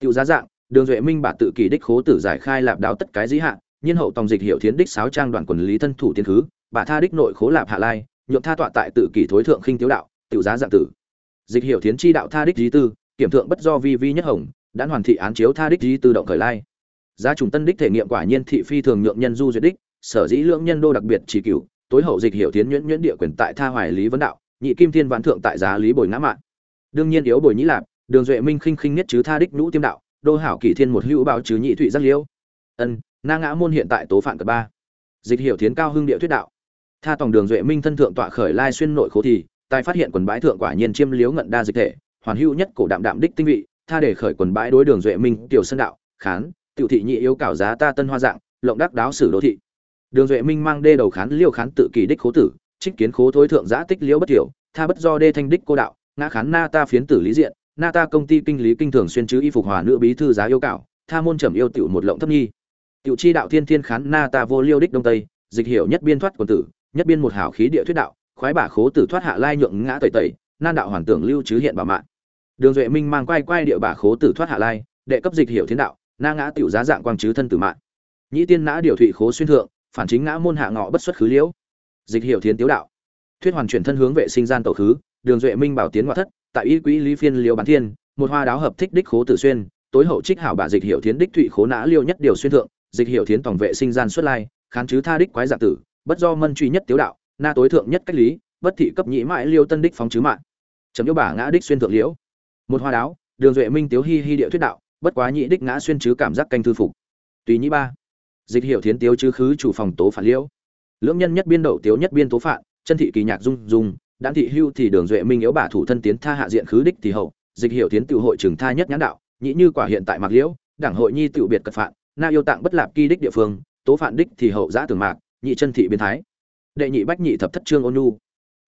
Tiểu giá dạng, Đường Duệ Minh bả tự kỳ đích khố tử giải khai lạp đáo tất cái dĩ hạ, nhiên hậu tòng dịch hiệu thiến đích sáo trang đoàn quần lý thân thủ tiên thứ, bả tha đích nội khố lạp hạ lai, nhượng tha tọa tại tự kỳ thối thượng khinh tiếu đạo, tiểu giá dạng tử. Dịch hiệu thiến chi đạo tha đích dí tư, kiểm thượng bất do vi vi nhất hồng, đã hoàn thị án chiếu tha đích dí tư động khởi lai. Giá trùng tân đích thể nghiệm quả nhiên thị phi thường nhượng nhân du duyệt đích, sở dĩ lượng nhân đô đặc biệt chỉ cửu, tối hậu dịch hiệu thiến nhuyễn nhuyễn địa quyền tại tha hoài lý vấn đạo, nhị kim thiên vạn thượng tại giá lý bồi ngã mạn. Đương nhiên yếu bồi nhĩ lạp, đường duệ minh khinh khinh nhất chứ tha đích nhũ tiêm đạo, đô hảo kỷ thiên một hữu báo chứ nhị thụy giác liễu. Ân na ngã môn hiện tại tố phản cập ba. Dịch hiểu thiến cao hưng địa thuyết đạo. Tha tòng đường duệ minh thân thượng tọa khởi lai xuyên nội khố thì tài phát hiện quần bãi thượng quả nhiên chiêm liếu ngận đa dịch thể hoàn hữu nhất cổ đạm đạm đích tinh vị tha để khởi quần bãi đối đường duệ minh tiểu sân đạo khán tiểu thị nhị yếu cảo giá ta tân hoa dạng lộng đắc đáo sử đô thị. Đường duệ minh mang đê đầu khán liêu khán tự kỳ đích khố tử trích kiến khố thối thượng giã tích liễu bất tiểu tha bất do đê thanh đích cô đạo ngã khán na ta phiến tử lý diện na ta công ty kinh lý kinh thường xuyên chứ y phục hòa nữ bí thư giá yêu cạo tha môn trầm yêu tiểu một lộng thấp nhi. Tiểu chi đạo thiên thiên khán na ta vô liêu đích đông tây, dịch hiểu nhất biên thoát quần tử, nhất biên một hảo khí địa thuyết đạo, khoái bả khố tử thoát hạ lai nhượng ngã tẩy tẩy, nan đạo hoàn tưởng lưu chứ hiện bảo mạng. Đường duệ minh mang quay quay địa bả khố tử thoát hạ lai, đệ cấp dịch hiểu thiên đạo, na ngã tiểu giá dạng quang chứ thân tử mạng. Nhĩ tiên nã điều thụy khố xuyên thượng, phản chính ngã môn hạ ngọ bất xuất khứ liễu. Dịch hiểu thiên tiếu đạo. Thuyết hoàn chuyển thân hướng vệ sinh gian tổ khứ, đường duệ minh bảo tiến ngoại thất tại y quỹ lý phiên liêu bán thiên, một hoa đáo hợp thích đích khố tử xuyên, tối hậu trích hảo bà dịch hiệu thiến đích thụy khố nã liêu nhất điều xuyên thượng, dịch hiệu thiến tổng vệ sinh gian xuất lai, khán chứ tha đích quái giả tử, bất do mân truy nhất tiếu đạo, na tối thượng nhất cách lý, bất thị cấp nhĩ mãi liêu tân đích phóng chứ mạng. Chấm yêu bả ngã đích xuyên thượng liễu. Một hoa đáo, đường duệ minh tiếu hi hi địa thuyết đạo, bất quá nhĩ đích ngã xuyên chứ cảm giác canh thư phục. Tùy nhĩ ba. Dịch hiệu thiến tiếu chứ khứ chủ phòng tố phản liễu. Lưỡng nhân nhất biên đậu tiếu nhất biên tố phạn, chân thị kỳ nhạc dung dung đãn thị hưu thì đường duệ minh yếu bả thủ thân tiến tha hạ diện khứ đích thì hậu, dịch hiệu tiến tự hội trường tha nhất nhãn đạo, nhĩ như quả hiện tại mạc liễu, đảng hội nhi tự biệt cật phạn, na yêu tạng bất lạp kỳ đích địa phương, tố phạn đích thì hậu giã tường mạc, nhị chân thị biến thái. Đệ nhị bách nhị thập thất trương ôn nhu.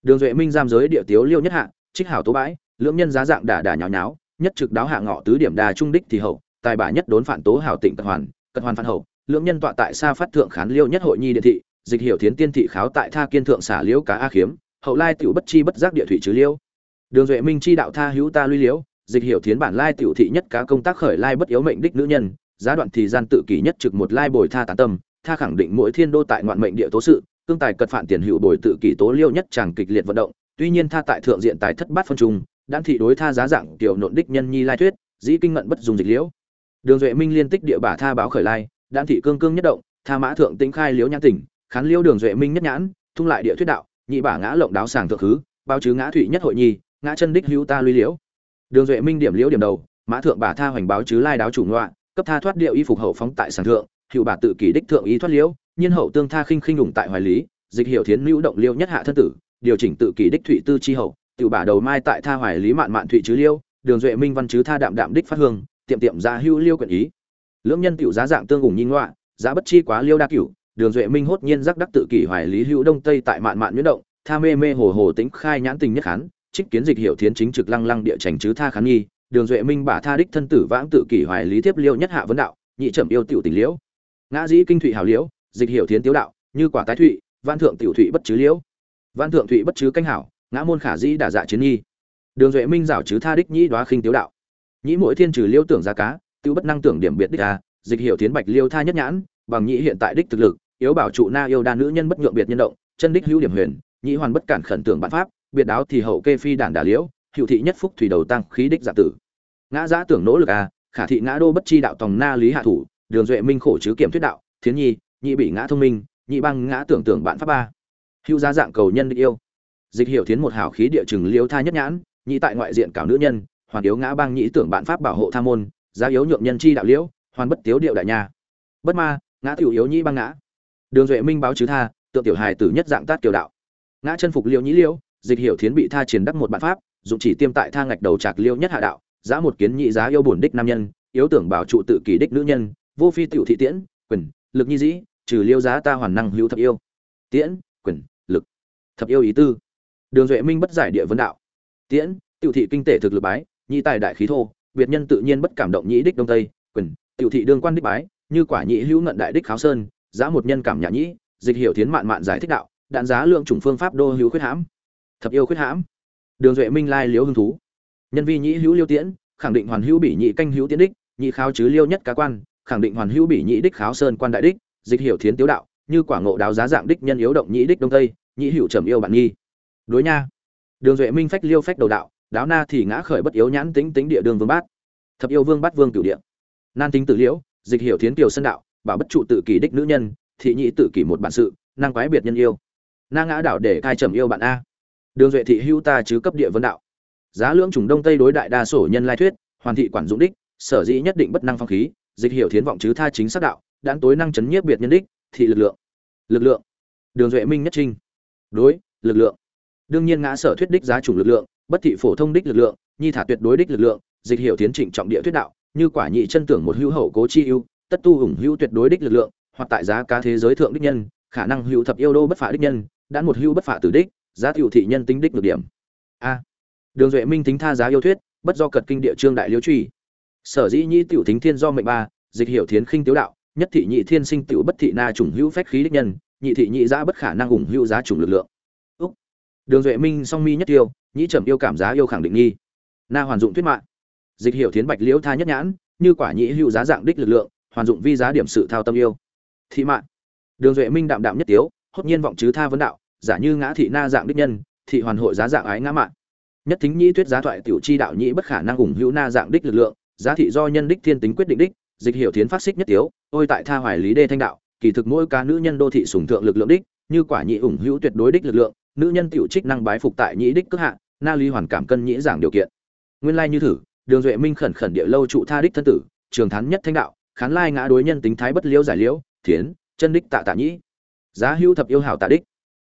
Đường duệ minh giam giới địa tiếu liêu nhất hạ, trích hảo tố bãi, lưỡng nhân giá dạng đả đả nháo nháo, nhất trực đáo hạ ngọ tứ điểm đà trung đích thì hậu, tài bả nhất đốn phản tố hảo tịnh cật hoàn cật hoàn phản hậu, lưỡng nhân tọa tại xa phát thượng khán liêu nhất hội nhi địa thị, dịch hiểu thiến tiên thị kháo tại tha kiên thượng xả liễu cá a khiếm hậu lai tiểu bất chi bất giác địa thủy trừ liêu. Đường duệ minh chi đạo tha hữu ta luy liễu dịch hiểu thiến bản lai tiểu thị nhất cá công tác khởi lai bất yếu mệnh đích nữ nhân, giá đoạn thì gian tự kỷ nhất trực một lai bồi tha tán tâm, tha khẳng định mỗi thiên đô tại ngoạn mệnh địa tố sự, tương tài cật phản tiền hữu bồi tự kỷ tố liêu nhất chàng kịch liệt vận động, tuy nhiên tha tại thượng diện tài thất bát phân trung, đan thị đối tha giá dạng tiểu nộn đích nhân nhi lai thuyết, dĩ kinh ngận bất dùng dịch liễu. Đường duệ minh liên tích địa bà tha báo khởi lai, đan thị cương cương nhất động, tha mã thượng tính khai liễu nhãn tỉnh, khán liễu đường duệ minh nhất nhãn, thung lại địa thuyết đạo nhị bả ngã lộng đáo sàng thượng khứ, bao chứ ngã thụy nhất hội nhi, ngã chân đích hữu ta luy liễu. Đường duệ minh điểm liễu điểm đầu, mã thượng bà tha hoành báo chứ lai đáo chủ ngoạ, cấp tha thoát điệu y phục hậu phóng tại sàng thượng hiệu bà tự kỷ đích thượng ý thoát liễu, nhiên hậu tương tha khinh khinh đủng tại hoài lý, dịch hiệu thiến lưu động liêu nhất hạ thân tử, điều chỉnh tự kỷ đích thụy tư chi hậu tự bà đầu mai tại tha hoài lý mạn mạn thụy chứ liêu đường duệ minh văn chứ tha đạm đạm đích phát hương, tiệm tiệm ra hữu liêu quyển ý. Lưỡng nhân tiểu giá dạng tương ủng nhi ngoạ, giá bất chi quá liêu đa cửu đường duệ minh hốt nhiên giác đắc tự kỷ hoài lý hữu đông tây tại mạn mạn nhuyễn động, tha mê mê hồ hồ tĩnh khai nhãn tình nhất khán, trích kiến dịch hiệu thiến chính trực lăng lăng địa trành chứ tha khán nghi. Đường duệ minh bả tha đích thân tử vãng tự kỷ hoài lý tiếp liêu nhất hạ vấn đạo, nhị trầm yêu tiểu tình liễu. Ngã dĩ kinh thụy hào liễu, dịch hiệu thiến tiếu đạo, như quả tái thụy văn thượng tiểu thụy bất chứ liễu. Văn thượng thụy bất chứ canh hảo, ngã môn khả dĩ đả dạ chiến nghi. Đường duệ minh rảo chứ tha đích nhĩ đoá khinh tiếu đạo. Nhĩ mỗi thiên trừ liêu tưởng ra cá, tiêu bất năng tưởng điểm biệt đích a dịch hiệu thiến bạch liêu tha nhất nhãn, bằng nhĩ hiện tại đích thực lực yếu bảo trụ na yêu đa nữ nhân bất nhượng biệt nhân động, chân đích hữu điểm huyền, nhĩ hoàn bất cản khẩn tưởng bản pháp, biệt đáo thì hậu kê phi đản đả liễu, hữu thị nhất phúc thủy đầu tăng khí đích giả tử. Ngã giã tưởng nỗ lực a khả thị ngã đô bất chi đạo tòng na lý hạ thủ, đường duệ minh khổ chứ kiểm thuyết đạo, thiến nhi nhị bị ngã thông minh nhị băng ngã tưởng tưởng bạn pháp ba. Hữu giá dạng cầu nhân đích yêu. Dịch hiệu thiến một hảo khí địa chừng liêu tha nhất nhãn nhị tại ngoại diện cảo nữ nhân, hoàn yếu ngã băng nhị tưởng bạn pháp bảo hộ tha môn, giá yếu nhượng nhân chi đạo liễu, hoàn bất tiếu điệu đại nha bất ma, ngã tiểu yếu nhị băng ngã đường duệ minh báo chứ tha, tượng tiểu hài tử nhất dạng tát kiều đạo. Ngã chân phục liêu nhĩ liêu dịch hiệu thiến bị tha triển đắc một bạn pháp, dụng chỉ tiêm tại tha ngạch đầu trạc liêu nhất hạ đạo giá một kiến nhị giá yêu bổn đích nam nhân, yếu tưởng bảo trụ tự kỷ đích nữ nhân, vô phi tiểu thị tiễn, quyền, lực nhi dĩ, trừ liêu giá ta hoàn năng hữu thập yêu. Tiễn, quyền, lực, thập yêu ý tư. Đường duệ minh bất giải địa vấn đạo. Tiễn, tiểu thị kinh tế thực lực bái, nhị tài đại khí thô biệt nhân tự nhiên bất cảm động nhĩ đích đông tây, quyền, tiểu thị đương quan đích bái, như quả nhị hữu ngận đại đích kháo sơn giá một nhân cảm nhã nhĩ, dịch hiểu thiến mạn mạn giải thích đạo, đạn giá lượng chủng phương pháp đô hữu khuyết hãm. Thập yêu khuyết hãm. Đường duệ minh lai liếu hứng thú. Nhân vi nhĩ hữu liêu tiễn, khẳng định hoàn hữu bị nhị canh hữu tiễn đích nhị kháo chứ liêu nhất cá quan, khẳng định hoàn hữu bị nhị đích kháo sơn quan đại đích, dịch hiểu thiến tiếu đạo, như quả ngộ đáo giá dạng đích nhân yếu động nhị đích đông tây nhị hữu trầm yêu bạn nghi. Đối nha. Đường duệ minh phách liêu phách đầu đạo, đáo na thì ngã khởi bất yếu nhãn tính tính địa đường vương bát. Thập yêu vương bát vương cửu địa. Nan tính tử liễu, dịch hiểu thiến tiểu sân đạo bảo bất trụ tự kỷ đích nữ nhân, thị nhị tự kỷ một bản sự, năng quái biệt nhân yêu. Na ngã đảo để cai trầm yêu bạn a. Đường duệ thị hữu ta chứ cấp địa vấn đạo. Giá lưỡng trùng đông tây đối đại đa sổ nhân lai thuyết, hoàn thị quản dụng đích, sở dĩ nhất định bất năng phong khí, dịch hiểu thiến vọng chứ tha chính xác đạo đáng tối năng chấn nhiếp biệt nhân đích, thị lực lượng. Lực lượng. Đường duệ minh nhất trinh. Đối, lực lượng. Đương nhiên ngã sở thuyết đích giá chủng lực lượng, bất thị phổ thông đích lực lượng, nhi thả tuyệt đối đích lực lượng, dịch hiểu tiến trịnh trọng địa thuyết đạo, như quả nhị chân tưởng một hữu hậu cố chi ưu tất tu hùng hữu tuyệt đối đích lực lượng, hoặc tại giá cá thế giới thượng đích nhân, khả năng hữu thập yêu đô bất phả đích nhân, đã một hữu bất phả tử đích, giá tiểu thị nhân tính đích được điểm. A. Đường duệ minh tính tha giá yêu thuyết, bất do cật kinh địa trương đại liêu truy. Sở dĩ nhị tiểu thính thiên do mệnh ba, dịch hiểu thiến khinh tiếu đạo, nhất thị nhị thiên sinh tiểu bất thị na chủng hữu phách khí đích nhân, nhị thị nhị giá bất khả năng ủng hữu giá chủng lực lượng. Úc. Đường duệ minh song mi nhất tiêu nhị trầm yêu cảm giá yêu khẳng định nghi. Na hoàn dụng thuyết mạng. Dịch hiểu thiến bạch liễu tha nhất nhãn, như quả nhị hữu giá dạng đích lực lượng hoàn dụng vi giá điểm sự thao tâm yêu. Thị mạng đường duệ minh đạm đạm nhất tiếu, hốt nhiên vọng chứ tha vấn đạo, giả như ngã thị na dạng đích nhân, thị hoàn hội giá dạng ái ngã mạng nhất thính nhĩ thuyết giá thoại tiểu chi đạo nhĩ bất khả năng ủng hữu na dạng đích lực lượng, giá thị do nhân đích thiên tính quyết định đích, dịch hiểu thiến phát xích nhất tiếu, ôi tại tha hoài lý đê thanh đạo, kỳ thực mỗi ca nữ nhân đô thị sùng thượng lực lượng đích, như quả nhị ủng hữu tuyệt đối đích lực lượng, nữ nhân tiểu trích năng bái phục tại nhị đích cước hạ na lý hoàn cảm cân nhĩ giảng điều kiện. Nguyên lai như thử, đường duệ minh khẩn khẩn địa lâu trụ tha đích thân tử, trường Thắng nhất thanh đạo khán lai ngã đối nhân tính thái bất liễu giải liễu, thiến, chân đích tạ tạ nhĩ. Giá hữu thập yêu hảo tạ đích.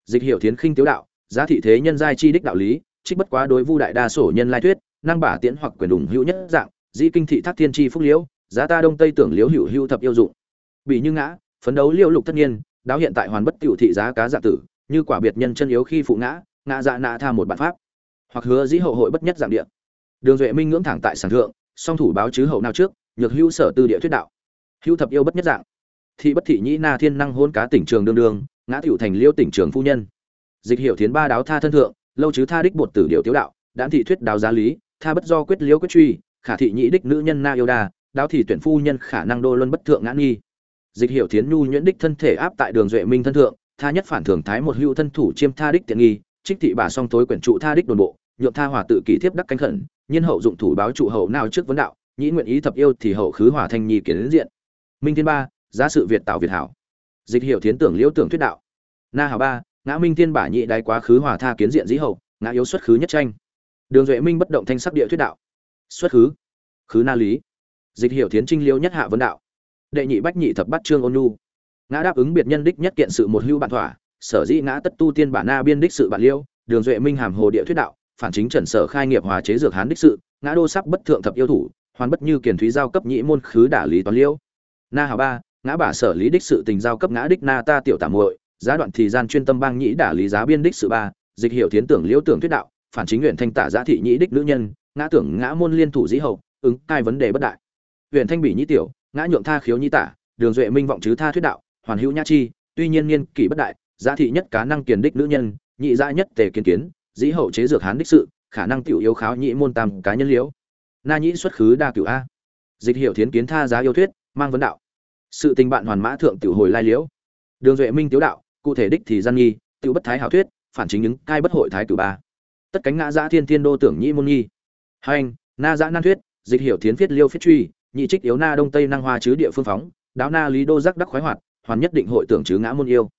Dịch hiểu thiến khinh tiếu đạo, giá thị thế nhân giai chi đích đạo lý, trích bất quá đối vu đại đa sổ nhân lai thuyết, năng bả tiễn hoặc quyền đủng hữu nhất dạng, dĩ kinh thị thác thiên chi phúc liễu, giá ta đông tây tưởng liễu hữu hữu thập yêu dụng. Bị như ngã, phấn đấu liễu lục tất nhiên, đáo hiện tại hoàn bất tiểu thị giá cá dạ tử, như quả biệt nhân chân yếu khi phụ ngã ngã dạ nạ tha một bản pháp. Hoặc hứa dĩ hậu hội bất nhất dạng địa. Đường duệ minh ngưỡng thẳng tại sản thượng, song thủ báo chứ hậu nào trước nhược hữu sở tư địa thuyết đạo. Hữu thập yêu bất nhất dạng. Thị bất thị nhĩ na thiên năng hôn cá tỉnh trường đương đương, ngã tiểu thành liêu tỉnh trường phu nhân. Dịch hiểu thiến ba đáo tha thân thượng, lâu chứ tha đích bột tử điều tiếu đạo đãn thị thuyết đáo giá lý, tha bất do quyết liễu quyết truy, khả thị nhĩ đích nữ nhân na yêu đa, đáo thị tuyển phu nhân khả năng đô luân bất thượng ngã nghi. Dịch hiểu thiến nhu nhuyễn đích thân thể áp tại đường duệ minh thân thượng, tha nhất phản thường thái một hữu thân thủ chiêm tha đích tiện nghi, trích thị bà song tối quyển trụ tha đích đồn bộ, nhượng tha hòa tự kỷ thiếp đắc cánh khẩn nhân hậu dụng thủ báo trụ hậu nào trước vấn đạo nhĩ nguyện ý thập yêu thì hậu khứ hỏa thanh nhi kiến đến diện. Minh thiên ba, giá sự việt tạo việt hảo. Dịch hiểu thiến tưởng liễu tưởng thuyết đạo. Na hảo ba, ngã minh thiên bả nhị đái quá khứ hòa tha kiến diện dĩ hậu, ngã yếu xuất khứ nhất tranh. Đường duệ minh bất động thanh sắc địa thuyết đạo. Xuất khứ. Khứ na lý. Dịch hiểu thiến trinh liễu nhất hạ vấn đạo. Đệ nhị bách nhị thập bắt trương ôn nhu. Ngã đáp ứng biệt nhân đích nhất kiện sự một hưu bản thỏa. Sở dĩ ngã tất tu tiên bản na biên đích sự bản liêu. Đường duệ minh hàm hồ địa thuyết đạo. Phản chính trần sở khai nghiệp hòa chế dược hán đích sự. Ngã đô sắp bất thượng thập yêu thủ hoàn bất như kiền thúy giao cấp nhị môn khứ đả lý toán liêu na hào ba, ngã bả sở lý đích sự tình giao cấp ngã đích na ta tiểu tả muội, giá đoạn thì gian chuyên tâm bang nhĩ đả lý giá biên đích sự ba, dịch hiểu thiến tưởng liễu tưởng thuyết đạo, phản chính nguyện thanh tả giá thị nhĩ đích nữ nhân, ngã tưởng ngã môn liên thủ dĩ hậu, ứng hai vấn đề bất đại. Huyện thanh bỉ nhĩ tiểu, ngã nhượng tha khiếu nhĩ tả, đường duệ minh vọng chứ tha thuyết đạo, hoàn hữu nhã chi, tuy nhiên niên kỷ bất đại, giá thị nhất cá năng kiền đích nữ nhân, nhị gia nhất tề kiến kiến, dĩ hậu chế dược hán đích sự, khả năng tiểu yếu kháo nhị môn tam cá nhân liễu na nhĩ xuất khứ đa cửu a. Dịch hiệu thiến kiến tha giá yêu thuyết, mang vấn đạo. Sự tình bạn hoàn mã thượng tiểu hồi lai liễu. Đường duệ minh tiếu đạo, cụ thể đích thì gian nghi tiểu bất thái hảo thuyết, phản chính những cai bất hội thái cửu ba. Tất cánh ngã giã thiên thiên đô tưởng nhĩ môn nhi. Hành, na giã nan thuyết, dịch hiệu thiến viết liêu phiết truy, nhị trích yếu na đông tây năng hoa chứ địa phương phóng, đáo na lý đô giác đắc khoái hoạt, hoàn nhất định hội tưởng chứ ngã môn yêu.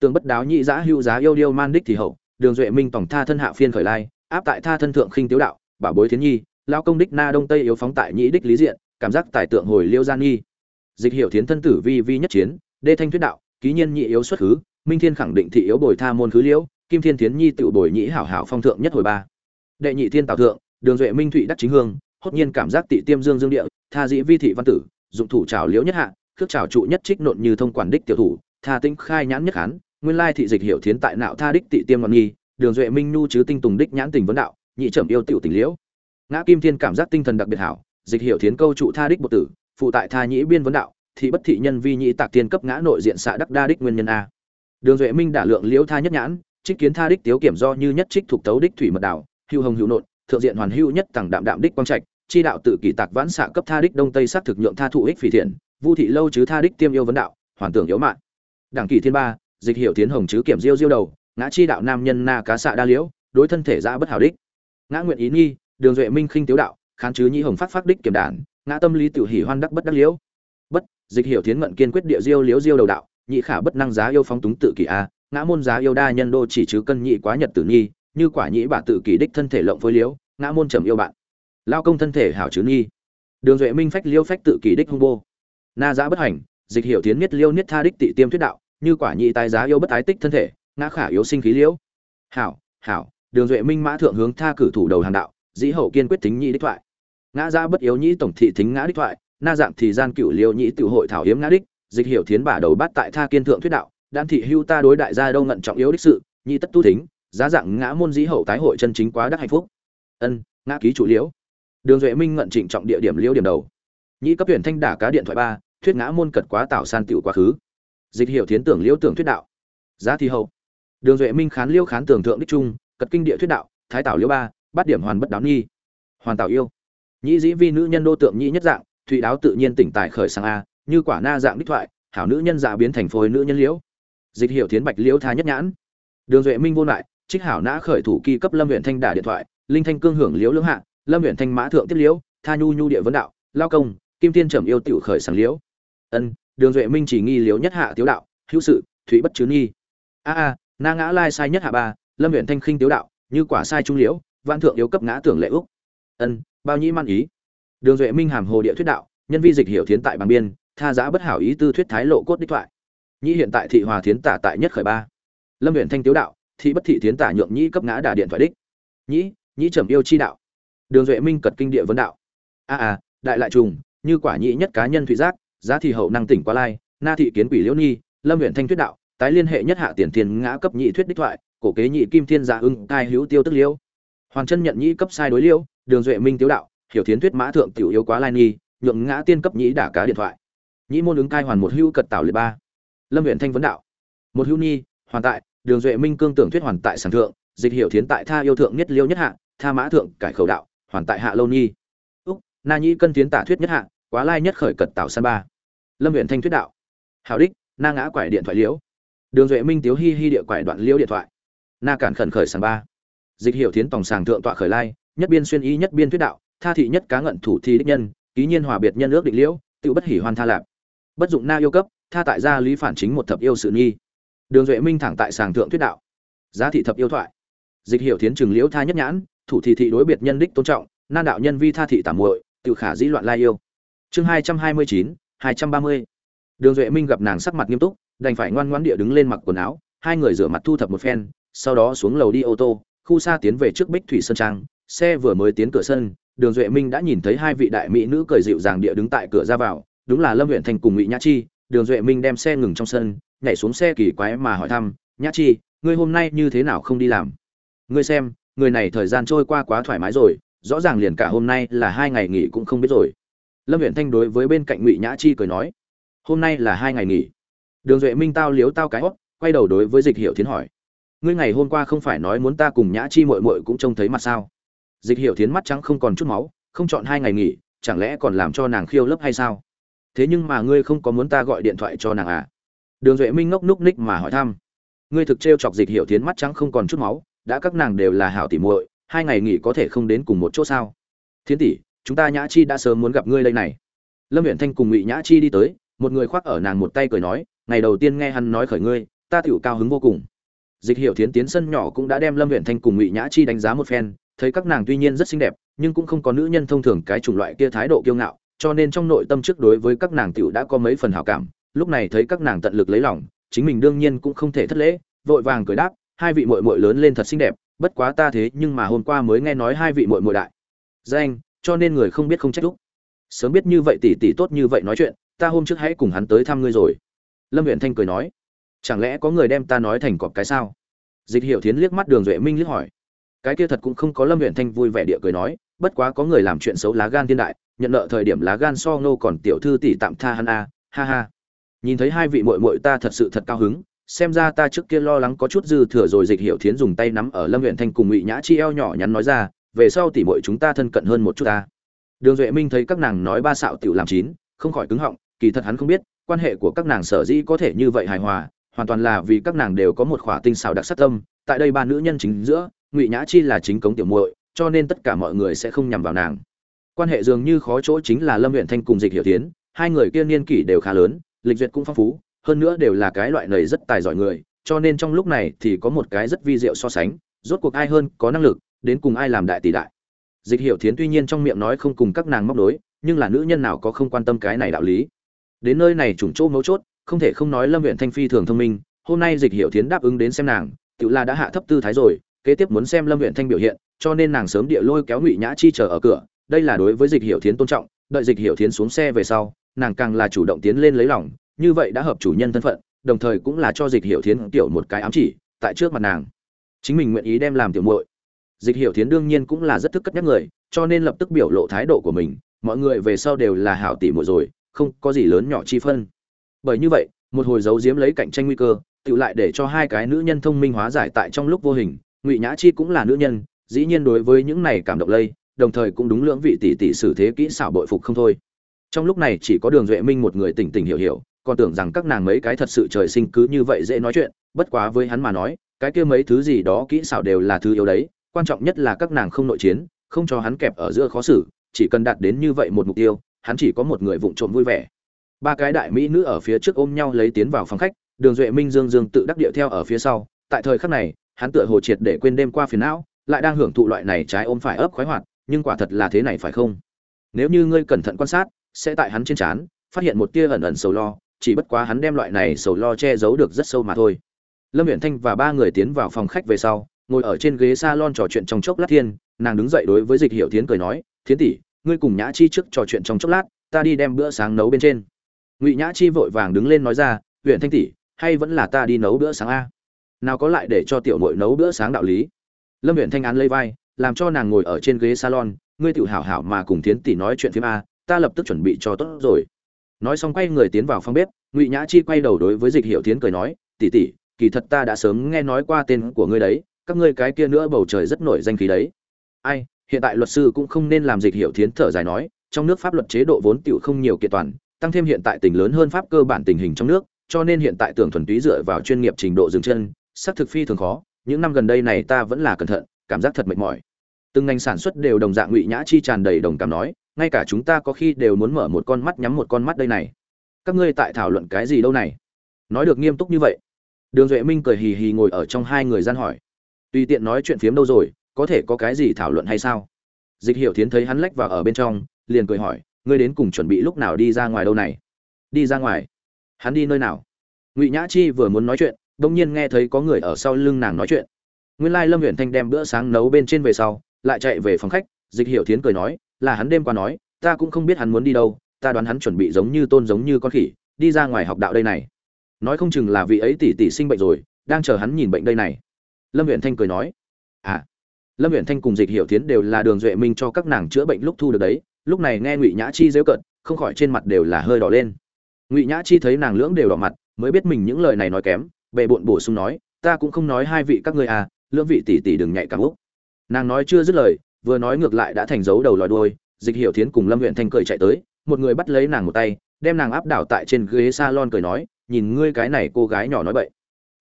Tường bất đáo nhị giã hưu giá yêu điêu man đích thì hậu, đường duệ minh tổng tha thân hạ phiên khởi lai, áp tại tha thân thượng khinh tiếu đạo, bảo bối thiến nhi lao công đích na đông tây yếu phóng tại nhĩ đích lý diện, cảm giác tài tượng hồi liêu gian nghi. Dịch hiệu thiến thân tử vi vi nhất chiến, đê thanh thuyết đạo, ký nhiên nhị yếu xuất khứ, minh thiên khẳng định thị yếu bồi tha môn khứ liễu, kim thiên thiến nhi tự bồi nhĩ hảo hảo phong thượng nhất hồi ba. Đệ nhị thiên tào thượng, đường duệ minh thụy đắc chính hương, hốt nhiên cảm giác tị tiêm dương dương địa, tha dĩ vi thị văn tử, dụng thủ trào liễu nhất hạ, khước trào trụ nhất trích nộn như thông quản đích tiểu thủ, tha tinh khai nhãn nhất hán, nguyên lai thị dịch hiểu thiến tại nạo tha đích tị tiêm ngọn nghi, đường duệ minh nhu chứ tinh tùng đích nhãn tình vấn đạo, nhị trầm yêu tiểu tình liễu ngã kim thiên cảm giác tinh thần đặc biệt hảo, dịch hiểu thiến câu trụ tha đích bột tử, phụ tại tha nhĩ biên vấn đạo, thị bất thị nhân vi nhĩ tạc tiên cấp ngã nội diện xạ đắc đa đích nguyên nhân a. Đường duệ minh đả lượng liễu tha nhất nhãn, trích kiến tha đích tiếu kiểm do như nhất trích thuộc tấu đích thủy mật đảo hưu hồng hữu nộn, thượng diện hoàn hữu nhất tầng đạm đạm đích quang trạch, chi đạo tự kỷ tạc vãn xạ cấp tha đích đông tây sát thực nhượng tha thụ ích phỉ thiện, vu thị lâu chứ tha đích tiêm yêu vấn đạo, hoàn tưởng yếu mạng đảng kỳ thiên ba, dịch hiệu tiến hồng chứ kiểm diêu diêu đầu, ngã chi đạo nam nhân na cá xạ đa liễu, đối thân thể ra bất hảo đích. Ngã nguyện ý nghi đường duệ minh khinh tiếu đạo, khán chứ nhĩ hồng phát phát đích kiểm đản ngã tâm lý tự hỉ hoan đắc bất đắc liễu. Bất, dịch hiệu tiến ngận kiên quyết địa diêu liễu diêu đầu đạo nhị khả bất năng giá yêu phóng túng tự kỷ a, ngã môn giá yêu đa nhân đô chỉ chứ cân nhị quá nhật tử nhi như quả nhĩ bà tự kỷ đích thân thể lộng phối liễu, ngã môn trầm yêu bạn. Lao công thân thể hảo chứ nhi đường duệ minh phách liêu phách tự kỷ đích hung bô. Na giá bất hành, dịch hiệu tiến niết liêu niết tha đích tị tiêm thuyết đạo, như quả nhị tài giá yêu bất ái tích thân thể, ngã khả yếu sinh khí liễu. Hảo hảo, đường duệ minh mã thượng hướng tha cử thủ đầu hàng đạo dĩ hậu kiên quyết tính nhị đích thoại. Ngã ra bất yếu nhĩ tổng thị thính ngã đích thoại, na dạng thì gian cựu liêu nhĩ tiểu hội thảo hiếm ngã đích, dịch hiểu thiến bả đầu bát tại tha kiên thượng thuyết đạo, đan thị hưu ta đối đại gia đâu ngận trọng yếu đích sự nhị tất tu thính, giá dạng ngã môn dĩ hậu tái hội chân chính quá đắc hạnh phúc. Ân, ngã ký chủ liễu. Đường duệ minh ngận trịnh trọng địa điểm liễu điểm đầu. Nhĩ cấp tuyển thanh đả cá điện thoại ba, thuyết ngã môn cật quá tạo san tiểu quá khứ. Dịch hiểu thiến tưởng liễu tưởng thuyết đạo. Giá thi hậu. Đường duệ minh khán liễu khán tưởng thượng đích trung, cật kinh địa thuyết đạo, thái tảo liễu ba bắt điểm hoàn bất đáo nhi. Hoàn tạo yêu. Nhĩ dĩ vi nữ nhân đô tượng nhĩ nhất dạng, thụy đáo tự nhiên tỉnh tài khởi sang a, như quả na dạng đích thoại, hảo nữ nhân dạ biến thành phôi nữ nhân liễu. Dịch hiệu thiến bạch liễu tha nhất nhãn. Đường duệ minh vô lại, trích hảo nã khởi thủ kỳ cấp lâm huyện thanh đả điện thoại, linh thanh cương hưởng liễu lưỡng hạ, lâm huyện thanh mã thượng tiếp liễu, tha nhu nhu địa vấn đạo, lao công, kim tiên trầm yêu tiểu khởi sáng liễu. Ân, đường duệ minh chỉ nghi liễu nhất hạ tiếu đạo, hữu sự thủy bất chứ nghi a a, na ngã lai sai nhất hạ ba, lâm huyện thanh khinh tiếu đạo, như quả sai trung liễu văn thượng yếu cấp ngã tưởng lệ úc. Ân, bao nhĩ man ý. Đường duệ minh hàm hồ địa thuyết đạo, nhân vi dịch hiểu thiến tại bằng biên, tha giá bất hảo ý tư thuyết thái lộ cốt đích thoại. Nhĩ hiện tại thị hòa thiến tả tại nhất khởi ba. Lâm huyện thanh tiếu đạo, thị bất thị thiến tả nhượng nhĩ cấp ngã đả điện thoại đích. Nhĩ nhĩ trầm yêu chi đạo. Đường duệ minh cật kinh địa vấn đạo. A a đại lại trùng, như quả nhĩ nhất cá nhân thủy giác, giá thị hậu năng tỉnh qua lai, na thị kiến quỷ liễu nhi lâm huyện thanh thuyết đạo, tái liên hệ nhất hạ tiền thiên ngã cấp nhị thuyết đích thoại, cổ kế nhị kim thiên giả ưng tai hữu tiêu tức liễu hoàng chân nhận nhĩ cấp sai đối liễu, đường duệ minh tiếu đạo, hiểu thiến thuyết mã thượng tiểu yếu quá lai nhi nhượng ngã tiên cấp nhĩ đả cá điện thoại. Nhĩ môn ứng cai hoàn một hưu cật tạo liệt ba. Lâm huyện thanh vấn đạo. Một hưu nhi hoàn tại, đường duệ minh cương tưởng thuyết hoàn tại sản thượng, dịch hiểu thiến tại tha yêu thượng nhất liêu nhất hạ, tha mã thượng cải khẩu đạo, hoàn tại hạ lâu nhi úc, na nhĩ cân tiến tả thuyết nhất hạ, quá lai nhất khởi cật tạo san ba. Lâm huyện thanh thuyết đạo. Hảo đích, na ngã quải điện thoại liễu. Đường duệ minh tiếu hi hi địa quải đoạn liễu điện thoại. Na cản khẩn khởi sàn ba dịch hiệu thiến tòng sàng thượng tọa khởi lai, nhất biên xuyên y nhất biên thuyết đạo, tha thị nhất cá ngận thủ thi đích nhân, ký nhiên hòa biệt nhân ước định liễu, tự bất hỉ hoan tha lạp. Bất dụng na yêu cấp, tha tại gia lý phản chính một thập yêu sự nghi. Đường duệ minh thẳng tại sàng thượng thuyết đạo. Giá thị thập yêu thoại. Dịch hiểu thiến trường liễu tha nhất nhãn, thủ thị thị đối biệt nhân đích tôn trọng, nan đạo nhân vi tha thị tả muội, tự khả dĩ loạn lai yêu. Chương hai trăm hai mươi chín, hai trăm ba mươi. Đường duệ minh gặp nàng sắc mặt nghiêm túc, đành phải ngoan ngoãn địa đứng lên mặc quần áo, hai người rửa mặt thu thập một phen, sau đó xuống lầu đi ô tô khu xa tiến về trước bích thủy sơn trang, xe vừa mới tiến cửa sân, đường duệ minh đã nhìn thấy hai vị đại mỹ nữ cười dịu dàng địa đứng tại cửa ra vào, đúng là lâm huyện thành cùng ngụy nhã chi. Đường duệ minh đem xe ngừng trong sân, nhảy xuống xe kỳ quái mà hỏi thăm, nhã chi, ngươi hôm nay như thế nào không đi làm? Ngươi xem, người này thời gian trôi qua quá thoải mái rồi, rõ ràng liền cả hôm nay là hai ngày nghỉ cũng không biết rồi. Lâm huyện thanh đối với bên cạnh ngụy nhã chi cười nói, hôm nay là hai ngày nghỉ. Đường duệ minh tao liếu tao cái hót, quay đầu đối với dịch hiệu tiến hỏi ngươi ngày hôm qua không phải nói muốn ta cùng nhã chi mội mội cũng trông thấy mặt sao? Dịch hiệu Thiến mắt trắng không còn chút máu, không chọn hai ngày nghỉ, chẳng lẽ còn làm cho nàng khiêu lấp hay sao? Thế nhưng mà ngươi không có muốn ta gọi điện thoại cho nàng à? Đường duệ minh ngốc núc ních mà hỏi thăm. Ngươi thực t chọc dịch hiệu Thiến mắt trắng không còn chút máu, đã các nàng đều là hảo tỉ muội, hai ngày nghỉ có thể không đến cùng một chỗ sao? Thiến tỷ, chúng ta nhã chi đã sớm muốn gặp ngươi đây này. Lâm huyện thanh cùng ngụy nhã chi đi tới, một người khoác ở nàng một tay cười nói, ngày đầu tiên nghe hắn nói khởi ngươi, ta tựu cao hứng vô cùng dịch hiệu thiến tiến sân nhỏ cũng đã đem lâm huyện thanh cùng ngụy nhã chi đánh giá một phen, thấy các nàng tuy nhiên rất xinh đẹp, nhưng cũng không có nữ nhân thông thường cái chủng loại kia thái độ kiêu ngạo, cho nên trong nội tâm trước đối với các nàng tiểu đã có mấy phần hảo cảm, lúc này thấy các nàng tận lực lấy lòng, chính mình đương nhiên cũng không thể thất lễ, vội vàng cười đáp, hai vị muội muội lớn lên thật xinh đẹp, bất quá ta thế nhưng mà hôm qua mới nghe nói hai vị muội muội đại danh, cho nên người không biết không trách lúc sớm biết như vậy tỷ tỷ tốt như vậy nói chuyện, ta hôm trước hãy cùng hắn tới thăm ngươi rồi. Lâm huyện thanh cười nói chẳng lẽ có người đem ta nói thành cọp cái sao? Dịch hiệu thiến liếc mắt đường duệ minh liếc hỏi. Cái kia thật cũng không có lâm huyện thanh vui vẻ địa cười nói, bất quá có người làm chuyện xấu lá gan thiên đại, nhận nợ thời điểm lá gan so nô còn tiểu thư tỷ tạm tha hắn a, ha ha. Nhìn thấy hai vị muội muội ta thật sự thật cao hứng, xem ra ta trước kia lo lắng có chút dư thừa rồi dịch hiệu thiến dùng tay nắm ở lâm huyện thanh cùng ngụy nhã chi eo nhỏ nhắn nói ra, về sau tỷ muội chúng ta thân cận hơn một chút ta. Đường duệ minh thấy các nàng nói ba xạo tiểu làm chín, không khỏi cứng họng, kỳ thật hắn không biết, quan hệ của các nàng sở dĩ có thể như vậy hài hòa hoàn toàn là vì các nàng đều có một khỏa tinh xảo đặc sắc tâm, tại đây ba nữ nhân chính giữa, ngụy nhã chi là chính cống tiểu muội, cho nên tất cả mọi người sẽ không nhằm vào nàng. Quan hệ dường như khó chỗ chính là lâm huyện thanh cùng dịch hiểu tiến, hai người kia niên kỷ đều khá lớn, lịch duyệt cũng phong phú, hơn nữa đều là cái loại này rất tài giỏi người, cho nên trong lúc này thì có một cái rất vi diệu so sánh, rốt cuộc ai hơn có năng lực, đến cùng ai làm đại tỷ đại. Dịch hiểu thiến tuy nhiên trong miệng nói không cùng các nàng móc đối, nhưng là nữ nhân nào có không quan tâm cái này đạo lý. Đến nơi này trùng chỗ mấu chốt không thể không nói lâm huyện thanh phi thường thông minh, hôm nay dịch hiểu thiến đáp ứng đến xem nàng, tự là đã hạ thấp tư thái rồi, kế tiếp muốn xem lâm huyện thanh biểu hiện, cho nên nàng sớm địa lôi kéo ngụy nhã chi chờ ở cửa, đây là đối với dịch hiểu thiến tôn trọng, đợi dịch hiểu thiến xuống xe về sau, nàng càng là chủ động tiến lên lấy lòng, như vậy đã hợp chủ nhân thân phận, đồng thời cũng là cho dịch hiểu thiến tiểu một cái ám chỉ, tại trước mặt nàng. Chính mình nguyện ý đem làm tiểu muội. Dịch hiểu thiến đương nhiên cũng là rất thức cất nhắc người, cho nên lập tức biểu lộ thái độ của mình, mọi người về sau đều là hảo tỷ muội rồi, không có gì lớn nhỏ chi phân bởi như vậy, một hồi giấu giếm lấy cạnh tranh nguy cơ tự lại để cho hai cái nữ nhân thông minh hóa giải tại trong lúc vô hình. Ngụy nhã chi cũng là nữ nhân, dĩ nhiên đối với những này cảm động lây, đồng thời cũng đúng lưỡng vị tỷ tỷ xử thế kỹ xảo bội phục không thôi. Trong lúc này chỉ có đường duệ minh một người tỉnh tỉnh hiểu hiểu, còn tưởng rằng các nàng mấy cái thật sự trời sinh cứ như vậy dễ nói chuyện, bất quá với hắn mà nói, cái kia mấy thứ gì đó kỹ xảo đều là thứ yếu đấy, quan trọng nhất là các nàng không nội chiến, không cho hắn kẹp ở giữa khó xử, chỉ cần đạt đến như vậy một mục tiêu, hắn chỉ có một người vụng trộm vui vẻ ba cái đại mỹ nữ ở phía trước ôm nhau lấy tiến vào phòng khách, đường duệ minh dương dương tự đắc điệu theo ở phía sau, tại thời khắc này, hắn tựa hồ triệt để quên đêm qua phiền não, lại đang hưởng thụ loại này trái ôm phải ấp khoái hoạt, nhưng quả thật là thế này phải không? Nếu như ngươi cẩn thận quan sát, sẽ tại hắn trên trán, phát hiện một tia ẩn ẩn sầu lo, chỉ bất quá hắn đem loại này sầu lo che giấu được rất sâu mà thôi. Lâm viễn thanh và ba người tiến vào phòng khách về sau, ngồi ở trên ghế salon trò chuyện trong chốc lát thiên, nàng đứng dậy đối với dịch hiểu thiến cười nói, thiến tỷ, ngươi cùng nhã chi trước trò chuyện trong chốc lát, ta đi đem bữa sáng nấu bên trên ngụy nhã chi vội vàng đứng lên nói ra huyện thanh tỷ, hay vẫn là ta đi nấu bữa sáng a? Nào có lại để cho tiểu nội nấu bữa sáng đạo lý. Lâm huyện thanh án lấy vai, làm cho nàng ngồi ở trên ghế salon, ngươi tự hảo hảo mà cùng thiến tỷ nói chuyện phim a, ta lập tức chuẩn bị cho tốt rồi. Nói xong quay người tiến vào phòng bếp, ngụy nhã chi quay đầu đối với dịch hiệu tiến cười nói, tỷ tỷ, kỳ thật ta đã sớm nghe nói qua tên của ngươi đấy, các ngươi cái kia nữa bầu trời rất nổi danh khí đấy. Ai, hiện tại luật sư cũng không nên làm dịch hiệu tiến thở dài nói, trong nước pháp luật chế độ vốn tiểu không nhiều kiện toàn tăng thêm hiện tại tình lớn hơn pháp cơ bản tình hình trong nước, cho nên hiện tại tưởng thuần túy dựa vào chuyên nghiệp trình độ dừng chân, xác thực phi thường khó, những năm gần đây này ta vẫn là cẩn thận, cảm giác thật mệt mỏi. Từng ngành sản xuất đều đồng dạng ngụy nhã chi tràn đầy đồng cảm nói, ngay cả chúng ta có khi đều muốn mở một con mắt nhắm một con mắt đây này. Các ngươi tại thảo luận cái gì đâu này? Nói được nghiêm túc như vậy. Đường duệ minh cười hì hì ngồi ở trong hai người gian hỏi. Tùy tiện nói chuyện phiếm đâu rồi, có thể có cái gì thảo luận hay sao? Dịch hiểu thiến thấy hắn lách vào ở bên trong, liền cười hỏi ngươi đến cùng chuẩn bị lúc nào đi ra ngoài đâu này? Đi ra ngoài? Hắn đi nơi nào? Ngụy nhã chi vừa muốn nói chuyện đông nhiên nghe thấy có người ở sau lưng nàng nói chuyện. Nguyên lai lâm huyện thanh đem bữa sáng nấu bên trên về sau, lại chạy về phòng khách, dịch hiểu thiến cười nói, là hắn đêm qua nói, ta cũng không biết hắn muốn đi đâu, ta đoán hắn chuẩn bị giống như tôn giống như con khỉ, đi ra ngoài học đạo đây này. Nói không chừng là vị ấy tỷ tỷ sinh bệnh rồi, đang chờ hắn nhìn bệnh đây này. Lâm huyện thanh cười nói à. Lâm huyện thanh cùng dịch hiểu tiến đều là đường duệ minh cho các nàng chữa bệnh lúc thu được đấy lúc này nghe ngụy nhã chi dễu cận không khỏi trên mặt đều là hơi đỏ lên. Ngụy nhã chi thấy nàng lưỡng đều đỏ mặt, mới biết mình những lời này nói kém bệ bộn bổ sung nói, ta cũng không nói hai vị các ngươi à lưỡng vị tỷ tỷ đừng nhạy cảm úc. Nàng nói chưa dứt lời, vừa nói ngược lại đã thành dấu đầu lòi đuôi, dịch hiểu thiến cùng lâm huyện thanh cười chạy tới, một người bắt lấy nàng một tay, đem nàng áp đảo tại trên ghế salon cười nói, nhìn ngươi cái này cô gái nhỏ nói bậy.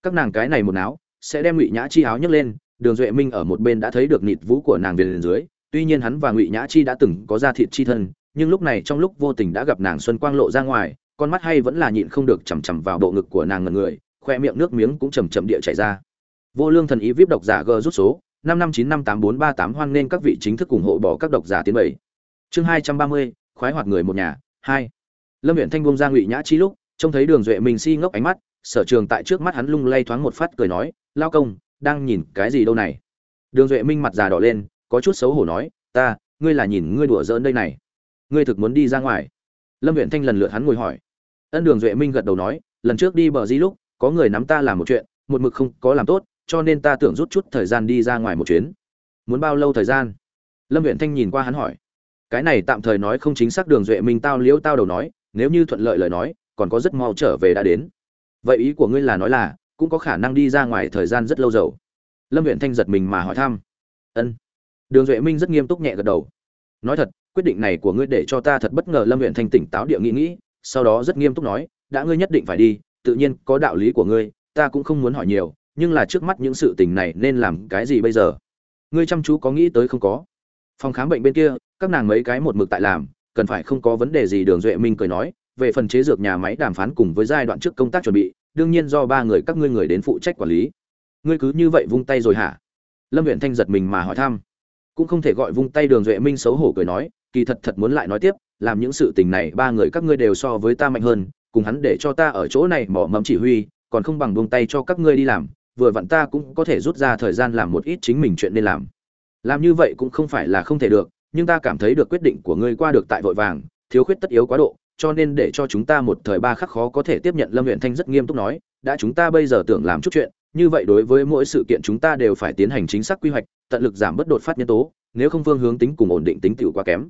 Các nàng cái này một áo sẽ đem ngụy nhã chi áo nhấc lên, đường duệ minh ở một bên đã thấy được nịt vũ của nàng về dưới tuy nhiên hắn và ngụy nhã chi đã từng có ra thịt chi thân, nhưng lúc này trong lúc vô tình đã gặp nàng xuân quang lộ ra ngoài, con mắt hay vẫn là nhịn không được chằm chằm vào bộ ngực của nàng ngần người, khoe miệng nước miếng cũng chầm chậm địa chảy ra. Vô lương thần ý vip độc giả g rút số, năm năm chín năm tám bốn ba tám hoan nên các vị chính thức ủng hộ bỏ các độc giả tiến bảy. Chương hai trăm ba mươi, khoái hoạt người một nhà, hai. Lâm huyện thanh bông ra ngụy nhã chi lúc, trông thấy đường duệ mình si ngốc ánh mắt, sở trường tại trước mắt hắn lung lay thoáng một phát cười nói, lao công, đang nhìn cái gì đâu này? Đường duệ minh mặt già đỏ lên có chút xấu hổ nói, ta, ngươi là nhìn ngươi đùa giỡn đây này. Ngươi thực muốn đi ra ngoài. Lâm huyện thanh lần lượt hắn ngồi hỏi. Ân đường duệ minh gật đầu nói, lần trước đi bờ di lúc, có người nắm ta làm một chuyện, một mực không có làm tốt, cho nên ta tưởng rút chút thời gian đi ra ngoài một chuyến. Muốn bao lâu thời gian? Lâm huyện thanh nhìn qua hắn hỏi. Cái này tạm thời nói không chính xác, đường duệ minh tao liễu tao đầu nói, nếu như thuận lợi lời nói, còn có rất mau trở về đã đến. Vậy ý của ngươi là nói là, cũng có khả năng đi ra ngoài thời gian rất lâu dầu. Lâm huyện thanh giật mình mà hỏi thăm. Ân đường duệ minh rất nghiêm túc nhẹ gật đầu. Nói thật, quyết định này của ngươi để cho ta thật bất ngờ lâm huyện thanh tỉnh táo địa nghĩ nghĩ, sau đó rất nghiêm túc nói, đã ngươi nhất định phải đi, tự nhiên có đạo lý của ngươi, ta cũng không muốn hỏi nhiều, nhưng là trước mắt những sự tình này nên làm cái gì bây giờ? Ngươi chăm chú có nghĩ tới không có? Phòng khám bệnh bên kia, các nàng mấy cái một mực tại làm, cần phải không có vấn đề gì. Đường duệ minh cười nói, về phần chế dược nhà máy đàm phán cùng với giai đoạn trước công tác chuẩn bị, đương nhiên do ba người các ngươi người đến phụ trách quản lý. Ngươi cứ như vậy vung tay rồi hả? Lâm huyện thanh giật mình mà hỏi thăm cũng không thể gọi vung tay đường duệ minh xấu hổ cười nói, kỳ thật thật muốn lại nói tiếp, làm những sự tình này ba người các ngươi đều so với ta mạnh hơn, cùng hắn để cho ta ở chỗ này mỏ mẫm chỉ huy, còn không bằng buông tay cho các ngươi đi làm, vừa vặn ta cũng có thể rút ra thời gian làm một ít chính mình chuyện nên làm. Làm như vậy cũng không phải là không thể được, nhưng ta cảm thấy được quyết định của ngươi qua được tại vội vàng, thiếu khuyết tất yếu quá độ, cho nên để cho chúng ta một thời ba khắc khó có thể tiếp nhận lâm huyện thanh rất nghiêm túc nói, đã chúng ta bây giờ tưởng làm chút chuyện, như vậy đối với mỗi sự kiện chúng ta đều phải tiến hành chính xác quy hoạch tận lực giảm bớt đột phát nhân tố, nếu không phương hướng tính cùng ổn định tính tiểu quá kém.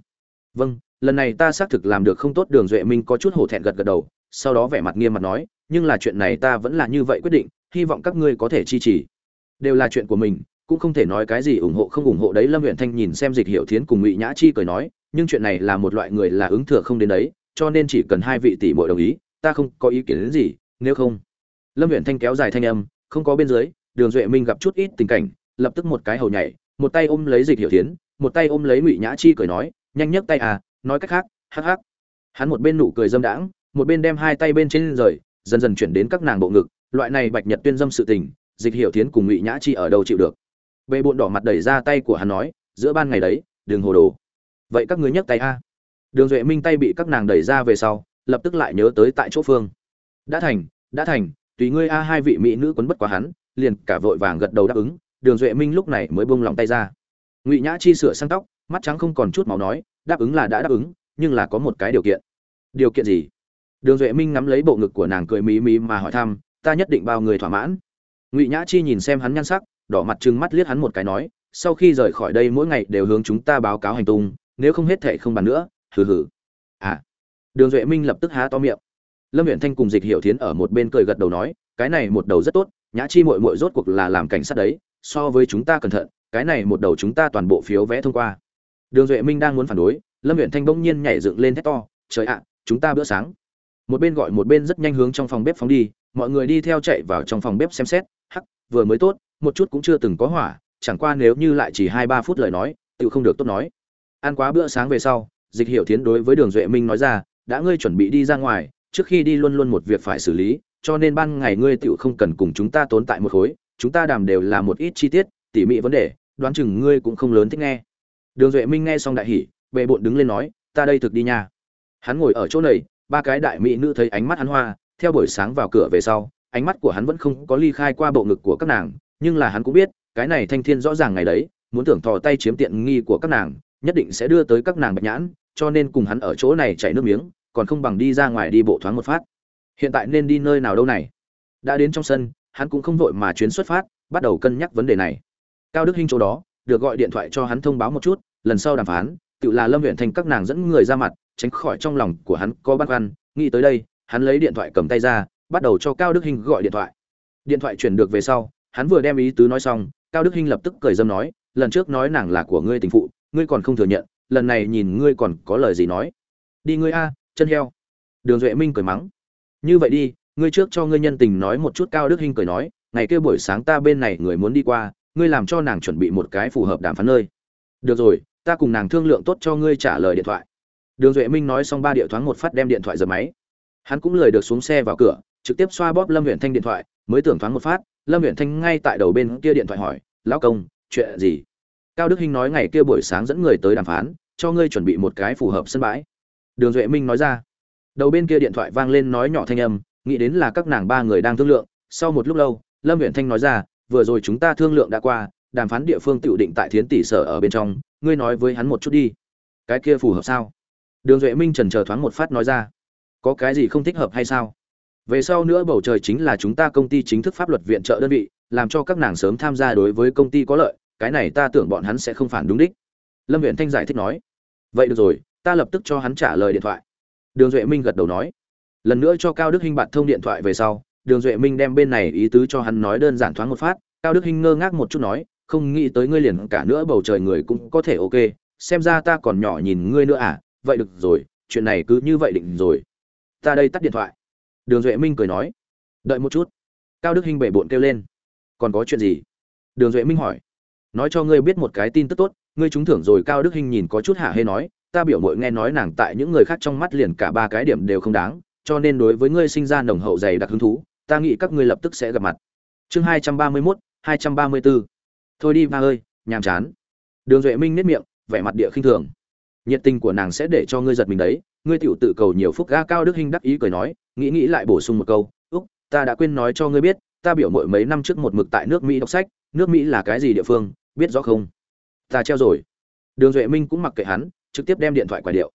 Vâng lần này ta xác thực làm được không tốt, đường duệ minh có chút hổ thẹn gật gật đầu, sau đó vẻ mặt nghiêm mặt nói, nhưng là chuyện này ta vẫn là như vậy quyết định, hy vọng các ngươi có thể chi trì. Đều là chuyện của mình, cũng không thể nói cái gì ủng hộ không ủng hộ đấy. Lâm huyện thanh nhìn xem dịch hiệu thiến cùng ngụy nhã chi cười nói, nhưng chuyện này là một loại người là ứng thừa không đến đấy, cho nên chỉ cần hai vị tỷ muội đồng ý, ta không có ý kiến đến gì, nếu không. Lâm huyện thanh kéo dài thanh âm, không có bên dưới, đường duệ minh gặp chút ít tình cảnh lập tức một cái hầu nhảy, một tay ôm lấy dịch Hiểu thiến, một tay ôm lấy ngụy nhã chi cười nói, nhanh nhấc tay à nói cách khác, hắc hắc. Hắn một bên nụ cười dâm đãng, một bên đem hai tay bên trên rời, dần dần chuyển đến các nàng bộ ngực, loại này bạch nhật tuyên dâm sự tình, dịch hiểu thiến cùng ngụy nhã chi ở đâu chịu được? Bệ bộn đỏ mặt đẩy ra tay của hắn nói, giữa ban ngày đấy, đừng hồ đồ. Vậy các ngươi nhấc tay a. Đường duệ minh tay bị các nàng đẩy ra về sau, lập tức lại nhớ tới tại chỗ phương. Đã thành đã thành, tùy ngươi a, hai vị mỹ nữ quấn bất quá hắn, liền cả vội vàng gật đầu đáp ứng đường duệ minh lúc này mới bông lòng tay ra. Ngụy nhã chi sửa sang tóc, mắt trắng không còn chút máu nói, đáp ứng là đã đáp ứng, nhưng là có một cái điều kiện. Điều kiện gì? Đường duệ minh nắm lấy bộ ngực của nàng cười mí mí mà hỏi thăm, ta nhất định bao người thỏa mãn. Ngụy nhã chi nhìn xem hắn nhan sắc, đỏ mặt trừng mắt liếc hắn một cái nói, sau khi rời khỏi đây mỗi ngày đều hướng chúng ta báo cáo hành tung, nếu không hết thệ không bàn nữa, hừ hừ. À. Đường duệ minh lập tức há to miệng. Lâm huyện thanh cùng dịch Hiểu thiến ở một bên cười gật đầu nói, cái này một đầu rất tốt, nhã chi mội mội rốt cuộc là làm cảnh sát đấy so với chúng ta cẩn thận, cái này một đầu chúng ta toàn bộ phiếu vẽ thông qua. Đường duệ minh đang muốn phản đối, lâm huyện thanh bỗng nhiên nhảy dựng lên thét to, trời ạ, chúng ta bữa sáng. Một bên gọi một bên rất nhanh hướng trong phòng bếp phóng đi, mọi người đi theo chạy vào trong phòng bếp xem xét, hắc, vừa mới tốt, một chút cũng chưa từng có hỏa, chẳng qua nếu như lại chỉ hai ba phút lời nói tự không được tốt nói. Ăn quá bữa sáng về sau, dịch hiểu thiến đối với đường duệ minh nói ra, đã ngươi chuẩn bị đi ra ngoài, trước khi đi luôn luôn một việc phải xử lý, cho nên ban ngày ngươi tự không cần cùng chúng ta tốn tại một khối chúng ta đàm đều là một ít chi tiết, tỉ mỉ vấn đề, đoán chừng ngươi cũng không lớn thích nghe. Đường duệ minh nghe xong đại hỉ bệ bộn đứng lên nói, ta đây thực đi nha. Hắn ngồi ở chỗ này, ba cái đại mỹ nữ thấy ánh mắt hắn hoa, theo buổi sáng vào cửa về sau, ánh mắt của hắn vẫn không có ly khai qua bộ ngực của các nàng, nhưng là hắn cũng biết, cái này thanh thiên rõ ràng ngày đấy, muốn tưởng thò tay chiếm tiện nghi của các nàng, nhất định sẽ đưa tới các nàng bạch nhãn, cho nên cùng hắn ở chỗ này chảy nước miếng, còn không bằng đi ra ngoài đi bộ thoáng một phát. Hiện tại nên đi nơi nào đâu này? Đã đến trong sân hắn cũng không vội mà chuyến xuất phát, bắt đầu cân nhắc vấn đề này. Cao đức hinh chỗ đó, được gọi điện thoại cho hắn thông báo một chút, lần sau đàm phán, tự là lâm huyện thành các nàng dẫn người ra mặt, tránh khỏi trong lòng của hắn có băn khoăn, nghĩ tới đây, hắn lấy điện thoại cầm tay ra, bắt đầu cho cao đức hinh gọi điện thoại. Điện thoại chuyển được về sau, hắn vừa đem ý tứ nói xong, cao đức hinh lập tức cười dâm nói, lần trước nói nàng là của ngươi tình phụ, ngươi còn không thừa nhận, lần này nhìn ngươi còn có lời gì nói. Đi ngươi a, chân heo. Đường duệ minh cười mắng. Như vậy đi ngươi trước cho ngươi nhân tình nói một chút cao đức hinh cười nói, ngày kia buổi sáng ta bên này người muốn đi qua, ngươi làm cho nàng chuẩn bị một cái phù hợp đàm phán nơi. Được rồi, ta cùng nàng thương lượng tốt cho ngươi trả lời điện thoại. Đường duệ minh nói xong ba điệu thoáng một phát đem điện thoại dập máy. Hắn cũng lười được xuống xe vào cửa, trực tiếp xoa bóp lâm huyện thanh điện thoại, mới tưởng thoáng một phát, lâm huyện thanh ngay tại đầu bên kia điện thoại hỏi, lão công, chuyện gì? Cao đức hinh nói, ngày kia buổi sáng dẫn người tới đàm phán, cho ngươi chuẩn bị một cái phù hợp sân bãi. Đường duệ minh nói ra. Đầu bên kia điện thoại vang lên nói nhỏ thanh âm nghĩ đến là các nàng ba người đang thương lượng, sau một lúc lâu, lâm huyện thanh nói ra, vừa rồi chúng ta thương lượng đã qua, đàm phán địa phương tự định tại thiến tỷ sở ở bên trong, ngươi nói với hắn một chút đi. Cái kia phù hợp sao? Đường duệ minh trần chờ thoáng một phát nói ra, có cái gì không thích hợp hay sao? Về sau nữa bầu trời chính là chúng ta công ty chính thức pháp luật viện trợ đơn vị, làm cho các nàng sớm tham gia đối với công ty có lợi, cái này ta tưởng bọn hắn sẽ không phản đúng đích. Lâm huyện thanh giải thích nói, vậy được rồi, ta lập tức cho hắn trả lời điện thoại. Đường duệ minh gật đầu nói lần nữa cho cao đức hinh bạn thông điện thoại về sau, đường duệ minh đem bên này ý tứ cho hắn nói đơn giản thoáng một phát, cao đức hinh ngơ ngác một chút nói, không nghĩ tới ngươi liền cả nữa bầu trời người cũng có thể ok, xem ra ta còn nhỏ nhìn ngươi nữa à vậy được rồi, chuyện này cứ như vậy định rồi. Ta đây tắt điện thoại. Đường duệ minh cười nói. Đợi một chút. Cao đức hinh bể bộn kêu lên. Còn có chuyện gì? Đường duệ minh hỏi. Nói cho ngươi biết một cái tin tức tốt, ngươi trúng thưởng rồi. Cao đức hinh nhìn có chút hạ hay nói. Ta biểu mội nghe nói nàng tại những người khác trong mắt liền cả ba cái điểm đều không đáng cho nên đối với ngươi sinh ra nồng hậu dày đặc hứng thú, ta nghĩ các ngươi lập tức sẽ gặp mặt. Chương hai trăm ba mươi mốt, hai trăm ba mươi bốn thôi đi ba ơi, nhàm chán. Đường duệ minh nhếch miệng, vẻ mặt địa khinh thường. Nhiệt tình của nàng sẽ để cho ngươi giật mình đấy. Ngươi tiểu tự cầu nhiều phúc ga cao đức hinh đắc ý cười nói, nghĩ nghĩ lại bổ sung một câu, úc, ta đã quên nói cho ngươi biết, ta biểu muội mấy năm trước một mực tại nước mỹ đọc sách, nước mỹ là cái gì địa phương, biết rõ không? Ta treo rồi. Đường duệ minh cũng mặc kệ hắn, trực tiếp đem điện thoại quả điệu.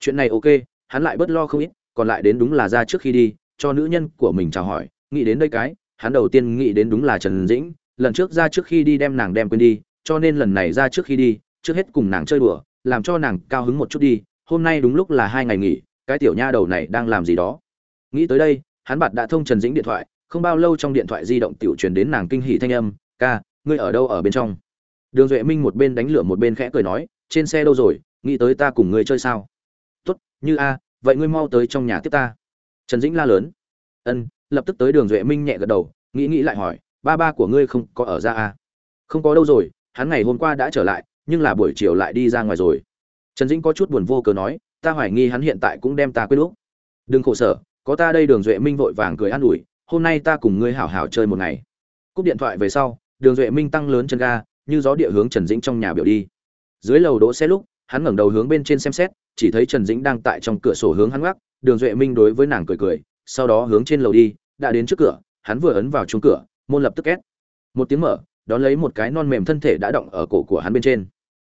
Chuyện này ok, hắn lại bớt lo không ít còn lại đến đúng là ra trước khi đi, cho nữ nhân của mình chào hỏi. Nghĩ đến đây cái, hắn đầu tiên nghĩ đến đúng là trần dĩnh, lần trước ra trước khi đi đem nàng đem quên đi, cho nên lần này ra trước khi đi, trước hết cùng nàng chơi đùa, làm cho nàng cao hứng một chút đi, hôm nay đúng lúc là hai ngày nghỉ, cái tiểu nha đầu này đang làm gì đó. Nghĩ tới đây, hắn bạt đã thông trần dĩnh điện thoại, không bao lâu trong điện thoại di động tiểu truyền đến nàng kinh hỉ thanh âm, ca, ngươi ở đâu ở bên trong? Đường duệ minh một bên đánh lửa một bên khẽ cười nói, trên xe đâu rồi, nghĩ tới ta cùng ngươi chơi sao? Tốt, như a vậy ngươi mau tới trong nhà tiếp ta. Trần dĩnh la lớn. Ân lập tức tới đường duệ minh nhẹ gật đầu nghĩ nghĩ lại hỏi ba ba của ngươi không có ở ra à, không có đâu rồi hắn ngày hôm qua đã trở lại nhưng là buổi chiều lại đi ra ngoài rồi. Trần dĩnh có chút buồn vô cớ nói ta hoài nghi hắn hiện tại cũng đem ta quên lúc. Đừng khổ sở có ta đây đường duệ minh vội vàng cười an ủi hôm nay ta cùng ngươi hảo hảo chơi một ngày. Cúp điện thoại về sau đường duệ minh tăng lớn chân ga như gió địa hướng trần dĩnh trong nhà biểu đi. Dưới lầu đỗ xe lúc hắn ngẩng đầu hướng bên trên xem xét chỉ thấy trần dĩnh đang tại trong cửa sổ hướng hắn ngoắc, đường duệ minh đối với nàng cười cười sau đó hướng trên lầu đi đã đến trước cửa hắn vừa ấn vào chuông cửa môn lập tức két một tiếng mở đón lấy một cái non mềm thân thể đã động ở cổ của hắn bên trên.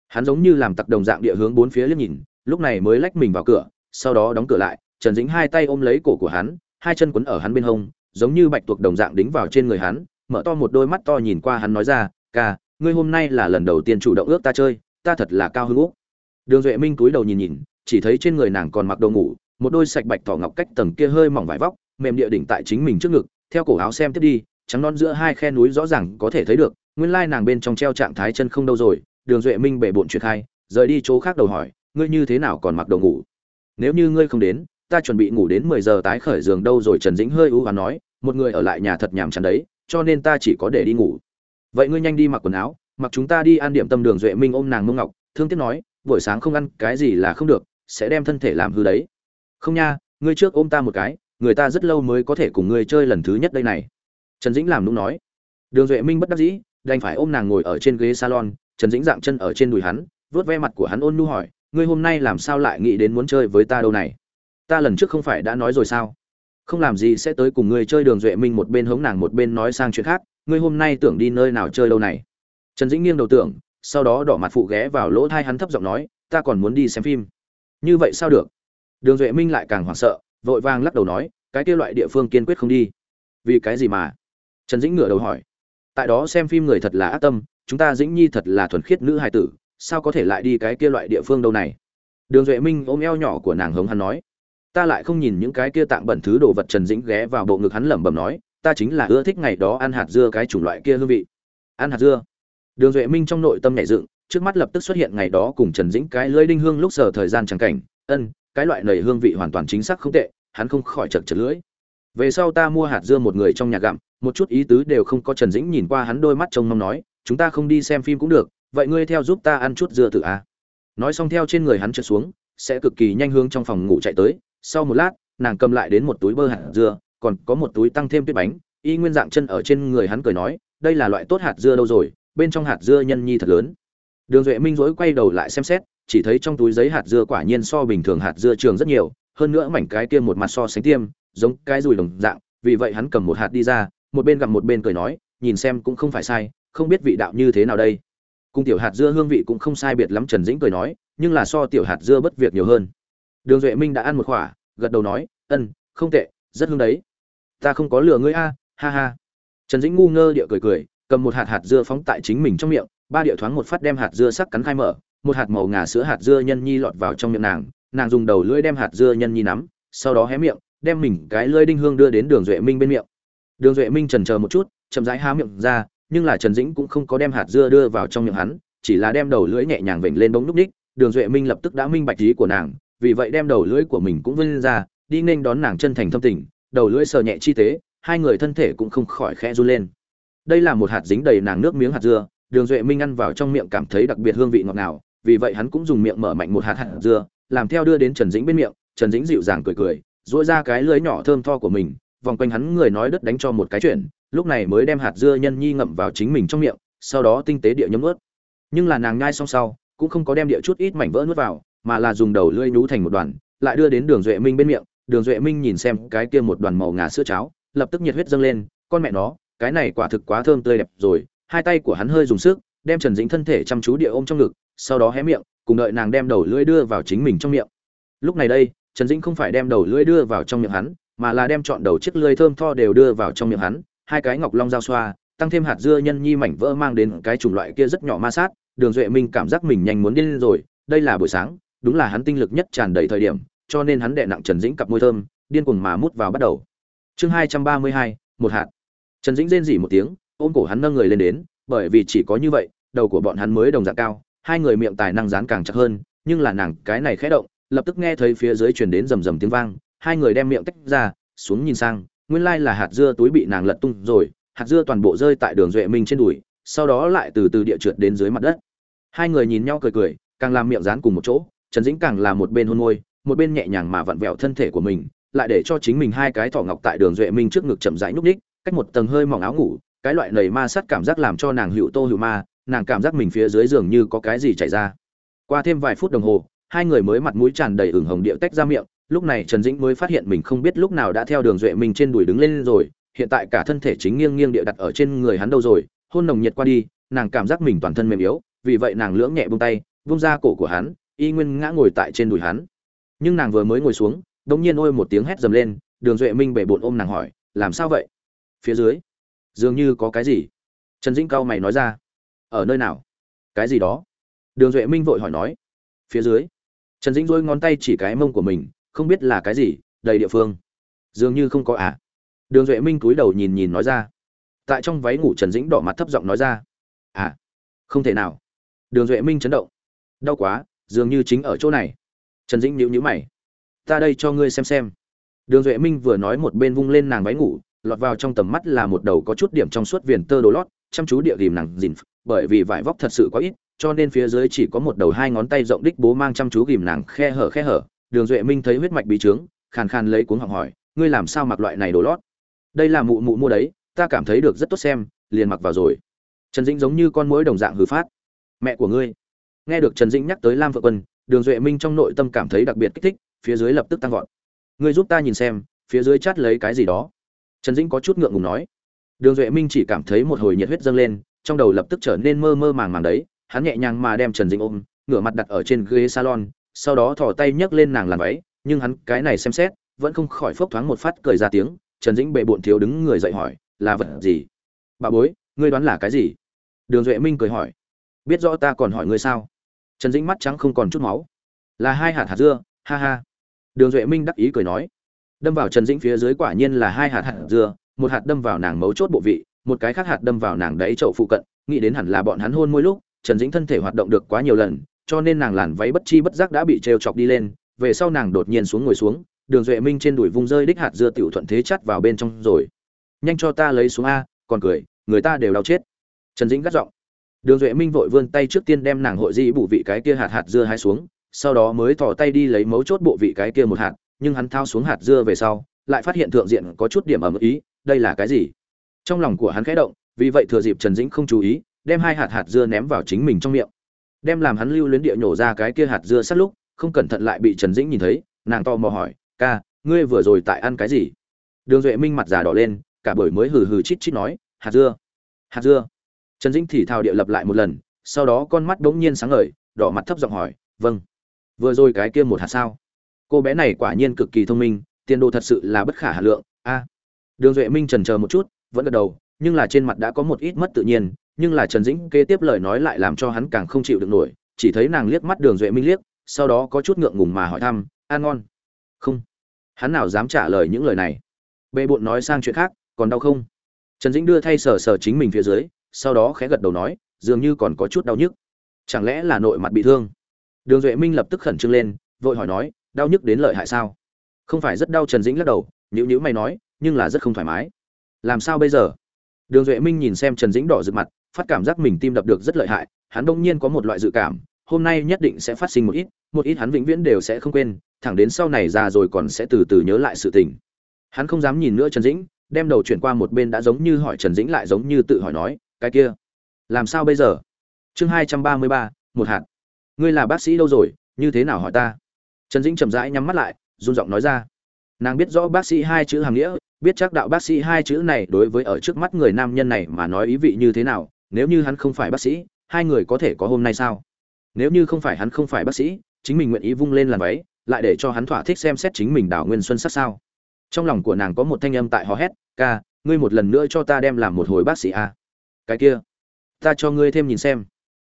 Hắn giống như làm tặc đồng dạng địa hướng bốn phía liếc nhìn lúc này mới lách mình vào cửa sau đó đóng cửa lại trần dĩnh hai tay ôm lấy cổ của hắn hai chân quấn ở hắn bên hông giống như bạch tuộc đồng dạng đính vào trên người hắn mở to một đôi mắt to nhìn qua hắn nói ra ca ngươi hôm nay là lần đầu tiên chủ động ước ta chơi ta thật là cao hứng. Úc đường duệ minh cúi đầu nhìn nhìn chỉ thấy trên người nàng còn mặc đồ ngủ, một đôi sạch bạch thỏ ngọc cách tầng kia hơi mỏng vải vóc, mềm địa đỉnh tại chính mình trước ngực, theo cổ áo xem tiếp đi, trắng non giữa hai khe núi rõ ràng có thể thấy được, nguyên lai nàng bên trong treo trạng thái chân không đâu rồi, đường duệ minh bể bộn chuyện khai rời đi chỗ khác đầu hỏi, ngươi như thế nào còn mặc đồ ngủ? Nếu như ngươi không đến, ta chuẩn bị ngủ đến mười giờ tái khởi giường đâu rồi. Trần dĩnh hơi ưu và nói, một người ở lại nhà thật nhàm chán đấy, cho nên ta chỉ có để đi ngủ. Vậy ngươi nhanh đi mặc quần áo, mặc chúng ta đi ăn điểm tâm. Đường duệ minh ôm nàng mông ngọc, thương tiếc nói, buổi sáng không ăn cái gì là không được sẽ đem thân thể làm hư đấy. Không nha, ngươi trước ôm ta một cái, người ta rất lâu mới có thể cùng ngươi chơi lần thứ nhất đây này. Trần dĩnh làm đúng nói. Đường duệ minh bất đắc dĩ, đành phải ôm nàng ngồi ở trên ghế salon, trần dĩnh dạng chân ở trên đùi hắn vớt ve mặt của hắn ôn nu hỏi, ngươi hôm nay làm sao lại nghĩ đến muốn chơi với ta đâu này? Ta lần trước không phải đã nói rồi sao? Không làm gì sẽ tới cùng ngươi chơi đường duệ minh một bên hống nàng một bên nói sang chuyện khác, ngươi hôm nay tưởng đi nơi nào chơi đâu này? Trần dĩnh nghiêng đầu tưởng, sau đó đỏ mặt phụ ghé vào lỗ thai hắn thấp giọng nói, ta còn muốn đi xem phim như vậy sao được? Đường duệ minh lại càng hoảng sợ, vội vàng lắc đầu nói, cái kia loại địa phương kiên quyết không đi. Vì cái gì mà? Trần dĩnh ngửa đầu hỏi. Tại đó xem phim người thật là ác tâm, chúng ta dĩnh nhi thật là thuần khiết nữ hài tử, sao có thể lại đi cái kia loại địa phương đâu này? Đường duệ minh ôm eo nhỏ của nàng hống hắn nói. Ta lại không nhìn những cái kia tạng bẩn thứ đồ vật trần dĩnh ghé vào bộ ngực hắn lẩm bẩm nói, ta chính là ưa thích ngày đó ăn hạt dưa cái chủng loại kia hương vị. Ăn hạt dưa. Đường duệ minh trong nội tâm nhảy dựng trước mắt lập tức xuất hiện ngày đó cùng trần dĩnh cái lưỡi đinh hương lúc sở thời gian chẳng cảnh. Ân, cái loại nầy hương vị hoàn toàn chính xác không tệ, hắn không khỏi chật chật lưỡi. Về sau ta mua hạt dưa một người trong nhà gặm, một chút ý tứ đều không có trần dĩnh nhìn qua hắn đôi mắt trông mong nói, chúng ta không đi xem phim cũng được, vậy ngươi theo giúp ta ăn chút dưa tự à nói xong theo trên người hắn trượt xuống, sẽ cực kỳ nhanh hướng trong phòng ngủ chạy tới. Sau một lát, nàng cầm lại đến một túi bơ hạt dưa, còn có một túi tăng thêm tuyết bánh, y nguyên dạng chân ở trên người hắn cười nói, đây là loại tốt hạt dưa đâu rồi, bên trong hạt dưa nhân nhi thật lớn đường duệ minh dối quay đầu lại xem xét, chỉ thấy trong túi giấy hạt dưa quả nhiên so bình thường hạt dưa trường rất nhiều, hơn nữa mảnh cái kia một mặt so sánh tiêm, giống cái dùi đồng dạng, vì vậy hắn cầm một hạt đi ra, một bên gặm một bên cười nói, nhìn xem cũng không phải sai, không biết vị đạo như thế nào đây. Cung tiểu hạt dưa hương vị cũng không sai biệt lắm, trần dĩnh cười nói, nhưng là so tiểu hạt dưa bất việc nhiều hơn. Đường duệ minh đã ăn một khỏa gật đầu nói ân không tệ, rất hương đấy. Ta không có lừa ngươi a, ha ha. Trần dĩnh ngu ngơ địa cười cười cầm một hạt hạt dưa phóng tại chính mình trong miệng, ba địa thoáng một phát đem hạt dưa sắc cắn khai mở, một hạt màu ngà sữa hạt dưa nhân nhi lọt vào trong miệng nàng nàng dùng đầu lưỡi đem hạt dưa nhân nhi nắm, sau đó hé miệng, đem mình cái lưỡi đinh hương đưa đến đường duệ minh bên miệng. Đường duệ minh trần chờ một chút, chậm rãi há miệng ra, nhưng là trần dĩnh cũng không có đem hạt dưa đưa vào trong miệng hắn, chỉ là đem đầu lưỡi nhẹ nhàng vểnh lên bóng núc ních, đường duệ minh lập tức đã minh bạch ý của nàng, vì vậy đem đầu lưỡi của mình cũng vươn ra, đi nên đón nàng chân thành thâm tình, đầu lưỡi sờ nhẹ chi tế, hai người thân thể cũng không khỏi khẽ run lên đây là một hạt dính đầy nàng nước miếng hạt dưa, đường duệ minh ăn vào trong miệng cảm thấy đặc biệt hương vị ngọt ngào, vì vậy hắn cũng dùng miệng mở mạnh một hạt hạt dưa, làm theo đưa đến trần dĩnh bên miệng, trần dĩnh dịu dàng cười cười dỗi ra cái lưới nhỏ thơm tho của mình, vòng quanh hắn người nói đất đánh cho một cái chuyện, lúc này mới đem hạt dưa nhân nhi ngậm vào chính mình trong miệng, sau đó tinh tế địa nhấm ướt nhưng là nàng nhai xong sau, cũng không có đem địa chút ít mảnh vỡ nuốt vào, mà là dùng đầu lưỡi nhú thành một đoàn, lại đưa đến đường duệ minh bên miệng, đường duệ minh nhìn xem cái kia một đoàn màu ngà sữa cháo, lập tức nhiệt huyết dâng lên, con mẹ nó cái này quả thực quá thơm tươi đẹp rồi, hai tay của hắn hơi dùng sức, đem trần dĩnh thân thể chăm chú địa ôm trong ngực, sau đó hé miệng, cùng đợi nàng đem đầu lưỡi đưa vào chính mình trong miệng. Lúc này đây, trần dĩnh không phải đem đầu lưỡi đưa vào trong miệng hắn, mà là đem chọn đầu chiếc lưỡi thơm tho đều đưa vào trong miệng hắn, hai cái ngọc long giao xoa, tăng thêm hạt dưa nhân nhi mảnh vỡ mang đến cái chủng loại kia rất nhỏ ma sát, đường duệ minh cảm giác mình nhanh muốn điên rồi, đây là buổi sáng, đúng là hắn tinh lực nhất tràn đầy thời điểm, cho nên hắn đệ nặng trần dĩnh cặp môi thơm, điên cuồng mà mút vào bắt đầu. Chương hai trăm ba mươi hai, một hạt trần dĩnh rên rỉ một tiếng, ôm cổ hắn nâng người lên đến, bởi vì chỉ có như vậy, đầu của bọn hắn mới đồng dạng cao, hai người miệng tài năng dán càng chặt hơn, nhưng là nàng cái này khẽ động, lập tức nghe thấy phía dưới truyền đến rầm rầm tiếng vang, hai người đem miệng tách ra, xuống nhìn sang, nguyên lai là hạt dưa túi bị nàng lật tung rồi, hạt dưa toàn bộ rơi tại đường duệ minh trên đùi, sau đó lại từ từ địa trượt đến dưới mặt đất. Hai người nhìn nhau cười cười, càng làm miệng dán cùng một chỗ, trần dĩnh càng là một bên hôn môi, một bên nhẹ nhàng mà vặn vẹo thân thể của mình, lại để cho chính mình hai cái thỏ ngọc tại đường duệ minh trước ngực chậm rãi nhúc ních cách một tầng hơi mỏng áo ngủ, cái loại nầy ma sát cảm giác làm cho nàng hữu tô hữu ma, nàng cảm giác mình phía dưới giường như có cái gì chảy ra. Qua thêm vài phút đồng hồ, hai người mới mặt mũi tràn đầy ửng hồng điệu tách ra miệng, lúc này trần dĩnh mới phát hiện mình không biết lúc nào đã theo đường duệ minh trên đùi đứng lên rồi, hiện tại cả thân thể chính nghiêng nghiêng địa đặt ở trên người hắn đâu rồi, hôn nồng nhiệt qua đi, nàng cảm giác mình toàn thân mềm yếu, vì vậy nàng lưỡng nhẹ buông tay, buông ra cổ của hắn, y nguyên ngã ngồi tại trên đùi hắn. Nhưng nàng vừa mới ngồi xuống đống nhiên ôi một tiếng hét dầm lên, đường duệ minh bể bộn ôm nàng hỏi, làm sao vậy? Phía dưới. Dường như có cái gì. Trần dĩnh cao mày nói ra. Ở nơi nào? Cái gì đó? Đường duệ minh vội hỏi nói. Phía dưới. Trần dĩnh dôi ngón tay chỉ cái mông của mình, không biết là cái gì, đầy địa phương. Dường như không có à. Đường duệ minh cúi đầu nhìn nhìn nói ra. Tại trong váy ngủ trần dĩnh đỏ mặt thấp giọng nói ra. À không thể nào. Đường duệ minh chấn động. Đau quá, dường như chính ở chỗ này. Trần dĩnh nhíu nhíu mày. Ta đây cho ngươi xem xem. Đường duệ minh vừa nói một bên vung lên nàng váy ngủ lọt vào trong tầm mắt là một đầu có chút điểm trong suốt viền tơ đồ lót, chăm chú địa ghìm nàng dìn bởi vì vải vóc thật sự quá ít, cho nên phía dưới chỉ có một đầu hai ngón tay rộng đích bố mang chăm chú ghìm nàng khe hở khe hở. Đường duệ minh thấy huyết mạch bị trướng khàn khàn lấy cuốn họng hỏi, ngươi làm sao mặc loại này đồ lót? Đây là mụ mụ mua đấy, ta cảm thấy được rất tốt xem, liền mặc vào rồi. Trần dĩnh giống như con mũi đồng dạng hư phát. Mẹ của ngươi. Nghe được trần dĩnh nhắc tới lam vợ quân, đường duệ minh trong nội tâm cảm thấy đặc biệt kích thích, phía dưới lập tức tăng vọt. Ngươi giúp ta nhìn xem, phía dưới chát lấy cái gì đó trần dĩnh có chút ngượng ngùng nói. Đường duệ minh chỉ cảm thấy một hồi nhiệt huyết dâng lên, trong đầu lập tức trở nên mơ mơ màng màng đấy. Hắn nhẹ nhàng mà đem trần dĩnh ôm, ngửa mặt đặt ở trên ghế salon, sau đó thò tay nhấc lên nàng làn váy. Nhưng hắn cái này xem xét, vẫn không khỏi phốc thoáng một phát cười ra tiếng. Trần dĩnh bệ bộn thiếu đứng người dậy hỏi, là vật gì? Bà bối, ngươi đoán là cái gì? Đường duệ minh cười hỏi, biết rõ ta còn hỏi ngươi sao? Trần dĩnh mắt trắng không còn chút máu. Là hai hạt hạt dưa, ha ha. Đường duệ minh đắc ý cười nói đâm vào trần dĩnh phía dưới quả nhiên là hai hạt hạt dưa, một hạt đâm vào nàng mấu chốt bộ vị, một cái khác hạt đâm vào nàng đáy chậu phụ cận, nghĩ đến hẳn là bọn hắn hôn mỗi lúc, trần dĩnh thân thể hoạt động được quá nhiều lần, cho nên nàng làn váy bất chi bất giác đã bị trêu chọc đi lên, về sau nàng đột nhiên xuống ngồi xuống, đường duệ minh trên đùi vung rơi đích hạt dưa tiểu thuận thế chắt vào bên trong rồi. Nhanh cho ta lấy xuống a, còn cười, người ta đều đau chết. Trần dĩnh gắt giọng. Đường duệ minh vội vươn tay trước tiên đem nàng hội di bù vị cái kia hạt hạt dưa hai xuống, sau đó mới thò tay đi lấy mấu chốt bộ vị cái kia một hạt nhưng hắn thao xuống hạt dưa về sau, lại phát hiện thượng diện có chút điểm ẩm ý, đây là cái gì? Trong lòng của hắn khẽ động, vì vậy thừa dịp trần dĩnh không chú ý, đem hai hạt hạt dưa ném vào chính mình trong miệng. Đem làm hắn lưu luyến địa nhổ ra cái kia hạt dưa sát lúc, không cẩn thận lại bị trần dĩnh nhìn thấy, nàng to mò hỏi, ca, ngươi vừa rồi tại ăn cái gì? Đường duệ minh mặt già đỏ lên, cả buổi mới hừ hừ chít chít nói, hạt dưa hạt dưa. Trần dĩnh thì thào địa lập lại một lần, sau đó con mắt bỗng nhiên sáng ngời, đỏ mặt thấp giọng hỏi vâng vừa rồi cái kia một hạt sao? Cô bé này quả nhiên cực kỳ thông minh, tiền đồ thật sự là bất khả hà lượng. A, đường duệ minh trần chờ một chút, vẫn gật đầu, nhưng là trên mặt đã có một ít mất tự nhiên, nhưng là trần dĩnh kế tiếp lời nói lại làm cho hắn càng không chịu được nổi, chỉ thấy nàng liếc mắt đường duệ minh liếc, sau đó có chút ngượng ngùng mà hỏi thăm ăn ngon? Không. Hắn nào dám trả lời những lời này. Bệ bộn nói sang chuyện khác, còn đau không? Trần dĩnh đưa thay sờ sờ chính mình phía dưới, sau đó khẽ gật đầu nói, dường như còn có chút đau nhức. Chẳng lẽ là nội mặt bị thương? Đường duệ minh lập tức khẩn trương lên, vội hỏi nói đau nhức đến lợi hại sao? Không phải rất đau trần dĩnh lắc đầu nhữ nhữ mày nói, nhưng là rất không thoải mái. Làm sao bây giờ? Đường duệ minh nhìn xem trần dĩnh đỏ rực mặt, phát cảm giác mình tim đập được rất lợi hại, hắn đông nhiên có một loại dự cảm, hôm nay nhất định sẽ phát sinh một ít một ít hắn vĩnh viễn đều sẽ không quên, thẳng đến sau này già rồi còn sẽ từ từ nhớ lại sự tình. Hắn không dám nhìn nữa trần dĩnh, đem đầu chuyển qua một bên đã giống như hỏi trần dĩnh lại giống như tự hỏi nói, cái kia, làm sao bây giờ? Chương hai trăm ba mươi ba, một hạt. Ngươi là bác sĩ đâu rồi, như thế nào hỏi ta? Trần dĩnh chậm rãi nhắm mắt lại, run giọng nói ra. Nàng biết rõ bác sĩ hai chữ hàm nghĩa, biết chắc đạo bác sĩ hai chữ này đối với ở trước mắt người nam nhân này mà nói ý vị như thế nào, nếu như hắn không phải bác sĩ, hai người có thể có hôm nay sao? Nếu như không phải hắn không phải bác sĩ, chính mình nguyện ý vung lên làn váy, lại để cho hắn thỏa thích xem xét chính mình đảo nguyên xuân sắc sao? Trong lòng của nàng có một thanh âm tại hò hét, ca, ngươi một lần nữa cho ta đem làm một hồi bác sĩ a cái kia, ta cho ngươi thêm nhìn xem.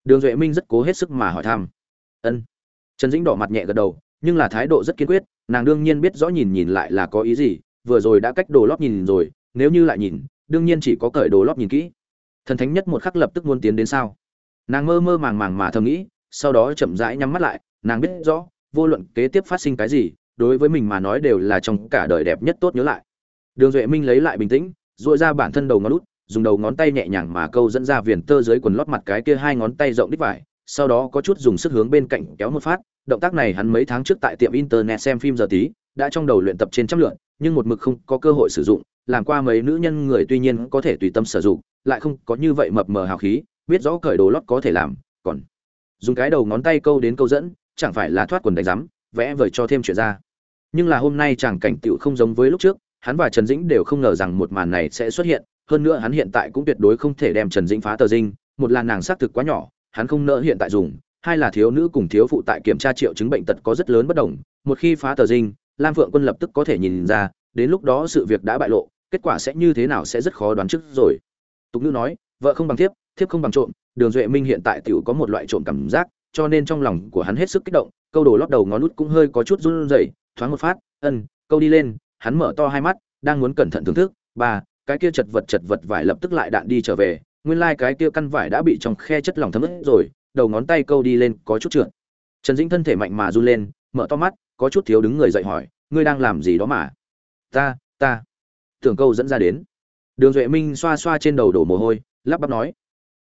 Đường duệ minh rất cố hết sức mà hỏi thăm. Ân. Trần dĩnh đỏ mặt nhẹ gật đầu nhưng là thái độ rất kiên quyết, nàng đương nhiên biết rõ nhìn nhìn lại là có ý gì, vừa rồi đã cách đồ lót nhìn rồi, nếu như lại nhìn, đương nhiên chỉ có cởi đồ lót nhìn kỹ. Thần thánh nhất một khắc lập tức muốn tiến đến sao? Nàng mơ mơ màng màng mà thầm nghĩ, sau đó chậm rãi nhắm mắt lại, nàng biết rõ, vô luận kế tiếp phát sinh cái gì, đối với mình mà nói đều là trong cả đời đẹp nhất tốt nhớ lại. Đường duệ minh lấy lại bình tĩnh dội ra bản thân đầu ngón út, dùng đầu ngón tay nhẹ nhàng mà câu dẫn ra viền tơ dưới quần lót mặt cái kia hai ngón tay rộng đít vải sau đó có chút dùng sức hướng bên cạnh kéo một phát. Động tác này hắn mấy tháng trước tại tiệm internet xem phim giờ tí, đã trong đầu luyện tập trên trăm lượt, nhưng một mực không có cơ hội sử dụng. Làm qua mấy nữ nhân người tuy nhiên có thể tùy tâm sử dụng, lại không có như vậy mập mờ hào khí, biết rõ cởi đồ lót có thể làm, còn dùng cái đầu ngón tay câu đến câu dẫn, chẳng phải là thoát quần đánh rắm vẽ vời cho thêm chuyện ra. Nhưng là hôm nay chàng cảnh tựu không giống với lúc trước, hắn và trần dĩnh đều không ngờ rằng một màn này sẽ xuất hiện, hơn nữa hắn hiện tại cũng tuyệt đối không thể đem trần dĩnh phá tờ dinh, một là nàng xác thực quá nhỏ hắn không nỡ hiện tại dùng, hai là thiếu nữ cùng thiếu phụ tại kiểm tra triệu chứng bệnh tật có rất lớn bất đồng, một khi phá tờ dinh lam phượng quân lập tức có thể nhìn ra, đến lúc đó sự việc đã bại lộ, kết quả sẽ như thế nào sẽ rất khó đoán trước rồi. Tục nữ nói, vợ không bằng thiếp thiếp không bằng trộm, đường duệ minh hiện tại tiểu có một loại trộm cảm giác, cho nên trong lòng của hắn hết sức kích động, câu đồ lót đầu ngón nút cũng hơi có chút run rẩy, thoáng một phát, ân, câu đi lên. Hắn mở to hai mắt, đang muốn cẩn thận thưởng thức, ba, cái kia chật vật chật vật vải lập tức lại đạn đi trở về nguyên lai like cái kia căn vải đã bị trong khe chất lỏng thấm ướt rồi, đầu ngón tay câu đi lên có chút trượt. Trần dĩnh thân thể mạnh mà run lên, mở to mắt, có chút thiếu đứng người dậy hỏi, ngươi đang làm gì đó mà? Ta ta. Tưởng câu dẫn ra đến. Đường duệ minh xoa xoa trên đầu đổ mồ hôi, lắp bắp nói,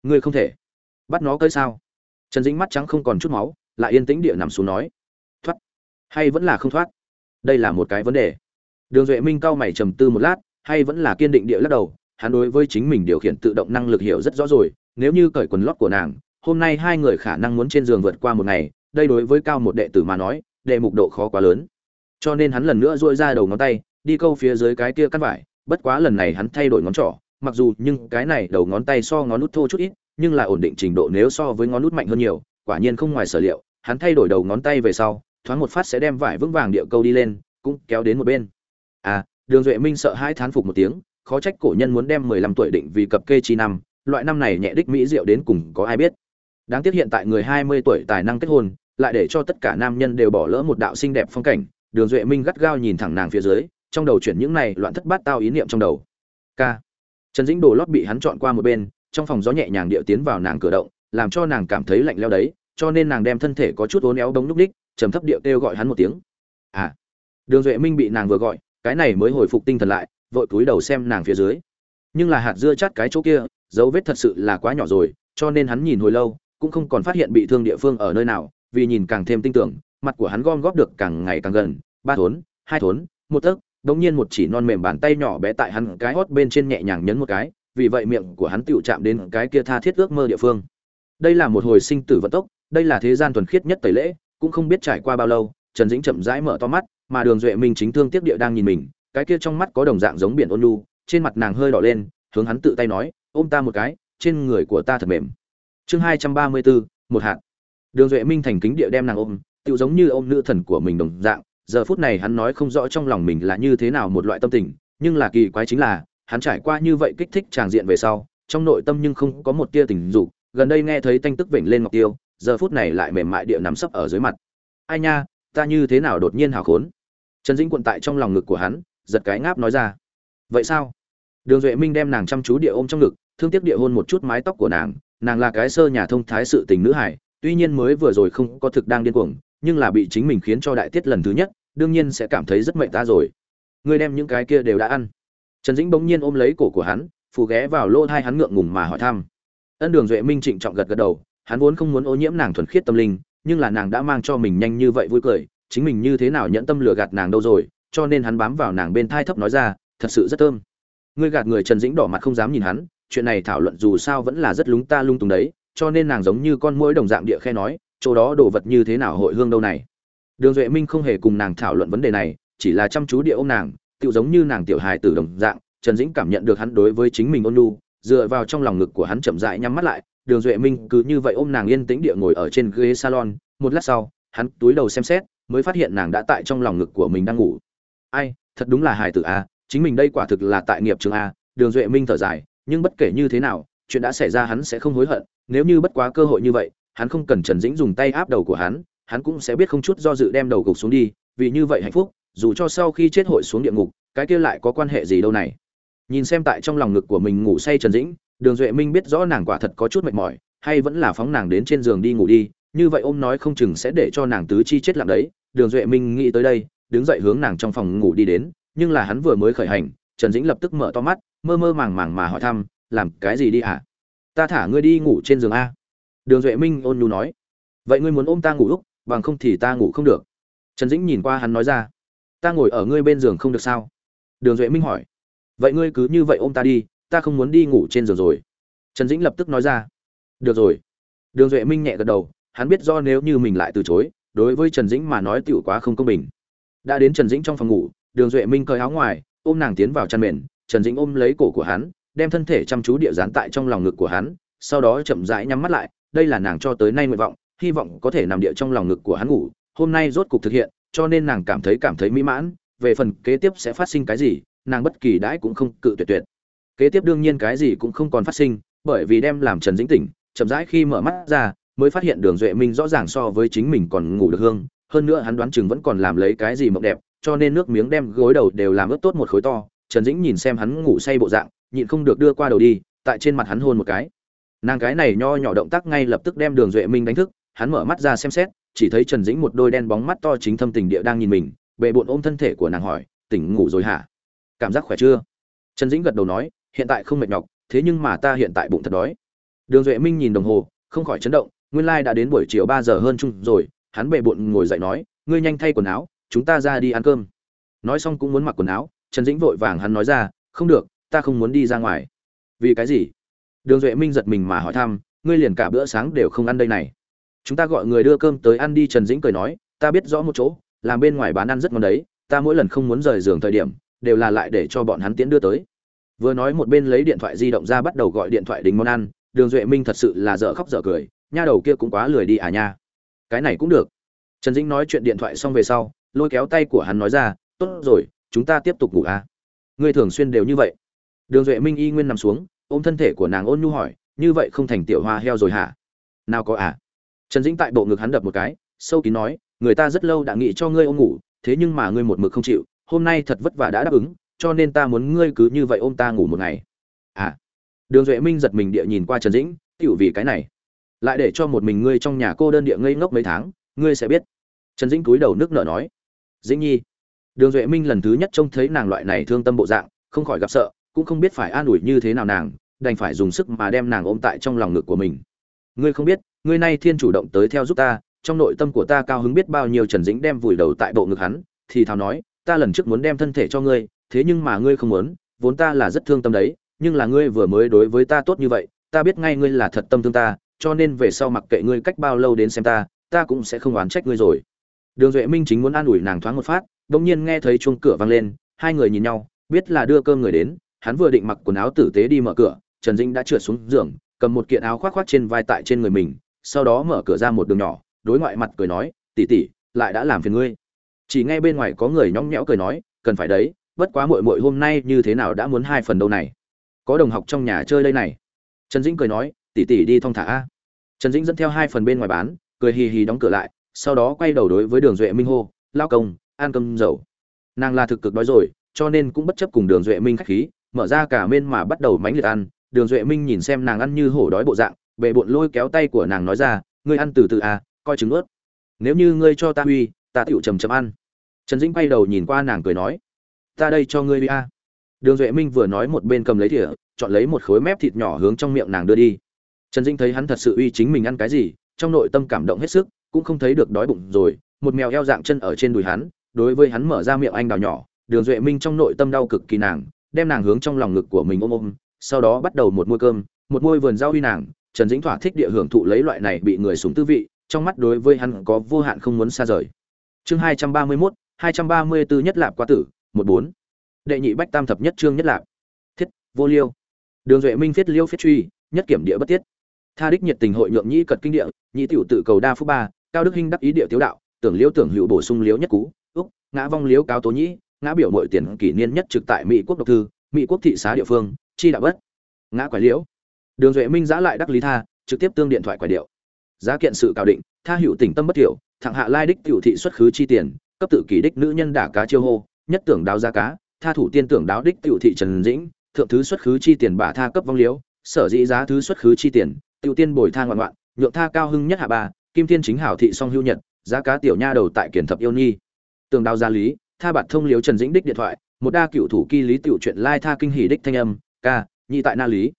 ngươi không thể. Bắt nó cơi sao? Trần dĩnh mắt trắng không còn chút máu, lại yên tĩnh địa nằm xuống nói, thoát. Hay vẫn là không thoát? Đây là một cái vấn đề. Đường duệ minh cau mày trầm tư một lát, hay vẫn là kiên định địa lắc đầu hắn đối với chính mình điều khiển tự động năng lực hiểu rất rõ rồi, nếu như cởi quần lót của nàng, hôm nay hai người khả năng muốn trên giường vượt qua một ngày, đây đối với cao một đệ tử mà nói, đệ mục độ khó quá lớn. Cho nên hắn lần nữa duỗi ra đầu ngón tay, đi câu phía dưới cái kia cắt vải, bất quá lần này hắn thay đổi ngón trỏ, mặc dù nhưng cái này đầu ngón tay so ngón nút thô chút ít, nhưng là ổn định trình độ nếu so với ngón nút mạnh hơn nhiều, quả nhiên không ngoài sở liệu, hắn thay đổi đầu ngón tay về sau, thoáng một phát sẽ đem vải vững vàng địa câu đi lên, cũng kéo đến một bên. À đường duệ minh sợ hai thán phục một tiếng khó trách cổ nhân muốn đem mười lăm tuổi định vì cập kê chi năm, loại năm này nhẹ đích mỹ diệu đến cùng có ai biết. Đáng tiếc hiện tại người hai mươi tuổi tài năng kết hôn, lại để cho tất cả nam nhân đều bỏ lỡ một đạo xinh đẹp phong cảnh, đường duệ minh gắt gao nhìn thẳng nàng phía dưới, trong đầu chuyển những này loạn thất bát tao ý niệm trong đầu. K. Trần dĩnh đồ lót bị hắn chọn qua một bên, trong phòng gió nhẹ nhàng điệu tiến vào nàng cửa động, làm cho nàng cảm thấy lạnh leo đấy, cho nên nàng đem thân thể có chút uốn éo đống lúc đích trầm thấp điệu kêu gọi hắn một tiếng. À. Đường duệ minh bị nàng vừa gọi, cái này mới hồi phục tinh thần lại vội cúi đầu xem nàng phía dưới. Nhưng là hạt dưa chát cái chỗ kia, dấu vết thật sự là quá nhỏ rồi, cho nên hắn nhìn hồi lâu, cũng không còn phát hiện bị thương địa phương ở nơi nào, vì nhìn càng thêm tin tưởng, mặt của hắn gom góp được càng ngày càng gần, ba thốn, hai thốn, một tấc, đống nhiên một chỉ non mềm bàn tay nhỏ bé tại hắn cái hót bên trên nhẹ nhàng nhấn một cái, vì vậy miệng của hắn tựu chạm đến cái kia tha thiết ước mơ địa phương. Đây là một hồi sinh tử vận tốc, đây là thế gian thuần khiết nhất tẩy lễ, cũng không biết trải qua bao lâu, trần dĩnh chậm rãi mở to mắt, mà đường duệ minh chính thương tiếc địa đang nhìn mình cái kia trong mắt có đồng dạng giống biển ôn nhu, trên mặt nàng hơi đỏ lên, hướng hắn tự tay nói, ôm ta một cái, trên người của ta thật mềm. Chương hai trăm ba mươi bốn một hạt. Đường duệ minh thành kính địa đem nàng ôm tự giống như ôm nữ thần của mình đồng dạng, giờ phút này hắn nói không rõ trong lòng mình là như thế nào một loại tâm tình, nhưng là kỳ quái chính là, hắn trải qua như vậy kích thích tràng diện về sau, trong nội tâm nhưng không có một tia tình dục, gần đây nghe thấy tanh tức vểnh lên ngọc tiêu, giờ phút này lại mềm mại địa nằm sấp ở dưới mặt. Ai nha, ta như thế nào đột nhiên hào khốn? Trần dĩnh quận tại trong lòng ngực của hắn giật cái ngáp nói ra. Vậy sao? Đường duệ minh đem nàng chăm chú địa ôm trong ngực, thương tiếc địa hôn một chút mái tóc của nàng. Nàng là cái sơ nhà thông thái sự tình nữ hải tuy nhiên mới vừa rồi không có thực đang điên cuồng, nhưng là bị chính mình khiến cho đại tiết lần thứ nhất, đương nhiên sẽ cảm thấy rất mệnh ta rồi. Ngươi đem những cái kia đều đã ăn. Trần dĩnh bỗng nhiên ôm lấy cổ của hắn, phù ghé vào lỗ thai hắn ngượng ngùng mà hỏi thăm. Ân đường duệ minh trịnh trọng gật gật đầu, hắn vốn không muốn ô nhiễm nàng thuần khiết tâm linh, nhưng là nàng đã mang cho mình nhanh như vậy vui cười, chính mình như thế nào nhẫn tâm lừa gạt nàng đâu rồi? Cho nên hắn bám vào nàng bên thai thấp nói ra, thật sự rất thơm. Ngươi gạt người trần dĩnh đỏ mặt không dám nhìn hắn, chuyện này thảo luận dù sao vẫn là rất lúng ta lung tùng đấy, cho nên nàng giống như con mũi đồng dạng địa khe nói, chỗ đó đồ vật như thế nào hội hương đâu này? Đường duệ minh không hề cùng nàng thảo luận vấn đề này, chỉ là chăm chú địa ôm nàng tự giống như nàng tiểu hài tử đồng dạng, trần dĩnh cảm nhận được hắn đối với chính mình ôn nhu, dựa vào trong lòng ngực của hắn chậm rãi nhắm mắt lại, đường duệ minh cứ như vậy ôm nàng yên tĩnh địa ngồi ở trên ghế salon, một lát sau, hắn túi đầu xem xét, mới phát hiện nàng đã tại trong lòng ngực của mình đang ngủ ai, thật đúng là hài tử a chính mình đây quả thực là tại nghiệp trường a, đường duệ minh thở dài, nhưng bất kể như thế nào, chuyện đã xảy ra hắn sẽ không hối hận, nếu như bất quá cơ hội như vậy, hắn không cần trần dĩnh dùng tay áp đầu của hắn hắn cũng sẽ biết không chút do dự đem đầu gục xuống đi, vì như vậy hạnh phúc, dù cho sau khi chết hội xuống địa ngục, cái kia lại có quan hệ gì đâu này. Nhìn xem tại trong lòng ngực của mình ngủ say trần dĩnh, đường duệ minh biết rõ nàng quả thật có chút mệt mỏi, hay vẫn là phóng nàng đến trên giường đi ngủ đi, như vậy ôm nói không chừng sẽ để cho nàng tứ chi chết lặng đấy, đường duệ minh nghĩ tới đây đứng dậy hướng nàng trong phòng ngủ đi đến, nhưng là hắn vừa mới khởi hành, trần dĩnh lập tức mở to mắt, mơ mơ màng màng mà hỏi thăm, làm cái gì đi hả ta thả ngươi đi ngủ trên giường a. Đường duệ minh ôn nhu nói, vậy ngươi muốn ôm ta ngủ lúc, bằng không thì ta ngủ không được. Trần dĩnh nhìn qua hắn nói ra, ta ngồi ở ngươi bên giường không được sao? Đường duệ minh hỏi, vậy ngươi cứ như vậy ôm ta đi, ta không muốn đi ngủ trên giường rồi. Trần dĩnh lập tức nói ra, được rồi. Đường duệ minh nhẹ gật đầu, hắn biết do nếu như mình lại từ chối, đối với trần dĩnh mà nói tựu quá không công bình đã đến trần dĩnh trong phòng ngủ, đường duệ minh cởi áo ngoài, ôm nàng tiến vào chăn mền, trần dĩnh ôm lấy cổ của hắn, đem thân thể chăm chú địa dán tại trong lòng ngực của hắn, sau đó chậm rãi nhắm mắt lại, đây là nàng cho tới nay nguyện vọng, hy vọng có thể nằm địa trong lòng ngực của hắn ngủ, hôm nay rốt cục thực hiện, cho nên nàng cảm thấy cảm thấy mỹ mãn, về phần kế tiếp sẽ phát sinh cái gì, nàng bất kỳ đãi cũng không cự tuyệt tuyệt. Kế tiếp đương nhiên cái gì cũng không còn phát sinh, bởi vì đem làm trần dĩnh tỉnh, chậm rãi khi mở mắt ra, mới phát hiện đường duệ minh rõ ràng so với chính mình còn ngủ được hương hơn nữa hắn đoán chừng vẫn còn làm lấy cái gì mộng đẹp, cho nên nước miếng đem gối đầu đều làm ướt tốt một khối to. Trần dĩnh nhìn xem hắn ngủ say bộ dạng, nhịn không được đưa qua đầu đi, tại trên mặt hắn hôn một cái. Nàng cái này nho nhỏ động tác ngay lập tức đem đường duệ minh đánh thức, hắn mở mắt ra xem xét, chỉ thấy trần dĩnh một đôi đen bóng mắt to chính thâm tình địa đang nhìn mình bệ bộn ôm thân thể của nàng hỏi, tỉnh ngủ rồi hả? Cảm giác khỏe chưa? Trần dĩnh gật đầu nói, hiện tại không mệt nhọc, thế nhưng mà ta hiện tại bụng thật đói. Đường duệ minh nhìn đồng hồ, không khỏi chấn động, nguyên lai đã đến buổi chiều ba giờ hơn chung rồi hắn bệ bụng ngồi dậy nói, ngươi nhanh thay quần áo, chúng ta ra đi ăn cơm. Nói xong cũng muốn mặc quần áo, trần dĩnh vội vàng hắn nói ra, không được, ta không muốn đi ra ngoài. Vì cái gì? Đường duệ minh giật mình mà hỏi thăm, ngươi liền cả bữa sáng đều không ăn đây này. Chúng ta gọi người đưa cơm tới ăn đi, trần dĩnh cười nói, ta biết rõ một chỗ, làm bên ngoài bán ăn rất ngon đấy, ta mỗi lần không muốn rời giường thời điểm, đều là lại để cho bọn hắn tiến đưa tới. Vừa nói một bên lấy điện thoại di động ra bắt đầu gọi điện thoại đính món ăn, đường duệ minh thật sự là dở khóc dở cười, nha đầu kia cũng quá lười đi à nha cái này cũng được. Trần dĩnh nói chuyện điện thoại xong về sau, lôi kéo tay của hắn nói ra, tốt rồi, chúng ta tiếp tục ngủ à? Ngươi thường xuyên đều như vậy. Đường duệ minh y nguyên nằm xuống, ôm thân thể của nàng ôn nhu hỏi, như vậy không thành tiểu hoa heo rồi hả? Nào có à? Trần dĩnh tại bộ ngực hắn đập một cái, sâu kín nói, người ta rất lâu đã nghĩ cho ngươi ôm ngủ, thế nhưng mà ngươi một mực không chịu, hôm nay thật vất vả đã đáp ứng, cho nên ta muốn ngươi cứ như vậy ôm ta ngủ một ngày. À. Đường duệ minh giật mình địa nhìn qua trần dĩnh tựu vì cái này lại để cho một mình ngươi trong nhà cô đơn địa ngây ngốc mấy tháng, ngươi sẽ biết. Trần dĩnh cúi đầu nước nở nói. Dĩnh nhi. Đường duệ minh lần thứ nhất trông thấy nàng loại này thương tâm bộ dạng, không khỏi gặp sợ, cũng không biết phải an ủi như thế nào nàng, đành phải dùng sức mà đem nàng ôm tại trong lòng ngực của mình. Ngươi không biết, ngươi nay thiên chủ động tới theo giúp ta, trong nội tâm của ta cao hứng biết bao nhiêu. Trần dĩnh đem vùi đầu tại bộ ngực hắn, thì thào nói, ta lần trước muốn đem thân thể cho ngươi, thế nhưng mà ngươi không muốn, vốn ta là rất thương tâm đấy, nhưng là ngươi vừa mới đối với ta tốt như vậy, ta biết ngay ngươi là thật tâm thương ta cho nên về sau mặc kệ ngươi cách bao lâu đến xem ta ta cũng sẽ không oán trách ngươi rồi. Đường duệ minh chính muốn an ủi nàng thoáng một phát đ ỗ n g nhiên nghe thấy chuông cửa vang lên, hai người nhìn nhau, biết là đưa cơm người đến, hắn vừa định mặc quần áo tử tế đi mở cửa, trần dĩnh đã trượt xuống giường, cầm một kiện áo khoác khoác trên vai tại trên người mình, sau đó mở cửa ra một đường nhỏ, đối ngoại mặt cười nói tỉ tỉ lại đã làm phiền ngươi. Chỉ nghe bên ngoài có người nhõng nhẽo cười nói, cần phải đấy, bất quá mội mội hôm nay như thế nào đã muốn hai phần đâu này? Có đồng học trong nhà chơi đây này. Trần dĩnh cười nói tỉ tỉ đi thong thả a. Trần dĩnh dẫn theo hai phần bên ngoài bán, cười hì hì đóng cửa lại, sau đó quay đầu đối với đường duệ minh hô, lao công, ăn cơm dầu. Nàng là thực cực đói rồi, cho nên cũng bất chấp cùng đường duệ minh khách khí, mở ra cả bên mà bắt đầu mánh liệt ăn. Đường duệ minh nhìn xem nàng ăn như hổ đói bộ dạng bệ bộn lôi kéo tay của nàng nói ra, ngươi ăn từ từ à coi chứng ướt. Nếu như ngươi cho ta uy, ta tựu chầm chầm ăn. Trần dĩnh quay đầu nhìn qua nàng cười nói, ta đây cho ngươi uy à. đường duệ minh vừa nói một bên cầm lấy thìa, chọn lấy một khối mép thịt nhỏ hướng trong miệng nàng đưa đi trần dĩnh thấy hắn thật sự uy chính mình ăn cái gì, trong nội tâm cảm động hết sức, cũng không thấy được đói bụng rồi, một mèo eo dạng chân ở trên đùi hắn, đối với hắn mở ra miệng anh đào nhỏ, đường duệ minh trong nội tâm đau cực kỳ nàng, đem nàng hướng trong lòng ngực của mình ôm ôm, sau đó bắt đầu một môi cơm, một môi vườn rau uy nàng, trần dĩnh thỏa thích địa hưởng thụ lấy loại này bị người súng tư vị, trong mắt đối với hắn có vô hạn không muốn xa rời. Chương hai trăm ba mươi mốt, hai trăm ba mươi bốn nhất lạp qua tử, một bốn. Đệ nhị bách tam thập nhất trương nhất lạp. Thiết, vô liêu. Đường duệ minh viết liêu viết truy, nhất kiểm địa bất tiết tha đích nhiệt tình hội nhượng nhĩ cật kinh địa, nhĩ tiểu tự cầu đa phú ba, cao đức hinh đắc ý địa tiếu đạo, tưởng liễu tưởng hữu bổ sung liễu nhất cú, úc, ngã vong liễu cao tố nhĩ, ngã biểu mội tiền kỷ niên nhất trực tại mỹ quốc độc thư, mỹ quốc thị xá địa phương, chi đạo bất. Ngã quả liễu. Đường duệ minh giã lại đắc lý tha, trực tiếp tương điện thoại quả điệu. Giá kiện sự cào định, tha hữu tỉnh tâm bất hiểu thẳng hạ lai đích tiểu thị xuất khứ chi tiền, cấp tự kỷ đích nữ nhân đả cá chiêu hô, nhất tưởng đáo giá cá, tha thủ tiên tưởng đáo đích tiểu thị trần dĩnh, thượng thứ xuất khứ chi tiền bả tha cấp vong liễu, sở dĩ giá thứ xuất khứ chi tiền tiểu tiên bồi tha ngoạn ngoạn, nhượng tha cao hưng nhất hạ ba, kim thiên chính hảo thị song hưu nhật, giá cá tiểu nha đầu tại kiển thập yêu nhi. Tường đao gia lý, tha bạt thông liếu trần dĩnh đích điện thoại, một đa cựu thủ kỳ lý tiểu chuyện lai tha kinh hỉ đích thanh âm, ca, nhị tại na lý.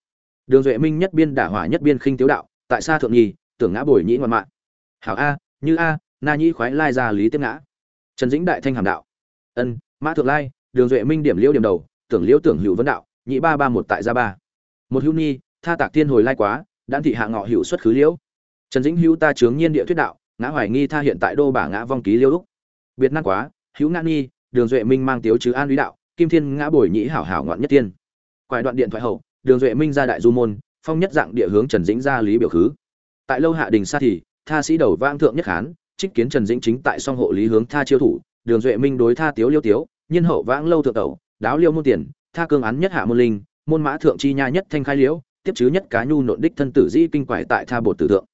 Đường duệ minh nhất biên đả hỏa nhất biên khinh tiếu đạo, tại xa thượng nhi, tưởng ngã bồi nhĩ ngoạn mạn. hảo a, như a, na nhĩ khoái lai gia lý tiếp ngã. Trần dĩnh đại thanh hàm đạo, ân, mã thượng lai, đường duệ minh điểm liễu điểm đầu, tưởng liễu tưởng hữu vấn đạo, nhị ba ba một tại gia ba. Một hữu nhi, tha tạc thiên hồi lai quá đan thị hạ ngọ hữu xuất khứ liễu. Trần dĩnh hữu ta chướng nhiên địa thuyết đạo, ngã hoài nghi tha hiện tại đô bả ngã vong ký liêu lúc. Biệt năng quá, hữu ngã nghi, đường duệ minh mang tiếu chứ an lý đạo, kim thiên ngã bồi nhĩ hảo hảo ngoạn nhất tiên. Quài đoạn điện thoại hậu, đường duệ minh ra đại du môn, phong nhất dạng địa hướng trần dĩnh ra lý biểu khứ. Tại lâu hạ đình xa thì, tha sĩ đầu vang thượng nhất khán, trích kiến trần dĩnh chính tại song hộ lý hướng tha chiêu thủ, đường duệ minh đối tha tiếu liêu tiếu nhân hậu vãng lâu thượng tẩu, đáo liêu môn tiền, tha cương án nhất hạ môn linh, môn mã thượng chi nha nhất thanh khai liễu tiếp chứ nhất cá nhu nộn đích thân tử di kinh quải tại tha bột tử tượng,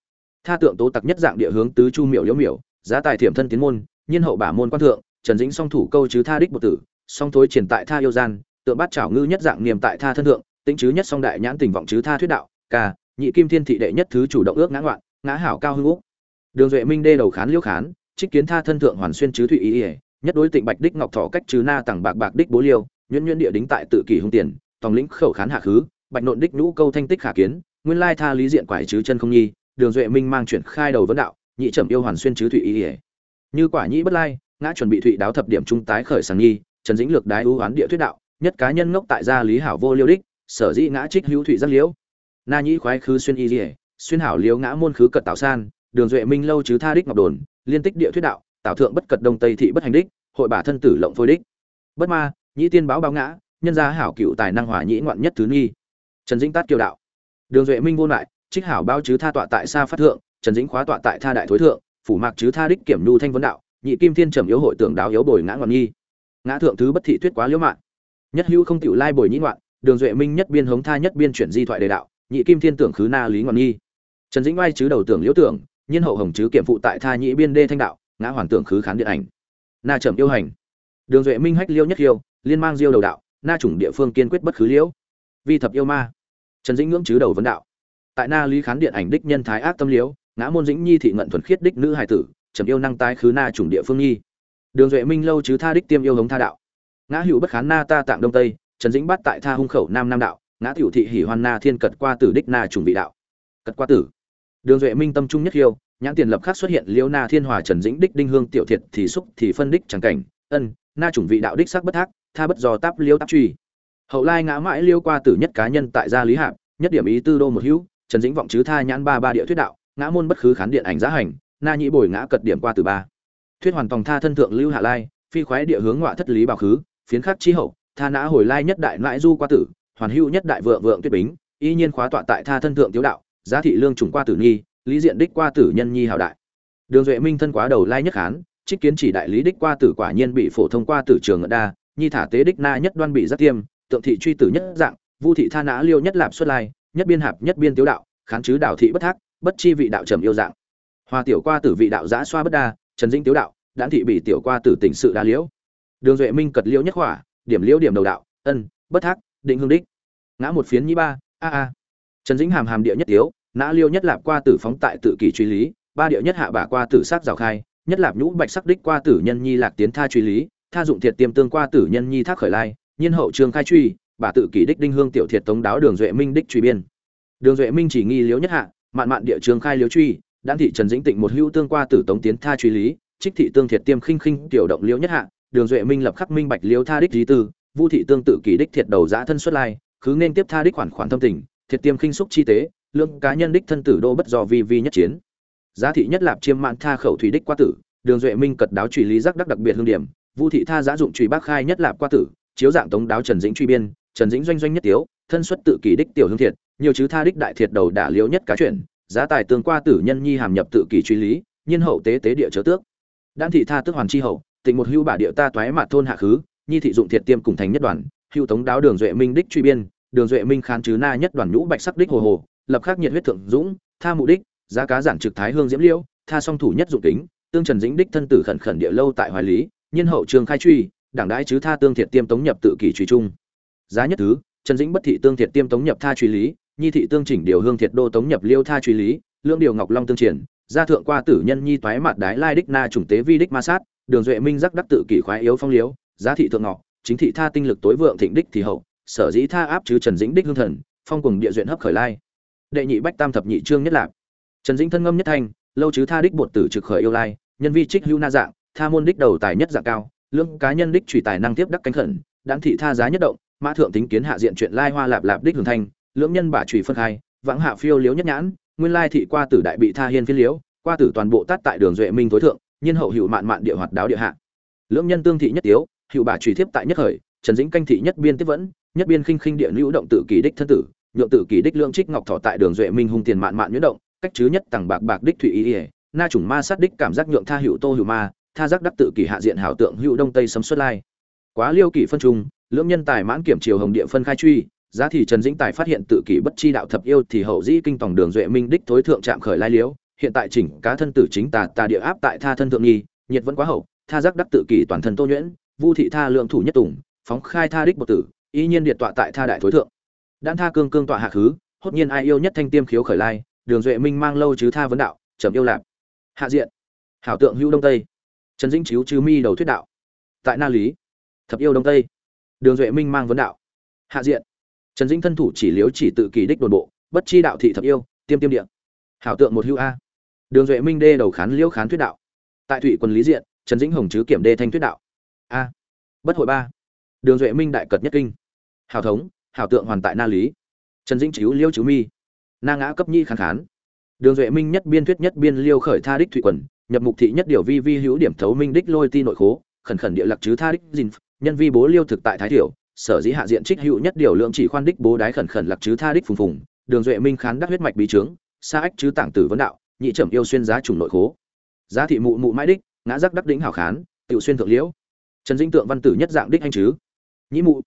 tha tượng tố tặc nhất dạng địa hướng tứ chu miểu liễu miểu giá tài thiểm thân tiến môn nhiên hậu bả môn quan thượng trần dĩnh song thủ câu chứ tha đích bột tử song thối triển tại tha yêu gian tượng bát trảo ngư nhất dạng niềm tại tha thân thượng tính chứ nhất song đại nhãn tình vọng chứ tha thuyết đạo ca nhị kim thiên thị đệ nhất thứ chủ động ước ngã ngoạn ngã hảo cao hưng úc. Đường duệ minh đê đầu khán liễu khán trích kiến tha thân thượng hoàn xuyên chứ thụy ý ỉa nhất đối tịnh bạch đích ngọc thọ cách chứ na tặng bạc bạc đích bố liêu nhuyễn nhuyễn địa đính tại tự kỷ hung tiền tòng lĩnh khẩu khán hạ khứ bạch nộn đích nhũ câu thanh tích khả kiến, nguyên lai tha lý diện quải chứ chân không nhi đường duệ minh mang chuyển khai đầu vấn đạo, nhị trầm yêu hoàn xuyên chứ thụy ý ỉa như quả nhĩ bất lai, ngã chuẩn bị thụy đáo thập điểm trung tái khởi sàng nhi trần dĩnh lược đái ưu hoán địa thuyết đạo, nhất cá nhân ngốc tại gia lý hảo vô liêu đích, sở dĩ ngã trích hữu thụy giác liễu. Na nhĩ khoái khứ xuyên y ỉa xuyên hảo liễu ngã môn khứ cật tạo san, đường duệ minh lâu chứ tha đích ngọc đồn, liên tích địa thuyết đạo, tạo thượng bất cật đông tây thị bất hành đích, hội bả thân tử lộng phôi đích. Bất ma, nhĩ tiên báo báo ngã, nhân gia hảo cựu tài năng hỏa nhĩ ngoạn nhất thứ nghi trần dĩnh tát kiều đạo. Đường duệ minh vô lại trích hảo bao chứ tha tọa tại xa phát thượng trần dĩnh khóa tọa tại tha đại thối thượng phủ mạc chứ tha đích kiểm nhu thanh vấn đạo nhị kim thiên trầm yếu hội tưởng đáo yếu bồi ngã ngọn nhi, ngã thượng thứ bất thị thuyết quá liễu mạng nhất hữu không tiểu lai bồi nhĩ ngoạn đường duệ minh nhất biên hống tha nhất biên chuyển di thoại đề đạo nhị kim thiên tưởng khứ na lý ngọn nhi, trần dĩnh oai chứ đầu tưởng liễu tưởng nhiên hậu hồng chứ kiểm phụ tại tha nhị biên đê thanh đạo ngã hoàn tưởng khứ khán điện ảnh. Na trầm yêu hành. Đường duệ minh hách liêu nhất liêu liên mang diêu đầu đạo na chủng địa phương kiên quyết bất khứ liễu. Vi thập yêu ma trần dĩnh ngưỡng chứ đầu vấn đạo. Tại na lý khán điện ảnh đích nhân thái ác tâm liễu ngã môn dĩnh nhi thị ngận thuần khiết đích nữ hài tử, trầm yêu năng tái khứ na chủng địa phương nhi. Đường duệ minh lâu chứ tha đích tiêm yêu hống tha đạo. Ngã hữu bất khán na ta tạng đông tây, trần dĩnh bắt tại tha hung khẩu nam nam đạo, ngã tiểu thị hỉ hoan na thiên cật qua tử đích na chủng vị đạo. Cật qua tử. Đường duệ minh tâm trung nhất hiêu nhãn tiền lập khắc xuất hiện liễu na thiên hòa trần dĩnh đích đinh hương tiểu thiệt thì xúc thì phân đích chẳng cảnh, ân, na chủng vị đạo đích sắc bất thác, tha bất do táp liêu táp truy hậu lai ngã mãi liêu qua tử nhất cá nhân tại gia lý hạp, nhất điểm ý tư đô một hữu, trần dĩnh vọng chứ tha nhãn ba ba địa thuyết đạo, ngã môn bất khứ khán điện ảnh giá hành, na nhĩ bồi ngã cật điểm qua từ ba. Thuyết hoàn tòng tha thân thượng lưu hạ lai, phi khoái địa hướng ngoại thất lý bảo khứ, phiến khắc chi hậu, tha nã hồi lai nhất đại mãi du qua tử, hoàn hữu nhất đại vượng vượng tuyết bính, y nhiên khóa tọa tại tha thân thượng tiếu đạo, giá thị lương trùng qua tử nhi lý diện đích qua tử nhân nhi hảo đại. Đường duệ minh thân quá đầu lai nhất khán, trích kiến chỉ đại lý đích qua tử quả nhiên bị phổ thông qua tử trường ở đa, nhi thả tế đích na nhất đoan bị giác tiêm tượng thị truy tử nhất dạng, vu thị tha nã liêu nhất lạp xuất lai, nhất biên hạp, nhất biên tiếu đạo, khán chứ đạo thị bất thác, bất chi vị đạo trầm yêu dạng. Hoa tiểu qua tử vị đạo giã xoa bất đa, trần dĩnh tiếu đạo đãn thị bị tiểu qua tử tỉnh sự đa liễu. Đường duệ minh cật liễu nhất hỏa, điểm liễu điểm đầu đạo, ân, bất thác, định hương đích. Ngã một phiến nhĩ ba, a a. Trần dĩnh hàm hàm địa nhất tiếu, nã liêu nhất lạp qua tử phóng tại tự kỷ truy lý, ba địa nhất hạ bả qua tử sát rào khai, nhất lạp nhũ bạch sắc đích qua tử nhân nhi lạc tiến tha truy lý, tha dụng thiệt tiêm tương qua tử nhân nhi thác khởi lai nhiên hậu trường khai truy, bà tự kỷ đích đinh hương tiểu thiệt tống đáo đường duệ minh đích truy biên. Đường duệ minh chỉ nghi liếu nhất hạ, mạn mạn địa trường khai liếu truy đan thị trần dĩnh tịnh một hữu tương qua tử tống tiến tha truy lý, trích thị tương thiệt tiêm khinh khinh tiểu động liếu nhất hạ, đường duệ minh lập khắc minh bạch liếu tha đích lý tư, vu thị tương tự kỷ đích thiệt đầu giã thân xuất lai, khứ nên tiếp tha đích khoản khoản thâm tình, thiệt tiêm khinh xúc chi tế lượng cá nhân đích thân tử đô bất do vi vi nhất chiến. Giá thị nhất lạp chiêm mạn tha khẩu thủy đích qua tử, đường duệ minh cật đáo truy lý giác đắc đặc biệt hương điểm, vu thị tha giá dụng truy bác khai nhất lạp qua tử chiếu dạng tống đáo trần dĩnh truy biên, trần dĩnh doanh doanh nhất tiếu, thân xuất tự kỷ đích tiểu hương thiệt, nhiều chứ tha đích đại thiệt đầu đả liễu nhất cá chuyển giá tài tương qua tử nhân nhi hàm nhập tự kỷ truy lý, nhiên hậu tế tế địa chớ tước. Đan thị tha tức hoàn chi hậu, tịnh một hưu bả địa ta toái mạt thôn hạ khứ, nhi thị dụng thiệt tiêm cùng thành nhất đoàn, hưu tống đáo đường duệ minh đích truy biên, đường duệ minh khán chứ na nhất đoàn nhũ bạch sắc đích hồ hồ, lập khắc nhiệt huyết thượng dũng, tha mụ đích, giá cá giản trực thái hương diễm liễu, tha song thủ nhất dụng tính tương trần dĩnh đích thân tử khẩn khẩn địa lâu tại hoài lý, nhiên hậu trường khai truy đảng đãi chứ tha tương thiệt tiêm tống nhập tự kỷ truy trung. Giá nhất thứ, trần dĩnh bất thị tương thiệt tiêm tống nhập tha truy lý, nhi thị tương chỉnh điều hương thiệt đô tống nhập liêu tha truy lý, lưỡng điều ngọc long tương triển, gia thượng qua tử nhân nhi toái mặt đái lai đích na trùng tế vi đích ma sát, đường duệ minh giác đắc tự kỷ khoái yếu phong liếu, giá thị thượng ngọ, chính thị tha tinh lực tối vượng thịnh đích thì hậu, sở dĩ tha áp chứ trần dĩnh đích hương thần, phong cùng địa duyện hấp khởi lai. Đệ nhị bách tam thập nhị trương nhất lạc trần dĩnh thân ngâm nhất thanh, lâu chứ tha đích bột tử trực khởi yêu lai, nhân vi trích hữu na dạng, tha môn đích đầu tài nhất dạng cao lương cá nhân đích trùy tài năng tiếp đắc cánh khẩn đáng thị tha giá nhất động mã thượng tính kiến hạ diện chuyện lai hoa lạp lạp đích hưởng thanh lưỡng nhân bả trùy phân khai vãng hạ phiêu liếu nhất nhãn nguyên lai thị qua tử đại bị tha hiên phiên liếu qua tử toàn bộ tát tại đường duệ minh tối thượng nhiên hậu hữu mạn mạn địa hoạt đáo địa hạ. Lưỡng nhân tương thị nhất tiếu hữu bả trùy thiếp tại nhất thời, trần dĩnh canh thị nhất biên tiếp vẫn nhất biên khinh khinh địa lưu động tự kỳ đích thân tử nhượng tự kỳ đích lương trích ngọc thọ tại đường duệ minh hung tiền mạn mạn nhuyễn động cách chứ nhất tầng bạc bạc đích thủy ý ỉa na chủng ma sát đích cảm giác nhượng tha hữu tô hữu ma tha giác đắc tự kỷ hạ diện hảo tượng hữu đông tây sấm xuất lai. Quá liêu kỷ phân trung, lưỡng nhân tài mãn kiểm triều hồng địa phân khai truy, giá thì trần dĩnh tài phát hiện tự kỷ bất chi đạo thập yêu thì hậu dĩ kinh tòng đường duệ minh đích thối thượng trạm khởi lai liếu hiện tại chỉnh cá thân tử chính tà tà địa áp tại tha thân thượng nghi, nhiệt vẫn quá hậu, tha giác đắc tự kỷ toàn thân tô nhuyễn, vu thị tha lượng thủ nhất tùng, phóng khai tha đích một tử, y nhiên điện tọa tại tha đại thối thượng. Đan tha cương cương tọa hạ khứ, hốt nhiên ai yêu nhất thanh tiêm khiếu khởi lai, đường duệ minh mang lâu chứ tha vấn đạo trầm yêu lạp. Hạ diện, hảo tượng hữu đông tây trần dĩnh chiếu chư mi đầu thuyết đạo. Tại na lý, thập yêu đông tây, đường duệ minh mang vấn đạo. Hạ diện, trần dĩnh thân thủ chỉ liếu chỉ tự kỳ đích đồn bộ, bất chi đạo thị thập yêu, tiêm tiêm điện hảo tượng một hữu a. Đường duệ minh đê đầu khán liễu khán thuyết đạo. Tại thủy quân lý diện, trần dĩnh hồng chứ kiểm đê thanh thuyết đạo. A. Bất hội ba. Đường duệ minh đại cật nhất kinh. Hảo thống, hảo tượng hoàn tại na lý. Trần dĩnh chiếu liêu chứ mi. Na ngã cấp nhi kháng khán. Đường duệ minh nhất biên thuyết nhất biên liêu khởi tha đích thủy quần nhập mục thị nhất điều vi vi hữu điểm thấu minh đích lôi ti nội khố, khẩn khẩn địa lạc chứ tha đích dinh nhân vi bố liêu thực tại thái thiểu, sở dĩ hạ diện trích hữu nhất điều lượng chỉ khoan đích bố đái khẩn khẩn lạc chứ tha đích phùng phùng, đường duệ minh khán đắc huyết mạch bí trướng xa ách chứ tảng tử vấn đạo, nhị trầm yêu xuyên giá trùng nội khố. Giá thị mụ mụ mãi đích, ngã giác đắc đỉnh hảo khán, tiểu xuyên thượng liễu. Trần dĩnh tượng văn tử nhất dạng đích anh chứ. Nhĩ mụ.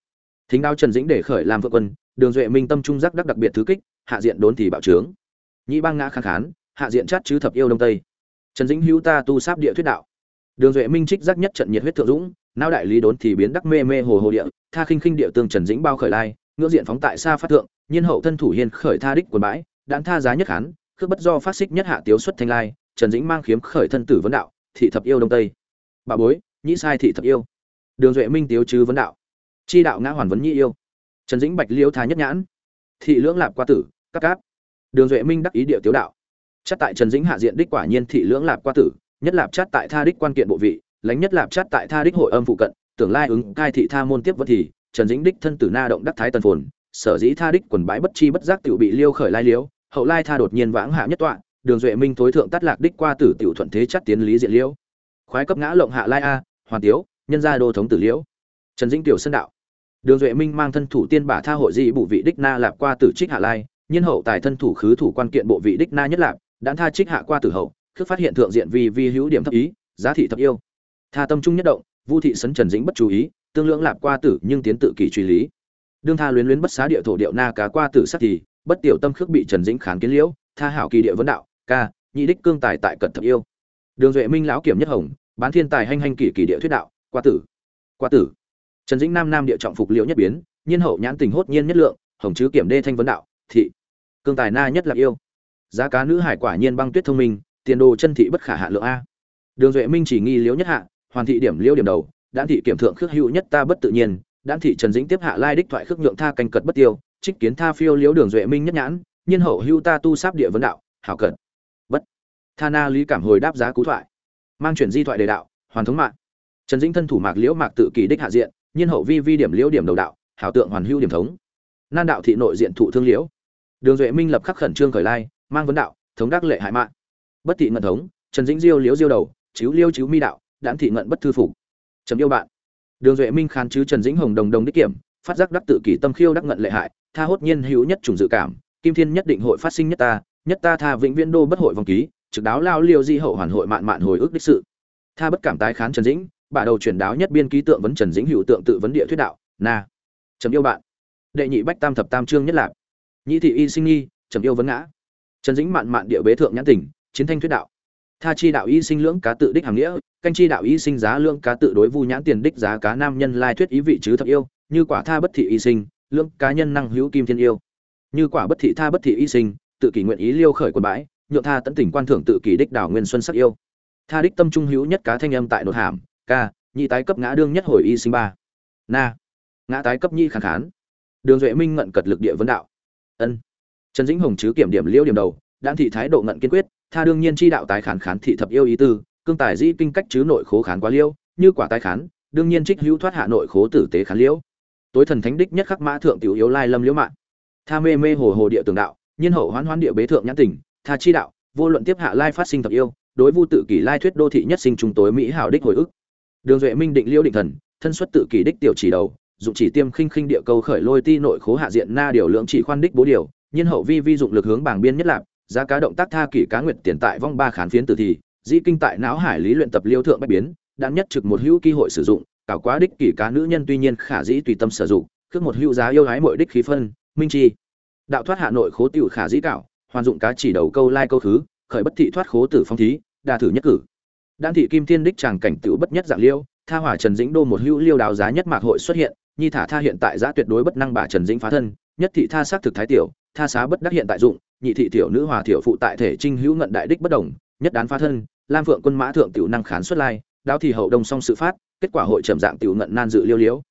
Thính đao trần dĩnh để khởi làm vợ quân, đường duệ minh tâm trung giác đắc đặc biệt thứ kích, hạ diện đốn thì bạo trướng. Nhĩ bang ngã kháng khán, hạ diện chát chứ thập yêu đông tây trần dĩnh hữu ta tu sáp địa thuyết đạo. Đường duệ minh trích giác nhất trận nhiệt huyết thượng dũng, não đại lý đốn thì biến đắc mê mê hồ hồ địa, tha khinh khinh địa tương trần dĩnh bao khởi lai, ngưỡng diện phóng tại xa phát thượng, nhiên hậu thân thủ hiên khởi tha đích quần bãi đạn tha giá nhất khán khước bất do phát xích nhất hạ tiếu xuất thanh lai, trần dĩnh mang khiếm khởi thân tử vấn đạo, thị thập yêu đông tây. Bà bối, nhĩ sai thị thập yêu. Đường duệ minh tiếu chứ vấn đạo. Chi đạo ngã hoàn vấn nhĩ yêu. Trần dĩnh bạch liêu tha nhất nhãn. Thị lưỡng lạp qua tử, các cáp. Đường duệ minh đắc ý địa tiếu đạo chắc tại trần dĩnh hạ diện đích quả nhiên thị lưỡng lạp qua tử, nhất lạp chát tại tha đích quan kiện bộ vị lãnh nhất lạp chát tại tha đích hội âm phụ cận tưởng lai ứng cai thị tha môn tiếp vẫn thì, trần dĩnh đích thân tử na động đắc thái tần phồn, sở dĩ tha đích quần bãi bất chi bất giác tiểu bị liêu khởi lai liếu hậu lai tha đột nhiên vãng hạ nhất tọa, đường duệ minh tối thượng tắt lạc đích qua tử tiểu thuận thế chắc tiến lý diện liễu khoái cấp ngã lộng hạ lai a, hoàn tiếu, nhân gia đô thống tử liễu trần dĩnh tiểu sân đạo. Đường duệ minh mang thân thủ tiên bả tha hội dị bổ vị đích na lạp qua tử trích hạ lai nhân hậu tài thân thủ khứ thủ quan kiện bộ vị đích na nhất lạp đãn tha trích hạ qua tử hậu, khước phát hiện thượng diện vi vi hữu điểm thấp ý, giá thị thập yêu. Tha tâm trung nhất động, vu thị sấn trần dĩnh bất chú ý, tương lưỡng lạp qua tử nhưng tiến tự kỷ truy lý. Đương tha luyến luyến bất xá địa thổ điệu na cá qua tử sắc thì, bất tiểu tâm khước bị trần dĩnh kháng kiến liễu, tha hảo kỳ địa vấn đạo, ca, nhị đích cương tài tại cận thập yêu. Đường duệ minh lão kiểm nhất hồng, bán thiên tài hành hành kỳ kỳ địa thuyết đạo, qua tử qua tử. Trần dĩnh nam nam địa trọng phục liễu nhất biến, nhiên hậu nhãn tình hốt nhiên nhất lượng, hồng chứ kiểm đê thanh vấn đạo, thị, cương tài na nhất là yêu giá cá nữ hải quả nhiên băng tuyết thông minh, tiền đồ chân thị bất khả hạ lượng a. Đường duệ minh chỉ nghi liếu nhất hạ, hoàn thị điểm liêu điểm đầu đan thị kiểm thượng khước hữu nhất ta bất tự nhiên đan thị trần dĩnh tiếp hạ lai đích thoại khước nhượng tha canh cật bất tiêu, trích kiến tha phiêu liếu đường duệ minh nhất nhãn, nhiên hậu hữu ta tu sáp địa vấn đạo, hảo cật. Bất. Tha na lý cảm hồi đáp giá cú thoại. Mang chuyển di thoại đề đạo, hoàn thống mạng. Trần dĩnh thân thủ mạc liễu mạc tự kỳ đích hạ diện, nhiên hậu vi vi điểm liễu điểm đầu đạo, hảo tượng hoàn hữu điểm thống. Nan đạo thị nội diện thụ thương liễu. Đường duệ minh lập khắc khẩn trương khởi lai mang vấn đạo, thống đắc lệ hại mạng. Bất thị ngận thống, trần dĩnh diêu liếu diêu đầu, chiếu liêu chiếu mi đạo đãn thị ngận bất thư phục. Chấm yêu bạn. Đường duệ minh khán chứ trần dĩnh hồng đồng đồng đích kiểm, phát giác đắc tự kỷ tâm khiêu đắc ngận lệ hại, tha hốt nhiên hữu nhất trùng dự cảm, kim thiên nhất định hội phát sinh nhất ta nhất ta tha vĩnh viễn đô bất hội vòng ký, trực đáo lao liêu di hậu hoàn hội mạn mạn hồi ức đích sự. Tha bất cảm tái khán trần dĩnh bả đầu chuyển đáo nhất biên ký tượng vấn trần dĩnh hữu tượng tự vấn địa thuyết đạo, na. Chấm yêu bạn. Đệ nhị bách tam thập tam trương nhất lạc. Nhị thị y sinh nghi chấm yêu vấn ngã trần dĩnh mạn mạn địa bế thượng nhãn tỉnh chiến thanh thuyết đạo. Tha chi đạo y sinh lưỡng cá tự đích hàm nghĩa, canh chi đạo y sinh giá lưỡng cá tự đối vu nhãn tiền đích giá cá nam nhân lai thuyết ý vị chứ thập yêu, như quả tha bất thị y sinh, lưỡng cá nhân năng hữu kim thiên yêu. Như quả bất thị tha bất thị y sinh, tự kỷ nguyện ý liêu khởi quần bãi, nhượng tha tận tỉnh quan thưởng tự kỷ đích đảo nguyên xuân sắc yêu. Tha đích tâm trung hữu nhất cá thanh âm tại nội hàm, ca, nhị tái cấp ngã đương nhất hồi y sinh ba. Na, ngã tái cấp nhi khán khán. Đường duệ minh ngận cật lực địa vấn đạo. Ân trần dĩnh hồng chứ kiểm điểm liêu điểm đầu đan thị thái độ ngận kiên quyết, tha đương nhiên chi đạo tái khán khán thị thập yêu ý tư, cương tài dĩ kinh cách chứ nội khố khán quá liêu, như quả tái khán, đương nhiên trích hữu thoát hạ nội khố tử tế khán liễu tối thần thánh đích nhất khắc mã thượng tiểu yếu lai lâm liễu mạng tha mê mê hồ hồ địa tường đạo, nhiên hậu hoán hoán địa bế thượng nhãn tỉnh tha chi đạo, vô luận tiếp hạ lai phát sinh thập yêu, đối vu tự kỷ lai thuyết đô thị nhất sinh trùng tối mỹ hảo đích hồi ức. Đường duệ minh định liễu định thần, thân xuất tự kỷ đích tiểu chỉ đầu, dụng chỉ tiêm khinh khinh địa câu khởi lôi ti nội khố hạ diện na điều lượng chỉ khoan đích bố điều nhiên hậu vi vi dụng lực hướng bảng biên nhất lạp, giá cá động tác tha kỷ cá nguyệt tiền tại vong ba khán phiến tử thì, dĩ kinh tại não hải lý luyện tập liêu thượng bách biến đáng nhất trực một hữu cơ hội sử dụng, cảo quá đích kỷ cá nữ nhân tuy nhiên khả dĩ tùy tâm sử dụng cước một hữu giá yêu hái mọi đích khí phân, minh chi. Đạo thoát hạ nội khố tiểu khả dĩ cảo, hoàn dụng cá chỉ đầu câu lai câu thứ, khởi bất thị thoát khố tử phong thí đa thử nhất cử. Đan thị kim thiên đích tràng cảnh tiểu bất nhất dạng liêu, tha hỏa trần dĩnh đô một hữu liêu đào giá nhất mạc hội xuất hiện, nhi thả tha hiện tại giá tuyệt đối bất năng bà trần dĩnh phá thân, nhất thị tha xác thực thái tiểu tha xá bất đắc hiện tại dụng, nhị thị tiểu nữ hòa tiểu phụ tại thể trinh hữu ngận đại đích bất đồng, nhất đán phá thân, lam phượng quân mã thượng tiểu năng khán xuất lai đao thì hậu đông song sự phát, kết quả hội trầm dạng tiểu ngận nan dự liêu liếu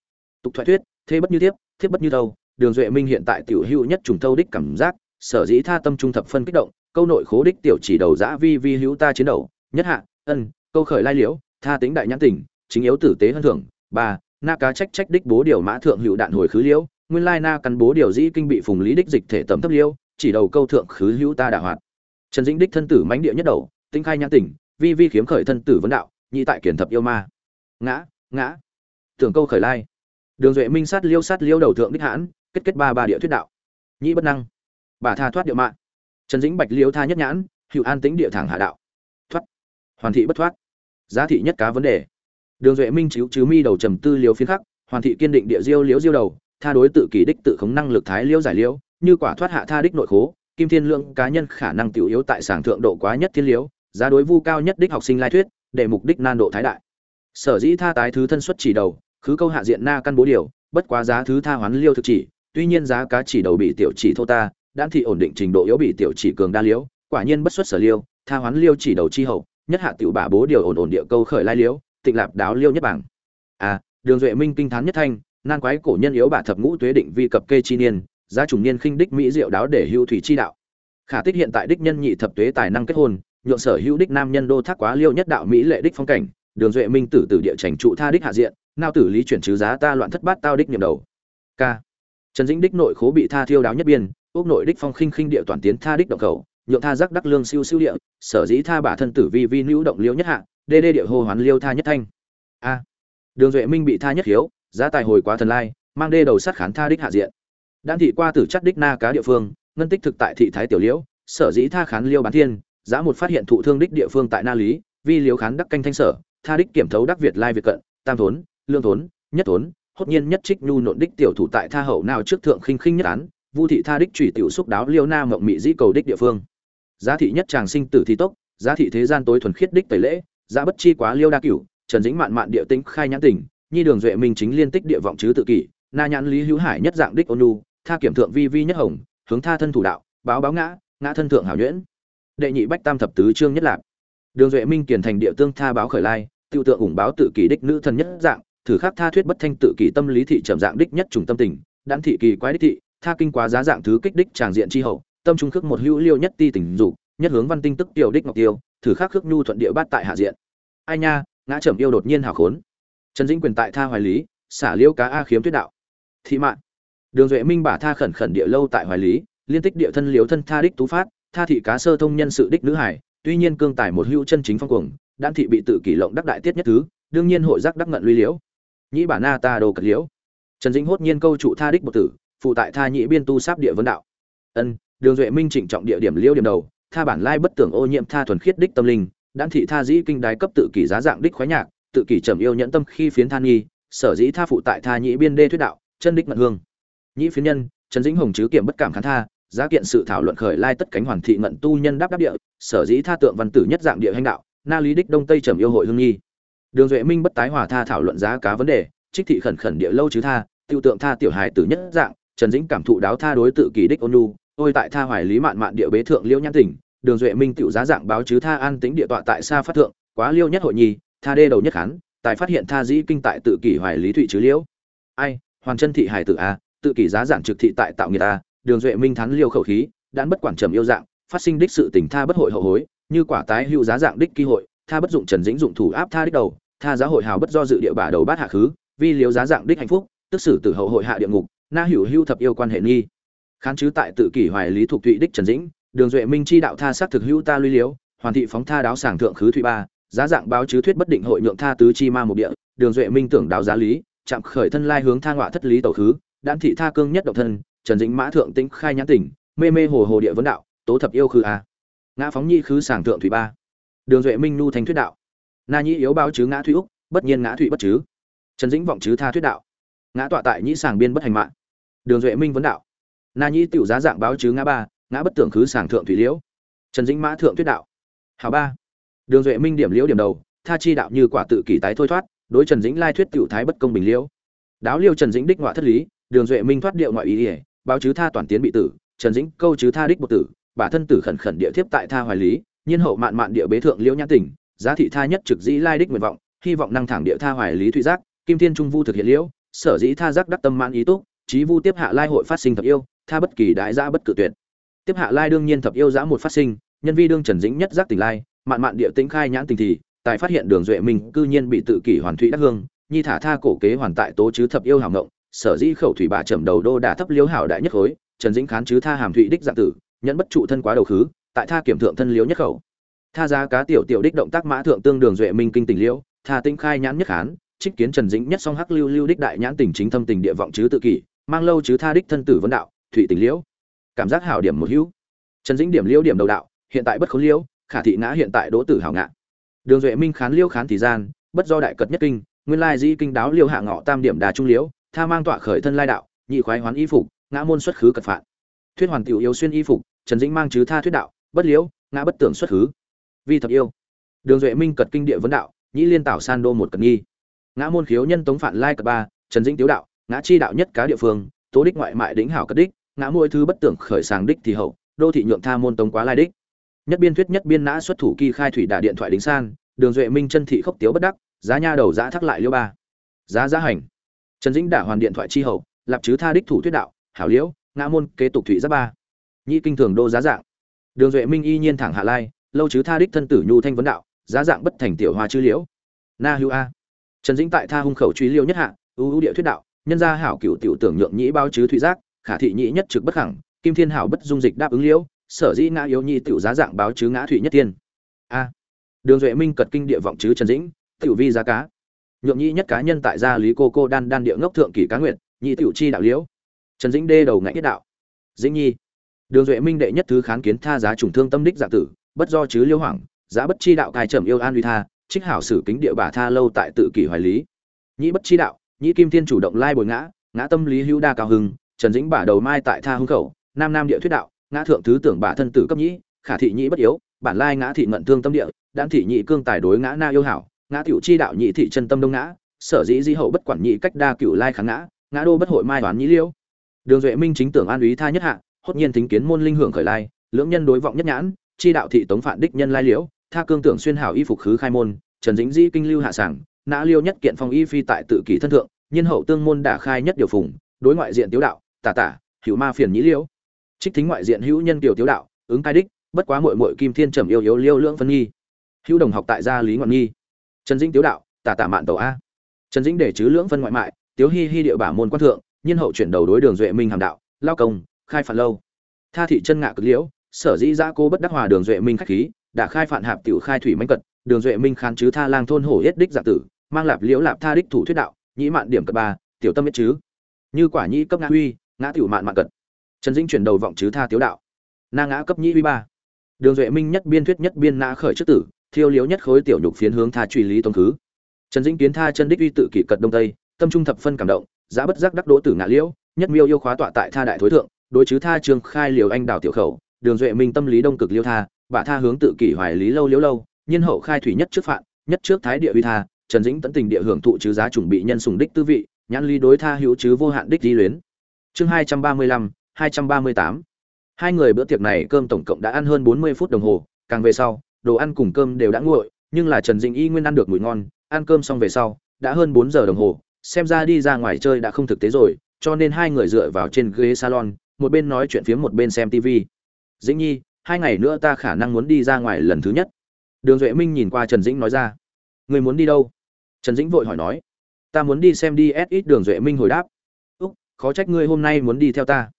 tục thoại thuyết thế bất như tiếp thiết bất như đâu đường duệ minh hiện tại tiểu hữu nhất trùng thâu đích cảm giác, sở dĩ tha tâm trung thập phân kích động, câu nội khố đích tiểu chỉ đầu giã vi vi hữu ta chiến đầu, nhất hạ, ân, câu khởi lai liễu, tha tính đại nhãn tình, chính yếu tử tế hơn thưởng, ba, na cá trách trách đích bố điều mã thượng hữu đạn hồi khứ liễu nguyên lai na căn bố điều dĩ kinh bị phùng lý đích dịch thể tầm thấp liêu, chỉ đầu câu thượng khứ hữu ta đả hoạt. Trần dĩnh đích thân tử mãnh địa nhất đầu, tinh khai nhãn tỉnh vi vi khiếm khởi thân tử vấn đạo, nhị tại kiển thập yêu ma. Ngã ngã. Tưởng câu khởi lai. Đường duệ minh sát liêu sát liêu đầu thượng đích hãn, kết kết ba ba địa thuyết đạo. Nhị bất năng. Bà tha thoát địa mạng. Trần dĩnh bạch liêu tha nhất nhãn, hữu an tính địa thẳng hạ đạo. Thoát. Hoàn thị bất thoát. Giá thị nhất cá vấn đề. Đường duệ minh chiếu chứ mi đầu trầm tư liêu phiến khắc, hoàn thị kiên định địa diêu liếu diêu đầu tha đối tự kỷ đích tự khống năng lực thái liêu giải liêu như quả thoát hạ tha đích nội khố, kim thiên lượng cá nhân khả năng tiểu yếu tại sảng thượng độ quá nhất thiên liễu, giá đối vu cao nhất đích học sinh lai thuyết, để mục đích nan độ thái đại. Sở dĩ tha tái thứ thân xuất chỉ đầu, khứ câu hạ diện na căn bố điều, bất quá giá thứ tha hoán liêu thực chỉ, tuy nhiên giá cá chỉ đầu bị tiểu chỉ thô ta, đan thị ổn định trình độ yếu bị tiểu chỉ cường đa liễu, quả nhiên bất xuất sở liêu, tha hoán liêu chỉ đầu chi hậu, nhất hạ tiểu bả bố điều ổn ổn địa câu khởi lai liễu, tịnh lạp đáo liêu nhất bảng. À đường duệ minh kinh thán nhất thanh nan quái cổ nhân yếu bà thập ngũ tuế định vi cập kê chi niên gia trùng niên khinh đích mỹ diệu đáo để hưu thủy chi đạo. Khả tích hiện tại đích nhân nhị thập tuế tài năng kết hôn, nhượng sở hữu đích nam nhân đô thác quá liêu nhất đạo mỹ lệ đích phong cảnh, đường duệ minh tử tử địa trành trụ tha đích hạ diện, nao tử lý chuyển trừ giá ta loạn thất bát tao đích niệm đầu. K. Trần dĩnh đích nội khố bị tha thiêu đáo nhất biên ốc nội đích phong khinh khinh địa toàn tiến tha đích động khẩu, nhượng tha giác đắc lương siêu siêu địa, sở dĩ tha bả thân tử vi vi nữ động liêu nhất hạ, đê đê địa hô hoán liêu tha nhất thanh. A. Đường duệ minh bị tha nhất hiếu giá tài hồi quá thần lai, mang đê đầu sát khán tha đích hạ diện. Đan thị qua tử chất đích na cá địa phương, ngân tích thực tại thị thái tiểu liễu, sở dĩ tha khán liêu bán thiên, giá một phát hiện thụ thương đích địa phương tại na lý, vi liếu khán đắc canh thanh sở, tha đích kiểm thấu đắc việt lai việt cận, tam thốn, lương thốn, nhất thốn, hốt nhiên nhất trích nhu nộn đích tiểu thủ tại tha hậu nào trước thượng khinh khinh nhất án, vu thị tha đích trùy tiểu xúc đáo liêu na mộng mị dĩ cầu đích địa phương. Giá thị nhất tràng sinh tử thi tốc, giá thị thế gian tối thuần khiết đích tẩy lễ, giá bất chi quá liêu đa cửu, trần dĩnh mạn mạn địa tính khai nhãn tình nhi đường duệ minh chính liên tích địa vọng chứ tự kỷ, na nhãn lý hữu hải nhất dạng đích ôn tha kiểm thượng vi vi nhất hồng, hướng tha thân thủ đạo, báo báo ngã ngã thân thượng hảo nhuyễn. Đệ nhị bách tam thập tứ chương nhất lạc. Đường duệ minh kiền thành địa tương tha báo khởi lai, tiêu tượng ủng báo tự kỷ đích nữ thần nhất dạng, thử khắc tha thuyết bất thanh tự kỷ tâm lý thị trầm dạng đích nhất trùng tâm tình đan thị kỳ quái đích thị, tha kinh quá giá dạng thứ kích đích tràng diện chi hậu, tâm trung khước một hữu liêu nhất ti tình dục, nhất hướng văn tinh tức tiểu đích ngọc tiêu, thử khắc khước nhu thuận địa bát tại hạ diện. Ai nha, ngã trầm yêu đột nhiên hào khốn trần dĩnh quyền tại tha hoài lý, xả liêu cá a khiếm tuyết đạo. Thị mạng đường duệ minh bả tha khẩn khẩn địa lâu tại hoài lý, liên tích địa thân liếu thân tha đích tú phát, tha thị cá sơ thông nhân sự đích nữ hải, tuy nhiên cương tài một hữu chân chính phong cuồng đan thị bị tự kỷ lộng đắc đại tiết nhất thứ, đương nhiên hội giác đắc ngận luy liễu. Nhĩ bản na ta đồ cật liễu. Trần dĩnh hốt nhiên câu trụ tha đích bột tử, phụ tại tha nhĩ biên tu sáp địa vấn đạo. Ân, đường duệ minh chỉnh trọng địa điểm liễu điểm đầu, tha bản lai bất tưởng ô nhiễm tha thuần khiết đích tâm linh đan thị tha dĩ kinh đái cấp tự kỷ giá dạng đích khoái nhạc tự kỷ trầm yêu nhẫn tâm khi phiến than nghi sở dĩ tha phụ tại tha nhĩ biên đê thuyết đạo, chân đích mật hương. Nhĩ phiến nhân, trần dĩnh hồng chứ kiểm bất cảm khán tha, giá kiện sự thảo luận khởi lai tất cánh hoàn thị ngận tu nhân đáp đáp địa, sở dĩ tha tượng văn tử nhất dạng địa hành đạo, na lý đích đông tây trầm yêu hội hương nghi. Đường duệ minh bất tái hòa tha thảo luận giá cá vấn đề, trích thị khẩn khẩn địa lâu chứ tha, tiêu tượng tha tiểu hài tử nhất dạng, trần dĩnh cảm thụ đáo tha đối tự kỳ đích ôn nhu, ôi tại tha hoài lý mạn mạn địa bế thượng liễu nhãn tỉnh, đường duệ minh tiểu giá dạng báo chứ tha an tính địa tọa tại xa phát thượng, quá liêu nhất hội nhi tha đê đầu nhất khán tại phát hiện tha dĩ kinh tại tự kỷ hoài lý thụy chứ liễu. Ai, hoàn chân thị hài tử a, tự kỷ giá giản trực thị tại tạo nghiệt a, đường duệ minh thắn liêu khẩu khí đãn bất quản trầm yêu dạng, phát sinh đích sự tình tha bất hội hậu hối, như quả tái hữu giá dạng đích kỳ hội, tha bất dụng trần dĩnh dụng thủ áp tha đích đầu, tha giá hội hào bất do dự địa bả đầu bát hạ khứ, vi liếu giá dạng đích hạnh phúc, tức xử tử hậu hội hạ địa ngục, na hữu hữu thập yêu quan hệ nghi. Khán chứ tại tự kỷ hoài lý thuộc thụy đích trần dĩnh, đường duệ minh chi đạo tha sắc thực hữu ta luy liếu, hoàn thị phóng tha đáo sảng thượng khứ thụy ba giá dạng báo chứ thuyết bất định hội nhượng tha tứ chi ma một địa, đường duệ minh tưởng đáo giá lý, chạm khởi thân lai hướng tha ngọa thất lý tẩu thứ đan thị tha cương nhất động thân, trần dĩnh mã thượng tĩnh khai nhãn tỉnh, mê mê hồ hồ địa vấn đạo, tố thập yêu khư a. Ngã phóng nhi khứ sàng thượng thủy ba. Đường duệ minh nu thành thuyết đạo. Na nhi yếu báo chứ ngã thủy úc, bất nhiên ngã thủy bất chứ. Trần dĩnh vọng chứ tha thuyết đạo. Ngã tọa tại nhĩ sàng biên bất hành mạng. Đường duệ minh vấn đạo. Na nhi tiểu giá dạng báo chứ ngã ba, ngã bất tưởng khứ sàng thượng thủy liễu. Trần dĩnh mã thượng thuyết đạo. Hào ba đường duệ minh điểm liễu điểm đầu, tha chi đạo như quả tự kỷ tái thôi thoát, đối trần dĩnh lai thuyết tiểu thái bất công bình liễu. Đáo liêu trần dĩnh đích ngoại thất lý, đường duệ minh thoát điệu ngoại ý ỉa báo chứ tha toàn tiến bị tử, trần dĩnh câu chứ tha đích bộ tử, bà thân tử khẩn khẩn địa thiếp tại tha hoài lý, nhiên hậu mạn mạn địa bế thượng liễu nhãn tỉnh giá thị tha nhất trực dĩ lai đích nguyện vọng, hy vọng năng thẳng địa tha hoài lý thụy giác, kim thiên trung vu thực hiện liễu, sở dĩ tha giác đắc tâm mãn ý túc trí vu tiếp hạ lai hội phát sinh thập yêu, tha bất kỳ đại giã bất cự tuyệt. Tiếp hạ lai đương nhiên thập yêu giã một phát sinh, nhân vi đương trần dĩnh nhất giác tỉnh lai mạn mạn địa tĩnh khai nhãn tình thì tại phát hiện đường duệ minh cư nhiên bị tự kỷ hoàn thụy đắc hương, nhi thả tha cổ kế hoàn tại tố chứ thập yêu hảo ngộng, sở dĩ khẩu thủy bà trầm đầu đô đả thấp liếu hảo đại nhất khối, trần dĩnh khán chứ tha hàm thụy đích dạng tử, nhẫn bất trụ thân quá đầu khứ, tại tha kiểm thượng thân liếu nhất khẩu. Tha giá cá tiểu tiểu đích động tác mã thượng tương đường duệ minh kinh tình liễu tha tinh khai nhãn nhất khán, trích kiến trần dĩnh nhất song hắc lưu lưu đích đại nhãn tình chính thâm tình địa vọng chứ tự kỷ, mang lâu chứ tha đích thân tử vấn đạo, thụy tình liễu cảm giác hảo điểm một hữu. Trần dĩnh điểm liễu điểm đầu đạo, hiện tại bất khốn liễu khả thị ngã hiện tại đỗ tử hảo ngạ. Đường duệ minh khán liêu khán thì gian, bất do đại cật nhất kinh, nguyên lai dĩ kinh đáo liêu hạ ngọ tam điểm đà trung liễu, tha mang tọa khởi thân lai đạo, nhị khoái hoán y phục, ngã môn xuất khứ cật phạt thuyết hoàn tiểu yêu xuyên y phục, trần dĩnh mang chứ tha thuyết đạo, bất liễu, ngã bất tưởng xuất khứ. Vi thập yêu. Đường duệ minh cật kinh địa vấn đạo, nhĩ liên tảo san đô một cật nghi. Ngã môn khiếu nhân tống phản lai cật ba, trần dĩnh tiếu đạo, ngã chi đạo nhất cá địa phương, tố đích ngoại mại đỉnh hảo cất đích, ngã mỗi thứ bất tưởng khởi sàng đích thì hậu, đô thị nhượng tha môn tống quá lai đích nhất biên thuyết nhất biên nã xuất thủ kỳ khai thủy đà điện thoại đính san, đường duệ minh chân thị khốc tiếu bất đắc, giá nha đầu giá thắc lại liêu ba. Giá giá hành. Trần dĩnh đả hoàn điện thoại chi hậu, lạp chứ tha đích thủ thuyết đạo, hảo liễu, ngã môn kế tục thủy giáp ba. Nhị kinh thường đô giá dạng. Đường duệ minh y nhiên thẳng hạ lai, lâu chứ tha đích thân tử nhu thanh vấn đạo, giá dạng bất thành tiểu hoa chư liễu. Na hữu a. Trần dĩnh tại tha hung khẩu truy liêu nhất hạ, ưu ưu địa thuyết đạo, nhân gia hảo cửu tiểu tưởng nhượng nhĩ bao chứ thủy giác, khả thị nhĩ nhất trực bất khẳng, kim thiên hảo bất dung dịch đáp ứng liễu sở dĩ ngã yếu nhi tiểu giá dạng báo chứ ngã thủy nhất tiên. A. Đường duệ minh cật kinh địa vọng chứ trần dĩnh, tiểu vi giá cá. Nhượng nhi nhất cá nhân tại gia lý cô cô đan đan địa ngốc thượng kỷ cá nguyện nhị tiểu chi đạo liễu. Trần dĩnh đê đầu ngã nhất đạo. Dĩnh nhi. Đường duệ minh đệ nhất thứ kháng kiến tha giá trùng thương tâm đích dạ tử, bất do chứ liêu hoảng, giá bất chi đạo tài trầm yêu an uy tha, trích hảo sử kính địa bà tha lâu tại tự kỷ hoài lý. Nhĩ bất chi đạo nhĩ kim thiên chủ động lai bồi ngã ngã tâm lý hữu đa cao hưng, trần dĩnh bả đầu mai tại tha hưng khẩu, nam nam địa thuyết đạo ngã thượng thứ tưởng bà thân tử cấp nhĩ, khả thị nhĩ bất yếu, bản lai ngã thị ngận thương tâm địa đan thị nhị cương tài đối ngã na yêu hảo, ngã tiểu chi đạo nhị thị chân tâm đông ngã, sở dĩ di hậu bất quản nhị cách đa cửu lai kháng ngã ngã đô bất hội mai đoán nhĩ liêu. Đường duệ minh chính tưởng an úy tha nhất hạ, hốt nhiên thính kiến môn linh hưởng khởi lai, lưỡng nhân đối vọng nhất nhãn, chi đạo thị tống phản đích nhân lai liễu, tha cương tưởng xuyên hảo y phục khứ khai môn, trần dĩnh dĩ kinh lưu hạ sảng, nã liêu nhất kiện phong y phi tại tự kỷ thân thượng nhân hậu tương môn đả khai nhất điều phùng, đối ngoại diện tiếu đạo tả tả, hữu ma phiền nhĩ liễu trích thính ngoại diện hữu nhân tiểu tiếu đạo, ứng cai đích, bất quá muội muội kim thiên trầm yêu yếu liêu lưỡng phân nghi hữu đồng học tại gia lý ngoạn nghi trần dĩnh tiếu đạo, tả tả mạn tàu a. Trần dĩnh để chứ lưỡng phân ngoại mại, tiếu hi hi địa bả môn quan thượng nhân hậu chuyển đầu đối đường duệ minh hàm đạo, lao công, khai phản lâu. Tha thị chân ngạ cực liễu, sở dĩ giã cô bất đắc hòa đường duệ minh khách khí, đã khai phản hạp tiểu khai thủy mãnh cật, đường duệ minh khán chứ tha lang thôn hổ yết đích dạ tử, mang lạp liễu lạp tha đích thủ thuyết đạo, nhĩ mạn điểm cật ba, tiểu tâm biết chứ. Như quả nhĩ cấp ngã huy, ngã tiểu mạn mạn cật trần dĩnh chuyển đầu vọng chứ tha tiếu đạo. Na ngã cấp nhĩ uy ba. Đường duệ minh nhất biên thuyết nhất biên nã khởi trước tử, thiêu liếu nhất khối tiểu nhục phiến hướng tha truy lý tông khứ. Trần dĩnh kiến tha chân đích uy tự kỷ cật đông tây, tâm trung thập phân cảm động, giá bất giác đắc đỗ tử ngã liễu, nhất miêu yêu khóa tọa tại tha đại thối thượng, đối chứ tha trương khai liều anh đào tiểu khẩu, đường duệ minh tâm lý đông cực liêu tha bả tha hướng tự kỷ hoài lý lâu liễu lâu, nhiên hậu khai thủy nhất trước phạn, nhất trước thái địa uy tha, trần dĩnh tận tình địa hưởng thụ chứ giá chuẩn bị nhân sùng đích tư vị, nhãn lý đối tha hữu chứ vô hạn đích di luyến. Chương hai trăm ba mươi lăm hai trăm ba mươi tám. Hai người bữa tiệc này cơm tổng cộng đã ăn hơn bốn mươi phút đồng hồ, càng về sau, đồ ăn cùng cơm đều đã nguội, nhưng là trần dĩnh y nguyên ăn được mùi ngon, ăn cơm xong về sau, đã hơn 4 giờ đồng hồ, xem ra đi ra ngoài chơi đã không thực tế rồi, cho nên hai người dựa vào trên ghế salon, một bên nói chuyện phía một bên xem tv dĩnh nhi, hai ngày nữa ta khả năng muốn đi ra ngoài lần thứ nhất. Đường duệ minh nhìn qua trần dĩnh nói ra. Người muốn đi đâu? Trần dĩnh vội hỏi nói. Ta muốn đi xem đi ít đường duệ minh hồi đáp. Úc, khó trách ngươi hôm nay muốn đi theo ta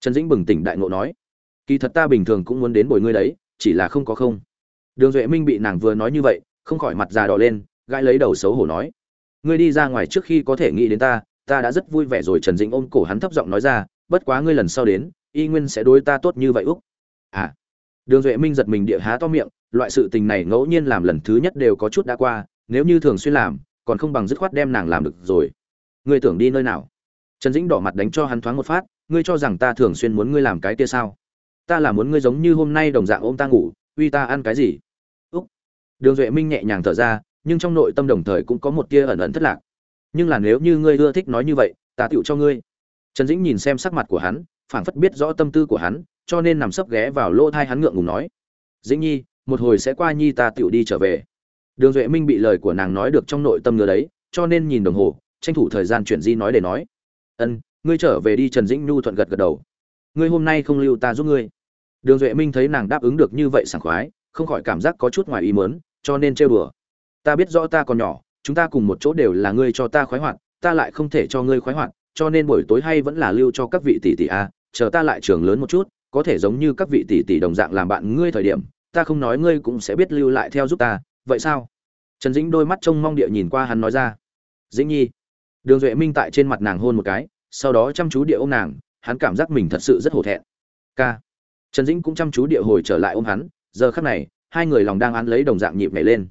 trần dĩnh bừng tỉnh đại ngộ nói, kỳ thật ta bình thường cũng muốn đến bồi ngươi đấy, chỉ là không có không. Đường duệ minh bị nàng vừa nói như vậy, không khỏi mặt già đỏ lên, gãi lấy đầu xấu hổ nói, ngươi đi ra ngoài trước khi có thể nghĩ đến ta ta đã rất vui vẻ rồi. Trần dĩnh ôm cổ hắn thấp giọng nói ra, bất quá ngươi lần sau đến, y nguyên sẽ đối ta tốt như vậy úc. À. Đường duệ minh giật mình địa há to miệng, loại sự tình này ngẫu nhiên làm lần thứ nhất đều có chút đã qua, nếu như thường xuyên làm, còn không bằng dứt khoát đem nàng làm được rồi. Ngươi tưởng đi nơi nào? Trần dĩnh đỏ mặt đánh cho hắn thoáng một phát ngươi cho rằng ta thường xuyên muốn ngươi làm cái kia sao? Ta là muốn ngươi giống như hôm nay đồng dạng ôm ta ngủ, uy ta ăn cái gì? Úc. Đường duệ minh nhẹ nhàng thở ra, nhưng trong nội tâm đồng thời cũng có một tia ẩn ẩn thất lạc. Nhưng là nếu như ngươi ưa thích nói như vậy, ta tựu cho ngươi. Trần dĩnh nhìn xem sắc mặt của hắn, phảng phất biết rõ tâm tư của hắn, cho nên nằm sấp ghé vào lỗ thai hắn ngượng ngùng nói, dĩnh nhi, một hồi sẽ qua nhi ta tựu đi trở về. Đường duệ minh bị lời của nàng nói được trong nội tâm ngứa đấy, cho nên nhìn đồng hồ, tranh thủ thời gian chuyển di nói để nói, ân ngươi trở về đi, trần dĩnh nhu thuận gật gật đầu. Ngươi hôm nay không lưu ta giúp ngươi. Đường duệ minh thấy nàng đáp ứng được như vậy sảng khoái, không khỏi cảm giác có chút ngoài ý mớn cho nên trêu đùa. Ta biết rõ ta còn nhỏ, chúng ta cùng một chỗ đều là ngươi cho ta khoái hoạt, ta lại không thể cho ngươi khoái hoạt, cho nên buổi tối hay vẫn là lưu cho các vị tỷ tỷ a, chờ ta lại trường lớn một chút, có thể giống như các vị tỷ tỷ đồng dạng làm bạn ngươi thời điểm, ta không nói ngươi cũng sẽ biết lưu lại theo giúp ta, vậy sao? Trần dĩnh đôi mắt trông mong địa nhìn qua hắn nói ra. Dĩnh nhi. Đường duệ minh tại trên mặt nàng hôn một cái sau đó chăm chú địa ôm nàng, hắn cảm giác mình thật sự rất hổ thẹn. K trần dĩnh cũng chăm chú địa hồi trở lại ôm hắn, giờ khắc này, hai người lòng đang án lấy đồng dạng nhịp nhảy lên.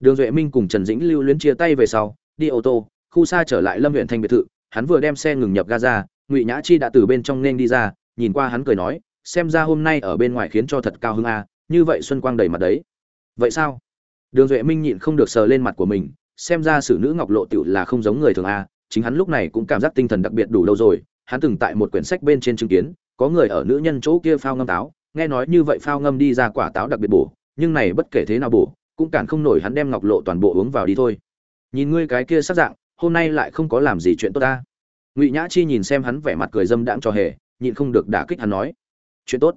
Đường duệ minh cùng trần dĩnh lưu luyến chia tay về sau, đi ô tô, khu xa trở lại lâm huyện thành biệt thự, hắn vừa đem xe ngừng nhập gaza, ngụy nhã chi đã từ bên trong nên đi ra, nhìn qua hắn cười nói, xem ra hôm nay ở bên ngoài khiến cho thật cao hứng a, như vậy xuân quang đầy mặt đấy. Vậy sao? Đường duệ minh nhịn không được sờ lên mặt của mình, xem ra xử nữ ngọc lộ tựu là không giống người thường a chính hắn lúc này cũng cảm giác tinh thần đặc biệt đủ lâu rồi, hắn từng tại một quyển sách bên trên chứng kiến, có người ở nữ nhân chỗ kia phao ngâm táo, nghe nói như vậy phao ngâm đi ra quả táo đặc biệt bổ, nhưng này bất kể thế nào bổ, cũng cản không nổi hắn đem ngọc lộ toàn bộ uống vào đi thôi. Nhìn ngươi cái kia sắc dạng, hôm nay lại không có làm gì chuyện tốt ta. Ngụy nhã chi nhìn xem hắn vẻ mặt cười dâm đãng cho hề, nhịn không được đả kích hắn nói, chuyện tốt.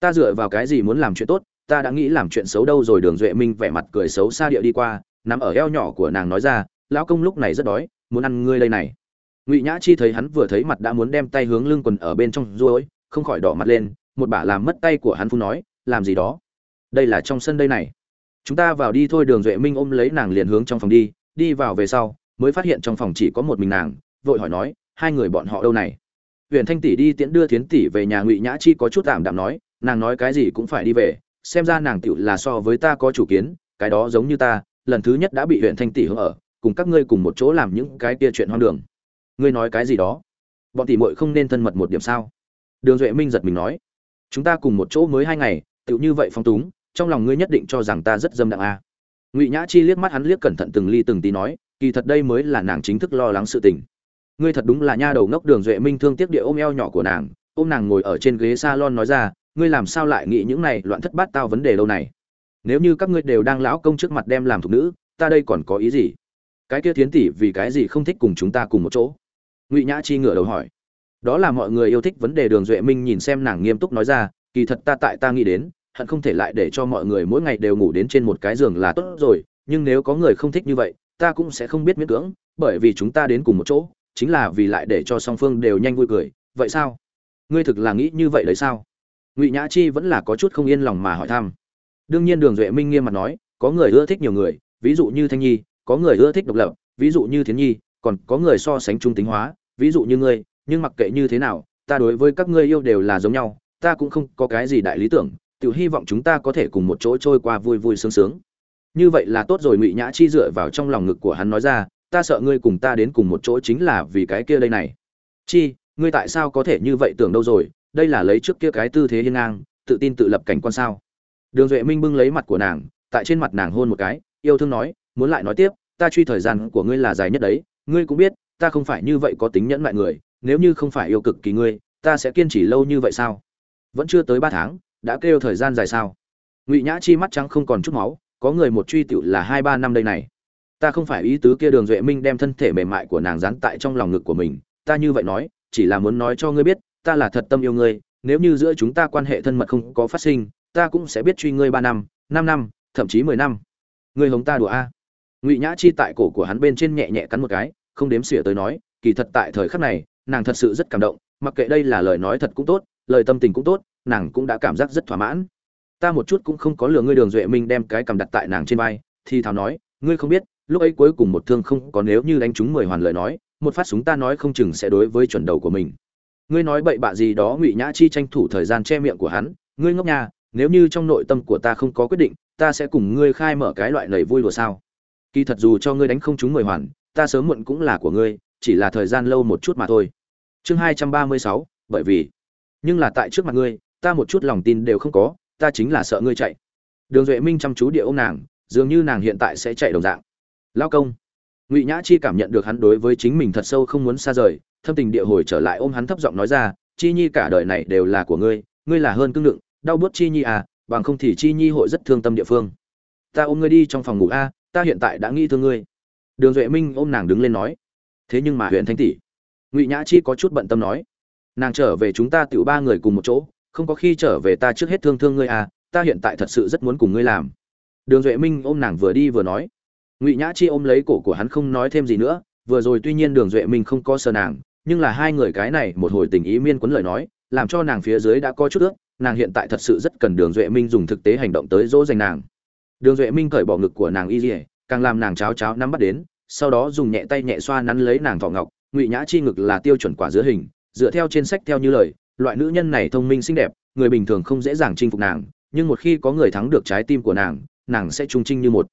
Ta dựa vào cái gì muốn làm chuyện tốt? Ta đã nghĩ làm chuyện xấu đâu rồi. Đường duệ minh vẻ mặt cười xấu xa địa đi qua, nằm ở eo nhỏ của nàng nói ra, lão công lúc này rất đói muốn ăn ngươi đây này. Ngụy nhã chi thấy hắn vừa thấy mặt đã muốn đem tay hướng lưng quần ở bên trong ruôi, không khỏi đỏ mặt lên, một bả làm mất tay của hắn phu nói, làm gì đó? Đây là trong sân đây này. Chúng ta vào đi thôi, đường duệ minh ôm lấy nàng liền hướng trong phòng đi đi vào về sau, mới phát hiện trong phòng chỉ có một mình nàng, vội hỏi nói, hai người bọn họ đâu này? Huyện thanh tỷ đi tiễn đưa thiến tỷ về nhà, ngụy nhã chi có chút tạm đạm nói, nàng nói cái gì cũng phải đi về, xem ra nàng tựu là so với ta có chủ kiến, cái đó giống như ta, lần thứ nhất đã bị huyện thanh tỷ hướng ở cùng các ngươi cùng một chỗ làm những cái kia chuyện hoang đường. Ngươi nói cái gì đó? Bọn tỷ muội không nên thân mật một điểm sao? Đường duệ minh giật mình nói. Chúng ta cùng một chỗ mới hai ngày, tựu như vậy phong túng, trong lòng ngươi nhất định cho rằng ta rất dâm đặng a. À. ngụy nhã chi liếc mắt hắn liếc cẩn thận từng ly từng tí nói, kỳ thật đây mới là nàng chính thức lo lắng sự tình. Ngươi thật đúng là nha đầu ngốc, đường duệ minh thương tiếc địa ôm eo nhỏ của nàng, ôm nàng ngồi ở trên ghế salon nói ra, ngươi làm sao lại nghĩ những này loạn thất bát tao vấn đề đâu này? Nếu như các ngươi đều đang lão công trước mặt đem làm thục nữ, ta đây còn có ý gì? Cái kia thiến tỷ vì cái gì không thích cùng chúng ta cùng một chỗ? Ngụy nhã chi ngửa đầu hỏi. Đó là mọi người yêu thích vấn đề đường duệ minh nhìn xem nàng nghiêm túc nói ra, kỳ thật ta tại ta nghĩ đến, hận không thể lại để cho mọi người mỗi ngày đều ngủ đến trên một cái giường là tốt rồi, nhưng nếu có người không thích như vậy, ta cũng sẽ không biết miễn cưỡng, bởi vì chúng ta đến cùng một chỗ, chính là vì lại để cho song phương đều nhanh vui cười, vậy sao? Ngươi thực là nghĩ như vậy đấy sao? Ngụy nhã chi vẫn là có chút không yên lòng mà hỏi thăm. Đương nhiên đường duệ minh nghiêm mặt nói, có người ưa thích nhiều người, ví dụ như thanh nhi có người ưa thích độc lập, ví dụ như thiến nhi, còn có người so sánh trung tính hóa, ví dụ như ngươi, nhưng mặc kệ như thế nào, ta đối với các ngươi yêu đều là giống nhau, ta cũng không có cái gì đại lý tưởng tự hy vọng chúng ta có thể cùng một chỗ trôi qua vui vui sướng sướng. Như vậy là tốt rồi, ngụy nhã chi dựa vào trong lòng ngực của hắn nói ra, ta sợ ngươi cùng ta đến cùng một chỗ chính là vì cái kia đây này. Chi, ngươi tại sao có thể như vậy tưởng đâu rồi, đây là lấy trước kia cái tư thế hiên ngang, tự tin tự lập cảnh quan sao? Đường duệ minh bưng lấy mặt của nàng, tại trên mặt nàng hôn một cái, yêu thương nói muốn lại nói tiếp, ta truy thời gian của ngươi là dài nhất đấy, ngươi cũng biết, ta không phải như vậy có tính nhẫn lại người, nếu như không phải yêu cực kỳ ngươi, ta sẽ kiên trì lâu như vậy sao? Vẫn chưa tới ba tháng, đã kêu thời gian dài sao? Ngụy nhã chi mắt trắng không còn chút máu, có người một truy tựu là hai ba năm đây này. Ta không phải ý tứ kia đường duệ minh đem thân thể mềm mại của nàng dán tại trong lòng ngực của mình, ta như vậy nói, chỉ là muốn nói cho ngươi biết, ta là thật tâm yêu ngươi, nếu như giữa chúng ta quan hệ thân mật không có phát sinh, ta cũng sẽ biết truy ngươi ba năm năm năm, thậm chí mười năm. Ngươi hống ta đùa a? Ngụy nhã chi tại cổ của hắn bên trên nhẹ nhẹ cắn một cái, không đếm xỉa tới nói, kỳ thật tại thời khắc này, nàng thật sự rất cảm động, mặc kệ đây là lời nói thật cũng tốt, lời tâm tình cũng tốt, nàng cũng đã cảm giác rất thỏa mãn. Ta một chút cũng không có lừa ngươi đường duệ minh đem cái cầm đặt tại nàng trên vai, thì thào nói, ngươi không biết, lúc ấy cuối cùng một thương không có nếu như đánh trúng mười hoàn lời nói, một phát súng ta nói không chừng sẽ đối với chuẩn đầu của mình. Ngươi nói bậy bạ gì đó ngụy nhã chi tranh thủ thời gian che miệng của hắn, ngươi ngốc nha, nếu như trong nội tâm của ta không có quyết định, ta sẽ cùng ngươi khai mở cái loại lầy vui đùa sao? Kỳ thật dù cho ngươi đánh không trúng mười hoàn, ta sớm muộn cũng là của ngươi, chỉ là thời gian lâu một chút mà thôi. Chương hai trăm ba mươi sáu, bởi vì. Nhưng là tại trước mặt ngươi, ta một chút lòng tin đều không có, ta chính là sợ ngươi chạy. Đường duệ minh chăm chú địa ô m nàng, dường như nàng hiện tại sẽ chạy đồng dạng. Lao công. Ngụy nhã chi cảm nhận được hắn đối với chính mình thật sâu không muốn xa rời, thâm tình địa hồi trở lại ôm hắn thấp giọng nói ra, chi nhi cả đời này đều là của ngươi ngươi là hơn cưng đựng đau bớt chi nhi à bằng không thì chi nhi hội rất thương tâm địa phương. Ta ôm ngươi đi trong phòng ngủ a ta hiện tại đã nghĩ thương ngươi. Đường duệ minh ôm nàng đứng lên nói. Thế nhưng mà huyện thanh tỷ, ngụy nhã chi có chút bận tâm nói. Nàng trở về chúng ta tiểu ba người cùng một chỗ, không có khi trở về ta trước hết thương thương ngươi à ta hiện tại thật sự rất muốn cùng ngươi làm. Đường duệ minh ôm nàng vừa đi vừa nói. Ngụy nhã chi ôm lấy cổ của hắn không nói thêm gì nữa, vừa rồi tuy nhiên đường duệ minh không có sờ nàng, nhưng là hai người cái này một hồi tình ý miên quấn lời nói, làm cho nàng phía dưới đã có chút ước, nàng hiện tại thật sự rất cần đường duệ minh dùng thực tế hành động tới dỗ dành nàng đường duệ minh cởi bỏ ngực của nàng y dỉa càng làm nàng cháo cháo nắm bắt đến, sau đó dùng nhẹ tay nhẹ xoa nắn lấy nàng thọ ngọc, ngụy nhã chi ngực là tiêu chuẩn quả giữa hình, dựa theo trên sách theo như lời, loại nữ nhân này thông minh xinh đẹp, người bình thường không dễ dàng chinh phục nàng, nhưng một khi có người thắng được trái tim của nàng nàng sẽ trung trinh như một.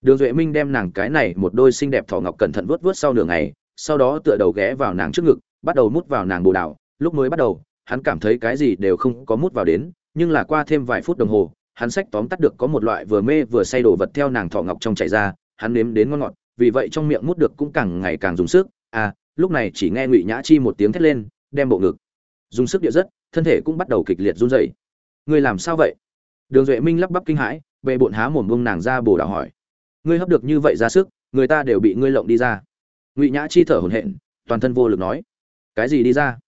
Đường duệ minh đem nàng cái này một đôi xinh đẹp thỏ ngọc cẩn thận vớt vớt sau nửa ngày, sau đó tựa đầu ghé vào nàng trước ngực, bắt đầu mút vào nàng bồ đào. Lúc mới bắt đầu, hắn cảm thấy cái gì đều không có mút vào đến, nhưng là qua thêm vài phút đồng hồ hắn sách tóm tắt được có một loại vừa mê vừa say đổ vật theo nàng thọ ngọc trong chạy ra, hắn nếm đến ngon ngọt, vì vậy trong miệng mút được cũng càng ngày càng dùng sức. À lúc này chỉ nghe ngụy nhã chi một tiếng thét lên, đem bộ ngực dùng sức địa rất, thân thể cũng bắt đầu kịch liệt run rẩy. Ngươi làm sao vậy? Đường duệ minh lắp bắp kinh hãi bệ bộn há mồm bông nàng ra bồ đào hỏi. Ngươi hấp được như vậy ra sức, người ta đều bị ngươi lộng đi ra. Ngụy nhã chi thở hổn hển, toàn thân vô lực nói. Cái gì đi ra?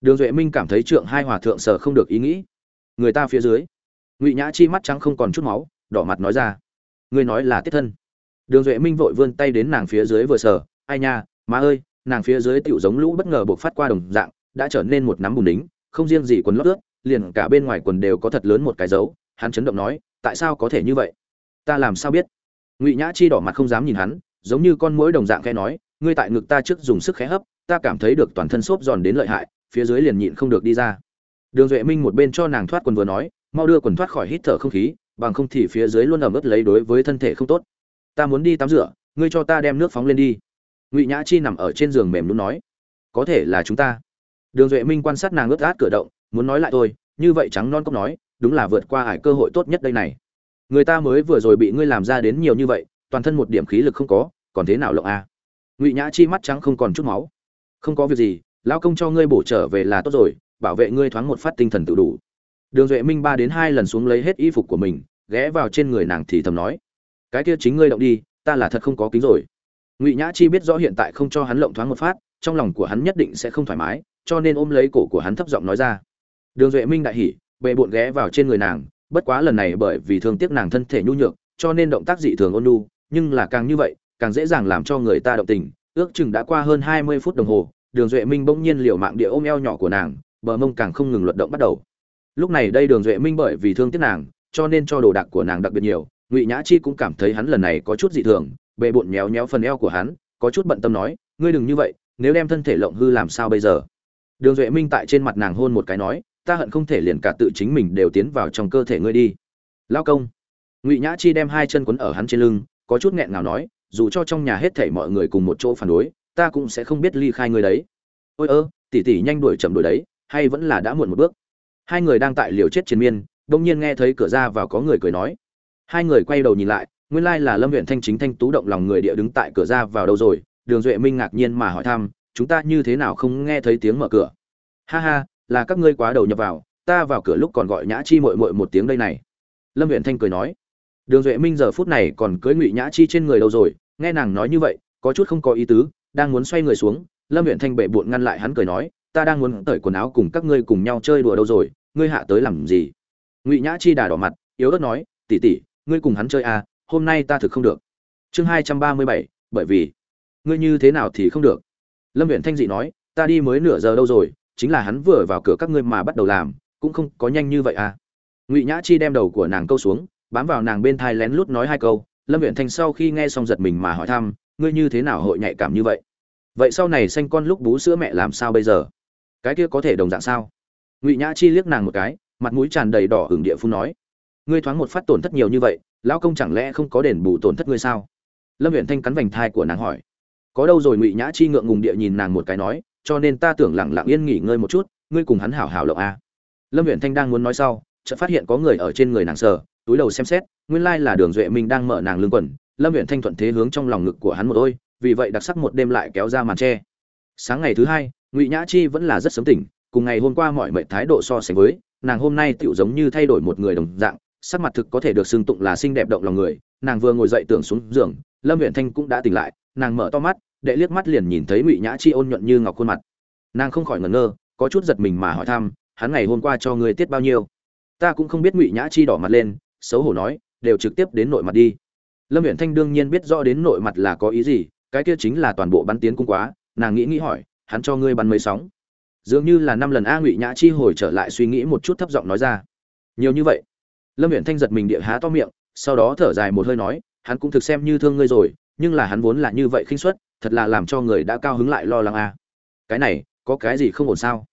Đường duệ minh cảm thấy trượng hai hòa thượng sở không được ý nghĩ. Người ta phía dưới ngụy nhã chi mắt trắng không còn chút máu đỏ mặt nói ra ngươi nói là tiết thân đường duệ minh vội vươn tay đến nàng phía dưới vừa sờ ai nha má ơi nàng phía dưới tựu giống lũ bất ngờ buộc phát qua đồng dạng đã trở nên một nắm bùn đính không riêng gì quần lót ướt liền cả bên ngoài quần đều có thật lớn một cái dấu hắn chấn động nói tại sao có thể như vậy ta làm sao biết ngụy nhã chi đỏ mặt không dám nhìn hắn giống như con mũi đồng dạng khẽ nói ngươi tại ngực ta trước dùng sức khẽ hấp ta cảm thấy được toàn thân xốp giòn đến lợi hại phía dưới liền nhịn không được đi ra đường duệ minh một bên cho nàng thoát quần vừa nói mau đưa quần thoát khỏi hít thở không khí, bằng không thì phía dưới luôn ẩm ướt lấy đối với thân thể không tốt. Ta muốn đi tắm rửa, ngươi cho ta đem nước phóng lên đi. Ngụy nhã chi nằm ở trên giường mềm luôn nói, có thể là chúng ta. Đường duệ minh quan sát nàng ướt át cửa động, muốn nói lại thôi, như vậy trắng non cốc nói, đúng là vượt qua ải cơ hội tốt nhất đây này. Người ta mới vừa rồi bị ngươi làm ra đến nhiều như vậy, toàn thân một điểm khí lực không có, còn thế nào lộng a? Ngụy nhã chi mắt trắng không còn chút máu. Không có việc gì, lão công cho ngươi bổ trở về là tốt rồi, bảo vệ ngươi thoáng một phát tinh thần tự đủ đường duệ minh ba đến hai lần xuống lấy hết y phục của mình, ghé vào trên người nàng thì thầm nói, cái kia chính ngươi động đi, ta là thật không có kính rồi. Ngụy nhã chi biết rõ hiện tại không cho hắn lộng thoáng một phát, trong lòng của hắn nhất định sẽ không thoải mái, cho nên ôm lấy cổ của hắn thấp giọng nói ra. Đường duệ minh đại hỉ bệ bộn ghé vào trên người nàng, bất quá lần này bởi vì thương tiếc nàng thân thể nhu nhược, cho nên động tác dị thường ôn nhu, nhưng là càng như vậy, càng dễ dàng làm cho người ta động tình, ước chừng đã qua hơn hai mươi phút đồng hồ, đường duệ minh bỗng nhiên liều mạng địa ôm eo nhỏ của nàng, bờ mông càng không ngừng luận động bắt đầu lúc này đây đường duệ minh bởi vì thương tiếc nàng, cho nên cho đồ đạc của nàng đặc biệt nhiều, ngụy nhã chi cũng cảm thấy hắn lần này có chút dị thường bệ bộn méo méo phần eo của hắn, có chút bận tâm nói, ngươi đừng như vậy, nếu đem thân thể lộng hư làm sao bây giờ? Đường duệ minh tại trên mặt nàng hôn một cái nói, ta hận không thể liền cả tự chính mình đều tiến vào trong cơ thể ngươi đi. Lao công. Ngụy nhã chi đem hai chân quấn ở hắn trên lưng, có chút nghẹn ngào nói, dù cho trong nhà hết thảy mọi người cùng một chỗ phản đối, ta cũng sẽ không biết ly khai ngươi đấy. Ôi ơ, tỷ tỷ nhanh đuổi chậm đuổi đấy, hay vẫn là đã muộn một bước hai người đang tại liều chết chiến miên đông nhiên nghe thấy cửa ra vào có người cười nói. Hai người quay đầu nhìn lại, nguyên lai là lâm huyện thanh chính thanh tú động lòng người địa đứng tại cửa ra vào đâu rồi, đường duệ minh ngạc nhiên mà hỏi thăm, chúng ta như thế nào không nghe thấy tiếng mở cửa? Ha ha, là các ngươi quá đầu nhập vào, ta vào cửa lúc còn gọi nhã chi mội mội một tiếng đây này. Lâm huyện thanh cười nói. Đường duệ minh giờ phút này còn cưới ngụy nhã chi trên người đâu rồi, nghe nàng nói như vậy, có chút không có ý tứ, đang muốn xoay người xuống, lâm huyện thanh bệ bụn ngăn lại hắn cười nói ta đang muốn cởi quần áo cùng các ngươi cùng nhau chơi đùa đâu rồi, ngươi hạ tới làm gì? Ngụy nhã chi đà đỏ mặt, yếu ớt nói tỉ tỉ ngươi cùng hắn chơi à hôm nay ta thực không được. Chương hai trăm ba mươi bảy, bởi vì. Ngươi như thế nào thì không được? Lâm viện thanh dị nói, ta đi mới nửa giờ đâu rồi, chính là hắn vừa vào cửa các ngươi mà bắt đầu làm, cũng không có nhanh như vậy à. Ngụy nhã chi đem đầu của nàng câu xuống, bám vào nàng bên thai lén lút nói hai câu. Lâm viện thanh sau khi nghe xong giật mình mà hỏi thăm, ngươi như thế nào hội nhạy cảm như vậy? Vậy sau này sanh con lúc bú sữa mẹ làm sao bây giờ? Cái kia có thể đồng dạng sao? Ngụy nhã chi liếc nàng một cái, mặt mũi tràn đầy đỏ hưởng địa phun nói, ngươi thoáng một phát tổn thất nhiều như vậy, lão công chẳng lẽ không có đền bù tổn thất ngươi sao? Lâm huyện thanh cắn vành thai của nàng hỏi. Có đâu rồi, ngụy nhã chi ngượng ngùng địa nhìn nàng một cái nói, cho nên ta tưởng lặng lặng yên nghỉ ngơi một chút, ngươi cùng hắn hảo hảo lộng a. Lâm huyện thanh đang muốn nói sau, chợt phát hiện có người ở trên người nàng sờ, túi đầu xem xét, nguyên lai là đường duệ minh đang mở nàng lưng quần. Lâm huyện thanh thuận thế hướng trong lòng ngực của hắn một ôi, vì vậy đặc sắc một đêm lại kéo ra màn tre. Sáng ngày thứ hai ngụy nhã chi vẫn là rất sớm tỉnh, cùng ngày hôm qua mọi mệnh thái độ so sánh với, nàng hôm nay tựu giống như thay đổi một người đồng dạng, sắc mặt thực có thể được xưng tụng là xinh đẹp động lòng người. Nàng vừa ngồi dậy tưởng xuống giường, lâm huyện thanh cũng đã tỉnh lại, nàng mở to mắt, đệ liếc mắt liền nhìn thấy ngụy nhã chi ôn nhuận như ngọc khuôn mặt. Nàng không khỏi ngẩn ngơ, có chút giật mình mà hỏi thăm, hắn ngày hôm qua cho ngươi tiết bao nhiêu? Ta cũng không biết ngụy nhã chi đỏ mặt lên, xấu hổ nói, đều trực tiếp đến nội mặt đi. Lâm huyện thanh đương nhiên biết rõ đến nội mặt là có ý gì, cái kia chính là toàn bộ bắn tiến cung quá, nàng nghĩ nghĩ hỏi hắn cho ngươi bắn mấy sóng. Dường như là năm lần a ngụy nhã chi hồi trở lại suy nghĩ một chút thấp giọng nói ra. Nhiều như vậy. Lâm huyện thanh giật mình địa há to miệng, sau đó thở dài một hơi nói, hắn cũng thực xem như thương ngươi rồi, nhưng là hắn vốn là như vậy khinh suất, thật là làm cho người đã cao hứng lại lo lắng a. Cái này, có cái gì không ổn sao?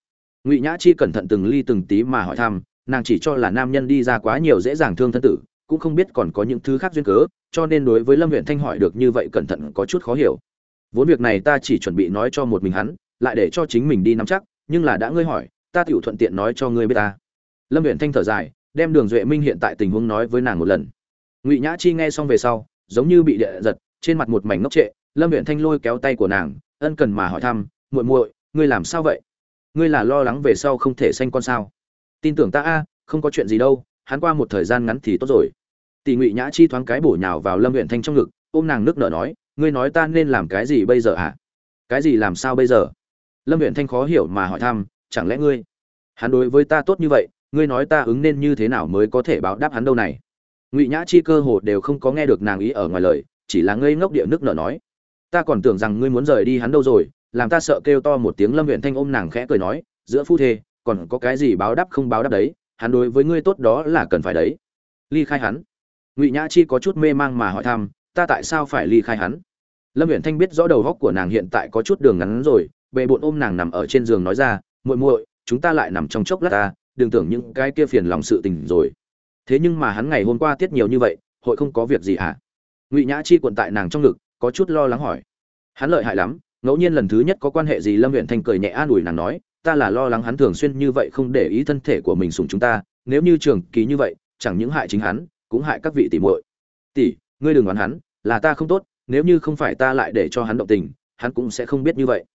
Ngụy nhã chi cẩn thận từng ly từng tí mà hỏi thăm, nàng chỉ cho là nam nhân đi ra quá nhiều dễ dàng thương thân tử, cũng không biết còn có những thứ khác duyên cớ, cho nên đối với lâm huyện thanh hỏi được như vậy cẩn thận có chút khó hiểu. Vốn việc này ta chỉ chuẩn bị nói cho một mình hắn lại để cho chính mình đi nắm chắc, nhưng là đã ngươi hỏi, ta tiểu thuận tiện nói cho ngươi biết ta. Lâm viện thanh thở dài, đem đường duệ minh hiện tại tình huống nói với nàng một lần. Ngụy nhã chi nghe xong về sau, giống như bị địa giật, trên mặt một mảnh ngốc trệ, lâm viện thanh lôi kéo tay của nàng, ân cần mà hỏi thăm, muội muội, ngươi làm sao vậy? Ngươi là lo lắng về sau không thể sanh con sao? Tin tưởng ta a, không có chuyện gì đâu, hắn qua một thời gian ngắn thì tốt rồi. Tỷ ngụy nhã chi thoáng cái bổ nhào vào lâm huyện thanh trong ngực, ôm nàng nước nở nói, ngươi nói ta nên làm cái gì bây giờ à cái gì làm sao bây giờ? Lâm huyện thanh khó hiểu mà hỏi thăm, chẳng lẽ ngươi, hắn đối với ta tốt như vậy, ngươi nói ta ứng nên như thế nào mới có thể báo đáp hắn đâu này? Ngụy nhã chi cơ hồ đều không có nghe được nàng ý ở ngoài lời, chỉ là ngây ngốc địa nước nở nói, ta còn tưởng rằng ngươi muốn rời đi hắn đâu rồi, làm ta sợ kêu to một tiếng. Lâm huyện thanh ôm nàng khẽ cười nói, giữa phu thê, còn có cái gì báo đáp không báo đáp đấy, hắn đối với ngươi tốt đó là cần phải đấy. Ly khai hắn? Ngụy nhã chi có chút mê mang mà hỏi thăm, ta tại sao phải ly khai hắn? Lâm huyện thanh biết rõ đầu góc của nàng hiện tại có chút đường ngắn rồi bệ bộn ôm nàng nằm ở trên giường nói ra, muội muội, chúng ta lại nằm trong chốc lát ta, đừng tưởng những cái kia phiền lòng sự tình rồi. Thế nhưng mà hắn ngày hôm qua tiết nhiều như vậy, hội không có việc gì hả? Ngụy nhã chi quận tại nàng trong ngực, có chút lo lắng hỏi. Hắn lợi hại lắm, ngẫu nhiên lần thứ nhất có quan hệ gì lâm huyện thanh cười nhẹ an ủi nàng nói, ta là lo lắng hắn thường xuyên như vậy không để ý thân thể của mình sùng chúng ta, nếu như trường ký như vậy, chẳng những hại chính hắn, cũng hại các vị tỷ muội. Tỷ, ngươi đừng đoán hắn, là ta không tốt, nếu như không phải ta lại để cho hắn động tình, hắn cũng sẽ không biết như vậy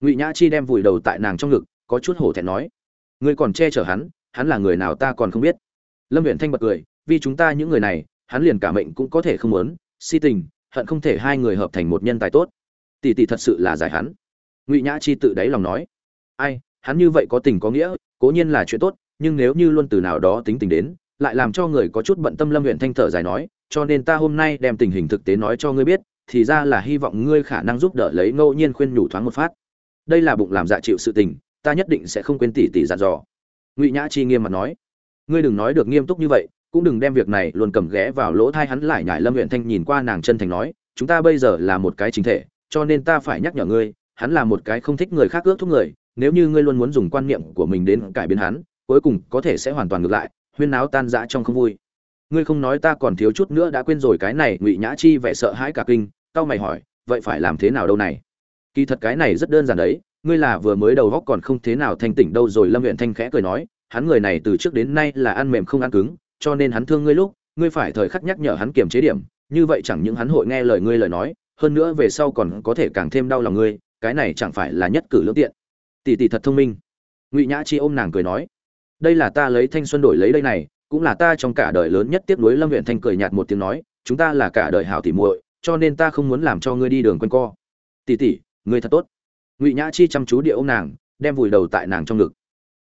ngụy nhã chi đem vùi đầu tại nàng trong ngực, có chút hổ thẹn nói, ngươi còn che chở hắn hắn là người nào ta còn không biết. Lâm huyện thanh bật cười, vì chúng ta những người này, hắn liền cả mệnh cũng có thể không muốn, si tình, hận không thể hai người hợp thành một nhân tài tốt. Tỷ tỷ thật sự là giải hắn. Ngụy nhã chi tự đáy lòng nói, ai, hắn như vậy có tình có nghĩa, cố nhiên là chuyện tốt, nhưng nếu như luôn từ nào đó tính tình đến, lại làm cho người có chút bận tâm. Lâm huyện thanh thở dài nói, cho nên ta hôm nay đem tình hình thực tế nói cho ngươi biết, thì ra là hy vọng ngươi khả năng giúp đỡ lấy ngẫu nhiên khuyên nhủ thoáng một phát đây là bụng làm dạ chịu sự tình, ta nhất định sẽ không quên tỷ tỷ dặn dò. Ngụy nhã chi nghiêm mặt nói, ngươi đừng nói được nghiêm túc như vậy, cũng đừng đem việc này luôn cầm ghé vào lỗ thai hắn lại nhải lâm huyện thanh nhìn qua nàng chân thành nói, chúng ta bây giờ là một cái chính thể, cho nên ta phải nhắc nhở ngươi, hắn là một cái không thích người khác ước thúc người, nếu như ngươi luôn muốn dùng quan niệm của mình đến cải biến hắn, cuối cùng có thể sẽ hoàn toàn ngược lại, huyên náo tan rã trong không vui. Ngươi không nói ta còn thiếu chút nữa đã quên rồi cái này, ngụy nhã chi vẻ sợ hãi cả kinh tao mày hỏi, vậy phải làm thế nào đâu này? Kỳ thật cái này rất đơn giản đấy, ngươi là vừa mới đầu góc còn không thế nào thanh tỉnh đâu rồi, lâm huyện thanh khẽ cười nói, hắn người này từ trước đến nay là ăn mềm không ăn cứng, cho nên hắn thương ngươi lúc, ngươi phải thời khắc nhắc nhở hắn kiềm chế điểm, như vậy chẳng những hắn hội nghe lời ngươi lời nói, hơn nữa về sau còn có thể càng thêm đau lòng ngươi, cái này chẳng phải là nhất cử lưỡng tiện. Tỷ tỷ thật thông minh. Ngụy nhã chi ôm nàng cười nói, đây là ta lấy thanh xuân đổi lấy đây này, cũng là ta trong cả đời lớn nhất tiếp nối lâm huyện thanh cười nhạt một tiếng nói, chúng ta là cả đời hảo tỉ muội, cho nên ta không muốn làm cho ngươi đi đường quanh co. Tỷ tỷ ngươi thật tốt. Ngụy nhã chi chăm chú địa ô m nàng, đem vùi đầu tại nàng trong ngực.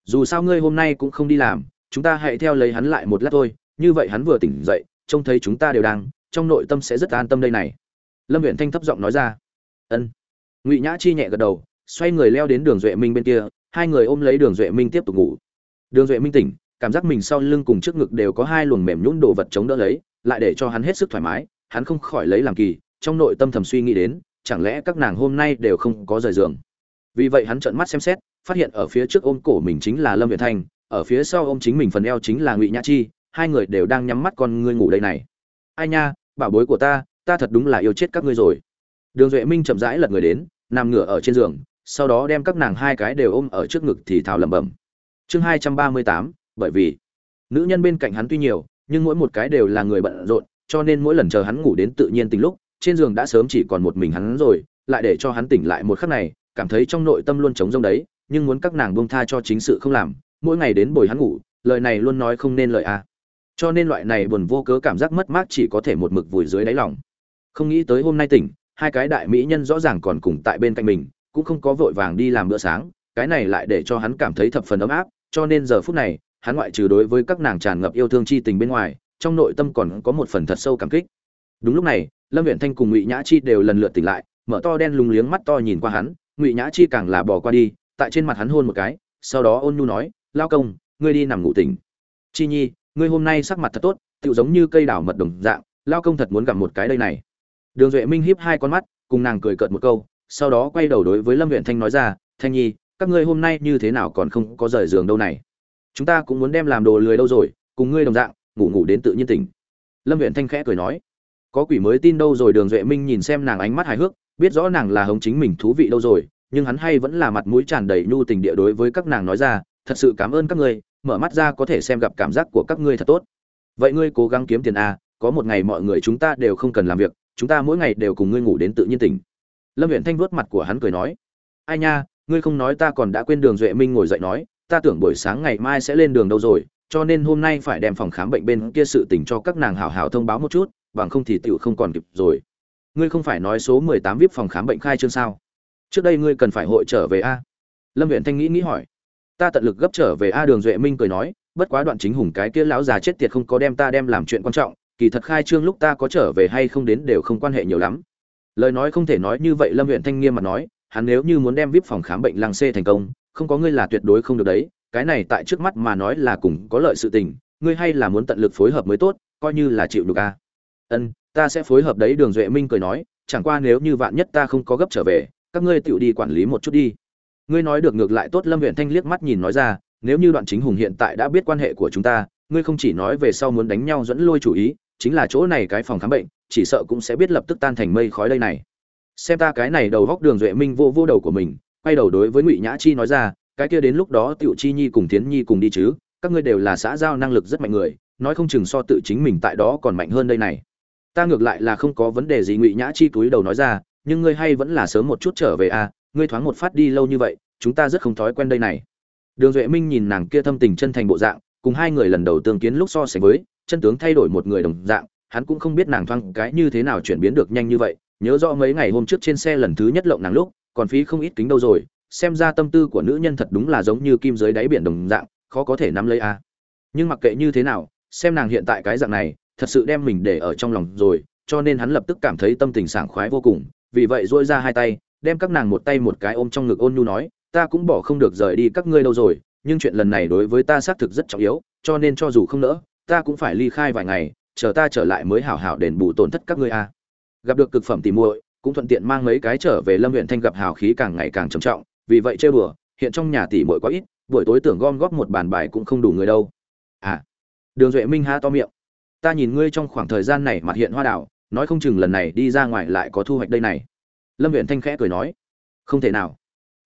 Dù sao ngươi hôm nay cũng không đi làm, chúng ta hãy theo lấy hắn lại một lát thôi, như vậy hắn vừa tỉnh dậy, trông thấy chúng ta đều đang, trong nội tâm sẽ rất an tâm đây này. Lâm huyện thanh thấp giọng nói ra. Ân. Ngụy nhã chi nhẹ gật đầu, xoay người leo đến đường duệ minh bên kia, hai người ôm lấy đường duệ minh tiếp tục ngủ. Đường duệ minh tỉnh, cảm giác mình sau lưng cùng trước ngực đều có hai luồng mềm nhũn đồ vật chống đỡ lấy, lại để cho hắn hết sức thoải mái, hắn không khỏi lấy làm kỳ, trong nội tâm thầm suy nghĩ đến chẳng lẽ các nàng hôm nay đều không có rời giường? Vì vậy hắn trợn mắt xem xét, phát hiện ở phía trước ôm cổ mình chính là lâm việt thanh ở phía sau ôm chính mình phần eo chính là ngụy nhã chi, hai người đều đang nhắm mắt con ngươi ngủ đây này. Ai nha, bảo bối của ta ta thật đúng là yêu chết các ngươi rồi. Đường duệ minh chậm rãi lật người đến, nằm ngửa ở trên giường, sau đó đem các nàng hai cái đều ôm ở trước ngực thì thào lẩm bẩm. Chương hai trăm ba mươi tám, bởi vì. Nữ nhân bên cạnh hắn tuy nhiều, nhưng mỗi một cái đều là người bận rộn, cho nên mỗi lần chờ hắn ngủ đến tự nhiên tình lúc trên giường đã sớm chỉ còn một mình hắn rồi, lại để cho hắn tỉnh lại một khắc này, cảm thấy trong nội tâm luôn trống rông đấy, nhưng muốn các nàng buông tha cho chính sự không làm, mỗi ngày đến bồi hắn ngủ, lời này luôn nói không nên lời a à. cho nên loại này buồn vô cớ cảm giác mất mát chỉ có thể một mực vùi dưới đáy lòng không nghĩ tới hôm nay tỉnh, hai cái đại mỹ nhân rõ ràng còn cùng tại bên cạnh mình, cũng không có vội vàng đi làm bữa sáng, cái này lại để cho hắn cảm thấy thập phần ấm áp, cho nên giờ phút này, hắn ngoại trừ đối với các nàng tràn ngập yêu thương chi tình bên ngoài, trong nội tâm còn có một phần thật sâu cảm kích đúng lúc này lâm viện thanh cùng ngụy nhã chi đều lần lượt tỉnh lại, mở to đen lùng liếng mắt to nhìn qua hắn, ngụy nhã chi càng là bỏ qua đi, tại trên mặt hắn hôn một cái, sau đó ôn nhu nói, lao công, ngươi đi nằm ngủ tỉnh. Chi nhi, ngươi hôm nay sắc mặt thật tốt, tựu giống như cây đảo mật đồng dạng, lao công thật muốn gặp một cái đây này. Đường duệ minh hiếp hai con mắt, cùng nàng cười cợt một câu, sau đó quay đầu đối với lâm viện thanh nói ra, thanh nhi, các ngươi hôm nay như thế nào còn không có rời giường đâu này? Chúng ta cũng muốn đem làm đồ lười đâu rồi, cùng ngươi đồng dạng, ngủ ngủ đến tự nhiên tỉnh. Lâm viện thanh khẽ cười nói có quỷ mới tin đâu rồi, đường duệ minh nhìn xem nàng ánh mắt hài hước, biết rõ nàng là hống chính mình thú vị đâu rồi, nhưng hắn hay vẫn là mặt mũi tràn đầy nhu tình địa đối với các nàng nói ra, thật sự cảm ơn các ngươi, mở mắt ra có thể xem gặp cảm giác của các ngươi thật tốt. Vậy ngươi cố gắng kiếm tiền a có một ngày mọi người chúng ta đều không cần làm việc, chúng ta mỗi ngày đều cùng ngươi ngủ đến tự nhiên tỉnh. Lâm huyện thanh vuốt mặt của hắn cười nói, ai nha, ngươi không nói ta còn đã quên đường duệ minh ngồi dậy nói, ta tưởng buổi sáng ngày mai sẽ lên đường đâu rồi, cho nên hôm nay phải đem phòng khám bệnh bên kia sự tình cho các nàng hảo hảo thông báo một chút bằng không thì tựu không còn kịp rồi. Ngươi không phải nói số mười tám vip phòng khám bệnh khai trương sao? Trước đây ngươi cần phải hội trở về a. Lâm huyện thanh nghĩ nghĩ hỏi. Ta tận lực gấp trở về a, đường duệ minh cười nói, bất quá đoạn chính hùng cái kia lão già chết tiệt không có đem ta đem làm chuyện quan trọng, kỳ thật khai trương lúc ta có trở về hay không đến đều không quan hệ nhiều lắm. Lời nói không thể nói như vậy, lâm huyện thanh nghiêm mà nói, hắn nếu như muốn đem vip phòng khám bệnh làng xê thành công, không có ngươi là tuyệt đối không được đấy, cái này tại trước mắt mà nói là cùng có lợi sự tình, ngươi hay là muốn tận lực phối hợp mới tốt, coi như là chịu được a ân, ta sẽ phối hợp đấy. Đường duệ minh cười nói, chẳng qua nếu như vạn nhất ta không có gấp trở về, các ngươi tự đi quản lý một chút đi. Ngươi nói được ngược lại tốt, lâm huyện thanh liếc mắt nhìn nói ra, nếu như đoạn chính hùng hiện tại đã biết quan hệ của chúng ta, ngươi không chỉ nói về sau muốn đánh nhau dẫn lôi chủ ý, chính là chỗ này cái phòng khám bệnh, chỉ sợ cũng sẽ biết lập tức tan thành mây khói đây này. Xem ta cái này đầu góc, đường duệ minh vô vô đầu của mình, quay đầu đối với ngụy nhã chi nói ra, cái kia đến lúc đó tiểu chi nhi cùng tiến nhi cùng đi chứ, các ngươi đều là xã giao năng lực rất mạnh người, nói không chừng so tự chính mình tại đó còn mạnh hơn đây này ta ngược lại là không có vấn đề gì, ngụy nhã chi túi đầu nói ra, nhưng ngươi hay vẫn là sớm một chút trở về à ngươi thoáng một phát đi lâu như vậy, chúng ta rất không thói quen đây này. Đường duệ minh nhìn nàng kia thâm tình chân thành bộ dạng, cùng hai người lần đầu tương kiến lúc so sánh với, chân tướng thay đổi một người đồng dạng, hắn cũng không biết nàng thoáng cái như thế nào chuyển biến được nhanh như vậy, nhớ rõ mấy ngày hôm trước trên xe lần thứ nhất lộng nàng lúc, còn phí không ít kính đâu rồi, xem ra tâm tư của nữ nhân thật đúng là giống như kim dưới đáy biển đồng dạng, khó có thể nắm lấy a nhưng mặc kệ như thế nào, xem nàng hiện tại cái dạng này thật sự đem mình để ở trong lòng rồi, cho nên hắn lập tức cảm thấy tâm tình sảng khoái vô cùng, vì vậy dỗi ra hai tay, đem các nàng một tay một cái ôm trong ngực ôn nhu nói, ta cũng bỏ không được rời đi các ngươi đâu rồi, nhưng chuyện lần này đối với ta xác thực rất trọng yếu, cho nên cho dù không nỡ, ta cũng phải ly khai vài ngày, chờ ta trở lại mới hảo hảo đền bù tổn thất các ngươi a. Gặp được cực phẩm tỉ muội, cũng thuận tiện mang mấy cái trở về lâm huyện thanh gặp hào khí càng ngày càng trầm trọng, vì vậy chơi bừa, hiện trong nhà tỉ muội quá ít, buổi tối tưởng gom góp một bàn bài cũng không đủ người đâu. À đường duệ minh há to miệng ta nhìn ngươi trong khoảng thời gian này mặt hiện hoa đảo nói không chừng lần này đi ra ngoài lại có thu hoạch đây này. Lâm viện thanh khẽ cười nói. Không thể nào.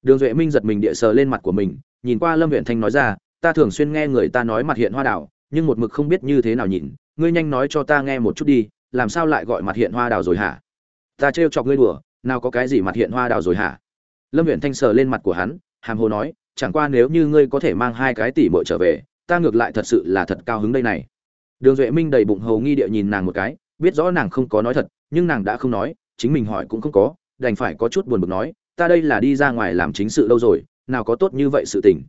Đường duệ minh giật mình địa sờ lên mặt của mình, nhìn qua lâm viện thanh nói ra, ta thường xuyên nghe người ta nói mặt hiện hoa đảo nhưng một mực không biết như thế nào nhìn, ngươi nhanh nói cho ta nghe một chút đi, làm sao lại gọi mặt hiện hoa đào rồi hả? Ta trêu chọc ngươi đùa, nào có cái gì mặt hiện hoa đào rồi hả? Lâm viện thanh sờ lên mặt của hắn, hàm hồ nói, chẳng qua nếu như ngươi có thể mang hai cái tỷ bội trở về, ta ngược lại thật sự là thật cao hứng đây này đường duệ minh đầy bụng hầu nghi địa nhìn nàng một cái, biết rõ nàng không có nói thật, nhưng nàng đã không nói, chính mình hỏi cũng không có, đành phải có chút buồn bực nói, ta đây là đi ra ngoài làm chính sự lâu rồi, nào có tốt như vậy sự tình.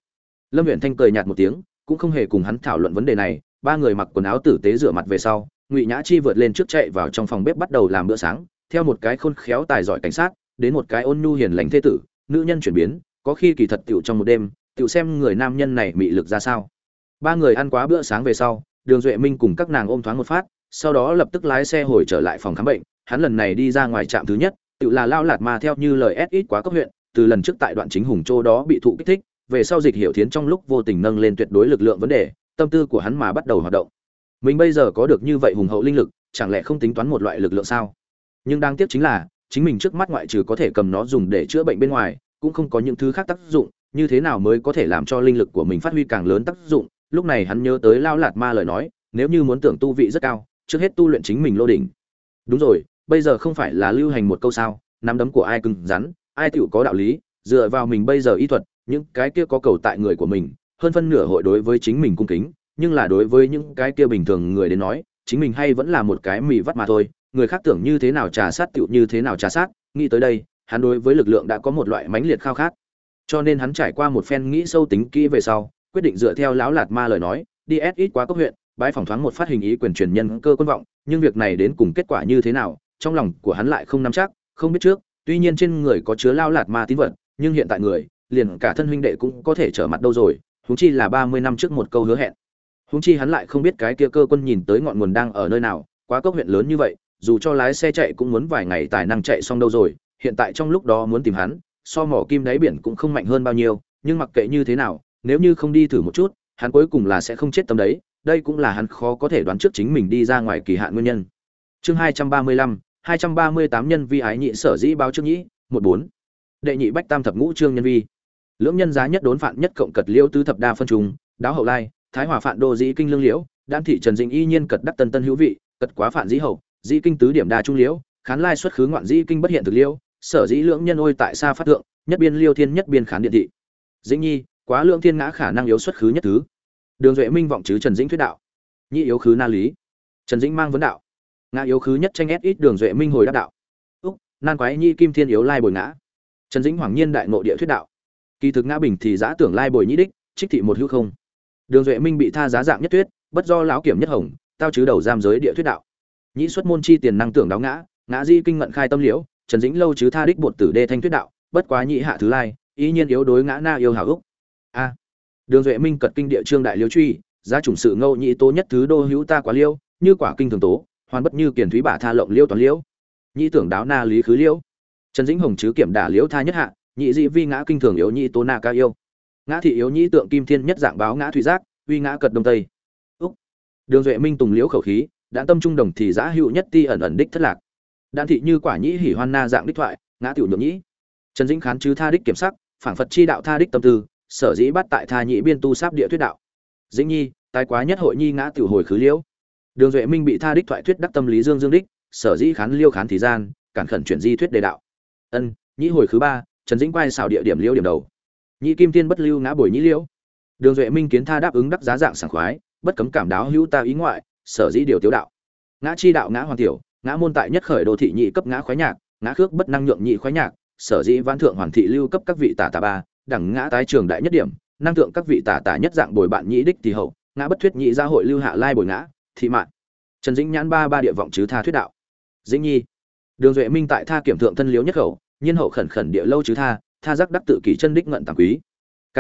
Lâm huyện thanh cười nhạt một tiếng, cũng không hề cùng hắn thảo luận vấn đề này, ba người mặc quần áo tử tế rửa mặt về sau, ngụy nhã chi vượt lên trước chạy vào trong phòng bếp bắt đầu làm bữa sáng, theo một cái khôn khéo tài giỏi cảnh sát, đến một cái ôn nhu hiền lành thế tử, nữ nhân chuyển biến, có khi kỳ thật tiểu trong một đêm, tiểu xem người nam nhân này mị lực ra sao. Ba người ăn quá bữa sáng về sau đường duệ minh cùng các nàng ôm thoáng một phát, sau đó lập tức lái xe hồi trở lại phòng khám bệnh. Hắn lần này đi ra ngoài trạm thứ nhất, tự là lao lạt ma theo như lời s ít quá cấp huyện, từ lần trước tại đoạn chính hùng châu đó bị thụ kích thích, về sau dịch hiểu thiến trong lúc vô tình nâng lên tuyệt đối lực lượng vấn đề, tâm tư của hắn mà bắt đầu hoạt động. Mình bây giờ có được như vậy hùng hậu linh lực, chẳng lẽ không tính toán một loại lực lượng sao? Nhưng đáng tiếc chính là, chính mình trước mắt ngoại trừ có thể cầm nó dùng để chữa bệnh bên ngoài, cũng không có những thứ khác tác dụng, như thế nào mới có thể làm cho linh lực của mình phát huy càng lớn tác dụng lúc này hắn nhớ tới lao lạt ma lời nói, nếu như muốn tưởng tu vị rất cao, trước hết tu luyện chính mình lô đỉnh. Đúng rồi, bây giờ không phải là lưu hành một câu sao, nắm đấm của ai cứng rắn, ai tựu có đạo lý, dựa vào mình bây giờ y thuật, những cái kia có cầu tại người của mình, hơn phân nửa hội đối với chính mình cung kính, nhưng là đối với những cái kia bình thường người đến nói, chính mình hay vẫn là một cái mì vắt mà thôi, người khác tưởng như thế nào trà sát tựu như thế nào trà sát, nghĩ tới đây, hắn đối với lực lượng đã có một loại mãnh liệt khao khát. Cho nên hắn trải qua một phen nghĩ sâu tính kỹ về sau quyết định dựa theo lão lạt ma lời nói, đi ép ít quá cấp huyện bãi phỏng thoáng một phát hình ý quyền truyền nhân cơ quân vọng, nhưng việc này đến cùng kết quả như thế nào, trong lòng của hắn lại không nắm chắc, không biết trước, tuy nhiên trên người có chứa lao lạt ma tín vật, nhưng hiện tại người, liền cả thân huynh đệ cũng có thể trở mặt đâu rồi, huống chi là ba mươi năm trước một câu hứa hẹn. Huống chi hắn lại không biết cái kia cơ quân nhìn tới ngọn nguồn đang ở nơi nào, quá cấp huyện lớn như vậy, dù cho lái xe chạy cũng muốn vài ngày tài năng chạy xong đâu rồi, hiện tại trong lúc đó muốn tìm hắn, so mỏ kim đáy biển cũng không mạnh hơn bao nhiêu, nhưng mặc kệ như thế nào nếu như không đi thử một chút, hắn cuối cùng là sẽ không chết tâm đấy, đây cũng là hắn khó có thể đoán trước chính mình đi ra ngoài kỳ hạn nguyên nhân. Chương hai trăm ba mươi lăm, hai trăm ba mươi tám nhân vi ái nhị sở dĩ báo trước nhĩ, một bốn. Đệ nhị bách tam thập ngũ trương nhân vi. Lưỡng nhân giá nhất đốn phạn nhất cộng cật liễu tứ thập đa phân trùng, đáo hậu lai, thái hòa phạn đô dĩ kinh lương liễu, đan thị trần dĩnh y nhiên cật đắc tân tân hữu vị, cật quá phạn dĩ hậu, dĩ kinh tứ điểm đa trung liễu, khán lai xuất khứ ngoạn dĩ kinh bất hiện thực liễu, sở dĩ lưỡng nhân ôi tại xa phát thượng, nhất biên liêu thiên nhất biên khán điện thị. Dĩnh nhi quá lượng thiên ngã khả năng yếu xuất khứ nhất thứ. Đường duệ minh vọng chứ trần dĩnh thuyết đạo. Nhị yếu khứ na lý. Trần dĩnh mang vấn đạo. Ngã yếu khứ nhất tranh ép ít đường duệ minh hồi đáp đạo. Úc, nan quái nhi kim thiên yếu lai bồi ngã. Trần dĩnh hoàng nhiên đại nội địa thuyết đạo. Kỳ thực ngã bình thì giã tưởng lai bồi nhĩ đích, trích thị một hữu không. Đường duệ minh bị tha giá dạng nhất thuyết, bất do lão kiểm nhất hồng, tao chứ đầu giam giới địa thuyết đạo. Nhĩ xuất môn chi tiền năng tưởng đáo ngã ngã di kinh ngận khai tâm liễu, trần dĩnh lâu chứ tha đích bột tử đê thanh thuyết đạo, bất quá nhị hạ thứ lai, ý nhiên yếu đối ngã na yêu hảo úc a. Đường duệ minh cật kinh địa trương đại liêu truy, giá chủng sự ngẫu nhị tố nhất thứ đô hữu ta quá liêu, như quả kinh thường tố, hoàn bất như kiền thúy bả tha lộng liêu toàn liêu. Nhị tưởng đáo na lý khứ liêu. Trần dĩnh hồng chứ kiểm đả liễu tha nhất hạ nhị dị vi ngã kinh thường yếu nhị tố na ca yêu. Ngã thị yếu nhị tượng kim thiên nhất dạng báo ngã thủy giác, uy ngã cật đông tây. Úc. Đường duệ minh tùng liễu khẩu khí, đã tâm trung đồng thì giã hữu nhất ti ẩn ẩn đích thất lạc. Đạn thị như quả nhĩ hỉ hoan na dạng đích thoại, ngã tiểu nhượng nhĩ. Trần dĩnh khán chứ tha đích kiểm sắc, phảng phật chi đạo tha đích tâm tư sở dĩ bắt tại tha nhị biên tu sáp địa thuyết đạo. Dĩnh nhi tái quá nhất hội nhi ngã tiểu hồi khứ liễu. Đường duệ minh bị tha đích thoại thuyết đắc tâm lý dương dương đích, sở dĩ khán liêu khán thì gian, cản khẩn chuyển di thuyết đề đạo. Ân, nhĩ hồi khứ ba, trần dĩnh quay xào địa điểm liêu điểm đầu. Nhĩ kim tiên bất lưu ngã bồi nhĩ liễu. Đường duệ minh kiến tha đáp ứng đắc giá dạng sảng khoái, bất cấm cảm đáo hữu ta ý ngoại, sở dĩ điều tiếu đạo. Ngã chi đạo ngã hoàn tiểu, ngã môn tại nhất khởi đô thị nhị cấp ngã khoái nhạc, ngã khước bất năng nhượng nhị khoái nhạc, sở dĩ văn thượng hoàn thị lưu cấp các vị tả tả ba đẳng ngã tái trường đại nhất điểm, năng thượng các vị tả tả nhất dạng bồi bạn nhĩ đích thì hậu, ngã bất thuyết nhị gia hội lưu hạ lai bồi ngã, thị mạn. Trần dĩnh nhãn ba ba địa vọng chứ tha thuyết đạo. Dĩnh nhi. Đường duệ minh tại tha kiểm thượng thân liếu nhất khẩu, nhiên hậu khẩn khẩn địa lâu chứ tha tha giác đắc tự kỷ chân đích ngận tàng quý. K.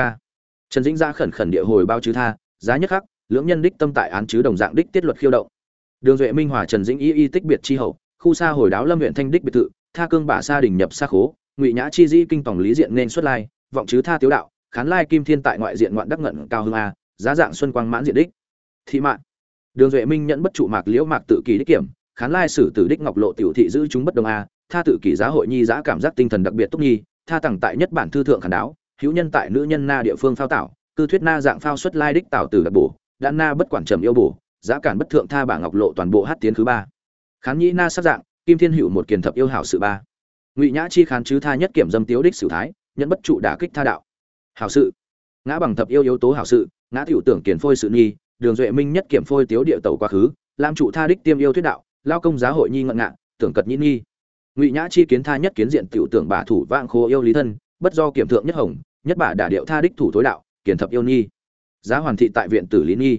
Trần dĩnh ra khẩn khẩn địa hồi bao chứ tha, giá nhất khắc, lưỡng nhân đích tâm tại án chứ đồng dạng đích tiết luật khiêu động. Đường duệ minh hòa trần dĩnh y y tích biệt chi hậu, khu xa hồi đáo lâm huyện thanh đích biệt tự tha cương bả sa đình nhập xa khố, ngụy nhã chi di kinh tổng lý diện nên xuất lai vọng chứ tha tiếu đạo, khán lai kim thiên tại ngoại diện ngoạn đắc ngận cao hương a, giá dạng xuân quang mãn diện đích. Thị mạng. Đường duệ minh nhận bất trụ mạc liễu mạc tự kỳ đích kiểm, khán lai sử tử đích ngọc lộ tiểu thị giữ chúng bất đồng a, tha tự kỷ giá hội nhi giá cảm giác tinh thần đặc biệt túc nhi, tha tặng tại nhất bản thư thượng khản đáo, hữu nhân tại nữ nhân na địa phương phao tạo, cư thuyết na dạng phao xuất lai đích tạo từ đặc bổ đã na bất quản trầm yêu bổ, giá cản bất thượng tha bảng ngọc lộ toàn bộ hát tiến thứ ba. Khán nhĩ na sắc dạng, kim thiên hữu một kiền thập yêu hảo sự ba. Ngụy nhã chi khán chứ tha nhất kiểm dâm tiếu đích sử thái nhận bất trụ đả kích tha đạo. Hảo sự. Ngã bằng thập yêu yếu tố hảo sự, ngã tiểu tưởng kiền phôi sự nghi đường duệ minh nhất kiểm phôi tiếu địa tẩu quá khứ làm trụ tha đích tiêm yêu thuyết đạo, lao công giá hội nhi ngận ngạ, tưởng cật nhĩ nghi ngụy nhã chi kiến tha nhất kiến diện tiểu tưởng bà thủ vạn khô yêu lý thân, bất do kiểm thượng nhất hồng, nhất bà đả điệu tha đích thủ tối đạo kiền thập yêu nghi giá hoàn thị tại viện tử lý nghi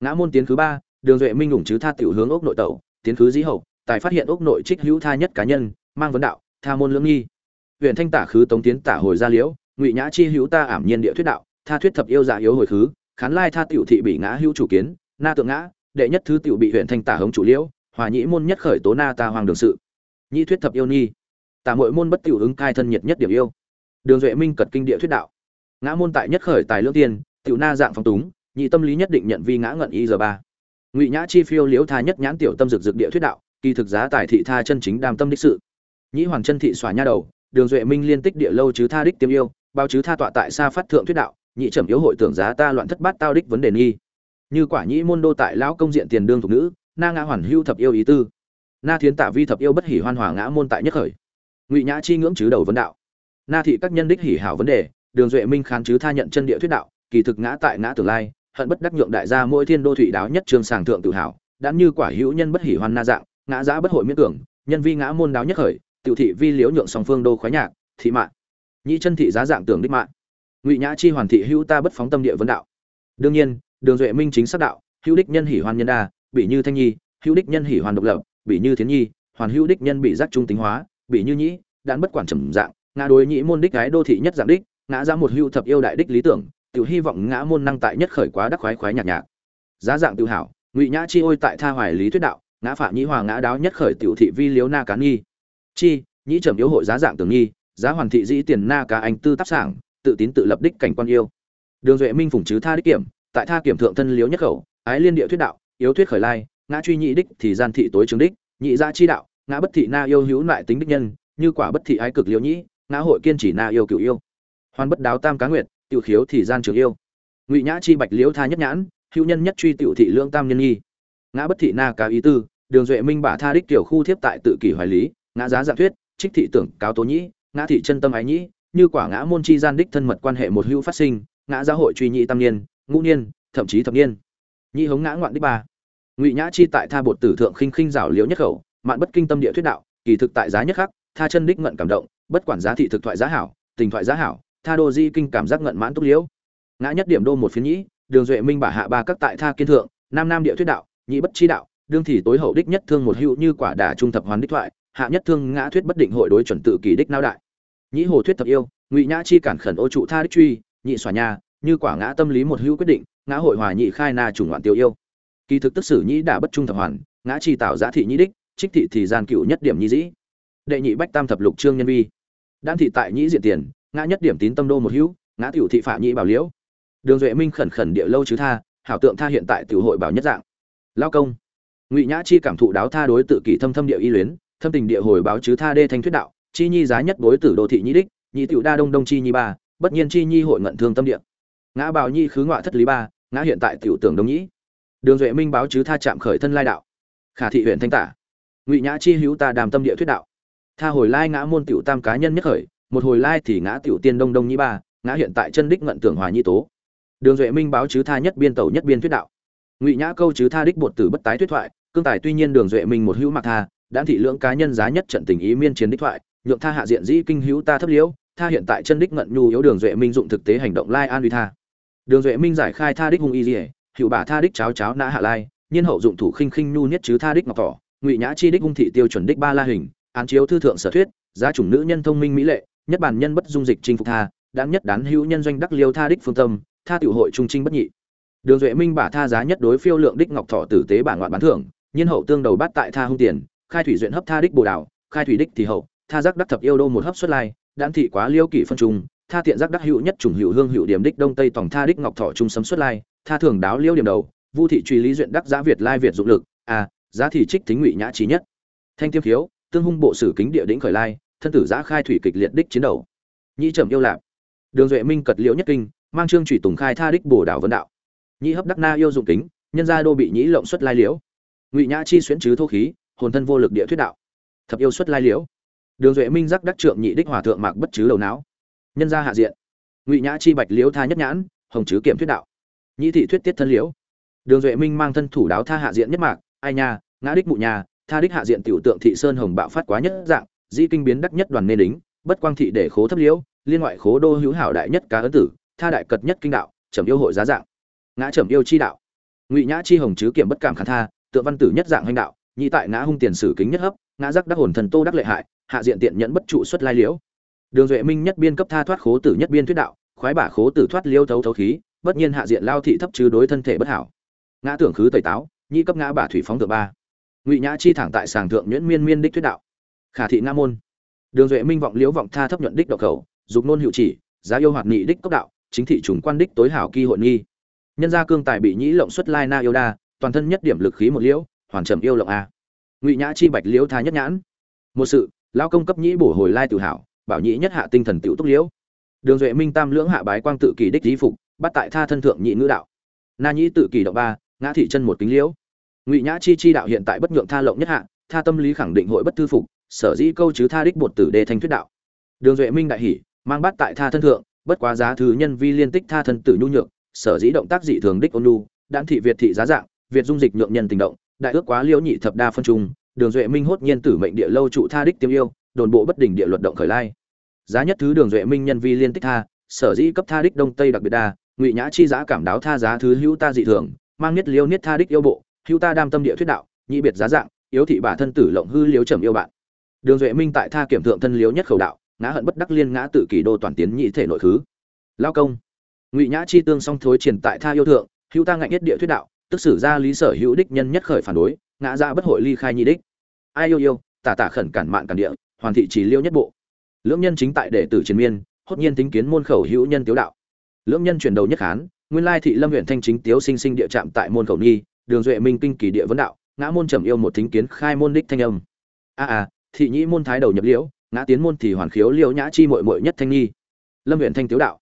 ngã môn tiến thứ ba, đường duệ minh ủng chứ tha tiểu hướng ốc nội tẩu, tiến thứ dĩ hậu, tài phát hiện ốc nội trích hữu tha nhất cá nhân, mang vấn đạo, tha môn lưỡng nghi huyện thanh tả khứ tống tiến tả hồi ra liễu ngụy nhã chi hữu ta ảm nhiên địa thuyết đạo tha thuyết thập yêu dạ yếu hồi khứ khán lai tha tiểu thị bị ngã hữu chủ kiến na tượng ngã đệ nhất thứ tiểu bị huyện thanh tả hống chủ liễu hòa nhĩ môn nhất khởi tố na ta hoàng đường sự. Nhĩ thuyết thập yêu nhi, tả mỗi môn bất tiểu ứng cai thân nhiệt nhất điểm yêu. Đường duệ minh cật kinh địa thuyết đạo. Ngã môn tại nhất khởi tài lương tiên tiểu na dạng phong túng nhị tâm lý nhất định nhận vi ngã ngận y giờ ba. Ngụy nhã chi phiêu liễu tha nhất nhãn tiểu tâm dực dực địa thuyết đạo kỳ thực giá tài thị tha chân chính đam tâm đích sự. Nhĩ hoàng chân thị xòa nha đầu đường duệ minh liên tích địa lâu chứ tha đích tiêm yêu, bao chứ tha tọa tại xa phát thượng thuyết đạo, nhị trầm yếu hội tưởng giá ta loạn thất bát tao đích vấn đề nghi. Như quả nhĩ môn đô tại lão công diện tiền đương thuộc nữ, na ngã hoàn hưu thập yêu ý tư. Na thiến tả vi thập yêu bất hỉ hoan hòa ngã môn tại nhất khởi. Ngụy nhã chi ngưỡng chứ đầu vấn đạo. Na thị các nhân đích hỉ hảo vấn đề, đường duệ minh khán chứ tha nhận chân địa thuyết đạo, kỳ thực ngã tại ngã tử lai, hận bất đắc nhượng đại gia mỗi thiên đô thụy đáo nhất trường sàng thượng tự hảo đã như quả hữu nhân bất hỉ hoan na dạng, ngã giã bất hội miễn tưởng, nhân vi ngã môn đáo nhất khởi tiểu thị vi liếu nhượng song phương đô khoái nhạc, thị mạng nhị chân thị giá dạng tưởng đích mạng ngụy nhã chi hoàn thị hữu ta bất phóng tâm địa vấn đạo. Đương nhiên, đường duệ minh chính xác đạo, hữu đích nhân hỉ hoàn nhân đa bị như thanh nhi, hữu đích nhân hỉ hoàn độc lập bị như thiến nhi, hoàn hữu đích nhân bị giác trung tính hóa bị như nhĩ, đạn bất quản trầm dạng, ngã đối nhĩ môn đích gái đô thị nhất dạng đích, ngã ra một hữu thập yêu đại đích lý tưởng tự hy vọng ngã môn năng tại nhất khởi quá đắc khoái khoái nhạc nhạc. Giá dạng tự hảo ngụy nhã chi ôi tại tha hoài lý thuyết đạo, ngã phạm nhĩ hòa ngã đáo nhất khởi tiểu thị vi liếu na cán nghi chi, nhĩ trầm yếu hội giá dạng tưởng nghi, giá hoàn thị dĩ tiền na cá anh tư tác sảng, tự tín tự lập đích cảnh quan yêu. Đường duệ minh phủng chứ tha đích kiểm, tại tha kiểm thượng thân liếu nhất khẩu, ái liên địa thuyết đạo, yếu thuyết khởi lai, ngã truy nhị đích thì gian thị tối trường đích, nhị gia chi đạo, ngã bất thị na yêu hữu lại tính đích nhân, như quả bất thị ái cực liễu nhĩ, ngã hội kiên chỉ na yêu cựu yêu. Hoàn bất đáo tam cá nguyệt, tiểu khiếu thì gian trường yêu. Ngụy nhã chi bạch liễu tha nhất nhãn, hữu nhân nhất truy tiểu thị lương tam nhân nghi. Ngã bất thị na cá ý tư, đường duệ minh bả tha đích tiểu khu thiếp tại tự kỷ hoài lý ngã giá dạng thuyết, trích thị tưởng cáo tố nhĩ, ngã thị chân tâm ái nhĩ, như quả ngã môn chi gian đích thân mật quan hệ một hữu phát sinh, ngã giáo hội truy nhị tam niên, ngũ niên, thậm chí thập niên. Nhị hống ngã ngoạn đích ba. Ngụy nhã chi tại tha bột tử thượng khinh khinh rảo liễu nhất khẩu, mạn bất kinh tâm địa thuyết đạo, kỳ thực tại giá nhất khắc, tha chân đích ngận cảm động, bất quản giá thị thực thoại giá hảo, tình thoại giá hảo, tha đô di kinh cảm giác ngận mãn túc liễu. Ngã nhất điểm đô một phiến nhĩ, đường duệ minh bả hạ ba các tại tha kiên thượng, nam nam địa thuyết đạo nhị bất chi đạo, đương thì tối hậu đích nhất thương một hữu như quả đả trung thập hoàn đích thoại hạ nhất thương ngã thuyết bất định hội đối chuẩn tự kỳ đích nao đại. Nhĩ hồ thuyết thập yêu, ngụy nhã chi cản khẩn ô trụ tha đích truy, nhị xòa nhà, như quả ngã tâm lý một hữu quyết định, ngã hội hòa nhị khai na chủng loạn tiêu yêu. Kỳ thực tức sử nhĩ đã bất trung thập hoàn, ngã chi tạo giá thị nhĩ đích, trích thị thì gian cựu nhất điểm nhĩ dĩ. Đệ nhị bách tam thập lục trương nhân vi. Đan thị tại nhĩ diện tiền, ngã nhất điểm tín tâm đô một hữu, ngã tiểu thị phạm nhĩ bảo liễu. Đường duệ minh khẩn khẩn địa lâu chứ tha, hảo tượng tha hiện tại tiểu hội bảo nhất dạng. Lao công. Ngụy nhã chi cảm thụ đáo tha đối tự kỷ thâm thâm địa y luyến thâm tình địa hồi báo chứ tha đê thanh thuyết đạo, chi nhi giá nhất đối tử đô thị nhĩ đích, nhị tiểu đa đông đông chi nhi ba, bất nhiên chi nhi hội ngận thương tâm địa. Ngã bào nhi khứ ngọa thất lý ba, ngã hiện tại tiểu tưởng đông nhĩ. Đường duệ minh báo chứ tha chạm khởi thân lai đạo. Khả thị huyện thanh tả. Ngụy nhã chi hữu ta đàm tâm địa thuyết đạo. Tha hồi lai ngã môn tiểu tam cá nhân nhất khởi, một hồi lai thì ngã tiểu tiên đông đông nhĩ ba, ngã hiện tại chân đích ngận tưởng hòa nhi tố. Đường duệ minh báo chứ tha nhất biên tẩu nhất biên thuyết đạo. Ngụy nhã câu chứ tha đích bột tử bất tái thuyết thoại, cương tài tuy nhiên đường duệ minh một hữu mặc tha đã thị lượng cá nhân giá nhất trận tình ý miên chiến đích thoại, nhượng tha hạ diện dĩ kinh hữu ta thấp liễu, tha hiện tại chân đích ngận nhu yếu đường duệ minh dụng thực tế hành động lai an uy tha. Đường duệ minh giải khai tha đích hung y dỉa hiệu bà tha đích cháo cháo nã hạ lai, nhiên hậu dụng thủ khinh khinh nhu nhất chứ tha đích ngọc tỏ ngụy nhã chi đích hung thị tiêu chuẩn đích ba la hình, án chiếu thư thượng sở thuyết, giá chủng nữ nhân thông minh mỹ lệ, nhất bản nhân bất dung dịch chinh phục tha đáng nhất đán hữu nhân doanh đắc liêu tha đích phương tâm, tha tiểu hội trung trinh bất nhị. Đường duệ minh bả tha giá nhất đối phiêu lượng đích ngọc thọ tử tế bả ngoạn bán thưởng, nhiên hậu tương đầu bắt tại tha hung tiền khai thủy duyện hấp tha đích bồ đảo, khai thủy đích thì hậu tha giác đắc thập yêu đô một hấp xuất lai đan thị quá liêu kỷ phân trung tha tiện giác đắc hữu nhất chủng hữu hương hữu điểm đích đông tây tổng tha đích ngọc thọ trung sấm xuất lai tha thường đáo liêu điểm đầu vu thị truy lý duyện đắc giá việt lai việt dụng lực a giá thị trích tính ngụy nhã trí nhất. Thanh tiêm khiếu tương hung bộ sử kính địa đỉnh khởi lai thân tử giã khai thủy kịch liệt đích chiến đầu. Nhĩ trầm yêu lạp đường duệ minh cật liễu nhất kinh mang trương trụy tùng khai tha đích bổ đảo vân đạo. Nhĩ hấp đắc na yêu dụng kính nhân gia đô bị nhĩ lộng xuất lai liễu. Ngụy nhã chi xuyễn chứ thô khí hồn thân vô lực địa thuyết đạo. Thập yêu xuất lai liễu. Đường duệ minh giác đắc trượng nhị đích hòa thượng mạc bất chứ đầu não. Nhân gia hạ diện. Ngụy nhã chi bạch liễu tha nhất nhãn, hồng chứ kiểm thuyết đạo. Nhĩ thị thuyết tiết thân liễu. Đường duệ minh mang thân thủ đáo tha hạ diện nhất mạc, ai nha, ngã đích mụ nhà, tha đích hạ diện tiểu tượng thị sơn hồng bạo phát quá nhất dạng dĩ kinh biến đắc nhất đoàn nên đính, bất quang thị để khố thấp liễu, liên ngoại khố đô hữu hảo đại nhất cá ấn tử, tha đại cật nhất kinh đạo, trầm yêu hội giá dạng. Ngã trầm yêu chi đạo. Ngụy nhã chi hồng chứ kiểm bất cảm khả tha, tượng văn tử nhất dạng hành đạo nhị tại ngã hung tiền sử kính nhất hấp, ngã giác đắc hồn thần tô đắc lệ hại, hạ diện tiện nhẫn bất trụ xuất lai liễu. Đường duệ minh nhất biên cấp tha thoát khố tử nhất biên thuyết đạo, khoái bả khố tử thoát liêu thấu thấu khí, bất nhiên hạ diện lao thị thấp chứ đối thân thể bất hảo. Ngã tưởng khứ tẩy táo, nhị cấp ngã bả thủy phóng tự ba. Ngụy nhã chi thẳng tại sàng thượng nhuyễn miên miên đích thuyết đạo. Khả thị nga môn. Đường duệ minh vọng liễu vọng tha thấp nhuận đích độc khẩu, dục nôn hiệu chỉ, giá yêu hoạt nghị đích cốc đạo, chính thị trùng quan đích tối hảo kỳ hội nghi. Nhân gia cương tài bị nhĩ lộng xuất lai na yêu đa, toàn thân nhất điểm lực khí một liễu hoàn trầm yêu lộng a. Ngụy nhã chi bạch liễu tha nhất nhãn. Một sự lao công cấp nhĩ bổ hồi lai tự hảo bảo nhĩ nhất hạ tinh thần tiểu túc liễu. Đường duệ minh tam lưỡng hạ bái quang tự kỳ đích lý phục, bắt tại tha thân thượng nhị ngữ đạo. Na nhĩ tự kỳ động ba, ngã thị chân một kính liễu. Ngụy nhã chi chi đạo hiện tại bất nhượng tha lộng nhất hạ, tha tâm lý khẳng định hội bất thư phục, sở dĩ câu chứ tha đích bột tử đề thanh thuyết đạo. Đường duệ minh đại hỉ, mang bắt tại tha thân thượng, bất quá giá thứ nhân vi liên tích tha thân tử nhu nhược, sở dĩ động tác dị thường đích ôn nhu đan thị việt thị giá dạng, việt dung dịch nhượng nhân tình động đại ước quá liễu nhị thập đa phân trung, đường duệ minh hốt nhiên tử mệnh địa lâu trụ tha đích tiêm yêu, đồn bộ bất đỉnh địa luật động khởi lai. Giá nhất thứ đường duệ minh nhân vi liên tích tha, sở dĩ cấp tha đích đông tây đặc biệt đa, ngụy nhã chi giá cảm đáo tha giá thứ hữu ta dị thường, mang nhất liêu niết tha đích yêu bộ, hữu ta đam tâm địa thuyết đạo, nhị biệt giá dạng, yếu thị bà thân tử lộng hư liếu trầm yêu bạn. Đường duệ minh tại tha kiểm thượng thân liếu nhất khẩu đạo, ngã hận bất đắc liên ngã tự kỷ đô toàn tiến nhị thể nội khứ. Lao công. Ngụy nhã chi tương song thối triển tại tha yêu thượng, hữu ta ngạnh nhất địa thuyết đạo tức xử ra lý sở hữu đích nhân nhất khởi phản đối, ngã ra bất hội ly khai nhi đích. Ai yêu yêu, tả tả khẩn cản mạn cản địa, hoàn thị chỉ liêu nhất bộ. Lưỡng nhân chính tại đệ tử chiến miên, hốt nhiên tính kiến môn khẩu hữu nhân tiếu đạo. Lưỡng nhân chuyển đầu nhất hán nguyên lai thị lâm huyện thanh chính tiếu sinh sinh địa chạm tại môn khẩu nghi đường duệ minh kinh kỳ địa vấn đạo, ngã môn trầm yêu một thính kiến khai môn đích thanh âm. A a, thị nhĩ môn thái đầu nhập liễu, ngã tiến môn thì hoàn khiếu liễu nhã chi muội muội nhất thanh nghi lâm huyện thanh tiếu đạo.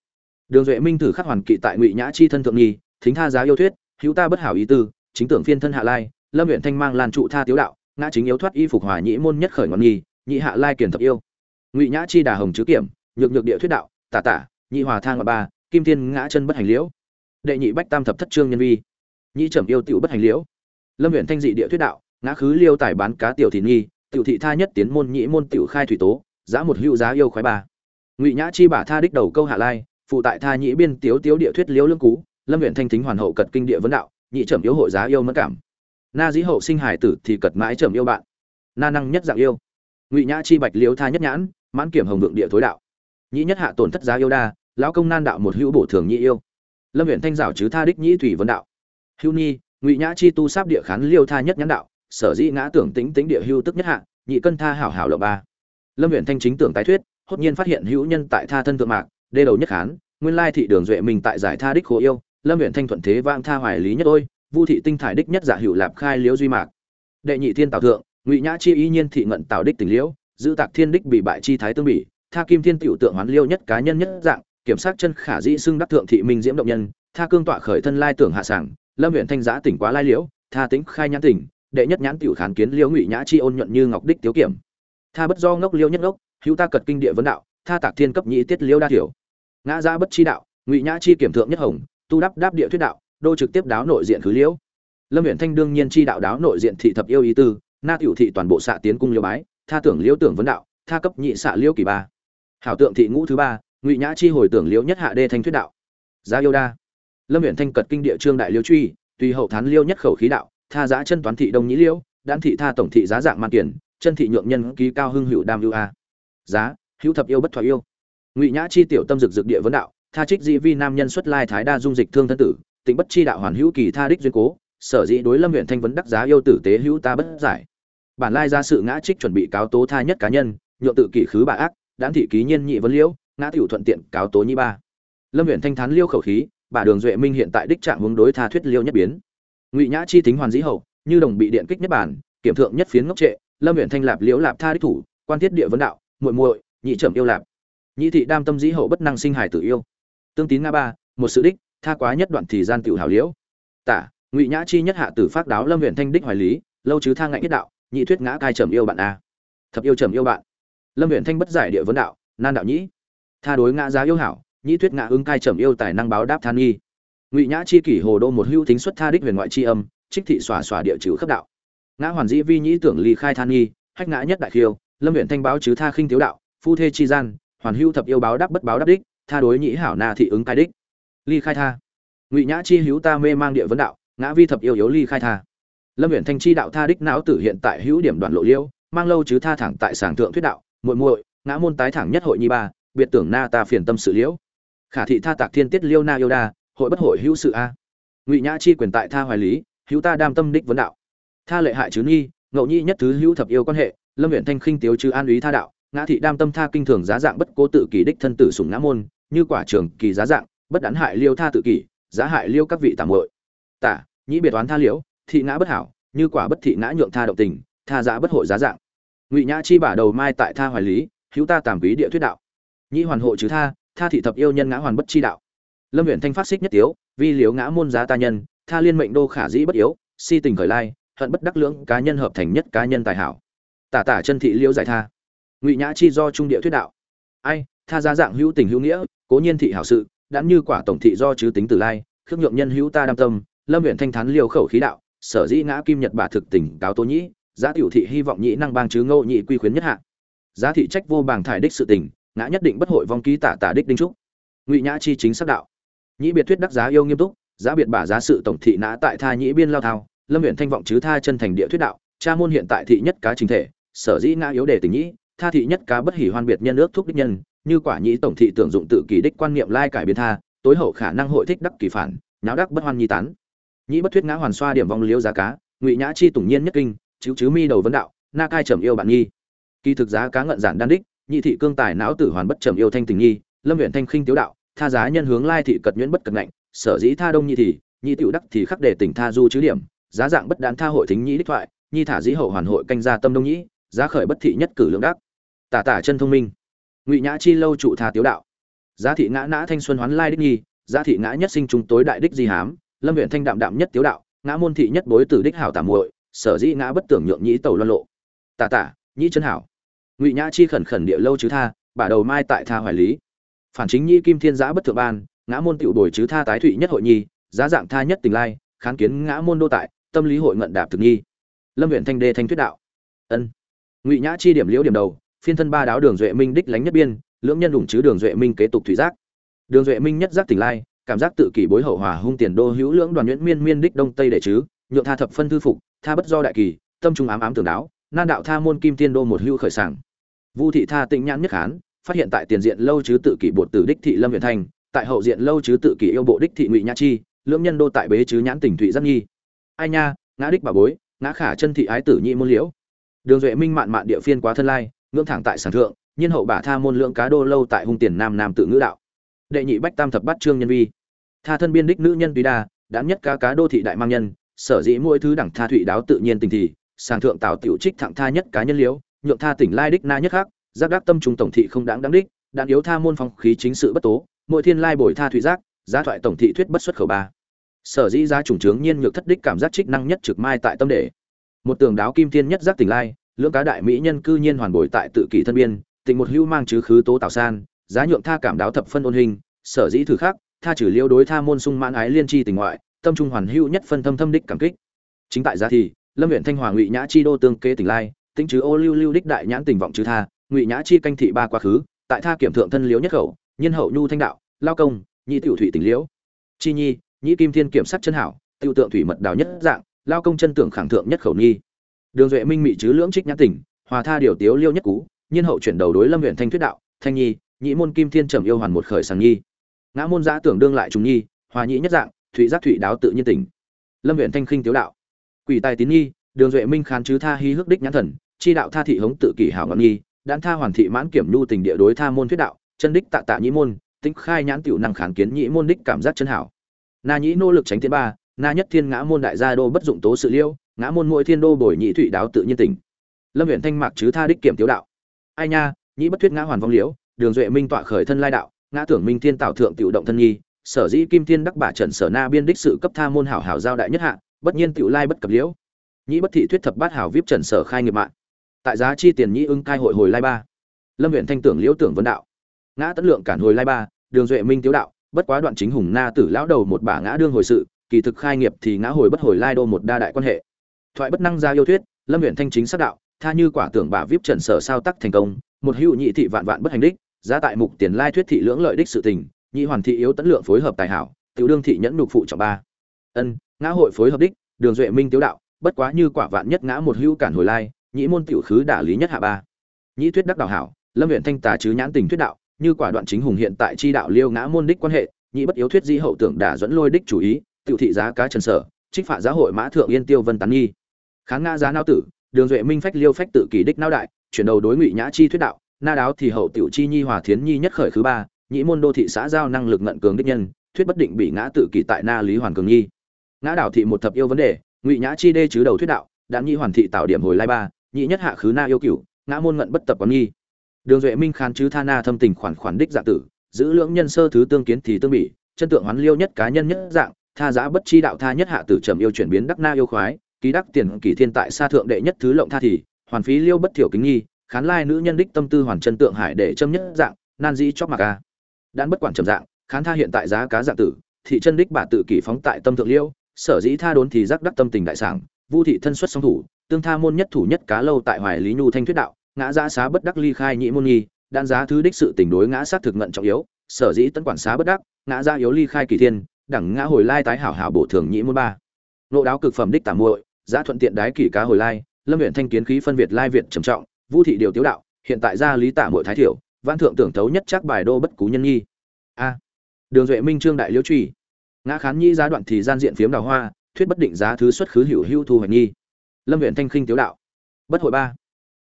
Đường duệ minh thử khắc hoàn kỵ tại ngụy nhã chi thân thượng nghi thính tha giá yêu thuyết hữu ta bất hảo ý tư, chính tưởng phiên thân hạ lai, lâm huyện thanh mang lan trụ tha tiếu đạo, ngã chính yếu thoát y phục hòa nhĩ môn nhất khởi ngọn nghi, nhị hạ lai kiền thập yêu. Ngụy nhã chi đà hồng chứ kiểm, nhược nhược địa thuyết đạo, tả tả, nhị hòa thang ba, kim thiên ngã chân bất hành liễu. Đệ nhị bách tam thập thất trương nhân vi, nhị trầm yêu tiểu bất hành liễu. Lâm huyện thanh dị địa thuyết đạo, ngã khứ liêu tài bán cá tiểu thị nghi, tiểu thị tha nhất tiến môn nhị môn tiểu khai thủy tố, giá một hữu giá yêu khoái ba. Ngụy nhã chi bả tha đích đầu câu hạ lai, phụ tại tha nhị biên tiếu tiếu địa thuyết liễu lương cú lâm huyện thanh thính hoàn hậu cật kinh địa vấn đạo, nhị trầm yếu hội giá yêu mất cảm. Na dĩ hậu sinh hải tử thì cật mãi trầm yêu bạn. Na năng nhất dạng yêu. Ngụy nhã chi bạch liếu tha nhất nhãn, mãn kiểm hồng vượng địa thối đạo. Nhị nhất hạ tổn thất giá yêu đa, lão công nan đạo một hữu bổ thường nhị yêu. Lâm huyện thanh giảo chứ tha đích nhĩ thủy vấn đạo. Hữu nhi, ngụy nhã chi tu sáp địa khán liêu tha nhất nhãn đạo, sở dĩ ngã tưởng tính tính địa hưu tức nhất hạ, nhị cân tha hảo hảo lộng ba. Lâm huyện thanh chính tưởng tái thuyết, hốt nhiên phát hiện hữu nhân tại tha thân thượng mạc, đê đầu nhất khán, nguyên lai thị đường duệ mình tại giải tha đích khổ yêu lâm huyện thanh thuận thế vang tha hoài lý nhất ôi, vu thị tinh thải đích nhất giả hữu lạp khai liễu duy mạc. Đệ nhị thiên tào thượng, ngụy nhã chi ý nhiên thị ngận tào đích tình liễu, giữ tạc thiên đích bị bại chi thái tương bỉ, tha kim thiên tiểu tượng hoán liêu nhất cá nhân nhất dạng, kiểm sát chân khả dĩ xưng đắc thượng thị minh diễm động nhân, tha cương tọa khởi thân lai tưởng hạ sảng, lâm huyện thanh giã tỉnh quá lai liễu, tha tính khai nhãn tỉnh, đệ nhất nhãn tiểu khán kiến liễu ngụy nhã chi ôn nhuận như ngọc đích tiếu kiểm. Tha bất do ngốc liêu nhất ngốc, hữu ta cật kinh địa vấn đạo, tha tạc thiên cấp nhị tiết liêu đa tiểu ngã ra bất chi đạo, ngụy nhã chi kiểm thượng nhất hồng tu đắp đáp địa thuyết đạo, đô trực tiếp đáo nội diện khứ liễu. Lâm huyện thanh đương nhiên chi đạo đáo nội diện thị thập yêu ý tư, na tiểu thị toàn bộ xạ tiến cung liêu bái, tha tưởng liễu tưởng vấn đạo, tha cấp nhị xạ liễu kỳ ba. Hảo tượng thị ngũ thứ ba, ngụy nhã chi hồi tưởng liễu nhất hạ đê thanh thuyết đạo. Giá yêu đa. Lâm huyện thanh cật kinh địa trương đại liễu truy, tùy hậu thán liêu nhất khẩu khí đạo, tha giá chân toán thị đông nhĩ liễu đan thị tha tổng thị giá dạng man kiển, chân thị nhượng nhân ký cao hưng hữu đam ưu a. Giá, hữu thập yêu bất thoại yêu. Ngụy nhã chi tiểu tâm dực dực địa vấn đạo tha trích dĩ vi nam nhân xuất lai thái đa dung dịch thương thân tử, tịnh bất chi đạo hoàn hữu kỳ tha đích duyên cố, sở dĩ đối lâm huyện thanh vấn đắc giá yêu tử tế hữu ta bất giải. Bản lai ra sự ngã trích chuẩn bị cáo tố tha nhất cá nhân, nhượng tự kỷ khứ bà ác đáng thị ký nhiên nhị vấn liễu, ngã tiểu thuận tiện cáo tố nhi ba. Lâm huyện thanh thán liêu khẩu khí, bà đường duệ minh hiện tại đích trạng hướng đối tha thuyết liêu nhất biến. Ngụy nhã chi tính hoàn dĩ hậu, như đồng bị điện kích nhất bản, kiểm thượng nhất phiến ngốc trệ, lâm huyện thanh lạp liễu lạp tha đích thủ, quan thiết địa vấn đạo, muội muội, nhị trầm yêu lạp. Nhị thị đam tâm dĩ hậu bất năng sinh hài tử yêu tương tín nga ba, một sự đích, tha quá nhất đoạn thì gian tiểu hảo liễu. Tả, ngụy nhã chi nhất hạ tử phát đáo lâm huyện thanh đích hoài lý, lâu chứ thang ngại nhất đạo, nhị thuyết ngã cai trầm yêu bạn a. Thập yêu trầm yêu bạn. Lâm huyện thanh bất giải địa vấn đạo, nan đạo nhĩ. Tha đối ngã giá yêu hảo, nhị thuyết ngã ứng cai trầm yêu tài năng báo đáp than nghi. Ngụy nhã chi kỷ hồ đô một hữu tính xuất tha đích huyền ngoại chi âm, trích thị xòa xòa địa chữ khắp đạo. Ngã hoàn dĩ vi nhĩ tưởng ly khai than nghi, hách ngã nhất đại khiêu, lâm huyện thanh báo chứ tha khinh thiếu đạo, phu thê chi gian, hoàn hữu thập yêu báo đáp bất báo đáp đích tha đối nhĩ hảo na thị ứng cai đích. Ly khai tha. Ngụy nhã chi hữu ta mê mang địa vấn đạo, ngã vi thập yêu yếu ly khai tha. Lâm huyện thanh chi đạo tha đích não tử hiện tại hữu điểm đoạn lộ liêu, mang lâu chứ tha thẳng tại sảng thượng thuyết đạo, muội muội, ngã môn tái thẳng nhất hội nhi ba, biệt tưởng na ta phiền tâm sự liễu. Khả thị tha tạc thiên tiết liêu na yêu đa, hội bất hội hữu sự a. Ngụy nhã chi quyền tại tha hoài lý, hữu ta đam tâm đích vấn đạo. Tha lệ hại chứ nghi ngậu nhi nhất thứ hữu thập yêu quan hệ, lâm huyện thanh khinh tiếu chứ an úy tha đạo, ngã thị đam tâm tha kinh thường giá dạng bất cố tự kỷ đích thân tử sủng ngã môn như quả trường kỳ giá dạng, bất đắn hại liêu tha tự kỷ, giá hại liêu các vị tạm hội tả, nhĩ biệt toán tha liễu, thị ngã bất hảo, như quả bất thị ngã nhượng tha động tình, tha giá bất hội giá dạng. Ngụy nhã chi bả đầu mai tại tha hoài lý, hữu ta tàm quý địa thuyết đạo. Nhĩ hoàn hộ chứ tha tha thị thập yêu nhân ngã hoàn bất chi đạo. Lâm huyện thanh phát xích nhất tiếu, vi liếu ngã môn giá ta nhân, tha liên mệnh đô khả dĩ bất yếu, si tình khởi lai, hận bất đắc lưỡng, cá nhân hợp thành nhất cá nhân tài hảo. Tả tả chân thị liễu giải tha. Ngụy nhã chi do trung địa thuyết đạo. Ai, tha giá dạng hữu tình hữu nghĩa cố nhiên thị hảo sự, đã như quả tổng thị do chứ tính từ lai, khước nhượng nhân hữu ta đam tâm, lâm huyện thanh thán liều khẩu khí đạo, sở dĩ ngã kim nhật bà thực tình cáo tố nhĩ, giá tiểu thị hy vọng nhĩ năng bang chứ ngô nhị quy khuyến nhất hạ. Giá thị trách vô bảng thải đích sự tình, ngã nhất định bất hội vong ký tả tả đích đinh trúc. Ngụy nhã chi chính xác đạo. Nhĩ biệt thuyết đắc giá yêu nghiêm túc, giá biệt bà giá sự tổng thị nã tại tha nhĩ biên lao thao, lâm huyện thanh vọng chứ tha chân thành địa thuyết đạo, cha môn hiện tại thị nhất cá chính thể, sở dĩ ngã yếu đề tình nhĩ, tha thị nhất cá bất hỉ hoan biệt nhân ước thúc đích nhân như quả nhĩ tổng thị tưởng dụng tự kỷ đích quan niệm lai cải biến tha, tối hậu khả năng hội thích đắc kỳ phản, nháo đắc bất hoan nhi tán. Nhĩ bất thuyết ngã hoàn xoa điểm vong liêu giá cá, ngụy nhã chi tùng nhiên nhất kinh, chiếu chứ mi đầu vấn đạo, na cai trầm yêu bạn nhi. Kỳ thực giá cá ngận giản đan đích, nhị thị cương tài não tử hoàn bất trầm yêu thanh tình nhi, lâm huyện thanh khinh tiếu đạo, tha giá nhân hướng lai thị cật nhuyễn bất cật ngạnh, sở dĩ tha đông nhị thị, nhị tiểu đắc thì khắc để tỉnh tha du chứ điểm, giá dạng bất đán tha hội thính nhĩ đích thoại, nhi thả dĩ hậu hoàn hội canh gia tâm đông nhĩ, giá khởi bất thị nhất cử lượng đắc. Tả tả chân thông minh ngụy nhã chi lâu trụ tha tiếu đạo giá thị ngã nã thanh xuân hoán lai đích nhi giá thị ngã nhất sinh trung tối đại đích di hám lâm huyện thanh đạm đạm nhất tiếu đạo ngã môn thị nhất bối tử đích hảo tả muội sở dĩ ngã bất tưởng nhượng nhĩ tàu loan lộ tả tả nhĩ chân hảo ngụy nhã chi khẩn khẩn địa lâu chứ tha bả đầu mai tại tha hoài lý phản chính nhĩ kim thiên giã bất thượng ban ngã môn tiểu đổi chứ tha tái thụy nhất hội nhi giá dạng tha nhất tình lai kháng kiến ngã môn đô tại tâm lý hội ngận đạp thực nhi lâm huyện thanh đê thanh thuyết đạo ân ngụy nhã chi điểm liễu điểm đầu phiên thân ba đáo đường duệ minh đích lánh nhất biên, lưỡng nhân đủng chứ đường duệ minh kế tục thủy giác. Đường duệ minh nhất giác tỉnh lai, cảm giác tự kỷ bối hậu hòa hung tiền đô hữu lưỡng đoàn nhuyễn miên miên đích đông tây để chứ, nhượng tha thập phân thư phục, tha bất do đại kỳ, tâm trung ám ám tưởng đáo, nan đạo tha môn kim tiên đô một hữu khởi sảng. Vu thị tha tĩnh nhãn nhất hán phát hiện tại tiền diện lâu chứ tự kỷ bột tử đích thị lâm huyện thành, tại hậu diện lâu chứ tự kỷ yêu bộ đích thị ngụy nhã chi, lưỡng nhân đô tại bế chứ nhãn tỉnh thụy giác nhi. Ai nha, ngã đích bà bối, ngã khả chân thị ái tử nhị môn liễu. Đường duệ minh mạn mạn địa phiên quá thân lai ngưỡng thẳng tại sản thượng nhiên hậu bả tha môn lượng cá đô lâu tại hung tiền nam nam tự ngữ đạo. Đệ nhị bách tam thập bát trương nhân vi. Tha thân biên đích nữ nhân tuy đa đã nhất cá cá đô thị đại mang nhân sở dĩ mỗi thứ đẳng tha thụy đáo tự nhiên tình thì sàng thượng tạo tiểu trích thẳng tha nhất cá nhân liếu, nhượng tha tỉnh lai đích na nhất khác giác đắc tâm trung tổng thị không đáng đáng đích đạn yếu tha môn phong khí chính sự bất tố mỗi thiên lai bồi tha thụy giác giá thoại tổng thị thuyết bất xuất khẩu ba. Sở dĩ giá trùng trướng nhiên nhược thất đích cảm giác trích năng nhất trực mai tại tâm đệ, một tường đáo kim thiên nhất giác tỉnh lai lưỡng cá đại mỹ nhân cư nhiên hoàn bồi tại tự kỷ thân biên tình một hữu mang chứ khứ tố tạo san, giá nhượng tha cảm đáo thập phân ôn hình, sở dĩ thử khác tha trừ liêu đối tha môn sung mãn ái liên chi tình ngoại, tâm trung hoàn hữu nhất phân thâm thâm đích cảm kích. Chính tại giá thì, lâm huyện thanh hoàng ngụy nhã chi đô tương kế tỉnh lai tính chứ ô lưu lưu đích đại nhãn tình vọng chứ tha, ngụy nhã chi canh thị ba quá khứ, tại tha kiểm thượng thân liếu nhất khẩu nhân hậu nhu thanh đạo, lao công, nhị tiểu thủy tỉnh liễu. Chi nhi nhị kim thiên kiểm sát chân hảo tiêu tượng thủy mật đào nhất dạng, lao công chân tưởng khẳng thượng nhất khẩu nhi đường duệ minh mị chứ lưỡng trích nhã tỉnh hòa tha điều tiếu liêu nhất cú, nhiên hậu chuyển đầu đối lâm huyện thanh thuyết đạo, thanh nhi, nhị môn kim thiên trầm yêu hoàn một khởi sàng nhi. Ngã môn giã tưởng đương lại trùng nhi, hòa nhị nhất dạng, thụy giác thụy đáo tự nhiên tỉnh lâm huyện thanh khinh tiếu đạo, quỷ tài tín nhi, đường duệ minh khán chứ tha hy hước đích nhãn thần, chi đạo tha thị hống tự kỷ hảo ngọn nhi đan tha hoàn thị mãn kiểm nhu tình địa đối tha môn thuyết đạo, chân đích tạ tạ nhĩ môn, tính khai nhãn tiểu năng kháng kiến nhĩ môn đích cảm giác chân hảo. Na nhĩ nỗ lực tránh tiến ba, na nhất thiên ngã môn đại gia đô bất dụng tố sự liêu ngã môn mỗi thiên đô bồi nhị thụy đáo tự nhiên tỉnh. Lâm huyện thanh mạc chứ tha đích kiểm tiếu đạo. Ai nha nhĩ bất thuyết ngã hoàn vong liễu, đường duệ minh tọa khởi thân lai đạo, ngã tưởng minh thiên tạo thượng tiểu động thân nhi, sở dĩ kim thiên đắc bả trần sở na biên đích sự cấp tha môn hảo hảo giao đại nhất hạ, bất nhiên tiểu lai bất cập liễu. Nhĩ bất thị thuyết thập bát hảo vip trần sở khai nghiệp mạng. Tại giá chi tiền nhĩ ưng cai hội hồi lai ba. Lâm huyện thanh tưởng liễu tưởng vấn đạo. Ngã tấn lượng cản hồi lai ba, đường duệ minh tiếu đạo, bất quá đoạn chính hùng na tử lão đầu một bả ngã đương hồi sự, kỳ thực khai nghiệp thì ngã hồi bất hồi lai đô một đa đại quan hệ thoại bất năng ra yêu thuyết, lâm huyện thanh chính xác đạo, tha như quả tưởng bà vip trần sở sao tắc thành công, một hữu nhị thị vạn vạn bất hành đích, giá tại mục tiền lai thuyết thị lưỡng lợi đích sự tình, nhị hoàn thị yếu tấn lượng phối hợp tài hảo, tiểu đương thị nhẫn nhục phụ trọng ba. Ân, ngã hội phối hợp đích, đường duệ minh tiếu đạo, bất quá như quả vạn nhất ngã một hữu cản hồi lai, nhị môn tiểu khứ đả lý nhất hạ ba. Nhị thuyết đắc đạo hảo, lâm huyện thanh tà chứ nhãn tình thuyết đạo, như quả đoạn chính hùng hiện tại chi đạo liêu ngã môn đích quan hệ, nhị bất yếu thuyết di hậu tưởng đả dẫn lôi đích chủ ý, tiểu thị giá cá trần sở, trích phạ giá hội mã thượng yên tiêu vân tán nghi kháng ngã giá nao tử, đường duệ minh phách liêu phách tự kỷ đích nao đại, chuyển đầu đối ngụy nhã chi thuyết đạo, na đáo thì hậu tiểu chi nhi hòa thiến nhi nhất khởi thứ ba nhị môn đô thị xã giao năng lực ngận cường đích nhân, thuyết bất định bị ngã tự kỷ tại na lý hoàn cường nhi. Ngã đảo thị một thập yêu vấn đề, ngụy nhã chi đê chứ đầu thuyết đạo đã nhi hoàn thị tạo điểm hồi lai ba nhị nhất hạ khứ na yêu cửu, ngã môn ngận bất tập quán nhi đường duệ minh khán chứ tha na thâm tình khoản khoản đích dạ tử, giữ lưỡng nhân sơ thứ tương kiến thì tương bị, chân tượng hoán liêu nhất cá nhân nhất dạng, tha giá bất chi đạo tha nhất hạ tử trầm yêu chuyển biến đắc na yêu khoái ký đắc tiền kỳ thiên tại xa thượng đệ nhất thứ lộng tha thì, hoàn phí liêu bất thiểu kính nghi, khán lai nữ nhân đích tâm tư hoàn chân tượng hải để châm nhất dạng, nan dĩ chóp mặc a. Đan bất quản trầm dạng, khán tha hiện tại giá cá dạng tử, thị chân đích bà tự kỷ phóng tại tâm thượng liêu, sở dĩ tha đốn thì giác đắc tâm tình đại sản vu thị thân xuất song thủ, tương tha môn nhất thủ nhất cá lâu tại hoài lý nhu thanh thuyết đạo, ngã giá xá bất đắc ly khai nhị môn nhi đan giá thứ đích sự tình đối ngã sát thực ngận trọng yếu, sở dĩ tấn quản xá bất đắc, ngã giá yếu ly khai kỳ thiên, đẳng ngã hồi lai tái hảo hảo bổ thường nhị môn ba. Nộ đáo cực phẩm đích tả muội giá thuận tiện đái kỷ cá hồi lai, lâm huyện thanh kiến khí phân việt lai việt trầm trọng, vu thị điều tiếu đạo, hiện tại gia lý tả muội thái thiểu văn thượng tưởng thấu nhất chắc bài đô bất cú nhân nhi. A. Đường duệ minh trương đại liễu truy ngã khán nhi giá đoạn thì gian diện phiếm đào hoa, thuyết bất định giá thứ xuất khứ hữu hữu thu hoạch nhi. Lâm huyện thanh khinh tiếu đạo. Bất hội ba.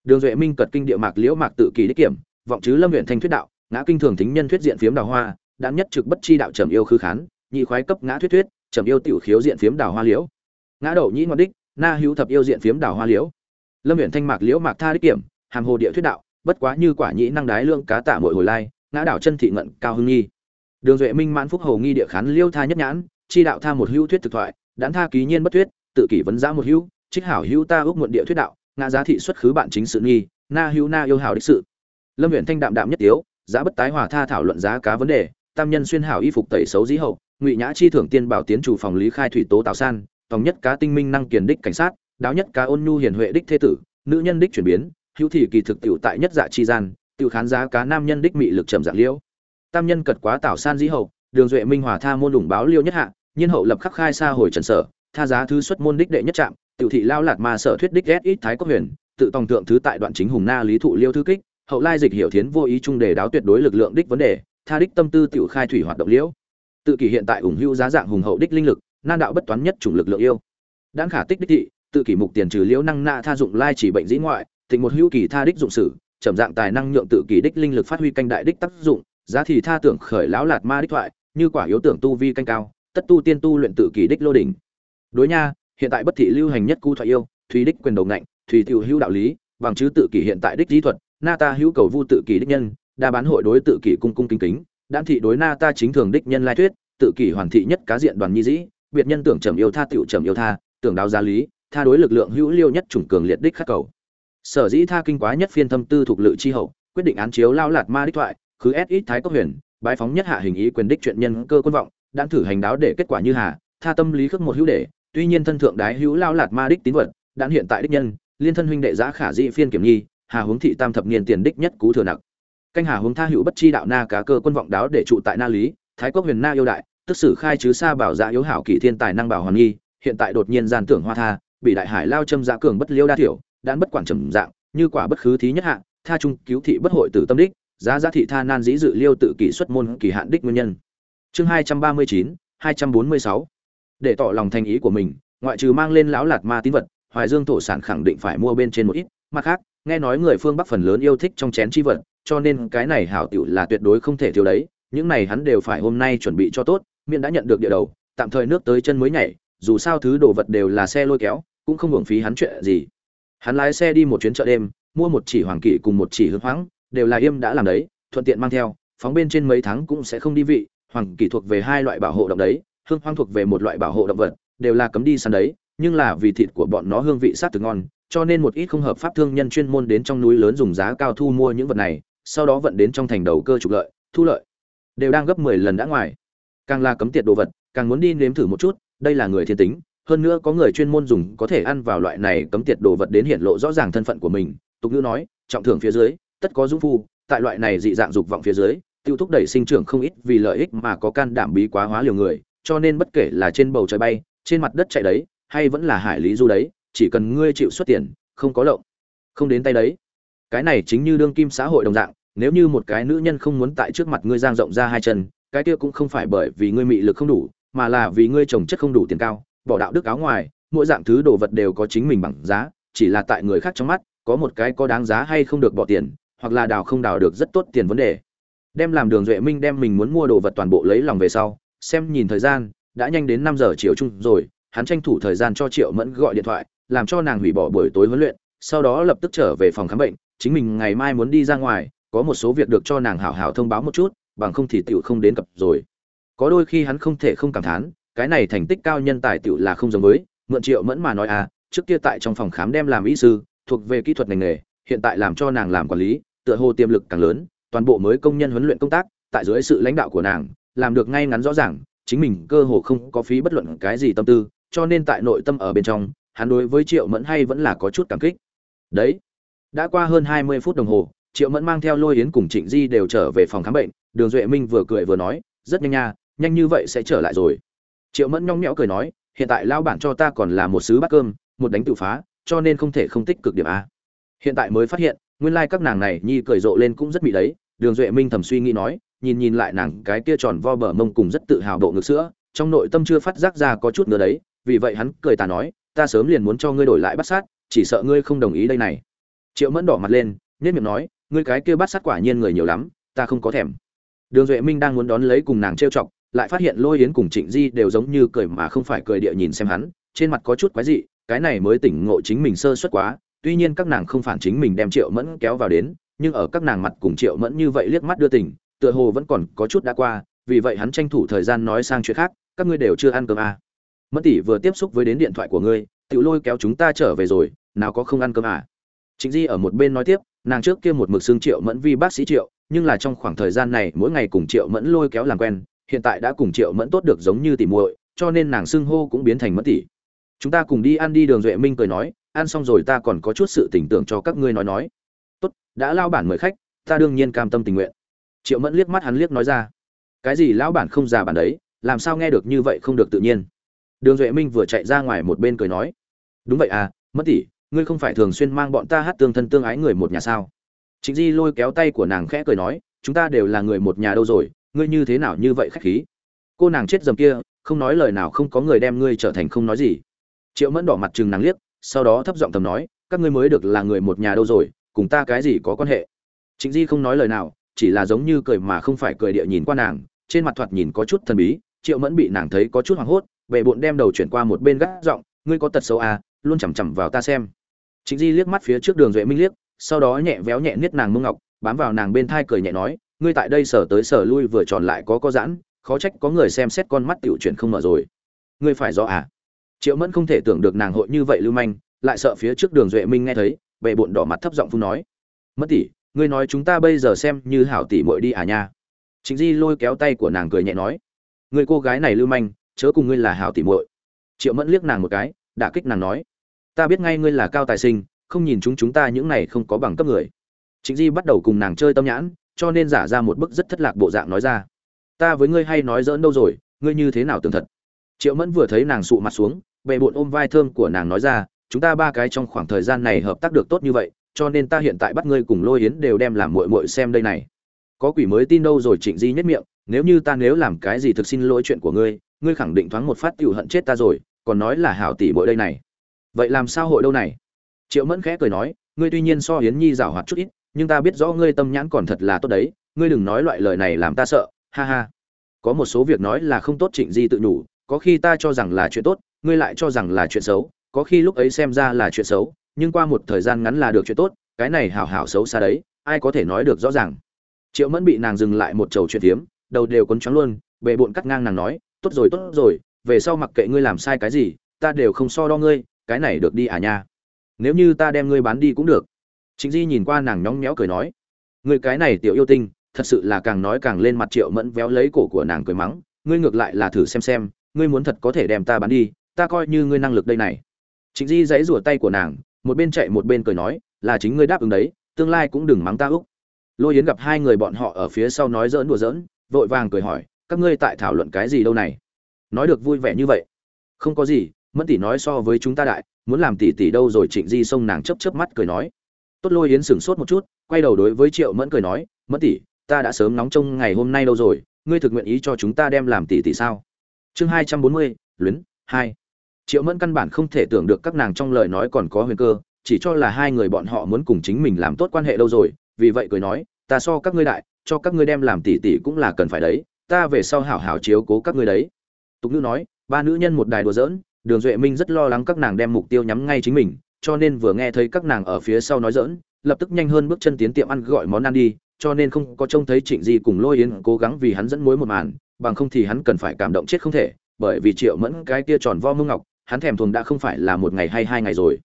Đường duệ minh cật kinh địa mạc liễu mạc tự kỳ đích kiểm, vọng chứ lâm huyện thanh thuyết đạo, ngã kinh thường thính nhân thuyết diện phiếm đào hoa, đã nhất trực bất chi đạo trầm yêu khứ khán, nhị khoái cấp ngã thuyết thuyết, trầm yêu tiểu khiếu diện phiếm đào hoa liễu. Ngã đậu nhĩ ngoan đích na hữu thập yêu diện phiếm đảo hoa liễu. Lâm huyện thanh mạc liễu mạc tha đích kiểm, hàm hồ địa thuyết đạo, bất quá như quả nhĩ năng đái lương cá tạ mội hồi lai, ngã đảo chân thị ngận, cao hưng nghi. Đường duệ minh mãn phúc hầu nghi địa khán liêu tha nhất nhãn, chi đạo tha một hữu thuyết thực thoại đán tha ký nhiên bất thuyết, tự kỷ vấn giá một hữu, trích hảo hữu ta ước muộn địa thuyết đạo, ngã giá thị xuất khứ bạn chính sự nghi, na hữu na yêu hảo đích sự. Lâm huyện thanh đạm đạm nhất tiếu, giá bất tái hòa tha thảo luận giá cá vấn đề, tam nhân xuyên hảo y phục tẩy xấu dĩ hậu, ngụy nhã chi thưởng tiên bảo tiến chủ phòng lý khai thủy tố tào san tòng nhất cá tinh minh năng kiền đích cảnh sát, đáo nhất cá ôn nhu hiền huệ đích thế tử, nữ nhân đích chuyển biến, hữu thị kỳ thực tiểu tại nhất dạ chi gian, tiểu khán giá cá nam nhân đích mị lực trầm dạng liễu. Tam nhân cật quá tảo san dĩ hậu, đường duệ minh hòa tha môn đủng báo liêu nhất hạ, nhiên hậu lập khắc khai xa hồi trần sở, tha giá thứ xuất môn đích đệ nhất trạm, tiểu thị lao lạt mà sở thuyết đích ghét ít thái cốc huyền, tự tòng thượng thứ tại đoạn chính hùng na lý thụ liêu thư kích, hậu lai dịch hiểu thiến vô ý trung đề đáo tuyệt đối lực lượng đích vấn đề, tha đích tâm tư tiểu khai thủy hoạt động liễu. Tự kỷ hiện tại ủng hữu giá dạng hùng hậu đích linh lực nan đạo bất toán nhất chủng lực lượng yêu. Đáng khả tích đích thị, tự kỷ mục tiền trừ liễu năng na tha dụng lai chỉ bệnh dĩ ngoại tình một hữu kỳ tha đích dụng sử trầm dạng tài năng nhượng tự kỷ đích linh lực phát huy canh đại đích tác dụng, giá thì tha tưởng khởi lão lạt ma đích thoại, như quả yếu tưởng tu vi canh cao, tất tu tiên tu luyện tự kỷ đích lô đỉnh. Đối nha, hiện tại bất thị lưu hành nhất cu thoại yêu, thùy đích quyền đầu ngạnh, thùy tiểu hữu đạo lý, bằng chứ tự kỷ hiện tại đích lý thuật, na ta hữu cầu vu tự kỷ đích nhân, đa bán hội đối tự kỷ cung cung kính kính đan thị đối na ta chính thường đích nhân lai thuyết, tự kỷ hoàn thị nhất cá diện đoàn nhi dĩ biệt nhân tưởng trầm yêu tha tiểu trầm yêu tha, tưởng đáo gia lý, tha đối lực lượng hữu liêu nhất chủng cường liệt đích khắc cầu. Sở dĩ tha kinh quá nhất phiên thâm tư thuộc lự chi hậu, quyết định án chiếu lao lạt ma đích thoại, khứ s ít thái cấp huyền, bái phóng nhất hạ hình ý quyền đích chuyện nhân cơ quân vọng đang thử hành đáo để kết quả như hà, tha tâm lý khước một hữu để, tuy nhiên thân thượng đái hữu lao lạt ma đích tín vật đã hiện tại đích nhân, liên thân huynh đệ giá khả dị phiên kiểm nhi hà hướng thị tam thập niên tiền đích nhất cú thừa nặng canh hà hướng tha hữu bất chi đạo na cá cơ quân vọng đáo để trụ tại na lý, thái quốc huyền na yêu đại tức sử khai chứ xa bảo dạ yếu hảo kỳ thiên tài năng bảo hoàn nghi, hiện tại đột nhiên gian tưởng hoa tha, bị đại hải lao châm dạ cường bất liêu đa thiểu đan bất quản trầm dạng, như quả bất khứ thí nhất hạ, tha trung cứu thị bất hội tử tâm đích, giá giá thị tha nan dĩ dự liêu tự kỷ xuất môn kỳ hạn đích nguyên nhân. Chương hai trăm ba mươi chín, hai trăm bốn mươi sáu. Để tỏ lòng thành ý của mình, ngoại trừ mang lên lão lạt ma tín vật, hoài dương thổ sản khẳng định phải mua bên trên một ít, mặt khác, nghe nói người phương bắc phần lớn yêu thích trong chén chi vật, cho nên cái này hảo tiểu là tuyệt đối không thể thiếu đấy, những này hắn đều phải hôm nay chuẩn bị cho tốt miễn đã nhận được địa đầu, tạm thời nước tới chân mới nhảy, dù sao thứ đồ vật đều là xe lôi kéo, cũng không hưởng phí hắn chuyện gì. Hắn lái xe đi một chuyến chợ đêm, mua một chỉ hoàng kỵ cùng một chỉ hương hoáng, đều là yêm đã làm đấy, thuận tiện mang theo, phóng bên trên mấy tháng cũng sẽ không đi vị, hoàng kỵ thuộc về hai loại bảo hộ động đấy, hương hoang thuộc về một loại bảo hộ động vật, đều là cấm đi săn đấy, nhưng là vì thịt của bọn nó hương vị sát từ ngon, cho nên một ít không hợp pháp thương nhân chuyên môn đến trong núi lớn dùng giá cao thu mua những vật này, sau đó vận đến trong thành đầu cơ trục lợi, thu lợi. Đều đang gấp mười lần đã ngoài càng là cấm tiệt đồ vật, càng muốn đi nếm thử một chút, đây là người thiên tính, hơn nữa có người chuyên môn dùng có thể ăn vào loại này cấm tiệt đồ vật đến hiện lộ rõ ràng thân phận của mình. Tục ngữ nói, trọng thưởng phía dưới, tất có dũng phu, tại loại này dị dạng dục vọng phía dưới, tiêu thúc đẩy sinh trưởng không ít vì lợi ích mà có can đảm bí quá hóa liều người, cho nên bất kể là trên bầu trời bay, trên mặt đất chạy đấy, hay vẫn là hải lý du đấy, chỉ cần ngươi chịu xuất tiền, không có lộng không đến tay đấy. Cái này chính như đương kim xã hội đồng dạng, nếu như một cái nữ nhân không muốn tại trước mặt ngươi giang rộng ra hai chân cái kia cũng không phải bởi vì ngươi mị lực không đủ, mà là vì ngươi trồng chất không đủ tiền cao, bỏ đạo đức áo ngoài, mỗi dạng thứ đồ vật đều có chính mình bằng giá, chỉ là tại người khác trong mắt, có một cái có đáng giá hay không được bỏ tiền, hoặc là đào không đào được rất tốt tiền vấn đề. Đem làm đường duệ minh đem mình muốn mua đồ vật toàn bộ lấy lòng về sau, xem nhìn thời gian, đã nhanh đến năm giờ chiều chung rồi, hắn tranh thủ thời gian cho triệu mẫn gọi điện thoại, làm cho nàng hủy bỏ buổi tối huấn luyện, sau đó lập tức trở về phòng khám bệnh, chính mình ngày mai muốn đi ra ngoài, có một số việc được cho nàng hảo hảo thông báo một chút bằng không thì tiểu không đến cập rồi. Có đôi khi hắn không thể không cảm thán, cái này thành tích cao nhân tài tiểu là không giống với, mượn triệu mẫn mà nói à trước kia tại trong phòng khám đem làm y sư, thuộc về kỹ thuật ngành nghề, hiện tại làm cho nàng làm quản lý, tựa hồ tiềm lực càng lớn, toàn bộ mới công nhân huấn luyện công tác, tại dưới sự lãnh đạo của nàng, làm được ngay ngắn rõ ràng, chính mình cơ hồ không có phí bất luận cái gì tâm tư, cho nên tại nội tâm ở bên trong, hắn đối với triệu mẫn hay vẫn là có chút cảm kích. Đấy, đã qua hơn hai mươi phút đồng hồ, triệu mẫn mang theo lôi yến cùng trịnh di đều trở về phòng khám bệnh đường duệ minh vừa cười vừa nói, rất nhanh nha, nhanh như vậy sẽ trở lại rồi. Triệu mẫn nhong nhẽo cười nói, hiện tại lao bản cho ta còn là một sứ bát cơm, một đánh tự phá, cho nên không thể không tích cực điểm a. Hiện tại mới phát hiện, nguyên lai các nàng này nhi cười rộ lên cũng rất bị đấy. Đường duệ minh thầm suy nghĩ nói, nhìn nhìn lại nàng cái kia tròn vo bờ mông cùng rất tự hào độ ngực sữa, trong nội tâm chưa phát giác ra có chút nữa đấy, vì vậy hắn cười ta nói, ta sớm liền muốn cho ngươi đổi lại bắt sát, chỉ sợ ngươi không đồng ý đây này. Triệu mẫn đỏ mặt lên nhất miệng nói, ngươi cái kia bắt sát quả nhiên người nhiều lắm, ta không có thèm đường duệ minh đang muốn đón lấy cùng nàng trêu chọc, lại phát hiện lôi yến cùng trịnh di đều giống như cười mà không phải cười địa nhìn xem hắn, trên mặt có chút quái dị, cái này mới tỉnh ngộ chính mình sơ suất quá, tuy nhiên các nàng không phản chính mình đem triệu mẫn kéo vào đến, nhưng ở các nàng mặt cùng triệu mẫn như vậy liếc mắt đưa tình, tựa hồ vẫn còn có chút đã qua, vì vậy hắn tranh thủ thời gian nói sang chuyện khác, các ngươi đều chưa ăn cơm à. mẫn tỷ vừa tiếp xúc với đến điện thoại của ngươi tự lôi kéo chúng ta trở về rồi, nào có không ăn cơm à. trịnh di ở một bên nói tiếp, nàng trước kia một mực xương triệu mẫn vi bác sĩ triệu nhưng là trong khoảng thời gian này mỗi ngày cùng triệu mẫn lôi kéo làm quen, hiện tại đã cùng triệu mẫn tốt được giống như tỉ muội, cho nên nàng xưng hô cũng biến thành mẫn tỷ. Chúng ta cùng đi ăn đi đường duệ minh cười nói, ăn xong rồi ta còn có chút sự tình tưởng cho các ngươi nói nói. Tốt, đã lao bản mời khách, ta đương nhiên cam tâm tình nguyện. Triệu mẫn liếc mắt hắn liếc nói ra. Cái gì lão bản không già bản đấy, làm sao nghe được như vậy không được tự nhiên. Đường duệ minh vừa chạy ra ngoài một bên cười nói. Đúng vậy à mất tỷ, ngươi không phải thường xuyên mang bọn ta hát tương thân tương ái người một nhà sao? Trịnh di lôi kéo tay của nàng khẽ cười nói, chúng ta đều là người một nhà đâu rồi, ngươi như thế nào như vậy khách khí? Cô nàng chết dầm kia, không nói lời nào không có người đem ngươi trở thành không nói gì. Triệu mẫn đỏ mặt trừng nàng liếc, sau đó thấp giọng thầm nói, các ngươi mới được là người một nhà đâu rồi, cùng ta cái gì có quan hệ? Trịnh di không nói lời nào, chỉ là giống như cười mà không phải cười địa nhìn qua nàng, trên mặt thoạt nhìn có chút thần bí, triệu mẫn bị nàng thấy có chút hoảng hốt vệ bụng đem đầu chuyển qua một bên gác giọng, ngươi có tật xấu à luôn chằm chằm vào ta xem. Trịnh di liếc mắt phía trước đường duệ minh liếc sau đó nhẹ véo nhẹ niết nàng mông ngọc, bám vào nàng bên thai cười nhẹ nói, ngươi tại đây sở tới sở lui vừa tròn lại có có giãn, khó trách có người xem xét con mắt tiểu chuyển không mở rồi. Ngươi phải rõ à? Triệu mẫn không thể tưởng được nàng hội như vậy lưu manh, lại sợ phía trước đường duệ minh nghe thấy bệ bộn đỏ mặt thấp giọng phun nói mất tỷ, ngươi nói chúng ta bây giờ xem như hảo tỷ muội đi à nha. Chính di lôi kéo tay của nàng cười nhẹ nói, người cô gái này lưu manh, chớ cùng ngươi là hảo tỷ muội. Triệu mẫn liếc nàng một cái, đả kích nàng nói, ta biết ngay ngươi là cao tài sinh không nhìn chúng chúng ta những này không có bằng cấp người. Trịnh di bắt đầu cùng nàng chơi tâm nhãn, cho nên giả ra một bức rất thất lạc bộ dạng nói ra. Ta với ngươi hay nói dỡn đâu rồi, ngươi như thế nào tưởng thật? Triệu mẫn vừa thấy nàng sụ mặt xuống bệ bộn ôm vai thơm của nàng nói ra, chúng ta ba cái trong khoảng thời gian này hợp tác được tốt như vậy, cho nên ta hiện tại bắt ngươi cùng lôi yến đều đem làm muội muội xem đây này. Có quỷ mới tin đâu rồi, trịnh di nhất miệng, nếu như ta nếu làm cái gì thực xin lỗi chuyện của ngươi ngươi khẳng định thoáng một phát tiểu hận chết ta rồi, còn nói là hảo tỷ muội đây này. Vậy làm sao hội đâu này? Triệu mẫn khẽ cười nói, ngươi tuy nhiên so yến nhi giảo hoạt chút ít, nhưng ta biết rõ ngươi tâm nhãn còn thật là tốt đấy, ngươi đừng nói loại lời này làm ta sợ, ha ha. Có một số việc nói là không tốt trịnh di tự nhủ, có khi ta cho rằng là chuyện tốt, ngươi lại cho rằng là chuyện xấu, có khi lúc ấy xem ra là chuyện xấu, nhưng qua một thời gian ngắn là được chuyện tốt, cái này hảo hảo xấu xa đấy, ai có thể nói được rõ ràng. Triệu mẫn bị nàng dừng lại một chầu chuyện tiếm đầu đều quấn choáng luôn bệ bộn cắt ngang nàng nói, tốt rồi tốt rồi, về sau mặc kệ ngươi làm sai cái gì, ta đều không so đo ngươi, cái này được đi à nha nếu như ta đem ngươi bán đi cũng được. Chính di nhìn qua nàng nhóng méo cười nói người cái này tiểu yêu tinh, thật sự là càng nói càng lên mặt triệu mẫn véo lấy cổ của nàng cười mắng, ngươi ngược lại là thử xem xem, ngươi muốn thật có thể đem ta bán đi, ta coi như ngươi năng lực đây này. Chính di giãy rủa tay của nàng, một bên chạy một bên cười nói, là chính ngươi đáp ứng đấy, tương lai cũng đừng mắng ta úc lôi yến gặp hai người bọn họ ở phía sau nói dỡn đùa dỡn vội vàng cười hỏi, các ngươi tại thảo luận cái gì đâu này? Nói được vui vẻ như vậy. Không có gì mẫn tỷ nói so với chúng ta đại, muốn làm tỷ tỷ đâu rồi trịnh di xông nàng chấp chấp mắt cười nói. Tốt lôi yến sửng sốt một chút, quay đầu đối với triệu mẫn cười nói, mẫn tỷ ta đã sớm nóng trông ngày hôm nay đâu rồi, ngươi thực nguyện ý cho chúng ta đem làm tỷ tỷ sao? Chương hai trăm bốn mươi, luyến hai. Triệu mẫn căn bản không thể tưởng được các nàng trong lời nói còn có huyền cơ, chỉ cho là hai người bọn họ muốn cùng chính mình làm tốt quan hệ đâu rồi, vì vậy cười nói, ta so các ngươi đại, cho các ngươi đem làm tỷ tỷ cũng là cần phải đấy, ta về sau hảo hảo chiếu cố các ngươi đấy. Tục nữ nói, ba nữ nhân một đài đùa giỡn đường duệ minh rất lo lắng các nàng đem mục tiêu nhắm ngay chính mình, cho nên vừa nghe thấy các nàng ở phía sau nói dỡn lập tức nhanh hơn bước chân tiến tiệm ăn gọi món ăn đi, cho nên không có trông thấy trịnh di cùng lôi yến cố gắng vì hắn dẫn mối một màn, bằng không thì hắn cần phải cảm động chết không thể, bởi vì triệu mẫn cái kia tròn vo mông ngọc, hắn thèm thuồng đã không phải là một ngày hay hai ngày rồi.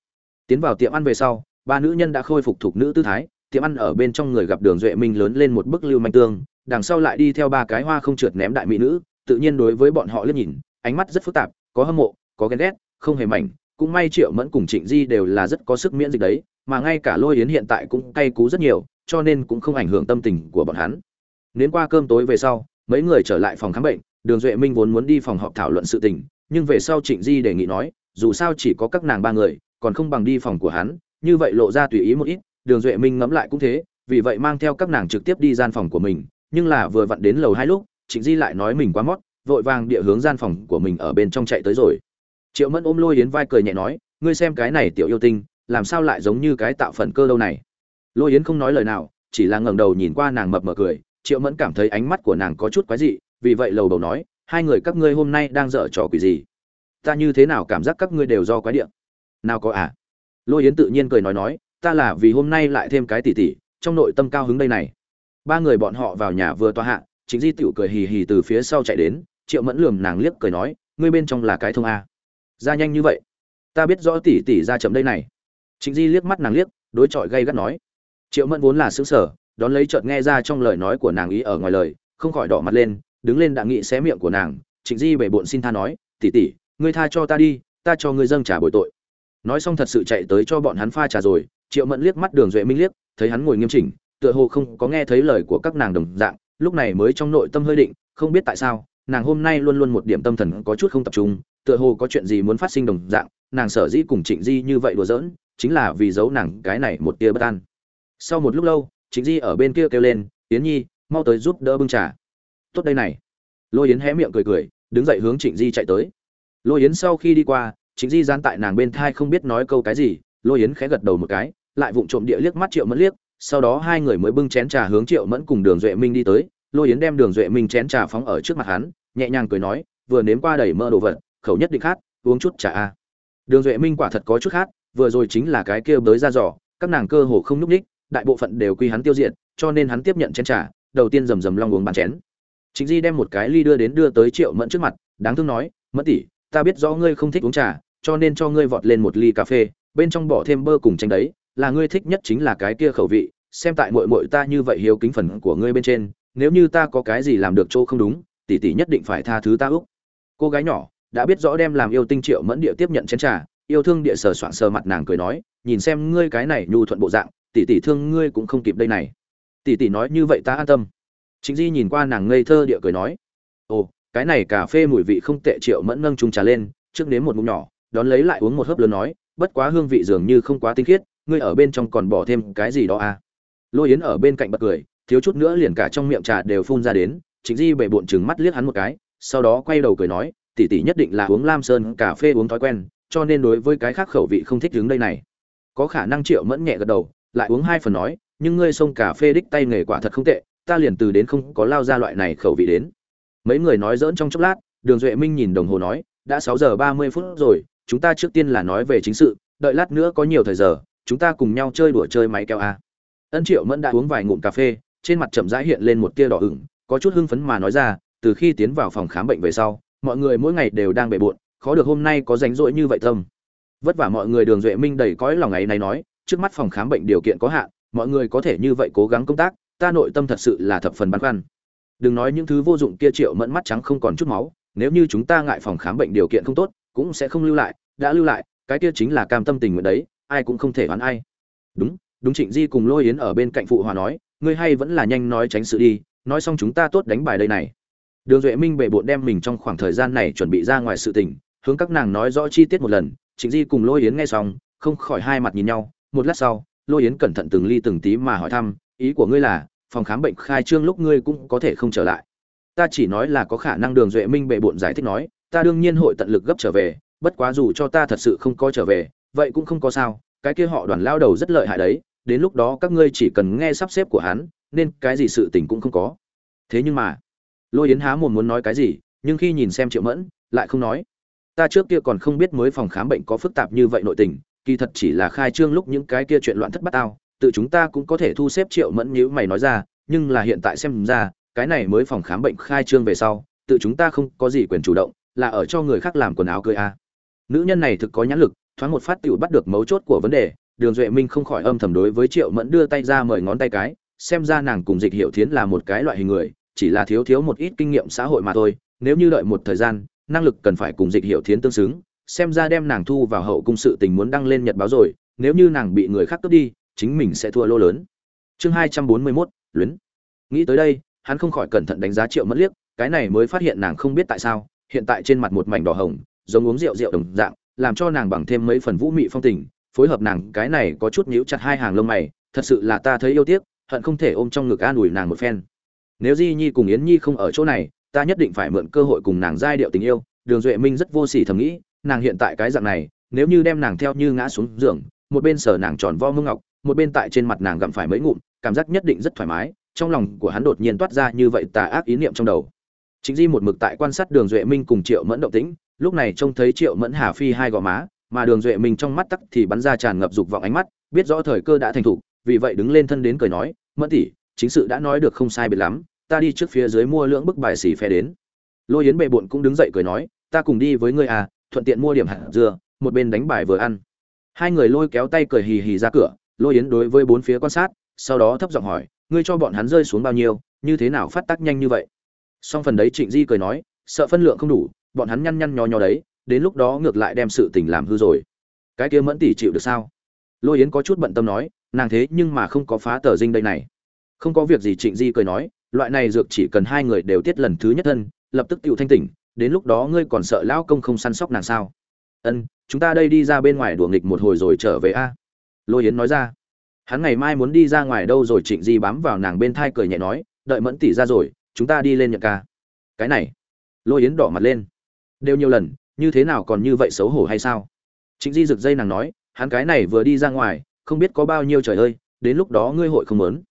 Tiến vào tiệm ăn về sau, ba nữ nhân đã khôi phục thuộc nữ tư thái, tiệm ăn ở bên trong người gặp đường duệ minh lớn lên một bức lưu manh tương, đằng sau lại đi theo ba cái hoa không trượt ném đại mỹ nữ, tự nhiên đối với bọn họ liếc nhìn, ánh mắt rất phức tạp, có hâm mộ có ghen ghét, không hề mảnh, cũng may triệu mẫn cùng trịnh di đều là rất có sức miễn dịch đấy, mà ngay cả lôi yến hiện tại cũng cay cú rất nhiều, cho nên cũng không ảnh hưởng tâm tình của bọn hắn. Nến qua cơm tối về sau, mấy người trở lại phòng khám bệnh, đường duệ minh vốn muốn đi phòng họp thảo luận sự tình, nhưng về sau trịnh di đề nghị nói, dù sao chỉ có các nàng ba người, còn không bằng đi phòng của hắn, như vậy lộ ra tùy ý một ít, đường duệ minh ngẫm lại cũng thế, vì vậy mang theo các nàng trực tiếp đi gian phòng của mình, nhưng là vừa vặn đến lầu hai lúc, trịnh di lại nói mình quá mót, vội vàng địa hướng gian phòng của mình ở bên trong chạy tới rồi triệu mẫn ôm lôi yến vai cười nhẹ nói, ngươi xem cái này tiểu yêu tinh, làm sao lại giống như cái tạo phần cơ lâu này? Lôi yến không nói lời nào, chỉ là ngẩng đầu nhìn qua nàng mập mờ cười, triệu mẫn cảm thấy ánh mắt của nàng có chút quái dị, vì vậy lầu đầu nói, hai người các ngươi hôm nay đang dở trò quỷ gì? Ta như thế nào cảm giác các ngươi đều do quái điện nào có à? Lôi yến tự nhiên cười nói nói, ta là vì hôm nay lại thêm cái tỉ tỉ, trong nội tâm cao hứng đây này. Ba người bọn họ vào nhà vừa toa hạ, chính di tiểu cười hì hì từ phía sau chạy đến, triệu mẫn lườm nàng liếc cười nói, ngươi bên trong là cái thông a ra nhanh như vậy. Ta biết rõ tỷ tỷ ra chậm đây này. Trịnh di liếc mắt nàng liếc đối chọi gay gắt nói. Triệu mẫn vốn là xứng sở đón lấy chợt nghe ra trong lời nói của nàng ý ở ngoài lời không khỏi đỏ mặt lên đứng lên đặng nghị xé miệng của nàng. Trịnh di bể bộn xin tha nói tỷ tỷ, ngươi tha cho ta đi ta cho ngươi dâng trả bồi tội. Nói xong thật sự chạy tới cho bọn hắn pha trà rồi triệu mẫn liếc mắt đường duệ minh liếc thấy hắn ngồi nghiêm chỉnh tựa hồ không có nghe thấy lời của các nàng đồng dạng lúc này mới trong nội tâm hơi định không biết tại sao nàng hôm nay luôn luôn một điểm tâm thần có chút không tập trung tựa hồ có chuyện gì muốn phát sinh đồng dạng, nàng sở dĩ cùng trịnh di như vậy đùa giỡn, chính là vì giấu nàng cái này một tia bất an. Sau một lúc lâu, trịnh di ở bên kia kêu lên, yến nhi, mau tới giúp đỡ bưng trà. Tốt đây này. Lôi yến hé miệng cười cười, đứng dậy hướng trịnh di chạy tới. Lôi yến sau khi đi qua, trịnh di gian tại nàng bên thai không biết nói câu cái gì, lôi yến khẽ gật đầu một cái, lại vụng trộm địa liếc mắt triệu mẫn liếc, sau đó hai người mới bưng chén trà hướng triệu mẫn cùng đường duệ minh đi tới. Lôi yến đem đường duệ minh chén trà phóng ở trước mặt hắn, nhẹ nhàng cười nói, vừa nếm qua đầy mơ đồ vật khẩu nhất định khát, uống chút trà a. Đường duệ minh quả thật có chút khát, vừa rồi chính là cái kia bới ra giỏ các nàng cơ hồ không nhúc ních đại bộ phận đều quy hắn tiêu diệt, cho nên hắn tiếp nhận chén trà, đầu tiên rầm rầm long uống bàn chén. Chính di đem một cái ly đưa đến đưa tới triệu mẫn trước mặt, đáng thương nói, mẫn tỷ, ta biết rõ ngươi không thích uống trà, cho nên cho ngươi vọt lên một ly cà phê, bên trong bỏ thêm bơ cùng chanh đấy, là ngươi thích nhất chính là cái kia khẩu vị, xem tại muội muội ta như vậy hiếu kính phần của ngươi bên trên, nếu như ta có cái gì làm được chỗ không đúng, tỷ tỷ nhất định phải tha thứ ta úc. Cô gái nhỏ đã biết rõ đem làm yêu tinh triệu mẫn địa tiếp nhận chén trà, yêu thương địa sờ soạn sờ mặt nàng cười nói, nhìn xem ngươi cái này nhu thuận bộ dạng, tỷ tỷ thương ngươi cũng không kịp đây này. Tỷ tỷ nói như vậy ta an tâm. Chính di nhìn qua nàng ngây thơ địa cười nói, ồ, cái này cà phê mùi vị không tệ triệu mẫn nâng chung trà lên, trước nếm một ngụm nhỏ, đón lấy lại uống một hớp lớn nói, bất quá hương vị dường như không quá tinh khiết, ngươi ở bên trong còn bỏ thêm cái gì đó à? Lôi yến ở bên cạnh bật cười, thiếu chút nữa liền cả trong miệng trà đều phun ra đến chính di bệ bộn chừng mắt liếc hắn một cái, sau đó quay đầu cười nói tỷ tỷ nhất định là uống lam sơn cà phê uống thói quen, cho nên đối với cái khác khẩu vị không thích đứng đây này. Có khả năng triệu mẫn nhẹ gật đầu, lại uống hai phần nói, nhưng ngươi xông cà phê đích tay nghề quả thật không tệ, ta liền từ đến không có lao ra loại này khẩu vị đến. Mấy người nói dỡn trong chốc lát, đường duệ minh nhìn đồng hồ nói, đã sáu giờ ba mươi phút rồi, chúng ta trước tiên là nói về chính sự, đợi lát nữa có nhiều thời giờ, chúng ta cùng nhau chơi đùa chơi máy keo a. Ân triệu mẫn đã uống vài ngụm cà phê, trên mặt chậm rãi hiện lên một tia đỏ ửng, có chút hưng phấn mà nói ra, từ khi tiến vào phòng khám bệnh về sau mọi người mỗi ngày đều đang bề bộn, khó được hôm nay có rảnh rỗi như vậy thầm. vất vả mọi người đường duệ minh đầy cõi lòng ấy này nói, trước mắt phòng khám bệnh điều kiện có hạn, mọi người có thể như vậy cố gắng công tác, ta nội tâm thật sự là thập phần băn khoăn. Đừng nói những thứ vô dụng kia triệu mẫn mắt trắng không còn chút máu, nếu như chúng ta ngại phòng khám bệnh điều kiện không tốt, cũng sẽ không lưu lại, đã lưu lại, cái kia chính là cam tâm tình nguyện đấy, ai cũng không thể đoán ai. Đúng đúng trịnh di cùng lôi yến ở bên cạnh phụ hòa nói, ngươi hay vẫn là nhanh nói tránh sự đi, nói xong chúng ta tốt đánh bài đây này đường duệ minh bệ bộn đem mình trong khoảng thời gian này chuẩn bị ra ngoài sự tình, hướng các nàng nói rõ chi tiết một lần, trịnh di cùng lôi yến nghe xong, không khỏi hai mặt nhìn nhau, một lát sau, lôi yến cẩn thận từng ly từng tí mà hỏi thăm, ý của ngươi là, phòng khám bệnh khai trương lúc ngươi cũng có thể không trở lại. Ta chỉ nói là có khả năng đường duệ minh bệ bộn giải thích nói, ta đương nhiên hội tận lực gấp trở về, bất quá dù cho ta thật sự không có trở về, vậy cũng không có sao, cái kia họ đoàn lao đầu rất lợi hại đấy, đến lúc đó các ngươi chỉ cần nghe sắp xếp của hắn, nên cái gì sự tình cũng không có. Thế nhưng mà lôi yến há mồm muốn nói cái gì nhưng khi nhìn xem triệu mẫn lại không nói ta trước kia còn không biết mới phòng khám bệnh có phức tạp như vậy nội tình kỳ thật chỉ là khai trương lúc những cái kia chuyện loạn thất bát tao, tự chúng ta cũng có thể thu xếp triệu mẫn nhữ mày nói ra nhưng là hiện tại xem ra cái này mới phòng khám bệnh khai trương về sau tự chúng ta không có gì quyền chủ động là ở cho người khác làm quần áo cười a à. nữ nhân này thực có nhãn lực thoáng một phát tiểu bắt được mấu chốt của vấn đề đường duệ minh không khỏi âm thầm đối với triệu mẫn đưa tay ra mời ngón tay cái xem ra nàng cùng dịch hiệu thiến là một cái loại hình người chỉ là thiếu thiếu một ít kinh nghiệm xã hội mà thôi, nếu như đợi một thời gian, năng lực cần phải cùng dịch hiệu thiến tương xứng, xem ra đem nàng thu vào hậu cung sự tình muốn đăng lên nhật báo rồi, nếu như nàng bị người khác cướp đi, chính mình sẽ thua lô lớn. Chương hai trăm bốn mươi mốt, luyến. Nghĩ tới đây, hắn không khỏi cẩn thận đánh giá triệu mất liếc, cái này mới phát hiện nàng không biết tại sao, hiện tại trên mặt một mảnh đỏ hồng, giống uống rượu rượu đồng dạng, làm cho nàng bằng thêm mấy phần vũ mị phong tình, phối hợp nàng, cái này có chút nhíu chặt hai hàng lông mày, thật sự là ta thấy yêu tiếc, hận không thể ôm trong ngực an ủi nàng một phen nếu di nhi cùng yến nhi không ở chỗ này, ta nhất định phải mượn cơ hội cùng nàng giai điệu tình yêu. Đường duệ minh rất vô sỉ thầm nghĩ, nàng hiện tại cái dạng này, nếu như đem nàng theo như ngã xuống giường, một bên sờ nàng tròn vo mông ngọc, một bên tại trên mặt nàng gặm phải mấy ngụm, cảm giác nhất định rất thoải mái. Trong lòng của hắn đột nhiên toát ra như vậy tà ác ý niệm trong đầu. Chính di một mực tại quan sát đường duệ minh cùng triệu mẫn động tĩnh, lúc này trông thấy triệu mẫn hà phi hai gò má, mà đường duệ minh trong mắt tắc thì bắn ra tràn ngập dục vọng ánh mắt, biết rõ thời cơ đã thành thục vì vậy đứng lên thân đến cười nói, mẫn tỷ, chính sự đã nói được không sai biệt lắm ta đi trước phía dưới mua lưỡng bức bài xỉ phe đến. Lôi yến bệ bụn cũng đứng dậy cười nói, ta cùng đi với ngươi à thuận tiện mua điểm hạt dưa, một bên đánh bài vừa ăn. Hai người lôi kéo tay cười hì hì ra cửa, lôi yến đối với bốn phía quan sát, sau đó thấp giọng hỏi, ngươi cho bọn hắn rơi xuống bao nhiêu, như thế nào phát tác nhanh như vậy? Song phần đấy trịnh di cười nói, sợ phân lượng không đủ, bọn hắn nhăn nhăn nhó nhó đấy, đến lúc đó ngược lại đem sự tình làm hư rồi. Cái kia mẫn tỷ chịu được sao? Lôi yến có chút bận tâm nói, nàng thế nhưng mà không có phá tờ dinh đây này. Không có việc gì trịnh di cười nói loại này dược chỉ cần hai người đều tiết lần thứ nhất thân, lập tức tựu thanh tỉnh, đến lúc đó ngươi còn sợ lão công không săn sóc nàng sao? Ân, chúng ta đây đi ra bên ngoài đùa nghịch một hồi rồi trở về a. Lôi yến nói ra. Hắn ngày mai muốn đi ra ngoài đâu rồi trịnh di bám vào nàng bên thai cười nhẹ nói, đợi mẫn tỷ ra rồi, chúng ta đi lên nhận ca. Cái này. Lôi yến đỏ mặt lên. Đều nhiều lần, như thế nào còn như vậy xấu hổ hay sao? Trịnh di rực dây nàng nói, hắn cái này vừa đi ra ngoài, không biết có bao nhiêu trời ơi, đến lúc đó ngươi hội không lớn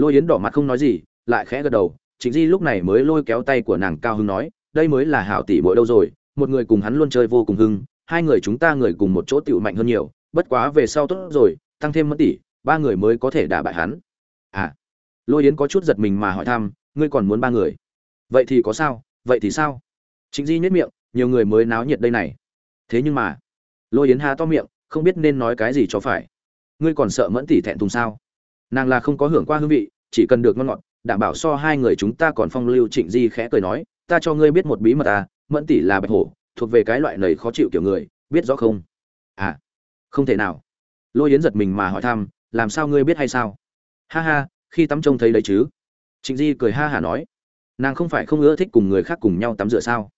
lôi yến đỏ mặt không nói gì lại khẽ gật đầu, trịnh di lúc này mới lôi kéo tay của nàng cao hưng nói, đây mới là hảo tỷ bội đâu rồi, một người cùng hắn luôn chơi vô cùng hưng, hai người chúng ta người cùng một chỗ tiểu mạnh hơn nhiều, bất quá về sau tốt rồi, tăng thêm mất tỷ, ba người mới có thể đả bại hắn. À. Lôi yến có chút giật mình mà hỏi thăm, ngươi còn muốn ba người? Vậy thì có sao, vậy thì sao? Trịnh di nhất miệng, nhiều người mới náo nhiệt đây này. Thế nhưng mà. Lôi yến há to miệng, không biết nên nói cái gì cho phải. Ngươi còn sợ mẫn tỷ thẹn thùng sao? Nàng là không có hưởng qua hương vị, chỉ cần được ngon ngọt đảm bảo so hai người chúng ta còn phong lưu trịnh di khẽ cười nói, ta cho ngươi biết một bí mật à mẫn tỷ là bạch hổ, thuộc về cái loại nầy khó chịu kiểu người, biết rõ không? À không thể nào. Lôi yến giật mình mà hỏi thăm, làm sao ngươi biết hay sao? Ha ha, khi tắm trông thấy đấy chứ. Trịnh di cười ha hả nói, nàng không phải không ưa thích cùng người khác cùng nhau tắm rửa sao?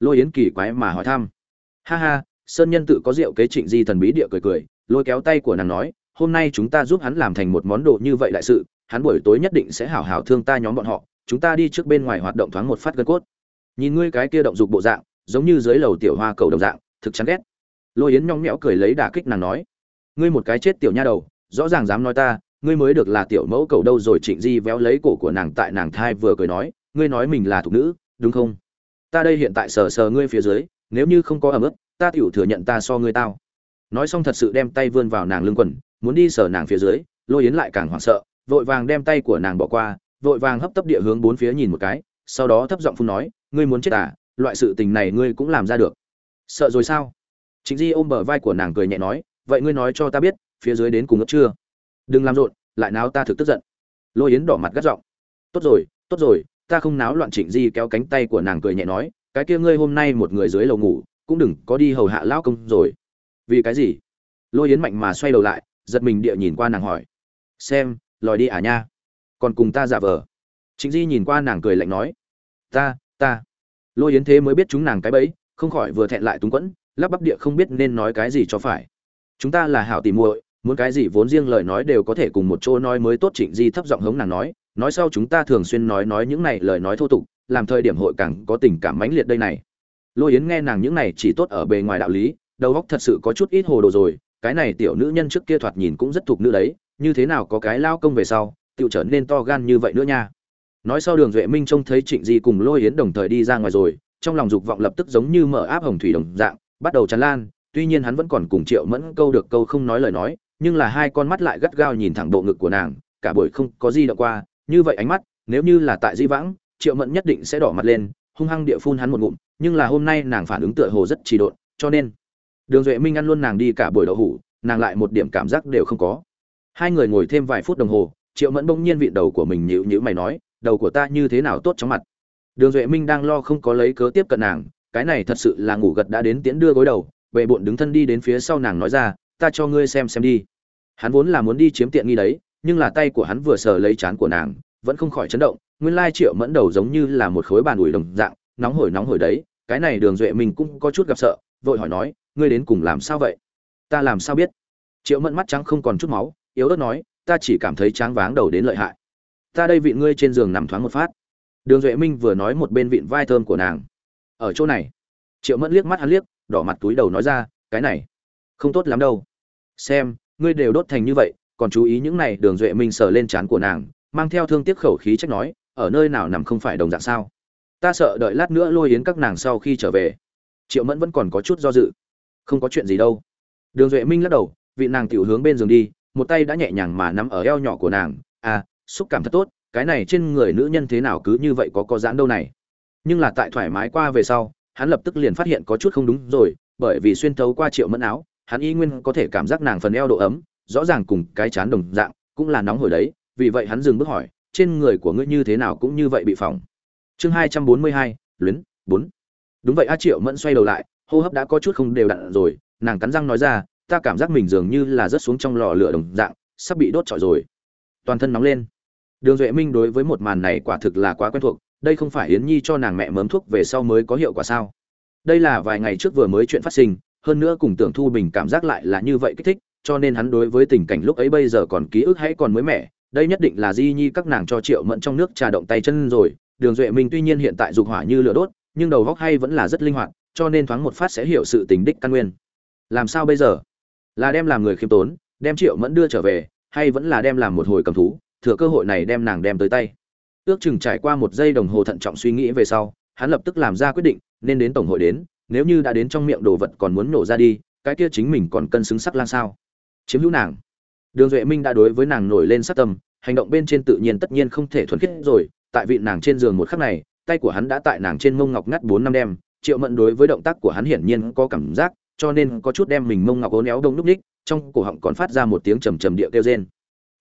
Lôi yến kỳ quái mà hỏi thăm, ha ha, sơn nhân tự có rượu kế trịnh di thần bí địa cười cười, lôi kéo tay của nàng nói, hôm nay chúng ta giúp hắn làm thành một món đồ như vậy đại sự hắn buổi tối nhất định sẽ hảo hảo thương ta nhóm bọn họ, chúng ta đi trước bên ngoài hoạt động thoáng một phát gân cốt. Nhìn ngươi cái kia động dục bộ dạng, giống như dưới lầu tiểu hoa cầu đồng dạng, thực chán ghét. Lôi yến nhong nhẽo cười lấy đả kích nàng nói, ngươi một cái chết tiểu nha đầu, rõ ràng dám nói ta, ngươi mới được là tiểu mẫu cầu đâu rồi? Trịnh di véo lấy cổ của nàng tại nàng thai vừa cười nói, ngươi nói mình là thục nữ, đúng không? Ta đây hiện tại sờ sờ ngươi phía dưới, nếu như không có ẩm ướt, ta tiểu thừa nhận ta so ngươi tao. Nói xong thật sự đem tay vươn vào nàng lưng quần, muốn đi sờ nàng phía dưới, lôi yến lại càng hoảng sợ vội vàng đem tay của nàng bỏ qua, vội vàng hấp tấp địa hướng bốn phía nhìn một cái, sau đó thấp giọng phun nói, ngươi muốn chết à? Loại sự tình này ngươi cũng làm ra được. Sợ rồi sao? Chính di ôm bờ vai của nàng cười nhẹ nói, vậy ngươi nói cho ta biết, phía dưới đến cùng ấp chưa? Đừng làm rộn, lại náo ta thực tức giận. Lôi yến đỏ mặt gắt giọng, tốt rồi tốt rồi, ta không náo loạn. Trịnh di kéo cánh tay của nàng cười nhẹ nói, cái kia ngươi hôm nay một người dưới lầu ngủ, cũng đừng có đi hầu hạ lão công rồi. Vì cái gì? Lôi yến mạnh mà xoay đầu lại, giật mình địa nhìn qua nàng hỏi, xem lòi đi à nha. Còn cùng ta giả vờ. Trịnh di nhìn qua nàng cười lạnh nói, ta ta. Lôi yến thế mới biết chúng nàng cái bẫy, không khỏi vừa thẹn lại túng quẫn, lắp bắp địa không biết nên nói cái gì cho phải. Chúng ta là hảo tìm muội, muốn cái gì vốn riêng lời nói đều có thể cùng một chỗ nói mới tốt. Trịnh di thấp giọng hống nàng nói nói sau chúng ta thường xuyên nói nói những này lời nói thô tục, làm thời điểm hội càng có tình cảm mãnh liệt đây này. Lôi yến nghe nàng những này chỉ tốt ở bề ngoài đạo lý, đầu óc thật sự có chút ít hồ đồ rồi, cái này tiểu nữ nhân trước kia thoạt nhìn cũng rất thục nữ đấy như thế nào có cái lao công về sau tự trở nên to gan như vậy nữa nha. Nói sau đường duệ minh trông thấy trịnh di cùng lôi yến đồng thời đi ra ngoài rồi, trong lòng dục vọng lập tức giống như mở áp hồng thủy đồng dạng, bắt đầu chán lan, tuy nhiên hắn vẫn còn cùng triệu mẫn câu được câu không nói lời nói, nhưng là hai con mắt lại gắt gao nhìn thẳng bộ ngực của nàng, cả buổi không có gì động qua, như vậy ánh mắt, nếu như là tại di vãng, triệu mẫn nhất định sẽ đỏ mặt lên, hung hăng địa phun hắn một ngụm, nhưng là hôm nay nàng phản ứng tựa hồ rất trì độn, cho nên, đường duệ minh ăn luôn nàng đi cả buổi đậu hủ, nàng lại một điểm cảm giác đều không có hai người ngồi thêm vài phút đồng hồ, triệu mẫn bỗng nhiên vịn đầu của mình nhịu nhữ mày nói, đầu của ta như thế nào tốt chóng mặt. Đường duệ minh đang lo không có lấy cớ tiếp cận nàng, cái này thật sự là ngủ gật đã đến tiễn đưa gối đầu, bệ bộn đứng thân đi đến phía sau nàng nói ra, ta cho ngươi xem xem đi. Hắn vốn là muốn đi chiếm tiện nghi đấy, nhưng là tay của hắn vừa sờ lấy chán của nàng, vẫn không khỏi chấn động, nguyên lai triệu mẫn đầu giống như là một khối bàn ủi đồng dạng, nóng hổi nóng hổi đấy, cái này đường duệ mình cũng có chút gặp sợ, vội hỏi nói, ngươi đến cùng làm sao vậy? Ta làm sao biết? Triệu mẫn mắt trắng không còn chút máu yếu ớt nói, ta chỉ cảm thấy tráng váng đầu đến lợi hại. Ta đây vị ngươi trên giường nằm thoáng một phát. Đường duệ minh vừa nói một bên vịn vai thơm của nàng. Ở chỗ này. Triệu mẫn liếc mắt hắn liếc, đỏ mặt túi đầu nói ra, cái này không tốt lắm đâu. Xem, ngươi đều đốt thành như vậy, còn chú ý những này. Đường duệ minh sờ lên trán của nàng, mang theo thương tiếc khẩu khí trách nói, ở nơi nào nằm không phải đồng dạng sao? Ta sợ đợi lát nữa lôi yến các nàng sau khi trở về. Triệu mẫn vẫn còn có chút do dự. Không có chuyện gì đâu. Đường duệ minh lắc đầu, vị nàng tiểu hướng bên giường đi một tay đã nhẹ nhàng mà nắm ở eo nhỏ của nàng. À xúc cảm thật tốt, cái này trên người nữ nhân thế nào cứ như vậy có có giãn đâu này. Nhưng là tại thoải mái qua về sau, hắn lập tức liền phát hiện có chút không đúng rồi, bởi vì xuyên thấu qua triệu mẫn áo, hắn y nguyên có thể cảm giác nàng phần eo độ ấm, rõ ràng cùng cái chán đồng dạng, cũng là nóng hổi đấy. Vì vậy hắn dừng bước hỏi, trên người của ngươi như thế nào cũng như vậy bị phỏng. Chương hai trăm bốn mươi hai, luyến, bốn. Đúng vậy, a triệu mẫn xoay đầu lại, hô hấp đã có chút không đều đặn rồi, nàng cắn răng nói ra ta cảm giác mình dường như là rớt xuống trong lò lửa đồng dạng, sắp bị đốt trọi rồi. Toàn thân nóng lên. Đường duệ minh đối với một màn này quả thực là quá quen thuộc, đây không phải yến nhi cho nàng mẹ mớm thuốc về sau mới có hiệu quả sao? Đây là vài ngày trước vừa mới chuyện phát sinh, hơn nữa cùng tưởng thu bình cảm giác lại là như vậy kích thích, cho nên hắn đối với tình cảnh lúc ấy bây giờ còn ký ức hãy còn mới mẻ. Đây nhất định là di nhi các nàng cho triệu mẫn trong nước trà động tay chân rồi. Đường duệ minh tuy nhiên hiện tại dục hỏa như lửa đốt, nhưng đầu góc hay vẫn là rất linh hoạt, cho nên thoáng một phát sẽ hiểu sự tình đích căn nguyên. Làm sao bây giờ? Là đem làm người khiêm tốn, đem triệu mẫn đưa trở về, hay vẫn là đem làm một hồi cầm thú, thừa cơ hội này đem nàng đem tới tay. Ước chừng trải qua một giây đồng hồ thận trọng suy nghĩ về sau, hắn lập tức làm ra quyết định, nên đến tổng hội đến, nếu như đã đến trong miệng đồ vật còn muốn nổ ra đi, cái kia chính mình còn cân xứng sắc lan sao? Chiếm hữu nàng. Đường duệ minh đã đối với nàng nổi lên sát tâm, hành động bên trên tự nhiên tất nhiên không thể thuần khiết rồi, tại vị nàng trên giường một khắc này, tay của hắn đã tại nàng trên mông ngọc ngắt bốn năm đêm, triệu mẫn đối với động tác của hắn hiển nhiên có cảm giác cho nên có chút đem mình mông ngọc ố néo đông núc ních, trong cổ họng còn phát ra một tiếng trầm trầm địa kêu rên.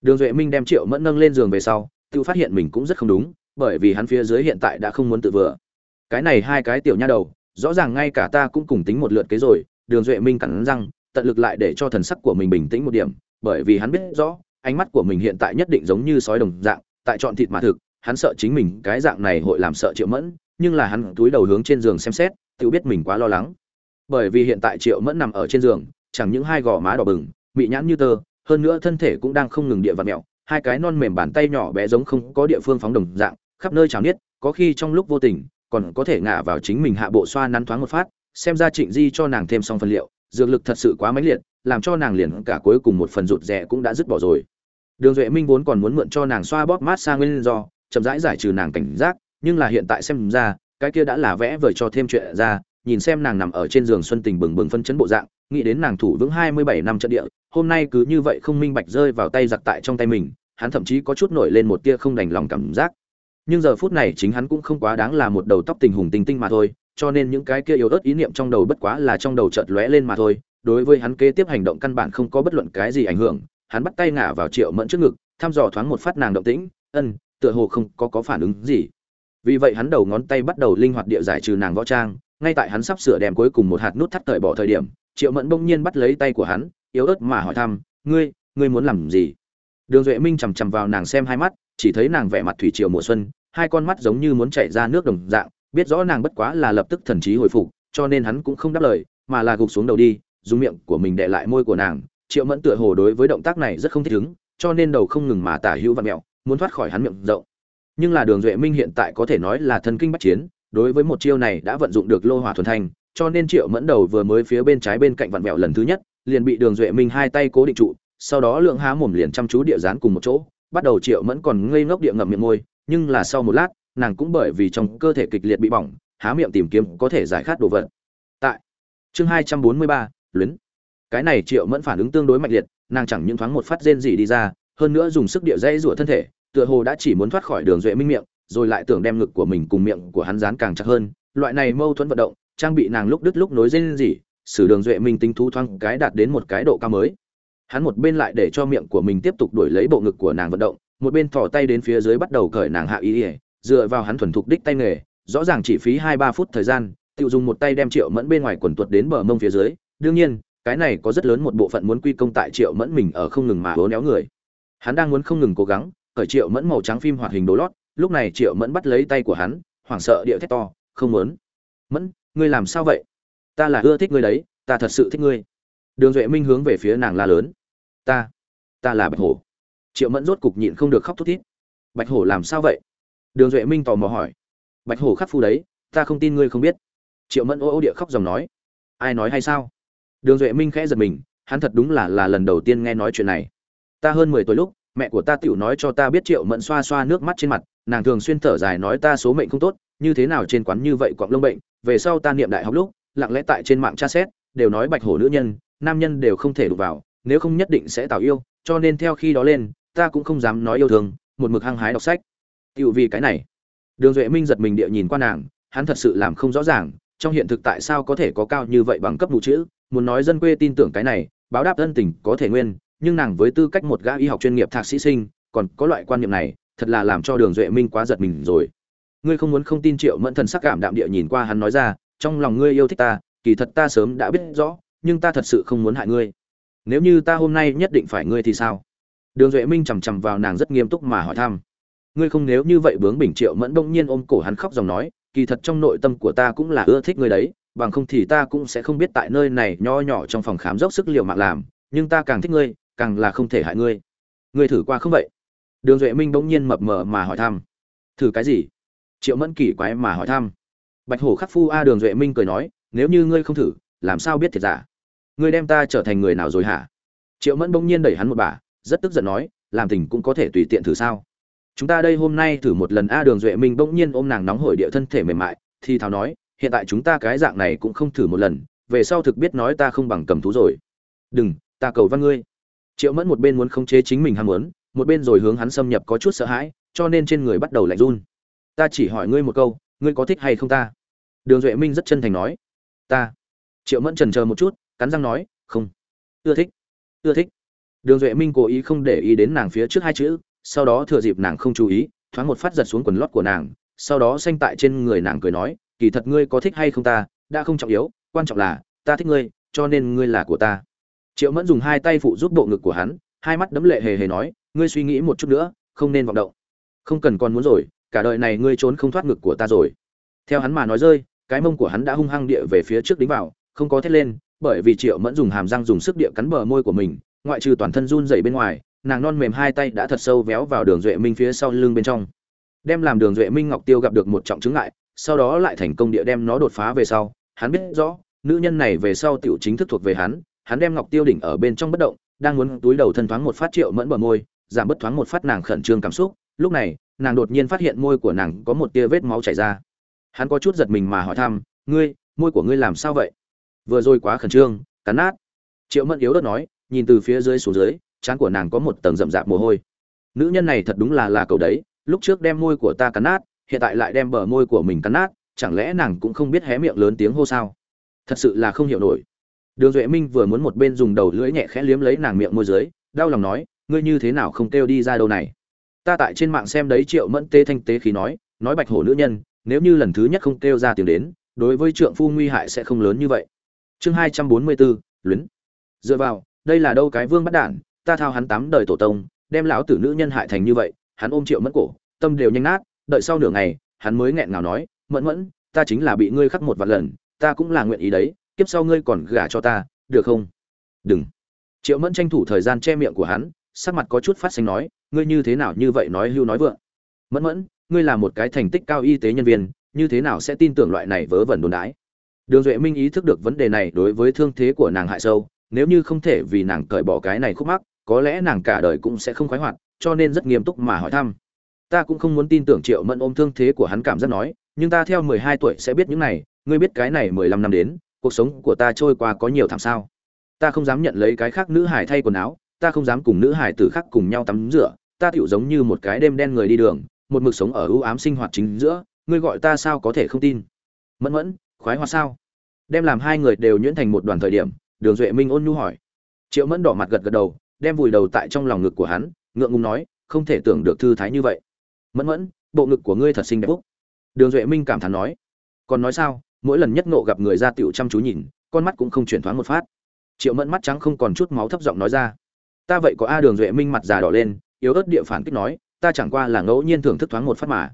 Đường duệ minh đem triệu mẫn nâng lên giường về sau, tự phát hiện mình cũng rất không đúng, bởi vì hắn phía dưới hiện tại đã không muốn tự vừa. Cái này hai cái tiểu nha đầu, rõ ràng ngay cả ta cũng cùng tính một lượt kế rồi, đường duệ minh cắn răng, tận lực lại để cho thần sắc của mình bình tĩnh một điểm, bởi vì hắn biết rõ, ánh mắt của mình hiện tại nhất định giống như sói đồng dạng, tại chọn thịt mà thực, hắn sợ chính mình cái dạng này hội làm sợ triệu mẫn, nhưng là hắn túi đầu hướng trên giường xem xét, tự biết mình quá lo lắng bởi vì hiện tại triệu mẫn nằm ở trên giường, chẳng những hai gò má đỏ bừng bị nhãn như tơ, hơn nữa thân thể cũng đang không ngừng địa vặt mẹo hai cái non mềm bàn tay nhỏ bé giống không có địa phương phóng đồng dạng, khắp nơi trào niết, có khi trong lúc vô tình, còn có thể ngả vào chính mình hạ bộ xoa nắn thoáng một phát, xem ra trịnh di cho nàng thêm xong phần liệu, dược lực thật sự quá mãnh liệt, làm cho nàng liền cả cuối cùng một phần rụt rẻ cũng đã dứt bỏ rồi. Đường duệ minh vốn còn muốn mượn cho nàng xoa bóp mát xa nguyên do, chậm rãi giải trừ nàng cảnh giác, nhưng là hiện tại xem ra, cái kia đã là vẽ vời cho thêm chuyện ra nhìn xem nàng nằm ở trên giường xuân tình bừng bừng phân chấn bộ dạng, nghĩ đến nàng thủ vững hai mươi bảy năm trận địa, hôm nay cứ như vậy không minh bạch rơi vào tay giặc tại trong tay mình, hắn thậm chí có chút nổi lên một tia không đành lòng cảm giác. Nhưng giờ phút này chính hắn cũng không quá đáng là một đầu tóc tình hùng tinh tinh mà thôi, cho nên những cái kia yếu ớt ý niệm trong đầu bất quá là trong đầu chợt lóe lên mà thôi, đối với hắn kế tiếp hành động căn bản không có bất luận cái gì ảnh hưởng, hắn bắt tay ngả vào triệu mẫn trước ngực, thăm dò thoáng một phát nàng động tĩnh, ân, tựa hồ không có có phản ứng gì. Vì vậy hắn đầu ngón tay bắt đầu linh hoạt địa giải trừ nàng võ trang ngay tại hắn sắp sửa đem cuối cùng một hạt nút thắt cởi bỏ thời điểm, triệu mẫn bỗng nhiên bắt lấy tay của hắn, yếu ớt mà hỏi thăm, ngươi ngươi muốn làm gì? Đường duệ minh chằm chằm vào nàng xem hai mắt, chỉ thấy nàng vẻ mặt thủy triều mùa xuân, hai con mắt giống như muốn chảy ra nước đồng dạng, biết rõ nàng bất quá là lập tức thần trí hồi phục, cho nên hắn cũng không đáp lời, mà là gục xuống đầu đi, dùng miệng của mình để lại môi của nàng. Triệu mẫn tựa hồ đối với động tác này rất không thích ứng, cho nên đầu không ngừng mà tả hữu vặn mẹo, muốn thoát khỏi hắn miệng rộng. Nhưng là đường duệ minh hiện tại có thể nói là thần kinh bắt chiến đối với một chiêu này đã vận dụng được lô hỏa thuần thanh, cho nên triệu mẫn đầu vừa mới phía bên trái bên cạnh vặn vẹo lần thứ nhất, liền bị đường duệ minh hai tay cố định trụ, sau đó lượng há mồm liền chăm chú địa dán cùng một chỗ, bắt đầu triệu mẫn còn ngây ngốc địa ngậm miệng môi, nhưng là sau một lát, nàng cũng bởi vì trong cơ thể kịch liệt bị bỏng, há miệng tìm kiếm có thể giải khát đồ vật. Tại chương hai trăm bốn mươi ba, luyến. Cái này triệu mẫn phản ứng tương đối mạnh liệt, nàng chẳng những thoáng một phát rên gì đi ra, hơn nữa dùng sức địa dây rủa thân thể, tựa hồ đã chỉ muốn thoát khỏi đường duệ minh miệng rồi lại tưởng đem ngực của mình cùng miệng của hắn dán càng chặt hơn. Loại này mâu thuẫn vận động, trang bị nàng lúc đứt lúc nối dây lên gì sử đường duệ minh tinh thú thoáng cái đạt đến một cái độ cao mới. Hắn một bên lại để cho miệng của mình tiếp tục đuổi lấy bộ ngực của nàng vận động, một bên thò tay đến phía dưới bắt đầu cởi nàng hạ ý ỉa dựa vào hắn thuần thục đích tay nghề, rõ ràng chỉ phí hai ba phút thời gian tự dùng một tay đem triệu mẫn bên ngoài quần tuột đến bờ mông phía dưới. Đương nhiên, cái này có rất lớn một bộ phận muốn quy công tại triệu mẫn mình ở không ngừng mà hố néo người. Hắn đang muốn không ngừng cố gắng, cởi triệu mẫn màu trắng phim hoạt hình đồ lót lúc này triệu mẫn bắt lấy tay của hắn, hoảng sợ địa thét to, không muốn. Mẫn, ngươi làm sao vậy? Ta là ưa thích ngươi đấy, ta thật sự thích ngươi. Đường duệ minh hướng về phía nàng la lớn. Ta ta là bạch hổ. Triệu mẫn rốt cục nhịn không được khóc thút thít. Bạch hổ làm sao vậy? Đường duệ minh tò mò hỏi. Bạch hổ khắc phu đấy, ta không tin ngươi không biết. Triệu mẫn ô ô địa khóc dòng nói. Ai nói hay sao? Đường duệ minh khẽ giật mình, hắn thật đúng là là lần đầu tiên nghe nói chuyện này. Ta hơn mười tuổi lúc mẹ của ta tiểu nói cho ta biết triệu mẫn xoa xoa nước mắt trên mặt, nàng thường xuyên thở dài nói ta số mệnh không tốt, như thế nào trên quán như vậy quặng lông bệnh, về sau ta niệm đại học lúc, lặng lẽ tại trên mạng tra xét, đều nói bạch hổ nữ nhân, nam nhân đều không thể đụng vào, nếu không nhất định sẽ tạo yêu, cho nên theo khi đó lên, ta cũng không dám nói yêu thương, một mực hăng hái đọc sách. Tiểu vì cái này. Đường duệ minh giật mình địa nhìn qua nàng, hắn thật sự làm không rõ ràng, trong hiện thực tại sao có thể có cao như vậy bằng cấp mù chữ, muốn nói dân quê tin tưởng cái này, báo đáp ân tình có thể nguyên nhưng nàng với tư cách một gã y học chuyên nghiệp thạc sĩ sinh, còn có loại quan niệm này, thật là làm cho đường duệ minh quá giật mình rồi. Ngươi không muốn không tin triệu mẫn thần sắc cảm đạm địa nhìn qua hắn nói ra, trong lòng ngươi yêu thích ta, kỳ thật ta sớm đã biết rõ, nhưng ta thật sự không muốn hại ngươi. Nếu như ta hôm nay nhất định phải ngươi thì sao? Đường duệ minh chằm chằm vào nàng rất nghiêm túc mà hỏi thăm. Ngươi không nếu như vậy bướng bình triệu mẫn bỗng nhiên ôm cổ hắn khóc dòng nói, kỳ thật trong nội tâm của ta cũng là ưa thích ngươi đấy, bằng không thì ta cũng sẽ không biết tại nơi này nho nhỏ trong phòng khám dốc sức liệu mạng làm, nhưng ta càng thích ngươi càng là không thể hại ngươi. Ngươi thử qua không vậy? Đường duệ minh bỗng nhiên mập mờ mà hỏi thăm. Thử cái gì? Triệu mẫn kỳ quái mà hỏi thăm. Bạch hổ khắc phu a đường duệ minh cười nói, nếu như ngươi không thử, làm sao biết thiệt giả? Ngươi đem ta trở thành người nào rồi hả? Triệu mẫn bỗng nhiên đẩy hắn một bà, rất tức giận nói, làm tình cũng có thể tùy tiện thử sao? Chúng ta đây hôm nay thử một lần a đường duệ minh bỗng nhiên ôm nàng nóng hổi địa thân thể mềm mại, thì thào nói, hiện tại chúng ta cái dạng này cũng không thử một lần, về sau thực biết nói ta không bằng cầm thú rồi. Đừng, ta cầu văn ngươi triệu mẫn một bên muốn khống chế chính mình ham muốn, một bên rồi hướng hắn xâm nhập có chút sợ hãi, cho nên trên người bắt đầu lạnh run. Ta chỉ hỏi ngươi một câu, ngươi có thích hay không ta? Đường duệ minh rất chân thành nói. Ta. Triệu mẫn trần chờ một chút, cắn răng nói, không. Ưa thích. Ưa thích. Đường duệ minh cố ý không để ý đến nàng phía trước hai chữ, sau đó thừa dịp nàng không chú ý, thoáng một phát giật xuống quần lót của nàng, sau đó xanh tại trên người nàng cười nói, kỳ thật ngươi có thích hay không ta, đã không trọng yếu, quan trọng là, ta thích ngươi, cho nên ngươi là của ta triệu mẫn dùng hai tay phụ giúp bộ ngực của hắn, hai mắt đấm lệ hề hề nói, ngươi suy nghĩ một chút nữa, không nên vọng động. Không cần còn muốn rồi, cả đời này ngươi trốn không thoát ngực của ta rồi. Theo hắn mà nói rơi, cái mông của hắn đã hung hăng địa về phía trước đính vào, không có thét lên, bởi vì triệu mẫn dùng hàm răng dùng sức địa cắn bờ môi của mình, ngoại trừ toàn thân run dày bên ngoài, nàng non mềm hai tay đã thật sâu véo vào đường duệ minh phía sau lưng bên trong. Đem làm đường duệ minh ngọc tiêu gặp được một trọng chứng ngại, sau đó lại thành công địa đem nó đột phá về sau. Hắn biết rõ, nữ nhân này về sau tiểu chính thức thuộc về hắn hắn đem ngọc tiêu đỉnh ở bên trong bất động, đang muốn túi đầu thân thoáng một phát triệu mẫn bờ môi, giảm bất thoáng một phát nàng khẩn trương cảm xúc. Lúc này, nàng đột nhiên phát hiện môi của nàng có một tia vết máu chảy ra. Hắn có chút giật mình mà hỏi thăm, ngươi, môi của ngươi làm sao vậy? Vừa rồi quá khẩn trương, cắn nát. Triệu mẫn yếu đất nói, nhìn từ phía dưới xuống dưới, trán của nàng có một tầng rậm rạp mồ hôi. Nữ nhân này thật đúng là là cậu đấy, lúc trước đem môi của ta cắn nát, hiện tại lại đem bờ môi của mình cắn nát, chẳng lẽ nàng cũng không biết hé miệng lớn tiếng hô sao? Thật sự là không hiểu nổi đường duệ minh vừa muốn một bên dùng đầu lưỡi nhẹ khẽ liếm lấy nàng miệng môi dưới, đau lòng nói, ngươi như thế nào không kêu đi ra đâu này? Ta tại trên mạng xem đấy triệu mẫn tê thanh tế khí nói nói bạch hổ nữ nhân, nếu như lần thứ nhất không kêu ra tiếng đến, đối với trượng phu nguy hại sẽ không lớn như vậy. Chương hai trăm bốn mươi bốn luyến. Dựa vào, đây là đâu cái vương bắt đản, ta thao hắn tám đời tổ tông, đem lão tử nữ nhân hại thành như vậy, hắn ôm triệu mẫn cổ, tâm đều nhanh nát, đợi sau nửa ngày, hắn mới nghẹn ngào nói, mẫn mẫn, ta chính là bị ngươi khắc một vạn lần, ta cũng là nguyện ý đấy kiếp sau ngươi còn gả cho ta, được không? Đừng. Triệu mẫn tranh thủ thời gian che miệng của hắn, sắc mặt có chút phát xanh nói, ngươi như thế nào như vậy nói hưu nói vượng? Mẫn mẫn, ngươi là một cái thành tích cao y tế nhân viên, như thế nào sẽ tin tưởng loại này vớ vẩn đồn đái đường duệ minh ý thức được vấn đề này đối với thương thế của nàng hại sâu, nếu như không thể vì nàng cởi bỏ cái này khúc mắc, có lẽ nàng cả đời cũng sẽ không khoái hoạt, cho nên rất nghiêm túc mà hỏi thăm. Ta cũng không muốn tin tưởng triệu mẫn ôm thương thế của hắn cảm giác nói, nhưng ta theo mười hai tuổi sẽ biết những này, ngươi biết cái này mười lăm năm đến cuộc sống của ta trôi qua có nhiều thảm sao? Ta không dám nhận lấy cái khác nữ hải thay quần áo, ta không dám cùng nữ hải tử khác cùng nhau tắm rửa, ta tựu giống như một cái đêm đen người đi đường, một mực sống ở ưu ám sinh hoạt chính giữa, ngươi gọi ta sao có thể không tin? Mẫn mẫn, khoái hoa sao? Đem làm hai người đều nhuyễn thành một đoàn thời điểm, đường duệ minh ôn nhu hỏi. Triệu mẫn đỏ mặt gật gật đầu, đem vùi đầu tại trong lòng ngực của hắn, ngượng ngùng nói, không thể tưởng được thư thái như vậy. Mẫn mẫn, bộ ngực của ngươi thật xinh đẹp đường duệ minh cảm thán nói. Còn nói sao? Mỗi lần nhất nộ gặp người ra tiểu chăm chú nhìn, con mắt cũng không chuyển thoáng một phát. Triệu mẫn mắt trắng không còn chút máu thấp giọng nói ra, ta vậy có a đường duệ minh mặt già đỏ lên, yếu ớt địa phản kích nói, ta chẳng qua là ngẫu nhiên thưởng thức thoáng một phát mà.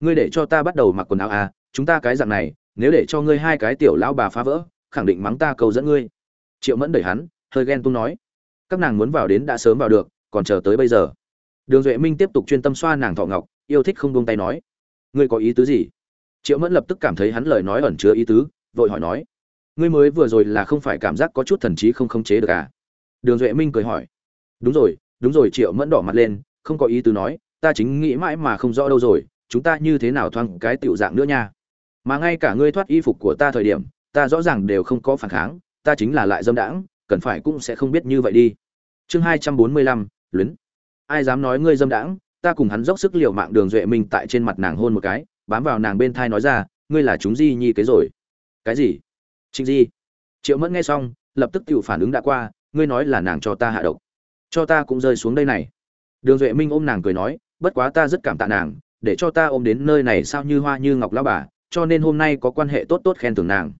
Ngươi để cho ta bắt đầu mặc quần áo à chúng ta cái dạng này, nếu để cho ngươi hai cái tiểu lão bà phá vỡ, khẳng định mắng ta cầu dẫn ngươi. Triệu mẫn đẩy hắn, hơi ghen tung nói, các nàng muốn vào đến đã sớm vào được, còn chờ tới bây giờ. Đường duệ minh tiếp tục chuyên tâm xoa nàng thọ ngọc, yêu thích không buông tay nói, ngươi có ý tứ gì? Triệu mẫn lập tức cảm thấy hắn lời nói ẩn chứa ý tứ, vội hỏi nói, ngươi mới vừa rồi là không phải cảm giác có chút thần trí không khống chế được à? Đường duệ minh cười hỏi, đúng rồi đúng rồi. Triệu mẫn đỏ mặt lên, không có ý tứ nói, ta chính nghĩ mãi mà không rõ đâu rồi, chúng ta như thế nào thoang cái tiểu dạng nữa nha. Mà ngay cả ngươi thoát y phục của ta thời điểm, ta rõ ràng đều không có phản kháng, ta chính là lại dâm đãng, cần phải cũng sẽ không biết như vậy đi. Chương hai trăm bốn mươi lăm, luyến. Ai dám nói ngươi dâm đãng, ta cùng hắn dốc sức liều mạng đường duệ minh tại trên mặt nàng hôn một cái bám vào nàng bên thai nói ra, ngươi là chúng di nhi kế rồi. Cái gì? Trịnh di. Triệu mẫn nghe xong, lập tức tự phản ứng đã qua, ngươi nói là nàng cho ta hạ độc. Cho ta cũng rơi xuống đây này. Đường duệ minh ôm nàng cười nói, bất quá ta rất cảm tạ nàng, để cho ta ôm đến nơi này sao như hoa như ngọc lao bà, cho nên hôm nay có quan hệ tốt tốt khen thưởng nàng.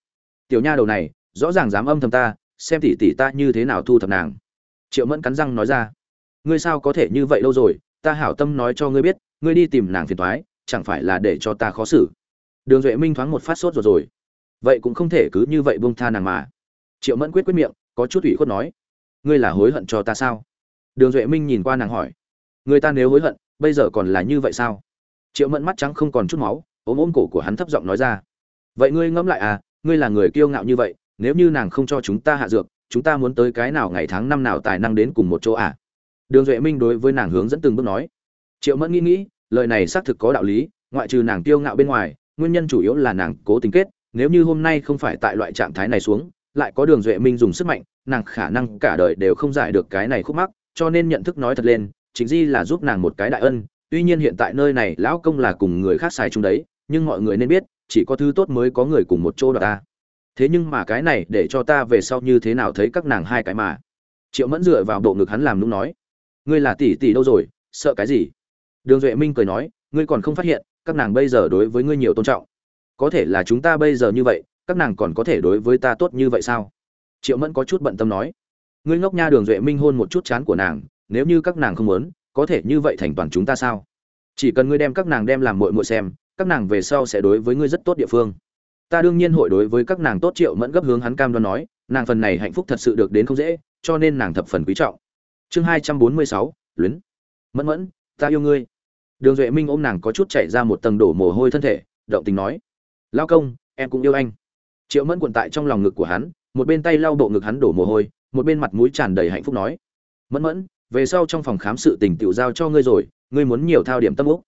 Tiểu nha đầu này, rõ ràng dám âm thầm ta, xem tỉ tỉ ta như thế nào thu thập nàng. Triệu mẫn cắn răng nói ra, ngươi sao có thể như vậy lâu rồi, ta hảo tâm nói cho ngươi biết, ngươi đi tìm nàng phiền thoái chẳng phải là để cho ta khó xử. Đường duệ minh thoáng một phát sốt rồi rồi. Vậy cũng không thể cứ như vậy buông tha nàng mà. Triệu mẫn quyết quyết miệng, có chút ủy khuất nói, ngươi là hối hận cho ta sao? Đường duệ minh nhìn qua nàng hỏi, người ta nếu hối hận, bây giờ còn là như vậy sao? Triệu mẫn mắt trắng không còn chút máu, ôm ôm cổ của hắn thấp giọng nói ra, vậy ngươi ngẫm lại à ngươi là người kiêu ngạo như vậy, nếu như nàng không cho chúng ta hạ dược, chúng ta muốn tới cái nào ngày tháng năm nào tài năng đến cùng một chỗ à? Đường duệ minh đối với nàng hướng dẫn từng bước nói. Triệu mẫn nghĩ nghĩ lời này xác thực có đạo lý, ngoại trừ nàng tiêu ngạo bên ngoài, nguyên nhân chủ yếu là nàng cố tình kết, nếu như hôm nay không phải tại loại trạng thái này xuống, lại có đường duệ minh dùng sức mạnh, nàng khả năng cả đời đều không giải được cái này khúc mắc, cho nên nhận thức nói thật lên chính di là giúp nàng một cái đại ân, tuy nhiên hiện tại nơi này lão công là cùng người khác xài chung đấy, nhưng mọi người nên biết, chỉ có thứ tốt mới có người cùng một chỗ đoạt ta. Thế nhưng mà cái này để cho ta về sau như thế nào thấy các nàng hai cái mà? Triệu mẫn dựa vào bộ ngực hắn làm nung nói. Ngươi là tỷ tỷ đâu rồi, sợ cái gì? Đường duệ minh cười nói, ngươi còn không phát hiện, các nàng bây giờ đối với ngươi nhiều tôn trọng. Có thể là chúng ta bây giờ như vậy, các nàng còn có thể đối với ta tốt như vậy sao? Triệu mẫn có chút bận tâm nói, ngươi ngốc nha đường duệ minh hôn một chút chán của nàng, nếu như các nàng không muốn, có thể như vậy thành toàn chúng ta sao? Chỉ cần ngươi đem các nàng đem làm muội muội xem, các nàng về sau sẽ đối với ngươi rất tốt địa phương. Ta đương nhiên hội đối với các nàng tốt, triệu mẫn gấp hướng hắn cam đoan nói, nàng phần này hạnh phúc thật sự được đến không dễ, cho nên nàng thập phần quý trọng. Chương hai trăm bốn mươi sáu, luyến. Mẫn mẫn, ta yêu ngươi đường duệ minh ôm nàng có chút chạy ra một tầng đổ mồ hôi thân thể, động tình nói, lao công, em cũng yêu anh. Triệu mẫn cuộn tại trong lòng ngực của hắn, một bên tay lau bộ ngực hắn đổ mồ hôi, một bên mặt mũi tràn đầy hạnh phúc nói, mẫn mẫn, về sau trong phòng khám sự tình tiểu giao cho ngươi rồi, ngươi muốn nhiều thao điểm tâm úc.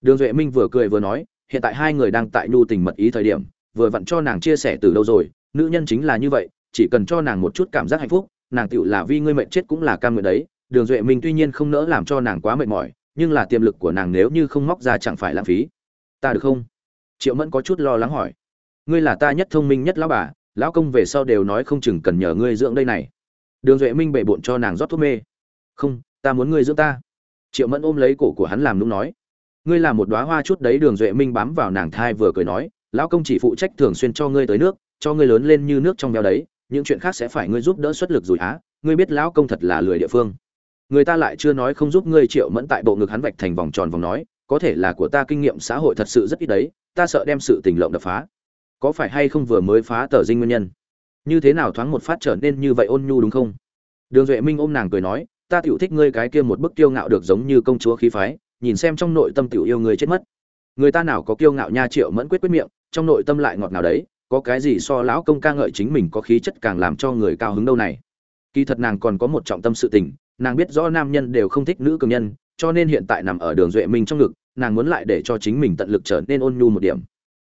Đường duệ minh vừa cười vừa nói, hiện tại hai người đang tại nhu tình mật ý thời điểm, vừa vặn cho nàng chia sẻ từ đâu rồi, nữ nhân chính là như vậy, chỉ cần cho nàng một chút cảm giác hạnh phúc, nàng tựu là vì ngươi mệnh chết cũng là cam nguyện đấy. Đường duệ minh tuy nhiên không nỡ làm cho nàng quá mệt mỏi nhưng là tiềm lực của nàng nếu như không móc ra chẳng phải lãng phí. Ta được không? Triệu mẫn có chút lo lắng hỏi. Ngươi là ta nhất thông minh nhất lão bà, lão công về sau đều nói không chừng cần nhờ ngươi dưỡng đây này. Đường duệ minh bệ bộn cho nàng rót thuốc mê. Không, ta muốn ngươi dưỡng ta. Triệu mẫn ôm lấy cổ của hắn làm nũng nói. Ngươi là một đoá hoa chút đấy, đường duệ minh bám vào nàng thai vừa cười nói. Lão công chỉ phụ trách thường xuyên cho ngươi tới nước, cho ngươi lớn lên như nước trong veo đấy, những chuyện khác sẽ phải ngươi giúp đỡ xuất lực rồi á. Ngươi biết lão công thật là lười địa phương người ta lại chưa nói không giúp ngươi triệu mẫn tại bộ ngực hắn vạch thành vòng tròn vòng nói, có thể là của ta kinh nghiệm xã hội thật sự rất ít đấy, ta sợ đem sự tình lộng đập phá. Có phải hay không vừa mới phá tờ dinh nguyên nhân? Như thế nào thoáng một phát trở nên như vậy ôn nhu đúng không? Đường duệ minh ôm nàng cười nói, ta tiểu thích ngươi cái kia một bức tiêu ngạo được giống như công chúa khí phái, nhìn xem trong nội tâm tiểu yêu người chết mất. Người ta nào có kiêu ngạo nha triệu mẫn quyết quyết miệng, trong nội tâm lại ngọt nào đấy, có cái gì so lão công ca ngợi chính mình có khí chất càng làm cho người cao hứng đâu này. Kỳ thật nàng còn có một trọng tâm sự tình nàng biết rõ nam nhân đều không thích nữ cường nhân, cho nên hiện tại nằm ở đường duệ minh trong ngực, nàng muốn lại để cho chính mình tận lực trở nên ôn nhu một điểm.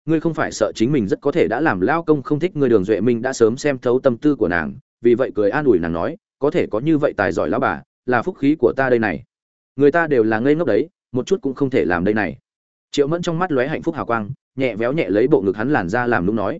Ngươi không phải sợ chính mình rất có thể đã làm lao công không thích ngươi, đường duệ minh đã sớm xem thấu tâm tư của nàng, vì vậy cười an ủi nàng nói, có thể có như vậy tài giỏi lao bà, là phúc khí của ta đây này. Người ta đều là ngây ngốc đấy, một chút cũng không thể làm đây này. Triệu mẫn trong mắt lóe hạnh phúc hào quang, nhẹ véo nhẹ lấy bộ ngực hắn làn ra làm lúc nói,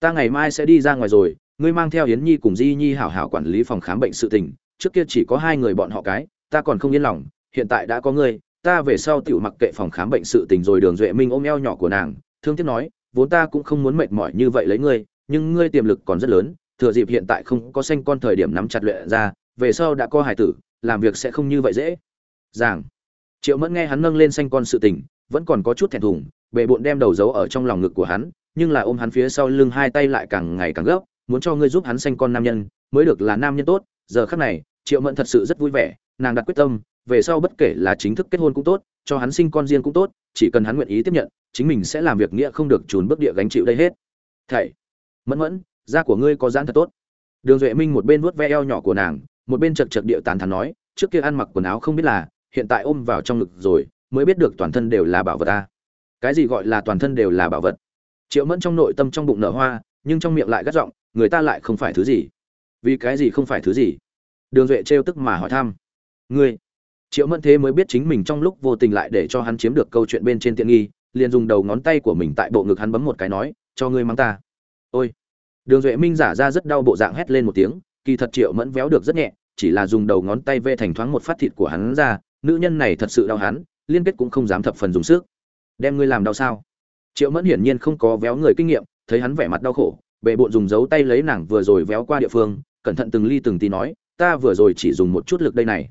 ta ngày mai sẽ đi ra ngoài rồi, ngươi mang theo yến nhi cùng di nhi hảo hảo quản lý phòng khám bệnh sự tình trước kia chỉ có hai người bọn họ cái, ta còn không yên lòng, hiện tại đã có ngươi, ta về sau tiểu mặc kệ phòng khám bệnh sự tình rồi đường duệ minh ôm eo nhỏ của nàng, thương tiếc nói, vốn ta cũng không muốn mệt mỏi như vậy lấy ngươi, nhưng ngươi tiềm lực còn rất lớn, thừa dịp hiện tại không có sanh con thời điểm nắm chặt luyện ra, về sau đã có hải tử, làm việc sẽ không như vậy dễ. Giảng. Triệu mẫn nghe hắn nâng lên sanh con sự tình, vẫn còn có chút thẹn thùng bệ bộn đem đầu giấu ở trong lòng ngực của hắn, nhưng là ôm hắn phía sau lưng hai tay lại càng ngày càng gấp, muốn cho ngươi giúp hắn sanh con nam nhân, mới được là nam nhân tốt giờ khắc này, triệu mẫn thật sự rất vui vẻ, nàng đặt quyết tâm, về sau bất kể là chính thức kết hôn cũng tốt, cho hắn sinh con riêng cũng tốt, chỉ cần hắn nguyện ý tiếp nhận, chính mình sẽ làm việc nghĩa không được trùn bước địa gánh chịu đây hết. Thầy, mẫn mẫn, da của ngươi có dáng thật tốt. Đường duệ minh một bên vuốt ve eo nhỏ của nàng, một bên chật chật địa tán thắn nói, trước kia ăn mặc quần áo không biết là, hiện tại ôm vào trong ngực rồi, mới biết được toàn thân đều là bảo vật ta. Cái gì gọi là toàn thân đều là bảo vật? Triệu mẫn trong nội tâm trong bụng nở hoa, nhưng trong miệng lại gắt giọng, người ta lại không phải thứ gì vì cái gì không phải thứ gì? Đường duệ trêu tức mà hỏi thăm. Ngươi, triệu mẫn thế mới biết chính mình trong lúc vô tình lại để cho hắn chiếm được câu chuyện bên trên tiện nghi, liền dùng đầu ngón tay của mình tại bộ ngực hắn bấm một cái nói, cho ngươi mắng ta. Ôi. Đường duệ minh giả ra rất đau bộ dạng hét lên một tiếng, kỳ thật triệu mẫn véo được rất nhẹ, chỉ là dùng đầu ngón tay vê thành thoáng một phát thịt của hắn ra, nữ nhân này thật sự đau hắn, liên kết cũng không dám thập phần dùng sức. Đem ngươi làm đau sao? Triệu mẫn hiển nhiên không có véo người kinh nghiệm, thấy hắn vẻ mặt đau khổ bệ bộn dùng dấu tay lấy nàng vừa rồi véo qua địa phương cẩn thận từng ly từng tí nói, ta vừa rồi chỉ dùng một chút lực đây này.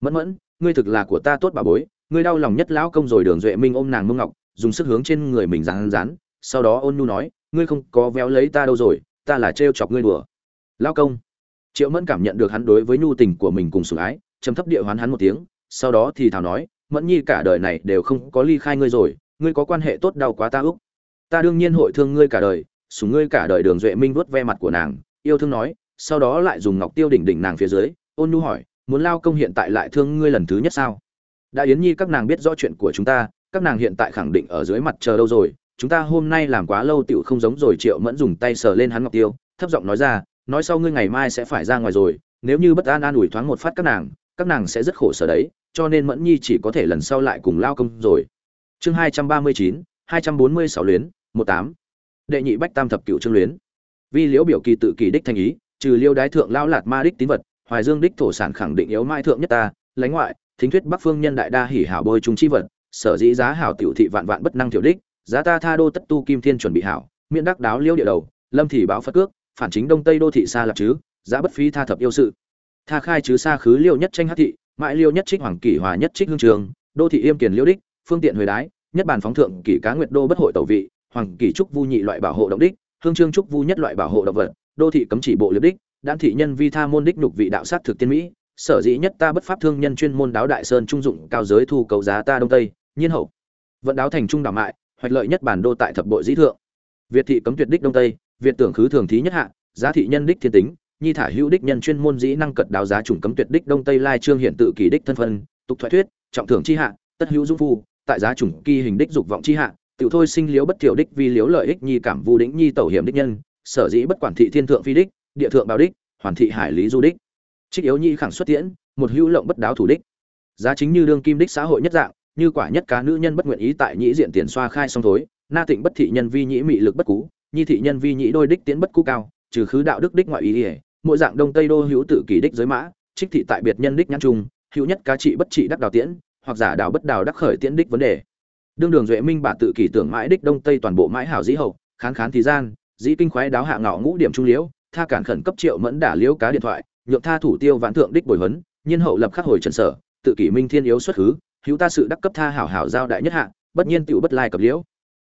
Mẫn mẫn, ngươi thực là của ta tốt bà bối, ngươi đau lòng nhất lão công rồi đường duệ minh ôm nàng mông ngọc, dùng sức hướng trên người mình rán rán, sau đó ôn nhu nói, ngươi không có véo lấy ta đâu rồi, ta là trêu chọc ngươi đùa. Lão công. Triệu mẫn cảm nhận được hắn đối với nhu tình của mình cùng sủng ái, trầm thấp địa hoán hắn một tiếng, sau đó thì thảo nói, mẫn nhi cả đời này đều không có ly khai ngươi rồi, ngươi có quan hệ tốt đau quá ta úc ta đương nhiên hội thương ngươi cả đời, sủng ngươi cả đời đường duệ minh vuốt ve mặt của nàng, yêu thương nói sau đó lại dùng ngọc tiêu đỉnh đỉnh nàng phía dưới, ôn nhu hỏi, muốn lao công hiện tại lại thương ngươi lần thứ nhất sao? Đã yến nhi, các nàng biết rõ chuyện của chúng ta, các nàng hiện tại khẳng định ở dưới mặt chờ đâu rồi, chúng ta hôm nay làm quá lâu tựu không giống rồi. Triệu mẫn dùng tay sờ lên hắn ngọc tiêu, thấp giọng nói ra, nói sau ngươi ngày mai sẽ phải ra ngoài rồi, nếu như bất an an ủi thoáng một phát các nàng các nàng sẽ rất khổ sở đấy, cho nên mẫn nhi chỉ có thể lần sau lại cùng lao công rồi. Chương hai trăm ba mươi chín, hai trăm bốn mươi sáu luyến, một tám. Đệ nhị bách tam thập cựu trương luyến. Vi liễu biểu kỳ tự kỳ đích thanh ý trừ liêu đái thượng lao lạt ma đích tín vật, hoài dương đích thổ sản khẳng định yếu mai thượng nhất ta, lãnh ngoại, thính thuyết bắc phương nhân đại đa hỉ hảo bôi chúng chi vật, sở dĩ giá hảo tiểu thị vạn vạn bất năng tiểu đích, giá ta tha đô tất tu kim thiên chuẩn bị hảo, miễn đắc đáo liêu địa đầu, lâm thì báo phất cước, phản chính đông tây đô thị xa lập chứ, giá bất phí tha thập yêu sự. Tha khai chứ xa khứ liêu nhất tranh hát thị, mãi liêu nhất trích hoàng kỷ hòa nhất trích hương trường, đô thị yêm kiền liêu đích, phương tiện huế đái, nhất bản phóng thượng kỷ cá nguyệt đô bất hội tẩu vị, hoàng kỷ trúc vu nhị loại bảo hộ động đích, hương trương trúc vu nhất loại bảo hộ động vật đô thị cấm chỉ bộ liệp đích, đan thị nhân vi tha môn đích nhục vị đạo sát thực tiên mỹ, sở dĩ nhất ta bất pháp thương nhân chuyên môn đáo đại sơn trung dụng, cao giới thu cầu giá ta đông tây, nhiên hậu. Vận đáo thành trung đảo mại, hoạch lợi nhất bản đô tại thập bội dĩ thượng. Việt thị cấm tuyệt đích đông tây, việt tưởng khứ thường thí nhất hạ, giá thị nhân đích thiên tính, nhi thả hữu đích nhân chuyên môn dĩ năng cật đáo giá chủng cấm tuyệt đích đông tây lai trương hiện tự kỳ đích thân phân, tục thoại thuyết, trọng thưởng chi hạ, tất hữu dung phu, tại giá chủng kỳ hình đích dục vọng chi hạ, tiểu thôi sinh liếu bất tiểu đích vì liếu lợi ích nhi cảm vu đĩnh nhi tẩu hiểm đích nhân sở dĩ bất quản thị thiên thượng phi đích, địa thượng báo đích, hoàn thị hải lý du đích. Trích yếu nhi khẳng xuất tiễn, một hữu lộng bất đáo thủ đích. Giá chính như đương kim đích xã hội nhất dạng, như quả nhất cá nữ nhân bất nguyện ý tại nhĩ diện tiền xoa khai song thối, na tịnh bất thị nhân vi nhĩ mị lực bất cú, nhi thị nhân vi nhĩ đôi đích tiến bất cú cao, trừ khứ đạo đức đích ngoại ý ỉa mỗi dạng đông tây đô hữu tự kỷ đích giới mã, trích thị tại biệt nhân đích nhãn trung, hữu nhất cá trị bất trị đắc đào tiễn, hoặc giả đào bất đào đắc khởi tiễn đích vấn đề. Đương đường duệ minh bà tự kỷ tưởng mãi đích đông tây toàn bộ mãi hảo dĩ hậu, khán khán thì gian dĩ kinh khoái đáo hạ ngọ ngũ điểm trung liễu, tha cản khẩn cấp triệu mẫn đả liễu cá điện thoại, nhượng tha thủ tiêu vãn thượng đích bồi huấn, nhiên hậu lập khắc hồi trần sở, tự kỷ minh thiên yếu xuất khứ, hữu ta sự đắc cấp tha hảo hảo giao đại nhất hạ, bất nhiên tiểu bất lai cập liễu.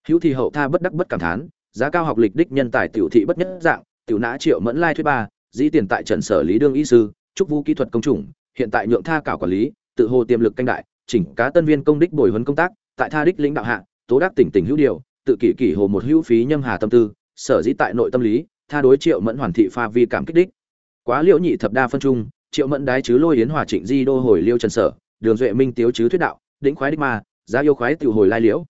Hữu thì hậu tha bất đắc bất cảm thán, giá cao học lịch đích nhân tài tiểu thị bất nhất dạng, tiểu nã triệu mẫn lai thuyết ba, dĩ tiền tại trần sở lý đương y sư, trúc vũ kỹ thuật công chủng, hiện tại nhượng tha cảo quản lý, tự hồ tiềm lực canh đại, chỉnh cá tân viên công đích bồi huấn công tác, tại tha đích lĩnh đạo hạ, tố đắc tỉnh tỉnh hữu điều, tự kỷ kỷ hồ một hữu phí nhâm hà tâm tư sở dĩ tại nội tâm lý, tha đối triệu mẫn hoàn thị pha vi cảm kích đích. Quá liễu nhị thập đa phân trung, triệu mẫn đái chứ lôi yến hòa trịnh di đô hồi liêu trần sở, đường duệ minh tiếu chứ thuyết đạo, đĩnh khoái đích ma, giá yêu khoái tiểu hồi lai liễu.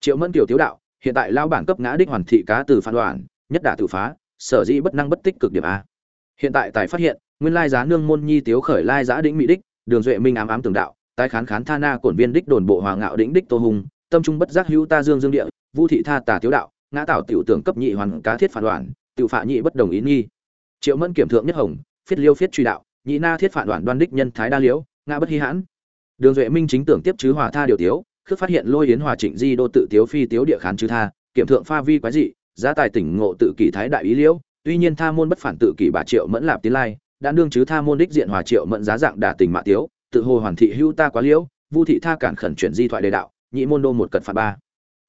Triệu mẫn tiểu tiếu đạo, hiện tại lao bản cấp ngã đích hoàn thị cá từ phản đoạn nhất đả tự phá, sở dĩ bất năng bất tích cực điểm a. Hiện tại tài phát hiện, nguyên lai giá nương môn nhi tiếu khởi lai giá đĩnh mỹ đích, đường duệ minh ám ám tường đạo, tái khán khán tha na cổn viên đích đồn bộ hòa ngạo đĩnh đích tô hùng, tâm trung bất giác hữu ta dương dương địa, vu thị tha tà tiếu đạo ngã tạo tiểu tưởng cấp nhị hoàn cá thiết phản đoàn tiểu phạ nhị bất đồng ý nghi. Triệu mẫn kiểm thượng nhất hồng, phiết liêu phiết truy đạo, nhị na thiết phản đoàn đoan đích nhân thái đa liễu, ngã bất hi hãn. Đường duệ minh chính tưởng tiếp chứ hòa tha điều tiếu, khước phát hiện lôi yến hòa trịnh di đô tự tiếu phi tiếu địa khán chứ tha, kiểm thượng pha vi quái dị, giá tài tỉnh ngộ tự kỷ thái đại ý liễu, tuy nhiên tha môn bất phản tự kỷ bà triệu mẫn lạp tiến lai, đã đương chứ tha môn đích diện hòa triệu mẫn giá dạng đả tình mạ tiếu, tự hồ hoàn thị hữu ta quá liễu, vu thị tha cản khẩn chuyển di thoại đề đạo, nhị môn đô một cật phạt ba.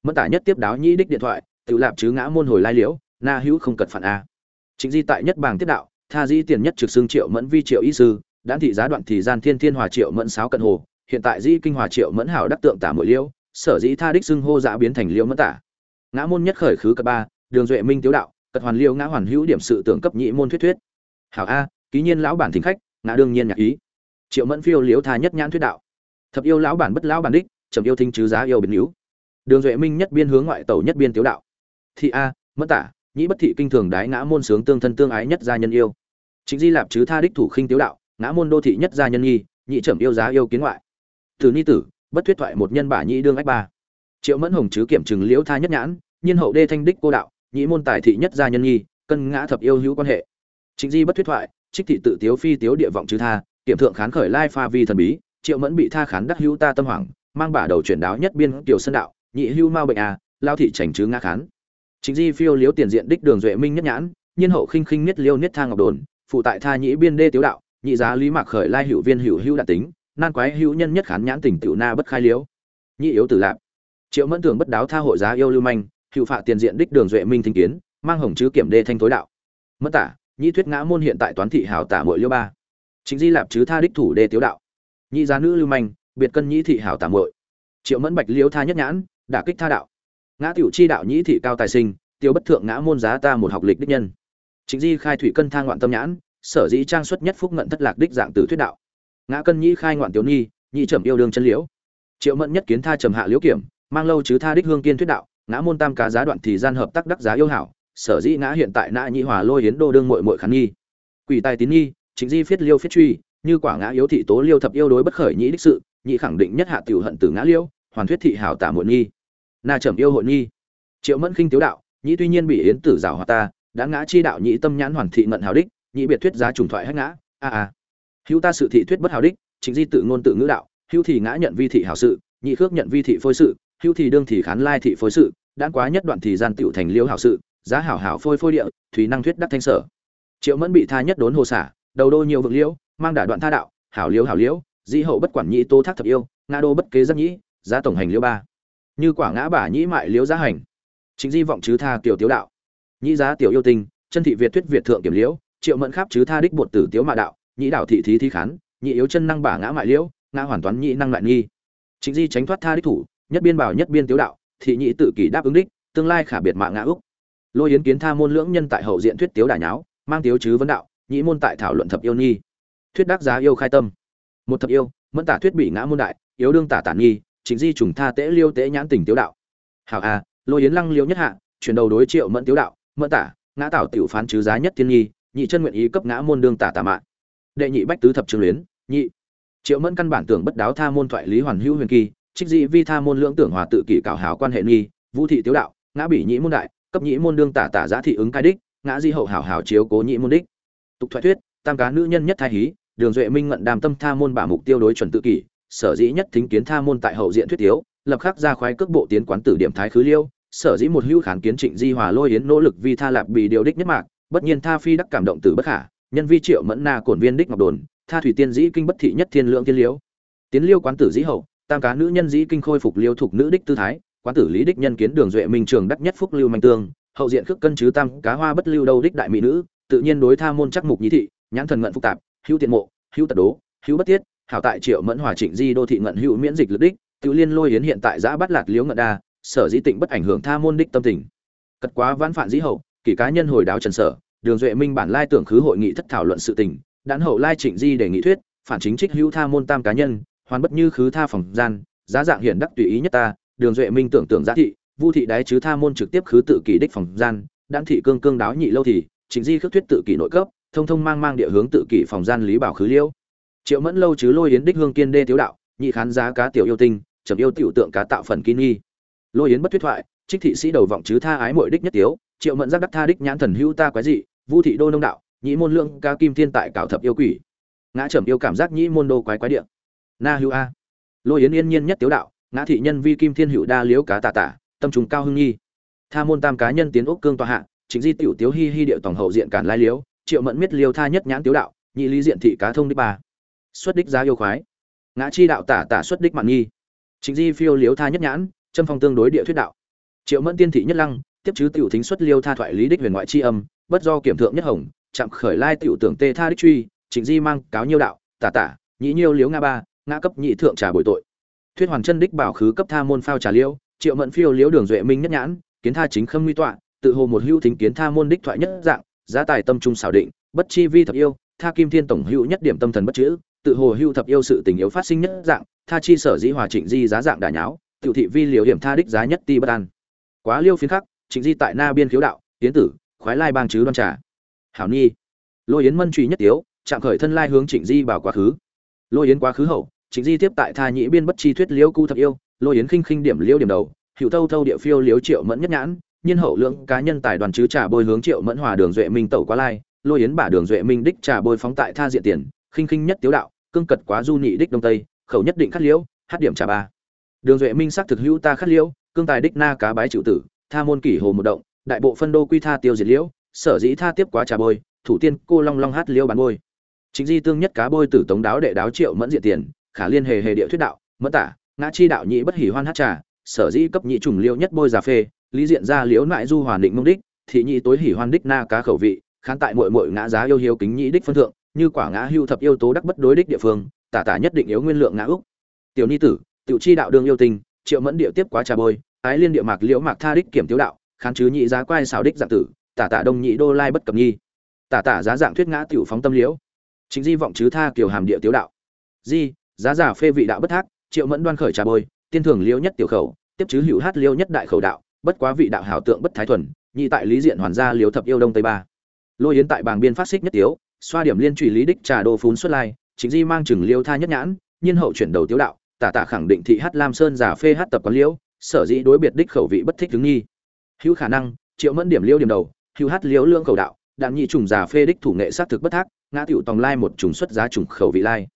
Mẫn tả nhất tiếp đáo nhĩ đích điện thoại tự lạp chứ ngã môn hồi lai liễu, na hữu không cật phản a. Chính di tại nhất bảng tiếp đạo, tha di tiền nhất trực xương triệu mẫn vi triệu y sư đan thị giá đoạn thì gian thiên thiên hòa triệu mẫn sáo cận hồ, hiện tại di kinh hòa triệu mẫn hảo đắc tượng tả mỗi liễu, sở dĩ tha đích xưng hô giã biến thành liễu mẫn tả. Ngã môn nhất khởi khứ cật ba, đường duệ minh tiếu đạo, cật hoàn liễu ngã hoàn hữu điểm sự tưởng cấp nhị môn thuyết thuyết. Hảo a, ký nhiên lão bản thính khách, ngã đương nhiên nhạc ý. Triệu mẫn phiêu liễu tha nhất nhãn thuyết đạo. Thập yêu lão bản bất lão bản đích, trầm yêu thinh chứ giá yêu biến hữu đường duệ minh nhất biên hướng ngoại tẩu nhất biên tiếu đạo thị a mất tả, nhĩ bất thị kinh thường đái ngã môn sướng tương thân tương ái nhất gia nhân yêu. Chính di lạp chứ tha đích thủ khinh tiếu đạo, ngã môn đô thị nhất gia nhân nhi nhị trầm yêu giá yêu kiến ngoại. Từ ni tử, bất thuyết thoại một nhân bả nhị đương ách ba. Triệu mẫn hồng chứ kiểm chứng liễu tha nhất nhãn, nhiên hậu đê thanh đích cô đạo nhị môn tài thị nhất gia nhân nhi cân ngã thập yêu hữu quan hệ. Chính di bất thuyết thoại, trích thị tự tiếu phi tiếu địa vọng chứ tha, kiểm thượng khán khởi lai pha vi thần bí, triệu mẫn bị tha khán đắc hữu ta tâm hoảng, mang bả đầu chuyển đáo nhất biên tiểu sân đạo, nhị hữu mau bệnh à lao thị chảnh chứ ngã khán chính di phiêu liếu tiền diện đích đường duệ minh nhất nhãn, nhiên hậu khinh khinh nhất liêu nhất thang ngọc đồn, phụ tại tha nhĩ biên đê tiếu đạo, nhị giá lý mạc khởi lai hữu viên hữu hữu đạt tính, nan quái hữu nhân nhất khán nhãn tỉnh tiểu na bất khai liếu. Nhị yếu tử lạp. Triệu mẫn tưởng bất đáo tha hội giá yêu lưu manh, hữu phạ tiền diện đích đường duệ minh thính kiến, mang hồng chứ kiểm đê thanh tối đạo. Mất tả, nhị thuyết ngã môn hiện tại toán thị hảo tả muội liêu ba. Chính di lạp chứ tha đích thủ đê tiếu đạo. Nhị giá nữ lưu manh, biệt cân nhị thị hảo tả muội. Triệu mẫn bạch liêu tha nhất nhãn, đả kích tha đạo ngã tiểu chi đạo nhĩ thị cao tài sinh, tiêu bất thượng ngã môn giá ta một học lịch đích nhân. Chính di khai thủy cân thang ngoạn tâm nhãn, sở dĩ trang xuất nhất phúc ngận thất lạc đích dạng tử thuyết đạo. Ngã cân nhĩ khai ngoạn tiểu nhi, nhị trầm yêu đương chân liễu. Triệu mẫn nhất kiến tha trầm hạ liễu kiểm, mang lâu chứ tha đích hương kiên thuyết đạo, ngã môn tam cá giá đoạn thì gian hợp tác đắc giá yêu hảo, sở dĩ ngã hiện tại nã nhị hòa lôi yến đô đương muội muội khán nghi. Quỷ tài tín nghi chính di phiết liêu phiết truy, như quả ngã yếu thị tố liêu thập yêu đối bất khởi nhĩ đích sự, nhị khẳng định nhất hạ tiểu hận từ ngã liêu, hoàn thuyết thị hảo tả muội nghi na trầm yêu hội nghi triệu mẫn khinh tiếu đạo, nhĩ tuy nhiên bị yến tử giảo hòa ta, đã ngã chi đạo nhĩ tâm nhãn hoàn thị ngận hào đích, nhĩ biệt thuyết giá trùng thoại hách ngã, a a. Hữu ta sự thị thuyết bất hào đích, chính di tự ngôn tự ngữ đạo, hữu thì ngã nhận vi thị hảo sự nhị khước nhận vi thị phôi sự, hữu thì đương thì khán lai thị phôi sự, đã quá nhất đoạn thì gian tiểu thành liêu hảo sự, giá hảo hảo phôi phôi địa thủy năng thuyết đắc thanh sở. Triệu mẫn bị tha nhất đốn hồ xả, đầu đô nhiều vực liễu mang đả đoạn tha đạo, hảo liễu hảo liễu dĩ hậu bất quản nhĩ tô thác thập yêu nga đô bất kế giáp nhĩ, giá tổng hành liễu ba như quả ngã bả nhĩ mại liếu giá hành. Chính di vọng chứ tha tiểu tiếu đạo. Nhĩ giá tiểu yêu tinh, chân thị việt thuyết việt thượng kiểm liễu, triệu mẫn kháp chứ tha đích bột tử tiếu mạ đạo, nhĩ đạo thị thí thi khán nhị yếu chân năng bả ngã mại liễu, ngã hoàn toàn nhị năng lại nghi. Chính di tránh thoát tha đích thủ, nhất biên bảo nhất biên tiếu đạo, thị nhị tự kỷ đáp ứng đích, tương lai khả biệt mạ ngã úc. Lôi yến kiến tha môn lưỡng nhân tại hậu diện thuyết tiếu đại nháo, mang tiếu chứ vấn đạo nhị môn tại thảo luận thập yêu nhi thuyết đắc giá yêu khai tâm. Một thập yêu, mẫn tả thuyết bị ngã môn đại, yếu đương tả tản nghi chính di trùng tha tễ liêu tễ nhãn tình tiếu đạo. Hảo a lôi yến lăng liêu nhất hạ, chuyển đầu đối triệu mẫn tiếu đạo, mẫn tả, ngã tảo tiểu phán chứ giá nhất thiên nghi nhị chân nguyện ý cấp ngã môn đương tả tà mạng đệ nhị bách tứ thập trường luyến, nhị. Triệu mẫn căn bản tưởng bất đáo tha môn thoại lý hoàn hữu huyền kỳ, trích dị vi tha môn lưỡng tưởng hòa tự kỷ cảo hảo quan hệ nghi, vũ thị tiếu đạo, ngã bị nhị môn đại, cấp nhị môn đương tả tả giá thị ứng cai đích, ngã di hậu hảo hảo chiếu cố nhị môn đích. Tục thoại thuyết, tam cá nữ nhân nhất thai hí, đường duệ minh ngận đàm tâm tha môn bả mục tiêu đối chuẩn tự kỷ sở dĩ nhất thính kiến tha môn tại hậu diện thuyết yếu, lập khắc ra khoái cước bộ tiến quán tử điểm thái khứ liêu sở dĩ một hữu kháng kiến trịnh di hòa lôi yến nỗ lực vì tha lạp bị điều đích nhất mạc bất nhiên tha phi đắc cảm động tử bất khả nhân vi triệu mẫn na cổn viên đích ngọc đồn tha thủy tiên dĩ kinh bất thị nhất thiên lượng tiên liễu tiến liêu quán tử dĩ hậu tam cá nữ nhân dĩ kinh khôi phục liêu thuộc nữ đích tư thái quán tử lý đích nhân kiến đường duệ minh trường đắc nhất phúc lưu manh tương hậu diện khước cân chứ tam cá hoa bất lưu đâu đích đại mỹ nữ tự nhiên đối tha môn chắc mục nhí thị nhãn thần ngận phức tạp hữu tiện mộ hữu tật đố hữu bất tiết hảo tại triệu mẫn hòa trịnh di đô thị ngận hữu miễn dịch lực đích tự liên lôi yến hiện tại giã bắt lạc liếu ngận đa, sở dĩ tịnh bất ảnh hưởng tha môn đích tâm tình. Cật quá vãn phản dĩ hậu, kỷ cá nhân hồi đáo trần sở, đường duệ minh bản lai tưởng khứ hội nghị thất thảo luận sự tình đán hậu lai trịnh di để nghị thuyết, phản chính trích hữu tha môn tam cá nhân, hoàn bất như khứ tha phòng gian, giá dạng hiển đắc tùy ý nhất ta, đường duệ minh tưởng tưởng giá thị, vu thị đái chứ tha môn trực tiếp khứ tự kỷ đích phòng gian đan thị cương cương đáo nhị lâu thì, trịnh di khước thuyết tự kỷ nội cấp, thông thông mang mang địa hướng tự kỷ phòng gian lý bảo khứ liêu triệu mẫn lâu chứ lôi yến đích hương kiên đê tiếu đạo, nhị khán giá cá tiểu yêu tinh trầm yêu tiểu tượng cá tạo phần kinh nghi lôi yến bất thuyết thoại, trích thị sĩ đầu vọng chứ tha ái mội đích nhất tiếu, triệu mẫn giác đắc tha đích nhãn thần hữu ta quái dị, vu thị đô nông đạo nhĩ môn lượng ca kim thiên tại cảo thập yêu quỷ. Ngã trầm yêu cảm giác nhĩ môn đô quái quái địa. Na hữu a. Lôi yến yên nhiên nhất tiếu đạo, ngã thị nhân vi kim thiên hữu đa liếu cá tà tả tâm trùng cao hưng nghi tha môn tam cá nhân tiến úc cương tòa hạ chính di tiểu tiếu hi hi điệu tổng hậu diện cản lai liếu, triệu mẫn miết liêu tha nhất nhãn tiếu đạo, nhị lý diện thị cá thông đích ba xuất đích giá yêu khoái. Ngã chi đạo tả tả xuất đích mạn nghi. Chính di phiêu liếu tha nhất nhãn, châm phong tương đối địa thuyết đạo. Triệu mẫn tiên thị nhất lăng, tiếp chứ tiểu thính xuất liêu tha thoại lý đích huyền ngoại chi âm, bất do kiểm thượng nhất hồng, chạm khởi lai tiểu tưởng tê tha đích truy chính di mang cáo nhiêu đạo, tả tả, nhĩ nhiêu liếu nga ba, ngã cấp nhị thượng trà bồi tội. Thuyết hoàn chân đích bảo khứ cấp tha môn phao trà liêu, triệu mẫn phiêu liếu đường duệ minh nhất nhãn, kiến tha chính khâm nguy tọa, tự hồ một hữu thính kiến tha môn đích thoại nhất dạng, giá tài tâm trung xảo định, bất chi vi thập yêu, tha kim thiên tổng hữu nhất điểm tâm thần bất chữ tự hồ hưu thập yêu sự tình yếu phát sinh nhất dạng, tha chi sở dĩ hòa trịnh di giá dạng đà nháo, tiểu thị vi liều hiểm tha đích giá nhất ti bất an. Quá liêu phiến khắc, trịnh di tại na biên khiếu đạo, tiến tử, khoái lai bang chứ đoan trà. Hảo nhi. Lôi yến mân truy nhất tiếu, chạm khởi thân lai hướng trịnh di bảo quá khứ. Lôi yến quá khứ hậu, trịnh di tiếp tại tha nhĩ biên bất chi thuyết liêu cu thập yêu, lôi yến khinh khinh điểm liêu điểm đầu, hữu thâu thâu địa phiêu liếu triệu mẫn nhất nhãn nhân hậu lượng cá nhân tài đoàn chứ trà bôi hướng triệu mẫn hòa đường duệ minh tẩu quá lai, lôi yến bả đường duệ minh đích trà bôi phóng tại tha diện tiền, khinh khinh nhất tiếu đạo cương cật quá du nhị đích đông tây, khẩu nhất định khát liễu, hát điểm trà ba. Đường duệ minh xác thực hữu ta khát liễu, cương tài đích na cá bái chịu tử, tha môn kỷ hồ một động, đại bộ phân đô quy tha tiêu diệt liễu, sở dĩ tha tiếp quá trà bôi, thủ tiên cô long long hát liễu bán bôi. Chính di tương nhất cá bôi tử tống đáo đệ đáo triệu mẫn diện tiền, khả liên hề hề địa thuyết đạo, mẫn tả, ngã chi đạo nhị bất hỉ hoan hát trà, sở dĩ cấp nhị trùng liễu nhất bôi già phê, lý diện ra liễu nại du hoàn định mông đích, thị nhị tối hỉ hoan đích na cá khẩu vị, khán tại muội muội ngã giá yêu hiếu kính nhị đích phân thượng như quả ngã hưu thập yêu tố đắc bất đối đích địa phương, tả tả nhất định yếu nguyên lượng ngã úc. Tiểu ni tử, tiểu chi đạo đương yêu tình, triệu mẫn địa tiếp quá trà bôi, ái liên địa mạc liễu mạc tha đích kiểm tiếu đạo, khán chứ nhị giá quay xào đích dạng tử, tả tả đông nhị đô lai bất cập nhi. Tả tả giá dạng thuyết ngã tiểu phóng tâm liễu. Chính di vọng chứ tha kiều hàm địa tiếu đạo. Di, giá giả phê vị đạo bất thác, triệu mẫn đoan khởi trà bôi, tiên thường liễu nhất tiểu khẩu, tiếp chứ hữu hát liễu nhất đại khẩu đạo, bất quá vị đạo hảo tượng bất thái thuần, nhị tại lý diện hoàn gia liễu thập yêu đông tây ba. Lôi yến tại bàng biên phát xích nhất tiếu xoa điểm liên trụy lý đích trà đô phún xuất lai, chính di mang chừng liêu tha nhất nhãn, nhiên hậu chuyển đầu tiếu đạo, tả tả khẳng định thị hát lam sơn giả phê hát tập quán liễu, sở dĩ đối biệt đích khẩu vị bất thích đứng nghi. Hữu khả năng, triệu mẫn điểm liêu điểm đầu, hữu hát liễu lương khẩu đạo, đạn nhị trùng giả phê đích thủ nghệ xác thực bất thác, ngã tiểu tòng lai một trùng xuất giá trùng khẩu vị lai.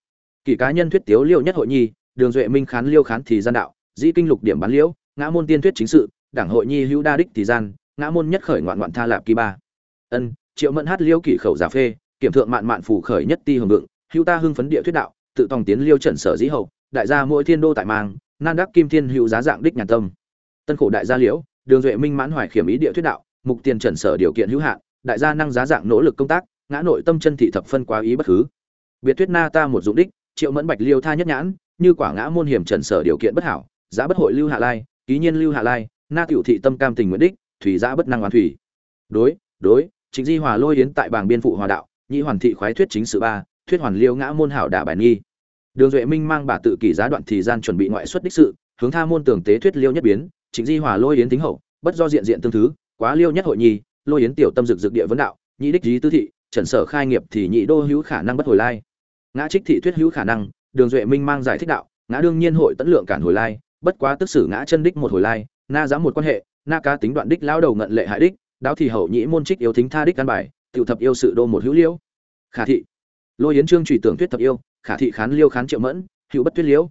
Kỳ cá nhân thuyết tiếu liêu nhất hội nhi, đường duệ minh khán liêu khán thì gian đạo, dĩ kinh lục điểm bán liễu, ngã môn tiên thuyết chính sự, đảng hội nhi hữu đa đích thì gian, ngã môn nhất khởi ngoạn ngoạn tha lạp kỳ ba. Ân, triệu mẫn hát liêu kỷ khẩu giả phê kiểm thượng mạn mạn phủ khởi nhất ti hưởng vượng, hữu ta hưng phấn địa thuyết đạo, tự tòng tiến liêu trần sở dĩ hậu, đại gia mỗi thiên đô tại mang, nan đắc kim thiên hữu giá dạng đích nhàn tâm. Tân khổ đại gia liễu, đường duệ minh mãn hoài khiểm ý địa thuyết đạo, mục tiền trần sở điều kiện hữu hạn, đại gia năng giá dạng nỗ lực công tác, ngã nội tâm chân thị thập phân quá ý bất cứ biệt thuyết na ta một dụng đích, triệu mẫn bạch liêu tha nhất nhãn, như quả ngã môn hiểm trần sở điều kiện bất hảo, giá bất hội lưu hạ lai, ký nhiên lưu hạ lai, na tiểu thị tâm cam tình nguyện đích, thủy giá bất năng oán thủy. Đối đối chính di hòa lôi yến tại bảng biên phụ hòa đạo nhị hoàn thị khoái thuyết chính sự ba, thuyết hoàn liêu ngã môn hảo đả bài nghi. Đường duệ minh mang bà tự kỷ giá đoạn thì gian chuẩn bị ngoại xuất đích sự, hướng tha môn Tường tế thuyết liêu nhất biến chính di hòa lôi yến tính hậu, bất do diện diện tương thứ, quá liêu nhất hội nhi lôi yến tiểu tâm dực dực địa vấn đạo nhị đích dí tư thị, trần sở khai nghiệp thì nhị đô hữu khả năng bất hồi lai. Ngã trích thị thuyết hữu khả năng, đường duệ minh mang giải thích đạo, ngã đương nhiên hội Tấn lượng cản hồi lai, bất quá tức xử ngã chân đích một hồi lai, na giá một quan hệ, na cá tính đoạn đích lao đầu ngận lệ hại đích, đáo thì hậu nhĩ môn trích yếu thính tha đích căn bài tiểu thập yêu sự đô một hữu liễu. Khả thị. Lôi yến trương trùy tưởng thuyết thập yêu, khả thị khán liêu khán triệu mẫn, hữu bất tuyết liễu.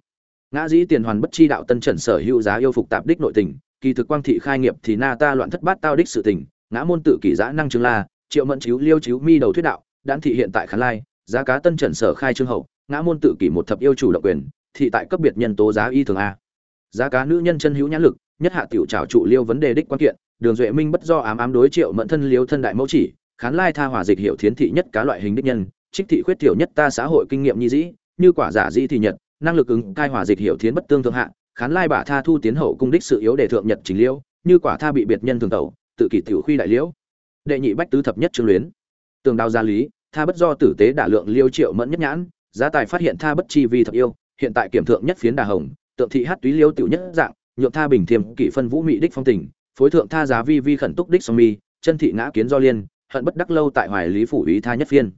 Ngã dĩ tiền hoàn bất chi đạo tân trần sở hữu giá yêu phục tạp đích nội tình, kỳ thực quang thị khai nghiệp thì na ta loạn thất bát tao đích sự tình, ngã môn tự kỷ giã năng trương la, triệu mẫn chiếu liêu chiếu mi đầu thuyết đạo đan thị hiện tại khán lai, giá cá tân trần sở khai trương hậu, ngã môn tự kỷ một thập yêu chủ độc quyền, thị tại cấp biệt nhân tố giá y thường a. Giá cá nữ nhân chân hữu nhãn lực, nhất hạ tiểu trảo trụ liêu vấn đề đích quan kiện, đường duệ minh bất do ám ám đối triệu mẫn thân liêu thân đại mẫu chỉ khán lai tha hòa dịch hiệu thiến thị nhất cá loại hình đích nhân, trích thị khuyết thiểu nhất ta xã hội kinh nghiệm nhi dĩ, như quả giả dĩ thì nhật, năng lực ứng cai hòa dịch hiệu thiến bất tương thượng hạ, khán lai bả tha thu tiến hậu cung đích sự yếu để thượng nhật chính liêu, như quả tha bị biệt nhân thường tẩu, tự kỷ tiểu khuy đại liễu. Đệ nhị bách tứ thập nhất trương luyến. Tường đào gia lý, tha bất do tử tế đả lượng liêu triệu mẫn nhất nhãn, giá tài phát hiện tha bất chi vi thập yêu, hiện tại kiểm thượng nhất phiến đà hồng, tượng thị hát túy liêu tiểu nhất dạng, nhượng tha bình thiềm kỷ phân vũ mị đích phong tình, phối thượng tha giá vi vi khẩn túc đích song mi, chân thị ngã kiến do liên hận bất đắc lâu tại hoài lý phủ ý tha nhất phiên.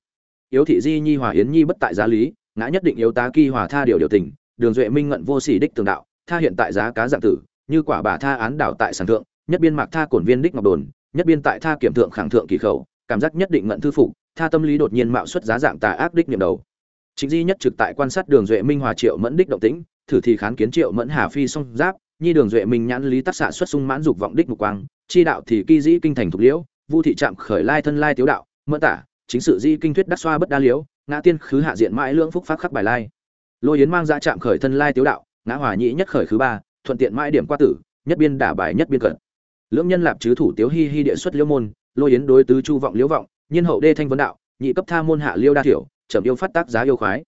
Yếu thị di nhi hòa yến nhi bất tại giá lý, ngã nhất định yếu tá kỳ hòa tha điều điều tình, đường duệ minh ngận vô sỉ đích tường đạo, tha hiện tại giá cá dạng tử, như quả bà tha án đảo tại sản thượng, nhất biên mạc tha cổn viên đích ngọc đồn, nhất biên tại tha kiểm thượng khẳng thượng kỳ khẩu, cảm giác nhất định ngận thư phục, tha tâm lý đột nhiên mạo xuất giá dạng tà ác đích niệm đầu. Chính di nhất trực tại quan sát đường duệ minh hòa triệu mẫn đích động tĩnh, thử thì kháng kiến triệu mẫn hà phi song giáp, nhi đường duệ minh nhãn lý tác xạ xuất sung mãn dục vọng đích mục quang, chi đạo thì kỳ dĩ kinh thành thục liễu vu thị trạm khởi lai thân lai tiếu đạo mẫn tả chính sự di kinh thuyết đắc xoa bất đa liếu, ngã tiên khứ hạ diện mãi lưỡng phúc phát khắc bài lai. Lôi yến mang ra trạm khởi thân lai tiếu đạo ngã hòa nhĩ nhất khởi khứ ba thuận tiện mãi điểm qua tử nhất biên đả bài nhất biên cận. Lưỡng nhân lạp chứ thủ tiếu hi hi địa xuất liễu môn lôi yến đối tứ chu vọng liễu vọng nhiên hậu đê thanh vấn đạo nhị cấp tha môn hạ liêu đa thiểu trầm yêu phát tác giá yêu khoái.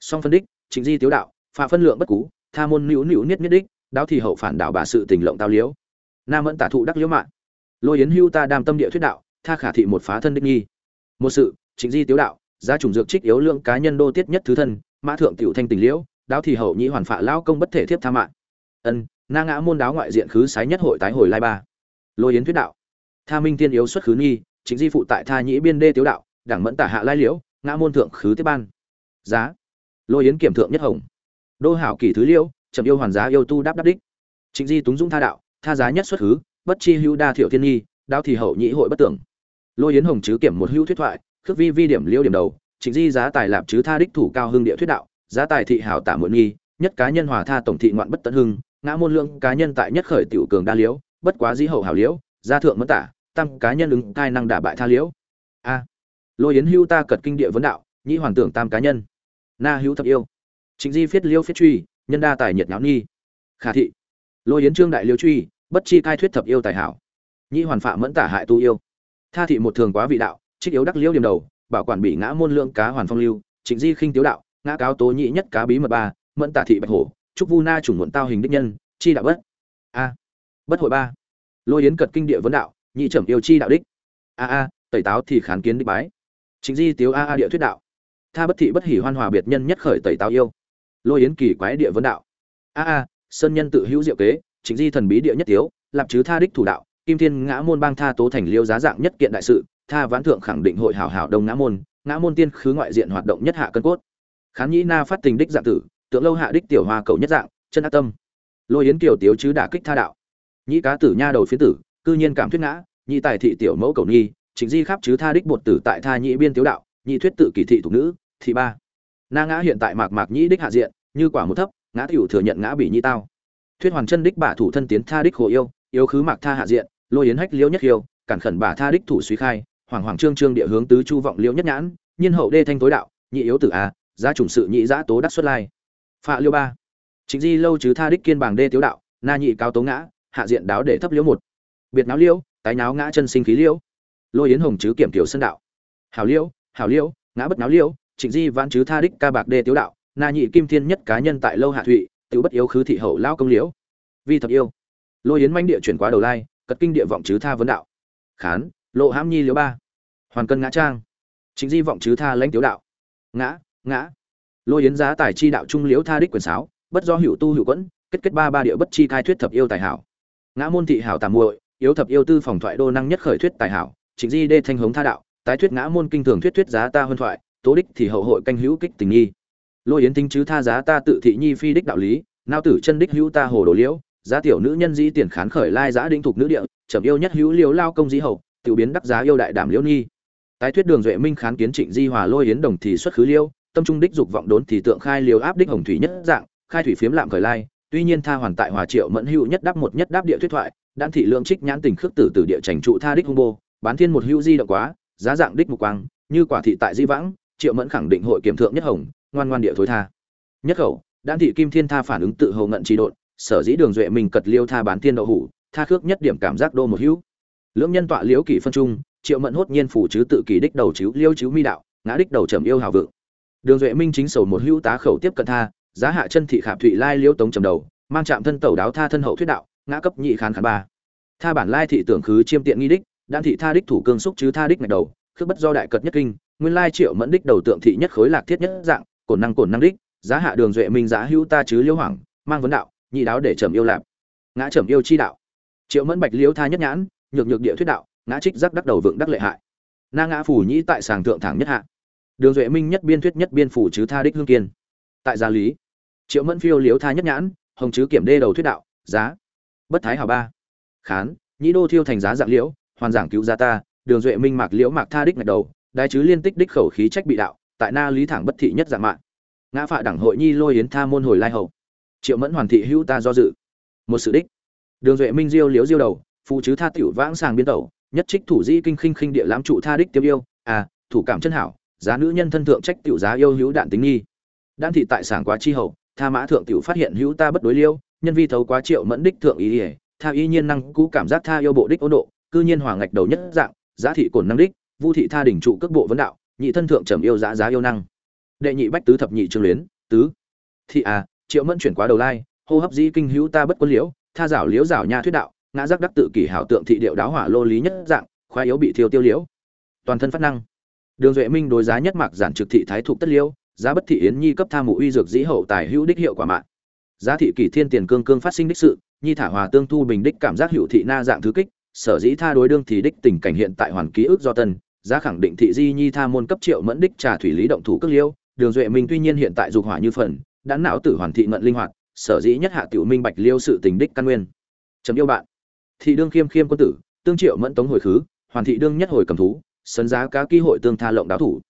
Song phân đích chính di tiếu đạo phạ phân lượng bất cú tha môn nữu nữu niết niết đích đáo thì hậu phản đạo bà sự tình lộng tao liễu. Nam mẫn tả thụ đắc liễu mạng lôi yến hưu ta đam tâm địa thuyết đạo, tha khả thị một phá thân đích nghi một sự chính di tiếu đạo, giá trùng dược trích yếu lượng cá nhân đô tiết nhất thứ thân, mã thượng tiểu thanh tình liễu, đáo thì hậu nhĩ hoàn phạ lao công bất thể thiếp tha mạng. Ân, na ngã môn đáo ngoại diện khứ sái nhất hội tái hồi lai ba. Lôi yến thuyết đạo, tha minh tiên yếu xuất khứ nghi chính di phụ tại tha nhĩ biên đê tiếu đạo, đảng mẫn tả hạ lai liễu, ngã môn thượng khứ tiếp ban. Giá, lôi yến kiểm thượng nhất hồng. Đô hảo kỳ thứ liễu trầm yêu hoàn giá yêu tu đáp đáp đích. Chính di túng dũng tha đạo, tha giá nhất xuất khứ bất chi hữu đa thiểu thiên nghi đao thì hậu nhĩ hội bất tưởng. Lôi yến hồng chứ kiểm một hữu thuyết thoại, khước vi vi điểm liêu điểm đầu chính di giá tài lạp chứ tha đích thủ cao hưng địa thuyết đạo, giá tài thị hảo tả muộn nghi, nhất cá nhân hòa tha tổng thị ngoạn bất tận hưng, ngã môn lượng cá nhân tại nhất khởi tiểu cường đa liễu, bất quá dĩ hậu hảo liễu, gia thượng mất tả tăng cá nhân ứng cai năng đả bại tha liễu. A. Lôi yến hưu ta cật kinh địa vấn đạo, nhĩ hoàn tưởng tam cá nhân. Na hữu thập yêu. Chính di phiết liêu phiết truy, nhân đa tài nhiệt nháo nghi. Khả thị. Lôi yến trương đại liêu truy bất chi cai thuyết thập yêu tài hảo. Nhi hoàn phạm mẫn tả hại tu yêu. Tha thị một thường quá vị đạo, trích yếu đắc liễu điểm đầu, bảo quản bị ngã môn lượng cá hoàn phong lưu, trịnh di khinh tiếu đạo, ngã cáo tố nhị nhất cá bí mật ba, mẫn tả thị bạch hổ trúc vu na chủng muộn tao hình đích nhân, chi đạo bất. A. Bất hội ba. Lôi yến cật kinh địa vấn đạo nhị trầm yêu chi đạo đích. A a, tẩy táo thì khán kiến đích bái. Chính di tiếu a a địa thuyết đạo. Tha bất thị bất hỉ hoan hòa biệt nhân nhất khởi tẩy táo yêu. Lôi yến kỳ quái địa vấn đạo. A a, sơn nhân tự hữu diệu kế chính di thần bí địa nhất tiếu lạp chứ tha đích thủ đạo, kim thiên ngã môn bang tha tố thành liêu giá dạng nhất kiện đại sự, tha vãn thượng khẳng định hội hảo hảo đông ngã môn ngã môn tiên khứ ngoại diện hoạt động nhất hạ cân cốt. Khán nhĩ na phát tình đích dạng tử, tượng lâu hạ đích tiểu hoa cầu nhất dạng, chân ác tâm. Lôi yến kiều tiếu chứ đả kích tha đạo. Nhĩ cá tử nha đầu phiến tử, cư nhiên cảm thuyết ngã nhị tài thị tiểu mẫu cầu nhi chính di khắp chứ tha đích bột tử tại tha nhị biên tiếu đạo nhị thuyết tự kỳ thị thủ nữ, thị ba. Na ngã hiện tại mạc mạc nhĩ đích hạ diện, như quả một thấp, ngã tiểu thừa nhận ngã bị nhị tao thuyết hoàn chân đích bả thủ thân tiến tha đích hồ yêu yêu khứ mạc tha hạ diện, lôi yến hách liễu nhất yêu cản khẩn bả tha đích thủ suy khai hoàng hoàng trương trương địa hướng tứ chu vọng liễu nhất nhãn, nhiên hậu đê thanh tối đạo, nhị yếu tử a, giá chủng sự nhị giã tố đắc xuất lai. Phạ liêu ba. Chính di lâu chứ tha đích kiên bảng đê tiếu đạo, na nhị cao tố ngã, hạ diện đáo để thấp liễu một. Biệt náo liễu, tái náo ngã chân sinh khí liễu. Lôi yến hồng chứ kiểm tiểu sân đạo. Hảo liễu hảo liễu, ngã bất náo liễu, trịnh di vãn chứ tha đích ca bạc đê tiếu đạo, na nhị kim thiên nhất cá nhân tại lâu hạ thụy tiểu bất yếu khứ thị hậu lao công liễu. Vi thập yêu. Lôi yến manh địa chuyển quá đầu lai, cật kinh địa vọng chứ tha vấn đạo. Khán, lộ hãm nhi liễu ba. Hoàn cân ngã trang. Chính di vọng chứ tha lãnh tiếu đạo. Ngã ngã. Lôi yến giá tài chi đạo trung liễu tha đích quyền sáo, bất do hữu tu hữu quẫn, kết kết ba ba địa bất chi khai thuyết thập yêu tài hảo. Ngã môn thị hảo tàm muội, yếu thập yêu tư phòng thoại đô năng nhất khởi thuyết tài hảo. Chính di đê thanh hống tha đạo, tái thuyết ngã môn kinh thường thuyết thuyết giá ta hơn thoại, tố đích thì hậu hội canh hữu kích tình nghi lôi yến tính chứ tha giá ta tự thị nhi phi đích đạo lý, nao tử chân đích hữu ta hồ đồ liễu, giá tiểu nữ nhân dĩ tiền khán khởi lai giá đinh thuộc nữ địa trầm yêu nhất hữu liễu lao công dĩ hậu, tiểu biến đắc giá yêu đại đảm liễu nhi. Tái thuyết đường duệ minh khán kiến trịnh di hòa lôi yến đồng thì xuất khứ liễu tâm trung đích dục vọng đốn thì tượng khai liều áp đích hồng thủy nhất dạng, khai thủy phiếm lạm khởi lai, tuy nhiên tha hoàn tại hòa triệu mẫn hữu nhất đáp một nhất đáp địa thuyết thoại, đan thị lượng trích nhãn tình khước tử tử địa trành trụ tha đích hung bô, bán thiên một hữu di động quá, giá dạng đích mục quang, như quả thị tại di vãng, triệu mẫn khẳng định hội kiểm thượng nhất hồng ngoan ngoan địa thối tha. Nhất khẩu đan thị kim thiên tha phản ứng tự hầu ngận trì độn, sở dĩ đường duệ mình cật liêu tha bán thiên đậu hủ, tha khước nhất điểm cảm giác đô một hữu. Lưỡng nhân tọa liễu kỷ phân trung, triệu mẫn hốt nhiên phủ chứ tự kỷ đích đầu chiếu liêu chiếu mi đạo, ngã đích đầu trầm yêu hào vượng. Đường duệ minh chính sầu một hữu tá khẩu tiếp cận tha, giá hạ chân thị khảm thụy lai liêu tống trầm đầu, mang chạm thân tẩu đáo tha thân hậu thuyết đạo, ngã cấp nhị khán khán ba. Tha bản lai thị tưởng khứ chiêm tiện nghi đích đan thị tha đích thủ cương xúc chứ tha đích ngạch đầu, khước bất do đại cật nhất kinh, nguyên lai triệu mẫn đích đầu tượng thị nhất khối lạc thiết nhất dạng cổn năng cổn năng đích, giá hạ đường duệ minh giá hữu ta chứ liêu hoàng mang vấn đạo, nhị đáo để trầm yêu lạp. Ngã trầm yêu chi đạo. Triệu mẫn bạch liễu tha nhất nhãn, nhược nhược địa thuyết đạo, ngã trích giác đắc đầu vượng đắc lệ hại. Na ngã phủ nhĩ tại sàng thượng thẳng nhất hạ. Đường duệ minh nhất biên thuyết nhất biên phủ chứ tha đích hương kiên. Tại gia lý, triệu mẫn phiêu liếu tha nhất nhãn, hồng chứ kiểm đê đầu thuyết đạo, giá. Bất thái hào ba. Khán, nhĩ đô thiêu thành giá dạng liễu, hoàn giảng cứu gia ta, đường duệ minh mạc liễu mạc tha đích ngạch đầu đại chứ liên tích đích khẩu khí trách bị đạo tại na lý thẳng bất thị nhất dạng mạng. Ngã phạ đảng hội nhi lôi yến tha môn hồi lai hậu triệu mẫn hoàn thị hữu ta do dự. Một sự đích. Đường duệ minh diêu liếu diêu đầu phụ chứ tha tiểu vãng sàng biến tẩu, nhất trích thủ di kinh khinh khinh địa lãm trụ tha đích tiêu yêu. À thủ cảm chân hảo, giá nữ nhân thân thượng trách tiểu giá yêu hữu đạn tính nghi. Đan thị tại sảng quá chi hậu, tha mã thượng tiểu phát hiện hữu ta bất đối liêu, nhân vi thấu quá triệu mẫn đích thượng ý ỉa tha y nhiên năng cú cảm giác tha yêu bộ đích ôn độ, cư nhiên hoàng ngạch đầu nhất dạng, giá thị cổn năng đích, vu thị tha đỉnh trụ cước bộ vấn đạo nhị thân thượng trầm yêu giá giá yêu năng. Đệ nhị bách tứ thập nhị trương luyến, tứ. Thị à triệu mẫn chuyển quá đầu lai, hô hấp dĩ kinh hữu ta bất quân liễu, tha giảo liễu giảo nha thuyết đạo, ngã giác đắc tự kỷ hảo tượng thị điệu đáo hỏa lô lý nhất dạng khoa yếu bị thiêu tiêu liễu. Toàn thân phát năng. Đường duệ minh đối giá nhất mạc giản trực thị thái thục tất liễu, giá bất thị yến nhi cấp tham mụ uy dược dĩ hậu tài hữu đích hiệu quả mạng. Giá thị kỷ thiên tiền cương cương phát sinh đích sự, nhi thả hòa tương thu bình đích cảm giác hữu thị na dạng thứ kích, sở dĩ tha đối đương thì đích tình cảnh hiện tại hoàn ký ức do tân giá khẳng định thị di nhi tha môn cấp triệu mẫn đích trà thủy lý động thủ cước liêu, đường duệ minh tuy nhiên hiện tại dục hỏa như phần, đã não tử hoàn thị ngận linh hoạt, sở dĩ nhất hạ tiểu minh bạch liêu sự tình đích căn nguyên. Chấm yêu bạn. Thị đương khiêm khiêm quân tử, tương triệu mẫn tống hồi khứ, hoàn thị đương nhất hồi cầm thú, sấn giá cá ký hội tương tha lộng đáo thủ.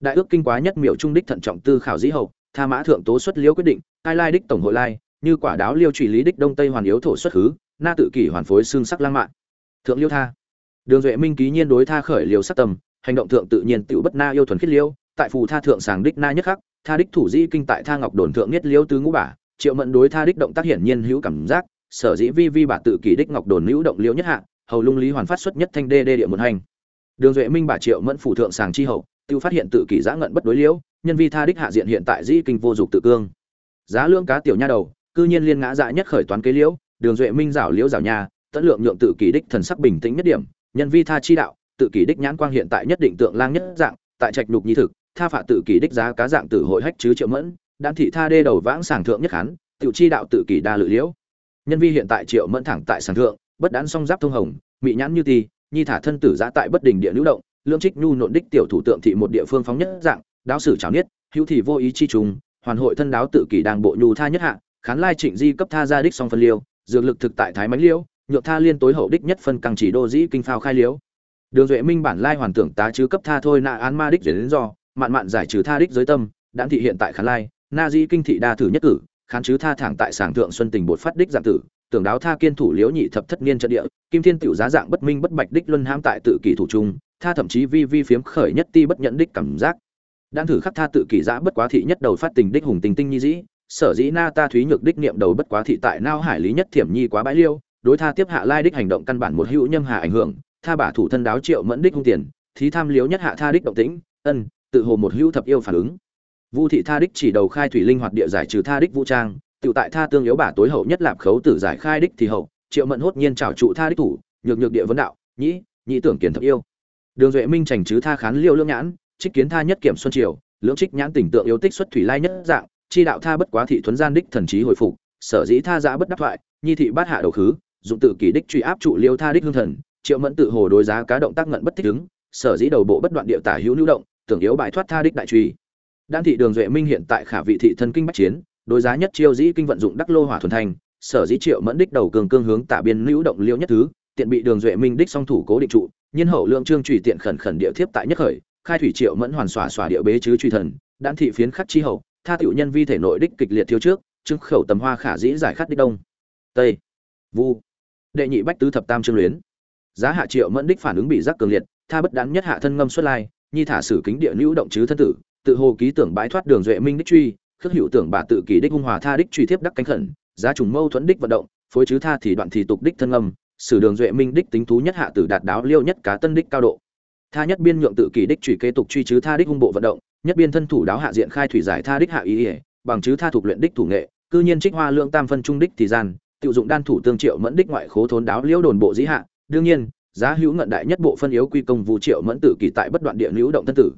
Đại ước kinh quá nhất miểu trung đích thận trọng tư khảo dĩ hậu, tha mã thượng tố xuất liêu quyết định ai lai đích tổng hội lai, như quả đáo liêu trụy lý đích đông tây hoàn yếu thổ xuất khứ, na tự kỷ hoàn phối xương sắc lang mạn. Thượng liêu tha đường duệ minh ký nhiên đối tha khởi liều sắc tầm hành động thượng tự nhiên tự bất na yêu thuần khiết liêu, tại phù tha thượng sàng đích na nhất khắc, tha đích thủ dĩ kinh tại tha ngọc đồn thượng nhất liêu tứ ngũ bả, triệu mẫn đối tha đích động tác hiển nhiên hữu cảm giác, sở dĩ vi vi bả tự kỷ đích ngọc đồn hữu động liêu nhất hạ, hầu lung lý hoàn phát xuất nhất thanh đê đê địa một hành. Đường duệ minh bả triệu mẫn phủ thượng sàng chi hậu tự phát hiện tự kỷ giã ngận bất đối liễu nhân vi tha đích hạ diện hiện tại dĩ kinh vô dục tự cương. Giá lương cá tiểu nha đầu, cư nhiên liên ngã dạ nhất khởi toán kế liễu đường duệ minh rảo liễu rảo nha tận lượng nhượng tự kỷ đích thần sắc bình tĩnh nhất điểm nhân vi tha chi đạo, tự kỷ đích nhãn quang hiện tại nhất định tượng lang nhất dạng, tại trạch nhục nhi thực, tha phạ tự kỷ đích giá cá dạng tử hội hách chứ triệu mẫn, đan thị tha đê đầu vãng sàng thượng nhất khán tự chi đạo tự kỷ đa lự liễu. Nhân vi hiện tại triệu mẫn thẳng tại sàng thượng, bất đán song giáp thông hồng, mị nhãn như ti, nhi thả thân tử giã tại bất đình địa lưu động lương trích nhu nộn đích tiểu thủ tượng thị một địa phương phóng nhất dạng, đáo sử cháo niết, hữu thị vô ý chi trùng, hoàn hội thân đáo tự kỷ đang bộ nhu tha nhất hạ, khán lai trịnh di cấp tha ra đích song phân liêu, dược lực thực tại thái mánh liêu nhượng tha liên tối hậu đích nhất phân càng chỉ đô dĩ kinh phao khai liếu. Đường duệ minh bản lai hoàn tưởng tá chứ cấp tha thôi na án ma đích đến do, mạn mạn giải trừ tha đích giới tâm đãn thị hiện tại khán lai, na dĩ kinh thị đa thử nhất cử, khán chứ tha thẳng tại sảng thượng xuân tình bột phát đích dạng tử, tưởng đáo tha kiên thủ liễu nhị thập thất niên trận địa, kim thiên tiểu giá dạng bất minh bất bạch đích luân ham tại tự kỷ thủ trung, tha thậm chí vi vi phiếm khởi nhất ti bất nhận đích cảm giác. Đang thử khắc tha tự kỷ giã bất quá thị nhất đầu phát tình đích hùng tình tinh nhi dĩ, sở dĩ na ta thúy nhược đích niệm đầu bất quá thị tại nao hải lý nhất thiểm nhi quá bãi liêu đối tha tiếp hạ lai đích hành động căn bản một hữu nhâm hà ảnh hưởng, tha bả thủ thân đáo triệu mẫn đích hung tiền, thí tham liếu nhất hạ tha đích động tĩnh, ân, tự hồ một hữu thập yêu phản ứng. Vu thị tha đích chỉ đầu khai thủy linh hoạt địa giải trừ tha đích vũ trang, tự tại tha tương yếu bả tối hậu nhất lạp khấu tử giải khai đích thì hậu, triệu mẫn hốt nhiên trào trụ tha đích thủ, nhược nhược địa vấn đạo, nhĩ nhĩ tưởng kiến thập yêu. Đường duệ minh trành chứ tha khán liêu lương nhãn, trích kiến tha nhất kiểm xuân triều, lưỡng trích nhãn tỉnh tượng yếu tích xuất thủy lai nhất dạng, chi đạo tha bất quá thị thuấn gian đích thần trí hồi phục, sở dĩ tha giã bất đắc thoại, nhi thị bát hạ đầu khứ dụng tự kỷ đích truy áp trụ liêu tha đích hương thần, triệu mẫn tự hồ đối giá cá động tác ngận bất thích ứng, sở dĩ đầu bộ bất đoạn địa tả hữu lưu động, tưởng yếu bại thoát tha đích đại truy. Đan thị đường duệ minh hiện tại khả vị thị thân kinh bách chiến, đối giá nhất chiêu dĩ kinh vận dụng đắc lô hỏa thuần thành, sở dĩ triệu mẫn đích đầu cường cương hướng tả biên lưu động liêu nhất thứ, tiện bị đường duệ minh đích song thủ cố định trụ nhân hậu lượng trương trùy tiện khẩn khẩn địa thiếp tại nhất khởi, khai thủy triệu mẫn hoàn xòa xòa địa bế chứ truy thần, đan thị phiến khắc chi hậu, tha tiểu nhân vi thể nội đích kịch liệt thiếu trước chứng khẩu tầm hoa khả dĩ giải khát đích đông. Tây. Vu đệ nhị bách tứ thập tam trương luyến. Giá hạ triệu mẫn đích phản ứng bị giác cường liệt, tha bất đán nhất hạ thân ngâm xuất lai, nhi thả sử kính địa lưu động chứ thân tử, tự hồ ký tưởng bãi thoát đường duệ minh đích truy, khước hữu tưởng bà tự kỷ đích hung hòa tha đích truy thiếp đắc cánh khẩn, giá trùng mâu thuẫn đích vận động, phối chứ tha thì đoạn thì tục đích thân ngâm, sử đường duệ minh đích tính thú nhất hạ tử đạt đáo liêu nhất cá tân đích cao độ. Tha nhất biên nhượng tự kỷ đích truy kế tục truy chứ tha đích hung bộ vận động, nhất biên thân thủ đáo hạ diện khai thủy giải tha đích hạ ý ỉa, bằng chứ tha thuộc luyện đích thủ nghệ, cư nhiên trích hoa lượng tam phân trung đích thì gian tiểu dụng đan thủ tương triệu mẫn đích ngoại khố thốn đáo liễu đồn bộ dĩ hạ. Đương nhiên, giá hữu ngận đại nhất bộ phân yếu quy công vụ triệu mẫn tử kỳ tại bất đoạn địa lưu động thân tử.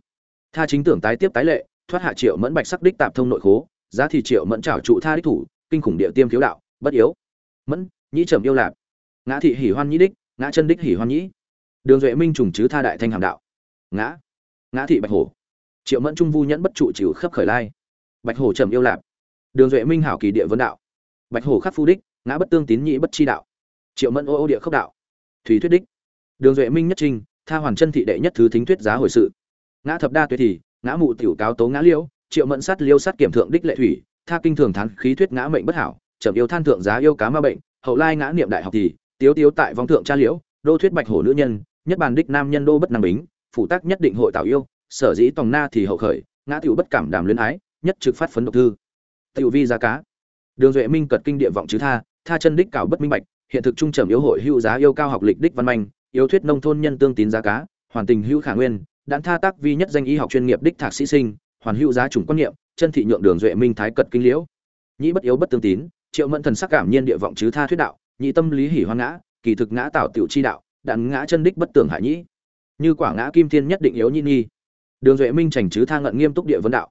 Tha chính tưởng tái tiếp tái lệ, thoát hạ triệu mẫn bạch sắc đích tạp thông nội khố, giá thì triệu mẫn trảo trụ tha đích thủ, kinh khủng địa tiêm khiếu đạo, bất yếu. Mẫn, nhĩ trầm yêu lạp ngã thị hỉ hoan nhĩ đích, ngã chân đích hỉ hoan nhĩ. Đường duệ minh trùng chứ tha đại thanh hàm đạo. Ngã ngã thị bạch hổ. Triệu mẫn trung vu nhẫn bất trụ chịu khắp khởi lai. Bạch hổ trầm yêu lạp đường duệ minh hảo kỳ địa vấn đạo. Bạch hổ khắc phu đích ngã bất tương tín nhĩ bất chi đạo. Triệu mẫn ô ô địa khốc đạo. Thủy thuyết đích. Đường duệ minh nhất trinh, tha hoàn chân thị đệ nhất thứ thính thuyết giá hồi sự. Ngã thập đa tuyệt thì, ngã mụ tiểu cáo tố ngã liễu, triệu mẫn sát liêu sát kiểm thượng đích lệ thủy, tha kinh thường thán khí thuyết ngã mệnh bất hảo trầm yêu than thượng giá yêu cá ma bệnh, hậu lai ngã niệm đại học thì, tiếu tiếu tại vong thượng cha liễu, đô thuyết bạch hổ nữ nhân, nhất bàn đích nam nhân đô bất năng bính phụ tác nhất định hội tạo yêu, sở dĩ tòng na thì hậu khởi, ngã tiểu bất cảm đàm luyến ái, nhất trực phát phấn độc thư. Tiểu vi giá cá. Đường duệ minh cật kinh địa vọng chứ tha tha chân đích cảo bất minh bạch, hiện thực trung trầm yếu hội hữu giá yêu cao học lịch đích văn manh, yếu thuyết nông thôn nhân tương tín giá cá, hoàn tình hữu khả nguyên đạn tha tác vi nhất danh y học chuyên nghiệp đích thạc sĩ sinh, hoàn hữu giá chủng quan niệm, chân thị nhượng đường duệ minh thái cật kinh liễu. Nhĩ bất yếu bất tương tín, triệu mẫn thần sắc cảm nhiên địa vọng chứ tha thuyết đạo nhị tâm lý hỉ hoang ngã, kỳ thực ngã tạo tiểu chi đạo đạn ngã chân đích bất tường hại nhĩ. Như quả ngã kim thiên nhất định yếu nhĩ nhi đường duệ minh chành chứ tha ngận nghiêm túc địa vấn đạo.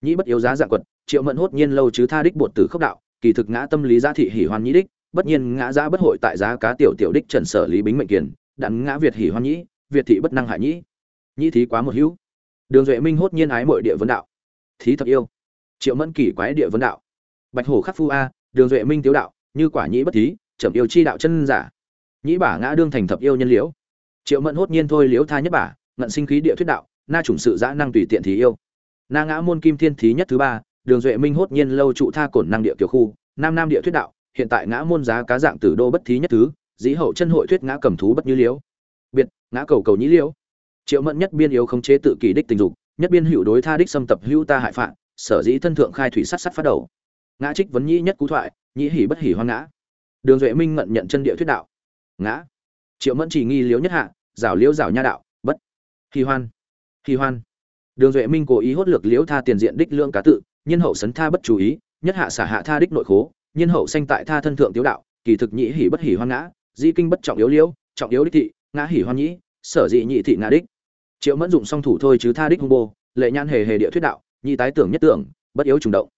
Nhĩ bất yếu giá dạng quật, triệu mẫn hốt nhiên lâu chứ tha đích bột tử khốc đạo kỳ thực ngã tâm lý giá thị hỉ hoan nhĩ đích, bất nhiên ngã giá bất hội tại giá cá tiểu tiểu đích trần sở lý bính mệnh kiền, đặng ngã việt hỉ hoan nhĩ, việt thị bất năng hại nhĩ. Nhĩ thí quá một hữu. Đường duệ minh hốt nhiên ái mọi địa vấn đạo. Thí thật yêu. Triệu mẫn kỳ quái địa vấn đạo. Bạch hổ khắc phu a, đường duệ minh tiếu đạo, như quả nhĩ bất thí trầm yêu chi đạo chân giả. Nhĩ bả ngã đương thành thập yêu nhân liễu. Triệu mẫn hốt nhiên thôi liễu tha nhất bả, ngận sinh khí địa thuyết đạo, na chủng sự dã năng tùy tiện thì yêu. Na ngã môn kim thiên thí nhất thứ ba đường duệ minh hốt nhiên lâu trụ tha cổn năng địa tiểu khu, nam nam địa thuyết đạo, hiện tại ngã môn giá cá dạng tử đô bất thí nhất thứ, dĩ hậu chân hội thuyết ngã cầm thú bất như liễu. Biệt, ngã cầu cầu nhĩ liễu. Triệu mẫn nhất biên yếu khống chế tự kỷ đích tình dục, nhất biên hữu đối tha đích xâm tập hữu ta hại phạm sở dĩ thân thượng khai thủy sắt sắt phát đầu. Ngã trích vấn nhĩ nhất cú thoại, nhĩ hỉ bất hỉ hoang ngã. Đường duệ minh ngận nhận chân địa thuyết đạo. Ngã. Triệu mẫn chỉ nghi liễu nhất hạ, rảo liễu rảo nha đạo, bất. Hỉ hoan. Hỉ hoan. Đường duệ minh cố ý hốt lược liễu tha tiền diện đích lương cá tự nhân hậu sấn tha bất chú ý, nhất hạ xả hạ tha đích nội khố nhân hậu sanh tại tha thân thượng tiếu đạo, kỳ thực nhĩ hỉ bất hỉ hoang ngã, di kinh bất trọng yếu liễu, trọng yếu đích thị, ngã hỉ hoan nhĩ, sở dị nhị thị ngã đích. Triệu mẫn dụng song thủ thôi chứ tha đích hung bô, lệ nhan hề hề địa thuyết đạo, nhị tái tưởng nhất tưởng, bất yếu trùng động.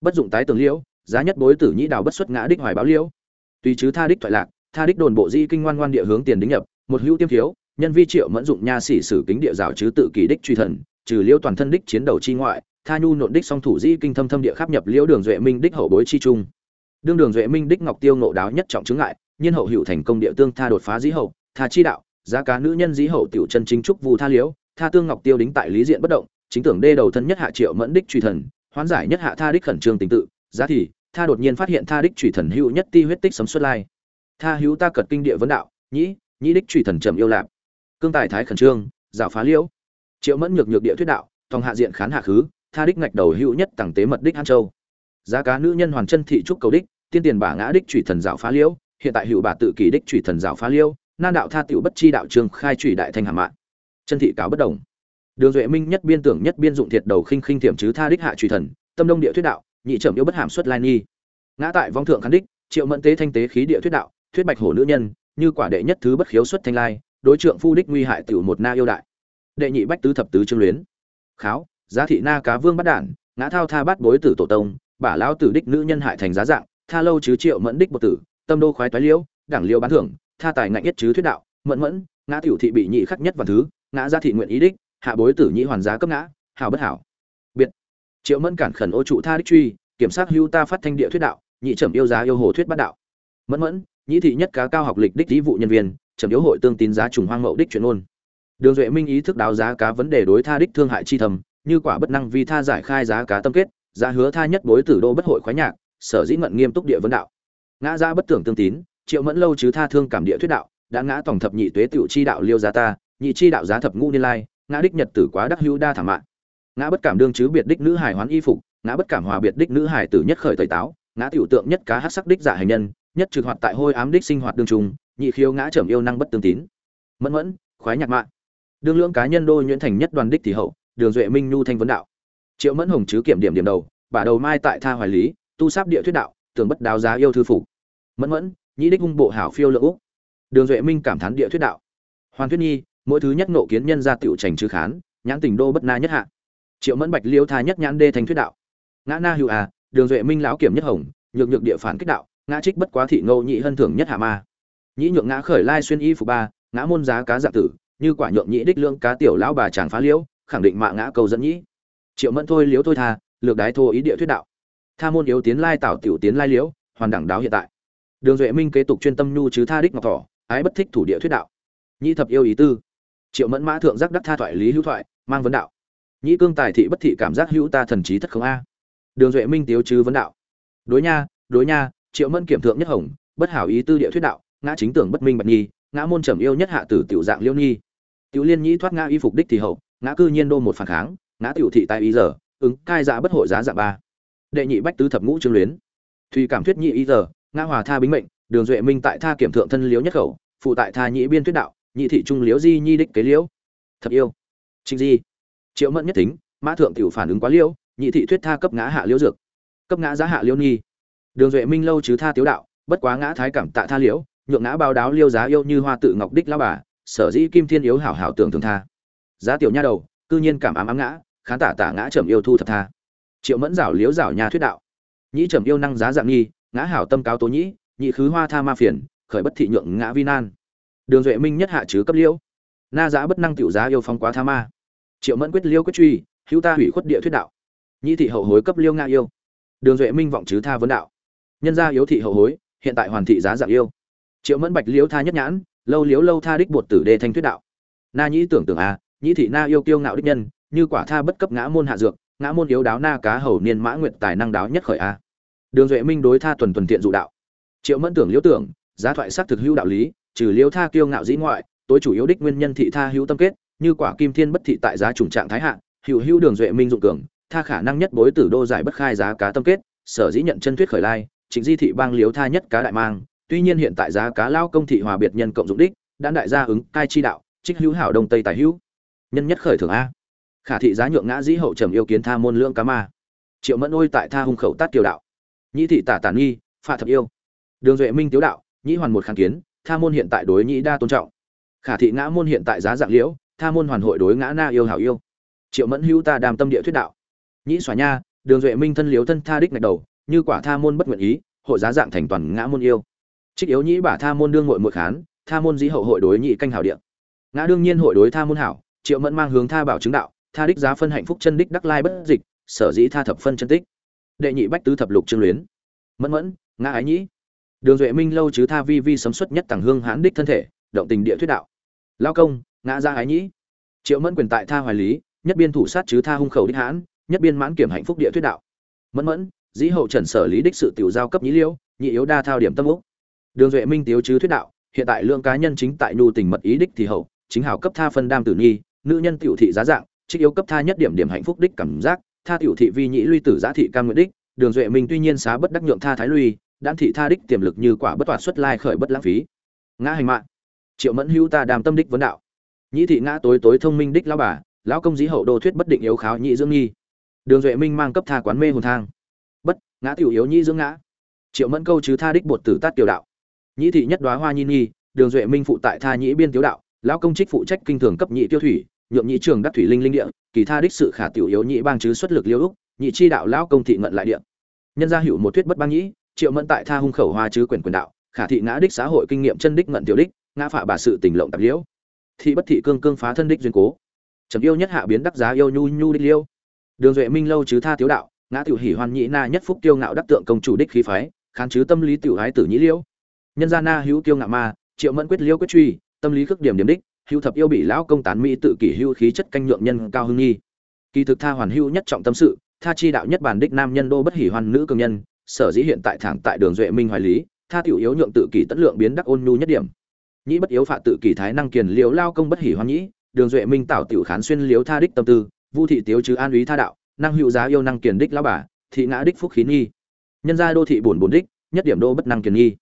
Bất dụng tái tưởng liễu, giá nhất bối tử nhĩ đào bất xuất ngã đích hoài báo liễu. Tùy chứ tha đích thoại lạc, tha đích đồn bộ di kinh ngoan ngoan địa hướng tiền đính nhập, một hữu tiêm thiếu, nhân vi triệu mẫn dụng nha sĩ sử kính địa rào chứ tự kỳ đích truy thần, trừ liễu toàn thân đích chiến đầu chi ngoại tha nhu nộn đích song thủ dĩ kinh thâm thâm địa khắp nhập liễu đường duệ minh đích hậu bối chi trung. Đương đường duệ minh đích ngọc tiêu nộ đáo nhất trọng chứng ngại, nhiên hậu hữu thành công địa tương tha đột phá dĩ hậu, tha chi đạo, giá cá nữ nhân dĩ hậu tiểu chân chính trúc vu tha liễu, tha tương ngọc tiêu đính tại lý diện bất động, chính tưởng đê đầu thân nhất hạ triệu mẫn đích truy thần, hoán giải nhất hạ tha đích khẩn trương tình tự, giá thì, tha đột nhiên phát hiện tha đích truy thần hữu nhất ti huyết tích sấm xuất lai. Tha hữu ta cật kinh địa vấn đạo, nhĩ nhĩ đích truy thần trầm yêu lạp cương tài thái khẩn trương rào phá liễu. Triệu mẫn nhược nhược địa thuyết đạo Thong hạ diện khán hạ khứ tha đích ngạch đầu hữu nhất tặng tế mật đích an châu. Giá cá nữ nhân hoàn chân thị trúc cầu đích, tiên tiền bả ngã đích trụy thần dạo phá liễu hiện tại hữu bà tự kỷ đích trụy thần dạo phá liễu nan đạo tha tiểu bất chi đạo trường khai trụy đại thanh hàm mạng. chân thị cáo bất đồng. Đường duệ minh nhất biên tưởng nhất biên dụng thiệt đầu khinh khinh tiềm chứ tha đích hạ trụy thần, tâm đông địa thuyết đạo, nhị trầm yêu bất hàm xuất lai nghi. Ngã tại vong thượng khán đích, triệu mẫn tế thanh tế khí địa thuyết đạo, thuyết bạch hổ nữ nhân, như quả đệ nhất thứ bất khiếu xuất thanh lai, đối trượng phu đích nguy hại tiểu một na yêu đại. Đệ nhị bách tứ thập tứ trương luyến. Kháo giá thị na cá vương bắt đản, ngã thao tha bát bối tử tổ tông, bả lão tử đích nữ nhân hại thành giá dạng, tha lâu chứ triệu mẫn đích bột tử, tâm đô khoái toái liễu, đảng liễu bán thưởng, tha tài ngạnh nhất chứ thuyết đạo, mẫn mẫn, ngã tiểu thị bị nhị khắc nhất và thứ, ngã gia thị nguyện ý đích, hạ bối tử nhị hoàn giá cấp ngã hảo bất hảo. Biệt. Triệu mẫn cản khẩn ô trụ tha đích truy, kiểm sát hưu ta phát thanh địa thuyết đạo, nhị trầm yêu giá yêu hồ thuyết bát đạo. Mẫn mẫn, nhị thị nhất cá cao học lịch đích lý vụ nhân viên, trầm yếu hội tương tín giá trùng hoang mậu đích chuyển ôn đường duệ minh ý thức đáo giá cá vấn đề đối tha đích thương hại chi thầm như quả bất năng vì tha giải khai giá cá tâm kết, giá hứa tha nhất bối tử đô bất hội khoái nhạc, sở dĩ ngận nghiêm túc địa vấn đạo. Ngã ra bất tưởng tương tín, triệu mẫn lâu chứ tha thương cảm địa thuyết đạo, đã ngã tổng thập nhị tuế tiểu chi đạo liêu giá ta, nhị chi đạo giá thập ngũ niên lai, ngã đích nhật tử quá đắc hữu đa thảm mạng. Ngã bất cảm đương chứ biệt đích nữ hài hoán y phục, ngã bất cảm hòa biệt đích nữ hài tử nhất khởi tẩy táo, ngã tiểu tượng nhất cá hát sắc đích giả hành nhân, nhất trực hoạt tại hôi ám đích sinh hoạt đương trung, nhị khiếu ngã trầm yêu năng bất tương tín. Mẫn mẫn, khoái nhạc mạng. Đương lưỡng cá nhân đôi nhuyễn thành nhất đoàn đích thì hậu đường duệ minh nhu thanh vấn đạo. Triệu mẫn hồng chứ kiểm điểm điểm đầu bả đầu mai tại tha hoài lý, tu sáp địa thuyết đạo, tưởng bất đáo giá yêu thư phục. Mẫn mẫn, nhĩ đích hung bộ hảo phiêu lượng úc. Đường duệ minh cảm thán địa thuyết đạo. Hoàn thuyết nhi, mỗi thứ nhất nộ kiến nhân ra tiểu trành chứ khán, nhãn tình đô bất na nhất hạ. Triệu mẫn bạch liêu tha nhất nhãn đê thành thuyết đạo. Ngã na hữu à đường duệ minh lão kiểm nhất hồng, nhược nhược địa phản kích đạo, ngã trích bất quá thị ngâu nhị hân thưởng nhất hạ ma. Nhĩ nhượng ngã khởi lai xuyên y phục ba, ngã môn giá cá dạng tử, như quả nhượng nhĩ đích lượng cá tiểu lão bà chàng phá liễu khẳng định mạ ngã cầu dẫn nhĩ. Triệu mẫn thôi liếu thôi tha, lược đái thô ý địa thuyết đạo. Tha môn yếu tiến lai tảo tiểu tiến lai liễu, hoàn đẳng đáo hiện tại. Đường duệ minh kế tục chuyên tâm nhu chứ tha đích ngọc thỏ, ái bất thích thủ địa thuyết đạo. Nhĩ thập yêu ý tư. Triệu mẫn mã thượng giác đắc tha thoại lý hữu thoại, mang vấn đạo. Nhĩ cương tài thị bất thị cảm giác hữu ta thần trí thất không a. Đường duệ minh tiếu chứ vấn đạo. Đối nha đối nha, triệu mẫn kiểm thượng nhất hồng, bất hảo ý tư địa thuyết đạo, ngã chính tưởng bất minh bạch nhi, ngã môn trầm yêu nhất hạ tử tiểu dạng liêu nhi. Tiểu liên nhĩ thoát ngã y phục đích thì hậu ngã cư nhiên đô một phản kháng, ngã tiểu thị tại ý giờ, ứng cai dạ bất hội giá dạ ba. Đệ nhị bách tứ thập ngũ trương luyến. Thùy cảm thuyết nhị ý giờ, ngã hòa tha bính mệnh, đường duệ minh tại tha kiểm thượng thân liếu nhất khẩu, phụ tại tha nhị biên thuyết đạo, nhị thị trung liếu di nhi đích kế liễu. Thật yêu. Trinh di. Triệu mẫn nhất tính mã thượng tiểu phản ứng quá liễu, nhị thị thuyết tha cấp ngã hạ liễu dược. Cấp ngã giá hạ liễu nhi. Đường duệ minh lâu chứ tha tiếu đạo, bất quá ngã thái cảm tạ tha liễu, nhượng ngã bao đáo liêu giá yêu như hoa tự ngọc đích lao bà, sở dĩ kim thiên yếu hảo hảo tưởng thường tha giá tiểu nha đầu, cư nhiên cảm ám ám ngã, khán tả tả ngã trầm yêu thu thập tha. Triệu mẫn rảo liếu rảo nhà thuyết đạo. Nhĩ trầm yêu năng giá dạng nghi, ngã hảo tâm cáo tố nhĩ, nhị khứ hoa tha ma phiền, khởi bất thị nhượng ngã vi nan. Đường duệ minh nhất hạ chứ cấp liễu. Na giá bất năng tiểu giá yêu phong quá tha ma. Triệu mẫn quyết liêu quyết truy, hữu ta hủy khuất địa thuyết đạo. Nhĩ thị hậu hối cấp liêu nga yêu. Đường duệ minh vọng chứ tha vấn đạo. Nhân gia yếu thị hậu hối, hiện tại hoàn thị giá dạng yêu. Triệu mẫn bạch liễu tha nhất nhãn, lâu liếu lâu tha đích bột tử đê thanh thuyết đạo. Na nhĩ tưởng tưởng à nhĩ thị na yêu kiêu ngạo đích nhân, như quả tha bất cấp ngã môn hạ dược, ngã môn yếu đáo na cá hầu niên mã nguyện tài năng đáo nhất khởi a. Đường duệ minh đối tha tuần tuần tiện dụ đạo. Triệu mẫn tưởng liễu tưởng, giá thoại sắc thực hữu đạo lý, trừ liễu tha kiêu ngạo dĩ ngoại, tối chủ yếu đích nguyên nhân thị tha hữu tâm kết, như quả kim thiên bất thị tại giá trùng trạng thái hạ, hữu hữu đường duệ minh dụng cường, tha khả năng nhất bối tử đô giải bất khai giá cá tâm kết, sở dĩ nhận chân thuyết khởi lai, chính di thị bang liếu tha nhất cá đại mang, tuy nhiên hiện tại giá cá lao công thị hòa biệt nhân cộng dụng đích, đã đại gia ứng cai chi đạo, trích hữu hảo đông tây tài hữu nhân nhất khởi thường a. Khả thị giá nhượng ngã dĩ hậu trầm yêu kiến tha môn lưỡng cá ma. Triệu mẫn ôi tại tha hung khẩu tát kiều đạo. Nhĩ thị tả tản nghi pha thập yêu. Đường duệ minh tiếu đạo, nhĩ hoàn một kháng kiến, tha môn hiện tại đối nhĩ đa tôn trọng. Khả thị ngã môn hiện tại giá dạng liễu, tha môn hoàn hội đối ngã na yêu hảo yêu. Triệu mẫn hữu ta đàm tâm địa thuyết đạo. Nhĩ xóa nha, đường duệ minh thân liếu thân tha đích ngạch đầu, như quả tha môn bất nguyện ý, hội giá dạng thành toàn ngã môn yêu. Trích yếu nhĩ bả tha môn đương hội muội khán, tha môn dĩ hậu hội đối nhị canh hảo điện ngã đương nhiên hội đối tha môn hảo triệu mẫn mang hướng tha bảo chứng đạo, tha đích giá phân hạnh phúc chân đích đắc lai bất dịch, sở dĩ tha thập phân chân tích. Đệ nhị bách tứ thập lục trương luyến. Mẫn mẫn, ngã ái nhĩ. Đường duệ minh lâu chứ tha vi vi sấm xuất nhất tàng hương hãn đích thân thể, động tình địa thuyết đạo. Lao công, ngã ra ái nhĩ. Triệu mẫn quyền tại tha hoài lý, nhất biên thủ sát chứ tha hung khẩu đích hãn, nhất biên mãn kiểm hạnh phúc địa thuyết đạo. Mẫn mẫn, dĩ hậu trần sở lý đích sự tiểu giao cấp nhĩ liễu nhị yếu đa thao điểm tâm úc. Đường duệ minh tiếu chứ thuyết đạo, hiện tại lượng cá nhân chính tại nhu tình mật ý đích thì hậu, chính hảo cấp tha phân đam tử nghi nữ nhân tiểu thị giá dạng, trích yếu cấp tha nhất điểm điểm hạnh phúc đích cảm giác, tha tiểu thị vi nhĩ luy tử giá thị cam nguyện đích, đường duệ minh tuy nhiên xá bất đắc nhượng tha thái luy đan thị tha đích tiềm lực như quả bất toạt xuất lai khởi bất lãng phí. Ngã hành mạng, triệu mẫn hữu ta đàm tâm đích vấn đạo. Nhĩ thị ngã tối tối thông minh đích lão bà, lão công dĩ hậu đô thuyết bất định yếu kháo nhị dưỡng nghi. Đường duệ minh mang cấp tha quán mê hồn thang. Bất, ngã tiểu yếu nhị dưỡng ngã. Triệu mẫn câu chứ tha đích bột tử tát tiểu đạo. Nhĩ thị nhất đoá hoa nhi nghi đường duệ minh phụ tại tha nhĩ biên tiểu đạo lão công trích phụ trách kinh thường cấp nhị tiêu thủy, nhượng nhị trường đắc thủy linh linh địa, kỳ tha đích sự khả tiểu yếu nhị bang chứ xuất lực liêu úc, nhị chi đạo lão công thị ngận lại địa. Nhân gia hữu một thuyết bất bang nhĩ, triệu mẫn tại tha hung khẩu hoa chứ quyền quyền đạo, khả thị ngã đích xã hội kinh nghiệm chân đích ngận tiểu đích, ngã phạ bà sự tình lộng tạp liễu. Thị bất thị cương cương phá thân đích duyên cố. Trầm yêu nhất hạ biến đắc giá yêu nhu nhu đích liêu. Đường duệ minh lâu chứ tha tiếu đạo, ngã tiểu hỉ hoan nhĩ na nhất phúc tiêu ngạo đắc tượng công chủ đích khí phái, khán chứ tâm lý tiểu hái tử nhĩ liêu. Nhân gia na hữu tiêu ngạo ma, triệu mẫn quyết liêu quyết truy tâm lý khước điểm điểm đích, hưu thập yêu bị lão công tán mỹ tự kỷ hưu khí chất canh nhượng nhân cao hưng nghi. Kỳ thực tha hoàn hưu nhất trọng tâm sự, tha chi đạo nhất bản đích nam nhân đô bất hỉ hoan nữ cường nhân, sở dĩ hiện tại thẳng tại đường duệ minh hoài lý, tha tiểu yếu nhượng tự kỷ tất lượng biến đắc ôn nhu nhất điểm. Nhĩ bất yếu phạ tự kỷ thái năng kiền liếu lao công bất hỉ hoan nhĩ, đường duệ minh tạo tiểu khán xuyên liếu tha đích tâm tư, vu thị tiếu chứ an úy tha đạo, năng hữu giá yêu năng kiền đích lão bà, thị ngã đích phúc khí nghi. Nhân gia đô thị buồn buồn đích, nhất điểm đô bất năng kiền nghi.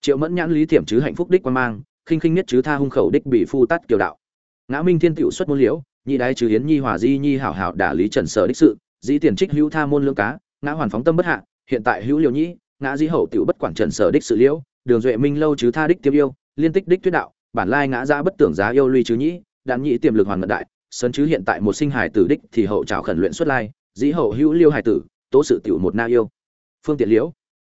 Triệu mẫn nhãn lý tiệm chứ hạnh phúc đích quan mang khinh khinh nhất chứ tha hung khẩu đích bị phu tắt kiều đạo. Ngã minh thiên tiểu xuất môn liễu, nhị đái chứ hiến nhi hòa di nhi hảo hảo đả lý trần sở đích sự, dĩ tiền trích hữu tha môn lương cá, ngã hoàn phóng tâm bất hạ, hiện tại hữu liễu nhĩ, ngã di hậu tiểu bất quản trần sở đích sự liễu, đường duệ minh lâu chứ tha đích tiêu yêu, liên tích đích tuyết đạo, bản lai ngã ra bất tưởng giá yêu lui chứ nhĩ, đạn nhị tiềm lực hoàn mật đại sơn chứ hiện tại một sinh hài tử đích thì hậu trào khẩn luyện xuất lai, dĩ hậu hữu liêu hài tử, tố sự tiểu một na yêu. Phương tiện liễu,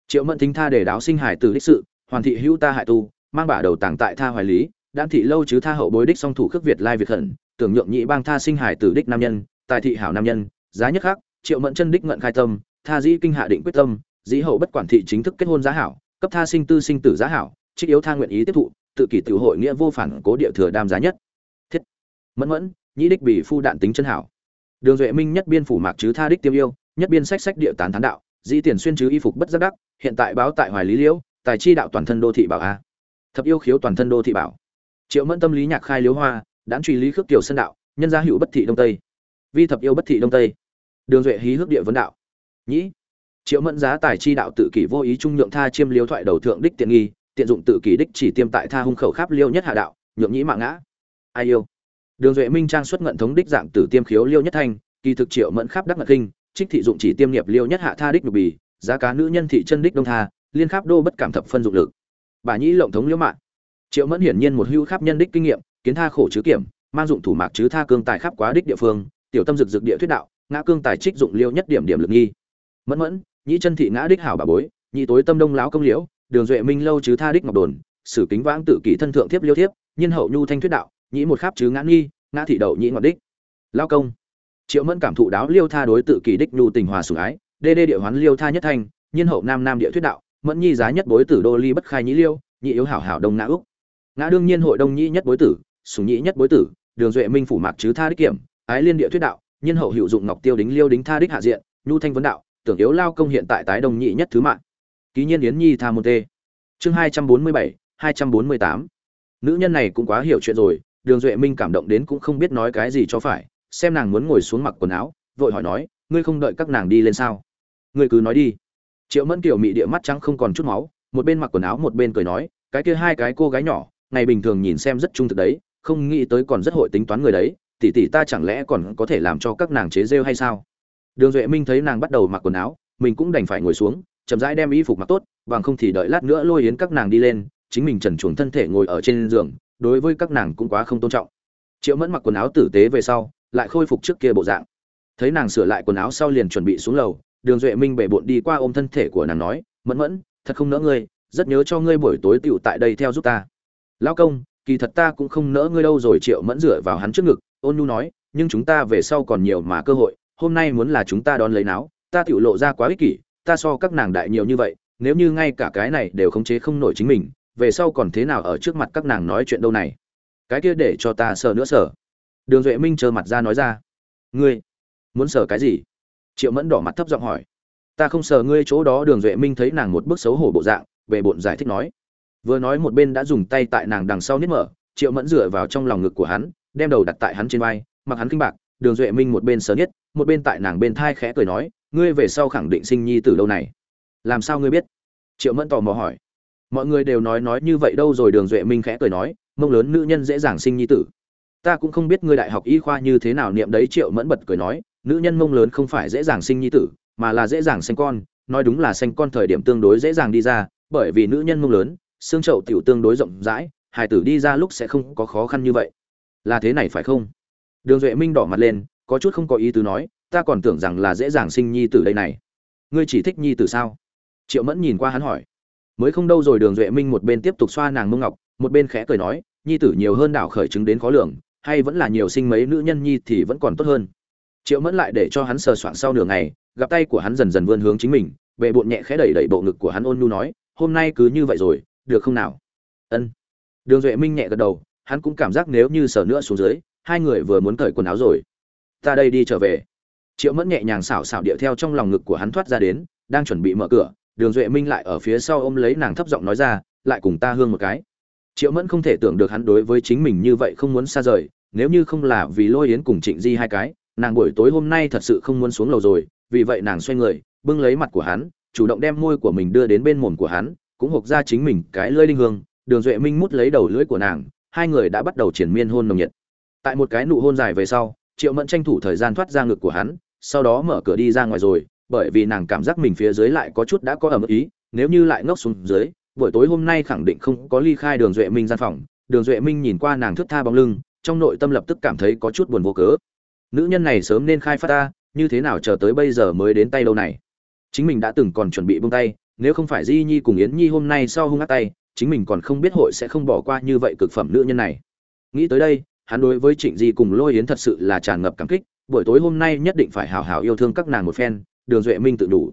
triệu mẫn thính tha để đáo sinh hài tử đích sự, hoàn thị hữu ta hại tu mang bả đầu tàng tại tha hoài lý, đan thị lâu chứ tha hậu bối đích song thủ khước việt lai việt khẩn, tưởng nhượng nhị bang tha sinh hải tử đích nam nhân, tài thị hảo nam nhân, giá nhất khác, triệu mẫn chân đích ngận khai tâm, tha dĩ kinh hạ định quyết tâm, dĩ hậu bất quản thị chính thức kết hôn giá hảo, cấp tha sinh tư sinh tử giá hảo, trích yếu tha nguyện ý tiếp thụ, tự kỷ tiểu hội nghĩa vô phản cố địa thừa đam giá nhất. Thiết. Mẫn mẫn, nhĩ đích bị phu đạn tính chân hảo. Đường duệ minh nhất biên phủ mạc chứ tha đích tiêu yêu, nhất biên sách sách địa tán thán đạo, dĩ tiền xuyên chứ y phục bất giác đắc, hiện tại báo tại hoài lý liễu, tài chi đạo toàn thân đô thị bảo a thập yêu khiếu toàn thân đô thị bảo. Triệu mẫn tâm lý nhạc khai liếu hoa đãn truy lý khước tiểu sân đạo, nhân gia hữu bất thị đông tây. Vi thập yêu bất thị đông tây. Đường duệ hí hước địa vấn đạo. Nhĩ. Triệu mẫn giá tài chi đạo tự kỷ vô ý trung nhượng tha chiêm liếu thoại đầu thượng đích tiện nghi, tiện dụng tự kỷ đích chỉ tiêm tại tha hung khẩu kháp liêu nhất hạ đạo, nhượng nhĩ mạng ngã. Ai yêu. Đường duệ minh trang xuất ngận thống đích dạng tử tiêm khiếu liêu nhất thanh, kỳ thực triệu mẫn khắp đắc ngật kinh, trích thị dụng chỉ tiêm nghiệp liêu nhất hạ tha đích nhục bì, giá cá nữ nhân thị chân đích đông tha, liên kháp đô bất cảm thập phân dụng lực bà nhĩ lộng thống liễu mạng. Triệu mẫn hiển nhiên một hưu khắp nhân đích kinh nghiệm, kiến tha khổ chứ kiểm, mang dụng thủ mạc chứ tha cương tài khắp quá đích địa phương, tiểu tâm dực dực địa thuyết đạo, ngã cương tài trích dụng liêu nhất điểm điểm lực nghi. Mẫn mẫn, nhĩ chân thị ngã đích hảo bà bối nhị tối tâm đông láo công liễu, đường duệ minh lâu chứ tha đích ngọc đồn, sử kính vãng tự kỷ thân thượng thiếp liêu thiếp, nhiên hậu nhu thanh thuyết đạo, nhĩ một khắp chứ ngã nghi, ngã thị đậu nhĩ ngọt đích. Lao công. Triệu mẫn cảm thụ đáo liêu tha đối tự kỷ đích nhu tình hòa sủng ái, đê đê địa hoán liêu tha nhất thanh, nhiên hậu nam nam địa thuyết đạo mẫn nhi giá nhất bối tử đô ly bất khai nhĩ liêu, nhị yếu hảo hảo đông ngã úc. Ngã đương nhiên hội đông nhĩ nhất bối tử, sùng nhĩ nhất bối tử, đường duệ minh phủ mạc chứ tha đích kiểm, ái liên địa thuyết đạo nhân hậu hữu dụng ngọc tiêu đính liêu đính tha đích hạ diện, nhu thanh vấn đạo, tưởng yếu lao công hiện tại tái đồng nhị nhất thứ mạng. Ký nhiên yến nhi tha môn tê. Chương hai trăm bốn mươi bảy, hai trăm bốn mươi tám. Nữ nhân này cũng quá hiểu chuyện rồi, đường duệ minh cảm động đến cũng không biết nói cái gì cho phải, xem nàng muốn ngồi xuống mặc quần áo, vội hỏi nói, ngươi không đợi các nàng đi lên sao? Ngươi cứ nói đi triệu mẫn kiểu mị địa mắt trắng không còn chút máu, một bên mặc quần áo một bên cười nói, cái kia hai cái cô gái nhỏ, ngày bình thường nhìn xem rất trung thực đấy, không nghĩ tới còn rất hội tính toán người đấy, tỷ tỷ ta chẳng lẽ còn có thể làm cho các nàng chế rêu hay sao? Đường duệ minh thấy nàng bắt đầu mặc quần áo, mình cũng đành phải ngồi xuống, chậm rãi đem y phục mặc tốt, bằng không thì đợi lát nữa lôi yến các nàng đi lên, chính mình trần chuồng thân thể ngồi ở trên giường, đối với các nàng cũng quá không tôn trọng. Triệu mẫn mặc quần áo tử tế về sau, lại khôi phục trước kia bộ dạng. Thấy nàng sửa lại quần áo sau liền chuẩn bị xuống lầu đường duệ minh bể bộn đi qua ôm thân thể của nàng nói, mẫn mẫn, thật không nỡ ngươi, rất nhớ cho ngươi buổi tối tựu tại đây theo giúp ta. Lão công, kỳ thật ta cũng không nỡ ngươi đâu rồi, triệu mẫn dựa vào hắn trước ngực, ôn nhu nói, nhưng chúng ta về sau còn nhiều mà cơ hội, hôm nay muốn là chúng ta đón lấy náo, ta tựu lộ ra quá ích kỷ, ta so các nàng đại nhiều như vậy, nếu như ngay cả cái này đều khống chế không nổi chính mình, về sau còn thế nào ở trước mặt các nàng nói chuyện đâu này? Cái kia để cho ta sợ nữa sợ đường duệ minh trơ mặt ra nói ra, ngươi, muốn sợ cái gì? Triệu mẫn đỏ mặt thấp giọng hỏi, ta không sờ ngươi chỗ đó đường duệ minh thấy nàng một bức xấu hổ bộ dạng, về bộn giải thích nói. Vừa nói một bên đã dùng tay tại nàng đằng sau nít mở, triệu mẫn dựa vào trong lòng ngực của hắn, đem đầu đặt tại hắn trên vai, mặc hắn kinh bạc, đường duệ minh một bên sờ nhất một bên tại nàng bên thai khẽ cười nói, ngươi về sau khẳng định sinh nhi từ đâu này. Làm sao ngươi biết? Triệu mẫn tò mò hỏi. Mọi người đều nói nói như vậy đâu rồi? đường duệ minh khẽ cười nói, mông lớn nữ nhân dễ dàng sinh nhi tử. Ta cũng không biết ngươi đại học y khoa như thế nào niệm đấy. Triệu mẫn bật cười nói nữ nhân mông lớn không phải dễ dàng sinh nhi tử, mà là dễ dàng sinh con, nói đúng là sinh con thời điểm tương đối dễ dàng đi ra, bởi vì nữ nhân mông lớn, xương chậu tiểu tương đối rộng rãi hải tử đi ra lúc sẽ không có khó khăn như vậy. Là thế này phải không? Đường duệ minh đỏ mặt lên, có chút không có ý tứ nói, ta còn tưởng rằng là dễ dàng sinh nhi tử đây này. Ngươi chỉ thích nhi tử sao? Triệu mẫn nhìn qua hắn hỏi. Mới không đâu rồi, đường duệ minh một bên tiếp tục xoa nàng mông ngọc, một bên khẽ cười nói, nhi tử nhiều hơn đảo khởi chứng đến khó lường, hay vẫn là nhiều sinh mấy nữ nhân nhi thì vẫn còn tốt hơn triệu mẫn lại để cho hắn sờ soạng sau nửa ngày, gặp tay của hắn dần dần vươn hướng chính mình về bụng nhẹ khẽ đẩy đẩy bộ ngực của hắn ôn nhu nói, hôm nay cứ như vậy rồi, được không nào? Ân. Đường duệ minh nhẹ gật đầu, hắn cũng cảm giác nếu như sờ nữa xuống dưới, hai người vừa muốn cởi quần áo rồi. Ta đây đi trở về. Triệu mẫn nhẹ nhàng xảo xảo điệu theo trong lòng ngực của hắn thoát ra đến, đang chuẩn bị mở cửa, đường duệ minh lại ở phía sau ôm lấy nàng thấp giọng nói ra, lại cùng ta hương một cái. Triệu mẫn không thể tưởng được hắn đối với chính mình như vậy không muốn xa rời, nếu như không là vì lôi yến cùng trịnh di hai cái nàng buổi tối hôm nay thật sự không muốn xuống lầu rồi, vì vậy nàng xoay người, bưng lấy mặt của hắn, chủ động đem môi của mình đưa đến bên mồm của hắn, cũng hộc ra chính mình cái lơi linh hương, đường duệ minh mút lấy đầu lưỡi của nàng, hai người đã bắt đầu triển miên hôn nồng nhiệt. Tại một cái nụ hôn dài về sau, triệu mẫn tranh thủ thời gian thoát ra ngực của hắn, sau đó mở cửa đi ra ngoài rồi, bởi vì nàng cảm giác mình phía dưới lại có chút đã có ẩm ý, nếu như lại ngốc xuống dưới, buổi tối hôm nay khẳng định không có ly khai đường duệ minh gian phòng. Đường duệ minh nhìn qua nàng thướt tha bóng lưng, trong nội tâm lập tức cảm thấy có chút buồn vô cớ nữ nhân này sớm nên khai phát ta, như thế nào chờ tới bây giờ mới đến tay lâu này? Chính mình đã từng còn chuẩn bị buông tay, nếu không phải di nhi cùng yến nhi hôm nay sau hung ác tay, chính mình còn không biết hội sẽ không bỏ qua như vậy cực phẩm nữ nhân này. Nghĩ tới đây, hắn đối với trịnh di cùng lôi yến thật sự là tràn ngập cảm kích, buổi tối hôm nay nhất định phải hào hào yêu thương các nàng một phen, đường duệ minh tự đủ.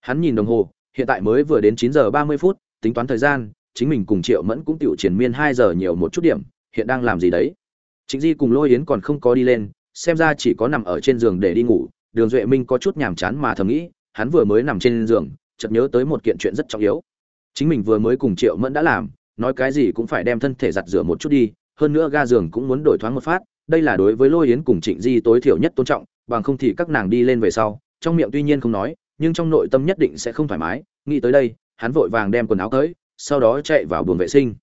Hắn nhìn đồng hồ, hiện tại mới vừa đến chín giờ ba mươi phút, tính toán thời gian, chính mình cùng triệu mẫn cũng tiểu triển miên hai giờ nhiều một chút điểm, hiện đang làm gì đấy? Trịnh di cùng lôi yến còn không có đi lên xem ra chỉ có nằm ở trên giường để đi ngủ, đường duệ minh có chút nhàm chán mà thầm nghĩ, hắn vừa mới nằm trên giường, chợt nhớ tới một kiện chuyện rất trọng yếu. Chính mình vừa mới cùng triệu mẫn đã làm, nói cái gì cũng phải đem thân thể giặt rửa một chút đi, hơn nữa ga giường cũng muốn đổi thoáng một phát, đây là đối với lôi yến cùng trịnh di tối thiểu nhất tôn trọng, bằng không thì các nàng đi lên về sau, trong miệng tuy nhiên không nói, nhưng trong nội tâm nhất định sẽ không thoải mái, nghĩ tới đây, hắn vội vàng đem quần áo tới, sau đó chạy vào buồng vệ sinh.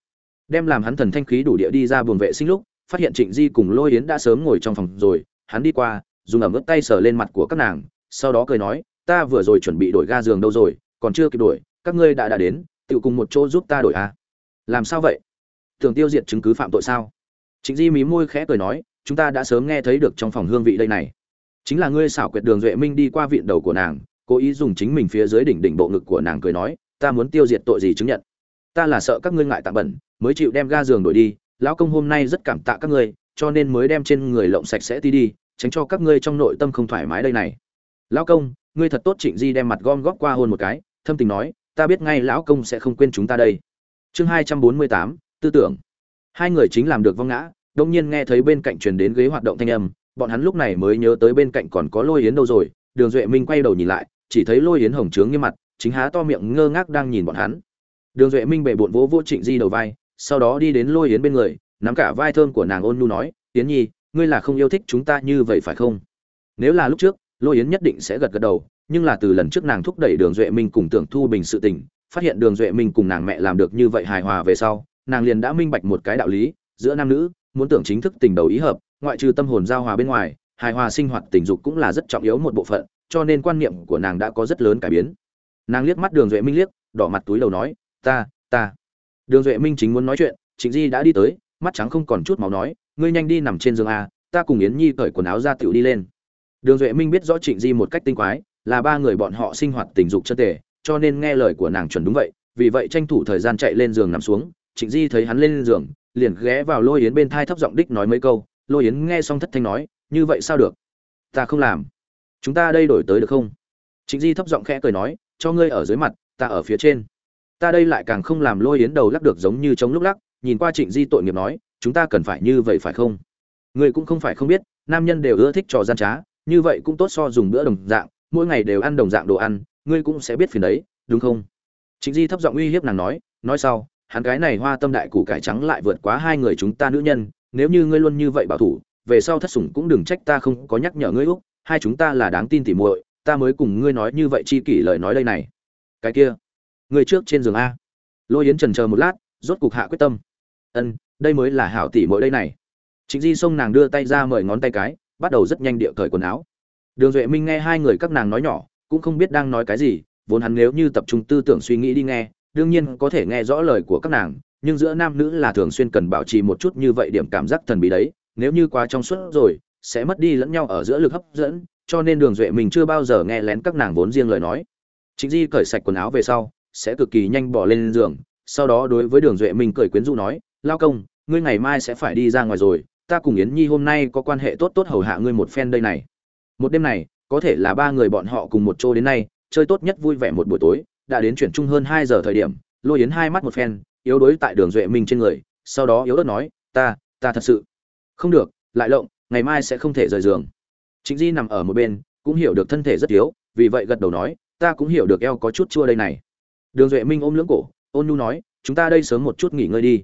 Đem làm hắn thần thanh khí đủ địa đi ra buồng vệ sinh lúc phát hiện trịnh di cùng lôi yến đã sớm ngồi trong phòng rồi, hắn đi qua, dùng ẩm ướt tay sờ lên mặt của các nàng, sau đó cười nói, ta vừa rồi chuẩn bị đổi ga giường đâu rồi, còn chưa kịp đổi, các ngươi đã đã đến tự cùng một chỗ giúp ta đổi à làm sao vậy? Thường tiêu diệt chứng cứ phạm tội sao? Trịnh di mí môi khẽ cười nói, chúng ta đã sớm nghe thấy được trong phòng hương vị đây này. Chính là ngươi xảo quyệt đường duệ minh đi qua viện đầu của nàng, cố ý dùng chính mình phía dưới đỉnh đỉnh bộ ngực của nàng cười nói, ta muốn tiêu diệt tội gì chứng nhận? Ta là sợ các ngươi ngại tạm bẩn, mới chịu đem ga giường đổi đi lão công hôm nay rất cảm tạ các ngươi, cho nên mới đem trên người lộng sạch sẽ tí đi, tránh cho các ngươi trong nội tâm không thoải mái đây này. Lão công, ngươi thật tốt trịnh di đem mặt gom góp qua hôn một cái, thâm tình nói, ta biết ngay lão công sẽ không quên chúng ta đây. Chương hai trăm bốn mươi tám, tư tưởng. Hai người chính làm được vong ngã, đông nhiên nghe thấy bên cạnh truyền đến ghế hoạt động thanh âm, bọn hắn lúc này mới nhớ tới bên cạnh còn có lôi yến đâu rồi, đường duệ minh quay đầu nhìn lại, chỉ thấy lôi yến hồng trướng như mặt, chính há to miệng ngơ ngác đang nhìn bọn hắn. Đường duệ minh bệ bộn vỗ vỗ trịnh di đầu vai sau đó đi đến lôi yến bên người, nắm cả vai thơm của nàng ôn nhu nói, yến nhi, ngươi là không yêu thích chúng ta như vậy phải không? Nếu là lúc trước, lôi yến nhất định sẽ gật gật đầu, nhưng là từ lần trước nàng thúc đẩy đường duệ minh cùng tưởng thu bình sự tình, phát hiện đường duệ minh cùng nàng mẹ làm được như vậy hài hòa về sau, nàng liền đã minh bạch một cái đạo lý, giữa nam nữ, muốn tưởng chính thức tình đầu ý hợp, ngoại trừ tâm hồn giao hòa bên ngoài, hài hòa sinh hoạt tình dục cũng là rất trọng yếu một bộ phận, cho nên quan niệm của nàng đã có rất lớn cải biến. Nàng liếc mắt đường duệ minh liếc, đỏ mặt túi đầu nói, ta ta đường duệ minh chính muốn nói chuyện, trịnh di đã đi tới, mắt trắng không còn chút máu nói, ngươi nhanh đi nằm trên giường a, ta cùng yến nhi cởi quần áo ra tiểu đi lên. Đường duệ minh biết rõ trịnh di một cách tinh quái, là ba người bọn họ sinh hoạt tình dục chân tề, cho nên nghe lời của nàng chuẩn đúng vậy, vì vậy tranh thủ thời gian chạy lên giường nằm xuống, trịnh di thấy hắn lên giường, liền ghé vào lôi yến bên thai thấp giọng đích nói mấy câu, lôi yến nghe xong thất thanh nói, như vậy sao được? Ta không làm. Chúng ta đây đổi tới được không? Trịnh di thấp giọng khẽ cười nói, cho ngươi ở dưới mặt, ta ở phía trên ta đây lại càng không làm lôi yến đầu lắc được giống như chống lúc lắc, nhìn qua trịnh di tội nghiệp nói, chúng ta cần phải như vậy phải không? Người cũng không phải không biết, nam nhân đều ưa thích trò gian trá, như vậy cũng tốt so dùng bữa đồng dạng, mỗi ngày đều ăn đồng dạng đồ ăn, ngươi cũng sẽ biết phiền đấy, đúng không? Trịnh di thấp giọng uy hiếp nàng nói nói sau, hắn cái này hoa tâm đại củ cải trắng lại vượt quá hai người chúng ta nữ nhân, nếu như ngươi luôn như vậy bảo thủ, về sau thất sủng cũng đừng trách ta không có nhắc nhở ngươi úc, hai chúng ta là đáng tin tỉ muội, ta mới cùng ngươi nói như vậy chi kỷ lời nói đây này. Cái kia người trước trên giường a. Lôi yến trần chờ một lát, rốt cục hạ quyết tâm. Ân, đây mới là hảo tỷ mỗi đây này. Chính di xông nàng đưa tay ra mời ngón tay cái, bắt đầu rất nhanh địa cởi quần áo. Đường duệ minh nghe hai người các nàng nói nhỏ, cũng không biết đang nói cái gì, vốn hắn nếu như tập trung tư tưởng suy nghĩ đi nghe, đương nhiên có thể nghe rõ lời của các nàng, nhưng giữa nam nữ là thường xuyên cần bảo trì một chút như vậy điểm cảm giác thần bí đấy, nếu như quá trong suốt rồi, sẽ mất đi lẫn nhau ở giữa lực hấp dẫn, cho nên đường duệ mình chưa bao giờ nghe lén các nàng vốn riêng lời nói. Chính di cởi sạch quần áo về sau sẽ cực kỳ nhanh bỏ lên giường. Sau đó đối với đường duệ minh cười quyến rũ nói, lao công, ngươi ngày mai sẽ phải đi ra ngoài rồi. Ta cùng yến nhi hôm nay có quan hệ tốt tốt hầu hạ ngươi một phen đây này. Một đêm này, có thể là ba người bọn họ cùng một chỗ đến nay, chơi tốt nhất vui vẻ một buổi tối, đã đến chuyển chung hơn hai giờ thời điểm, lôi yến hai mắt một phen, yếu đuối tại đường duệ minh trên người, sau đó yếu ớt nói, ta ta thật sự không được, lại lộng, ngày mai sẽ không thể rời giường. Chính di nằm ở một bên, cũng hiểu được thân thể rất yếu, vì vậy gật đầu nói, ta cũng hiểu được eo có chút chua đây này đường duệ minh ôm lưỡng cổ, ôn nhu nói, chúng ta đây sớm một chút nghỉ ngơi đi.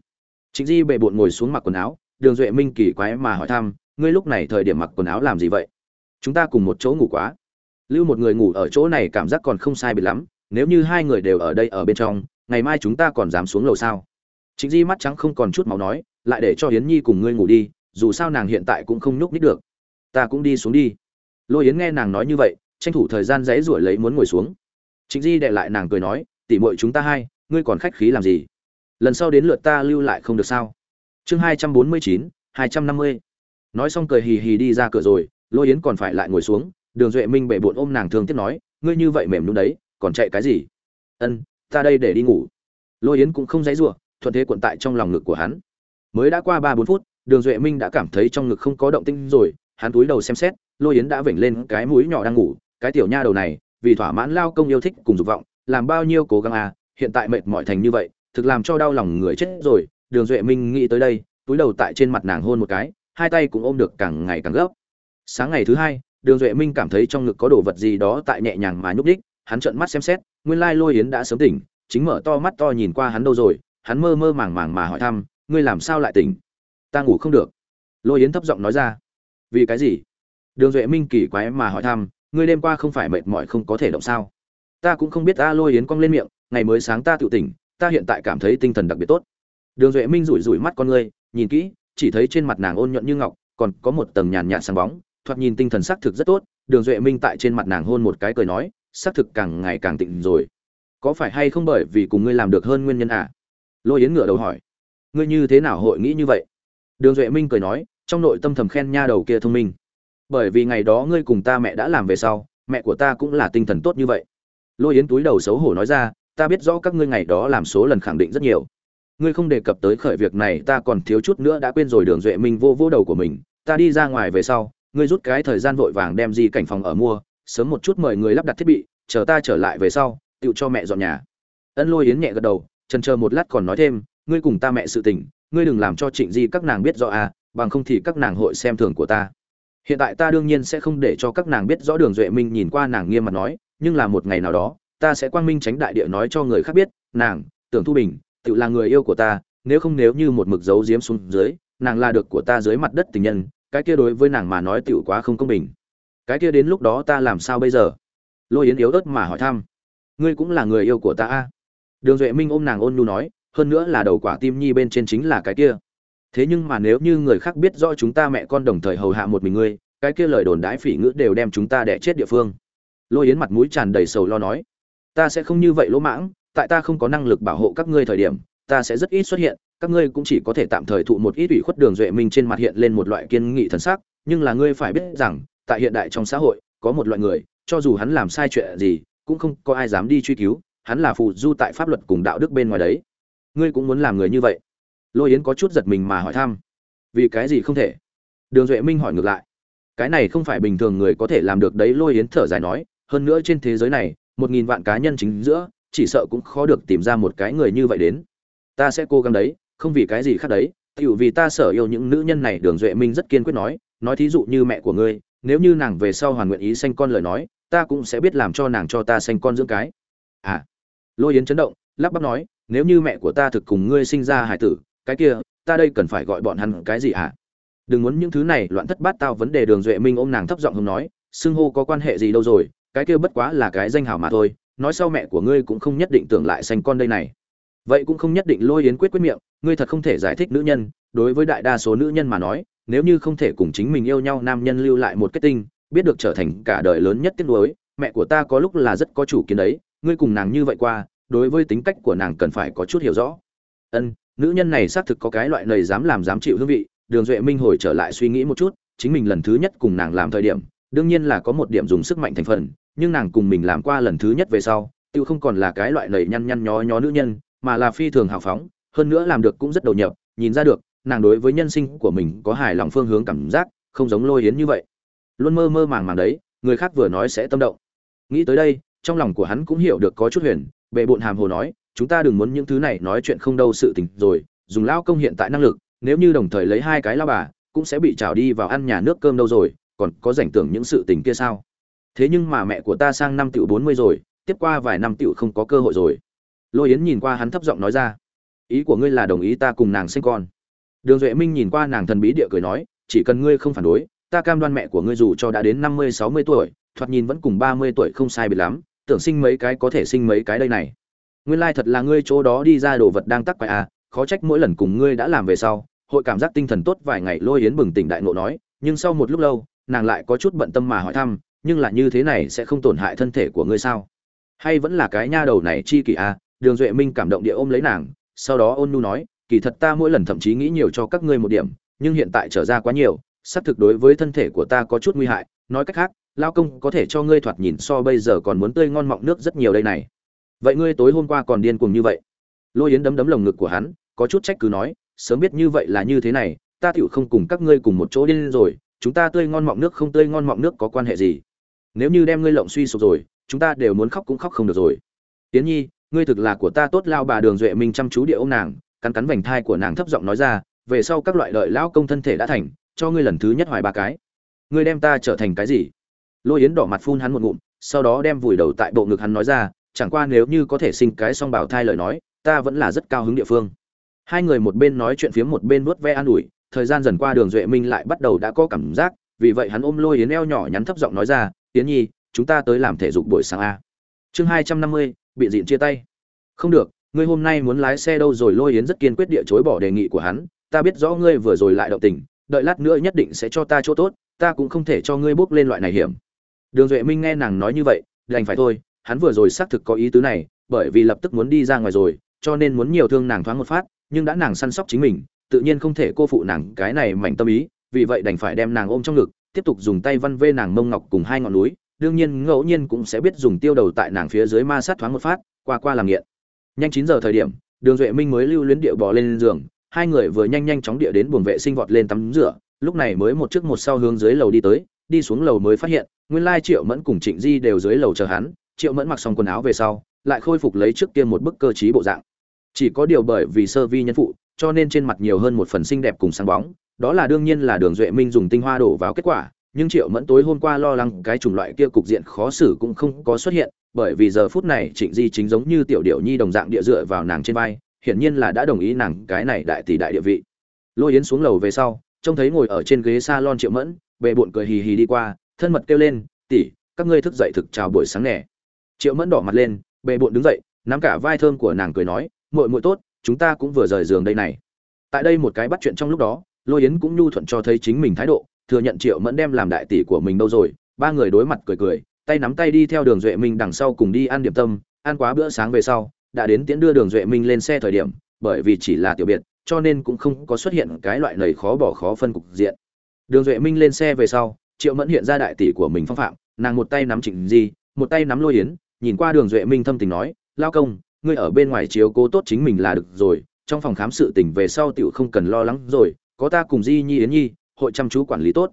Trịnh di bệ bộn ngồi xuống mặc quần áo, đường duệ minh kỳ quái mà hỏi thăm, ngươi lúc này thời điểm mặc quần áo làm gì vậy? Chúng ta cùng một chỗ ngủ quá. Lưu một người ngủ ở chỗ này cảm giác còn không sai biệt lắm, nếu như hai người đều ở đây ở bên trong, ngày mai chúng ta còn dám xuống lầu sao? Trịnh di mắt trắng không còn chút máu nói, lại để cho hiến nhi cùng ngươi ngủ đi, dù sao nàng hiện tại cũng không nhúc nít được. Ta cũng đi xuống đi. Lôi yến nghe nàng nói như vậy, tranh thủ thời gian dãy ruổi lấy muốn ngồi xuống. Trịnh di đệ lại nàng cười nói tỉ muội chúng ta hai ngươi còn khách khí làm gì? Lần sau đến lượt ta lưu lại không được sao? Chương hai trăm bốn mươi chín hai trăm năm mươi. Nói xong cười hì hì đi ra cửa rồi lôi yến còn phải lại ngồi xuống đường duệ minh bệ bội ôm nàng thương tiếc nói ngươi như vậy mềm nhũn đấy còn chạy cái gì? Ân ta đây để đi ngủ. Lôi yến cũng không dãy rủa, thuận thế cuộn tại trong lòng ngực của hắn. Mới đã qua ba bốn phút đường duệ minh đã cảm thấy trong ngực không có động tĩnh rồi hắn túi đầu xem xét lôi yến đã vểnh lên cái mũi nhỏ đang ngủ cái tiểu nha đầu này vì thỏa mãn lao công yêu thích cùng dục vọng làm bao nhiêu cố gắng à hiện tại mệt mỏi thành như vậy thực làm cho đau lòng người chết rồi. Đường duệ minh nghĩ tới đây túi đầu tại trên mặt nàng hôn một cái hai tay cũng ôm được càng ngày càng gấp. Sáng ngày thứ hai đường duệ minh cảm thấy trong ngực có đồ vật gì đó tại nhẹ nhàng mà nhúc nhích, hắn trợn mắt xem xét nguyên lai lôi yến đã sớm tỉnh chính mở to mắt to nhìn qua hắn đâu rồi hắn mơ mơ màng màng mà hỏi thăm ngươi làm sao lại tỉnh? Ta ngủ không được. Lôi yến thấp giọng nói ra vì cái gì? Đường duệ minh kỳ quái mà hỏi thăm ngươi đêm qua không phải mệt mỏi không có thể động sao? Ta cũng không biết ta lôi yến cong lên miệng, ngày mới sáng ta tự tỉnh, ta hiện tại cảm thấy tinh thần đặc biệt tốt. Đường duệ minh rủi rủi mắt con ngươi nhìn kỹ, chỉ thấy trên mặt nàng ôn nhuận như ngọc, còn có một tầng nhàn nhạt sáng bóng, thoạt nhìn tinh thần xác thực rất tốt, đường duệ minh tại trên mặt nàng hôn một cái cười nói xác thực càng ngày càng tịnh rồi. Có phải hay không bởi vì cùng ngươi làm được hơn nguyên nhân à? Lôi yến ngựa đầu hỏi. Ngươi như thế nào hội nghĩ như vậy? Đường duệ minh cười nói, trong nội tâm thầm khen nha đầu kia thông minh. Bởi vì ngày đó ngươi cùng ta mẹ đã làm về sau, mẹ của ta cũng là tinh thần tốt như vậy lôi yến túi đầu xấu hổ nói ra, ta biết rõ các ngươi ngày đó làm số lần khẳng định rất nhiều. Ngươi không đề cập tới khởi việc này, ta còn thiếu chút nữa đã quên rồi đường duệ minh vô vô đầu của mình. Ta đi ra ngoài về sau, ngươi rút cái thời gian vội vàng đem di cảnh phòng ở mua, sớm một chút mời người lắp đặt thiết bị, chờ ta trở lại về sau, tự cho mẹ dọn nhà. Ân lôi yến nhẹ gật đầu, trần chờ một lát còn nói thêm, ngươi cùng ta mẹ sự tình, ngươi đừng làm cho trịnh di các nàng biết rõ à bằng không thì các nàng hội xem thường của ta. Hiện tại ta đương nhiên sẽ không để cho các nàng biết rõ đường duệ minh nhìn qua nàng nghiêm mặt nói nhưng là một ngày nào đó, ta sẽ quang minh tránh đại địa nói cho người khác biết, nàng, tưởng thu bình, tự là người yêu của ta, nếu không nếu như một mực dấu diếm xuống dưới, nàng là được của ta dưới mặt đất tình nhân, cái kia đối với nàng mà nói tựu quá không công bình. Cái kia đến lúc đó ta làm sao bây giờ? Lôi yến yếu ớt mà hỏi thăm. Ngươi cũng là người yêu của ta a? Đường duệ minh ôm nàng ôn nhu nói, hơn nữa là đầu quả tim nhi bên trên chính là cái kia. Thế nhưng mà nếu như người khác biết rõ chúng ta mẹ con đồng thời hầu hạ một mình ngươi, cái kia lời đồn đãi phỉ ngữ đều đem chúng ta đẻ chết địa phương lôi yến mặt mũi tràn đầy sầu lo nói, ta sẽ không như vậy lỗ mãng, tại ta không có năng lực bảo hộ các ngươi thời điểm, ta sẽ rất ít xuất hiện, các ngươi cũng chỉ có thể tạm thời thụ một ít ủy khuất đường duệ minh trên mặt hiện lên một loại kiên nghị thần sắc, nhưng là ngươi phải biết rằng, tại hiện đại trong xã hội, có một loại người, cho dù hắn làm sai chuyện gì, cũng không có ai dám đi truy cứu, hắn là phù du tại pháp luật cùng đạo đức bên ngoài đấy. Ngươi cũng muốn làm người như vậy? Lôi yến có chút giật mình mà hỏi thăm. Vì cái gì không thể? Đường duệ minh hỏi ngược lại. Cái này không phải bình thường người có thể làm được đấy, lôi yến thở dài nói hơn nữa trên thế giới này, một nghìn vạn cá nhân chính giữa, chỉ sợ cũng khó được tìm ra một cái người như vậy đến. Ta sẽ cố gắng đấy, không vì cái gì khác đấy. Tiểu vì ta sở yêu những nữ nhân này, đường duệ minh rất kiên quyết nói nói thí dụ như mẹ của ngươi, nếu như nàng về sau hoàn nguyện ý sanh con lời nói, ta cũng sẽ biết làm cho nàng cho ta sinh con dưỡng cái. À. Lôi yến chấn động, lắp bắp nói, nếu như mẹ của ta thực cùng ngươi sinh ra hải tử, cái kia, ta đây cần phải gọi bọn hắn cái gì ạ à? đừng muốn những thứ này loạn thất bát tao vấn đề, đường duệ minh ôm nàng thấp giọng hông nói, xưng hô có quan hệ gì đâu rồi cái kia bất quá là cái danh hào mà thôi, nói sau mẹ của ngươi cũng không nhất định tưởng lại sinh con đây này. Vậy cũng không nhất định lôi yến quyết quyết miệng, ngươi thật không thể giải thích nữ nhân, đối với đại đa số nữ nhân mà nói, nếu như không thể cùng chính mình yêu nhau nam nhân lưu lại một kết tinh, biết được trở thành cả đời lớn nhất tiếc nuối, mẹ của ta có lúc là rất có chủ kiến đấy, ngươi cùng nàng như vậy qua, đối với tính cách của nàng cần phải có chút hiểu rõ. Ân, nữ nhân này xác thực có cái loại này dám làm dám chịu hương vị, đường duệ minh hồi trở lại suy nghĩ một chút, chính mình lần thứ nhất cùng nàng làm thời điểm, đương nhiên là có một điểm dùng sức mạnh thành phần nhưng nàng cùng mình làm qua lần thứ nhất về sau tự không còn là cái loại lầy nhăn nhăn nhó nhó nữ nhân, mà là phi thường hào phóng, hơn nữa làm được cũng rất đầu nhập, nhìn ra được, nàng đối với nhân sinh của mình có hài lòng phương hướng cảm giác, không giống lôi yến như vậy. Luôn mơ mơ màng màng đấy, người khác vừa nói sẽ tâm động. Nghĩ tới đây, trong lòng của hắn cũng hiểu được có chút huyền, bệ bộn hàm hồ nói, chúng ta đừng muốn những thứ này nói chuyện không đâu sự tình rồi, dùng lao công hiện tại năng lực, nếu như đồng thời lấy hai cái lao bà, cũng sẽ bị trào đi vào ăn nhà nước cơm đâu rồi, còn có rảnh tưởng những sự tình kia sao? Thế nhưng mà mẹ của ta sang năm tiểu bốn mươi rồi, tiếp qua vài năm tiểu không có cơ hội rồi. Lôi yến nhìn qua hắn thấp giọng nói ra. Ý của ngươi là đồng ý ta cùng nàng sinh con. Đường duệ minh nhìn qua nàng thần bí địa cười nói, chỉ cần ngươi không phản đối, ta cam đoan mẹ của ngươi dù cho đã đến năm mươi, sáu mươi tuổi, thoạt nhìn vẫn cùng ba mươi tuổi không sai biệt lắm, tưởng sinh mấy cái có thể sinh mấy cái đây này. Nguyên lai thật là ngươi chỗ đó đi ra đồ vật đang tắc quại à khó trách mỗi lần cùng ngươi đã làm về sau, hội cảm giác tinh thần tốt vài ngày lôi yến bừng tỉnh đại ngộ nói, nhưng sau một lúc lâu, nàng lại có chút bận tâm mà hỏi thăm nhưng là như thế này sẽ không tổn hại thân thể của ngươi sao? Hay vẫn là cái nha đầu này chi kỳ à? Đường duệ minh cảm động địa ôm lấy nàng, sau đó ôn nu nói, kỳ thật ta mỗi lần thậm chí nghĩ nhiều cho các ngươi một điểm, nhưng hiện tại trở ra quá nhiều, xác thực đối với thân thể của ta có chút nguy hại. Nói cách khác lao công có thể cho ngươi thoạt nhìn so bây giờ còn muốn tươi ngon mọng nước rất nhiều đây này. Vậy ngươi tối hôm qua còn điên cuồng như vậy? Lôi yến đấm đấm lồng ngực của hắn, có chút trách cứ nói, sớm biết như vậy là như thế này, ta tựu không cùng các ngươi cùng một chỗ điên rồi, chúng ta tươi ngon mọng nước không tươi ngon mọng nước có quan hệ gì? Nếu như đem ngươi lộng suy sụp rồi, chúng ta đều muốn khóc cũng khóc không được rồi. Tiến nhi, ngươi thực là của ta tốt lao bà đường duệ minh chăm chú địa ông nàng, cắn cắn vành thai của nàng thấp giọng nói ra, về sau các loại lợi lão công thân thể đã thành, cho ngươi lần thứ nhất hoài ba cái. Ngươi đem ta trở thành cái gì? Lôi yến đỏ mặt phun hắn một ngụm, sau đó đem vùi đầu tại bộ ngực hắn nói ra, chẳng qua nếu như có thể sinh cái song bảo thai lời nói, ta vẫn là rất cao hứng địa phương. Hai người một bên nói chuyện phía một bên vuốt ve an ủi, thời gian dần qua đường duệ minh lại bắt đầu đã có cảm giác, vì vậy hắn ôm lôi yến eo nhỏ nhắn thấp giọng nói ra yến nhi, chúng ta tới làm thể dục buổi sáng a. Chương hai trăm năm mươi, bị dịn chia tay. Không được, ngươi hôm nay muốn lái xe đâu rồi? Lôi yến rất kiên quyết địa chối bỏ đề nghị của hắn. Ta biết rõ ngươi vừa rồi lại động tình, đợi lát nữa nhất định sẽ cho ta chỗ tốt, ta cũng không thể cho ngươi bước lên loại này hiểm. Đường duệ minh nghe nàng nói như vậy, đành phải thôi, hắn vừa rồi xác thực có ý tứ này, bởi vì lập tức muốn đi ra ngoài rồi, cho nên muốn nhiều thương nàng thoáng một phát, nhưng đã nàng săn sóc chính mình, tự nhiên không thể cô phụ nàng cái này mảnh tâm ý, vì vậy đành phải đem nàng ôm trong ngực tiếp tục dùng tay văn vê nàng mông ngọc cùng hai ngọn núi, đương nhiên ngẫu nhiên cũng sẽ biết dùng tiêu đầu tại nàng phía dưới ma sát thoáng một phát, qua qua làm nghiện. Nhanh chín giờ thời điểm, đường duệ minh mới lưu luyến điệu bò lên giường, hai người vừa nhanh nhanh chóng địa đến buồng vệ sinh vọt lên tắm rửa, lúc này mới một trước một sau hướng dưới lầu đi tới, đi xuống lầu mới phát hiện, nguyên lai triệu mẫn cùng trịnh di đều dưới lầu chờ hắn, triệu mẫn mặc xong quần áo về sau, lại khôi phục lấy trước kia một bức cơ trí bộ dạng. Chỉ có điều bởi vì sơ vi nhân phụ, cho nên trên mặt nhiều hơn một phần xinh đẹp cùng sáng bóng đó là đương nhiên là đường duệ minh dùng tinh hoa đổ vào kết quả, nhưng triệu mẫn tối hôm qua lo lắng cái chủng loại kia cục diện khó xử cũng không có xuất hiện, bởi vì giờ phút này trịnh di chính giống như tiểu điệu nhi đồng dạng địa dựa vào nàng trên vai, hiển nhiên là đã đồng ý nàng cái này đại tỷ đại địa vị. Lôi yến xuống lầu về sau, trông thấy ngồi ở trên ghế s a lon triệu mẫn bệ bụn cười hì hì đi qua, thân mật kêu lên, tỷ, các ngươi thức dậy thực chào buổi sáng nè. Triệu mẫn đỏ mặt lên bệ bụn đứng dậy, nắm cả vai thơm của nàng cười nói, muội muội tốt, chúng ta cũng vừa rời giường đây này. Tại đây một cái bắt chuyện trong lúc đó lôi yến cũng nhu thuận cho thấy chính mình thái độ, thừa nhận triệu mẫn đem làm đại tỷ của mình đâu rồi. Ba người đối mặt cười cười, tay nắm tay đi theo đường duệ minh đằng sau cùng đi ăn điểm tâm. Ăn quá bữa sáng về sau, đã đến tiễn đưa đường duệ minh lên xe thời điểm, bởi vì chỉ là tiểu biệt, cho nên cũng không có xuất hiện cái loại nầy khó bỏ khó phân cục diện. Đường duệ minh lên xe về sau, triệu mẫn hiện ra đại tỷ của mình phong phạm, nàng một tay nắm trịnh di, một tay nắm lôi yến, nhìn qua đường duệ minh thâm tình nói, lao công, ngươi ở bên ngoài chiếu cố tốt chính mình là được rồi, trong phòng khám sự tình về sau tiểu không cần lo lắng rồi có ta cùng di nhi, yến nhi, hội chăm chú quản lý tốt.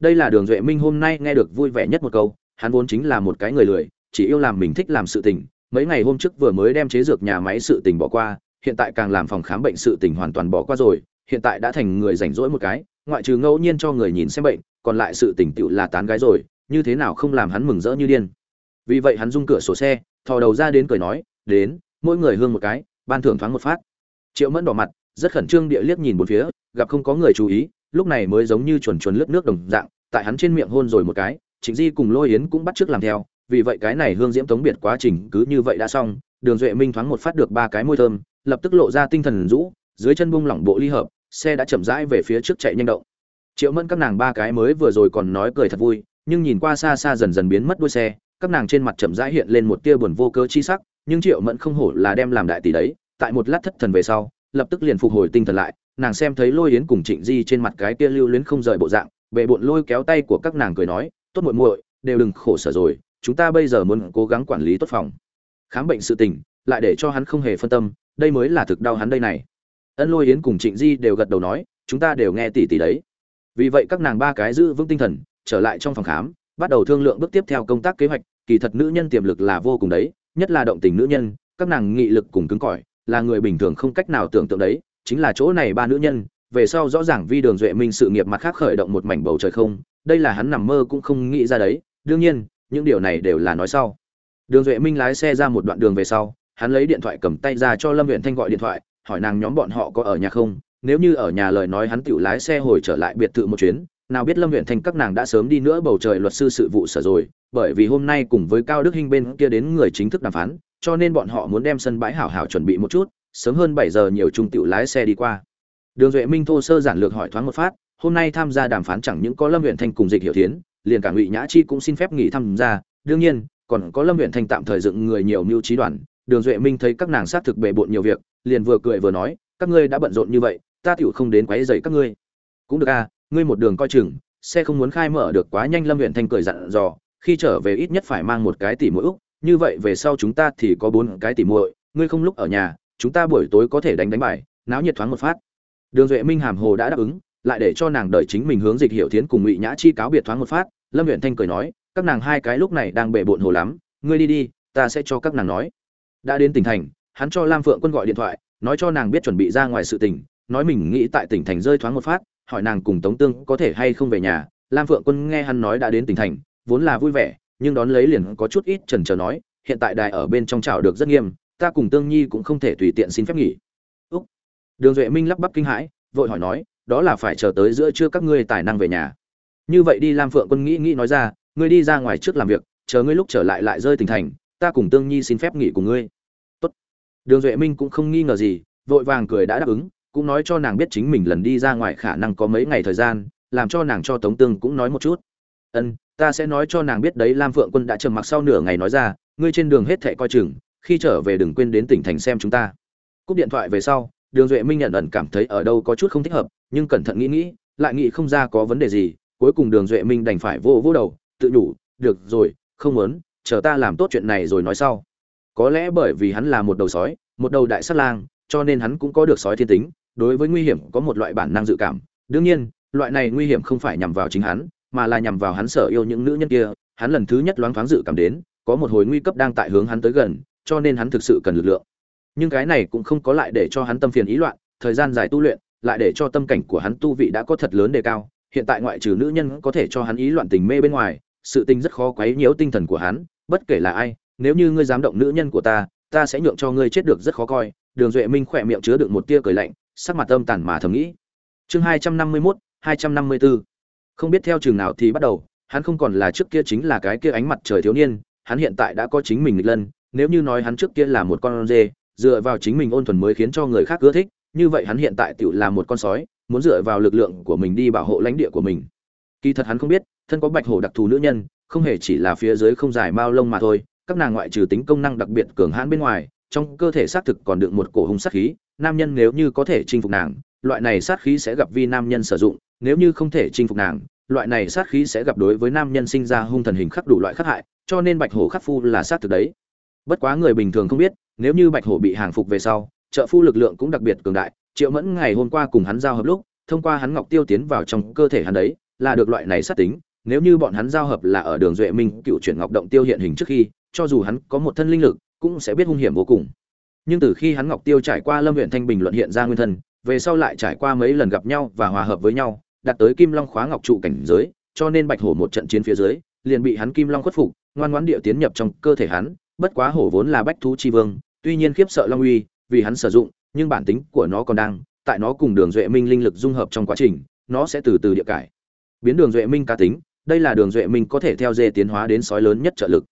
Đây là đường duệ minh hôm nay nghe được vui vẻ nhất một câu, hắn vốn chính là một cái người lười, chỉ yêu làm mình thích làm sự tình, mấy ngày hôm trước vừa mới đem chế dược nhà máy sự tình bỏ qua, hiện tại càng làm phòng khám bệnh sự tình hoàn toàn bỏ qua rồi, hiện tại đã thành người rảnh rỗi một cái, ngoại trừ ngẫu nhiên cho người nhìn xem bệnh, còn lại sự tình tựu là tán gái rồi, như thế nào không làm hắn mừng rỡ như điên. Vì vậy hắn rung cửa sổ xe, thò đầu ra đến cười nói, đến, mỗi người hương một cái, ban thưởng thoáng một phát. Triệu mẫn đỏ mặt rất khẩn trương địa liếc nhìn một phía, gặp không có người chú ý, lúc này mới giống như chuồn chuồn lướt nước đồng dạng, tại hắn trên miệng hôn rồi một cái, trịnh di cùng lôi yến cũng bắt trước làm theo, vì vậy cái này hương diễm tống biệt quá trình cứ như vậy đã xong, đường duệ minh thoáng một phát được ba cái môi thơm, lập tức lộ ra tinh thần rũ, dưới chân bung lỏng bộ ly hợp, xe đã chậm rãi về phía trước chạy nhanh động. Triệu mẫn các nàng ba cái mới vừa rồi còn nói cười thật vui, nhưng nhìn qua xa xa dần dần biến mất đuôi xe, các nàng trên mặt chậm rãi hiện lên một tia buồn vô cớ chi sắc, nhưng triệu mẫn không hổ là đem làm đại tỷ đấy, tại một lát thất thần về sau lập tức liền phục hồi tinh thần lại, nàng xem thấy lôi yến cùng trịnh di trên mặt cái kia lưu luyến không rời bộ dạng, bệ bộn lôi kéo tay của các nàng cười nói, tốt muội muội, đều đừng khổ sở rồi, chúng ta bây giờ muốn cố gắng quản lý tốt phòng. Khám bệnh sự tình, lại để cho hắn không hề phân tâm, đây mới là thực đau hắn đây này. Ân lôi yến cùng trịnh di đều gật đầu nói, chúng ta đều nghe tỷ tỷ đấy. Vì vậy các nàng ba cái giữ vững tinh thần, trở lại trong phòng khám, bắt đầu thương lượng bước tiếp theo công tác kế hoạch, kỳ thật nữ nhân tiềm lực là vô cùng đấy, nhất là động tình nữ nhân, các nàng nghị lực cùng cứng cỏi là người bình thường không cách nào tưởng tượng đấy, chính là chỗ này ba nữ nhân, về sau rõ ràng vi đường duệ minh sự nghiệp mặt khác khởi động một mảnh bầu trời không, đây là hắn nằm mơ cũng không nghĩ ra đấy. Đương nhiên, những điều này đều là nói sau. Đường duệ minh lái xe ra một đoạn đường về sau, hắn lấy điện thoại cầm tay ra cho lâm huyện thanh gọi điện thoại, hỏi nàng nhóm bọn họ có ở nhà không? Nếu như ở nhà lời nói hắn tự lái xe hồi trở lại biệt thự một chuyến, nào biết lâm huyện thanh các nàng đã sớm đi nữa bầu trời luật sư sự vụ sở rồi, bởi vì hôm nay cùng với cao đức hinh bên kia đến người chính thức đàm phán cho nên bọn họ muốn đem sân bãi hảo hảo chuẩn bị một chút, sớm hơn bảy giờ nhiều trung tiểu lái xe đi qua. Đường duệ minh thô sơ giản lược hỏi thoáng một phát, hôm nay tham gia đàm phán chẳng những có lâm Uyển thanh cùng dịch hiểu thiến, liền cả ngụy nhã chi cũng xin phép nghỉ tham gia, đương nhiên, còn có lâm Uyển thanh tạm thời dựng người nhiều mưu trí đoàn. Đường duệ minh thấy các nàng sát thực bệ bội nhiều việc, liền vừa cười vừa nói, các ngươi đã bận rộn như vậy, ta tiểu không đến quấy rầy các ngươi. Cũng được a ngươi một đường coi chừng, xe không muốn khai mở được quá nhanh. Lâm Uyển thanh cười dặn dò, khi trở về ít nhất phải mang một cái tỉ mũi úc như vậy về sau chúng ta thì có bốn cái tỉ muội, ngươi không lúc ở nhà, chúng ta buổi tối có thể đánh đánh bài, náo nhiệt thoáng một phát. Đường duệ minh hàm hồ đã đáp ứng, lại để cho nàng đợi chính mình hướng dịch hiểu thiến cùng ngụy nhã chi cáo biệt thoáng một phát, lâm huyện thanh cười nói, các nàng hai cái lúc này đang bể bộn hồ lắm, ngươi đi đi, ta sẽ cho các nàng nói. Đã đến tỉnh thành, hắn cho lam phượng quân gọi điện thoại, nói cho nàng biết chuẩn bị ra ngoài sự tình, nói mình nghĩ tại tỉnh thành rơi thoáng một phát, hỏi nàng cùng tống tương có thể hay không về nhà. Lam phượng quân nghe hắn nói đã đến tỉnh thành, vốn là vui vẻ nhưng đón lấy liền có chút ít chần chờ nói, hiện tại đài ở bên trong chảo được rất nghiêm, ta cùng tương nhi cũng không thể tùy tiện xin phép nghỉ. Úc. Đường duệ minh lắp bắp kinh hãi, vội hỏi nói, đó là phải chờ tới giữa trưa các ngươi tài năng về nhà. Như vậy đi lam phượng quân nghĩ nghĩ nói ra, ngươi đi ra ngoài trước làm việc, chờ ngươi lúc trở lại lại rơi tỉnh thành, ta cùng tương nhi xin phép nghỉ cùng ngươi. Tốt. đường duệ minh cũng không nghi ngờ gì, vội vàng cười đã đáp ứng, cũng nói cho nàng biết chính mình lần đi ra ngoài khả năng có mấy ngày thời gian, làm cho nàng cho tống tương cũng nói một chút ân, ta sẽ nói cho nàng biết đấy, lam phượng quân đã trầm mặc sau nửa ngày nói ra, ngươi trên đường hết thệ coi chừng, khi trở về đừng quên đến tỉnh thành xem chúng ta. Cúp điện thoại về sau, đường duệ minh nhận ẩn cảm thấy ở đâu có chút không thích hợp, nhưng cẩn thận nghĩ nghĩ, lại nghĩ không ra có vấn đề gì, cuối cùng đường duệ minh đành phải vô vô đầu, tự nhủ, được rồi, không muốn, chờ ta làm tốt chuyện này rồi nói sau. Có lẽ bởi vì hắn là một đầu sói, một đầu đại sát lang, cho nên hắn cũng có được sói thiên tính, đối với nguy hiểm có một loại bản năng dự cảm. Đương nhiên, loại này nguy hiểm không phải nhằm vào chính hắn mà là nhằm vào hắn sở yêu những nữ nhân kia, hắn lần thứ nhất loáng thoáng dự cảm đến, có một hồi nguy cấp đang tại hướng hắn tới gần, cho nên hắn thực sự cần lực lượng. Nhưng cái này cũng không có lại để cho hắn tâm phiền ý loạn, thời gian dài tu luyện, lại để cho tâm cảnh của hắn tu vị đã có thật lớn đề cao, hiện tại ngoại trừ nữ nhân có thể cho hắn ý loạn tình mê bên ngoài, sự tình rất khó quấy nhiễu tinh thần của hắn, bất kể là ai, nếu như ngươi dám động nữ nhân của ta ta sẽ nhượng cho ngươi chết được rất khó coi. Đường duệ minh khỏe miệng chứa đựng một tia cười lạnh, sắc mặt âm tàn mà thầm nghĩ. Chương hai trăm năm mươi mốt, hai trăm năm mươi bốn không biết theo trường nào thì bắt đầu, hắn không còn là trước kia chính là cái kia ánh mặt trời thiếu niên, hắn hiện tại đã có chính mình nghịch lân, nếu như nói hắn trước kia là một con dê dựa vào chính mình ôn thuần mới khiến cho người khác ưa thích, như vậy hắn hiện tại tự là một con sói, muốn dựa vào lực lượng của mình đi bảo hộ lãnh địa của mình. Kỳ thật hắn không biết, thân có bạch hổ đặc thù nữ nhân, không hề chỉ là phía dưới không dài mao lông mà thôi, các nàng ngoại trừ tính công năng đặc biệt cường hãn bên ngoài, trong cơ thể xác thực còn đựng một cổ hung sát khí, nam nhân nếu như có thể chinh phục nàng, loại này sát khí sẽ gặp vi nam nhân sử dụng nếu như không thể chinh phục nàng, loại này sát khí sẽ gặp đối với nam nhân sinh ra hung thần hình khắc đủ loại khắc hại, cho nên bạch hổ khắc phu là sát thực đấy. Bất quá người bình thường không biết, nếu như bạch hổ bị hàng phục về sau, trợ phu lực lượng cũng đặc biệt cường đại, triệu mẫn ngày hôm qua cùng hắn giao hợp lúc, thông qua hắn ngọc tiêu tiến vào trong cơ thể hắn đấy, là được loại này sát tính, nếu như bọn hắn giao hợp là ở đường duệ minh cựu chuyển ngọc động tiêu hiện hình trước khi, cho dù hắn có một thân linh lực, cũng sẽ biết hung hiểm vô cùng. Nhưng từ khi hắn ngọc tiêu trải qua lâm huyện thanh bình luận hiện ra nguyên thân, về sau lại trải qua mấy lần gặp nhau và hòa hợp với nhau đạt tới kim long khóa ngọc trụ cảnh giới, cho nên bạch hổ một trận chiến phía dưới, liền bị hắn kim long khuất phục, ngoan ngoãn địa tiến nhập trong cơ thể hắn, bất quá hổ vốn là bách thú chi vương, tuy nhiên khiếp sợ long uy, vì hắn sử dụng, nhưng bản tính của nó còn đang, tại nó cùng đường duệ minh linh lực dung hợp trong quá trình, nó sẽ từ từ địa cải. Biến đường duệ minh cá tính, đây là đường duệ minh có thể theo dê tiến hóa đến sói lớn nhất trợ lực.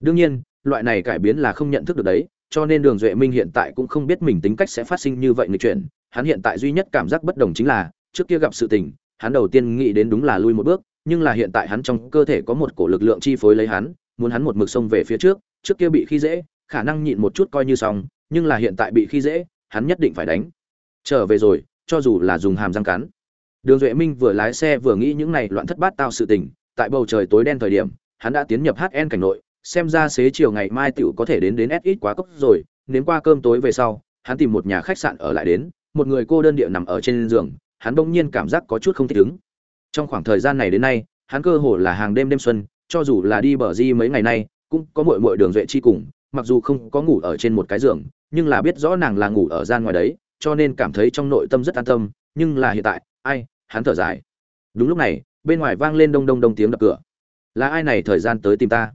Đương nhiên, loại này cải biến là không nhận thức được đấy, cho nên đường duệ minh hiện tại cũng không biết mình tính cách sẽ phát sinh như vậy nghịch chuyển. Hắn hiện tại duy nhất cảm giác bất đồng chính là, trước kia gặp sự tình hắn đầu tiên nghĩ đến đúng là lui một bước, nhưng là hiện tại hắn trong cơ thể có một cổ lực lượng chi phối lấy hắn, muốn hắn một mực xông về phía trước trước kia bị khi dễ, khả năng nhịn một chút coi như xong, nhưng là hiện tại bị khi dễ, hắn nhất định phải đánh. Trở về rồi, cho dù là dùng hàm răng cắn. Đường duệ minh vừa lái xe vừa nghĩ những này loạn thất bát tao sự tình, tại bầu trời tối đen thời điểm, hắn đã tiến nhập hn cảnh nội, xem ra xế chiều ngày mai tiểu có thể đến đến SX ít quá cốc rồi, nếm qua cơm tối về sau, hắn tìm một nhà khách sạn ở lại đến, một người cô đơn địa nằm ở trên giường hắn bỗng nhiên cảm giác có chút không thích ứng. Trong khoảng thời gian này đến nay, hắn cơ hồ là hàng đêm đêm xuân, cho dù là đi bờ di mấy ngày nay, cũng có muội muội đường duệ chi cùng, mặc dù không có ngủ ở trên một cái giường, nhưng là biết rõ nàng là ngủ ở gian ngoài đấy, cho nên cảm thấy trong nội tâm rất an tâm, nhưng là hiện tại, ai, hắn thở dài. Đúng lúc này, bên ngoài vang lên đông đông đông tiếng đập cửa. Là ai này thời gian tới tìm ta?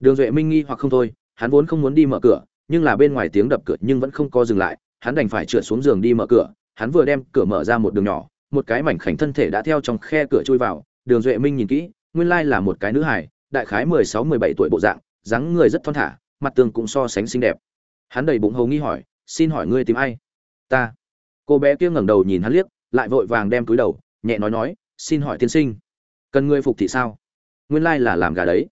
Đường duệ minh nghi hoặc không thôi, hắn vốn không muốn đi mở cửa, nhưng là bên ngoài tiếng đập cửa nhưng vẫn không có dừng lại, hắn đành phải trượt xuống giường đi mở cửa hắn vừa đem cửa mở ra một đường nhỏ, một cái mảnh khảnh thân thể đã theo trong khe cửa chui vào, đường duệ minh nhìn kỹ, nguyên lai là một cái nữ hài, đại khái mười sáu, mười bảy tuổi bộ dạng, dáng người rất thon thả, mặt tường cũng so sánh xinh đẹp. Hắn đầy bụng hầu nghi hỏi, xin hỏi ngươi tìm ai? Ta. Cô bé kia ngẩng đầu nhìn hắn liếc, lại vội vàng đem túi đầu, nhẹ nói nói, xin hỏi tiên sinh, cần ngươi phục thị sao? Nguyên lai là làm gà đấy.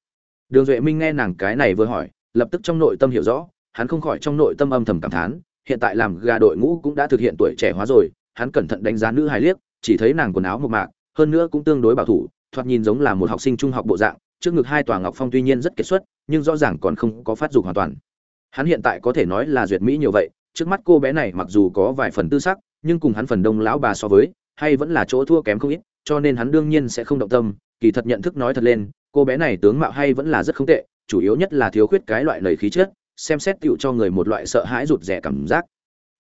Đường duệ minh nghe nàng cái này vừa hỏi, lập tức trong nội tâm hiểu rõ, hắn không khỏi trong nội tâm âm thầm cảm thán hiện tại làm gà đội ngũ cũng đã thực hiện tuổi trẻ hóa rồi, hắn cẩn thận đánh giá nữ hài liếc, chỉ thấy nàng quần áo một mạc, hơn nữa cũng tương đối bảo thủ, thoạt nhìn giống là một học sinh trung học bộ dạng, trước ngực hai tòa ngọc phong tuy nhiên rất kiệt xuất, nhưng rõ ràng còn không có phát dục hoàn toàn. Hắn hiện tại có thể nói là duyệt mỹ nhiều vậy, trước mắt cô bé này mặc dù có vài phần tư sắc, nhưng cùng hắn phần đông lão bà so với, hay vẫn là chỗ thua kém không ít, cho nên hắn đương nhiên sẽ không động tâm, kỳ thật nhận thức nói thật lên, cô bé này tướng mạo hay vẫn là rất không tệ, chủ yếu nhất là thiếu khuyết cái loại lời khí chất xem xét tựu cho người một loại sợ hãi rụt rẻ cảm giác.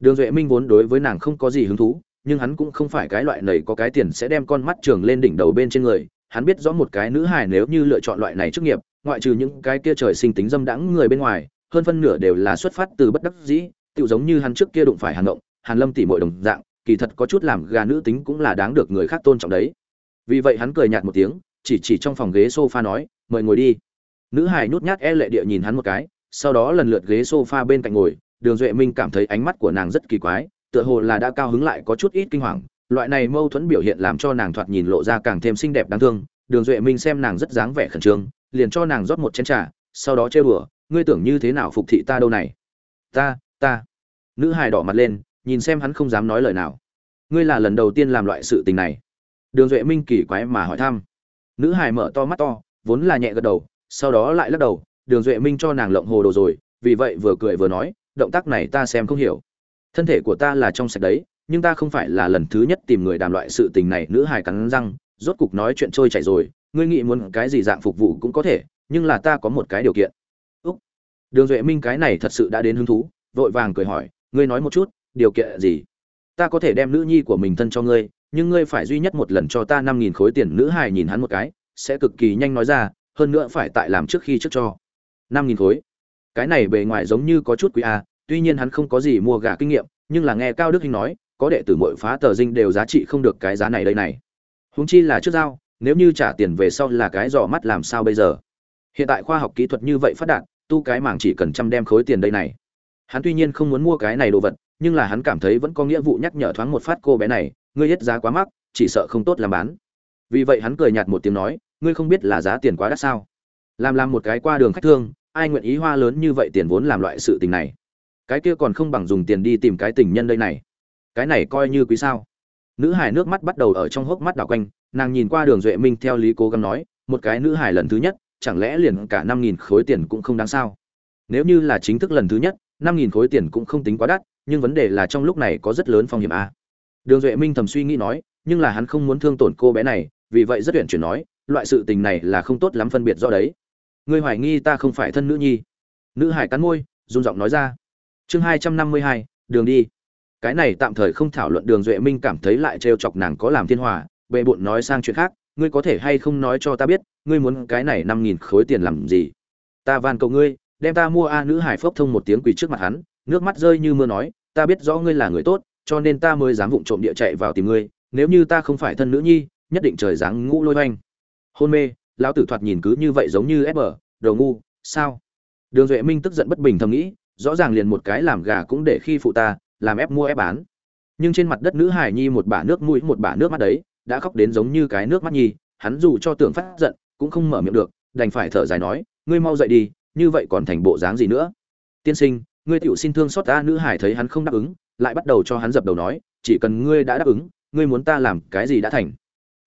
Đường duệ minh vốn đối với nàng không có gì hứng thú, nhưng hắn cũng không phải cái loại này có cái tiền sẽ đem con mắt trường lên đỉnh đầu bên trên người. Hắn biết rõ một cái nữ hài nếu như lựa chọn loại này chức nghiệp, ngoại trừ những cái kia trời sinh tính dâm đãng người bên ngoài, hơn phân nửa đều là xuất phát từ bất đắc dĩ, tựu giống như hắn trước kia đụng phải hàn ngộng, hàn lâm tỷ muội đồng dạng, kỳ thật có chút làm gà nữ tính cũng là đáng được người khác tôn trọng đấy. Vì vậy hắn cười nhạt một tiếng, chỉ chỉ trong phòng ghế sofa nói, mời ngồi đi. Nữ hài nhút nhát e lệ địa nhìn hắn một cái sau đó lần lượt ghế sofa bên cạnh ngồi, đường duệ minh cảm thấy ánh mắt của nàng rất kỳ quái, tựa hồ là đã cao hứng lại có chút ít kinh hoàng, loại này mâu thuẫn biểu hiện làm cho nàng thoạt nhìn lộ ra càng thêm xinh đẹp đáng thương, đường duệ minh xem nàng rất dáng vẻ khẩn trương, liền cho nàng rót một chén trà, sau đó trêu đùa, ngươi tưởng như thế nào phục thị ta đâu này? Ta ta. Nữ hài đỏ mặt lên, nhìn xem hắn không dám nói lời nào. Ngươi là lần đầu tiên làm loại sự tình này. Đường duệ minh kỳ quái mà hỏi thăm. Nữ hài mở to mắt to, vốn là nhẹ gật đầu, sau đó lại lắc đầu đường duệ minh cho nàng lộng hồ đồ rồi, vì vậy vừa cười vừa nói, động tác này ta xem không hiểu. Thân thể của ta là trong sạch đấy, nhưng ta không phải là lần thứ nhất tìm người đàm loại sự tình này, nữ hài cắn răng, rốt cục nói chuyện trôi chảy rồi, ngươi nghĩ muốn cái gì dạng phục vụ cũng có thể, nhưng là ta có một cái điều kiện. Úc. Đường duệ minh cái này thật sự đã đến hứng thú, vội vàng cười hỏi, ngươi nói một chút, điều kiện gì? Ta có thể đem nữ nhi của mình thân cho ngươi, nhưng ngươi phải duy nhất một lần cho ta năm nghìn khối tiền, nữ hài nhìn hắn một cái, sẽ cực kỳ nhanh nói ra, hơn nữa phải tại làm trước khi trước cho năm nghìn khối. Cái này bề ngoài giống như có chút quý a, tuy nhiên hắn không có gì mua gà kinh nghiệm, nhưng là nghe cao đức hinh nói, có đệ tử mội phá tờ dinh đều giá trị không được cái giá này đây này. Húng chi là trước giao, nếu như trả tiền về sau là cái dò mắt làm sao bây giờ? Hiện tại khoa học kỹ thuật như vậy phát đạt, tu cái mảng chỉ cần trăm đem khối tiền đây này. Hắn tuy nhiên không muốn mua cái này đồ vật, nhưng là hắn cảm thấy vẫn có nghĩa vụ nhắc nhở thoáng một phát cô bé này, ngươi hết giá quá mắc, chỉ sợ không tốt làm bán. Vì vậy hắn cười nhạt một tiếng nói, ngươi không biết là giá tiền quá đắt sao? Làm làm một cái qua đường khách thương ai nguyện ý hoa lớn như vậy tiền vốn làm loại sự tình này? Cái kia còn không bằng dùng tiền đi tìm cái tình nhân đây này. Cái này coi như quý sao. Nữ hải nước mắt bắt đầu ở trong hốc mắt đảo quanh, nàng nhìn qua đường duệ minh theo lý cố gắng nói, một cái nữ hải lần thứ nhất, chẳng lẽ liền cả năm nghìn khối tiền cũng không đáng sao? Nếu như là chính thức lần thứ nhất, năm nghìn khối tiền cũng không tính quá đắt, nhưng vấn đề là trong lúc này có rất lớn phong hiểm a đường duệ minh thầm suy nghĩ nói, nhưng là hắn không muốn thương tổn cô bé này, vì vậy rất tuyển chuyển nói, loại sự tình này là không tốt lắm phân biệt do đấy ngươi hoài nghi ta không phải thân nữ nhi. Nữ hải cắn môi, run giọng nói ra. Chương hai trăm năm mươi hai, đường đi. Cái này tạm thời không thảo luận đường duệ minh cảm thấy lại trêu chọc nàng có làm thiên hòa, bệ bụn nói sang chuyện khác, ngươi có thể hay không nói cho ta biết, ngươi muốn cái này năm nghìn khối tiền làm gì? Ta van cầu ngươi, đem ta mua a nữ hải phốc thông một tiếng quỳ trước mặt hắn, nước mắt rơi như mưa nói, ta biết rõ ngươi là người tốt, cho nên ta mới dám vụng trộm địa chạy vào tìm ngươi, nếu như ta không phải thân nữ nhi, nhất định trời giáng ngũ lôi oanh. Hôn mê lão tử thoạt nhìn cứ như vậy giống như ép bờ, đầu ngu sao? Đường duệ minh tức giận bất bình thầm nghĩ rõ ràng liền một cái làm gà cũng để khi phụ ta làm ép mua ép bán. Nhưng trên mặt đất nữ hải nhi một bả nước mũi một bả nước mắt đấy đã khóc đến giống như cái nước mắt nhi hắn dù cho tưởng phát giận cũng không mở miệng được đành phải thở dài nói ngươi mau dậy đi như vậy còn thành bộ dáng gì nữa? Tiên sinh ngươi tiểu xin thương xót ta. Nữ hải thấy hắn không đáp ứng lại bắt đầu cho hắn dập đầu nói chỉ cần ngươi đã đáp ứng ngươi muốn ta làm cái gì đã thành.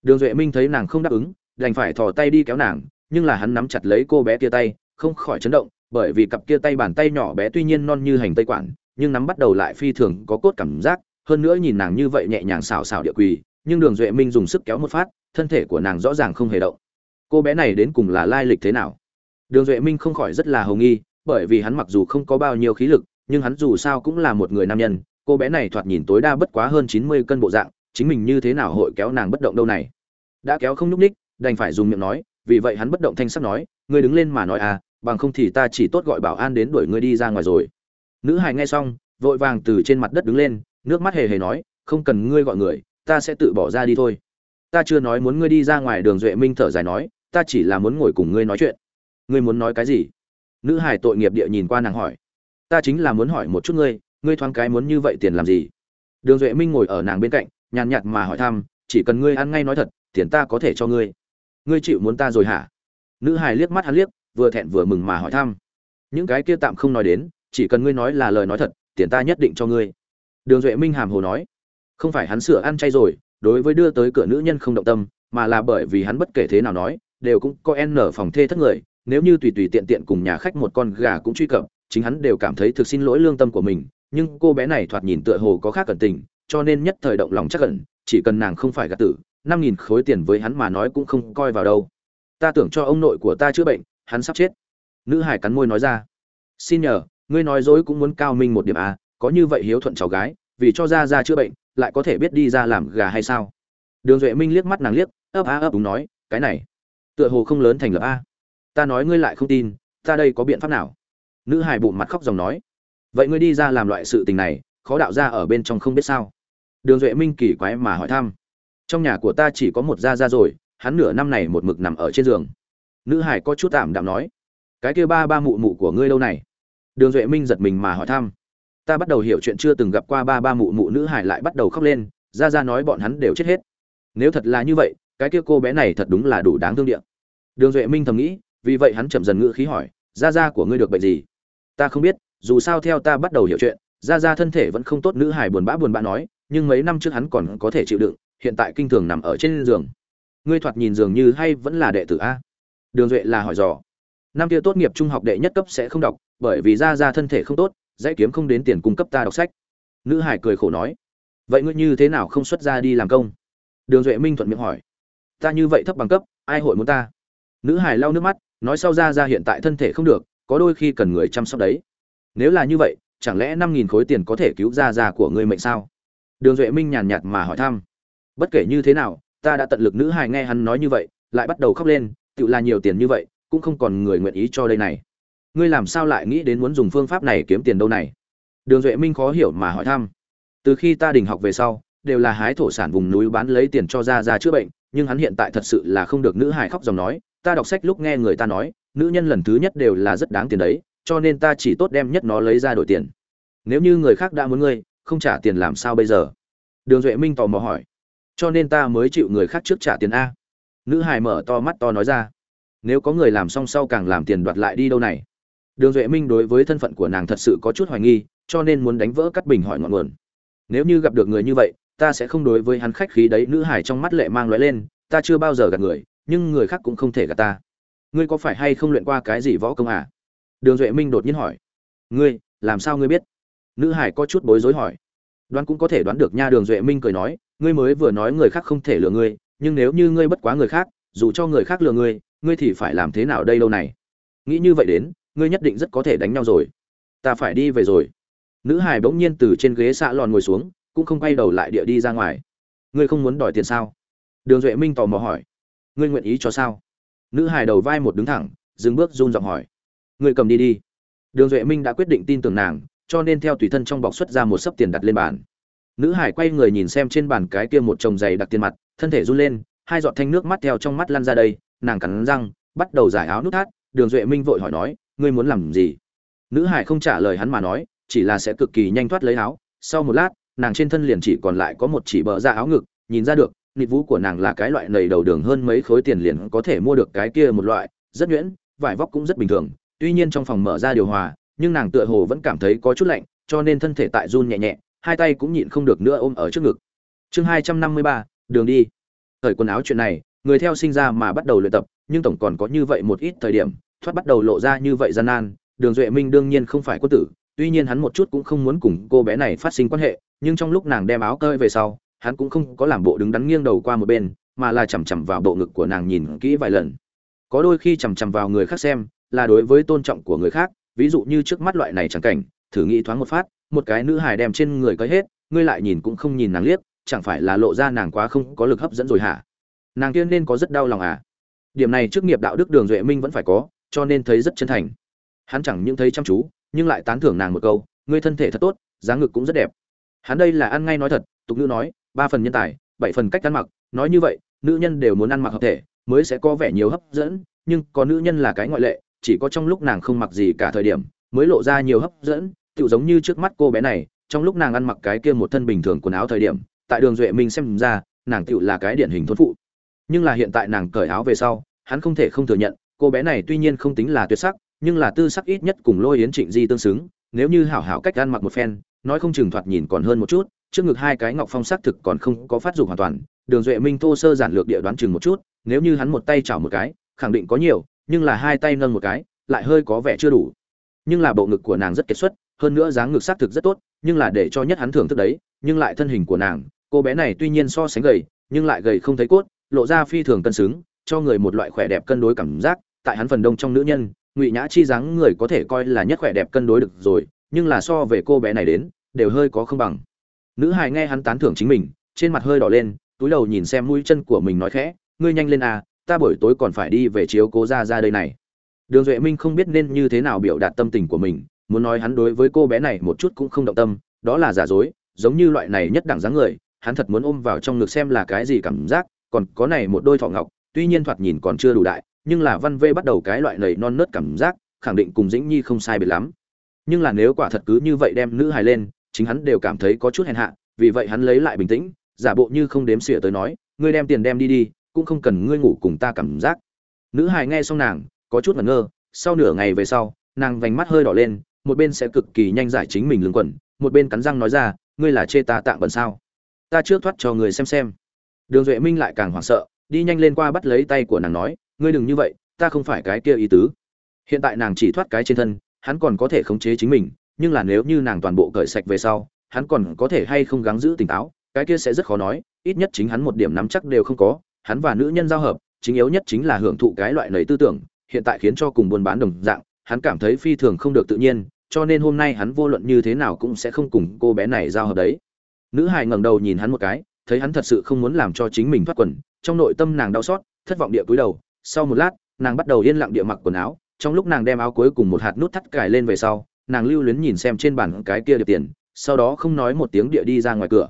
Đường duệ minh thấy nàng không đáp ứng đành phải thò tay đi kéo nàng, nhưng là hắn nắm chặt lấy cô bé kia tay, không khỏi chấn động, bởi vì cặp kia tay bàn tay nhỏ bé tuy nhiên non như hành tây quản, nhưng nắm bắt đầu lại phi thường có cốt cảm giác, hơn nữa nhìn nàng như vậy nhẹ nhàng xào xào địa quỳ, nhưng đường duệ minh dùng sức kéo một phát, thân thể của nàng rõ ràng không hề động. Cô bé này đến cùng là lai lịch thế nào? Đường duệ minh không khỏi rất là hầu nghi, bởi vì hắn mặc dù không có bao nhiêu khí lực, nhưng hắn dù sao cũng là một người nam nhân, cô bé này thoạt nhìn tối đa bất quá hơn chín mươi cân bộ dạng, chính mình như thế nào hội kéo nàng bất động đâu này? Đã kéo không nhúc ních đành phải dùng miệng nói, vì vậy hắn bất động thanh sắc nói, ngươi đứng lên mà nói à bằng không thì ta chỉ tốt gọi bảo an đến đuổi ngươi đi ra ngoài rồi. Nữ hài nghe xong, vội vàng từ trên mặt đất đứng lên, nước mắt hề hề nói, không cần ngươi gọi người, ta sẽ tự bỏ ra đi thôi. Ta chưa nói muốn ngươi đi ra ngoài đường duệ minh thở dài nói, ta chỉ là muốn ngồi cùng ngươi nói chuyện. Ngươi muốn nói cái gì? Nữ hải tội nghiệp địa nhìn qua nàng hỏi. Ta chính là muốn hỏi một chút ngươi ngươi thoáng cái muốn như vậy tiền làm gì? Đường duệ minh ngồi ở nàng bên cạnh, nhàn nhạt mà hỏi thăm, chỉ cần ngươi ăn ngay nói thật, tiền ta có thể cho ngươi ngươi chịu muốn ta rồi hả? Nữ hải liếc mắt hắn liếc, vừa thẹn vừa mừng mà hỏi thăm. Những cái kia tạm không nói đến, chỉ cần ngươi nói là lời nói thật, tiền ta nhất định cho ngươi. Đường duệ minh hàm hồ nói, không phải hắn sửa ăn chay rồi, đối với đưa tới cửa nữ nhân không động tâm, mà là bởi vì hắn bất kể thế nào nói, đều cũng có n phòng thê thất người, nếu như tùy tùy tiện tiện cùng nhà khách một con gà cũng truy cập, chính hắn đều cảm thấy thực xin lỗi lương tâm của mình, nhưng cô bé này thoạt nhìn tựa hồ có khác cẩn tình, cho nên nhất thời động lòng chắc cẩn chỉ cần nàng không phải gạt tử năm nghìn khối tiền với hắn mà nói cũng không coi vào đâu. Ta tưởng cho ông nội của ta chữa bệnh, hắn sắp chết. Nữ hải cắn môi nói ra. Xin nhờ, ngươi nói dối cũng muốn cao minh một điểm à có như vậy hiếu thuận cháu gái, vì cho ra ra chữa bệnh, lại có thể biết đi ra làm gà hay sao? Đường duệ minh liếc mắt nàng liếc, ấp á ấp đúng nói, cái này, tựa hồ không lớn thành lập a. Ta nói ngươi lại không tin, ta đây có biện pháp nào? Nữ hải bụng mặt khóc dòng nói, vậy ngươi đi ra làm loại sự tình này, khó đạo ra ở bên trong không biết sao. Đường duệ minh kỳ quái mà hỏi thăm trong nhà của ta chỉ có một gia gia rồi, hắn nửa năm này một mực nằm ở trên giường. Nữ hải có chút tạm đạm nói, cái kia ba ba mụ mụ của ngươi lâu này? Đường duệ minh giật mình mà hỏi thăm. Ta bắt đầu hiểu chuyện chưa từng gặp qua ba ba mụ mụ nữ hải lại bắt đầu khóc lên ra ra nói bọn hắn đều chết hết. Nếu thật là như vậy, cái kia cô bé này thật đúng là đủ đáng thương địa. Đường duệ minh thầm nghĩ, vì vậy hắn chậm dần ngữ khí hỏi ra ra của ngươi được bệnh gì? Ta không biết, dù sao theo ta bắt đầu hiểu chuyện ra ra thân thể vẫn không tốt. Nữ hải buồn bã buồn bã nói, nhưng mấy năm trước hắn còn có thể chịu đựng hiện tại kinh thường nằm ở trên giường. Ngươi thoạt nhìn dường như hay vẫn là đệ tử a. Đường duệ là hỏi dò. Năm kia tốt nghiệp trung học đệ nhất cấp sẽ không đọc, bởi vì ra ra thân thể không tốt dãy kiếm không đến tiền cung cấp ta đọc sách. Nữ hải cười khổ nói. Vậy ngươi như thế nào không xuất ra đi làm công? Đường duệ minh thuận miệng hỏi. Ta như vậy thấp bằng cấp, ai hội muốn ta? Nữ hải lau nước mắt, nói sau ra ra hiện tại thân thể không được, có đôi khi cần người chăm sóc đấy. Nếu là như vậy, chẳng lẽ năm nghìn khối tiền có thể cứu ra ra của ngươi mệnh sao? Đường duệ minh nhàn nhạt mà hỏi thăm bất kể như thế nào, ta đã tận lực nữ hài nghe hắn nói như vậy, lại bắt đầu khóc lên tự là nhiều tiền như vậy, cũng không còn người nguyện ý cho đây này. Ngươi làm sao lại nghĩ đến muốn dùng phương pháp này kiếm tiền đâu này? Đường duệ minh khó hiểu mà hỏi thăm. Từ khi ta đình học về sau, đều là hái thổ sản vùng núi bán lấy tiền cho ra ra chữa bệnh, nhưng hắn hiện tại thật sự là không được nữ hài khóc dòng nói, ta đọc sách lúc nghe người ta nói, nữ nhân lần thứ nhất đều là rất đáng tiền đấy, cho nên ta chỉ tốt đem nhất nó lấy ra đổi tiền. Nếu như người khác đã muốn ngươi, không trả tiền làm sao bây giờ? Đường duệ minh tò mò hỏi cho nên ta mới chịu người khác trước trả tiền a. Nữ hài mở to mắt to nói ra. Nếu có người làm xong sau càng làm tiền đoạt lại đi đâu này? Đường duệ minh đối với thân phận của nàng thật sự có chút hoài nghi, cho nên muốn đánh vỡ cắt bình hỏi ngọn nguồn. Nếu như gặp được người như vậy, ta sẽ không đối với hắn khách khí đấy, nữ hải trong mắt lệ mang lóe lên, ta chưa bao giờ gặp người, nhưng người khác cũng không thể gặp ta. Ngươi có phải hay không luyện qua cái gì võ công à? Đường duệ minh đột nhiên hỏi. Ngươi, làm sao ngươi biết? Nữ hải có chút bối rối hỏi. Đoán cũng có thể đoán được nha, đường duệ minh cười nói ngươi mới vừa nói người khác không thể lừa ngươi, nhưng nếu như ngươi bất quá người khác, dù cho người khác lừa ngươi ngươi thì phải làm thế nào đây lâu này? Nghĩ như vậy đến, ngươi nhất định rất có thể đánh nhau rồi. Ta phải đi về rồi. Nữ hải bỗng nhiên từ trên ghế xạ lòn ngồi xuống, cũng không quay đầu lại địa đi ra ngoài. Ngươi không muốn đòi tiền sao? Đường duệ minh tò mò hỏi. Ngươi nguyện ý cho sao? Nữ hài đầu vai một đứng thẳng, dừng bước run giọng hỏi. Ngươi cầm đi đi. Đường duệ minh đã quyết định tin tưởng nàng, cho nên theo tùy thân trong bọc xuất ra một sấp tiền đặt lên bàn nữ hải quay người nhìn xem trên bàn cái kia một chồng giày đặt tiền mặt, thân thể run lên, hai giọt thanh nước mắt theo trong mắt lăn ra đây, nàng cắn răng, bắt đầu giải áo nút thắt, đường duệ minh vội hỏi nói, ngươi muốn làm gì? Nữ hải không trả lời hắn mà nói, chỉ là sẽ cực kỳ nhanh thoát lấy áo. Sau một lát, nàng trên thân liền chỉ còn lại có một chỉ bờ ra áo ngực, nhìn ra được, nịt vũ của nàng là cái loại nầy đầu đường hơn mấy khối tiền liền có thể mua được cái kia một loại, rất nhuyễn, vải vóc cũng rất bình thường. Tuy nhiên trong phòng mở ra điều hòa, nhưng nàng tựa hồ vẫn cảm thấy có chút lạnh, cho nên thân thể tại run nhẹ nhẹ hai tay cũng nhịn không được nữa ôm ở trước ngực. Chương hai trăm năm mươi ba, đường đi. Thời quần áo chuyện này, người theo sinh ra mà bắt đầu luyện tập, nhưng tổng còn có như vậy một ít thời điểm, thoát bắt đầu lộ ra như vậy gian nan, đường duệ minh đương nhiên không phải quân tử, tuy nhiên hắn một chút cũng không muốn cùng cô bé này phát sinh quan hệ, nhưng trong lúc nàng đem áo cơi về sau, hắn cũng không có làm bộ đứng đắn nghiêng đầu qua một bên, mà là chằm chằm vào bộ ngực của nàng nhìn kỹ vài lần. Có đôi khi chằm chằm vào người khác xem, là đối với tôn trọng của người khác, ví dụ như trước mắt loại này chẳng cảnh, thử nghĩ thoáng một phát một cái nữ hài đem trên người cởi hết, ngươi lại nhìn cũng không nhìn nàng liếc, chẳng phải là lộ ra nàng quá không có lực hấp dẫn rồi hả? Nàng kia nên có rất đau lòng à? Điểm này trước nghiệp đạo đức đường duệ minh vẫn phải có, cho nên thấy rất chân thành. Hắn chẳng những thấy chăm chú, nhưng lại tán thưởng nàng một câu, ngươi thân thể thật tốt, dáng ngực cũng rất đẹp. Hắn đây là ăn ngay nói thật, tục ngữ nói, ba phần nhân tài, bảy phần cách ăn mặc. Nói như vậy, nữ nhân đều muốn ăn mặc hợp thể, mới sẽ có vẻ nhiều hấp dẫn, nhưng có nữ nhân là cái ngoại lệ, chỉ có trong lúc nàng không mặc gì cả thời điểm, mới lộ ra nhiều hấp dẫn tựu giống như trước mắt cô bé này, trong lúc nàng ăn mặc cái kia một thân bình thường quần áo thời điểm, tại đường duệ minh xem ra, nàng tựu là cái điển hình thôn phụ. Nhưng là hiện tại nàng cởi áo về sau, hắn không thể không thừa nhận, cô bé này tuy nhiên không tính là tuyệt sắc, nhưng là tư sắc ít nhất cùng lôi yến trịnh di tương xứng, nếu như hảo hảo cách ăn mặc một phen, nói không chừng thoạt nhìn còn hơn một chút, trước ngực hai cái ngọc phong sắc thực còn không có phát dục hoàn toàn, đường duệ minh thô sơ giản lược địa đoán chừng một chút, nếu như hắn một tay chảo một cái, khẳng định có nhiều, nhưng là hai tay nâng một cái, lại hơi có vẻ chưa đủ nhưng là bộ ngực của nàng rất kết xuất, hơn nữa dáng ngực xác thực rất tốt, nhưng là để cho nhất hắn thưởng thức đấy, nhưng lại thân hình của nàng, cô bé này tuy nhiên so sánh gầy, nhưng lại gầy không thấy cốt, lộ ra phi thường cân xứng, cho người một loại khỏe đẹp cân đối cảm giác, tại hắn phần đông trong nữ nhân, ngụy nhã chi dáng người có thể coi là nhất khỏe đẹp cân đối được rồi, nhưng là so về cô bé này đến, đều hơi có không bằng. Nữ hài nghe hắn tán thưởng chính mình, trên mặt hơi đỏ lên, túi đầu nhìn xem mũi chân của mình nói khẽ, ngươi nhanh lên à ta buổi tối còn phải đi về chiếu cố ra ra đây này đường duệ minh không biết nên như thế nào biểu đạt tâm tình của mình, muốn nói hắn đối với cô bé này một chút cũng không động tâm, đó là giả dối, giống như loại này nhất đẳng dáng người, hắn thật muốn ôm vào trong ngực xem là cái gì cảm giác, còn có này một đôi thọ ngọc, tuy nhiên thoạt nhìn còn chưa đủ đại, nhưng là văn vê bắt đầu cái loại nầy non nớt cảm giác, khẳng định cùng dĩnh nhi không sai biệt lắm. Nhưng là nếu quả thật cứ như vậy đem nữ hài lên, chính hắn đều cảm thấy có chút hèn hạ, vì vậy hắn lấy lại bình tĩnh, giả bộ như không đếm xỉa tới nói, ngươi đem tiền đem đi đi, cũng không cần ngươi ngủ cùng ta cảm giác. Nữ hài nghe xong nàng có chút ngẩn ngơ, sau nửa ngày về sau, nàng vành mắt hơi đỏ lên, một bên sẽ cực kỳ nhanh giải chính mình lương quẩn một bên cắn răng nói ra, ngươi là chê ta tạng bẩn sao? Ta trước thoát cho người xem xem. Đường duệ minh lại càng hoảng sợ, đi nhanh lên qua bắt lấy tay của nàng nói, ngươi đừng như vậy, ta không phải cái kia ý tứ. Hiện tại nàng chỉ thoát cái trên thân, hắn còn có thể khống chế chính mình, nhưng là nếu như nàng toàn bộ cởi sạch về sau, hắn còn có thể hay không gắng giữ tỉnh táo, cái kia sẽ rất khó nói, ít nhất chính hắn một điểm nắm chắc đều không có, hắn và nữ nhân giao hợp, chính yếu nhất chính là hưởng thụ cái loại nầy tư tưởng hiện tại khiến cho cùng buôn bán đồng dạng, hắn cảm thấy phi thường không được tự nhiên, cho nên hôm nay hắn vô luận như thế nào cũng sẽ không cùng cô bé này giao hợp đấy. Nữ hài ngẩng đầu nhìn hắn một cái, thấy hắn thật sự không muốn làm cho chính mình thoát quần, trong nội tâm nàng đau xót, thất vọng địa cúi đầu. Sau một lát, nàng bắt đầu yên lặng địa mặc quần áo, trong lúc nàng đem áo cuối cùng một hạt nút thắt cài lên về sau, nàng lưu luyến nhìn xem trên bàn cái kia điệp tiền, sau đó không nói một tiếng địa đi ra ngoài cửa.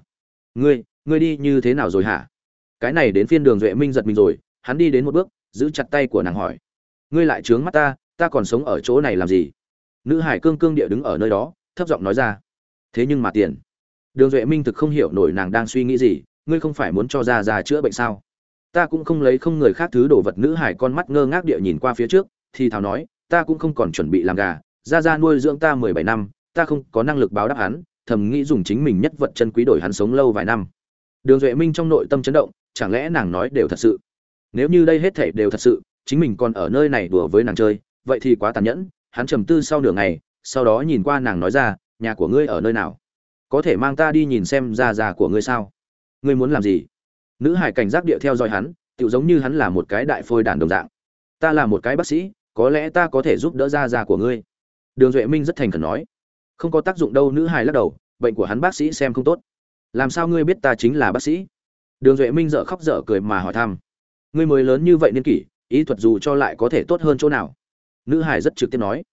Ngươi ngươi đi như thế nào rồi hả? Cái này đến phiên đường duệ minh giật mình rồi, hắn đi đến một bước, giữ chặt tay của nàng hỏi ngươi lại trướng mắt ta ta còn sống ở chỗ này làm gì? Nữ hải cương cương địa đứng ở nơi đó, thấp giọng nói ra. Thế nhưng mà tiền. Đường duệ minh thực không hiểu nổi nàng đang suy nghĩ gì, ngươi không phải muốn cho ra ra chữa bệnh sao? Ta cũng không lấy không người khác thứ đồ vật nữ hải con mắt ngơ ngác địa nhìn qua phía trước, thì thào nói, ta cũng không còn chuẩn bị làm gà, ra ra nuôi dưỡng ta mười bảy năm, ta không có năng lực báo đáp hắn, thầm nghĩ dùng chính mình nhất vật chân quý đổi hắn sống lâu vài năm. Đường duệ minh trong nội tâm chấn động, chẳng lẽ nàng nói đều thật sự? Nếu như đây hết thể đều thật sự chính mình còn ở nơi này đùa với nàng chơi, vậy thì quá tàn nhẫn, hắn trầm tư sau nửa ngày, sau đó nhìn qua nàng nói ra, nhà của ngươi ở nơi nào? Có thể mang ta đi nhìn xem ra già của ngươi sao? Ngươi muốn làm gì? Nữ hải cảnh giác địa theo dõi hắn tự giống như hắn là một cái đại phôi đàn đồng dạng. Ta là một cái bác sĩ, có lẽ ta có thể giúp đỡ ra già của ngươi. Đường duệ minh rất thành khẩn nói. Không có tác dụng đâu, nữ hải lắc đầu, bệnh của hắn bác sĩ xem không tốt. Làm sao ngươi biết ta chính là bác sĩ? Đường duệ minh dợ khóc dở cười mà hỏi thăm. Ngươi mới lớn như vậy niên kỷ ý thuật dù cho lại có thể tốt hơn chỗ nào. Nữ hải rất trực tiếp nói,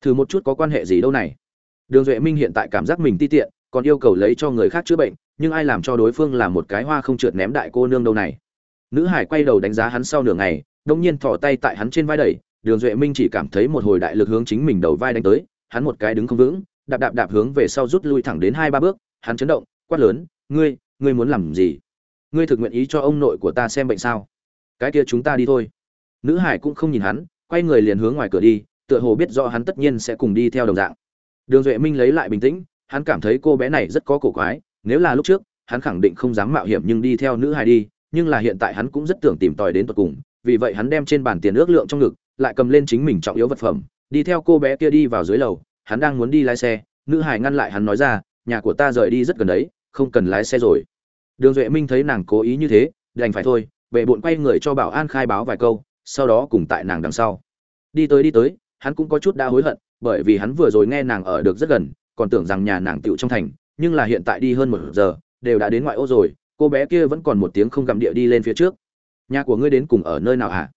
thử một chút có quan hệ gì đâu này. Đường duệ minh hiện tại cảm giác mình ti tiện, còn yêu cầu lấy cho người khác chữa bệnh, nhưng ai làm cho đối phương là một cái hoa không trượt ném đại cô nương đâu này. Nữ hải quay đầu đánh giá hắn sau nửa ngày, đông nhiên thỏ tay tại hắn trên vai đẩy, đường duệ minh chỉ cảm thấy một hồi đại lực hướng chính mình đầu vai đánh tới, hắn một cái đứng không vững, đạp đạp đạp hướng về sau rút lui thẳng đến hai ba bước, hắn chấn động, quát lớn, ngươi ngươi muốn làm gì? Ngươi thực nguyện ý cho ông nội của ta xem bệnh sao? Cái kia chúng ta đi thôi nữ hải cũng không nhìn hắn, quay người liền hướng ngoài cửa đi, tựa hồ biết rõ hắn tất nhiên sẽ cùng đi theo đồng dạng. Đường duệ minh lấy lại bình tĩnh, hắn cảm thấy cô bé này rất có cổ quái, nếu là lúc trước, hắn khẳng định không dám mạo hiểm nhưng đi theo nữ hải đi, nhưng là hiện tại hắn cũng rất tưởng tìm tòi đến tận cùng, vì vậy hắn đem trên bàn tiền ước lượng trong ngực, lại cầm lên chính mình trọng yếu vật phẩm, đi theo cô bé kia đi vào dưới lầu, hắn đang muốn đi lái xe, nữ hải ngăn lại hắn nói ra, nhà của ta rời đi rất gần đấy, không cần lái xe rồi. Đường duệ minh thấy nàng cố ý như thế, đành phải thôi, bệ bộn quay người cho bảo an khai báo vài câu sau đó cùng tại nàng đằng sau. Đi tới đi tới, hắn cũng có chút đã hối hận, bởi vì hắn vừa rồi nghe nàng ở được rất gần, còn tưởng rằng nhà nàng tựu trong thành, nhưng là hiện tại đi hơn một giờ, đều đã đến ngoại ô rồi, cô bé kia vẫn còn một tiếng không gặm địa đi lên phía trước. Nhà của ngươi đến cùng ở nơi nào hả?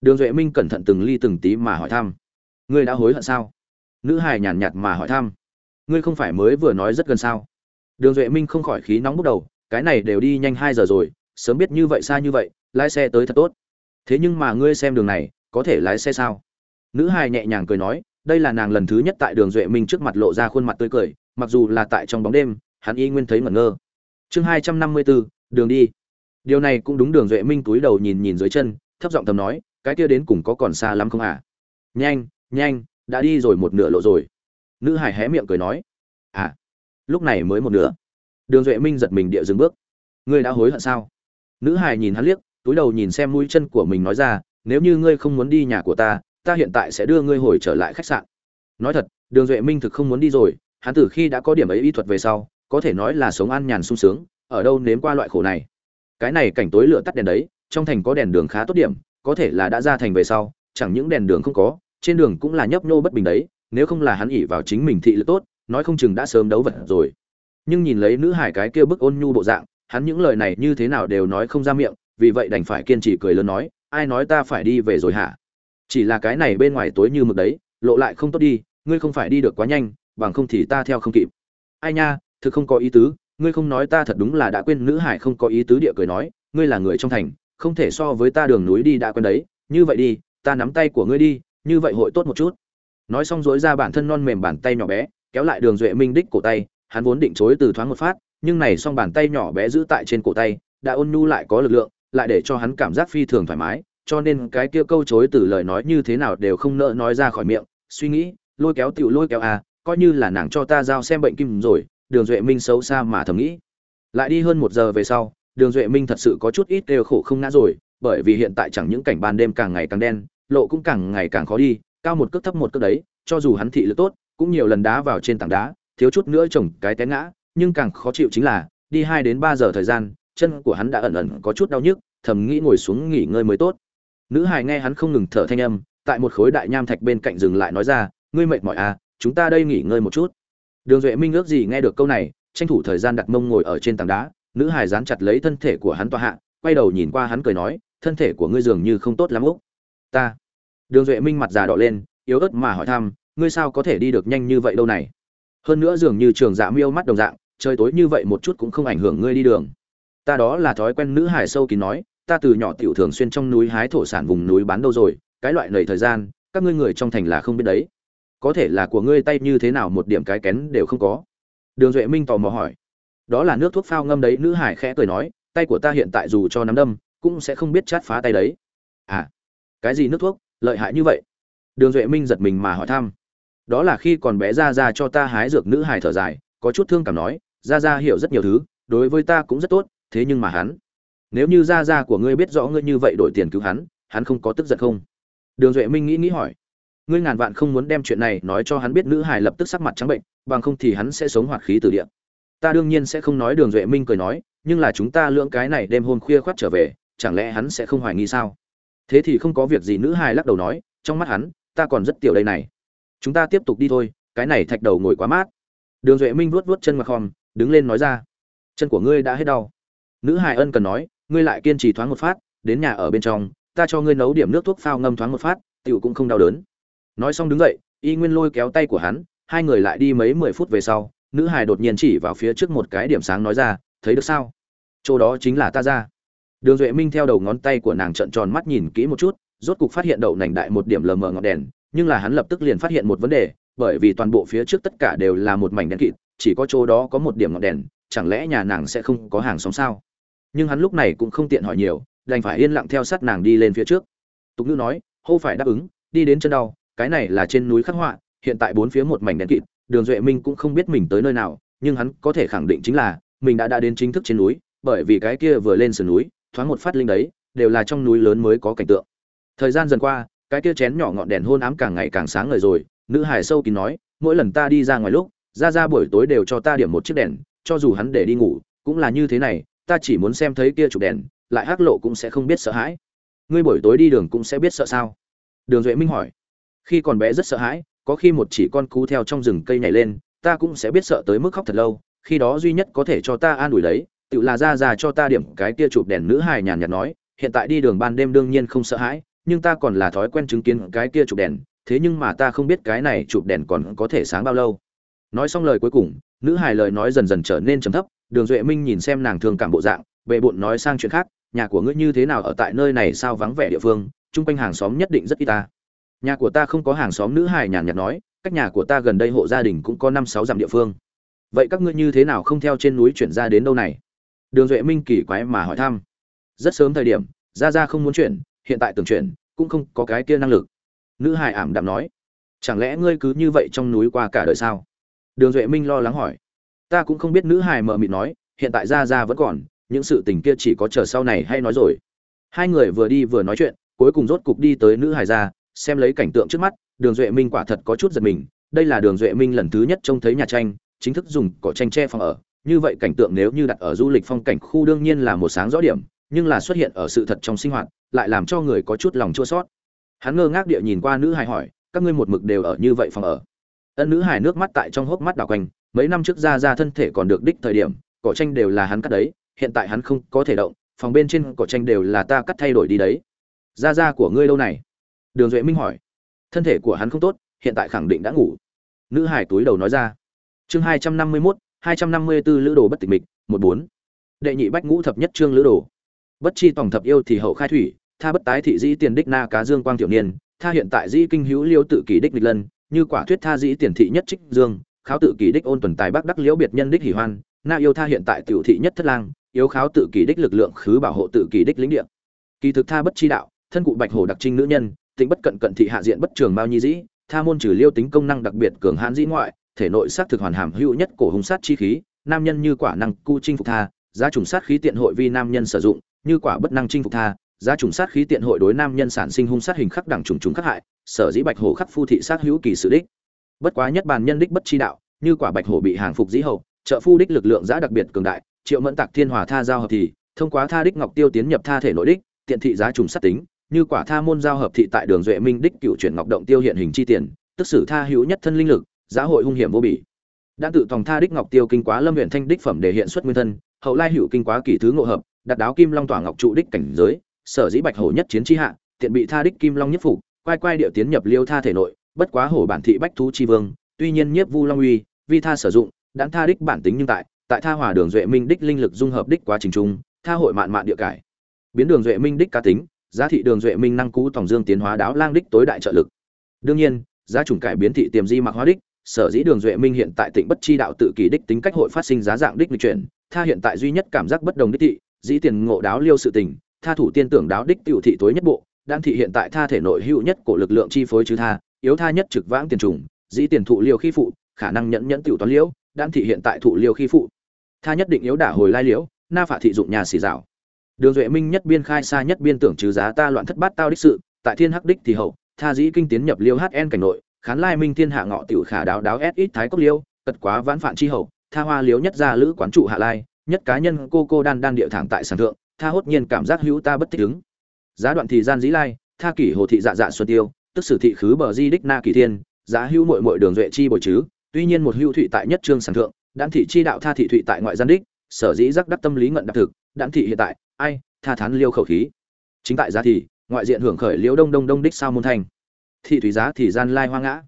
Đường duệ minh cẩn thận từng ly từng tí mà hỏi thăm. Ngươi đã hối hận sao? Nữ hài nhàn nhạt mà hỏi thăm. Ngươi không phải mới vừa nói rất gần sao? Đường duệ minh không khỏi khí nóng bốc đầu, cái này đều đi nhanh hai giờ rồi, sớm biết như vậy xa như vậy, lái xe tới thật tốt thế nhưng mà ngươi xem đường này, có thể lái xe sao? Nữ hài nhẹ nhàng cười nói, đây là nàng lần thứ nhất tại đường duệ minh trước mặt lộ ra khuôn mặt tươi cười, mặc dù là tại trong bóng đêm, hắn y nguyên thấy ngẩn ngơ. Chương hai trăm năm mươi bốn đường đi. Điều này cũng đúng đường duệ minh túi đầu nhìn nhìn dưới chân, thấp giọng thầm nói, cái kia đến cùng có còn xa lắm không à nhanh nhanh, đã đi rồi một nửa lộ rồi. Nữ hải hé miệng cười nói à lúc này mới một nửa. Đường duệ minh giật mình địa dừng bước. Ngươi đã hối hận sao? Nữ hải nhìn hắn liếc túi đầu nhìn xem mũi chân của mình nói ra, nếu như ngươi không muốn đi nhà của ta ta hiện tại sẽ đưa ngươi hồi trở lại khách sạn. Nói thật, đường duệ minh thực không muốn đi rồi, hắn từ khi đã có điểm ấy y thuật về sau, có thể nói là sống an nhàn sung sướng, ở đâu nếm qua loại khổ này. Cái này cảnh tối lửa tắt đèn đấy, trong thành có đèn đường khá tốt điểm, có thể là đã ra thành về sau, chẳng những đèn đường không có, trên đường cũng là nhấp nhô bất bình đấy, nếu không là hắn ỉ vào chính mình thị lực tốt, nói không chừng đã sớm đấu vật rồi. Nhưng nhìn lấy nữ hải cái kia bức ôn nhu bộ dạng, hắn những lời này như thế nào đều nói không ra miệng vì vậy đành phải kiên trì cười lớn nói, ai nói ta phải đi về rồi hả? Chỉ là cái này bên ngoài tối như mực đấy, lộ lại không tốt đi, ngươi không phải đi được quá nhanh, bằng không thì ta theo không kịp. Ai nha, thực không có ý tứ, ngươi không nói ta thật đúng là đã quên nữ hải không có ý tứ địa cười nói, ngươi là người trong thành, không thể so với ta đường núi đi đã quen đấy, như vậy đi, ta nắm tay của ngươi đi, như vậy hội tốt một chút. Nói xong dối ra bản thân non mềm bàn tay nhỏ bé, kéo lại đường duệ minh đích cổ tay, hắn vốn định chối từ thoáng một phát, nhưng này xong bàn tay nhỏ bé giữ tại trên cổ tay, đã ôn nhu lại có lực lượng lại để cho hắn cảm giác phi thường thoải mái, cho nên cái kia câu chối từ lời nói như thế nào đều không nỡ nói ra khỏi miệng, suy nghĩ, lôi kéo tiểu lôi kéo à coi như là nàng cho ta giao xem bệnh kim rồi, đường duệ minh xấu xa mà thầm nghĩ. Lại đi hơn một giờ về sau, đường duệ minh thật sự có chút ít đều khổ không ngã rồi, bởi vì hiện tại chẳng những cảnh ban đêm càng ngày càng đen, lộ cũng càng ngày càng khó đi, cao một cước thấp một cước đấy, cho dù hắn thị lực tốt, cũng nhiều lần đá vào trên tảng đá, thiếu chút nữa chồng cái té ngã, nhưng càng khó chịu chính là, đi hai đến ba giờ thời gian chân của hắn đã ẩn ẩn có chút đau nhức, thầm nghĩ ngồi xuống nghỉ ngơi mới tốt. Nữ hài nghe hắn không ngừng thở thanh âm, tại một khối đại nham thạch bên cạnh dừng lại nói ra, ngươi mệt mỏi à chúng ta đây nghỉ ngơi một chút. Đường duệ minh ước gì nghe được câu này, tranh thủ thời gian đặt mông ngồi ở trên tảng đá, nữ hài dán chặt lấy thân thể của hắn tọa hạ, quay đầu nhìn qua hắn cười nói, thân thể của ngươi dường như không tốt lắm úc. Ta. Đường duệ minh mặt già đỏ lên, yếu ớt mà hỏi thăm, ngươi sao có thể đi được nhanh như vậy đâu này? Hơn nữa dường như trường dạ miêu mắt đồng dạng, trời tối như vậy một chút cũng không ảnh hưởng ngươi đi đường ta đó là thói quen nữ hải sâu kín nói, ta từ nhỏ tiểu thường xuyên trong núi hái thổ sản vùng núi bán đâu rồi, cái loại nầy thời gian, các ngươi người trong thành là không biết đấy. Có thể là của ngươi tay như thế nào một điểm cái kén đều không có. Đường duệ minh tò mò hỏi. Đó là nước thuốc phao ngâm đấy, nữ hải khẽ cười nói, tay của ta hiện tại dù cho nắm đâm, cũng sẽ không biết chát phá tay đấy. À cái gì nước thuốc, lợi hại như vậy? Đường duệ minh giật mình mà hỏi thăm. Đó là khi còn bé ra ra cho ta hái dược nữ hải thở dài, có chút thương cảm nói ra ra hiểu rất nhiều thứ, đối với ta cũng rất tốt thế nhưng mà hắn, nếu như gia gia của ngươi biết rõ ngươi như vậy đổi tiền cứu hắn hắn không có tức giận không? Đường duệ minh nghĩ nghĩ hỏi. Ngươi ngàn vạn không muốn đem chuyện này nói cho hắn biết, nữ hải lập tức sắc mặt trắng bệnh, bằng không thì hắn sẽ sống hoạt khí từ địa. ta đương nhiên sẽ không nói, đường duệ minh cười nói, nhưng là chúng ta lưỡng cái này đêm hôm khuya khoắt trở về, chẳng lẽ hắn sẽ không hoài nghi sao? Thế thì không có việc gì, nữ hải lắc đầu nói, trong mắt hắn, ta còn rất tiểu đây này. Chúng ta tiếp tục đi thôi, cái này thạch đầu ngồi quá mát. Đường duệ minh vuốt vuốt chân mặt khom, đứng lên nói ra, chân của ngươi đã hết đau nữ hải ân cần nói, ngươi lại kiên trì thoáng một phát, đến nhà ở bên trong, ta cho ngươi nấu điểm nước thuốc phao ngâm thoáng một phát, tiểu cũng không đau đớn. Nói xong đứng dậy, y nguyên lôi kéo tay của hắn, hai người lại đi mấy mười phút về sau, nữ hài đột nhiên chỉ vào phía trước một cái điểm sáng nói ra, thấy được sao? Chỗ đó chính là ta ra. Đường duệ minh theo đầu ngón tay của nàng trợn tròn mắt nhìn kỹ một chút, rốt cục phát hiện đậu nành đại một điểm lờ mờ ngọn đèn, nhưng là hắn lập tức liền phát hiện một vấn đề, bởi vì toàn bộ phía trước tất cả đều là một mảnh đen kịt, chỉ có chỗ đó có một điểm ngọn đèn, chẳng lẽ nhà nàng sẽ không có hàng xóm sao? Nhưng hắn lúc này cũng không tiện hỏi nhiều, đành phải yên lặng theo sát nàng đi lên phía trước. Tục ngữ nói, hô phải đáp ứng, đi đến chân đau, cái này là trên núi khắc họa, hiện tại bốn phía một mảnh đen kịt, đường duệ minh cũng không biết mình tới nơi nào, nhưng hắn có thể khẳng định chính là, mình đã đã đến chính thức trên núi, bởi vì cái kia vừa lên sườn núi, thoáng một phát linh đấy, đều là trong núi lớn mới có cảnh tượng. Thời gian dần qua, cái kia chén nhỏ ngọn đèn hôn ám càng ngày càng sáng ngời rồi, nữ hải sâu kín nói, mỗi lần ta đi ra ngoài lúc, ra ra buổi tối đều cho ta điểm một chiếc đèn, cho dù hắn để đi ngủ, cũng là như thế này ta chỉ muốn xem thấy kia chụp đèn, lại hắc lộ cũng sẽ không biết sợ hãi. Ngươi buổi tối đi đường cũng sẽ biết sợ sao? Đường duệ minh hỏi. Khi còn bé rất sợ hãi, có khi một chỉ con cú theo trong rừng cây nhảy lên, ta cũng sẽ biết sợ tới mức khóc thật lâu, khi đó duy nhất có thể cho ta an ủi đấy, tự là ra ra cho ta điểm cái kia chụp đèn nữ hài nhàn nhạt nói, hiện tại đi đường ban đêm đương nhiên không sợ hãi, nhưng ta còn là thói quen chứng kiến cái kia chụp đèn, thế nhưng mà ta không biết cái này chụp đèn còn có thể sáng bao lâu. Nói xong lời cuối cùng, nữ hài lời nói dần dần trở nên trầm thấp đường duệ minh nhìn xem nàng thường cảm bộ dạng bệ bộn nói sang chuyện khác, nhà của ngươi như thế nào ở tại nơi này sao vắng vẻ địa phương, chung quanh hàng xóm nhất định rất ít ta. Nhà của ta không có hàng xóm nữ hài nhàn nhạt nói, cách nhà của ta gần đây hộ gia đình cũng có năm sáu dặm địa phương. Vậy các ngươi như thế nào không theo trên núi chuyển ra đến đâu này? Đường duệ minh kỳ quái mà hỏi thăm. Rất sớm thời điểm ra ra không muốn chuyển, hiện tại tưởng chuyển, cũng không có cái kia năng lực. Nữ hài ảm đạm nói, chẳng lẽ ngươi cứ như vậy trong núi qua cả đời sao? Đường duệ minh lo lắng hỏi ta cũng không biết nữ hài mờ mịt nói, hiện tại ra ra vẫn còn, những sự tình kia chỉ có chờ sau này hay nói rồi. Hai người vừa đi vừa nói chuyện, cuối cùng rốt cục đi tới nữ hài ra, xem lấy cảnh tượng trước mắt, đường duệ minh quả thật có chút giật mình, đây là đường duệ minh lần thứ nhất trông thấy nhà tranh, chính thức dùng cỏ tranh tre phòng ở. Như vậy cảnh tượng nếu như đặt ở du lịch phong cảnh khu đương nhiên là một sáng rõ điểm, nhưng là xuất hiện ở sự thật trong sinh hoạt, lại làm cho người có chút lòng chua sót hắn ngơ ngác địa nhìn qua nữ hài hỏi, các ngươi một mực đều ở như vậy phòng ở? Ân nữ hài nước mắt tại trong hốc mắt đảo quanh mấy năm trước ra ra thân thể còn được đích thời điểm, cỏ tranh đều là hắn cắt đấy, hiện tại hắn không có thể động, phòng bên trên cỏ tranh đều là ta cắt thay đổi đi đấy. Ra ra của ngươi lâu này? Đường duệ minh hỏi. Thân thể của hắn không tốt, hiện tại khẳng định đã ngủ. Nữ hải túi đầu nói ra. Chương hai trăm năm mươi mốt, hai trăm năm mươi b ố lữ đồ bất tịch mịch, một bốn. Đệ nhị bách ngũ thập nhất trương lữ đồ. Bất chi tổng thập yêu thì hậu khai thủy, tha bất tái thị dĩ tiền đích na cá dương quang tiểu niên, tha hiện tại dĩ kinh hữu liêu tự kỷ đích lịch lân, như quả thuyết tha dĩ tiền thị nhất trích dương kháo tự kỷ đích ôn tuần tài bắc đắc liễu biệt nhân đích hỷ hoan, na yêu tha hiện tại tiểu thị nhất thất lang, yếu kháo tự kỷ đích lực lượng khứ bảo hộ tự kỷ đích lĩnh địa. Kỳ thực tha bất chi đạo, thân cụ bạch hổ đặc trinh nữ nhân tính bất cận cận thị hạ diện bất trường bao nhi dĩ, tha môn trừ liêu tính công năng đặc biệt cường hãn dĩ ngoại, thể nội sát thực hoàn hàm hữu nhất cổ hung sát chi khí, nam nhân như quả năng cu chinh phục tha, giá trùng sát khí tiện hội vi nam nhân sử dụng, như quả bất năng chinh phục tha, giá trùng sát khí tiện hội đối nam nhân sản sinh hung sát hình khắc đẳng trùng trùng khắc hại, sở dĩ bạch hổ khắc phu thị sát hữu kỳ sự đích bất quá nhất bàn nhân đích bất chi đạo, như quả bạch hổ bị hàng phục dĩ hậu, trợ phu đích lực lượng giã đặc biệt cường đại, triệu mẫn tạc thiên hòa tha giao hợp thì, thông qua tha đích ngọc tiêu tiến nhập tha thể nội đích, tiện thị giá trùng sát tính, như quả tha môn giao hợp thị tại đường duệ minh đích cựu chuyển ngọc động tiêu hiện hình chi tiền, tức sử tha hữu nhất thân linh lực, giá hội hung hiểm vô bỉ. Đã tự tòng tha đích ngọc tiêu kinh quá lâm huyện thanh đích phẩm để hiện xuất nguyên thân, hậu lai hữu kinh quá kỷ thứ ngộ hợp, đặt đáo kim long tỏa ngọc trụ đích cảnh giới, sở dĩ bạch hổ nhất chiến chi hạ, tiện bị tha đích kim long nhất phục, quay quay điệu tiến nhập liêu tha thể nội bất quá hổ bản thị bách thú chi vương, tuy nhiên nhiếp vu long uy, vi tha sử dụng đãn tha đích bản tính nhưng tại tại tha hòa đường duệ minh đích linh lực dung hợp đích quá trình trung tha hội mạn mạn địa cải. Biến đường duệ minh đích cá tính, giá thị đường duệ minh năng cú tổng dương tiến hóa đáo lang đích tối đại trợ lực. Đương nhiên, giá chủng cải biến thị tiềm di mặc hóa đích, sở dĩ đường duệ minh hiện tại tỉnh bất chi đạo tự kỷ đích tính cách hội phát sinh giá dạng đích lịch chuyển, tha hiện tại duy nhất cảm giác bất đồng đích thị, dĩ tiền ngộ đáo liêu sự tình, tha thủ tiên tưởng đáo đích tiểu thị tối nhất bộ đang thị hiện tại tha thể nội hữu nhất của lực lượng chi phối chứ tha yếu tha nhất trực vãng tiền trùng, dĩ tiền thụ liều khi phụ, khả năng nhẫn nhẫn tiểu toán liễu, đan thị hiện tại thụ liều khi phụ. Tha nhất định yếu đả hồi lai liễu, na phả thị dụng nhà xì rào. Đường duệ minh nhất biên khai xa nhất biên tưởng trừ giá ta loạn thất bát tao đích sự, tại thiên hắc đích thì hậu, tha dĩ kinh tiến nhập liêu hn cảnh nội, khán lai minh thiên hạ ngọ tiểu khả đáo đáo s ít thái cốc liêu tật quá vãn phản chi hậu, tha hoa liếu nhất ra lữ quán trụ hạ lai, nhất cá nhân cô cô đan đan địa thẳng tại sàn thượng, tha hốt nhiên cảm giác hữu ta bất thích ứng. Giá đoạn thì gian dĩ lai, tha kỷ hồ thị dạ dạ xuân tiêu tức sử thị khứ bờ di đích na kỳ thiên, giá hữu mội mội đường duệ chi bồi chứ, tuy nhiên một hữu thụy tại nhất trương sản thượng, đan thị chi đạo tha thị thụy tại ngoại gian đích, sở dĩ giác đắc tâm lý ngận đặc thực, đan thị hiện tại, ai, tha thán liêu khẩu khí. Chính tại giá thì, ngoại diện hưởng khởi liễu đông đông đông đích sao môn thành. Thị thủy giá thì gian lai hoa ngã.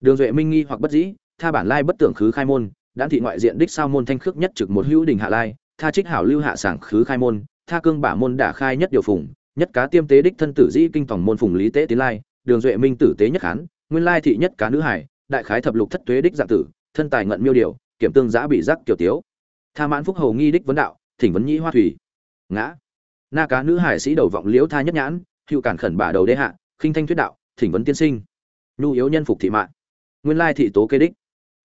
Đường duệ minh nghi hoặc bất dĩ, tha bản lai bất tưởng khứ khai môn, đan thị ngoại diện đích sao môn thanh khước nhất trực một hữu đình hạ lai, tha trích hảo lưu hạ sảng khứ khai môn, tha cương bả môn đả khai nhất điều phùng, nhất cá tiêm tế đích thân tử dĩ kinh tổng môn phùng lý tế tiến lai đường duệ minh tử tế nhất hán nguyên lai thị nhất cá nữ hải đại khái thập lục thất tuế đích dạng tử, thân tài ngận miêu điều, kiểm tương giã bị giác kiểu tiếu. Tha mãn phúc hầu nghi đích vấn đạo, thỉnh vấn nhĩ hoa thủy. Ngã. Na cá nữ hải sĩ đầu vọng liễu tha nhất nhãn, hữu cản khẩn bả đầu đế hạ, khinh thanh thuyết đạo, thỉnh vấn tiên sinh. Nhu yếu nhân phục thị mạng nguyên lai thị tố kê đích.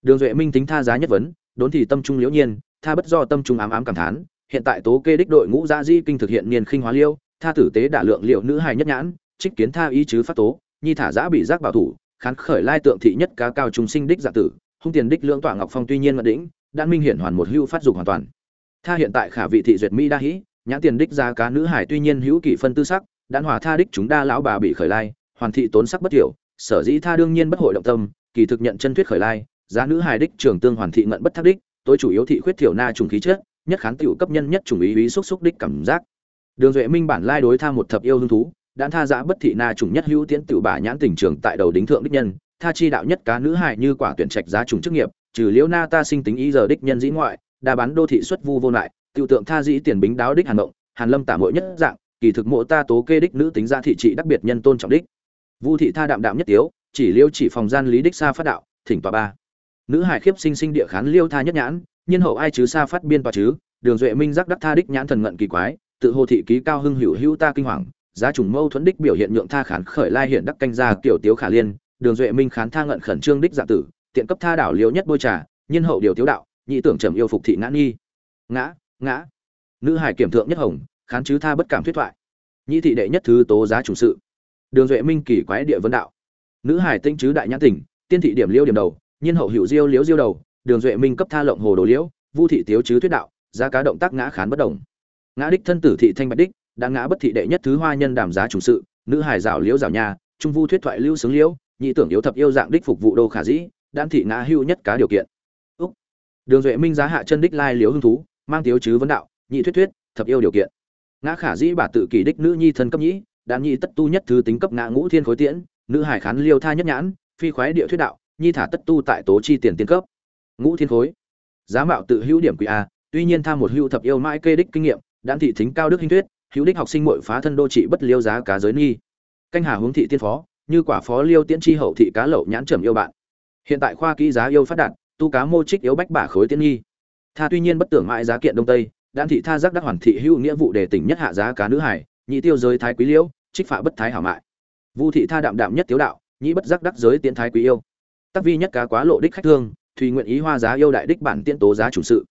Đường duệ minh tính tha giá nhất vấn, đốn thì tâm trung liễu nhiên, tha bất do tâm trung ám ám cảm thán, hiện tại tố kê đích đội ngũ gia di kinh thực hiện niên khinh hóa liêu, tha tử tế đả lượng liệu nữ hài nhất nhãn, trích kiến tha ý chứ phát tố nhi thả giã bị giác bảo thủ, khán khởi lai tượng thị nhất cá cao chúng sinh đích giả tử, hung tiền đích lưỡng tọa ngọc phong tuy nhiên ngận đỉnh, đan minh hiển hoàn một hưu phát dục hoàn toàn. Tha hiện tại khả vị thị duyệt mỹ đa hĩ, nhãn tiền đích ra cá nữ hải tuy nhiên hữu kỷ phân tư sắc, đan hòa tha đích chúng đa lão bà bị khởi lai, hoàn thị tốn sắc bất thiểu sở dĩ tha đương nhiên bất hội động tâm, kỳ thực nhận chân thuyết khởi lai, giá nữ hài đích trường tương hoàn thị ngận bất thắc đích, tối chủ yếu thị khuyết thiểu na trùng khí chất, nhất khán tiểu cấp nhân nhất trùng ý ý xúc xúc đích cảm giác. Đường duệ minh bản lai đối tha một thập yêu hứng thú đan tha giã bất thị na trùng nhất hữu tiễn tiểu bà nhãn tình trường tại đầu đính thượng đích nhân, tha chi đạo nhất cá nữ hại như quả tuyển trạch giá trùng chức nghiệp, trừ liễu na ta sinh tính ý giờ đích nhân dĩ ngoại, đa bán đô thị xuất vu vô lại, tiểu tượng tha dĩ tiền bính đáo đích hàn động hàn lâm tả mỗi nhất dạng, kỳ thực mộ ta tố kê đích nữ tính gia thị trị đặc biệt nhân tôn trọng đích. Vu thị tha đạm đạm nhất tiếu, chỉ liêu chỉ phòng gian lý đích xa phát đạo, thỉnh tòa ba. Nữ hải khiếp sinh sinh địa khán liêu tha nhất nhãn nhân hậu ai chứ xa phát biên tòa chứ, đường duệ minh giác đắc tha đích nhãn thần ngận kỳ quái, tự hồ thị ký cao hưng hữu hữu ta kinh hoàng giá trùng mâu thuẫn đích biểu hiện nhượng tha khán khởi lai hiện đắc canh ra kiểu tiếu khả liên, đường duệ minh khán tha ngận khẩn trương đích dạ tử, tiện cấp tha đảo liêu nhất bôi trà nhân hậu điều tiếu đạo, nhị tưởng trầm yêu phục thị ngã nghi. Ngã ngã. Nữ hải kiểm thượng nhất hồng, khán chứ tha bất cảm thuyết thoại. Nhị thị đệ nhất thứ tố giá chủ sự. Đường duệ minh kỳ quái địa vấn đạo. Nữ hải tinh chứ đại nhãn tỉnh, tiên thị điểm liêu điểm đầu nhân hậu hữu diêu liễu diêu đầu, đường duệ minh cấp tha lộng hồ đồ liễu, vu thị tiếu chứ thuyết đạo, giá cá động tác ngã khán bất đồng. Ngã đích thân tử thị thanh bạch đích đã ngã bất thị đệ nhất thứ hoa nhân đàm giá chủ sự, nữ hải rảo liễu rảo nhà trung vu thuyết thoại lưu sướng liễu, nhị tưởng yếu thập yêu dạng đích phục vụ đô khả dĩ, đan thị ngã hưu nhất cá điều kiện. Úc. Đường duệ minh giá hạ chân đích lai liễu hưng thú, mang tiếu chứ vấn đạo, nhị thuyết thuyết, thập yêu điều kiện. Ngã khả dĩ bà tự kỷ đích nữ nhi thân cấp nhĩ, đan nhị tất tu nhất thứ tính cấp ngã ngũ thiên khối tiễn, nữ hải khán liêu tha nhất nhãn, phi khoái địa thuyết đạo, nhi thả tất tu tại tố chi tiền tiên cấp. Ngũ thiên khối. Giá mạo tự hữu điểm quý a, tuy nhiên tham một hữu thập yêu mãi kê đích kinh nghiệm, đan thị thính cao đức hình thuyết hữu đích học sinh muội phá thân đô trị bất liêu giá cá giới nghi canh hà hướng thị tiên phó, như quả phó liêu tiễn chi hậu thị cá lậu nhãn trầm yêu bạn. Hiện tại khoa kỹ giá yêu phát đạt, tu cá mô trích yếu bách bả khối tiên nghi. Tha tuy nhiên bất tưởng mãi giá kiện đông tây, đan thị tha giác đắc hoàn thị hữu nghĩa vụ đề tỉnh nhất hạ giá cá nữ hải, nhị tiêu giới thái quý liễu trích phạ bất thái hảo mại. Vu thị tha đạm đạm nhất tiếu đạo, nhị bất giác đắc giới tiến thái quý yêu. Tắc vi nhất cá quá lộ đích khách thương, thùy nguyện ý hoa giá yêu đại đích bản tiễn tố giá chủ sự.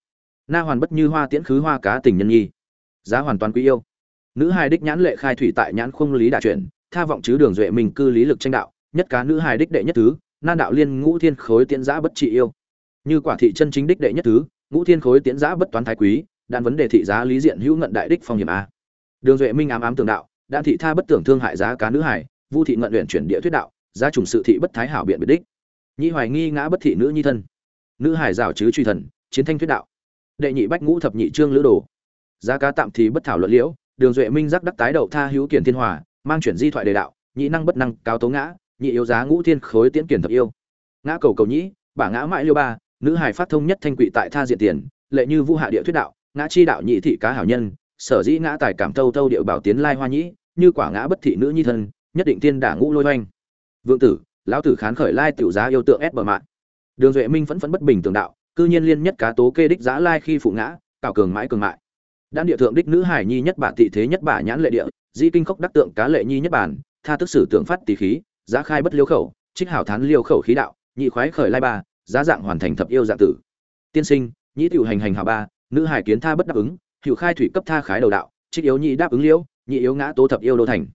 Na hoàn bất như hoa tiễn khứ hoa cá tình nhân nhi giá hoàn toàn quý yêu nữ hài đích nhãn lệ khai thủy tại nhãn khung lý đà chuyển, tha vọng chứ đường duệ mình cư lý lực tranh đạo, nhất cá nữ hài đích đệ nhất thứ, nan đạo liên ngũ thiên khối tiễn giã bất trị yêu. Như quả thị chân chính đích đệ nhất thứ, ngũ thiên khối tiễn giã bất toán thái quý đan vấn đề thị giá lý diện hữu ngận đại đích phong hiểm a. Đường duệ minh ám ám tường đạo đan thị tha bất tưởng thương hại giá cá nữ hải vu thị ngận luyện chuyển địa thuyết đạo, giá trùng sự thị bất thái hảo biện biệt đích. Nhi hoài nghi ngã bất thị nữ nhi thân. Nữ hải rào chứ truy thần, chiến thanh thuyết đạo. Đệ nhị bách ngũ thập nhị trương lữ đồ. Giá cá tạm thì bất thảo luận liễu đường duệ minh giác đắc tái đậu tha hữu kiển thiên hòa, mang chuyển di thoại đề đạo, nhị năng bất năng cao tố ngã, nhị yếu giá ngũ thiên khối tiễn kiển thập yêu. Ngã cầu cầu nhĩ, bả ngã mãi liêu ba, nữ hải phát thông nhất thanh quỵ tại tha diện tiền, lệ như vu hạ địa thuyết đạo, ngã chi đạo nhị thị cá hảo nhân, sở dĩ ngã tài cảm thâu thâu điệu bảo tiến lai hoa nhĩ, như quả ngã bất thị nữ nhi thân, nhất định tiên đả ngũ lôi oanh. Vượng tử, lão tử khán khởi lai tiểu giá yêu tượng ép bờ mạng. Đường duệ minh vẫn phẫn bất bình tường đạo, cư nhiên liên nhất cá tố kê đích giá lai khi phụ ngã cảo cường mãi cường mại đan địa thượng đích nữ hải nhi nhất bả tị thế nhất bả nhãn lệ địa, di kinh khốc đắc tượng cá lệ nhi nhất bản, tha tức sử tượng phát tỷ khí, giá khai bất liêu khẩu, trích hảo thán liêu khẩu khí đạo, nhị khoái khởi lai ba, giá dạng hoàn thành thập yêu dạng tử. Tiên sinh, nhị tiểu hành hành hảo ba, nữ hải kiến tha bất đáp ứng, hữu khai thủy cấp tha khái đầu đạo, trích yếu nhị đáp ứng liêu, nhị yếu ngã tố thập yêu đô thành.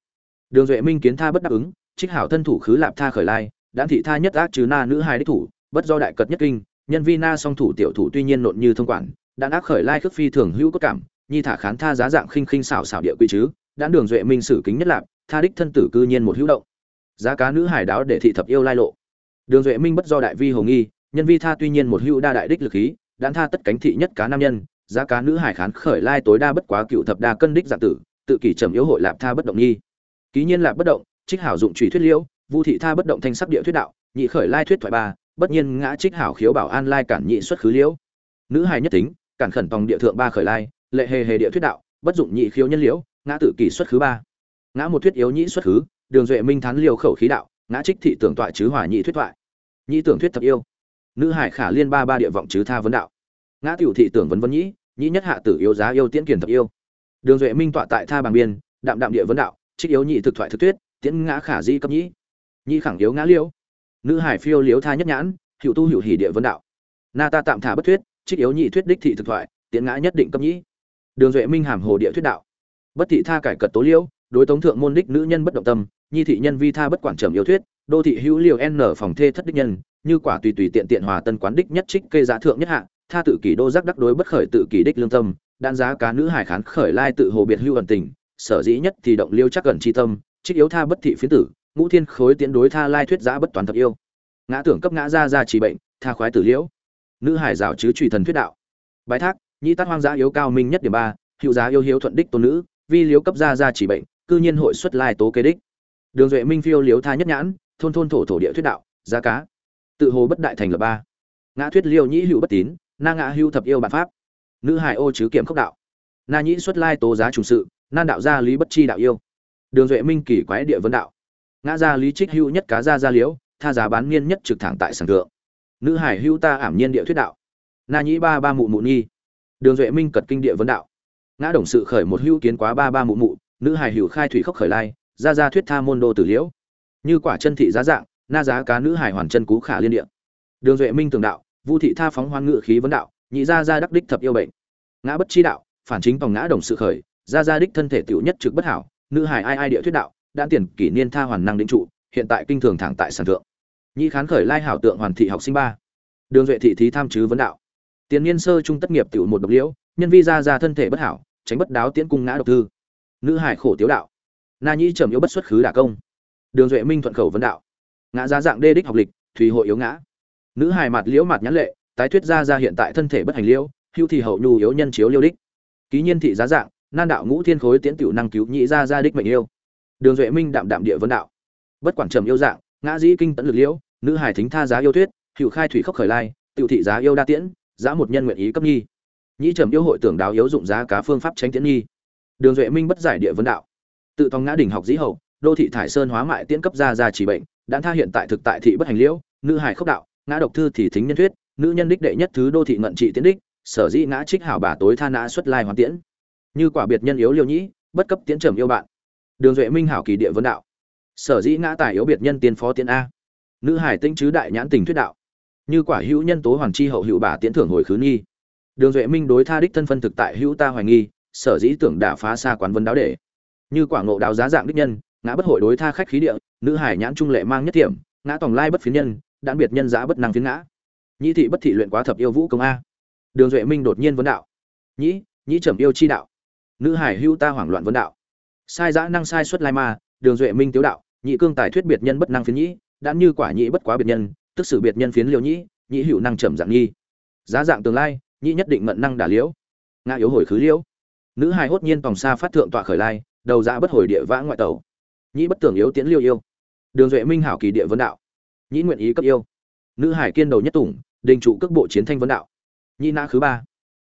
Đường duệ minh kiến tha bất đáp ứng, trích hảo thân thủ khứ lạp tha khởi lai đan thị tha nhất ác trừ na nữ hải đích thủ, bất do đại cật nhất kinh, nhân vi na song thủ tiểu thủ tuy nhiên nộn như thông quản đan ác khởi lai khước phi thường hữu cốt cảm nhi thả khán tha giá dạng khinh khinh xảo xảo địa quy chứ, đã đường duệ minh sử kính nhất lạp, tha đích thân tử cư nhiên một hữu động. Giá cá nữ hải đáo để thị thập yêu lai lộ. Đường duệ minh bất do đại vi hồ nghi, nhân vi tha tuy nhiên một hữu đa đại đích lực khí, đã tha tất cánh thị nhất cá nam nhân, giá cá nữ hải khán khởi lai tối đa bất quá cựu thập đa cân đích dạng tử, tự kỷ trầm yếu hội lạp tha bất động nhi ký nhiên lạp bất động, trích hảo dụng trùy thuyết liễu, vu thị tha bất động thanh sắc địa thuyết đạo, nhị khởi lai thuyết thoại ba, bất nhiên ngã trích hảo khiếu bảo an lai cản nhị xuất khứ liễu. Nữ hài nhất tính, cản khẩn tòng địa thượng ba khởi lai lệ hề hề địa thuyết đạo, bất dụng nhị khiếu nhân liễu, ngã tự kỷ xuất khứ ba. Ngã một thuyết yếu nhị xuất khứ, đường duệ minh thán liều khẩu khí đạo, ngã trích thị tưởng tọa chứ hỏa nhị thuyết thoại. Nhị tưởng thuyết thập yêu. Nữ hải khả liên ba ba địa vọng chứ tha vấn đạo. Ngã tiểu thị tưởng vấn vấn nhĩ nhĩ nhất hạ tử yêu giá yêu tiễn kiền thập yêu. Đường duệ minh tọa tại tha bằng biên, đạm đạm địa vấn đạo, trích yếu nhị thực thoại thực tuyết tiễn ngã khả di cấp nhĩ. Nhĩ khẳng yếu ngã liêu nữ hải phiêu liếu tha nhất nhãn, hữu tu hữu hỉ địa vấn đạo. Na ta tạm thả bất thuyết, trích yếu nhị thuyết đích thị thực thoại, tiễn ngã nhất định cấp nhĩ đường duệ minh hàm hồ địa thuyết đạo. Bất thị tha cải cật tố liễu, đối tống thượng môn đích nữ nhân bất động tâm, nhi thị nhân vi tha bất quản trầm yêu thuyết, đô thị hữu liều n phòng thê thất đích nhân, như quả tùy tùy tiện tiện hòa tân quán đích nhất trích kê giá thượng nhất hạ, tha tự kỷ đô giác đắc đối bất khởi tự kỷ đích lương tâm, đan giá cá nữ hải khán khởi lai tự hồ biệt hưu ẩn tình, sở dĩ nhất thì động liêu chắc gần chi tâm, trích yếu tha bất thị phiến tử, ngũ thiên khối tiến đối tha lai thuyết giá bất toàn thập yêu. Ngã tưởng cấp ngã ra ra trì bệnh, tha khoái tử liễu. Nữ hải rào chứ trùy thần thuyết đạo. Bái thác nhĩ tát hoang dã yếu cao minh nhất điểm ba, hữu giá yêu hiếu thuận đích tôn nữ, vi liếu cấp gia gia chỉ bệnh, cư nhiên hội xuất lai tố kế đích. Đường duệ minh phiêu liếu tha nhất nhãn, thôn thôn thổ thổ địa thuyết đạo, giá cá. Tự hồ bất đại thành lập ba. Ngã thuyết liêu nhĩ hữu bất tín, na ngã hữu thập yêu bản pháp. Nữ hải ô chứ kiểm khốc đạo. Na nhĩ xuất lai tố giá trùng sự, nan đạo gia lý bất chi đạo yêu. Đường duệ minh kỳ quái địa vấn đạo. Ngã gia lý trích hữu nhất cá gia gia liễu tha giá bán niên nhất trực thẳng tại sàng thượng. Nữ hải hữu ta ảm nhiên địa thuyết đạo. Na nhĩ ba ba mụ mụ nhi đường duệ minh cật kinh địa vấn đạo. Ngã đồng sự khởi một hữu kiến quá ba ba mụ mụ, nữ hải hữu khai thủy khốc khởi lai gia gia thuyết tha môn đô tử liễu. Như quả chân thị giá dạng, na giá cá nữ hải hoàn chân cú khả liên địa. Đường duệ minh tường đạo, vu thị tha phóng hoan ngự khí vấn đạo, nhị gia gia đắc đích thập yêu bệnh. Ngã bất chi đạo, phản chính tòng ngã đồng sự khởi, gia gia đích thân thể tiểu nhất trực bất hảo, nữ hải ai ai địa thuyết đạo, đã tiền kỷ niên tha hoàn năng định trụ, hiện tại kinh thường thẳng tại sản thượng. Nhị khán khởi lai hảo tượng hoàn thị học sinh ba. Đường duệ thị thí tham chứ vấn đạo tiền niên sơ trung tất nghiệp tiểu một độc liễu, nhân vi gia gia thân thể bất hảo, tránh bất đáo tiễn cung ngã độc thư. Nữ hải khổ tiếu đạo. Na nhĩ trầm yếu bất xuất khứ đả công. Đường duệ minh thuận khẩu vấn đạo. Ngã giá dạng đê đích học lịch thùy hội yếu ngã. Nữ hải mặt liễu mặt nhãn lệ, tái thuyết ra ra hiện tại thân thể bất hành liễu, hưu thì hậu nhu yếu nhân chiếu liêu đích. Ký nhiên thị giá dạng, nan đạo ngũ thiên khối tiễn tiểu năng cứu nhị ra ra đích mệnh yêu. Đường duệ minh đạm đạm địa vấn đạo. Bất quản trầm yêu dạng, ngã dĩ kinh tận lực liễu, nữ hải thính tha giá yêu thuyết, hữu khai thủy khốc khởi lai, tiểu thị giá yêu đa tiễn giá một nhân nguyện ý cấp nhi nhĩ trầm yêu hội tưởng đáo yếu dụng giá cá phương pháp tránh tiễn nhi đường duệ minh bất giải địa vấn đạo. Tự tòng ngã đỉnh học dĩ hậu, đô thị thải sơn hóa mại tiễn cấp ra ra chỉ bệnh, đã tha hiện tại thực tại thị bất hành liễu, nữ hải khốc đạo, ngã độc thư thì thính nhân thuyết, nữ nhân đích đệ nhất thứ đô thị ngận trị tiễn đích, sở dĩ ngã trích hảo bà tối tha nã xuất lai hoàn tiễn. Như quả biệt nhân yếu liêu nhĩ, bất cấp tiễn trầm yêu bạn. Đường duệ minh hảo kỳ địa vấn đạo. Sở dĩ ngã tài yếu biệt nhân tiên phó tiễn a. Nữ hải tinh chứ đại nhãn tình thuyết đạo như quả hữu nhân tố hoàn chi hậu hữu bà tiễn thưởng hồi khứ nghi. Đường duệ minh đối tha đích thân phân thực tại hữu ta hoài nghi, sở dĩ tưởng đả phá xa quán vấn đáo để. Như quả ngộ đáo giá dạng đích nhân, ngã bất hội đối tha khách khí địa, nữ hải nhãn trung lệ mang nhất thiểm, ngã tòng lai bất phiến nhân đãn biệt nhân giã bất năng phiến ngã. Nhĩ thị bất thị luyện quá thập yêu vũ công a. Đường duệ minh đột nhiên vấn đạo. Nhĩ nhĩ trầm yêu chi đạo. Nữ hải hưu ta hoảng loạn vấn đạo. Sai giã năng sai xuất lai ma, đường duệ minh tiếu đạo, nhị cương tài thuyết biệt nhân bất năng phiến nhĩ đãn như quả nhị bất quá biệt nhân tức sự biệt nhân phiến liêu nhĩ nhĩ hữu năng trầm dạng nghi. Giá dạng tương lai, nhĩ nhất định mận năng đả liễu. Ngã yếu hồi khứ liễu. Nữ hài hốt nhiên tòng xa phát thượng tọa khởi lai, đầu dạ bất hồi địa vã ngoại tẩu. Nhĩ bất tưởng yếu tiễn liêu yêu. Đường duệ minh hảo kỳ địa vấn đạo. Nhĩ nguyện ý cấp yêu. Nữ hải kiên đầu nhất tủng, đình trụ cước bộ chiến thanh vấn đạo. Nhĩ nã khứ ba.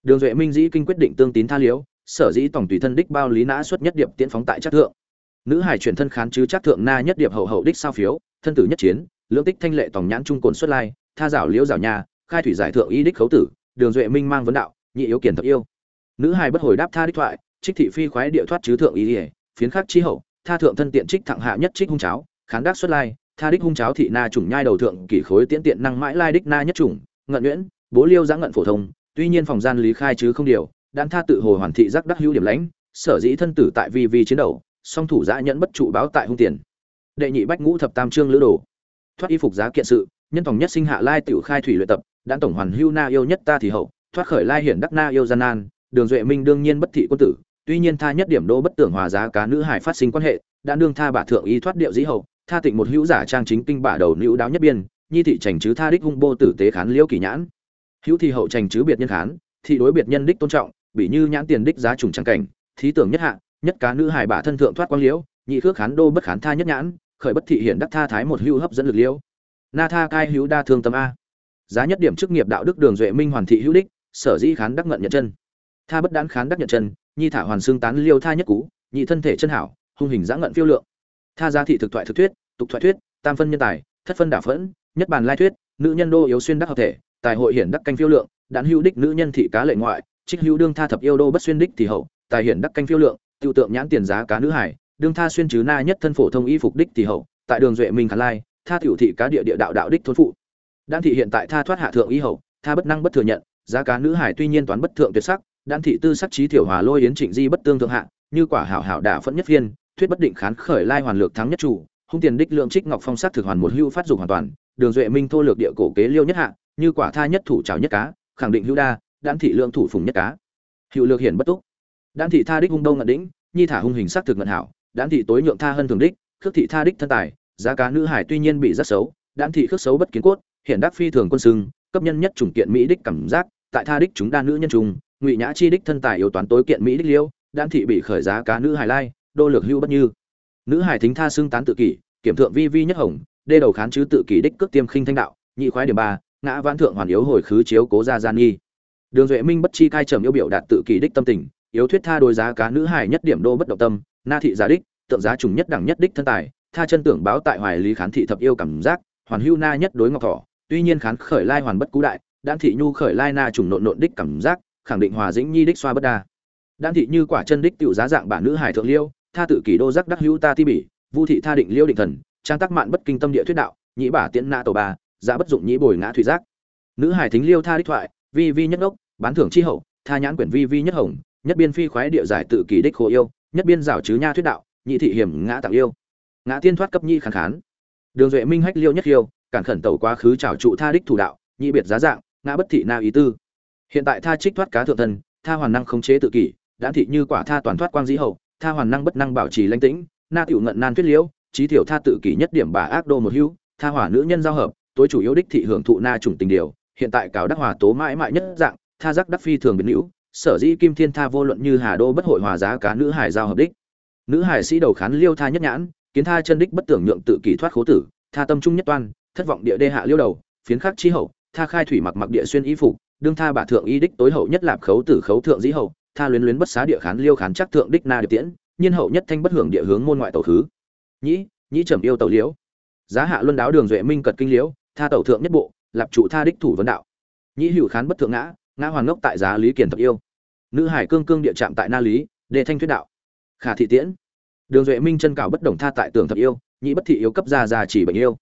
Đường duệ minh dĩ kinh quyết định tương tín tha liếu sở dĩ tổng tùy thân đích bao lý nã xuất nhất điệp tiễn phóng tại chất thượng. Nữ hải chuyển thân khán chứ chất thượng na nhất điệp hậu hậu đích sao phiếu, thân tử nhất chiến lưỡng tích thanh lệ tòng nhãn trung cồn xuất lai, tha rảo liễu rảo nhà, khai thủy giải thượng ý đích khấu tử, đường duệ minh mang vấn đạo, nhị yếu kiển thập yêu. Nữ hài bất hồi đáp tha đích thoại, trích thị phi khoái địa thoát chứ thượng ý ỉa phiến khắc chi hậu, tha thượng thân tiện trích thẳng hạ nhất trích hung cháo, khán đắc xuất lai, tha đích hung cháo thị na trùng nhai đầu thượng kỷ khối tiễn tiện năng mãi lai đích na nhất trùng ngận nhuyễn, bố liêu giã ngận phổ thông, tuy nhiên phòng gian lý khai chứ không điều, đan tha tự hồ hoàn thị giác đắc hữu điểm lãnh, sở dĩ thân tử tại vi vi chiến đầu, song thủ giã nhẫn bất trụ báo tại hung tiền. Đệ nhị bách ngũ thập tam trương lữ đồ thoát y phục giá kiện sự, nhân tổng nhất sinh hạ lai tiểu khai thủy luyện tập đan tổng hoàn hưu na yêu nhất ta thì hậu, thoát khởi lai hiển đắc na yêu gian nan, đường duệ minh đương nhiên bất thị quân tử, tuy nhiên tha nhất điểm đô bất tưởng hòa giá cá nữ hải phát sinh quan hệ, đã đương tha bả thượng y thoát điệu dĩ hậu, tha tịnh một hữu giả trang chính kinh bả đầu nữ đáo nhất biên, nhi thị trành chứ tha đích hung bô tử tế khán liễu kỳ nhãn. Hữu thị hậu trành chứ biệt nhân khán, thị đối biệt nhân đích tôn trọng, bị như nhãn tiền đích giá trùng trắng cảnh, thí tưởng nhất hạ, nhất cá nữ hải bả thân thượng thoát quang liễu, nhị khước khán đô bất khán tha nhất nhãn khởi bất thị hiện đắc tha thái một hưu hấp dẫn lực liễu. Na tha cai hữu đa thương tâm a. Giá nhất điểm chức nghiệp đạo đức đường duệ minh hoàn thị hữu đích, sở dĩ khán đắc ngận nhận chân. Tha bất đán khán đắc nhận chân, nhi thả hoàn xương tán liêu tha nhất cú nhị thân thể chân hảo, hung hình giã ngận phiêu lượng. Tha giá thị thực thoại thực thuyết, tục thoại thuyết, tam phân nhân tài, thất phân đả phẫn, nhất bàn lai thuyết, nữ nhân đô yếu xuyên đắc hợp thể, tài hội hiển đắc canh phiêu lượng đạn hữu đích nữ nhân thị cá lệ ngoại, trích hữu đương tha thập yêu đô bất xuyên đích thì hậu, tài hiển đắc canh phiêu lượng, tiêu tượng nhãn tiền giá cá nữ hải đương tha xuyên chứ na nhất thân phổ thông y phục đích thì hậu, tại đường duệ minh khán lai, tha tiểu thị cá địa địa đạo đạo đích thôn phụ. Đan thị hiện tại tha thoát hạ thượng y hậu, tha bất năng bất thừa nhận, giá cá nữ hải tuy nhiên toán bất thượng tuyệt sắc, đan thị tư sắc trí thiểu hòa lôi yến trịnh di bất tương thượng hạ, như quả hảo hảo đả phẫn nhất viên thuyết bất định khán khởi lai hoàn lược thắng nhất chủ, hung tiền đích lượng trích ngọc phong sắc thực hoàn một hưu phát dục hoàn toàn, đường duệ minh thô lược địa cổ kế liêu nhất hạ, như quả tha nhất thủ trào nhất cá, khẳng định hữu đa, đan thị lượng thủ phùng nhất cá. Hiệu lược hiển bất túc. Đan thị tha đích hung đông ngận đỉnh nhi thả hung hình sắc thực ngận hảo đan thị tối nhượng tha hơn thường đích, khước thị tha đích thân tài, giá cá nữ hải tuy nhiên bị rất xấu đan thị khước xấu bất kiến cốt hiện đắc phi thường quân sưng cấp nhân nhất chủng kiện mỹ đích cảm giác, tại tha đích chúng đa nữ nhân trùng ngụy nhã chi đích thân tài yếu toán tối kiện mỹ đích liêu đan thị bị khởi giá cá nữ hải lai, đô lược hưu bất như. Nữ hải thính tha xưng tán tự kỷ, kiểm thượng vi vi nhất hồng, đê đầu khán chứ tự kỷ đích cước tiêm khinh thanh đạo, nhị khoái điểm ba, ngã vãn thượng hoàn yếu hồi khứ chiếu cố ra gian nghi đường duệ minh bất chi cai trầm yêu biểu đạt tự kỷ đích tâm tình yếu thuyết tha đối giá cá nữ hải nhất điểm đô bất động tâm, na thị giá đích, tượng giá trùng nhất đẳng nhất đích thân tài, tha chân tưởng báo tại hoài lý khán thị thập yêu cảm giác, hoàn hưu na nhất đối ngọc thỏ tuy nhiên khán khởi lai hoàn bất cú đại, đan thị nhu khởi lai na trùng nộn nộn đích cảm giác, khẳng định hòa dĩnh nhi đích xoa bất đa. Đan thị như quả chân đích tiểu giá dạng bản nữ hải thượng liêu, tha tự kỷ đô giác đắc hữu ta ti bỉ, vu thị tha định liêu định thần, trang tác mạn bất kinh tâm địa thuyết đạo nhĩ bả tiễn na tổ bà, giá bất dụng nhĩ bồi ngã thủy giác. Nữ hải thính liêu tha đích thoại, vi vi nhất ốc, bán thưởng chi hậu, tha nhãn quyển vi vi nhất hồng nhất biên phi khoái địa giải tự kỷ đích khổ yêu, nhất biên rảo chứ nha thuyết đạo, nhị thị hiểm ngã tặng yêu. Ngã tiên thoát cấp nhi khán khán. Đường duệ minh hách liêu nhất liêu cản khẩn tẩu quá khứ trào trụ tha đích thủ đạo, nhị biệt giá dạng, ngã bất thị na ý tư. Hiện tại tha trích thoát cá thượng thân, tha hoàn năng khống chế tự kỷ, đã thị như quả tha toàn thoát quang dĩ hậu, tha hoàn năng bất năng bảo trì lãnh tĩnh, na tiểu ngận nan thuyết liễu, trí thiểu tha tự kỷ nhất điểm bà ác đô một hữu, tha hỏa nữ nhân giao hợp, tối chủ yếu đích thị hưởng thụ na trùng tình điều, hiện tại cáo đắc hòa tố mãi mãi nhất dạng, tha giác đắc phi thường biến hữu sở dĩ kim thiên tha vô luận như hà đô bất hội hòa giá cá nữ hải giao hợp đích. Nữ hải sĩ đầu khán liêu tha nhất nhãn, kiến tha chân đích bất tưởng nhượng tự kỷ thoát khố tử, tha tâm trung nhất toan, thất vọng địa đê hạ liêu đầu, phiến khắc chi hậu, tha khai thủy mặc mặc địa xuyên y phục, đương tha bà thượng y đích tối hậu nhất lạp khấu tử khấu thượng dĩ hậu, tha luyến luyến bất xá địa khán liêu khán chắc thượng đích na điệp tiễn, nhiên hậu nhất thanh bất hưởng địa hướng môn ngoại tẩu khứ nhĩ nhĩ trầm yêu tẩu liễu giá hạ luân đáo đường duệ minh cật kinh liễu tha tẩu thượng nhất bộ, lạp trụ tha đích thủ vấn đạo. Nhĩ hữu khán bất thượng ngã ngã hoàn ngốc tại giá lý kiền thật yêu. Nữ hải cương cương địa chạm tại na lý, đề thanh thuyết đạo. Khả thị tiễn. Đường duệ minh chân cảo bất đồng tha tại tường thập yêu, nhị bất thị yếu cấp ra ra chỉ bệnh yêu.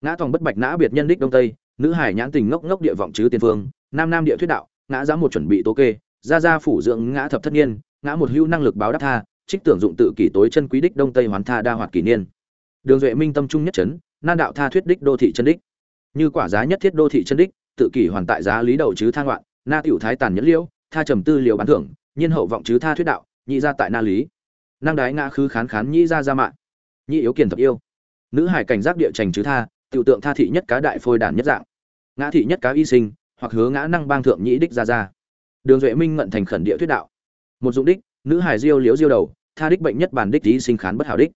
Ngã thòng bất bạch nã biệt nhân đích đông tây, nữ hải nhãn tình ngốc ngốc địa vọng chứ tiền phương, nam nam địa thuyết đạo, ngã giá một chuẩn bị tố kê ra ra phủ dưỡng ngã thập thất niên, ngã một hữu năng lực báo đáp tha, trích tưởng dụng tự kỷ tối chân quý đích đông tây hoán tha đa hoạt kỷ niên. Đường duệ minh tâm trung nhất chấn, nan đạo tha thuyết đích đô thị chân đích. Như quả giá nhất thiết đô thị chân đích, tự kỷ hoàn tại giá lý đầu chứ thang loạn na tiểu thái tàn nhẫn liễu, tha trầm tư liều bán thưởng, nhiên hậu vọng chứ tha thuyết đạo, nhị ra tại na lý. Năng đái ngã khứ khán khán nhị ra ra mạng. Nhị yếu kiền thập yêu. Nữ hải cảnh giác địa trành chứ tha, tiểu tượng tha thị nhất cá đại phôi đàn nhất dạng. Ngã thị nhất cá y sinh, hoặc hứa ngã năng bang thượng nhị đích ra ra. Đường duệ minh ngận thành khẩn địa thuyết đạo. Một dụng đích, nữ hải diêu liễu diêu đầu, tha đích bệnh nhất bản đích y sinh khán bất hảo đích.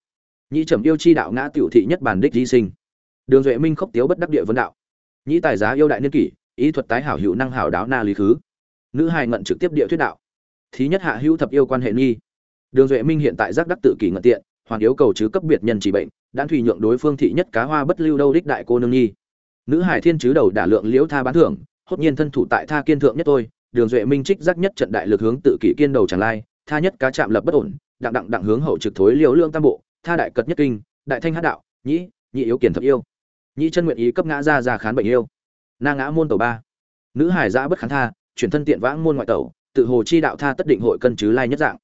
Nhĩ trầm yêu chi đạo ngã tiểu thị nhất bản đích y sinh. Đường duệ minh khốc tiếu bất đắc địa vấn đạo. Nhĩ tài giá yêu đại niên kỷ ý thuật tái hảo hữu năng hảo đáo na lý khứ. Nữ hài ngận trực tiếp địa thuyết đạo. Thí nhất hạ hữu thập yêu quan hệ nghi. Đường duệ minh hiện tại giác đắc tự kỷ ngận tiện, hoàn yếu cầu chứ cấp biệt nhân chỉ bệnh đan thủy nhượng đối phương thị nhất cá hoa bất lưu đâu đích đại cô nương nhi nữ hải thiên chứ đầu đả lượng liễu tha bán thưởng, hốt nhiên thân thủ tại tha kiên thượng nhất tôi, đường duệ minh trích giác nhất trận đại lực hướng tự kỷ kiên đầu tràng lai, tha nhất cá chạm lập bất ổn, đặng đặng đặng hướng hậu trực thối liễu lương tam bộ, tha đại cật nhất kinh, đại thanh hát đạo, nhĩ, nhị yếu kiển thập yêu. Nhị chân nguyện ý cấp ngã ra ra khán bệnh yêu na ngã môn tàu ba. Nữ hải giã bất khán tha, chuyển thân tiện vãng môn ngoại tàu, tự hồ chi đạo tha tất định hội cân chứ lai nhất dạng.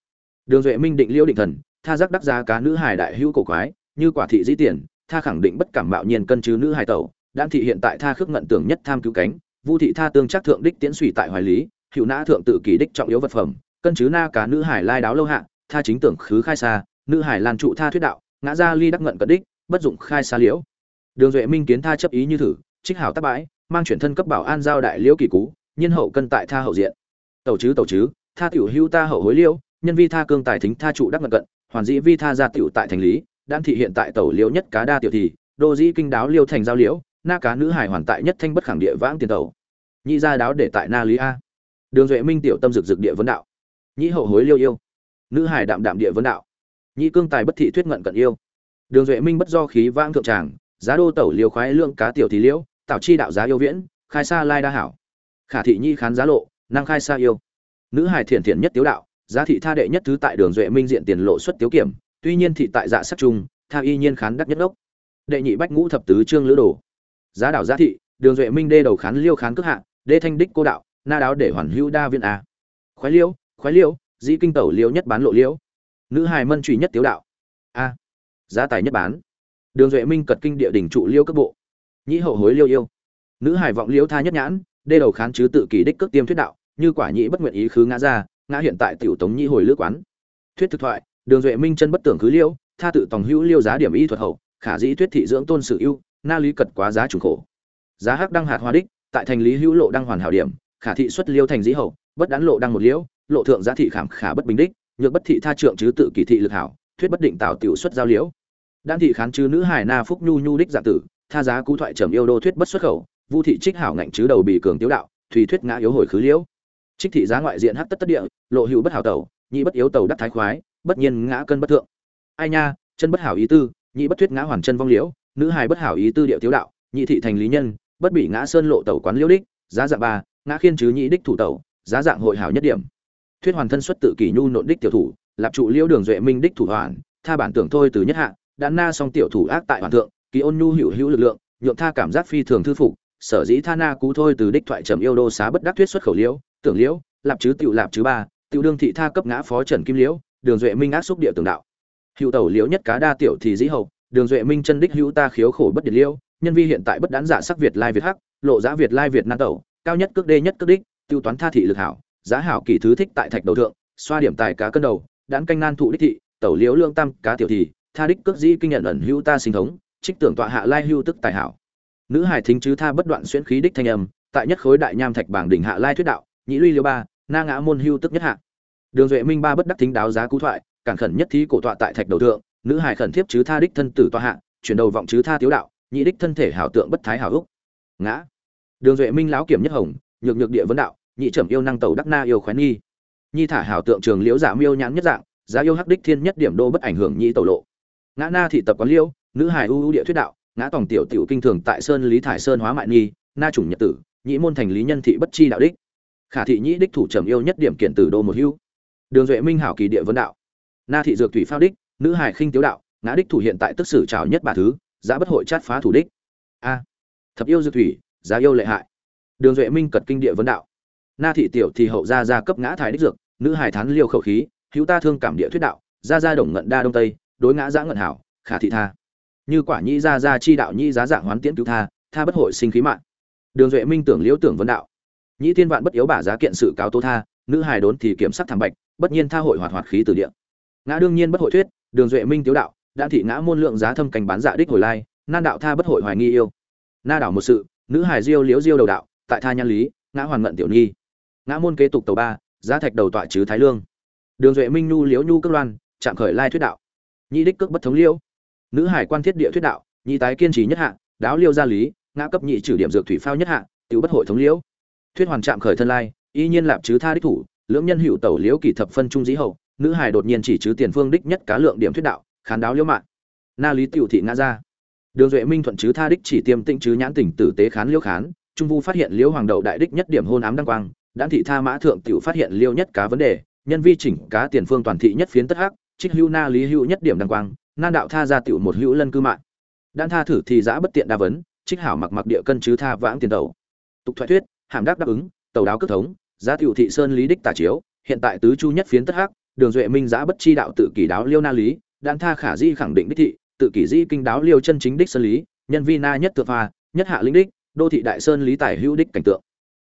Đường duệ minh định liễu định thần, tha giác đắc giá cá nữ hải đại hữu cổ quái, như quả thị dĩ tiền, tha khẳng định bất cảm mạo nhiên cân chứ nữ hải tàu. Đan thị hiện tại tha khước ngận tưởng nhất tham cứu cánh, vu thị tha tương chắc thượng đích tiễn suy tại hoài lý, hữu nã thượng tự kỷ đích trọng yếu vật phẩm, cân chứ na cá nữ hải lai đáo lâu hạ, tha chính tưởng khứ khai xa, nữ hải lan trụ tha thuyết đạo, ngã ra ly đắc ngận cận đích, bất dụng khai xa liễu. Đường duệ minh kiến tha chấp ý như thử, trích hảo tác bãi mang chuyển thân cấp bảo an giao đại liễu kỳ cú nhân hậu cân tại tha hậu diện. Tẩu chứ tẩu chứ, tha tiểu hữu ta hậu hối liễu, nhân vi tha cương tài thính tha trụ đắc ngật cận, hoàn dĩ vi tha gia tiểu tại thành lý, đan thị hiện tại tẩu liễu nhất cá đa tiểu thì, đô dĩ kinh đáo liêu thành giao liễu, na cá nữ hải hoàn tại nhất thanh bất khẳng địa vãng tiền tẩu. Nhị gia đáo để tại na lý a. Đường duệ minh tiểu tâm dực dực địa vấn đạo. Nhị hậu hối liêu yêu. Nữ hải đạm đạm địa vấn đạo. Nhị cương tài bất thị thuyết ngận cận yêu. Đường duệ minh bất do khí vãng thượng tràng, giá đô tẩu liêu khoái lượng cá tiểu thì liễu tạo chi đạo giá yêu viễn, khai xa lai đa hảo. Khả thị nhi khán giá lộ, năng khai xa yêu. Nữ hải thiện thiện nhất tiếu đạo, giá thị tha đệ nhất thứ tại đường duệ minh diện tiền lộ xuất tiếu kiểm, tuy nhiên thị tại dạ sắc trung, tha y nhiên khán đắc nhất đốc. Đệ nhị bách ngũ thập tứ trương lữ đồ. Giá đảo giá thị, đường duệ minh đê đầu khán liêu khán cước hạ, đê thanh đích cô đạo, na đáo để hoàn hữu đa viên a. Khoái liêu khoái liêu, dĩ kinh tẩu liêu nhất bán lộ liêu. Nữ hài mân truy nhất tiếu đạo. A. Giá tài nhất bán. Đường duệ minh cật kinh địa đỉnh trụ liêu cấp bộ nhĩ hậu hối liêu yêu. Nữ hải vọng liêu tha nhất nhãn, đê đầu khán chứ tự kỳ đích cước tiêm thuyết đạo, như quả nhĩ bất nguyện ý khứ ngã ra, ngã hiện tại tiểu tống nhĩ hồi lữ quán. Thuyết thực thoại, đường duệ minh chân bất tưởng khứ liêu, tha tự tòng hữu liêu giá điểm y thuật hậu, khả dĩ thuyết thị dưỡng tôn sự ưu, na lý cật quá giá trùng khổ. Giá hắc đăng hạt hoa đích, tại thành lý hữu lộ đăng hoàn hảo điểm, khả thị xuất liêu thành dĩ hậu, bất đán lộ đăng một liễu lộ thượng giá thị khảm khả bất bình đích, nhược bất thị tha trượng chứ tự kỳ thị lực hảo, thuyết bất định tạo tiểu xuất giao liễu. Đan thị khán chứ nữ hải na phúc nhu nhu đích giả tử tha giá cú thoại trầm yêu đô thuyết bất xuất khẩu, vu thị trích hảo ngạnh chứ đầu bị cường tiếu đạo, thùy thuyết ngã yếu hồi khứ liễu. Trích thị giá ngoại diện hắc tất tất địa, lộ hữu bất hảo tẩu, nhị bất yếu tẩu đắc thái khoái, bất nhiên ngã cân bất thượng. Ai nha, chân bất hảo ý tư, nhị bất thuyết ngã hoàn chân vong liễu, nữ hài bất hảo ý tư điệu tiếu đạo, nhị thị thành lý nhân, bất bị ngã sơn lộ tẩu quán liễu đích, giá dạng ba, ngã khiên chứ nhị đích thủ tẩu, giá dạng hội hảo nhất điểm. Thuyết hoàn thân xuất tự kỷ nhu nộn đích tiểu thủ, lạp trụ liễu đường duệ minh đích thủ hoàn, tha bản tưởng thôi từ nhất hạ, đã na xong tiểu thủ ác tại hoàn thượng ký ôn nhu hữu hữu lực lượng, nhượng tha cảm giác phi thường thư phục, sở dĩ tha na cú thôi từ đích thoại trầm yêu đô xá bất đắc thuyết xuất khẩu liễu, tưởng liễu, lạp chứ tiểu lạp chứ ba, tiểu đương thị tha cấp ngã phó trần kim liễu, đường duệ minh ác xúc địa tường đạo. Hữu tẩu liễu nhất cá đa tiểu thì dĩ hậu, đường duệ minh chân đích hữu ta khiếu khổ bất điệt liễu, nhân vi hiện tại bất đán giả sắc việt lai việt hắc, lộ giá việt lai việt nan tẩu, cao nhất cước đê nhất cước đích, tiêu toán tha thị lực hảo, giá hảo kỳ thứ thích tại thạch đầu thượng, xoa điểm tài cá cân đầu đán canh nan thụ đích thị, tẩu liễu lương tam cá tiểu thì, tha đích cước dĩ kinh nhận ẩn hữu ta sinh thống trích tưởng tọa hạ lai hưu tức tài hảo. Nữ hải thính chứ tha bất đoạn xuyên khí đích thanh âm, tại nhất khối đại nham thạch bảng đỉnh hạ lai thuyết đạo nhị luy liêu ba, na ngã môn hưu tức nhất hạ. Đường duệ minh ba bất đắc thính đáo giá cú thoại, cản khẩn nhất thí cổ tọa tại thạch đầu thượng, nữ hải khẩn thiếp chứ tha đích thân tử tọa hạ, chuyển đầu vọng chứ tha tiếu đạo nhị đích thân thể hảo tượng bất thái hảo úc ngã. Đường duệ minh láo kiểm nhất hồng, nhược nhược địa vấn đạo, nhị trầm yêu năng tẩu đắc na yêu khoái nhi nhi thả hảo tượng trường liễu giả miêu nhãn nhất dạng, giá yêu hắc đích thiên nhất điểm đô bất ảnh hưởng nhị tẩu lộ. Ngã na thị tập quán liễu nữ hải ưu ưu địa thuyết đạo, ngã tòng tiểu tiểu kinh thường tại sơn lý thải sơn hóa mại nhi na chủng nhật tử nhị môn thành lý nhân thị bất chi đạo đích. Khả thị nhị đích thủ trầm yêu nhất điểm kiện tử đô một hưu. Đường duệ minh hảo kỳ địa vấn đạo. Na thị dược thủy phao đích, nữ hải khinh tiếu đạo, ngã đích thủ hiện tại tức sử trào nhất bà thứ, giá bất hội chát phá thủ đích. A, thập yêu dược thủy, giá yêu lệ hại. Đường duệ minh cật kinh địa vấn đạo. Na thị tiểu thì hậu gia gia cấp ngã thái đích dược, nữ hải thán liêu khẩu khí, hữu ta thương cảm địa thuyết đạo, gia gia đồng ngận đa đông tây, đối ngã giã ngận hảo, khả thị tha như quả nhĩ ra ra chi đạo nhĩ giá dạng hoán tiễn cứu tha tha bất hội sinh khí mạng. Đường duệ minh tưởng liễu tưởng vấn đạo. Nhĩ thiên vạn bất yếu bả giá kiện sự cáo tố tha, nữ hài đốn thì kiểm sắc thảm bạch, bất nhiên tha hội hoạt hoạt khí từ địa. Ngã đương nhiên bất hội thuyết, đường duệ minh tiếu đạo, đã thị ngã môn lượng giá thâm cảnh bán dạ đích hồi lai, nan đạo tha bất hội hoài nghi yêu. Na đảo một sự, nữ hài diêu liễu diêu đầu đạo, tại tha nhan lý, ngã hoàn ngận tiểu nhi ngã môn kế tục tàu ba, giá thạch đầu tọa chứ thái lương. Đường duệ minh nhu liễu nhu cước loan, chạm khởi lai thuyết đạo. Nhĩ đích cước bất thống liễu nữ hải quan thiết địa thuyết đạo, nhị tái kiên trì nhất hạ, đáo liêu gia lý, ngã cấp nhị trừ điểm dược thủy phao nhất hạ, tiểu bất hội thống liễu. Thuyết hoàn chạm khởi thân lai, y nhiên lạp chứ tha đích thủ, lưỡng nhân hữu tẩu liễu kỳ thập phân trung dĩ hậu, nữ hải đột nhiên chỉ chứ tiền phương đích nhất cá lượng điểm thuyết đạo, khán đáo liễu mạng. Na lý tiểu thị ngã ra. Đường duệ minh thuận chứ tha đích chỉ tiêm tĩnh chứ nhãn tỉnh tử tế khán liễu khán, trung vu phát hiện liễu hoàng đậu đại đích nhất điểm hôn ám đăng quang đan thị tha mã thượng tiểu phát hiện liễu nhất cá vấn đề, nhân vi chỉnh cá tiền phương toàn thị nhất phiến tất hắc, trích hữu na lý hữu nhất điểm đăng quang nan đạo tha ra tiểu một hữu lân cư mạng. Đan tha thử thì giã bất tiện đa vấn, trích hảo mặc mặc địa cân chứ tha vãng tiền tàu tục thoại thuyết, hàm đắc đáp ứng tàu đáo cất thống, giá tiểu thị sơn lý đích tả chiếu, hiện tại tứ chu nhất phiến tất hắc, đường duệ minh giã bất chi đạo tự kỷ đáo liêu na lý, đan tha khả di khẳng định đích thị, tự kỷ di kinh đáo liêu chân chính đích sơn lý, nhân vi na nhất thượng pha, nhất hạ linh đích, đô thị đại sơn lý tài hữu đích cảnh tượng.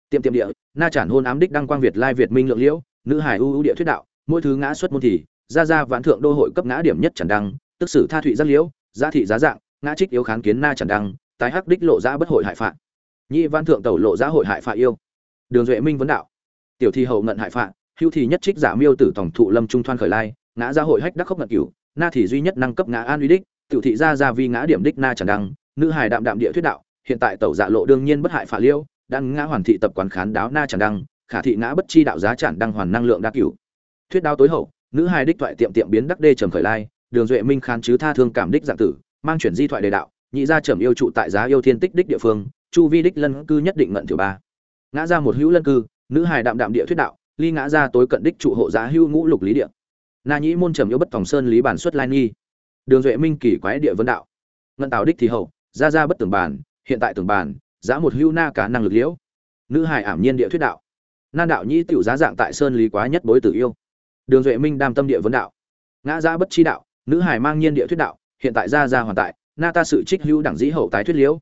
Tiệm tiệm địa, na chản hôn ám đích đăng quang việt lai việt minh lượng liễu, nữ hải ưu ưu địa thuyết đạo, mỗi thứ ngã xuất môn thì ra ra vạn thượng đô hội cấp ngã điểm nhất chẳng đăng tức sử tha thụy giác liễu, giá thị giá dạng, ngã trích yếu kháng kiến na chẳng đăng, tái hắc đích lộ giá bất hội hại phạt nhị văn thượng tẩu lộ giá hội hại phạt yêu. Đường duệ minh vấn đạo. Tiểu thi hậu ngận hại phạt hưu thì nhất trích giả miêu tử tổng thụ lâm trung thoan khởi lai, ngã ra hội hách đắc khốc ngận cửu, na thì duy nhất năng cấp ngã an uy đích, tiểu thị gia gia vi ngã điểm đích na chẳng đăng, nữ hài đạm đạm địa thuyết đạo, hiện tại tẩu dạ lộ đương nhiên bất hại phả liêu, đang ngã hoàn thị tập quán khán đáo na chẳng đăng, khả thị ngã bất chi đạo giá chẳng đăng hoàn năng lượng đa cửu. Thuyết đao tối hậu, nữ hài đích thoại tiệm tiệm biến đắc đê trầm khởi lai đường duệ minh khán chứ tha thương cảm đích dạng tử, mang chuyển di thoại đề đạo, nhị gia trầm yêu trụ tại giá yêu thiên tích đích địa phương, chu vi đích lân cư nhất định ngận tiểu ba. Ngã ra một hữu lân cư, nữ hài đạm đạm địa thuyết đạo, ly ngã ra tối cận đích trụ hộ giá hữu ngũ lục lý địa. Na nhĩ môn trầm yêu bất tòng sơn lý bản xuất lai nghi. Đường duệ minh kỳ quái địa vấn đạo. Ngân tào đích thì hậu ra ra bất tưởng bản, hiện tại tưởng bản, giá một hữu na cả năng lực liễu. Nữ hài ảm nhiên địa thuyết đạo. Nan đạo nhĩ tiểu giá dạng tại sơn lý quá nhất bối tử yêu. Đường duệ minh đam tâm địa vấn đạo. Ngã ra bất chi đạo nữ hài mang nhiên địa thuyết đạo, hiện tại ra ra hoàn tại, na ta sự trích hữu đẳng dĩ hậu tái thuyết liễu.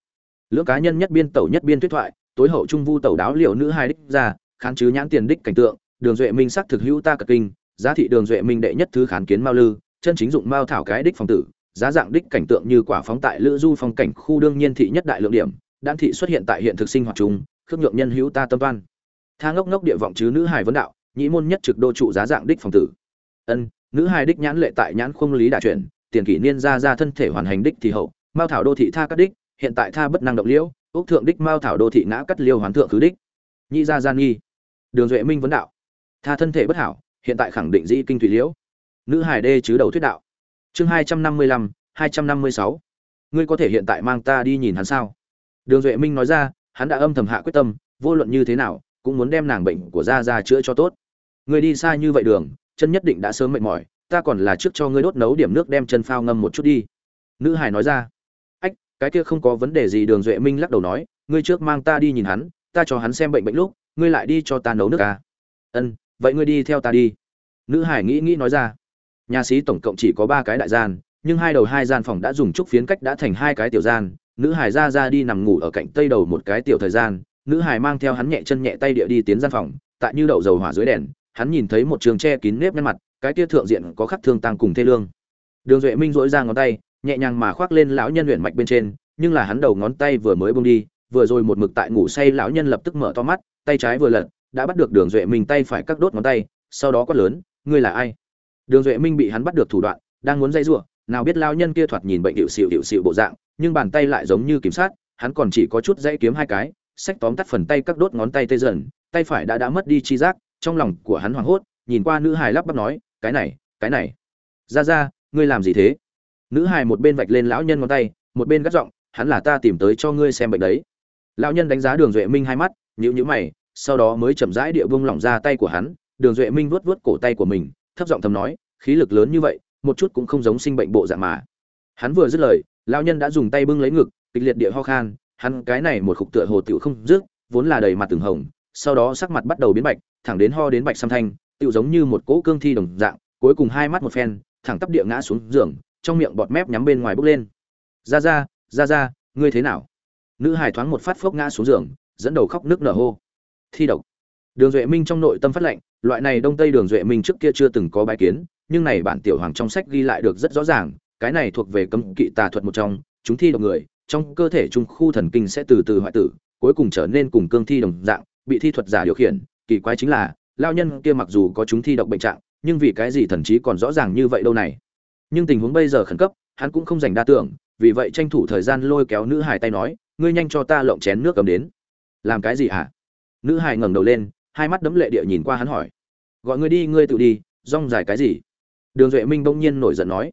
Lưỡng cá nhân nhất biên tẩu nhất biên thuyết thoại, tối hậu trung vu tẩu đáo liệu nữ hai đích ra, khán chứ nhãn tiền đích cảnh tượng, đường duệ minh sắc thực hữu ta cật kinh, giá thị đường duệ minh đệ nhất thứ khán kiến mao lư, chân chính dụng mao thảo cái đích phòng tử, giá dạng đích cảnh tượng như quả phóng tại lữ du phong cảnh khu đương nhiên thị nhất đại lượng điểm, đan thị xuất hiện tại hiện thực sinh hoạt chúng khước nhượng nhân hữu ta tâm toan. Tha ngốc ngốc địa vọng chứ nữ hài vấn đạo, nhĩ môn nhất trực đô trụ giá dạng đích phòng tử. Ân nữ hài đích nhãn lệ tại nhãn không lý đả chuyển, tiền kỷ niên ra ra thân thể hoàn hành đích thì hậu, mao thảo đô thị tha cắt đích, hiện tại tha bất năng động liễu ốc thượng đích mao thảo đô thị ngã cắt liêu hoàn thượng khứ đích. Nhị gia gian nghi. Đường duệ minh vấn đạo. Tha thân thể bất hảo, hiện tại khẳng định dĩ kinh thủy liễu. Nữ hải đê chứ đầu thuyết đạo. Chương hai trăm năm mươi lăm, hai trăm năm mươi sáu. Ngươi có thể hiện tại mang ta đi nhìn hắn sao? Đường duệ minh nói ra, hắn đã âm thầm hạ quyết tâm, vô luận như thế nào, cũng muốn đem nàng bệnh của gia ra chữa cho tốt. Ngươi đi xa như vậy đường chân nhất định đã sớm mệt mỏi, ta còn là trước cho ngươi đốt nấu điểm nước đem chân phao ngâm một chút đi. Nữ hải nói ra. Ách, cái kia không có vấn đề gì. Đường duệ minh lắc đầu nói, ngươi trước mang ta đi nhìn hắn, ta cho hắn xem bệnh bệnh lúc, ngươi lại đi cho ta nấu nước à. ân, vậy ngươi đi theo ta đi. Nữ hải nghĩ nghĩ nói ra. Nhà sĩ tổng cộng chỉ có ba cái đại gian, nhưng hai đầu hai gian phòng đã dùng trúc phiến cách đã thành hai cái tiểu gian. Nữ hải ra ra đi nằm ngủ ở cạnh tây đầu một cái tiểu thời gian. Nữ hải mang theo hắn nhẹ chân nhẹ tay địa đi tiến gian phòng, tại như đậu dầu hỏa dưới đèn hắn nhìn thấy một trường tre kín nếp nhăn mặt, cái kia thượng diện có khắc thương tăng cùng thê lương. Đường duệ minh dỗi ra ngón tay, nhẹ nhàng mà khoác lên lão nhân luyện mạch bên trên, nhưng là hắn đầu ngón tay vừa mới bông đi, vừa rồi một mực tại ngủ say lão nhân lập tức mở to mắt, tay trái vừa lật, đã bắt được đường duệ minh tay phải cắt đốt ngón tay, sau đó quát lớn, ngươi là ai? Đường duệ minh bị hắn bắt được thủ đoạn, đang muốn dây giụa nào biết lão nhân kia thoạt nhìn bệnh hiệu xịu hiệu xịu bộ dạng, nhưng bàn tay lại giống như kiểm sát, hắn còn chỉ có chút dãy kiếm hai cái sách tóm tắt phần tay cắt đốt ngón tay tê dần, tay phải đã đã mất đi chi giác trong lòng của hắn hoảng hốt, nhìn qua nữ hài lắp bắp nói, cái này cái này, ra ra, ngươi làm gì thế? Nữ hài một bên vạch lên lão nhân ngón tay, một bên gắt giọng, hắn là ta tìm tới cho ngươi xem bệnh đấy. Lão nhân đánh giá đường duệ minh hai mắt nhữ nhữ mày, sau đó mới chậm rãi địa vung lỏng ra tay của hắn. Đường duệ minh vuốt vuốt cổ tay của mình, thấp giọng thầm nói, khí lực lớn như vậy, một chút cũng không giống sinh bệnh bộ dạng mà. Hắn vừa dứt lời, lão nhân đã dùng tay bưng lấy ngực, kịch liệt địa ho khan, hắn cái này một khục tựa hồ tiểu không dứt, vốn là đầy mặt từng hồng, sau đó sắc mặt bắt đầu biến bạch thẳng đến ho đến bạch sam thanh, tựu giống như một cỗ cương thi đồng dạng, cuối cùng hai mắt một phen, thẳng tắp địa ngã xuống giường, trong miệng bọt mép nhắm bên ngoài bốc lên. Ra ra ra ra, ngươi thế nào? Nữ hải thoáng một phát phốc ngã xuống giường, dẫn đầu khóc nước nở hô. Thi độc. Đường duệ minh trong nội tâm phát lệnh, loại này đông tây đường duệ minh trước kia chưa từng có bài kiến, nhưng này bản tiểu hoàng trong sách ghi lại được rất rõ ràng, cái này thuộc về cấm kỵ tà thuật một trong, chúng thi độc người, trong cơ thể trung khu thần kinh sẽ từ từ hoại tử, cuối cùng trở nên cùng cương thi đồng dạng, bị thi thuật giả điều khiển kỳ quái chính là lao nhân kia mặc dù có chúng thi độc bệnh trạng, nhưng vì cái gì thần chí còn rõ ràng như vậy đâu này? Nhưng tình huống bây giờ khẩn cấp, hắn cũng không dành đa tưởng, vì vậy tranh thủ thời gian lôi kéo nữ hải tay nói, ngươi nhanh cho ta lộng chén nước cầm đến. Làm cái gì hả? Nữ hải ngẩng đầu lên, hai mắt đấm lệ địa nhìn qua hắn hỏi. Gọi ngươi đi, ngươi tự đi, rong dài cái gì? Đường duệ minh bỗng nhiên nổi giận nói.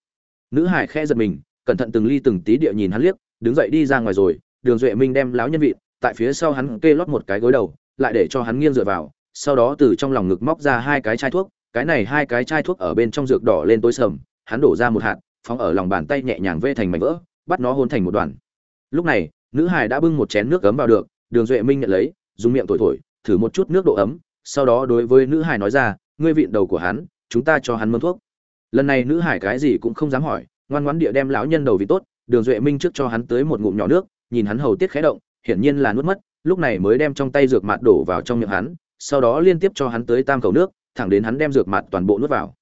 Nữ hải khe giật mình, cẩn thận từng ly từng tí địa nhìn hắn liếc, đứng dậy đi ra ngoài rồi. Đường duệ minh đem láo nhân vị tại phía sau hắn kê lót một cái gối đầu, lại để cho hắn nghiêng dựa vào sau đó từ trong lòng ngực móc ra hai cái chai thuốc, cái này hai cái chai thuốc ở bên trong dược đỏ lên tối sầm, hắn đổ ra một hạt, phóng ở lòng bàn tay nhẹ nhàng vê thành mảnh vỡ, bắt nó hôn thành một đoàn. Lúc này, nữ hải đã bưng một chén nước ấm vào được, đường duệ minh nhận lấy, dùng miệng thổi thổi, thử một chút nước độ ấm, sau đó đối với nữ hải nói ra, ngươi vịn đầu của hắn, chúng ta cho hắn mơn thuốc. Lần này nữ hải cái gì cũng không dám hỏi, ngoan ngoãn địa đem lão nhân đầu vì tốt, đường duệ minh trước cho hắn tới một ngụm nhỏ nước, nhìn hắn hầu tiết khẽ động, hiển nhiên là nuốt mất, lúc này mới đem trong tay dược mạt đổ vào trong miệng hắn sau đó liên tiếp cho hắn tới tam cầu nước, thẳng đến hắn đem dược mạt toàn bộ nuốt vào.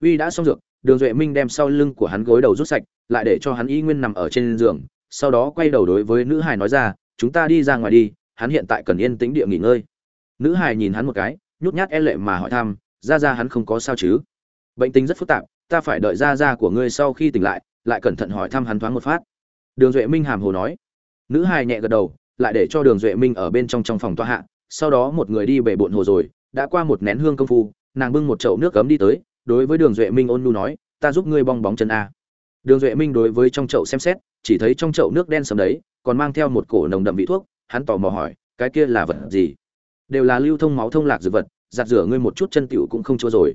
Uy đã xong dược, đường duệ minh đem sau lưng của hắn gối đầu rút sạch, lại để cho hắn y nguyên nằm ở trên giường, sau đó quay đầu đối với nữ hài nói ra, chúng ta đi ra ngoài đi, hắn hiện tại cần yên tĩnh địa nghỉ ngơi. Nữ hài nhìn hắn một cái, nhút nhát e lệ mà hỏi thăm, ra ra hắn không có sao chứ? Bệnh tình rất phức tạp, ta phải đợi ra ra của ngươi sau khi tỉnh lại lại cẩn thận hỏi thăm hắn thoáng một phát. Đường duệ minh hàm hồ nói. Nữ hài nhẹ gật đầu, lại để cho đường duệ minh ở bên trong trong phòng toa hạ sau đó một người đi bể bộn hồ rồi, đã qua một nén hương công phu, nàng bưng một chậu nước cấm đi tới, đối với đường duệ minh ôn Nu nói, ta giúp ngươi bong bóng chân a. Đường duệ minh đối với trong chậu xem xét, chỉ thấy trong chậu nước đen sầm đấy, còn mang theo một cổ nồng đậm vị thuốc, hắn tò mò hỏi, cái kia là vật gì? Đều là lưu thông máu thông lạc dược vật, giặt rửa ngươi một chút chân tiểu cũng không chua rồi.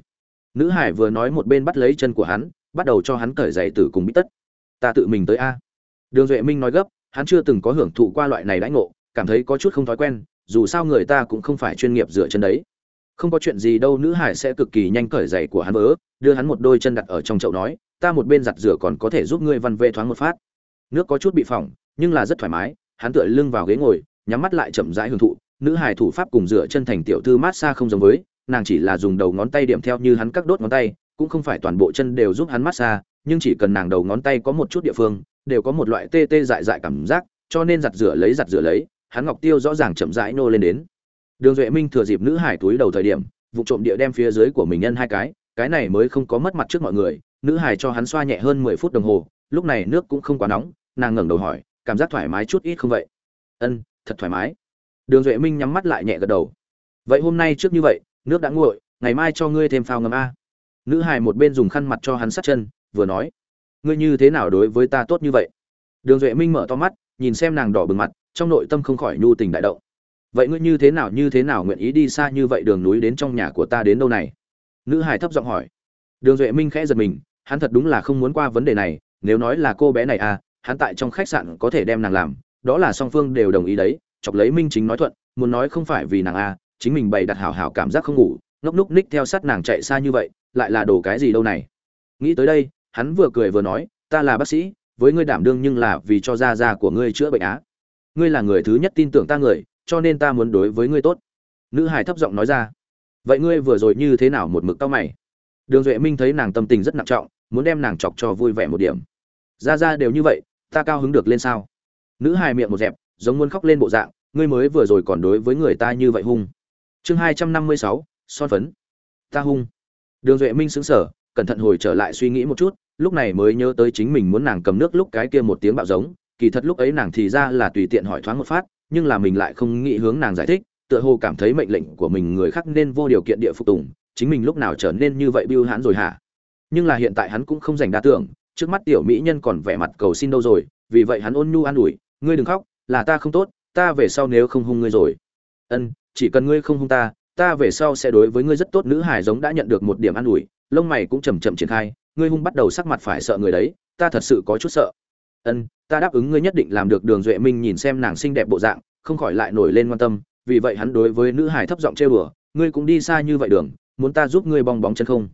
Nữ hải vừa nói một bên bắt lấy chân của hắn, bắt đầu cho hắn cởi giày tử cùng bít tất. Ta tự mình tới a. Đường duệ minh nói gấp, hắn chưa từng có hưởng thụ qua loại này đãi ngộ, cảm thấy có chút không thói quen dù sao người ta cũng không phải chuyên nghiệp rửa chân đấy. Không có chuyện gì đâu, nữ hải sẽ cực kỳ nhanh cởi giày của hắn vỡ đưa hắn một đôi chân đặt ở trong chậu nói, ta một bên giặt rửa còn có thể giúp ngươi văn vê thoáng một phát. Nước có chút bị phỏng, nhưng là rất thoải mái, hắn tựa lưng vào ghế ngồi, nhắm mắt lại chậm rãi hưởng thụ, nữ hải thủ pháp cùng rửa chân thành tiểu thư mát xa không giống với, nàng chỉ là dùng đầu ngón tay điểm theo như hắn cắt đốt ngón tay, cũng không phải toàn bộ chân đều giúp hắn mát xa, nhưng chỉ cần nàng đầu ngón tay có một chút địa phương, đều có một loại tê tê dại dại cảm giác, cho nên giặt rửa lấy giặt rửa lấy hắn ngọc tiêu rõ ràng chậm rãi nô lên đến. Đường duệ minh thừa dịp nữ hải túi đầu thời điểm, vụ trộm địa đem phía dưới của mình nhân hai cái cái này mới không có mất mặt trước mọi người, nữ hải cho hắn xoa nhẹ hơn mười phút đồng hồ, lúc này nước cũng không quá nóng, nàng ngẩng đầu hỏi, cảm giác thoải mái chút ít không vậy? Ân, thật thoải mái. Đường duệ minh nhắm mắt lại nhẹ gật đầu. Vậy hôm nay trước như vậy, nước đã nguội, ngày mai cho ngươi thêm phao ngâm a. Nữ hải một bên dùng khăn mặt cho hắn sát chân, vừa nói, ngươi như thế nào đối với ta tốt như vậy? Đường duệ minh mở to mắt, nhìn xem nàng đỏ bừng mặt trong nội tâm không khỏi nhu tình đại động. Vậy ngươi như thế nào, như thế nào nguyện ý đi xa như vậy đường núi đến trong nhà của ta đến đâu này? Nữ hải thấp giọng hỏi. Đường duệ minh khẽ giật mình, hắn thật đúng là không muốn qua vấn đề này, nếu nói là cô bé này à hắn tại trong khách sạn có thể đem nàng làm, đó là song phương đều đồng ý đấy, chọc lấy minh chính nói thuận, muốn nói không phải vì nàng à chính mình bày đặt hảo hảo cảm giác không ngủ, ngốc núc ních theo sát nàng chạy xa như vậy, lại là đồ cái gì đâu này? Nghĩ tới đây, hắn vừa cười vừa nói, ta là bác sĩ, với ngươi đảm đương nhưng là vì cho da da của ngươi chữa bệnh á ngươi là người thứ nhất tin tưởng ta người, cho nên ta muốn đối với ngươi tốt. Nữ hải thấp giọng nói ra. Vậy ngươi vừa rồi như thế nào một mực tao mày? Đường duệ minh thấy nàng tâm tình rất nặng trọng, muốn đem nàng chọc cho vui vẻ một điểm. Ra ra đều như vậy, ta cao hứng được lên sao? Nữ hài miệng một dẹp, giống muốn khóc lên bộ dạng, ngươi mới vừa rồi còn đối với người ta như vậy hung. Chương hai trăm năm mươi sáu, son phấn. Ta hung. Đường duệ minh xứng sở cẩn thận hồi trở lại suy nghĩ một chút, lúc này mới nhớ tới chính mình muốn nàng cầm nước lúc cái kia một tiếng bạo giống kỳ thật lúc ấy nàng thì ra là tùy tiện hỏi thoáng một phát, nhưng là mình lại không nghĩ hướng nàng giải thích, tựa hồ cảm thấy mệnh lệnh của mình người khác nên vô điều kiện địa phục tùng, chính mình lúc nào trở nên như vậy bưu hãn rồi hả? Nhưng là hiện tại hắn cũng không dành đa tưởng, trước mắt tiểu mỹ nhân còn vẻ mặt cầu xin đâu rồi, vì vậy hắn ôn nhu an ủi, ngươi đừng khóc, là ta không tốt, ta về sau nếu không hung ngươi rồi. Ân, chỉ cần ngươi không hung ta ta về sau sẽ đối với ngươi rất tốt. Nữ hải giống đã nhận được một điểm an ủi, lông mày cũng chầm chậm triển khai, ngươi hung bắt đầu sắc mặt phải sợ người đấy, ta thật sự có chút sợ. Ân ta đáp ứng ngươi nhất định làm được đường duệ minh nhìn xem nàng xinh đẹp bộ dạng, không khỏi lại nổi lên quan tâm, vì vậy hắn đối với nữ hải thấp giọng trêu đùa, ngươi cũng đi xa như vậy đường, muốn ta giúp ngươi bong bóng chân không?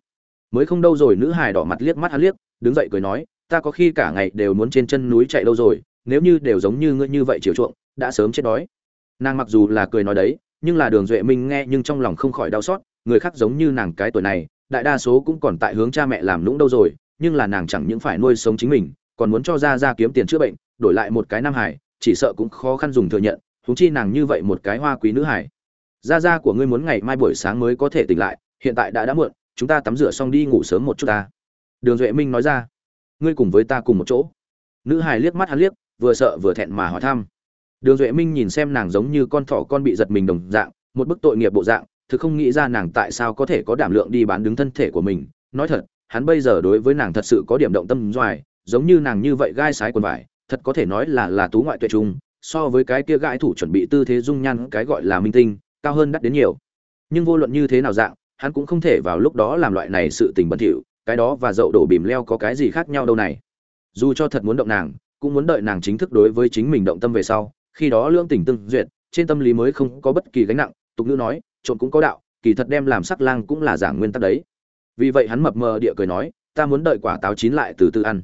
Mới không đâu rồi, nữ hải đỏ mặt liếc mắt hắn liếc, đứng dậy cười nói, ta có khi cả ngày đều muốn trên chân núi chạy đâu rồi, nếu như đều giống như ngươi như vậy chiều chuộng, đã sớm chết đói. Nàng mặc dù là cười nói đấy, nhưng là đường duệ minh nghe nhưng trong lòng không khỏi đau xót, người khác giống như nàng cái tuổi này, đại đa số cũng còn tại hướng cha mẹ làm lũng đâu rồi, nhưng là nàng chẳng những phải nuôi sống chính mình còn muốn cho ra ra kiếm tiền chữa bệnh, đổi lại một cái nam hải, chỉ sợ cũng khó khăn dùng thừa nhận thú chi nàng như vậy một cái hoa quý nữ hải. Gia gia của ngươi muốn ngày mai buổi sáng mới có thể tỉnh lại, hiện tại đã đã muộn, chúng ta tắm rửa xong đi ngủ sớm một chút ta. Đường duệ minh nói ra. Ngươi cùng với ta cùng một chỗ. Nữ hải liếc mắt hắn liếc, vừa sợ vừa thẹn mà hỏi thăm. Đường duệ minh nhìn xem nàng giống như con thỏ con bị giật mình đồng dạng, một bức tội nghiệp bộ dạng, thực không nghĩ ra nàng tại sao có thể có đảm lượng đi bán đứng thân thể của mình. Nói thật, hắn bây giờ đối với nàng thật sự có điểm động tâm doài giống như nàng như vậy gai sái quần vải, thật có thể nói là là tú ngoại tuyệt trung, so với cái kia gãi thủ chuẩn bị tư thế dung nhan cái gọi là minh tinh, cao hơn đắt đến nhiều. Nhưng vô luận như thế nào dạng, hắn cũng không thể vào lúc đó làm loại này sự tình bẩn thỉu, cái đó và dậu đổ bìm leo có cái gì khác nhau đâu này. Dù cho thật muốn động nàng, cũng muốn đợi nàng chính thức đối với chính mình động tâm về sau, khi đó lương tình tương duyệt, trên tâm lý mới không có bất kỳ gánh nặng, tục ngữ nói, trộn cũng có đạo, kỳ thật đem làm sắc lang cũng là giảng nguyên tắc đấy. Vì vậy hắn mập mờ địa cười nói, ta muốn đợi quả táo chín lại từ từ ăn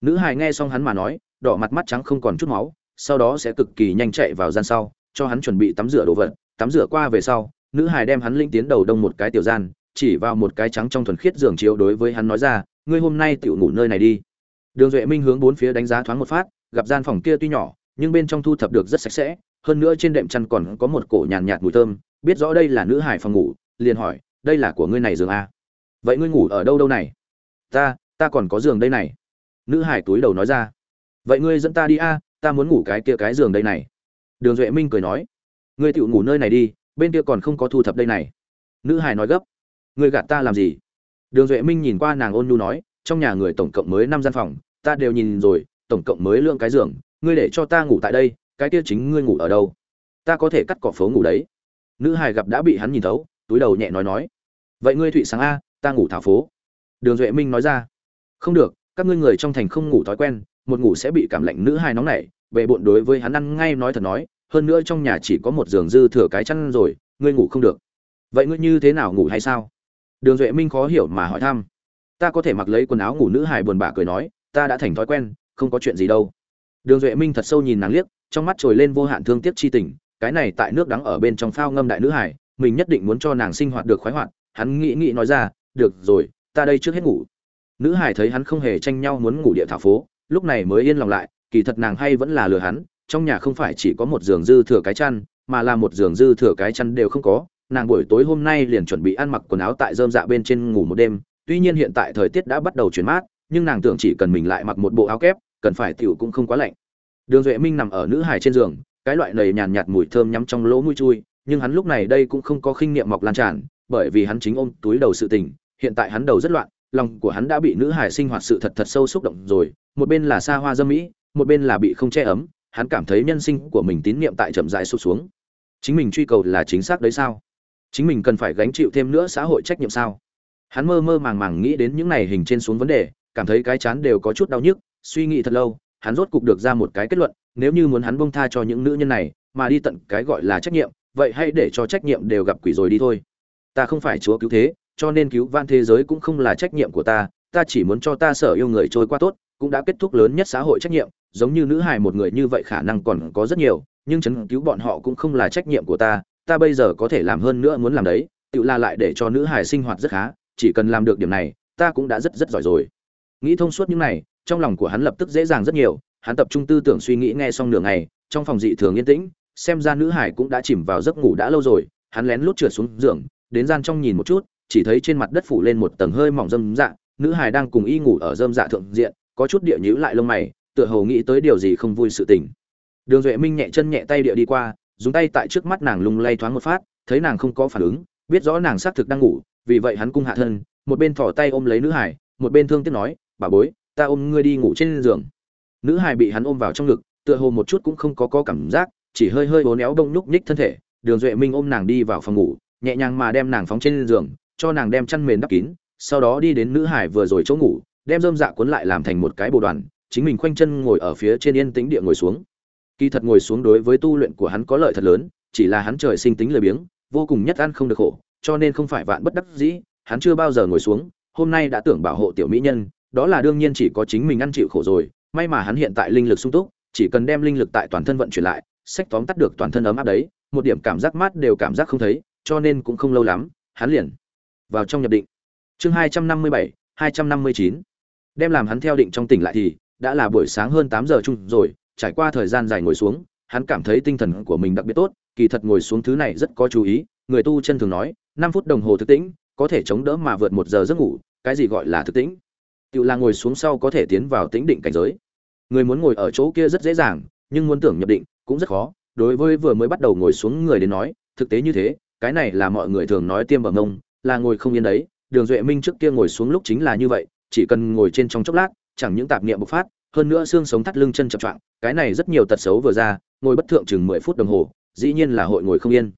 nữ hài nghe xong hắn mà nói, đỏ mặt mắt trắng không còn chút máu, sau đó sẽ cực kỳ nhanh chạy vào gian sau, cho hắn chuẩn bị tắm rửa đồ vật. Tắm rửa qua về sau, nữ hài đem hắn linh tiến đầu đông một cái tiểu gian, chỉ vào một cái trắng trong thuần khiết giường chiếu đối với hắn nói ra, ngươi hôm nay tiểu ngủ nơi này đi. Đường duệ minh hướng bốn phía đánh giá thoáng một phát, gặp gian phòng kia tuy nhỏ, nhưng bên trong thu thập được rất sạch sẽ, hơn nữa trên đệm chăn còn có một cổ nhàn nhạt mùi thơm, biết rõ đây là nữ hải phòng ngủ, liền hỏi, đây là của ngươi này giường a vậy ngươi ngủ ở đâu đâu này? Ta ta còn có giường đây này nữ hải túi đầu nói ra. Vậy ngươi dẫn ta đi a, ta muốn ngủ cái kia cái giường đây này. Đường duệ minh cười nói. Ngươi tự ngủ nơi này đi, bên kia còn không có thu thập đây này. Nữ hải nói gấp. Ngươi gạt ta làm gì? Đường duệ minh nhìn qua nàng ôn nhu nói, trong nhà người tổng cộng mới năm gian phòng, ta đều nhìn rồi, tổng cộng mới lượng cái giường, ngươi để cho ta ngủ tại đây, cái kia chính ngươi ngủ ở đâu? Ta có thể cắt cỏ phố ngủ đấy. Nữ hải gặp đã bị hắn nhìn thấu, túi đầu nhẹ nói nói. Vậy ngươi thụy sáng a, ta ngủ thảo phố. Đường duệ minh nói ra. Không được các ngươi người trong thành không ngủ thói quen, một ngủ sẽ bị cảm lạnh nữ hai nóng này về bộn đối với hắn ăn ngay nói thật nói, hơn nữa trong nhà chỉ có một giường dư thừa cái chăn rồi, ngươi ngủ không được. Vậy ngươi như thế nào ngủ hay sao? Đường duệ minh khó hiểu mà hỏi thăm. Ta có thể mặc lấy quần áo ngủ nữ hài buồn bã cười nói, ta đã thành thói quen, không có chuyện gì đâu. Đường duệ minh thật sâu nhìn nàng liếc, trong mắt trồi lên vô hạn thương tiếc chi tình, cái này tại nước đắng ở bên trong phao ngâm đại nữ hải mình nhất định muốn cho nàng sinh hoạt được khoái hoạt, hắn nghĩ nghĩ nói ra, được rồi, ta đây trước hết ngủ nữ hải thấy hắn không hề tranh nhau muốn ngủ địa thảo phố, lúc này mới yên lòng lại, kỳ thật nàng hay vẫn là lừa hắn, trong nhà không phải chỉ có một giường dư thừa cái chăn, mà là một giường dư thừa cái chăn đều không có. Nàng buổi tối hôm nay liền chuẩn bị ăn mặc quần áo tại dơm dạ bên trên ngủ một đêm, tuy nhiên hiện tại thời tiết đã bắt đầu chuyển mát, nhưng nàng tưởng chỉ cần mình lại mặc một bộ áo kép, cần phải tiểu cũng không quá lạnh. Đường duệ minh nằm ở nữ hải trên giường, cái loại nầy nhàn nhạt mùi thơm nhắm trong lỗ mũi chui, nhưng hắn lúc này đây cũng không có khinh niệm mọc lan tràn, bởi vì hắn chính ôm túi đầu sự tình, hiện tại hắn đầu rất loạn lòng của hắn đã bị nữ hải sinh hoạt sự thật thật sâu xúc động rồi, một bên là xa hoa dâm mỹ, một bên là bị không che ấm, hắn cảm thấy nhân sinh của mình tín niệm tại chậm rãi sụt xuống. Chính mình truy cầu là chính xác đấy sao? Chính mình cần phải gánh chịu thêm nữa xã hội trách nhiệm sao? Hắn mơ mơ màng màng nghĩ đến những này hình trên xuống vấn đề, cảm thấy cái chán đều có chút đau nhức, suy nghĩ thật lâu, hắn rốt cục được ra một cái kết luận, nếu như muốn hắn bông tha cho những nữ nhân này, mà đi tận cái gọi là trách nhiệm, vậy hãy để cho trách nhiệm đều gặp quỷ rồi đi thôi. Ta không phải chúa cứu thế cho nên cứu vãn thế giới cũng không là trách nhiệm của ta ta chỉ muốn cho ta sở yêu người trôi qua tốt, cũng đã kết thúc lớn nhất xã hội trách nhiệm, giống như nữ hài một người như vậy khả năng còn có rất nhiều, nhưng chấn cứu bọn họ cũng không là trách nhiệm của ta ta bây giờ có thể làm hơn nữa muốn làm đấy, tự la lại để cho nữ hài sinh hoạt rất khá, chỉ cần làm được điểm này, ta cũng đã rất rất giỏi rồi. Nghĩ thông suốt những này, trong lòng của hắn lập tức dễ dàng rất nhiều, hắn tập trung tư tưởng suy nghĩ nghe xong nửa ngày, trong phòng dị thường yên tĩnh, xem ra nữ hải cũng đã chìm vào giấc ngủ đã lâu rồi, hắn lén lút trượt xuống giường, đến gian trong nhìn một chút chỉ thấy trên mặt đất phủ lên một tầng hơi mỏng dâm dạ nữ hài đang cùng y ngủ ở dâm dạ thượng diện, có chút địa nhữ lại lông mày, tựa hồ nghĩ tới điều gì không vui sự tình. Đường duệ minh nhẹ chân nhẹ tay địa đi qua, dùng tay tại trước mắt nàng lung lay thoáng một phát, thấy nàng không có phản ứng, biết rõ nàng xác thực đang ngủ, vì vậy hắn cung hạ thân, một bên thỏ tay ôm lấy nữ hải một bên thương tiếc nói, bà bối, ta ôm ngươi đi ngủ trên giường. Nữ hải bị hắn ôm vào trong ngực, tựa hồ một chút cũng không có có cảm giác, chỉ hơi hơi bố néo đông nhúc nhích thân thể. Đường duệ minh ôm nàng đi vào phòng ngủ, nhẹ nhàng mà đem nàng phóng trên giường cho nàng đem chăn mền đắp kín, sau đó đi đến nữ hải vừa rồi chỗ ngủ, đem dơm dạ cuốn lại làm thành một cái bồ đoàn, chính mình khoanh chân ngồi ở phía trên yên tĩnh địa ngồi xuống. Kỳ thật ngồi xuống đối với tu luyện của hắn có lợi thật lớn, chỉ là hắn trời sinh tính lười biếng, vô cùng nhất ăn không được khổ, cho nên không phải vạn bất đắc dĩ, hắn chưa bao giờ ngồi xuống, hôm nay đã tưởng bảo hộ tiểu mỹ nhân, đó là đương nhiên chỉ có chính mình ăn chịu khổ rồi, may mà hắn hiện tại linh lực sung túc, chỉ cần đem linh lực tại toàn thân vận chuyển lại, sách tóm tắt được toàn thân ấm áp đấy, một điểm cảm giác mát đều cảm giác không thấy, cho nên cũng không lâu lắm, hắn liền vào trong nhập định. Chương hai trăm năm mươi bảy, hai trăm năm mươi chín. Đem làm hắn theo định trong tỉnh lại thì, đã là buổi sáng hơn tám giờ chung rồi, trải qua thời gian dài ngồi xuống, hắn cảm thấy tinh thần của mình đặc biệt tốt, kỳ thật ngồi xuống thứ này rất có chú ý, người tu chân thường nói, năm phút đồng hồ thực tĩnh, có thể chống đỡ mà vượt một giờ giấc ngủ, cái gì gọi là thực tĩnh? Tự là ngồi xuống sau có thể tiến vào tĩnh định cảnh giới. Người muốn ngồi ở chỗ kia rất dễ dàng, nhưng muốn tưởng nhập định cũng rất khó. Đối với vừa mới bắt đầu ngồi xuống người đến nói, thực tế như thế, cái này là mọi người thường nói tiêm bằng ngông là ngồi không yên đấy, đường duệ minh trước kia ngồi xuống lúc chính là như vậy, chỉ cần ngồi trên trong chốc lát, chẳng những tạp niệm bộc phát, hơn nữa xương sống thắt lưng chân chập choạng, cái này rất nhiều tật xấu vừa ra, ngồi bất thượng chừng mười phút đồng hồ, dĩ nhiên là hội ngồi không yên.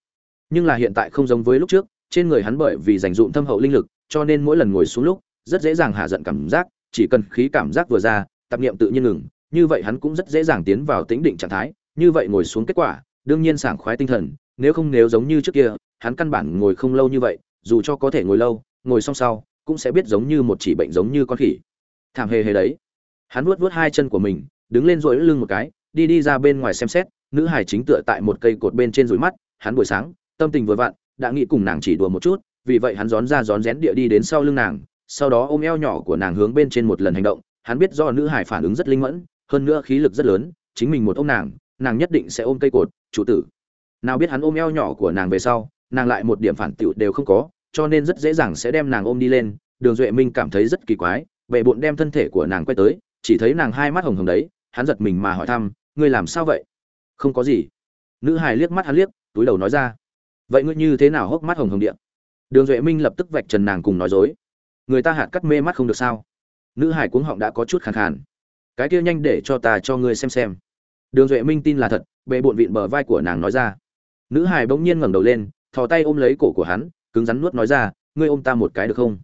Nhưng là hiện tại không giống với lúc trước, trên người hắn bởi vì dành dụm thâm hậu linh lực, cho nên mỗi lần ngồi xuống lúc, rất dễ dàng hạ giận cảm giác, chỉ cần khí cảm giác vừa ra, tạp niệm tự nhiên ngừng, như vậy hắn cũng rất dễ dàng tiến vào tĩnh định trạng thái, như vậy ngồi xuống kết quả, đương nhiên sảng khoái tinh thần, nếu không nếu giống như trước kia, hắn căn bản ngồi không lâu như vậy dù cho có thể ngồi lâu, ngồi xong sau, cũng sẽ biết giống như một chỉ bệnh giống như con khỉ. Thảm hề hề đấy. Hắn vuốt vuốt hai chân của mình, đứng lên rỗi lưng một cái, đi đi ra bên ngoài xem xét, nữ hải chính tựa tại một cây cột bên trên rủi mắt, hắn buổi sáng, tâm tình vừa vặn, đã nghĩ cùng nàng chỉ đùa một chút, vì vậy hắn rón ra rón rén địa đi đến sau lưng nàng, sau đó ôm eo nhỏ của nàng hướng bên trên một lần hành động, hắn biết do nữ hải phản ứng rất linh mẫn, hơn nữa khí lực rất lớn, chính mình một ôm nàng nàng nhất định sẽ ôm cây cột, chủ tử. Nào biết hắn ôm eo nhỏ của nàng về sau nàng lại một điểm phản tiểu đều không có, cho nên rất dễ dàng sẽ đem nàng ôm đi lên. Đường duệ minh cảm thấy rất kỳ quái, bệ bộn đem thân thể của nàng quay tới, chỉ thấy nàng hai mắt hồng hồng đấy, hắn giật mình mà hỏi thăm, ngươi làm sao vậy? Không có gì. Nữ hài liếc mắt hắn liếc, túi đầu nói ra, vậy ngươi như thế nào hốc mắt hồng hồng điện đường duệ minh lập tức vạch trần nàng cùng nói dối, người ta hạt cắt mê mắt không được sao? Nữ hải cuống họng đã có chút khàn khàn, cái kia nhanh để cho ta cho ngươi xem xem. Đường duệ minh tin là thật, bệ bộn vịn bờ vai của nàng nói ra. Nữ hải bỗng nhiên ngẩng đầu lên thò tay ôm lấy cổ của hắn, cứng rắn nuốt nói ra, ngươi ôm ta một cái được không?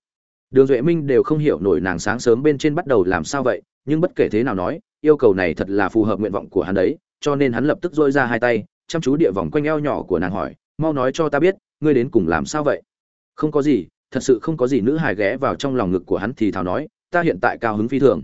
Đường duệ minh đều không hiểu nổi nàng sáng sớm bên trên bắt đầu làm sao vậy, nhưng bất kể thế nào nói, yêu cầu này thật là phù hợp nguyện vọng của hắn đấy, cho nên hắn lập tức dôi ra hai tay, chăm chú địa vòng quanh eo nhỏ của nàng hỏi, mau nói cho ta biết, ngươi đến cùng làm sao vậy? Không có gì, thật sự không có gì. Nữ hài ghé vào trong lòng ngực của hắn thì thào nói, ta hiện tại cao hứng phi thường.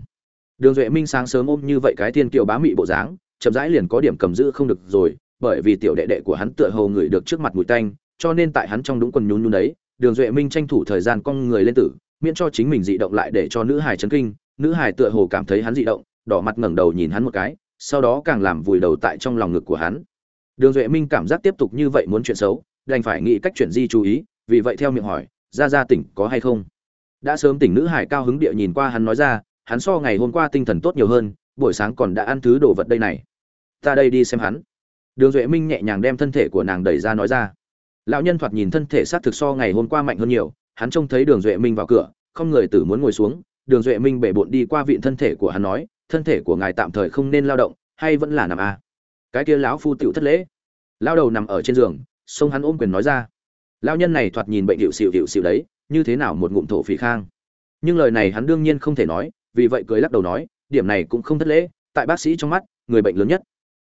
Đường duệ minh sáng sớm ôm như vậy cái tiên kiều bá mị bộ dáng, chậm rãi liền có điểm cầm giữ không được rồi, bởi vì tiểu đệ đệ của hắn tựa hồ ngửi được trước mặt mùi tanh cho nên tại hắn trong đúng quần nhún nhún đấy, đường duệ minh tranh thủ thời gian con người lên tử, miễn cho chính mình dị động lại để cho nữ hải chấn kinh. Nữ hải tựa hồ cảm thấy hắn dị động, đỏ mặt ngẩng đầu nhìn hắn một cái, sau đó càng làm vùi đầu tại trong lòng ngực của hắn. Đường duệ minh cảm giác tiếp tục như vậy muốn chuyện xấu, đành phải nghĩ cách chuyển di chú ý, vì vậy theo miệng hỏi, ra ra tỉnh có hay không? Đã sớm tỉnh nữ hải cao hứng địa nhìn qua hắn nói ra, hắn so ngày hôm qua tinh thần tốt nhiều hơn, buổi sáng còn đã ăn thứ đồ vật đây này. Ta đây đi xem hắn. Đường duệ minh nhẹ nhàng đem thân thể của nàng đẩy ra nói ra lão nhân thoạt nhìn thân thể xác thực so ngày hôm qua mạnh hơn nhiều, hắn trông thấy đường duệ minh vào cửa, không người tử muốn ngồi xuống. Đường duệ minh bể bộn đi qua vịn thân thể của hắn nói, thân thể của ngài tạm thời không nên lao động, hay vẫn là nằm a à? cái kia lão phu tựu thất lễ. Lao đầu nằm ở trên giường sông hắn ôm quyền nói ra lao nhân này thoạt nhìn bệnh hiệu xịu hiệu xịu đấy, như thế nào một ngụm thổ phỉ khang? Nhưng lời này hắn đương nhiên không thể nói, vì vậy cười lắc đầu nói, điểm này cũng không thất lễ, tại bác sĩ trong mắt, người bệnh lớn nhất.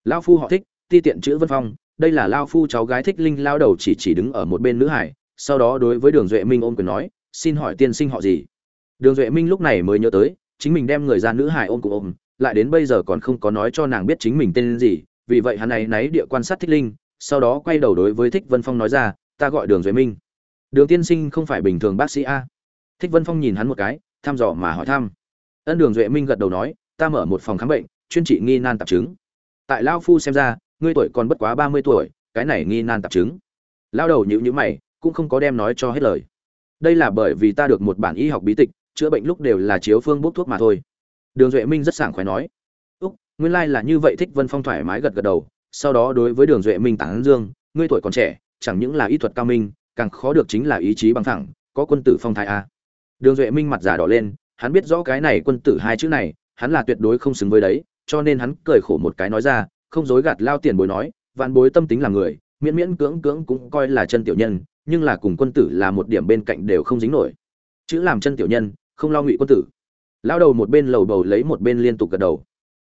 Lão phu họ thích, ti tiện chữ vân phong đây là lao phu cháu gái thích linh, lao đầu chỉ chỉ đứng ở một bên nữ hải, sau đó đối với đường duệ minh ôm quyền nói, xin hỏi tiên sinh họ gì? Đường duệ minh lúc này mới nhớ tới, chính mình đem người ra nữ hải ôm cùng ôm, lại đến bây giờ còn không có nói cho nàng biết chính mình tên gì, vì vậy hắn này náy địa quan sát thích linh, sau đó quay đầu đối với thích vân phong nói ra, ta gọi đường duệ minh. Đường tiên sinh không phải bình thường bác sĩ a? Thích vân phong nhìn hắn một cái, thăm dò mà hỏi thăm. Ân đường duệ minh gật đầu nói, ta mở một phòng khám bệnh, chuyên trị nghi nan tạp chứng. Tại lao phu xem ra ngươi tuổi còn bất quá ba mươi tuổi, cái này nghi nan tạp chứng. Lao đầu nhữ nhữ mày, cũng không có đem nói cho hết lời. Đây là bởi vì ta được một bản y học bí tịch, chữa bệnh lúc đều là chiếu phương bốc thuốc mà thôi. Đường duệ minh rất sảng khoái nói, úc, nguyên là như vậy, thích vân phong thoải mái gật gật đầu, sau đó đối với đường duệ minh tản dương, ngươi tuổi còn trẻ, chẳng những là y thuật cao minh, càng khó được chính là ý chí bằng thẳng, có quân tử phong thái a. Đường duệ minh mặt giả đỏ lên, hắn biết rõ cái này quân tử hai chữ này, hắn là tuyệt đối không xứng với đấy, cho nên hắn cười khổ một cái nói ra không dối gạt lao tiền bối nói, vạn bối tâm tính là người, miễn miễn cưỡng cưỡng cũng coi là chân tiểu nhân, nhưng là cùng quân tử là một điểm bên cạnh đều không dính nổi. Chữ làm chân tiểu nhân, không lo ngụy quân tử. Lao đầu một bên lầu bầu lấy một bên liên tục gật đầu.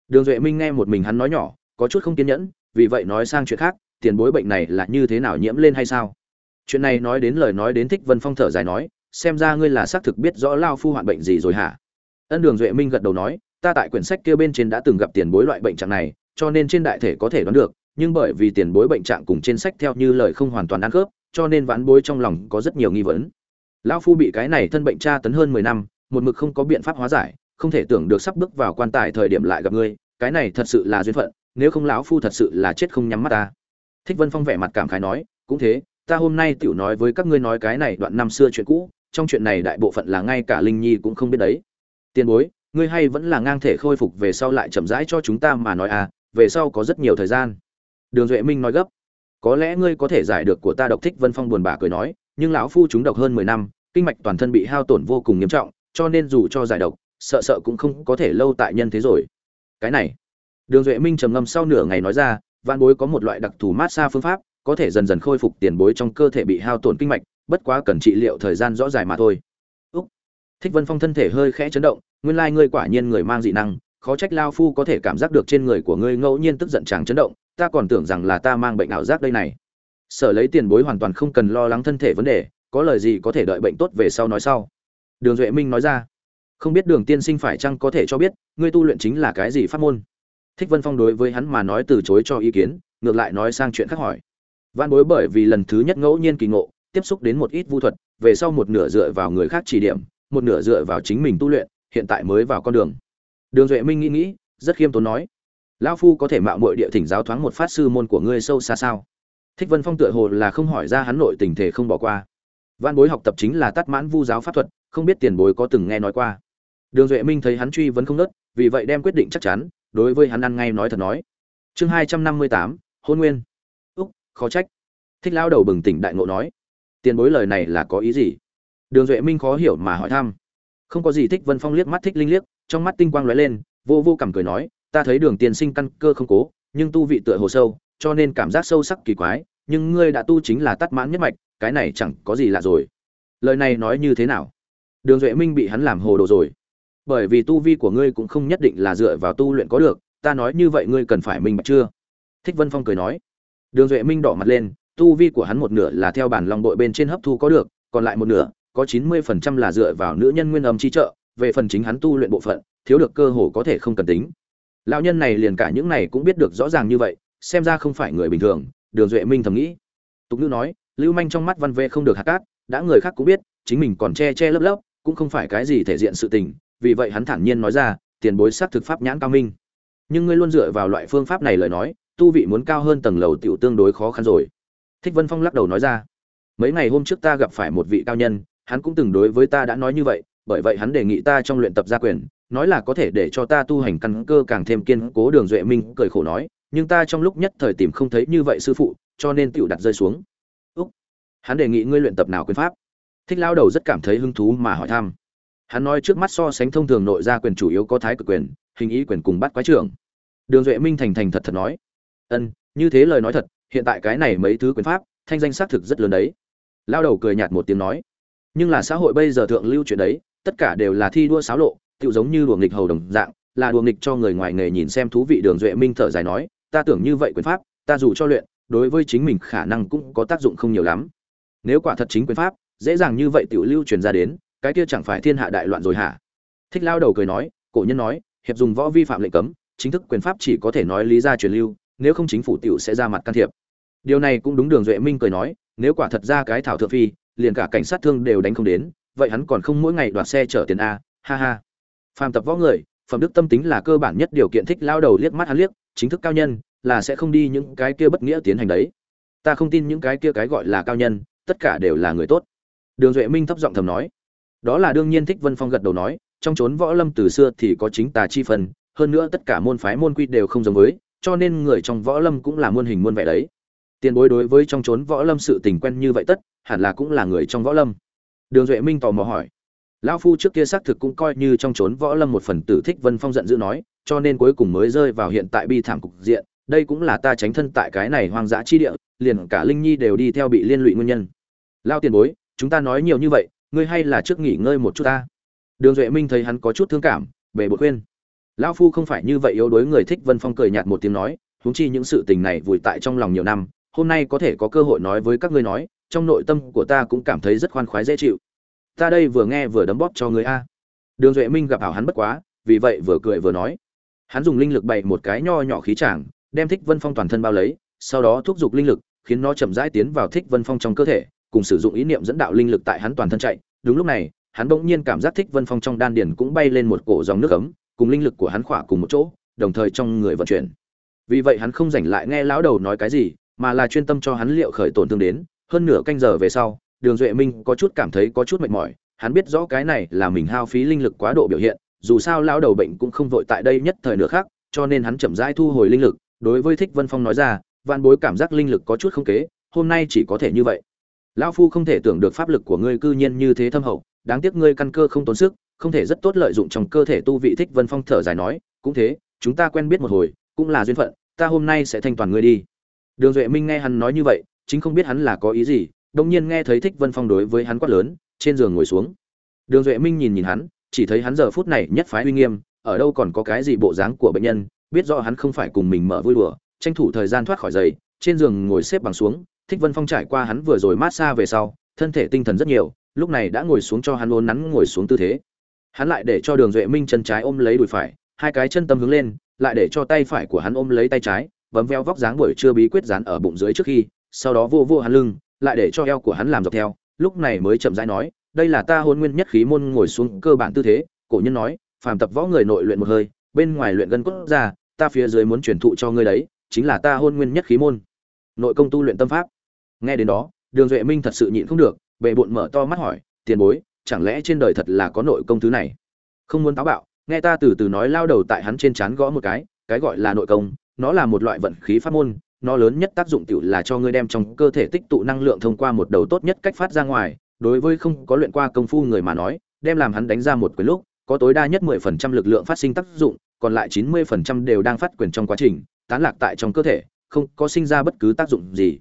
Đường duệ minh nghe một mình hắn nói nhỏ, có chút không kiên nhẫn, vì vậy nói sang chuyện khác, tiền bối bệnh này là như thế nào nhiễm lên hay sao? Chuyện này nói đến lời nói đến thích vân phong thở dài nói, xem ra ngươi là xác thực biết rõ lao phu hoạn bệnh gì rồi hả? Ân đường duệ minh gật đầu nói, ta tại quyển sách kia bên trên đã từng gặp tiền bối loại bệnh trạng này cho nên trên đại thể có thể đoán được, nhưng bởi vì tiền bối bệnh trạng cùng trên sách theo như lời không hoàn toàn ăn khớp, cho nên vãn bối trong lòng có rất nhiều nghi vấn. Lão phu bị cái này thân bệnh tra tấn hơn mười năm, một mực không có biện pháp hóa giải, không thể tưởng được sắp bước vào quan tài thời điểm lại gặp ngươi, cái này thật sự là duyên phận, nếu không lão phu thật sự là chết không nhắm mắt ta. Thích vân phong vẻ mặt cảm khái nói, cũng thế, ta hôm nay tiểu nói với các ngươi nói cái này đoạn năm xưa chuyện cũ, trong chuyện này đại bộ phận là ngay cả linh nhi cũng không biết đấy. Tiền bối, ngươi hay vẫn là ngang thể khôi phục về sau lại chậm rãi cho chúng ta mà nói à về sau có rất nhiều thời gian. Đường duệ minh nói gấp, có lẽ ngươi có thể giải được của ta độc thích vân phong buồn bã cười nói, nhưng lão phu chúng độc hơn mười năm, kinh mạch toàn thân bị hao tổn vô cùng nghiêm trọng, cho nên dù cho giải độc, sợ sợ cũng không có thể lâu tại nhân thế rồi. Cái này, đường duệ minh trầm ngâm sau nửa ngày nói ra văn bối có một loại đặc thù mát xa phương pháp, có thể dần dần khôi phục tiền bối trong cơ thể bị hao tổn kinh mạch, bất quá cần trị liệu thời gian rõ dài mà thôi. Úc, thích vân phong thân thể hơi khẽ chấn động, nguyên lai ngươi quả nhiên người mang dị năng khó trách lao phu có thể cảm giác được trên người của ngươi ngẫu nhiên tức giận chàng chấn động, ta còn tưởng rằng là ta mang bệnh ảo giác đây này. Sở lấy tiền bối hoàn toàn không cần lo lắng thân thể vấn đề, có lời gì có thể đợi bệnh tốt về sau nói sau. Đường duệ minh nói ra, không biết đường tiên sinh phải chăng có thể cho biết, ngươi tu luyện chính là cái gì pháp môn? Thích vân phong đối với hắn mà nói từ chối cho ý kiến, ngược lại nói sang chuyện khác hỏi. Văn bối bởi vì lần thứ nhất ngẫu nhiên kỳ ngộ, tiếp xúc đến một ít vu thuật, về sau một nửa dựa vào người khác chỉ điểm, một nửa dựa vào chính mình tu luyện, hiện tại mới vào con đường đường duệ minh nghĩ nghĩ, rất khiêm tốn nói, lão phu có thể mạo muội địa thỉnh giáo thoáng một phát sư môn của ngươi sâu xa sao? Thích vân phong tựa hồ là không hỏi ra hắn nội tình thể không bỏ qua. Văn bối học tập chính là tắt mãn vu giáo pháp thuật, không biết tiền bối có từng nghe nói qua. Đường duệ minh thấy hắn truy vấn không nớt, vì vậy đem quyết định chắc chắn, đối với hắn ăn ngay nói thật nói. Chương hai trăm năm mươi tám, hôn nguyên. Úc, khó trách. Thích Lão đầu bừng tỉnh đại ngộ nói, tiền bối lời này là có ý gì? Đường duệ minh khó hiểu mà hỏi thăm không có gì thích vân phong liếc mắt thích linh liếc, trong mắt tinh quang lóe lên, vô vô cảm cười nói, ta thấy đường tiền sinh căn cơ không cố, nhưng tu vị tựa hồ sâu, cho nên cảm giác sâu sắc kỳ quái, nhưng ngươi đã tu chính là tắt mãn nhất mạch, cái này chẳng có gì lạ rồi. Lời này nói như thế nào? Đường duệ minh bị hắn làm hồ đồ rồi. Bởi vì tu vi của ngươi cũng không nhất định là dựa vào tu luyện có được, ta nói như vậy ngươi cần phải minh bạch chưa? Thích vân phong cười nói. Đường duệ minh đỏ mặt lên, tu vi của hắn một nửa là theo bản lòng đội bên trên hấp thu có được, còn lại một nửa có chín mươi phần trăm là dựa vào nữ nhân nguyên âm chi trợ, về phần chính hắn tu luyện bộ phận, thiếu được cơ hồ có thể không cần tính. Lão nhân này liền cả những này cũng biết được rõ ràng như vậy, xem ra không phải người bình thường, đường duệ minh thầm nghĩ. Tục nữ nói, lưu manh trong mắt văn vệ không được hạt cát, đã người khác cũng biết, chính mình còn che che lấp lấp, cũng không phải cái gì thể diện sự tình, vì vậy hắn thản nhiên nói ra, tiền bối sát thực pháp nhãn cao minh. Nhưng ngươi luôn dựa vào loại phương pháp này lời nói, tu vị muốn cao hơn tầng lầu tiểu tương đối khó khăn rồi. Thích vân phong lắc đầu nói ra, mấy ngày hôm trước ta gặp phải một vị cao nhân hắn cũng từng đối với ta đã nói như vậy, bởi vậy hắn đề nghị ta trong luyện tập gia quyền, nói là có thể để cho ta tu hành căn cơ càng thêm kiên cố. Đường duệ minh cười khổ nói, nhưng ta trong lúc nhất thời tìm không thấy như vậy sư phụ, cho nên tiểu đặt rơi xuống. Úc, hắn đề nghị ngươi luyện tập nào quyền pháp? Thích lao đầu rất cảm thấy hứng thú mà hỏi thăm. Hắn nói trước mắt so sánh thông thường nội gia quyền chủ yếu có thái cực quyền, hình ý quyền cùng bắt quái trưởng. Đường duệ minh thành thành thật thật nói. Ân, như thế lời nói thật, hiện tại cái này mấy thứ quyền pháp, thanh danh xác thực rất lớn đấy. Lao đầu cười nhạt một tiếng nói nhưng là xã hội bây giờ thượng lưu chuyện đấy, tất cả đều là thi đua xáo lộ tự giống như đùa nghịch hầu đồng dạng, là đùa nghịch cho người ngoài nghề nhìn xem thú vị đường duệ minh thở dài nói, ta tưởng như vậy quyền pháp, ta dù cho luyện, đối với chính mình khả năng cũng có tác dụng không nhiều lắm. Nếu quả thật chính quyền pháp, dễ dàng như vậy tiểu lưu truyền ra đến, cái kia chẳng phải thiên hạ đại loạn rồi hả? Thích lao đầu cười nói, cổ nhân nói, hiệp dùng võ vi phạm lệnh cấm, chính thức quyền pháp chỉ có thể nói lý ra truyền lưu, nếu không chính phủ tiểu sẽ ra mặt can thiệp. Điều này cũng đúng đường duệ minh cười nói, nếu quả thật ra cái thảo thượng phi liền cả cảnh sát thương đều đánh không đến, vậy hắn còn không mỗi ngày đoạt xe chở tiền a, ha ha. Phàm tập võ người, phẩm đức tâm tính là cơ bản nhất điều kiện thích lao đầu liếc mắt hắn liếc, chính thức cao nhân, là sẽ không đi những cái kia bất nghĩa tiến hành đấy. Ta không tin những cái kia cái gọi là cao nhân, tất cả đều là người tốt. Đường duệ minh thấp giọng thầm nói. Đó là đương nhiên thích vân phong gật đầu nói, trong chốn võ lâm từ xưa thì có chính tà chi phần, hơn nữa tất cả môn phái môn quy đều không giống với, cho nên người trong võ lâm cũng là muôn hình muôn vẻ đấy. Tiền bối đối với trong chốn võ lâm sự tình quen như vậy tất hẳn là cũng là người trong võ lâm. Đường duệ minh tò mò hỏi. Lão phu trước kia xác thực cũng coi như trong trốn võ lâm một phần tử thích vân phong giận dữ nói, cho nên cuối cùng mới rơi vào hiện tại bi thảm cục diện, đây cũng là ta tránh thân tại cái này hoang dã chi địa, liền cả linh nhi đều đi theo bị liên lụy nguyên nhân. Lao tiền bối, chúng ta nói nhiều như vậy, ngươi hay là trước nghỉ ngơi một chút ta. Đường duệ minh thấy hắn có chút thương cảm về bột khuyên. Lão phu không phải như vậy yếu đuối người thích vân phong cười nhạt một tiếng nói, huống chi những sự tình này vùi tại trong lòng nhiều năm, hôm nay có thể có cơ hội nói với các ngươi nói trong nội tâm của ta cũng cảm thấy rất khoan khoái dễ chịu. Ta đây vừa nghe vừa đấm bóp cho người a. Đường duệ minh gặp ảo hắn bất quá, vì vậy vừa cười vừa nói. Hắn dùng linh lực bày một cái nho nhỏ khí tràng, đem thích vân phong toàn thân bao lấy, sau đó thúc giục linh lực, khiến nó chậm rãi tiến vào thích vân phong trong cơ thể, cùng sử dụng ý niệm dẫn đạo linh lực tại hắn toàn thân chạy. Đúng lúc này, hắn bỗng nhiên cảm giác thích vân phong trong đan điền cũng bay lên một cổ dòng nước ấm, cùng linh lực của hắn khỏa cùng một chỗ, đồng thời trong người vận chuyển. Vì vậy hắn không dành lại nghe lão đầu nói cái gì, mà là chuyên tâm cho hắn liệu khởi tổn thương đến hơn nửa canh giờ về sau, đường duệ minh có chút cảm thấy có chút mệt mỏi, hắn biết rõ cái này là mình hao phí linh lực quá độ biểu hiện, dù sao lão đầu bệnh cũng không vội tại đây nhất thời nửa khác cho nên hắn chậm rãi thu hồi linh lực, đối với thích vân phong nói ra, vạn bối cảm giác linh lực có chút không kế, hôm nay chỉ có thể như vậy. Lão phu không thể tưởng được pháp lực của ngươi cư nhiên như thế thâm hậu, đáng tiếc ngươi căn cơ không tốn sức, không thể rất tốt lợi dụng trong cơ thể tu vị thích vân phong thở dài nói, cũng thế, chúng ta quen biết một hồi, cũng là duyên phận, ta hôm nay sẽ thanh toàn ngươi đi. Đường duệ minh nghe hắn nói như vậy chính không biết hắn là có ý gì đông nhiên nghe thấy thích vân phong đối với hắn quát lớn, trên giường ngồi xuống. Đường duệ minh nhìn nhìn hắn, chỉ thấy hắn giờ phút này nhất phái uy nghiêm, ở đâu còn có cái gì bộ dáng của bệnh nhân, biết rõ hắn không phải cùng mình mở vui đùa, tranh thủ thời gian thoát khỏi giày, trên giường ngồi xếp bằng xuống, thích vân phong trải qua hắn vừa rồi mát xa về sau, thân thể tinh thần rất nhiều, lúc này đã ngồi xuống cho hắn ốn nắn ngồi xuống tư thế. Hắn lại để cho đường duệ minh chân trái ôm lấy đùi phải, hai cái chân tâm hướng lên, lại để cho tay phải của hắn ôm lấy tay trái, bấm veo vóc dáng buổi trưa bí quyết dán ở bụng dưới trước khi sau đó vô vô hắn lưng, lại để cho eo của hắn làm dọc theo, lúc này mới chậm rãi nói, đây là ta hôn nguyên nhất khí môn ngồi xuống cơ bản tư thế. Cổ nhân nói, phàm tập võ người nội luyện một hơi, bên ngoài luyện gân cốt ra, ta phía dưới muốn truyền thụ cho ngươi đấy, chính là ta hôn nguyên nhất khí môn. Nội công tu luyện tâm pháp. Nghe đến đó, đường duệ minh thật sự nhịn không được bệ bộn mở to mắt hỏi, tiền bối, chẳng lẽ trên đời thật là có nội công thứ này? Không muốn táo bạo, nghe ta từ từ nói lao đầu tại hắn trên trán gõ một cái cái gọi là nội công, nó là một loại vận khí pháp môn nó lớn nhất tác dụng tiểu là cho ngươi đem trong cơ thể tích tụ năng lượng thông qua một đầu tốt nhất cách phát ra ngoài. Đối với không có luyện qua công phu người mà nói, đem làm hắn đánh ra một quyền lúc, có tối đa nhất 10% lực lượng phát sinh tác dụng, còn lại 90% đều đang phát quyền trong quá trình, tán lạc tại trong cơ thể, không có sinh ra bất cứ tác dụng gì.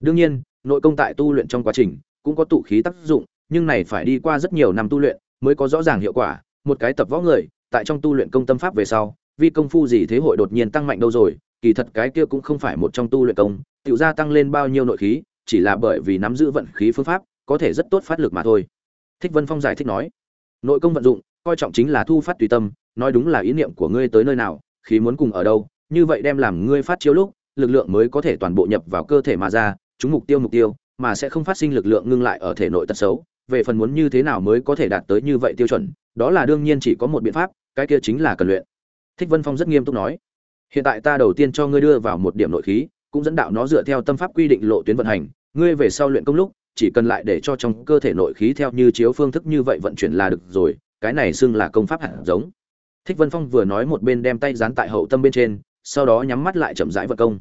Đương nhiên, nội công tại tu luyện trong quá trình cũng có tụ khí tác dụng, nhưng này phải đi qua rất nhiều năm tu luyện mới có rõ ràng hiệu quả. Một cái tập võ người, tại trong tu luyện công tâm pháp về sau, vì công phu gì thế hội đột nhiên tăng mạnh đâu rồi kỳ thật cái kia cũng không phải một trong tu luyện công, tiểu gia tăng lên bao nhiêu nội khí, chỉ là bởi vì nắm giữ vận khí phương pháp, có thể rất tốt phát lực mà thôi. Thích vân phong giải thích nói, nội công vận dụng, coi trọng chính là thu phát tùy tâm, nói đúng là ý niệm của ngươi tới nơi nào, khí muốn cùng ở đâu, như vậy đem làm ngươi phát chiếu lúc, lực lượng mới có thể toàn bộ nhập vào cơ thể mà ra, chúng mục tiêu mục tiêu, mà sẽ không phát sinh lực lượng ngưng lại ở thể nội tật xấu, về phần muốn như thế nào mới có thể đạt tới như vậy tiêu chuẩn, đó là đương nhiên chỉ có một biện pháp, cái kia chính là cần luyện. Thích vân phong rất nghiêm túc nói hiện tại ta đầu tiên cho ngươi đưa vào một điểm nội khí, cũng dẫn đạo nó dựa theo tâm pháp quy định lộ tuyến vận hành. Ngươi về sau luyện công lúc, chỉ cần lại để cho trong cơ thể nội khí theo như chiếu phương thức như vậy vận chuyển là được rồi, cái này xưng là công pháp hạt giống. Thích vân phong vừa nói một bên đem tay dán tại hậu tâm bên trên, sau đó nhắm mắt lại chậm rãi vận công.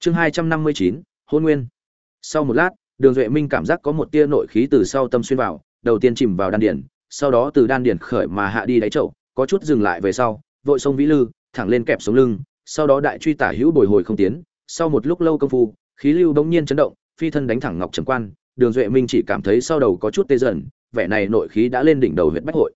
Chương hai trăm năm mươi chín, hôn nguyên. Sau một lát, đường duệ minh cảm giác có một tia nội khí từ sau tâm xuyên vào, đầu tiên chìm vào đan điển, sau đó từ đan điển khởi mà hạ đi đáy chậu, có chút dừng lại về sau, vội sông vĩ lư, thẳng lên kẹp sống lưng sau đó đại truy tả hữu bồi hồi không tiến, sau một lúc lâu công phu, khí lưu bỗng nhiên chấn động, phi thân đánh thẳng ngọc trầm quan, đường duệ minh chỉ cảm thấy sau đầu có chút tê dần, vẻ này nội khí đã lên đỉnh đầu huyện bách hội.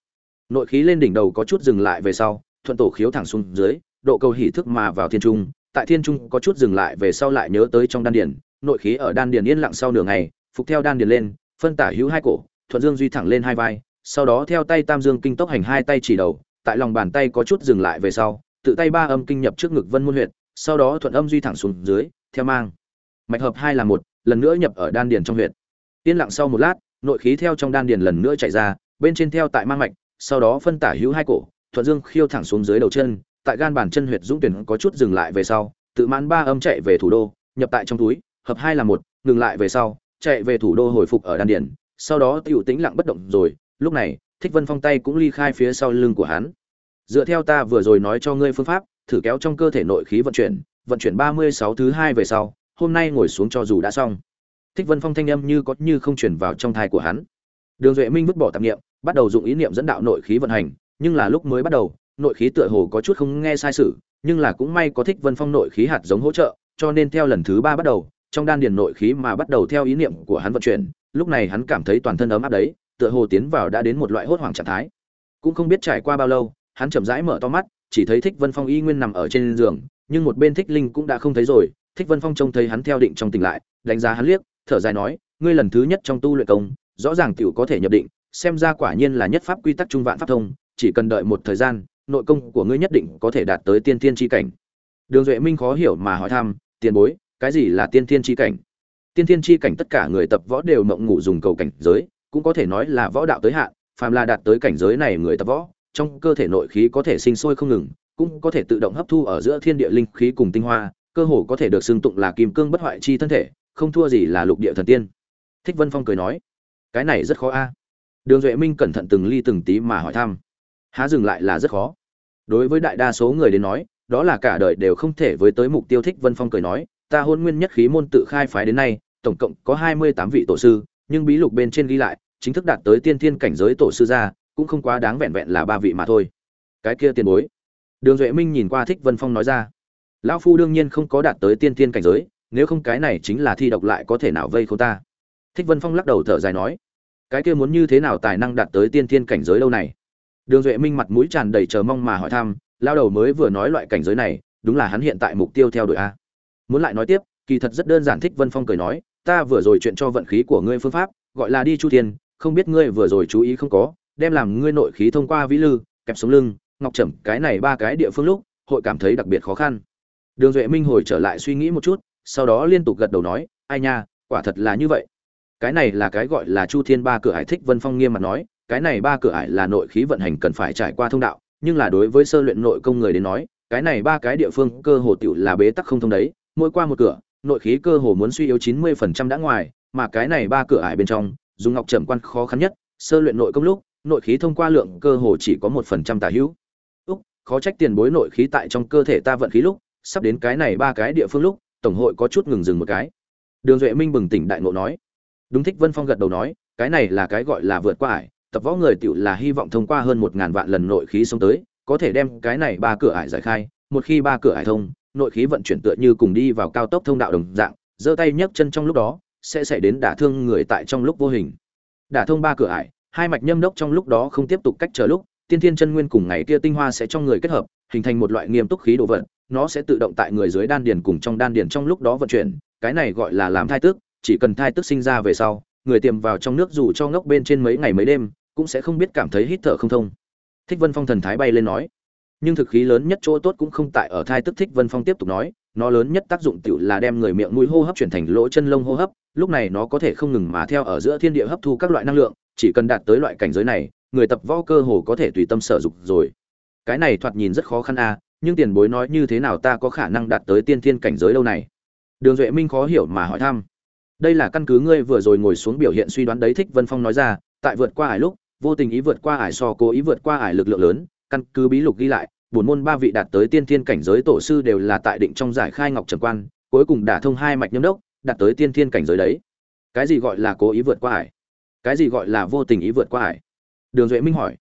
Nội khí lên đỉnh đầu có chút dừng lại về sau, thuận tổ khiếu thẳng xuống dưới, độ cầu hỉ thức mà vào thiên trung, tại thiên trung có chút dừng lại về sau lại nhớ tới trong đan điền, nội khí ở đan điền yên lặng sau nửa ngày, phục theo đan điền lên, phân tả hữu hai cổ, thuận dương duy thẳng lên hai vai, sau đó theo tay tam dương kinh tốc hành hai tay chỉ đầu, tại lòng bàn tay có chút dừng lại về sau tự tay ba âm kinh nhập trước ngực vân môn huyệt, sau đó thuận âm duy thẳng xuống dưới, theo mang. Mạch hợp hai là một, lần nữa nhập ở đan điền trong huyệt. Tiên lặng sau một lát, nội khí theo trong đan điền lần nữa chạy ra, bên trên theo tại mang mạch, sau đó phân tả hữu hai cổ, thuận dương khiêu thẳng xuống dưới đầu chân, tại gan bàn chân huyệt dũng tuyển có chút dừng lại về sau, tự mãn ba âm chạy về thủ đô, nhập tại trong túi, hợp hai là một, ngừng lại về sau, chạy về thủ đô hồi phục ở đan điền, sau đó tiểu tĩnh lặng bất động rồi, lúc này, thích vân phong tay cũng ly khai phía sau lưng của hắn dựa theo ta vừa rồi nói cho ngươi phương pháp, thử kéo trong cơ thể nội khí vận chuyển vận chuyển ba mươi sáu thứ hai về sau, hôm nay ngồi xuống cho dù đã xong. Thích vân phong thanh âm như có như không chuyển vào trong thai của hắn. Đường duệ minh vứt bỏ tạp niệm, bắt đầu dụng ý niệm dẫn đạo nội khí vận hành, nhưng là lúc mới bắt đầu, nội khí tựa hồ có chút không nghe sai sự, nhưng là cũng may có thích vân phong nội khí hạt giống hỗ trợ, cho nên theo lần thứ ba bắt đầu, trong đan điền nội khí mà bắt đầu theo ý niệm của hắn vận chuyển, lúc này hắn cảm thấy toàn thân ấm áp đấy, tựa hồ tiến vào đã đến một loại hốt hoảng trạng thái. Cũng không biết trải qua bao lâu hắn chậm rãi mở to mắt, chỉ thấy thích vân phong y nguyên nằm ở trên giường, nhưng một bên thích linh cũng đã không thấy rồi. Thích vân phong trông thấy hắn theo định trong tỉnh lại, đánh giá hắn liếc, thở dài nói, ngươi lần thứ nhất trong tu luyện công, rõ ràng tiểu có thể nhập định, xem ra quả nhiên là nhất pháp quy tắc trung vạn pháp thông, chỉ cần đợi một thời gian, nội công của ngươi nhất định có thể đạt tới tiên tiên tri cảnh. Đường duệ minh khó hiểu mà hỏi thăm, tiền bối, cái gì là tiên tiên tri cảnh? Tiên tiên tri cảnh tất cả người tập võ đều mộng ngủ dùng cầu cảnh giới, cũng có thể nói là võ đạo tới hạn, phàm là đạt tới cảnh giới này người tập võ trong cơ thể nội khí có thể sinh sôi không ngừng, cũng có thể tự động hấp thu ở giữa thiên địa linh khí cùng tinh hoa, cơ hồ có thể được xưng tụng là kim cương bất hoại chi thân thể, không thua gì là lục địa thần tiên. Thích vân phong cười nói. Cái này rất khó a. Đường duệ minh cẩn thận từng ly từng tí mà hỏi thăm. Há dừng lại là rất khó. Đối với đại đa số người đến nói, đó là cả đời đều không thể với tới mục tiêu thích vân phong cười nói, ta hôn nguyên nhất khí môn tự khai phái đến nay, tổng cộng có hai mươi tám vị tổ sư, nhưng bí lục bên trên ghi lại, chính thức đạt tới tiên thiên cảnh giới tổ sư ra cũng không quá đáng vẹn vẹn là ba vị mà thôi. Cái kia tiền bối. Đường duệ minh nhìn qua thích vân phong nói ra. Lão phu đương nhiên không có đạt tới tiên tiên cảnh giới, nếu không cái này chính là thi độc lại có thể nào vây không ta. Thích vân phong lắc đầu thở dài nói, cái kia muốn như thế nào tài năng đạt tới tiên tiên cảnh giới lâu này? Đường duệ minh mặt mũi tràn đầy chờ mong mà hỏi thăm lao đầu mới vừa nói loại cảnh giới này, đúng là hắn hiện tại mục tiêu theo đuổi a. Muốn lại nói tiếp, kỳ thật rất đơn giản thích vân phong cười nói, ta vừa rồi chuyện cho vận khí của ngươi phương pháp, gọi là đi chu thiên, không biết ngươi vừa rồi chú ý không có đem làm ngươi nội khí thông qua vĩ lư, kẹp sống lưng, ngọc trầm, cái này ba cái địa phương lúc, hội cảm thấy đặc biệt khó khăn. Đường duệ minh hồi trở lại suy nghĩ một chút, sau đó liên tục gật đầu nói, ai nha, quả thật là như vậy. Cái này là cái gọi là chu thiên ba cửa hải thích vân phong nghiêm mặt nói, cái này ba cửa ải là nội khí vận hành cần phải trải qua thông đạo, nhưng là đối với sơ luyện nội công người đến nói, cái này ba cái địa phương cơ hồ tiểu là bế tắc không thông đấy, mỗi qua một cửa, nội khí cơ hồ muốn suy yếu chín mươi phần trăm đã ngoài, mà cái này ba cửa ải bên trong, dùng ngọc trầm quan khó khăn nhất, sơ luyện nội công lúc nội khí thông qua lượng cơ hồ chỉ có một phần trăm tả hữu. Úc, khó trách tiền bối nội khí tại trong cơ thể ta vận khí lúc, sắp đến cái này ba cái địa phương lúc, tổng hội có chút ngừng dừng một cái. Đường duệ minh bừng tỉnh đại ngộ nói. Đúng thích vân phong gật đầu nói, cái này là cái gọi là vượt qua ải, tập võ người tựu là hy vọng thông qua hơn một ngàn vạn lần nội khí xông tới, có thể đem cái này ba cửa ải giải khai, một khi ba cửa ải thông, nội khí vận chuyển tựa như cùng đi vào cao tốc thông đạo đồng dạng, giơ tay nhấc chân trong lúc đó, sẽ xảy đến đả thương người tại trong lúc vô hình. Đả thông ba cửa ải hai mạch nhâm đốc trong lúc đó không tiếp tục cách chờ lúc, tiên thiên chân nguyên cùng ngày kia tinh hoa sẽ trong người kết hợp, hình thành một loại nghiêm túc khí độ vận nó sẽ tự động tại người dưới đan điền cùng trong đan điền trong lúc đó vận chuyển, cái này gọi là làm thai tức, chỉ cần thai tức sinh ra về sau, người tiềm vào trong nước dù cho ngốc bên trên mấy ngày mấy đêm, cũng sẽ không biết cảm thấy hít thở không thông. Thích vân phong thần thái bay lên nói, nhưng thực khí lớn nhất chỗ tốt cũng không tại ở thai tức thích vân phong tiếp tục nói, nó lớn nhất tác dụng tiểu là đem người miệng mũi hô hấp chuyển thành lỗ chân lông hô hấp, lúc này nó có thể không ngừng mà theo ở giữa thiên địa hấp thu các loại năng lượng chỉ cần đạt tới loại cảnh giới này, người tập võ cơ hồ có thể tùy tâm sở dục rồi. Cái này thoạt nhìn rất khó khăn a nhưng tiền bối nói như thế nào ta có khả năng đạt tới tiên thiên cảnh giới lâu này? Đường duệ minh khó hiểu mà hỏi thăm. Đây là căn cứ ngươi vừa rồi ngồi xuống biểu hiện suy đoán đấy, thích vân phong nói ra, tại vượt qua ải lúc, vô tình ý vượt qua ải so cố ý vượt qua ải lực lượng lớn, căn cứ bí lục ghi lại, bổn môn ba vị đạt tới tiên thiên cảnh giới tổ sư đều là tại định trong giải khai ngọc trần quan, cuối cùng đả thông hai mạch nhâm đốc, đạt tới tiên thiên cảnh giới đấy. Cái gì gọi là cố ý vượt qua ải? Cái gì gọi là vô tình ý vượt qua ải? Đường duệ minh hỏi.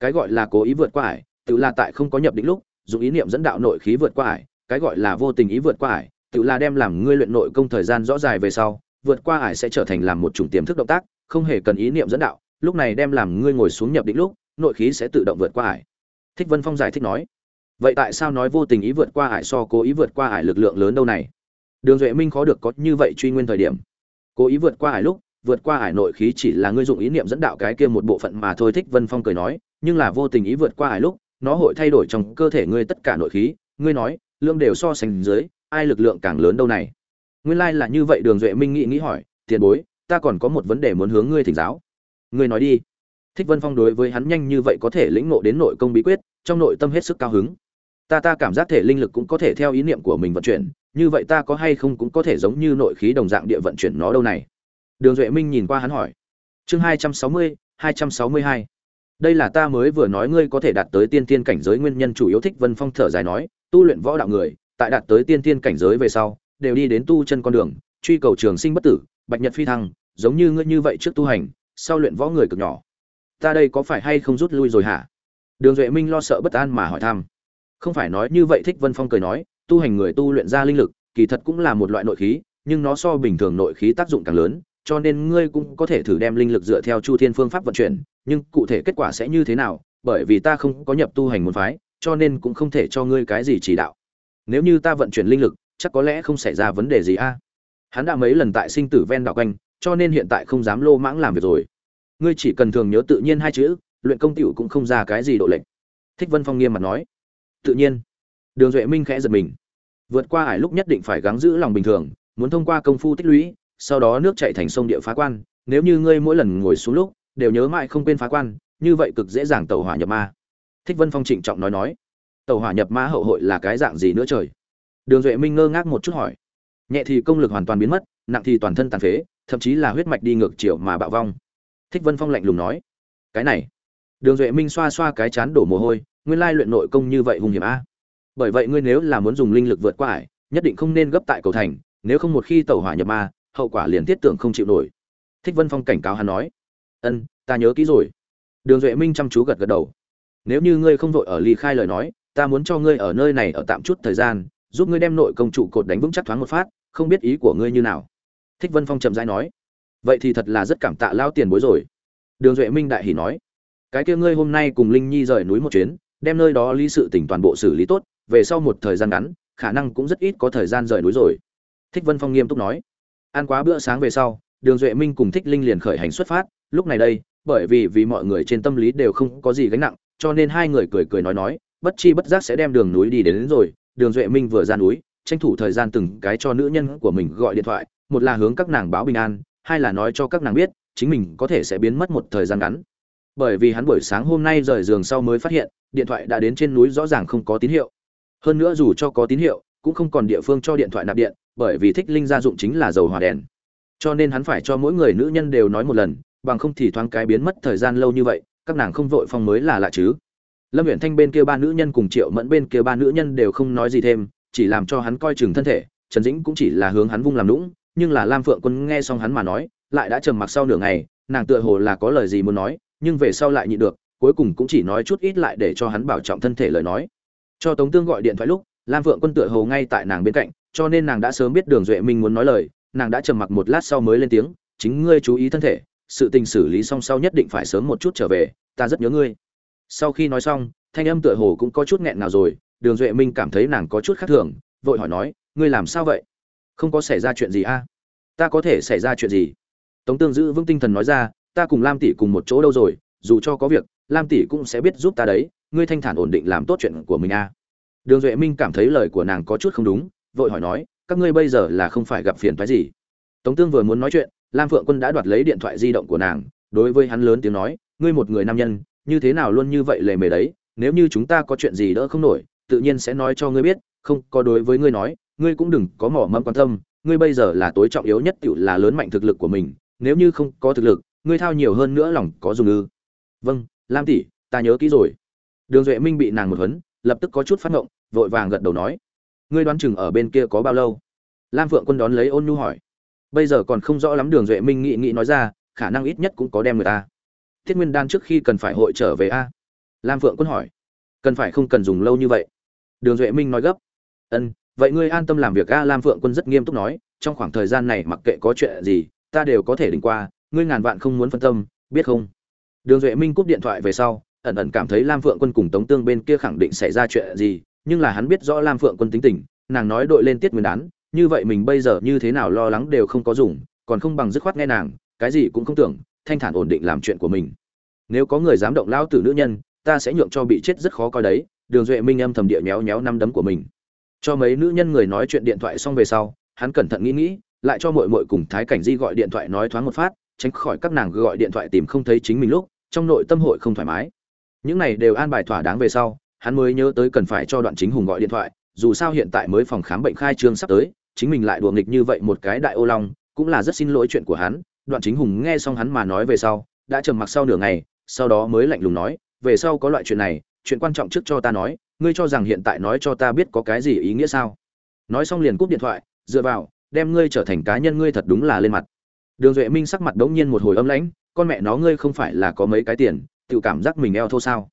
Cái gọi là cố ý vượt qua ải, tự là tại không có nhập định lúc, dùng ý niệm dẫn đạo nội khí vượt qua ải, cái gọi là vô tình ý vượt qua ải, tự là đem làm ngươi luyện nội công thời gian rõ dài về sau, vượt qua ải sẽ trở thành làm một chủng tiềm thức động tác, không hề cần ý niệm dẫn đạo, lúc này đem làm ngươi ngồi xuống nhập định lúc, nội khí sẽ tự động vượt qua ải. Thích vân phong giải thích nói. Vậy tại sao nói vô tình ý vượt qua ải so cố ý vượt qua ải lực lượng lớn đâu này? Đường duệ minh khó được có như vậy truy nguyên thời điểm. Cố ý vượt qua ải lúc vượt qua ải nội khí chỉ là ngươi dụng ý niệm dẫn đạo cái kia một bộ phận mà thôi, thích vân phong cười nói, nhưng là vô tình ý vượt qua ải lúc, nó hội thay đổi trong cơ thể ngươi tất cả nội khí. Ngươi nói lượng đều so sánh dưới, ai lực lượng càng lớn đâu này? Nguyên lai là như vậy, đường duệ minh nghĩ nghĩ hỏi, tiền bối, ta còn có một vấn đề muốn hướng ngươi thỉnh giáo. Ngươi nói đi. Thích vân phong đối với hắn nhanh như vậy có thể lĩnh ngộ đến nội công bí quyết, trong nội tâm hết sức cao hứng. Ta ta cảm giác thể linh lực cũng có thể theo ý niệm của mình vận chuyển, như vậy ta có hay không cũng có thể giống như nội khí đồng dạng địa vận chuyển nó đâu này? Đường duệ minh nhìn qua hắn hỏi. Chương hai trăm sáu mươi, hai trăm sáu mươi hai. Đây là ta mới vừa nói ngươi có thể đạt tới tiên tiên cảnh giới nguyên nhân chủ yếu thích vân phong thở dài nói, tu luyện võ đạo người, tại đạt tới tiên tiên cảnh giới về sau, đều đi đến tu chân con đường, truy cầu trường sinh bất tử, bạch nhật phi thăng, giống như ngươi như vậy trước tu hành, sau luyện võ người cực nhỏ. Ta đây có phải hay không rút lui rồi hả? Đường duệ minh lo sợ bất an mà hỏi thăm. Không phải nói như vậy thích vân phong cười nói, tu hành người tu luyện ra linh lực, kỳ thật cũng là một loại nội khí, nhưng nó so bình thường nội khí tác dụng càng lớn cho nên ngươi cũng có thể thử đem linh lực dựa theo chu thiên phương pháp vận chuyển, nhưng cụ thể kết quả sẽ như thế nào, bởi vì ta không có nhập tu hành môn phái, cho nên cũng không thể cho ngươi cái gì chỉ đạo. Nếu như ta vận chuyển linh lực, chắc có lẽ không xảy ra vấn đề gì a. Hắn đã mấy lần tại sinh tử ven đảo quanh, cho nên hiện tại không dám lô mãng làm việc rồi. Ngươi chỉ cần thường nhớ tự nhiên hai chữ, luyện công tiểu cũng không ra cái gì độ lệnh thích vân phong nghiêm mặt nói. Tự nhiên. Đường duệ minh khẽ giật mình. Vượt qua ải lúc nhất định phải gắng giữ lòng bình thường, muốn thông qua công phu tích lũy sau đó nước chảy thành sông địa phá quan, nếu như ngươi mỗi lần ngồi xuống lúc đều nhớ mãi không quên phá quan, như vậy cực dễ dàng tàu hỏa nhập ma. Thích vân phong trịnh trọng nói nói. Tàu hỏa nhập ma hậu hội là cái dạng gì nữa trời? Đường duệ minh ngơ ngác một chút hỏi. Nhẹ thì công lực hoàn toàn biến mất, nặng thì toàn thân tàn phế, thậm chí là huyết mạch đi ngược chiều mà bạo vong. Thích vân phong lạnh lùng nói. Cái này. Đường duệ minh xoa xoa cái chán đổ mồ hôi, nguyên lai luyện nội công như vậy hung hiểm a. Bởi vậy ngươi nếu là muốn dùng linh lực vượt qua ải, nhất định không nên gấp tại cầu thành, nếu không một khi tàu hỏa nhập ma hậu quả liền thiết tưởng không chịu nổi. Thích vân phong cảnh cáo hắn nói, ân, ta nhớ kỹ rồi. Đường duệ minh chăm chú gật gật đầu. Nếu như ngươi không vội ở ly khai lời nói, ta muốn cho ngươi ở nơi này ở tạm chút thời gian, giúp ngươi đem nội công trụ cột đánh vững chắc thoáng một phát, không biết ý của ngươi như nào. Thích vân phong chậm rãi nói, vậy thì thật là rất cảm tạ lao tiền bối rồi. Đường duệ minh đại hỉ nói, cái kia ngươi hôm nay cùng linh nhi rời núi một chuyến, đem nơi đó lý sự tỉnh toàn bộ xử lý tốt, về sau một thời gian ngắn, khả năng cũng rất ít có thời gian rời núi rồi. Thích vân phong nghiêm túc nói ăn quá bữa sáng về sau đường duệ minh cùng thích linh liền khởi hành xuất phát. Lúc này đây bởi vì vì mọi người trên tâm lý đều không có gì gánh nặng cho nên hai người cười cười nói nói bất chi bất giác sẽ đem đường núi đi đến, đến rồi. Đường duệ minh vừa ra núi tranh thủ thời gian từng cái cho nữ nhân của mình gọi điện thoại một là hướng các nàng báo bình an hai là nói cho các nàng biết chính mình có thể sẽ biến mất một thời gian ngắn. Bởi vì hắn buổi sáng hôm nay rời giường sau mới phát hiện điện thoại đã đến trên núi rõ ràng không có tín hiệu. Hơn nữa dù cho có tín hiệu cũng không còn địa phương cho điện thoại nạp điện bởi vì thích linh gia dụng chính là dầu hỏa đèn. Cho nên hắn phải cho mỗi người nữ nhân đều nói một lần, bằng không thì thoáng cái biến mất thời gian lâu như vậy, các nàng không vội phong mới là lạ chứ. Lâm huyện thanh bên kia ba nữ nhân cùng triệu mẫn bên kia ba nữ nhân đều không nói gì thêm, chỉ làm cho hắn coi chừng thân thể, trần dĩnh cũng chỉ là hướng hắn vung làm lũng nhưng là lam phượng quân nghe xong hắn mà nói, lại đã trầm mặc sau nửa ngày, nàng tựa hồ là có lời gì muốn nói, nhưng về sau lại nhịn được, cuối cùng cũng chỉ nói chút ít lại để cho hắn bảo trọng thân thể lời nói. Cho tống tương gọi điện thoại lúc, lam phượng quân tựa hồ ngay tại nàng bên cạnh cho nên nàng đã sớm biết đường duệ minh muốn nói lời, nàng đã trầm mặc một lát sau mới lên tiếng, chính ngươi chú ý thân thể, sự tình xử lý xong sau nhất định phải sớm một chút trở về, ta rất nhớ ngươi. Sau khi nói xong, thanh âm tựa hồ cũng có chút nghẹn nào rồi, đường duệ minh cảm thấy nàng có chút khác thường, vội hỏi nói, ngươi làm sao vậy? Không có xảy ra chuyện gì a? Ta có thể xảy ra chuyện gì? Tống tương giữ vững tinh thần nói ra, ta cùng lam tỷ cùng một chỗ đâu rồi, dù cho có việc, lam tỷ cũng sẽ biết giúp ta đấy, ngươi thanh thản ổn định làm tốt chuyện của mình a. Đường duệ minh cảm thấy lời của nàng có chút không đúng vội hỏi nói, các ngươi bây giờ là không phải gặp phiền phái gì. Tống tương vừa muốn nói chuyện, lam phượng quân đã đoạt lấy điện thoại di động của nàng, đối với hắn lớn tiếng nói, ngươi một người nam nhân, như thế nào luôn như vậy lề mề đấy, nếu như chúng ta có chuyện gì đỡ không nổi, tự nhiên sẽ nói cho ngươi biết, không có đối với ngươi nói, ngươi cũng đừng có mỏ mẫm quan tâm, ngươi bây giờ là tối trọng yếu nhất tự là lớn mạnh thực lực của mình, nếu như không có thực lực, ngươi thao nhiều hơn nữa lòng có dùng ư. Vâng lam tỷ, ta nhớ kỹ rồi. Đường duệ minh bị nàng một huấn, lập tức có chút phát ngộng, vội vàng gật đầu nói ngươi đoán chừng ở bên kia có bao lâu? Lam phượng quân đón lấy ôn nhu hỏi. Bây giờ còn không rõ lắm đường duệ minh nghĩ nghĩ nói ra, khả năng ít nhất cũng có đem người ta. Thiết nguyên đan trước khi cần phải hội trở về a? Lam phượng quân hỏi. Cần phải không cần dùng lâu như vậy? Đường duệ minh nói gấp. Ân, vậy ngươi an tâm làm việc a? Lam phượng quân rất nghiêm túc nói, trong khoảng thời gian này mặc kệ có chuyện gì, ta đều có thể đỉnh qua, ngươi ngàn vạn không muốn phân tâm, biết không? Đường duệ minh cúp điện thoại về sau, ẩn ẩn cảm thấy lam phượng quân cùng tống tương bên kia khẳng định xảy ra chuyện gì nhưng là hắn biết rõ lam phượng quân tính tình, nàng nói đội lên tiết nguyên đán, như vậy mình bây giờ như thế nào lo lắng đều không có dùng, còn không bằng dứt khoát nghe nàng, cái gì cũng không tưởng, thanh thản ổn định làm chuyện của mình. Nếu có người dám động lao tử nữ nhân, ta sẽ nhượng cho bị chết rất khó coi đấy, đường duệ minh âm thầm địa nhéo nhéo năm đấm của mình. Cho mấy nữ nhân người nói chuyện điện thoại xong về sau, hắn cẩn thận nghĩ nghĩ, lại cho muội muội cùng thái cảnh di gọi điện thoại nói thoáng một phát, tránh khỏi các nàng gọi điện thoại tìm không thấy chính mình lúc, trong nội tâm hội không thoải mái. Những này đều an bài thỏa đáng về sau hắn mới nhớ tới cần phải cho đoạn chính hùng gọi điện thoại, dù sao hiện tại mới phòng khám bệnh khai trương sắp tới, chính mình lại đùa nghịch như vậy một cái đại ô long, cũng là rất xin lỗi chuyện của hắn. Đoạn chính hùng nghe xong hắn mà nói về sau, đã trầm mặc sau nửa ngày, sau đó mới lạnh lùng nói, về sau có loại chuyện này, chuyện quan trọng trước cho ta nói, ngươi cho rằng hiện tại nói cho ta biết có cái gì ý nghĩa sao? Nói xong liền cúp điện thoại, dựa vào, đem ngươi trở thành cá nhân ngươi thật đúng là lên mặt. Đường duệ minh sắc mặt đống nhiên một hồi âm lãnh, con mẹ nó, ngươi không phải là có mấy cái tiền tự cảm giác mình eo thô sao?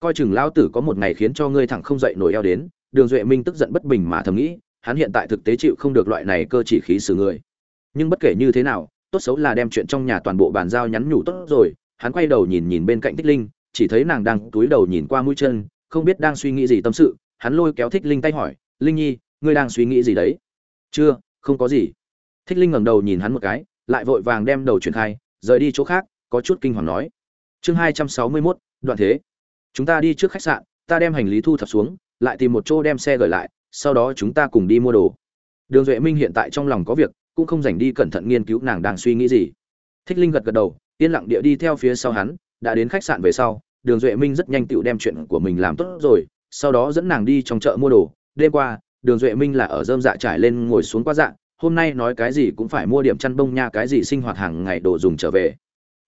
Coi chừng lão tử có một ngày khiến cho ngươi thẳng không dậy nổi eo đến, đường duệ minh tức giận bất bình mà thầm nghĩ, hắn hiện tại thực tế chịu không được loại này cơ chỉ khí xử người. Nhưng bất kể như thế nào, tốt xấu là đem chuyện trong nhà toàn bộ bàn giao nhắn nhủ tốt rồi, hắn quay đầu nhìn nhìn bên cạnh thích linh, chỉ thấy nàng đang túi đầu nhìn qua mũi chân, không biết đang suy nghĩ gì tâm sự, hắn lôi kéo thích linh tay hỏi, linh nhi, ngươi đang suy nghĩ gì đấy? Chưa, không có gì. Thích linh ngẩng đầu nhìn hắn một cái, lại vội vàng đem đầu chuyển khai, rời đi chỗ khác, có chút kinh hoàng nói. Chương hai trăm sáu mươi mốt, đoạn thế chúng ta đi trước khách sạn, ta đem hành lý thu thập xuống, lại tìm một chỗ đem xe gửi lại, sau đó chúng ta cùng đi mua đồ. Đường duệ minh hiện tại trong lòng có việc, cũng không dành đi cẩn thận nghiên cứu nàng đang suy nghĩ gì. Thích linh gật gật đầu, yên lặng địa đi theo phía sau hắn, đã đến khách sạn về sau, đường duệ minh rất nhanh tựu đem chuyện của mình làm tốt rồi, sau đó dẫn nàng đi trong chợ mua đồ. Đêm qua, đường duệ minh là ở dơm dạ trải lên ngồi xuống qua dạ hôm nay nói cái gì cũng phải mua điểm chăn bông nha, cái gì sinh hoạt hàng ngày đồ dùng trở về.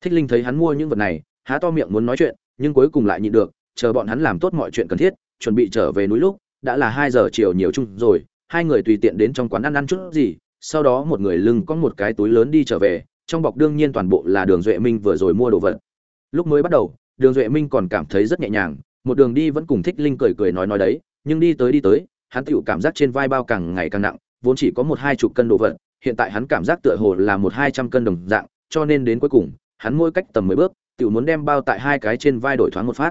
Thích linh thấy hắn mua những vật này, há to miệng muốn nói chuyện nhưng cuối cùng lại nhịn được, chờ bọn hắn làm tốt mọi chuyện cần thiết, chuẩn bị trở về núi lúc, đã là hai giờ chiều nhiều chung rồi, hai người tùy tiện đến trong quán ăn ăn chút gì, sau đó một người lưng có một cái túi lớn đi trở về, trong bọc đương nhiên toàn bộ là đường duệ minh vừa rồi mua đồ vật. Lúc mới bắt đầu, đường duệ minh còn cảm thấy rất nhẹ nhàng, một đường đi vẫn cùng thích linh cười cười nói nói đấy, nhưng đi tới đi tới, hắn tựu cảm giác trên vai bao càng ngày càng nặng, vốn chỉ có một hai chục cân đồ vật, hiện tại hắn cảm giác tựa hồ là một hai trăm cân đồng dạng, cho nên đến cuối cùng, hắn mỗi cách tầm mấy bước tựu muốn đem bao tại hai cái trên vai đổi thoáng một phát.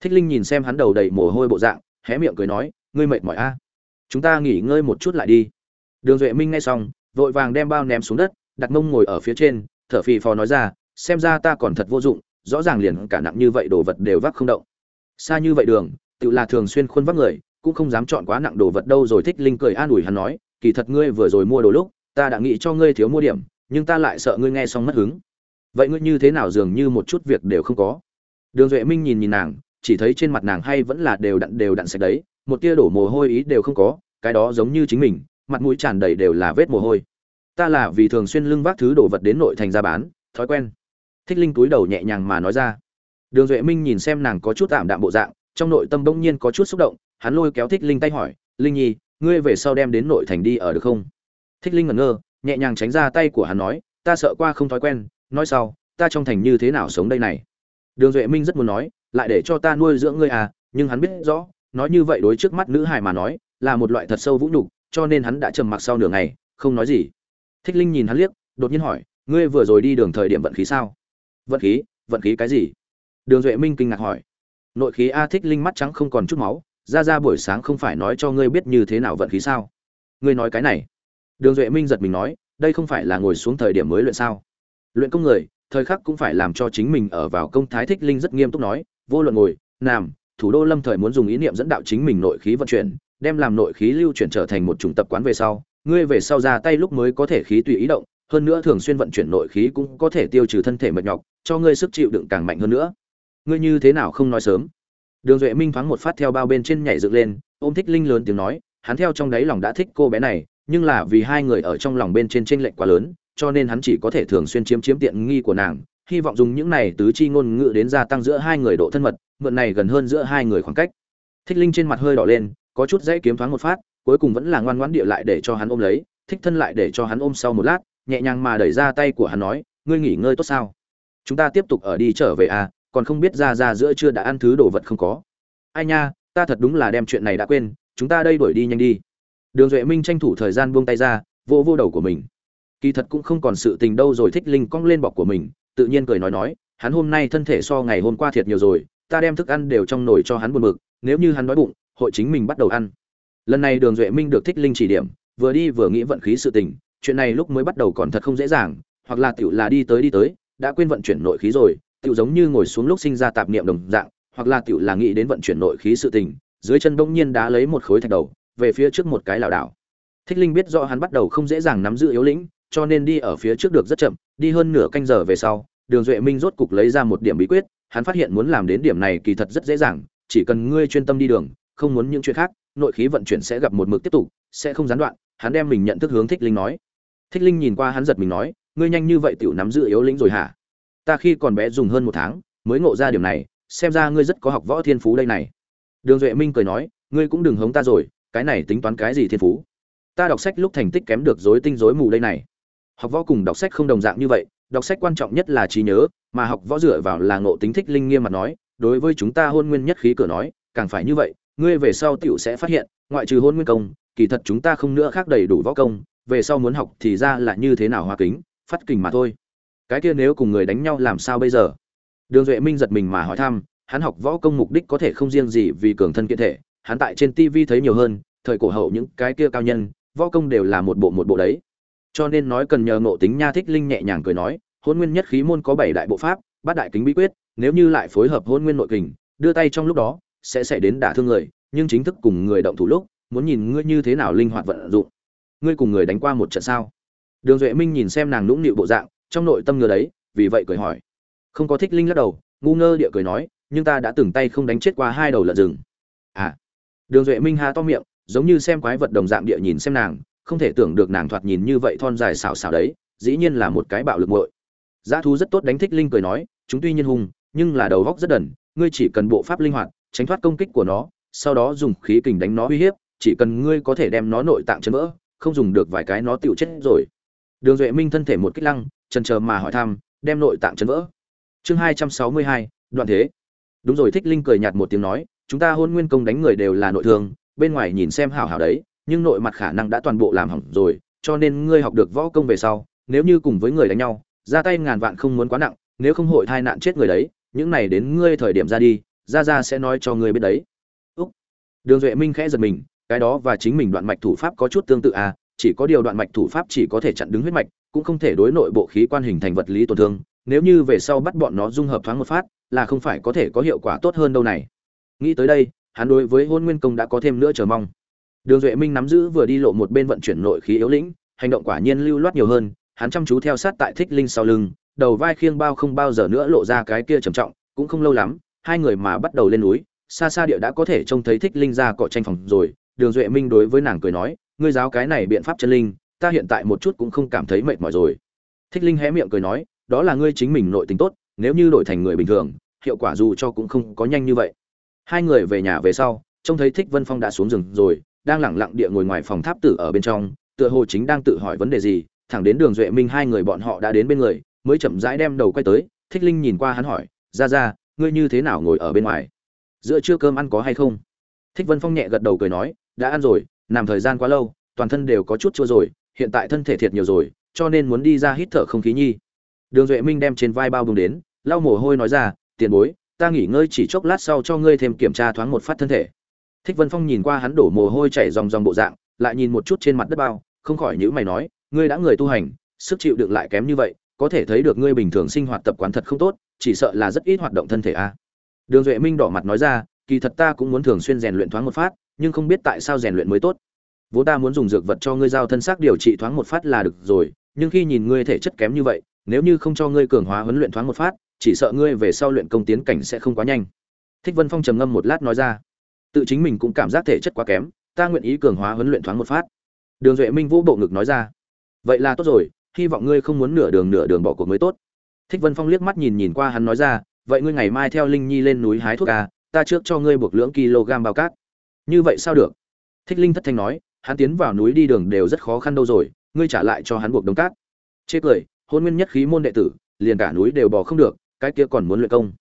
Thích linh nhìn xem hắn đầu đầy mồ hôi bộ dạng, hé miệng cười nói, ngươi mệt mỏi a? Chúng ta nghỉ ngơi một chút lại đi. Đường duệ minh nghe xong, vội vàng đem bao ném xuống đất, đặt mông ngồi ở phía trên, thở phì phò nói ra, xem ra ta còn thật vô dụng, rõ ràng liền cả nặng như vậy đồ vật đều vác không động. Xa như vậy đường tự là thường xuyên khuôn vác người, cũng không dám chọn quá nặng đồ vật đâu rồi thích linh cười an ủi hắn nói, kỳ thật ngươi vừa rồi mua đồ lúc, ta đã nghĩ cho ngươi thiếu mua điểm, nhưng ta lại sợ ngươi nghe xong mất hứng vậy ngươi như thế nào dường như một chút việc đều không có? Đường duệ minh nhìn nhìn nàng, chỉ thấy trên mặt nàng hay vẫn là đều đặn đều đặn sạch đấy, một tia đổ mồ hôi ý đều không có, cái đó giống như chính mình, mặt mũi tràn đầy đều là vết mồ hôi. Ta là vì thường xuyên lưng vác thứ đồ vật đến nội thành ra bán, thói quen. Thích linh túi đầu nhẹ nhàng mà nói ra. Đường duệ minh nhìn xem nàng có chút tạm đạm bộ dạng, trong nội tâm bỗng nhiên có chút xúc động, hắn lôi kéo thích linh tay hỏi, linh nhi, ngươi về sau đem đến nội thành đi ở được không? Thích linh ngẩn ngơ, nhẹ nhàng tránh ra tay của hắn nói, ta sợ qua không thói quen nói sau, ta trong thành như thế nào sống đây này? Đường duệ minh rất muốn nói, lại để cho ta nuôi dưỡng ngươi à nhưng hắn biết rõ, nói như vậy đối trước mắt nữ hải mà nói, là một loại thật sâu vũ nhục, cho nên hắn đã trầm mặc sau nửa ngày, không nói gì. Thích linh nhìn hắn liếc, đột nhiên hỏi, ngươi vừa rồi đi đường thời điểm vận khí sao? Vận khí? Vận khí cái gì? Đường duệ minh kinh ngạc hỏi. Nội khí a thích linh mắt trắng không còn chút máu, ra ra buổi sáng không phải nói cho ngươi biết như thế nào vận khí sao? Ngươi nói cái này. Đường duệ minh giật mình nói, đây không phải là ngồi xuống thời điểm mới luyện sao? Luyện công người, thời khắc cũng phải làm cho chính mình ở vào công thái thích linh rất nghiêm túc nói, vô luận ngồi, nằm, thủ đô lâm thời muốn dùng ý niệm dẫn đạo chính mình nội khí vận chuyển, đem làm nội khí lưu chuyển trở thành một chủng tập quán về sau, ngươi về sau ra tay lúc mới có thể khí tùy ý động, hơn nữa thường xuyên vận chuyển nội khí cũng có thể tiêu trừ thân thể mệt nhọc, cho ngươi sức chịu đựng càng mạnh hơn nữa. Ngươi như thế nào không nói sớm? Đường duệ minh thoáng một phát theo bao bên trên nhảy dựng lên, ôm thích linh lớn tiếng nói, hắn theo trong đáy lòng đã thích cô bé này, nhưng là vì hai người ở trong lòng bên trên tranh lệch quá lớn cho nên hắn chỉ có thể thường xuyên chiếm chiếm tiện nghi của nàng, hy vọng dùng những này tứ chi ngôn ngữ đến gia tăng giữa hai người độ thân mật, mượn này gần hơn giữa hai người khoảng cách. Thích linh trên mặt hơi đỏ lên, có chút dãy kiếm thoáng một phát, cuối cùng vẫn là ngoan ngoãn địa lại để cho hắn ôm lấy, thích thân lại để cho hắn ôm sau một lát, nhẹ nhàng mà đẩy ra tay của hắn nói, ngươi nghỉ ngơi tốt sao? Chúng ta tiếp tục ở đi trở về à còn không biết ra ra giữa chưa đã ăn thứ đồ vật không có. Ai nha, ta thật đúng là đem chuyện này đã quên, chúng ta đây đuổi đi nhanh đi. Đường duệ minh tranh thủ thời gian buông tay ra vô vô đầu của mình kỳ thật cũng không còn sự tình đâu rồi thích linh cong lên bọc của mình, tự nhiên cười nói nói, hắn hôm nay thân thể so ngày hôm qua thiệt nhiều rồi, ta đem thức ăn đều trong nồi cho hắn buồn bực, nếu như hắn đói bụng, hội chính mình bắt đầu ăn. Lần này đường duệ minh được thích linh chỉ điểm, vừa đi vừa nghĩ vận khí sự tình, chuyện này lúc mới bắt đầu còn thật không dễ dàng, hoặc là tiểu là đi tới đi tới, đã quên vận chuyển nội khí rồi, tiểu giống như ngồi xuống lúc sinh ra tạp niệm đồng dạng, hoặc là tiểu là nghĩ đến vận chuyển nội khí sự tình, dưới chân bỗng nhiên đá lấy một khối thạch đầu, về phía trước một cái lảo đảo. Thích linh biết rõ hắn bắt đầu không dễ dàng nắm giữ yếu lĩnh cho nên đi ở phía trước được rất chậm, đi hơn nửa canh giờ về sau, đường duệ minh rốt cục lấy ra một điểm bí quyết, hắn phát hiện muốn làm đến điểm này kỳ thật rất dễ dàng, chỉ cần ngươi chuyên tâm đi đường, không muốn những chuyện khác, nội khí vận chuyển sẽ gặp một mực tiếp tục, sẽ không gián đoạn, hắn đem mình nhận thức hướng thích linh nói. Thích linh nhìn qua hắn giật mình nói, ngươi nhanh như vậy tiểu nắm giữ yếu lĩnh rồi hả? Ta khi còn bé dùng hơn một tháng, mới ngộ ra điểm này, xem ra ngươi rất có học võ thiên phú đây này. Đường duệ minh cười nói, ngươi cũng đừng hống ta rồi, cái này tính toán cái gì thiên phú? Ta đọc sách lúc thành tích kém được rối tinh rối mù đây này học võ cùng đọc sách không đồng dạng như vậy, đọc sách quan trọng nhất là trí nhớ, mà học võ dựa vào là ngộ tính thích linh nghiêm mặt nói, đối với chúng ta hôn nguyên nhất khí cửa nói, càng phải như vậy, ngươi về sau tiểu sẽ phát hiện, ngoại trừ hôn nguyên công, kỳ thật chúng ta không nữa khác đầy đủ võ công, về sau muốn học thì ra là như thế nào hoa kính, phát kình mà thôi. Cái kia nếu cùng người đánh nhau làm sao bây giờ? Đường duệ minh giật mình mà hỏi thăm, hắn học võ công mục đích có thể không riêng gì vì cường thân kiện thể, hắn tại trên tv thấy nhiều hơn, thời cổ hậu những cái kia cao nhân, võ công đều là một bộ một bộ đấy cho nên nói cần nhờ ngộ tính nha thích linh nhẹ nhàng cười nói hôn nguyên nhất khí môn có bảy đại bộ pháp, bát đại kính bí quyết, nếu như lại phối hợp hôn nguyên nội kình, đưa tay trong lúc đó, sẽ xảy đến đả thương người, nhưng chính thức cùng người động thủ lúc, muốn nhìn ngươi như thế nào linh hoạt vận dụng. Ngươi cùng người đánh qua một trận sao? Đường duệ minh nhìn xem nàng nũng nịu bộ dạng, trong nội tâm ngờ đấy, vì vậy cười hỏi. Không có thích linh lắc đầu, ngu ngơ địa cười nói, nhưng ta đã từng tay không đánh chết qua hai đầu lợn rừng. À. Đường duệ minh ha to miệng, giống như xem quái vật đồng dạng địa nhìn xem nàng không thể tưởng được nàng thoạt nhìn như vậy thon dài xảo xảo đấy, dĩ nhiên là một cái bạo lực muội. Dã thú rất tốt đánh thích linh cười nói, chúng tuy nhiên hùng nhưng là đầu góc rất đần, ngươi chỉ cần bộ pháp linh hoạt, tránh thoát công kích của nó, sau đó dùng khí kình đánh nó uy hiếp, chỉ cần ngươi có thể đem nó nội tạng chấn vỡ, không dùng được vài cái nó tựu chết rồi. Đường duệ minh thân thể một kích lăng trần chờ mà hỏi thăm, đem nội tạng chấn vỡ? Chương hai trăm sáu mươi hai, đoạn thế. Đúng rồi, thích linh cười nhạt một tiếng nói, chúng ta hôn nguyên công đánh người đều là nội thương, bên ngoài nhìn xem hảo hảo đấy nhưng nội mặt khả năng đã toàn bộ làm hỏng rồi, cho nên ngươi học được võ công về sau, nếu như cùng với người đánh nhau, ra tay ngàn vạn không muốn quá nặng, nếu không hội thai nạn chết người đấy, những này đến ngươi thời điểm ra đi ra ra sẽ nói cho ngươi biết đấy. Úc. đường duệ minh khẽ giật mình, cái đó và chính mình đoạn mạch thủ pháp có chút tương tự à chỉ có điều đoạn mạch thủ pháp chỉ có thể chặn đứng huyết mạch, cũng không thể đối nội bộ khí quan hình thành vật lý tổn thương, nếu như về sau bắt bọn nó dung hợp thoáng một phát, là không phải có thể có hiệu quả tốt hơn đâu này. Nghĩ tới đây, hắn đối với hôn nguyên công đã có thêm nữa chờ mong đường duệ minh nắm giữ vừa đi lộ một bên vận chuyển nội khí yếu lĩnh, hành động quả nhiên lưu loát nhiều hơn, hắn chăm chú theo sát tại thích linh sau lưng, đầu vai khiêng bao không bao giờ nữa lộ ra cái kia trầm trọng, cũng không lâu lắm, hai người mà bắt đầu lên núi, xa xa địa đã có thể trông thấy thích linh ra cọ tranh phòng rồi, đường duệ minh đối với nàng cười nói, ngươi giáo cái này biện pháp chân linh, ta hiện tại một chút cũng không cảm thấy mệt mỏi rồi. Thích linh hé miệng cười nói, đó là ngươi chính mình nội tình tốt, nếu như đổi thành người bình thường, hiệu quả dù cho cũng không có nhanh như vậy. Hai người về nhà về sau, trông thấy thích vân phong đã xuống rừng rồi đang lẳng lặng địa ngồi ngoài phòng tháp tử ở bên trong, tựa hồ chính đang tự hỏi vấn đề gì, thẳng đến đường duệ minh hai người bọn họ đã đến bên người, mới chậm rãi đem đầu quay tới, thích linh nhìn qua hắn hỏi, ra ra, ngươi như thế nào ngồi ở bên ngoài? Giữa trưa cơm ăn có hay không? Thích vân phong nhẹ gật đầu cười nói, đã ăn rồi, nằm thời gian quá lâu, toàn thân đều có chút chua rồi, hiện tại thân thể thiệt nhiều rồi, cho nên muốn đi ra hít thở không khí nhi. Đường duệ minh đem trên vai bao bùng đến, lau mồ hôi nói ra, tiền bối, ta nghỉ ngơi chỉ chốc lát sau cho ngươi thêm kiểm tra thoáng một phát thân thể thích vân phong nhìn qua hắn đổ mồ hôi chảy ròng ròng bộ dạng, lại nhìn một chút trên mặt đất bao, không khỏi nhữ mày nói, ngươi đã người tu hành, sức chịu đựng lại kém như vậy, có thể thấy được ngươi bình thường sinh hoạt tập quán thật không tốt, chỉ sợ là rất ít hoạt động thân thể a. Đường duệ minh đỏ mặt nói ra, kỳ thật ta cũng muốn thường xuyên rèn luyện thoáng một phát, nhưng không biết tại sao rèn luyện mới tốt. Vốn ta muốn dùng dược vật cho ngươi giao thân xác điều trị thoáng một phát là được rồi, nhưng khi nhìn ngươi thể chất kém như vậy, nếu như không cho ngươi cường hóa huấn luyện thoáng một phát, chỉ sợ ngươi về sau luyện công tiến cảnh sẽ không quá nhanh. Thích vân phong trầm ngâm một lát nói ra tự chính mình cũng cảm giác thể chất quá kém, ta nguyện ý cường hóa huấn luyện thoáng một phát. Đường duệ minh vũ bộ ngực nói ra. Vậy là tốt rồi, hy vọng ngươi không muốn nửa đường nửa đường bỏ cuộc mới tốt. Thích vân phong liếc mắt nhìn nhìn qua hắn nói ra, vậy ngươi ngày mai theo linh nhi lên núi hái thuốc ca ta trước cho ngươi buộc lưỡng kg bao cát. Như vậy sao được? Thích linh thất thanh nói, hắn tiến vào núi đi đường đều rất khó khăn đâu rồi, ngươi trả lại cho hắn buộc đống cát. Chê cười, hôn nguyên nhất khí môn đệ tử, liền cả núi đều bỏ không được, cái kia còn muốn luyện công.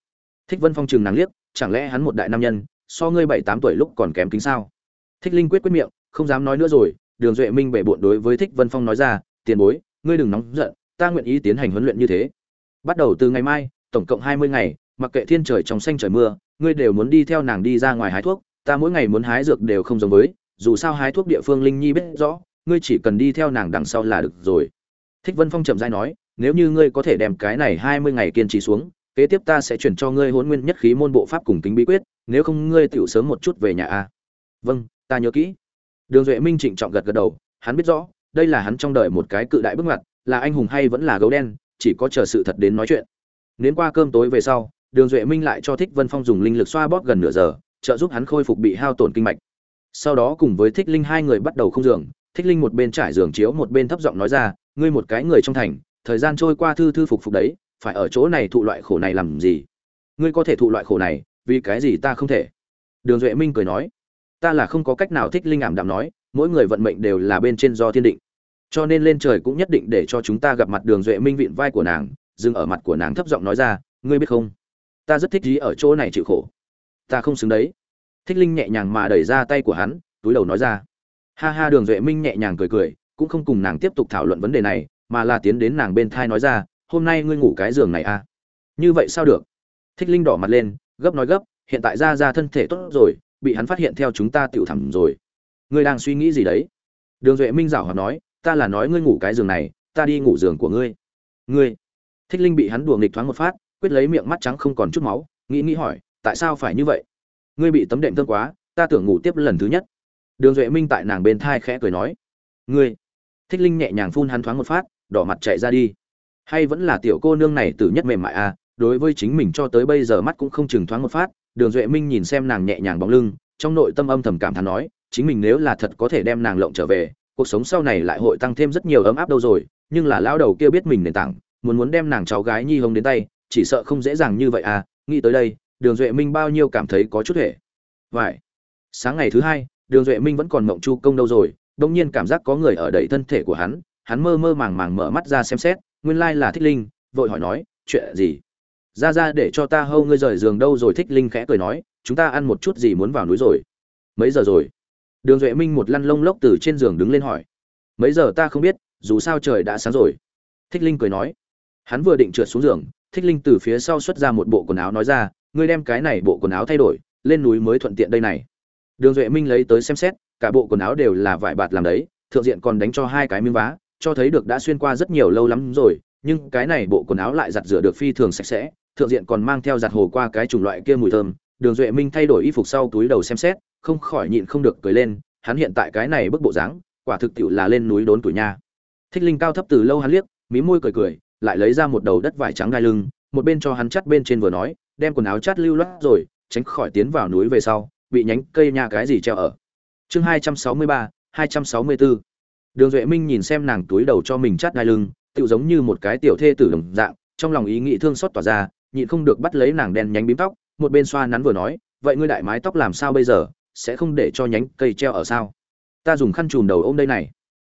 Thích vân phong chừng nàng liếc, chẳng lẽ hắn một đại nam nhân so ngươi bảy tám tuổi lúc còn kém kính sao? Thích linh quyết quyết miệng, không dám nói nữa rồi, đường duệ minh bệ bộn đối với thích vân phong nói ra, tiền bối, ngươi đừng nóng giận, ta nguyện ý tiến hành huấn luyện như thế. Bắt đầu từ ngày mai, tổng cộng hai mươi ngày, mặc kệ thiên trời trong xanh trời mưa, ngươi đều muốn đi theo nàng đi ra ngoài hái thuốc, ta mỗi ngày muốn hái dược đều không giống với, dù sao hái thuốc địa phương linh nhi biết rõ, ngươi chỉ cần đi theo nàng đằng sau là được rồi. Thích vân phong chậm rãi nói, nếu như ngươi có thể đem cái này hai mươi ngày kiên trì xuống kế tiếp ta sẽ chuyển cho ngươi hôn nguyên nhất khí môn bộ pháp cùng kính bí quyết, nếu không ngươi tựu sớm một chút về nhà a vâng ta nhớ kỹ. Đường duệ minh trịnh trọng gật gật đầu, hắn biết rõ, đây là hắn trong đời một cái cự đại bước ngoặt, là anh hùng hay vẫn là gấu đen, chỉ có chờ sự thật đến nói chuyện. Đến qua cơm tối về sau, đường duệ minh lại cho thích vân phong dùng linh lực xoa bóp gần nửa giờ, trợ giúp hắn khôi phục bị hao tổn kinh mạch. Sau đó cùng với thích linh hai người bắt đầu không giường, thích linh một bên trải giường chiếu một bên thấp giọng nói ra, ngươi một cái người trong thành, thời gian trôi qua thư thư phục phục đấy phải ở chỗ này thụ loại khổ này làm gì? Ngươi có thể thụ loại khổ này, vì cái gì ta không thể? Đường duệ minh cười nói, ta là không có cách nào thích linh ảm đạm nói, mỗi người vận mệnh đều là bên trên do thiên định. Cho nên lên trời cũng nhất định để cho chúng ta gặp mặt đường duệ minh vịn vai của nàng, dừng ở mặt của nàng thấp giọng nói ra, ngươi biết không? Ta rất thích gì ở chỗ này chịu khổ. Ta không xứng đấy. Thích linh nhẹ nhàng mà đẩy ra tay của hắn, túi đầu nói ra. Ha ha, đường duệ minh nhẹ nhàng cười cười, cũng không cùng nàng tiếp tục thảo luận vấn đề này, mà là tiến đến nàng bên thai nói ra hôm nay ngươi ngủ cái giường này à? Như vậy sao được? Thích linh đỏ mặt lên, gấp nói gấp, hiện tại ra ra thân thể tốt rồi, bị hắn phát hiện theo chúng ta tiểu thẳm rồi. Ngươi đang suy nghĩ gì đấy? Đường duệ minh giảo hòa nói, ta là nói ngươi ngủ cái giường này, ta đi ngủ giường của ngươi. Ngươi? Thích linh bị hắn đùa nghịch thoáng một phát, quyết lấy miệng mắt trắng không còn chút máu, nghĩ nghĩ hỏi, tại sao phải như vậy? Ngươi bị tấm đệm thương quá, ta tưởng ngủ tiếp lần thứ nhất. Đường duệ minh tại nàng bên thai khẽ cười nói. Ngươi? Thích linh nhẹ nhàng phun hắn thoáng một phát, đỏ mặt chạy ra đi hay vẫn là tiểu cô nương này tử nhất mềm mại à đối với chính mình cho tới bây giờ mắt cũng không chừng thoáng một phát, đường duệ minh nhìn xem nàng nhẹ nhàng bóng lưng, trong nội tâm âm thầm cảm thán nói, chính mình nếu là thật có thể đem nàng lộng trở về, cuộc sống sau này lại hội tăng thêm rất nhiều ấm áp đâu rồi, nhưng là lão đầu kia biết mình nền tảng, muốn muốn đem nàng cháu gái nhi hồng đến tay, chỉ sợ không dễ dàng như vậy à nghĩ tới đây, đường duệ minh bao nhiêu cảm thấy có chút hệ vải. Sáng ngày thứ hai, đường duệ minh vẫn còn mộng chu công đâu rồi, đông nhiên cảm giác có người ở đẩy thân thể của hắn hắn mơ mơ màng màng mở mắt ra xem xét nguyên lai là thích linh, vội hỏi nói, chuyện gì? Ra ra, để cho ta hâu ngươi rời giường đâu rồi? Thích linh khẽ cười nói, chúng ta ăn một chút gì muốn vào núi rồi. Mấy giờ rồi? Đường duệ minh một lăn lông lốc từ trên giường đứng lên hỏi. Mấy giờ ta không biết, dù sao trời đã sáng rồi. Thích linh cười nói. Hắn vừa định trượt xuống giường, thích linh từ phía sau xuất ra một bộ quần áo nói ra, ngươi đem cái này bộ quần áo thay đổi, lên núi mới thuận tiện đây này. Đường duệ minh lấy tới xem xét, cả bộ quần áo đều là vải bạt làm đấy, thượng diện còn đánh cho hai cái miếng vá cho thấy được đã xuyên qua rất nhiều lâu lắm rồi, nhưng cái này bộ quần áo lại giặt rửa được phi thường sạch sẽ, thượng diện còn mang theo giặt hồ qua cái chủng loại kia mùi thơm. Đường duệ minh thay đổi y phục sau túi đầu xem xét, không khỏi nhịn không được cười lên, hắn hiện tại cái này bức bộ dáng, quả thực tiệu là lên núi đốn tuổi nha. Thích linh cao thấp từ lâu hắn liếc, mí môi cười cười, lại lấy ra một đầu đất vải trắng gai lưng, một bên cho hắn chắt bên trên vừa nói, đem quần áo chắt lưu loát rồi, tránh khỏi tiến vào núi về sau, bị nhánh cây nhà cái gì treo ở. Chương hai trăm sáu mươi ba, hai trăm sáu mươi bốn đường duệ minh nhìn xem nàng túi đầu cho mình chát gai lưng tự giống như một cái tiểu thê tử đồng dạng, trong lòng ý nghĩ thương xót tỏa ra, nhịn không được bắt lấy nàng đen nhánh bím tóc, một bên xoa nắn vừa nói, vậy ngươi đại mái tóc làm sao bây giờ? Sẽ không để cho nhánh cây treo ở sao? Ta dùng khăn chùm đầu ôm đây này.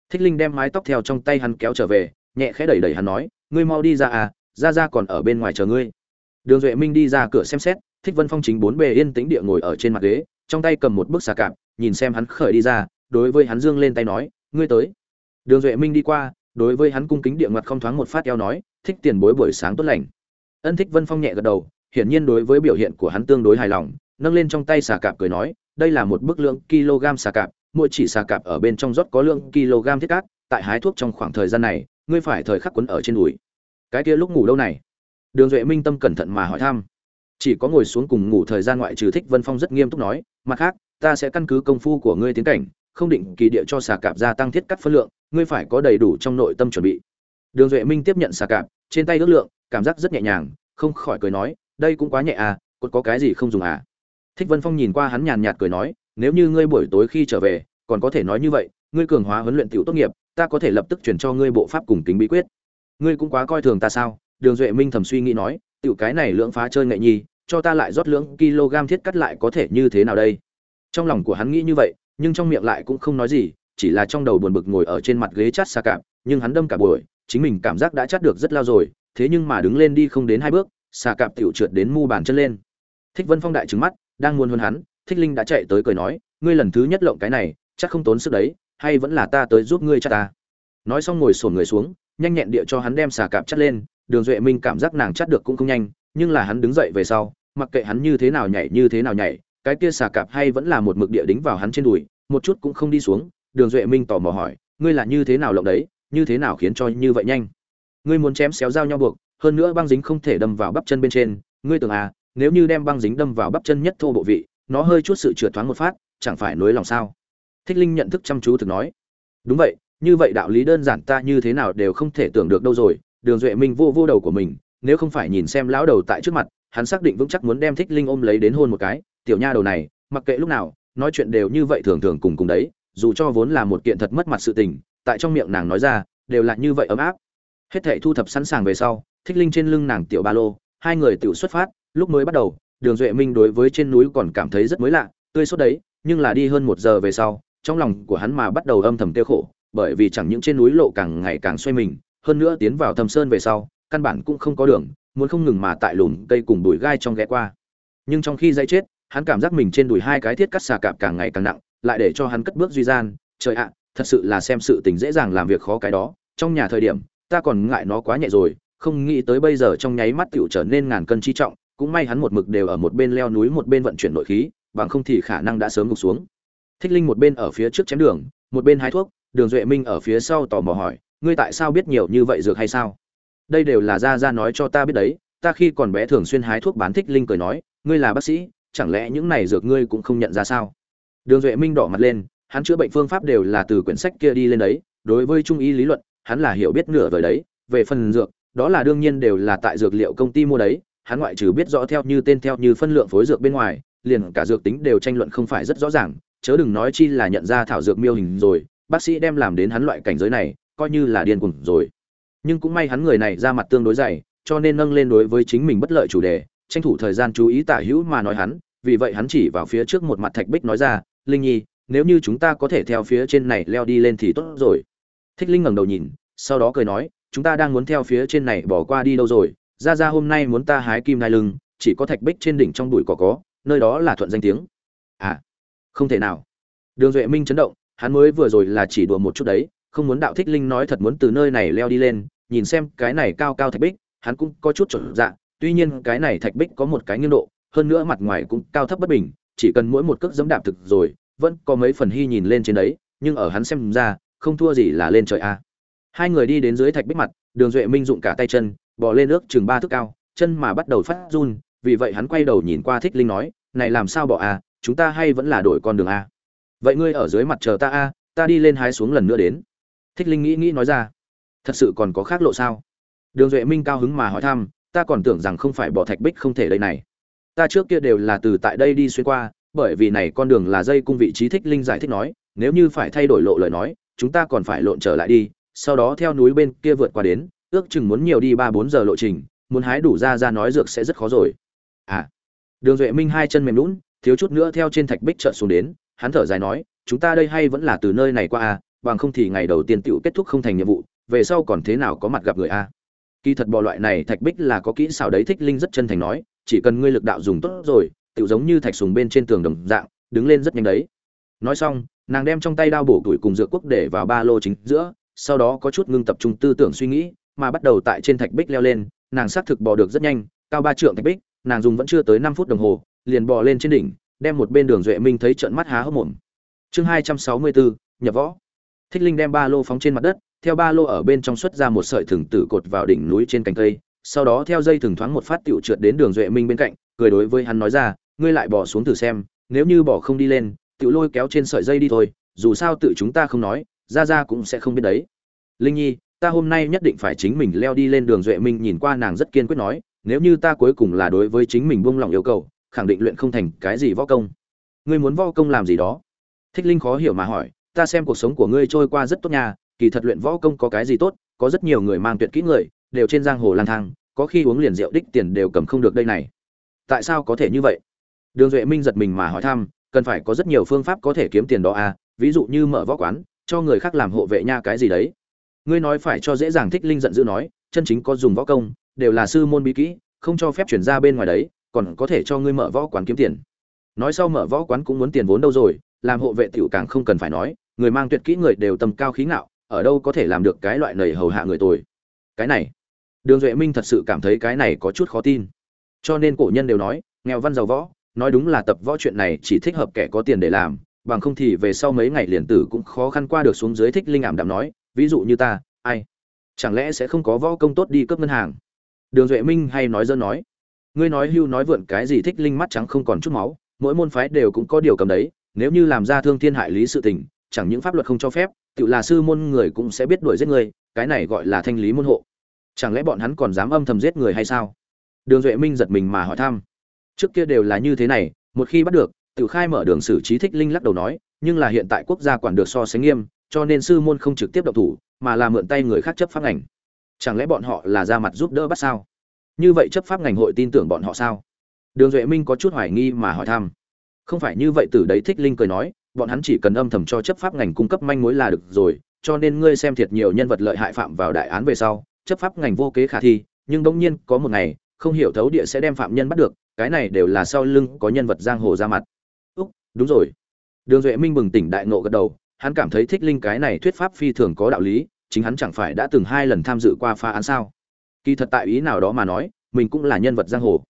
Thích linh đem mái tóc theo trong tay hắn kéo trở về, nhẹ khẽ đẩy đẩy hắn nói, ngươi mau đi ra à ra ra còn ở bên ngoài chờ ngươi. Đường duệ minh đi ra cửa xem xét, thích vân phong chính bốn bề yên tĩnh địa ngồi ở trên mặt ghế, trong tay cầm một bức xà cạp, nhìn xem hắn khởi đi ra, đối với hắn dương lên tay nói ngươi tới. Đường duệ minh đi qua, đối với hắn cung kính địa mặt không thoáng một phát eo nói, thích tiền bối buổi sáng tốt lành. Ân thích vân phong nhẹ gật đầu, hiển nhiên đối với biểu hiện của hắn tương đối hài lòng, nâng lên trong tay xà cạp cười nói, đây là một bức lượng kg xà cạp, mỗi chỉ xà cạp ở bên trong rót có lượng kg thiết cát, tại hái thuốc trong khoảng thời gian này, ngươi phải thời khắc quấn ở trên đùi. Cái kia lúc ngủ đâu này? Đường duệ minh tâm cẩn thận mà hỏi thăm. Chỉ có ngồi xuống cùng ngủ thời gian ngoại trừ thích vân phong rất nghiêm túc nói, mặt khác, ta sẽ căn cứ công phu của ngươi tiến cảnh không định kỳ địa cho xà cạp gia tăng thiết cắt phân lượng, ngươi phải có đầy đủ trong nội tâm chuẩn bị. Đường duệ minh tiếp nhận xà cạp, trên tay ước lượng, cảm giác rất nhẹ nhàng, không khỏi cười nói, đây cũng quá nhẹ à cột có cái gì không dùng à? Thích vân phong nhìn qua hắn nhàn nhạt cười nói, nếu như ngươi buổi tối khi trở về, còn có thể nói như vậy, ngươi cường hóa huấn luyện tiểu tốt nghiệp, ta có thể lập tức chuyển cho ngươi bộ pháp cùng kính bí quyết. Ngươi cũng quá coi thường ta sao? Đường duệ minh thầm suy nghĩ nói, tiểu cái này lưỡng phá chơi nghệ nhi, cho ta lại rót lưỡng kg thiết cắt lại có thể như thế nào đây? Trong lòng của hắn nghĩ như vậy nhưng trong miệng lại cũng không nói gì, chỉ là trong đầu buồn bực ngồi ở trên mặt ghế chát xa cạp, nhưng hắn đâm cả buổi, chính mình cảm giác đã chát được rất lao rồi, thế nhưng mà đứng lên đi không đến hai bước xà cạp tiểu trượt đến mu bàn chân lên. Thích vân phong đại trứng mắt, đang muốn hơn hắn, thích linh đã chạy tới cười nói, ngươi lần thứ nhất lộng cái này, chắc không tốn sức đấy, hay vẫn là ta tới giúp ngươi chắc ta? Nói xong ngồi sổn người xuống, nhanh nhẹn địa cho hắn đem xà cạp chắt lên, đường duệ minh cảm giác nàng chắt được cũng không nhanh, nhưng là hắn đứng dậy về sau, mặc kệ hắn như thế nào nhảy như thế nào nhảy cái kia xà cạp hay vẫn là một mực địa đính vào hắn trên đùi, một chút cũng không đi xuống, đường duệ minh tò mò hỏi, ngươi là như thế nào lộng đấy, như thế nào khiến cho như vậy nhanh? Ngươi muốn chém xéo dao nhau buộc, hơn nữa băng dính không thể đâm vào bắp chân bên trên. Ngươi tưởng à nếu như đem băng dính đâm vào bắp chân nhất thô bộ vị, nó hơi chút sự trượt thoáng một phát, chẳng phải nối lòng sao? Thích linh nhận thức chăm chú thực nói, đúng vậy, như vậy đạo lý đơn giản ta như thế nào đều không thể tưởng được đâu rồi. Đường duệ minh vô vô đầu của mình, nếu không phải nhìn xem lão đầu tại trước mặt, hắn xác định vững chắc muốn đem thích linh ôm lấy đến hôn một cái tiểu nha đầu này, mặc kệ lúc nào, nói chuyện đều như vậy thường thường cùng cùng đấy, dù cho vốn là một kiện thật mất mặt sự tình, tại trong miệng nàng nói ra, đều là như vậy ấm áp. Hết thảy thu thập sẵn sàng về sau, thích linh trên lưng nàng tiểu ba lô, hai người tiểu xuất phát, lúc mới bắt đầu, đường duệ minh đối với trên núi còn cảm thấy rất mới lạ, tươi sốt đấy, nhưng là đi hơn một giờ về sau, trong lòng của hắn mà bắt đầu âm thầm tiêu khổ, bởi vì chẳng những trên núi lộ càng ngày càng xoay mình, hơn nữa tiến vào thâm sơn về sau, căn bản cũng không có đường, muốn không ngừng mà tại lùm cây cùng bụi gai trong ghé qua. Nhưng trong khi dây chết hắn cảm giác mình trên đùi hai cái thiết cắt xà cạp càng ngày càng nặng, lại để cho hắn cất bước duy gian, trời ạ, thật sự là xem sự tình dễ dàng làm việc khó cái đó, trong nhà thời điểm, ta còn ngại nó quá nhẹ rồi, không nghĩ tới bây giờ trong nháy mắt tựu trở nên ngàn cân chi trọng, cũng may hắn một mực đều ở một bên leo núi một bên vận chuyển nội khí, bằng không thì khả năng đã sớm ngục xuống. Thích linh một bên ở phía trước chém đường, một bên hái thuốc, đường duệ minh ở phía sau tò mò hỏi, ngươi tại sao biết nhiều như vậy dược hay sao? Đây đều là gia gia nói cho ta biết đấy, ta khi còn bé thường xuyên hái thuốc bán thích linh cười nói, ngươi là bác sĩ chẳng lẽ những này dược ngươi cũng không nhận ra sao? Đường duệ minh đỏ mặt lên, hắn chữa bệnh phương pháp đều là từ quyển sách kia đi lên đấy, đối với trung y lý luận, hắn là hiểu biết nửa vời đấy. Về phần dược, đó là đương nhiên đều là tại dược liệu công ty mua đấy, hắn ngoại trừ biết rõ theo như tên theo như phân lượng phối dược bên ngoài, liền cả dược tính đều tranh luận không phải rất rõ ràng, chớ đừng nói chi là nhận ra thảo dược miêu hình rồi, bác sĩ đem làm đến hắn loại cảnh giới này, coi như là điên cuồng rồi. Nhưng cũng may hắn người này ra mặt tương đối dày, cho nên nâng lên đối với chính mình bất lợi chủ đề tranh thủ thời gian chú ý tả hữu mà nói hắn, vì vậy hắn chỉ vào phía trước một mặt thạch bích nói ra, linh nhi, nếu như chúng ta có thể theo phía trên này leo đi lên thì tốt rồi. Thích linh ngẩng đầu nhìn, sau đó cười nói, chúng ta đang muốn theo phía trên này bỏ qua đi đâu rồi? Ra ra hôm nay muốn ta hái kim nai lưng, chỉ có thạch bích trên đỉnh trong bụi cỏ có, nơi đó là thuận danh tiếng. À không thể nào. Đường duệ minh chấn động, hắn mới vừa rồi là chỉ đùa một chút đấy, không muốn đạo thích linh nói thật muốn từ nơi này leo đi lên, nhìn xem cái này cao cao thạch bích, hắn cũng có chút chuẩn dạ tuy nhiên cái này thạch bích có một cái nghiêng độ, hơn nữa mặt ngoài cũng cao thấp bất bình, chỉ cần mỗi một cước dẫm đạp thực rồi, vẫn có mấy phần hy nhìn lên trên đấy, nhưng ở hắn xem ra, không thua gì là lên trời a. Hai người đi đến dưới thạch bích mặt, đường duệ minh dụng cả tay chân, bò lên nước chừng ba thước cao, chân mà bắt đầu phát run, vì vậy hắn quay đầu nhìn qua thích linh nói, này làm sao bỏ a, chúng ta hay vẫn là đổi con đường a. Vậy ngươi ở dưới mặt chờ ta a, ta đi lên hái xuống lần nữa đến. Thích linh nghĩ nghĩ nói ra. Thật sự còn có khác lộ sao? Đường duệ minh cao hứng mà hỏi thăm ta còn tưởng rằng không phải bỏ thạch bích không thể đây này. Ta trước kia đều là từ tại đây đi xuyên qua, bởi vì này con đường là dây cung vị trí thích linh giải thích nói, nếu như phải thay đổi lộ lời nói, chúng ta còn phải lộn trở lại đi, sau đó theo núi bên kia vượt qua đến, ước chừng muốn nhiều đi ba bốn giờ lộ trình, muốn hái đủ ra ra nói dược sẽ rất khó rồi. À đường duệ minh hai chân mềm lún thiếu chút nữa theo trên thạch bích trợn xuống đến, hắn thở dài nói, chúng ta đây hay vẫn là từ nơi này qua à bằng không thì ngày đầu tiên tựu kết thúc không thành nhiệm vụ, về sau còn thế nào có mặt gặp người a kỳ thật bò loại này thạch bích là có kỹ xảo đấy, thích linh rất chân thành nói, chỉ cần ngươi lực đạo dùng tốt rồi, tựu giống như thạch sùng bên trên tường đồng dạng, đứng lên rất nhanh đấy. Nói xong, nàng đem trong tay đao bổ tuổi cùng dược quốc để vào ba lô chính giữa, sau đó có chút ngưng tập trung tư tưởng suy nghĩ, mà bắt đầu tại trên thạch bích leo lên, nàng xác thực bò được rất nhanh, cao ba trượng thạch bích, nàng dùng vẫn chưa tới năm phút đồng hồ, liền bò lên trên đỉnh, đem một bên đường duệ minh thấy trợn mắt há hốc mồm. Chương hai trăm sáu mươi bốn, nhập võ. Thích linh đem ba lô phóng trên mặt đất theo ba lô ở bên trong xuất ra một sợi thừng tử cột vào đỉnh núi trên cành cây, sau đó theo dây thừng thoáng một phát tựu trượt đến đường duệ minh bên cạnh, cười đối với hắn nói ra, ngươi lại bỏ xuống thử xem, nếu như bỏ không đi lên tựu lôi kéo trên sợi dây đi thôi, dù sao tự chúng ta không nói, ra ra cũng sẽ không biết đấy. Linh nhi, ta hôm nay nhất định phải chính mình leo đi lên đường duệ minh nhìn qua nàng rất kiên quyết nói, nếu như ta cuối cùng là đối với chính mình buông lòng yêu cầu, khẳng định luyện không thành cái gì võ công. Ngươi muốn võ công làm gì đó? Thích linh khó hiểu mà hỏi, ta xem cuộc sống của ngươi trôi qua rất tốt nha kỳ thật luyện võ công có cái gì tốt, có rất nhiều người mang tuyệt kỹ người, đều trên giang hồ lang thang, có khi uống liền rượu đích tiền đều cầm không được đây này. Tại sao có thể như vậy? Đường duệ minh giật mình mà hỏi thăm, cần phải có rất nhiều phương pháp có thể kiếm tiền đó à ví dụ như mở võ quán, cho người khác làm hộ vệ nha cái gì đấy. Ngươi nói phải cho dễ dàng thích linh giận dữ nói, chân chính có dùng võ công, đều là sư môn bí kỹ, không cho phép chuyển ra bên ngoài đấy, còn có thể cho ngươi mở võ quán kiếm tiền. Nói sau mở võ quán cũng muốn tiền vốn đâu rồi, làm hộ vệ tiểu càng không cần phải nói, người mang tuyệt kỹ người đều tầm cao khí ngạo ở đâu có thể làm được cái loại nầy hầu hạ người tồi. Cái này, đường duệ minh thật sự cảm thấy cái này có chút khó tin. Cho nên cổ nhân đều nói, nghèo văn giàu võ, nói đúng là tập võ chuyện này chỉ thích hợp kẻ có tiền để làm, bằng không thì về sau mấy ngày liền tử cũng khó khăn qua được xuống dưới thích linh ảm đạm nói, ví dụ như ta, ai? Chẳng lẽ sẽ không có võ công tốt đi cướp ngân hàng? Đường duệ minh hay nói dân nói, ngươi nói hưu nói vượn cái gì thích linh mắt trắng không còn chút máu, mỗi môn phái đều cũng có điều cầm đấy, nếu như làm ra thương thiên hại lý sự tình, chẳng những pháp luật không cho phép tự là sư môn người cũng sẽ biết đuổi giết người, cái này gọi là thanh lý môn hộ. Chẳng lẽ bọn hắn còn dám âm thầm giết người hay sao? Đường duệ minh giật mình mà hỏi thăm. Trước kia đều là như thế này, một khi bắt được tự khai mở đường xử trí thích linh lắc đầu nói, nhưng là hiện tại quốc gia quản được so sánh nghiêm, cho nên sư môn không trực tiếp động thủ, mà là mượn tay người khác chấp pháp ngành. Chẳng lẽ bọn họ là ra mặt giúp đỡ bắt sao? Như vậy chấp pháp ngành hội tin tưởng bọn họ sao? Đường duệ minh có chút hoài nghi mà hỏi thăm. Không phải như vậy, từ đấy thích linh cười nói bọn hắn chỉ cần âm thầm cho chấp pháp ngành cung cấp manh mối là được rồi, cho nên ngươi xem thiệt nhiều nhân vật lợi hại phạm vào đại án về sau, chấp pháp ngành vô kế khả thi, nhưng bỗng nhiên có một ngày, không hiểu thấu địa sẽ đem phạm nhân bắt được, cái này đều là sau lưng có nhân vật giang hồ ra mặt. Úc, đúng rồi. Đường duệ minh bừng tỉnh đại nộ gật đầu, hắn cảm thấy thích linh cái này thuyết pháp phi thường có đạo lý, chính hắn chẳng phải đã từng hai lần tham dự qua phá án sao? Kỳ thật tại ý nào đó mà nói, mình cũng là nhân vật giang hồ.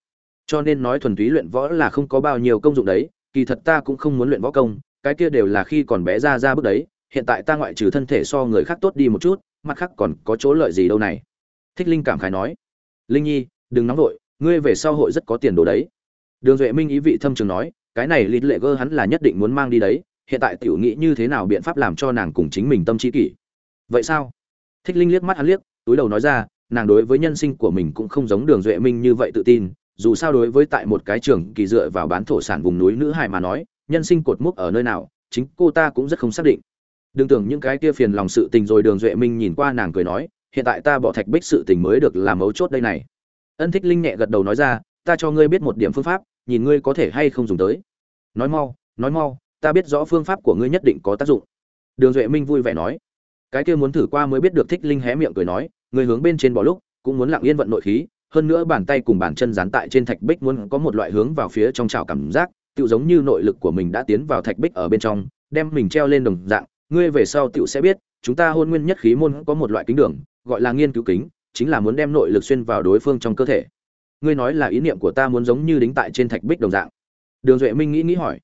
Cho nên nói thuần túy luyện võ là không có bao nhiêu công dụng đấy, kỳ thật ta cũng không muốn luyện võ công cái kia đều là khi còn bé ra ra bước đấy, hiện tại ta ngoại trừ thân thể so người khác tốt đi một chút, mặt khác còn có chỗ lợi gì đâu này. Thích linh cảm khái nói. Linh nhi, đừng nóng vội, ngươi về sau hội rất có tiền đồ đấy. Đường duệ minh ý vị thâm trường nói, cái này lít lệ gơ hắn là nhất định muốn mang đi đấy, hiện tại tiểu nghĩ như thế nào biện pháp làm cho nàng cùng chính mình tâm trí kỷ? Vậy sao? Thích linh liếc mắt hắn liếc, túi đầu nói ra, nàng đối với nhân sinh của mình cũng không giống đường duệ minh như vậy tự tin, dù sao đối với tại một cái trường kỳ dựa vào bán thổ sản vùng núi nữ hải mà nói nhân sinh cột mốc ở nơi nào, chính cô ta cũng rất không xác định. Đừng tưởng những cái kia phiền lòng sự tình rồi đường duệ minh nhìn qua nàng cười nói, hiện tại ta bỏ thạch bích sự tình mới được làm mấu chốt đây này. Ân thích linh nhẹ gật đầu nói ra, ta cho ngươi biết một điểm phương pháp, nhìn ngươi có thể hay không dùng tới. Nói mau nói mau, ta biết rõ phương pháp của ngươi nhất định có tác dụng. Đường duệ minh vui vẻ nói. Cái kia muốn thử qua mới biết được thích linh hé miệng cười nói, người hướng bên trên bỏ lúc, cũng muốn lặng yên vận nội khí, hơn nữa bàn tay cùng bàn chân dán tại trên thạch bích muốn có một loại hướng vào phía trong trào cảm giác tự giống như nội lực của mình đã tiến vào thạch bích ở bên trong, đem mình treo lên đồng dạng. Ngươi về sau tự sẽ biết, chúng ta hôn nguyên nhất khí môn có một loại kính đường, gọi là nghiên cứu kính, chính là muốn đem nội lực xuyên vào đối phương trong cơ thể. Ngươi nói là ý niệm của ta muốn giống như đính tại trên thạch bích đồng dạng. Đường duệ minh nghĩ nghĩ hỏi.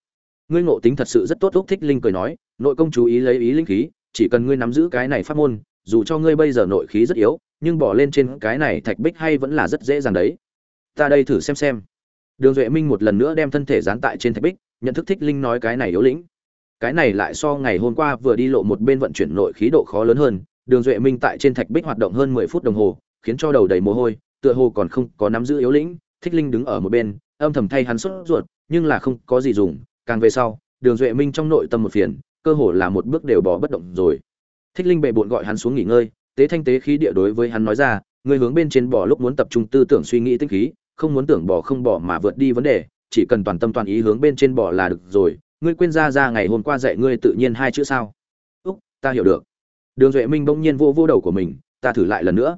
Ngươi ngộ tính thật sự rất tốt thúc thích linh cười nói, nội công chú ý lấy ý linh khí, chỉ cần ngươi nắm giữ cái này pháp môn, dù cho ngươi bây giờ nội khí rất yếu, nhưng bỏ lên trên cái này thạch bích hay vẫn là rất dễ dàng đấy. Ta đây thử xem xem đường duệ minh một lần nữa đem thân thể dán tại trên thạch bích, nhận thức thích linh nói cái này yếu lĩnh. Cái này lại so ngày hôm qua vừa đi lộ một bên vận chuyển nội khí độ khó lớn hơn, đường duệ minh tại trên thạch bích hoạt động hơn mười phút đồng hồ, khiến cho đầu đầy mồ hôi, tựa hồ còn không có nắm giữ yếu lĩnh. Thích linh đứng ở một bên, âm thầm thay hắn sốt ruột, nhưng là không có gì dùng. Càng về sau, đường duệ minh trong nội tâm một phiền, cơ hồ là một bước đều bỏ bất động rồi. Thích linh bệ bộn gọi hắn xuống nghỉ ngơi, tế thanh tế khí địa đối với hắn nói ra, người hướng bên trên bỏ lúc muốn tập trung tư tưởng suy nghĩ tinh khí không muốn tưởng bỏ không bỏ mà vượt đi vấn đề, chỉ cần toàn tâm toàn ý hướng bên trên bỏ là được rồi. Ngươi quên ra ra ngày hôm qua dạy ngươi tự nhiên hai chữ sao? Úc, ta hiểu được. Đường duệ minh bỗng nhiên vô vô đầu của mình, ta thử lại lần nữa.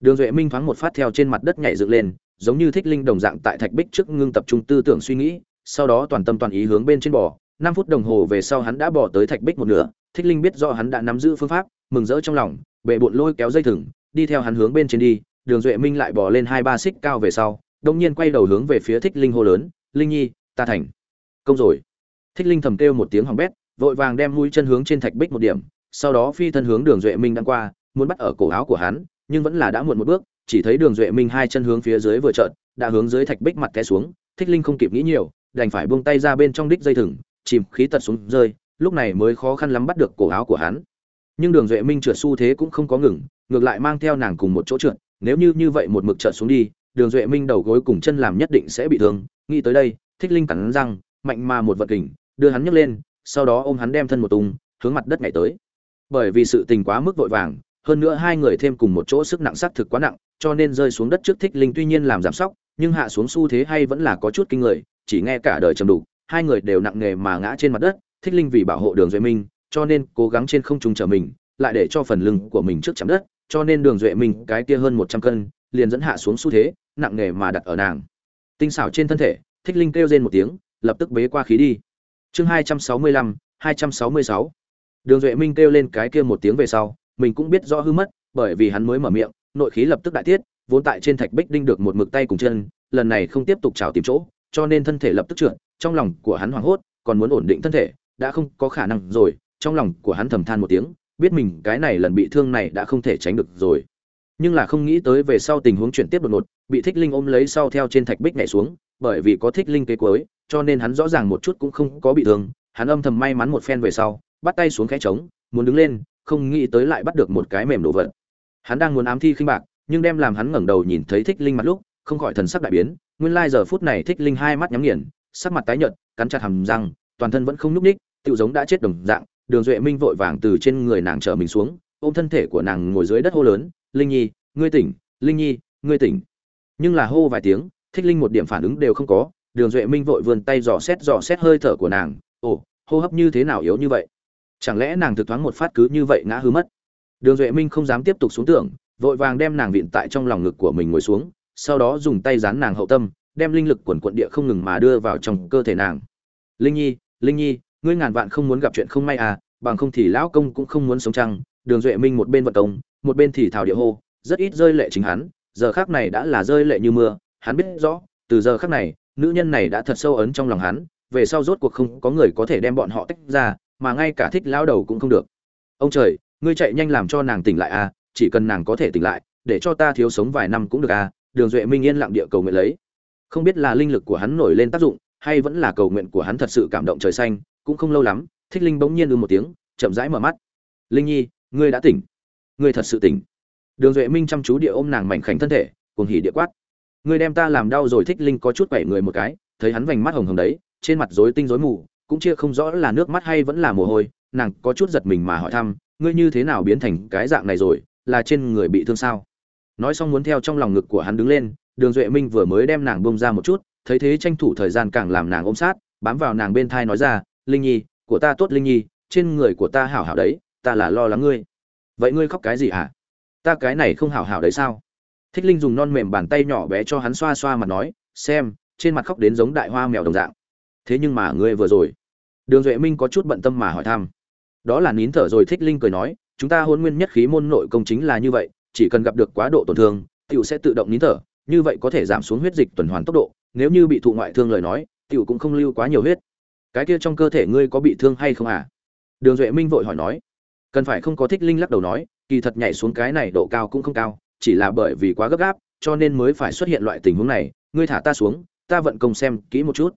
Đường duệ minh thoáng một phát theo trên mặt đất nhảy dựng lên, giống như thích linh đồng dạng tại thạch bích trước ngưng tập trung tư tưởng suy nghĩ, sau đó toàn tâm toàn ý hướng bên trên bò năm phút đồng hồ về sau hắn đã bỏ tới thạch bích một nửa, thích linh biết do hắn đã nắm giữ phương pháp, mừng rỡ trong lòng, bệ bộn lôi kéo dây thừng, đi theo hắn hướng bên trên đi. Đường duệ minh lại bỏ lên hai ba xích cao về sau đông nhiên quay đầu hướng về phía thích linh hô lớn, linh nhi, ta thành. Công rồi. Thích linh thầm kêu một tiếng hỏng bét, vội vàng đem mũi chân hướng trên thạch bích một điểm, sau đó phi thân hướng đường duệ minh đang qua, muốn bắt ở cổ áo của hắn, nhưng vẫn là đã muộn một bước, chỉ thấy đường duệ minh hai chân hướng phía dưới vừa trợn, đã hướng dưới thạch bích mặt té xuống. Thích linh không kịp nghĩ nhiều, đành phải buông tay ra bên trong đích dây thừng, chìm khí tật xuống rơi, lúc này mới khó khăn lắm bắt được cổ áo của hắn. Nhưng đường duệ minh trượt xu thế cũng không có ngừng, ngược lại mang theo nàng cùng một chỗ trượt, nếu như như vậy một mực trượt xuống đi đường duệ minh đầu gối cùng chân làm nhất định sẽ bị thương, nghĩ tới đây, thích linh cắn răng, mạnh mà một vật kình, đưa hắn nhấc lên, sau đó ôm hắn đem thân một tung, hướng mặt đất nhảy tới. Bởi vì sự tình quá mức vội vàng, hơn nữa hai người thêm cùng một chỗ sức nặng xác thực quá nặng, cho nên rơi xuống đất trước thích linh tuy nhiên làm giảm sóc, nhưng hạ xuống xu thế hay vẫn là có chút kinh người, chỉ nghe cả đời trầm đủ hai người đều nặng nề mà ngã trên mặt đất, thích linh vì bảo hộ đường duệ minh, cho nên cố gắng trên không trung trở mình, lại để cho phần lưng của mình trước chạm đất, cho nên đường duệ minh cái kia hơn một trăm cân liền dẫn hạ xuống xu thế, nặng nề mà đặt ở nàng. Tinh xảo trên thân thể, thích linh kêu rên một tiếng, lập tức bế qua khí đi. Chương hai trăm sáu mươi lăm, hai trăm sáu mươi sáu. Đường duệ minh kêu lên cái kia một tiếng về sau, mình cũng biết rõ hư mất, bởi vì hắn mới mở miệng, nội khí lập tức đại tiết, vốn tại trên thạch bích đinh được một mực tay cùng chân, lần này không tiếp tục trào tìm chỗ, cho nên thân thể lập tức trượt, trong lòng của hắn hoảng hốt, còn muốn ổn định thân thể, đã không có khả năng rồi, trong lòng của hắn thầm than một tiếng, biết mình cái này lần bị thương này đã không thể tránh được rồi nhưng là không nghĩ tới về sau tình huống chuyển tiếp đột ngột, bị thích linh ôm lấy sau theo trên thạch bích nhảy xuống, bởi vì có thích linh kế cuối, cho nên hắn rõ ràng một chút cũng không có bị thương, hắn âm thầm may mắn một phen về sau, bắt tay xuống khẽ trống, muốn đứng lên, không nghĩ tới lại bắt được một cái mềm đồ vật. Hắn đang muốn ám thi khinh bạc, nhưng đem làm hắn ngẩng đầu nhìn thấy thích linh mặt lúc, không khỏi thần sắc đại biến, nguyên lai giờ phút này thích linh hai mắt nhắm nghiền, sắc mặt tái nhợt, cắn chặt hàm răng, toàn thân vẫn không nhúc ních tựu giống đã chết đồng dạng, đường duệ minh vội vàng từ trên người nàng trở mình xuống, ôm thân thể của nàng ngồi dưới đất hô lớn linh nhi, ngươi tỉnh, linh nhi, ngươi tỉnh. Nhưng là hô vài tiếng, thích linh một điểm phản ứng đều không có, đường duệ minh vội vươn tay dò xét dò xét hơi thở của nàng. Ồ, hô hấp như thế nào yếu như vậy? Chẳng lẽ nàng thực thoáng một phát cứ như vậy ngã hư mất? Đường duệ minh không dám tiếp tục xuống tưởng vội vàng đem nàng viện tại trong lòng ngực của mình ngồi xuống, sau đó dùng tay dán nàng hậu tâm, đem linh lực quần quận địa không ngừng mà đưa vào trong cơ thể nàng. Linh nhi linh nhi, ngươi ngàn vạn không muốn gặp chuyện không may à bằng không thì lão công cũng không muốn sống chăng? Đường duệ minh một bên vận công một bên thì thảo địa hô, rất ít rơi lệ chính hắn, giờ khác này đã là rơi lệ như mưa, hắn biết rõ, từ giờ khác này, nữ nhân này đã thật sâu ấn trong lòng hắn, về sau rốt cuộc không có người có thể đem bọn họ tách ra, mà ngay cả thích lao đầu cũng không được. Ông trời, ngươi chạy nhanh làm cho nàng tỉnh lại à chỉ cần nàng có thể tỉnh lại, để cho ta thiếu sống vài năm cũng được à đường duệ minh yên lặng địa cầu nguyện lấy. Không biết là linh lực của hắn nổi lên tác dụng, hay vẫn là cầu nguyện của hắn thật sự cảm động trời xanh, cũng không lâu lắm, thích linh bỗng nhiên ư một tiếng, chậm rãi mở mắt. Linh nhi, ngươi đã tỉnh ngươi thật sự tỉnh. Đường duệ minh chăm chú địa ôm nàng mảnh khảnh thân thể cùng hỉ địa quát. Ngươi đem ta làm đau rồi thích linh có chút quẩy người một cái, thấy hắn vành mắt hồng hồng đấy, trên mặt rối tinh rối mù, cũng chia không rõ là nước mắt hay vẫn là mồ hôi, nàng có chút giật mình mà hỏi thăm, ngươi như thế nào biến thành cái dạng này rồi, là trên người bị thương sao? Nói xong muốn theo trong lòng ngực của hắn đứng lên, đường duệ minh vừa mới đem nàng bông ra một chút, thấy thế tranh thủ thời gian càng làm nàng ôm sát, bám vào nàng bên thai nói ra, linh nhi, của ta tốt linh nhi, trên người của ta hảo hảo đấy, ta là lo lắng ngươi vậy ngươi khóc cái gì hả? Ta cái này không hảo hảo đấy sao? Thích linh dùng non mềm bàn tay nhỏ bé cho hắn xoa xoa mặt nói, xem, trên mặt khóc đến giống đại hoa mèo đồng dạng. Thế nhưng mà ngươi vừa rồi. Đường duệ minh có chút bận tâm mà hỏi thăm. Đó là nín thở rồi thích linh cười nói, chúng ta hôn nguyên nhất khí môn nội công chính là như vậy, chỉ cần gặp được quá độ tổn thương, tiểu sẽ tự động nín thở, như vậy có thể giảm xuống huyết dịch tuần hoàn tốc độ, nếu như bị thụ ngoại thương lời nói, tiểu cũng không lưu quá nhiều huyết. Cái kia trong cơ thể ngươi có bị thương hay không à? Đường duệ minh vội hỏi nói cần phải không có thích linh lắc đầu nói, kỳ thật nhảy xuống cái này độ cao cũng không cao, chỉ là bởi vì quá gấp gáp, cho nên mới phải xuất hiện loại tình huống này, ngươi thả ta xuống, ta vận công xem kỹ một chút.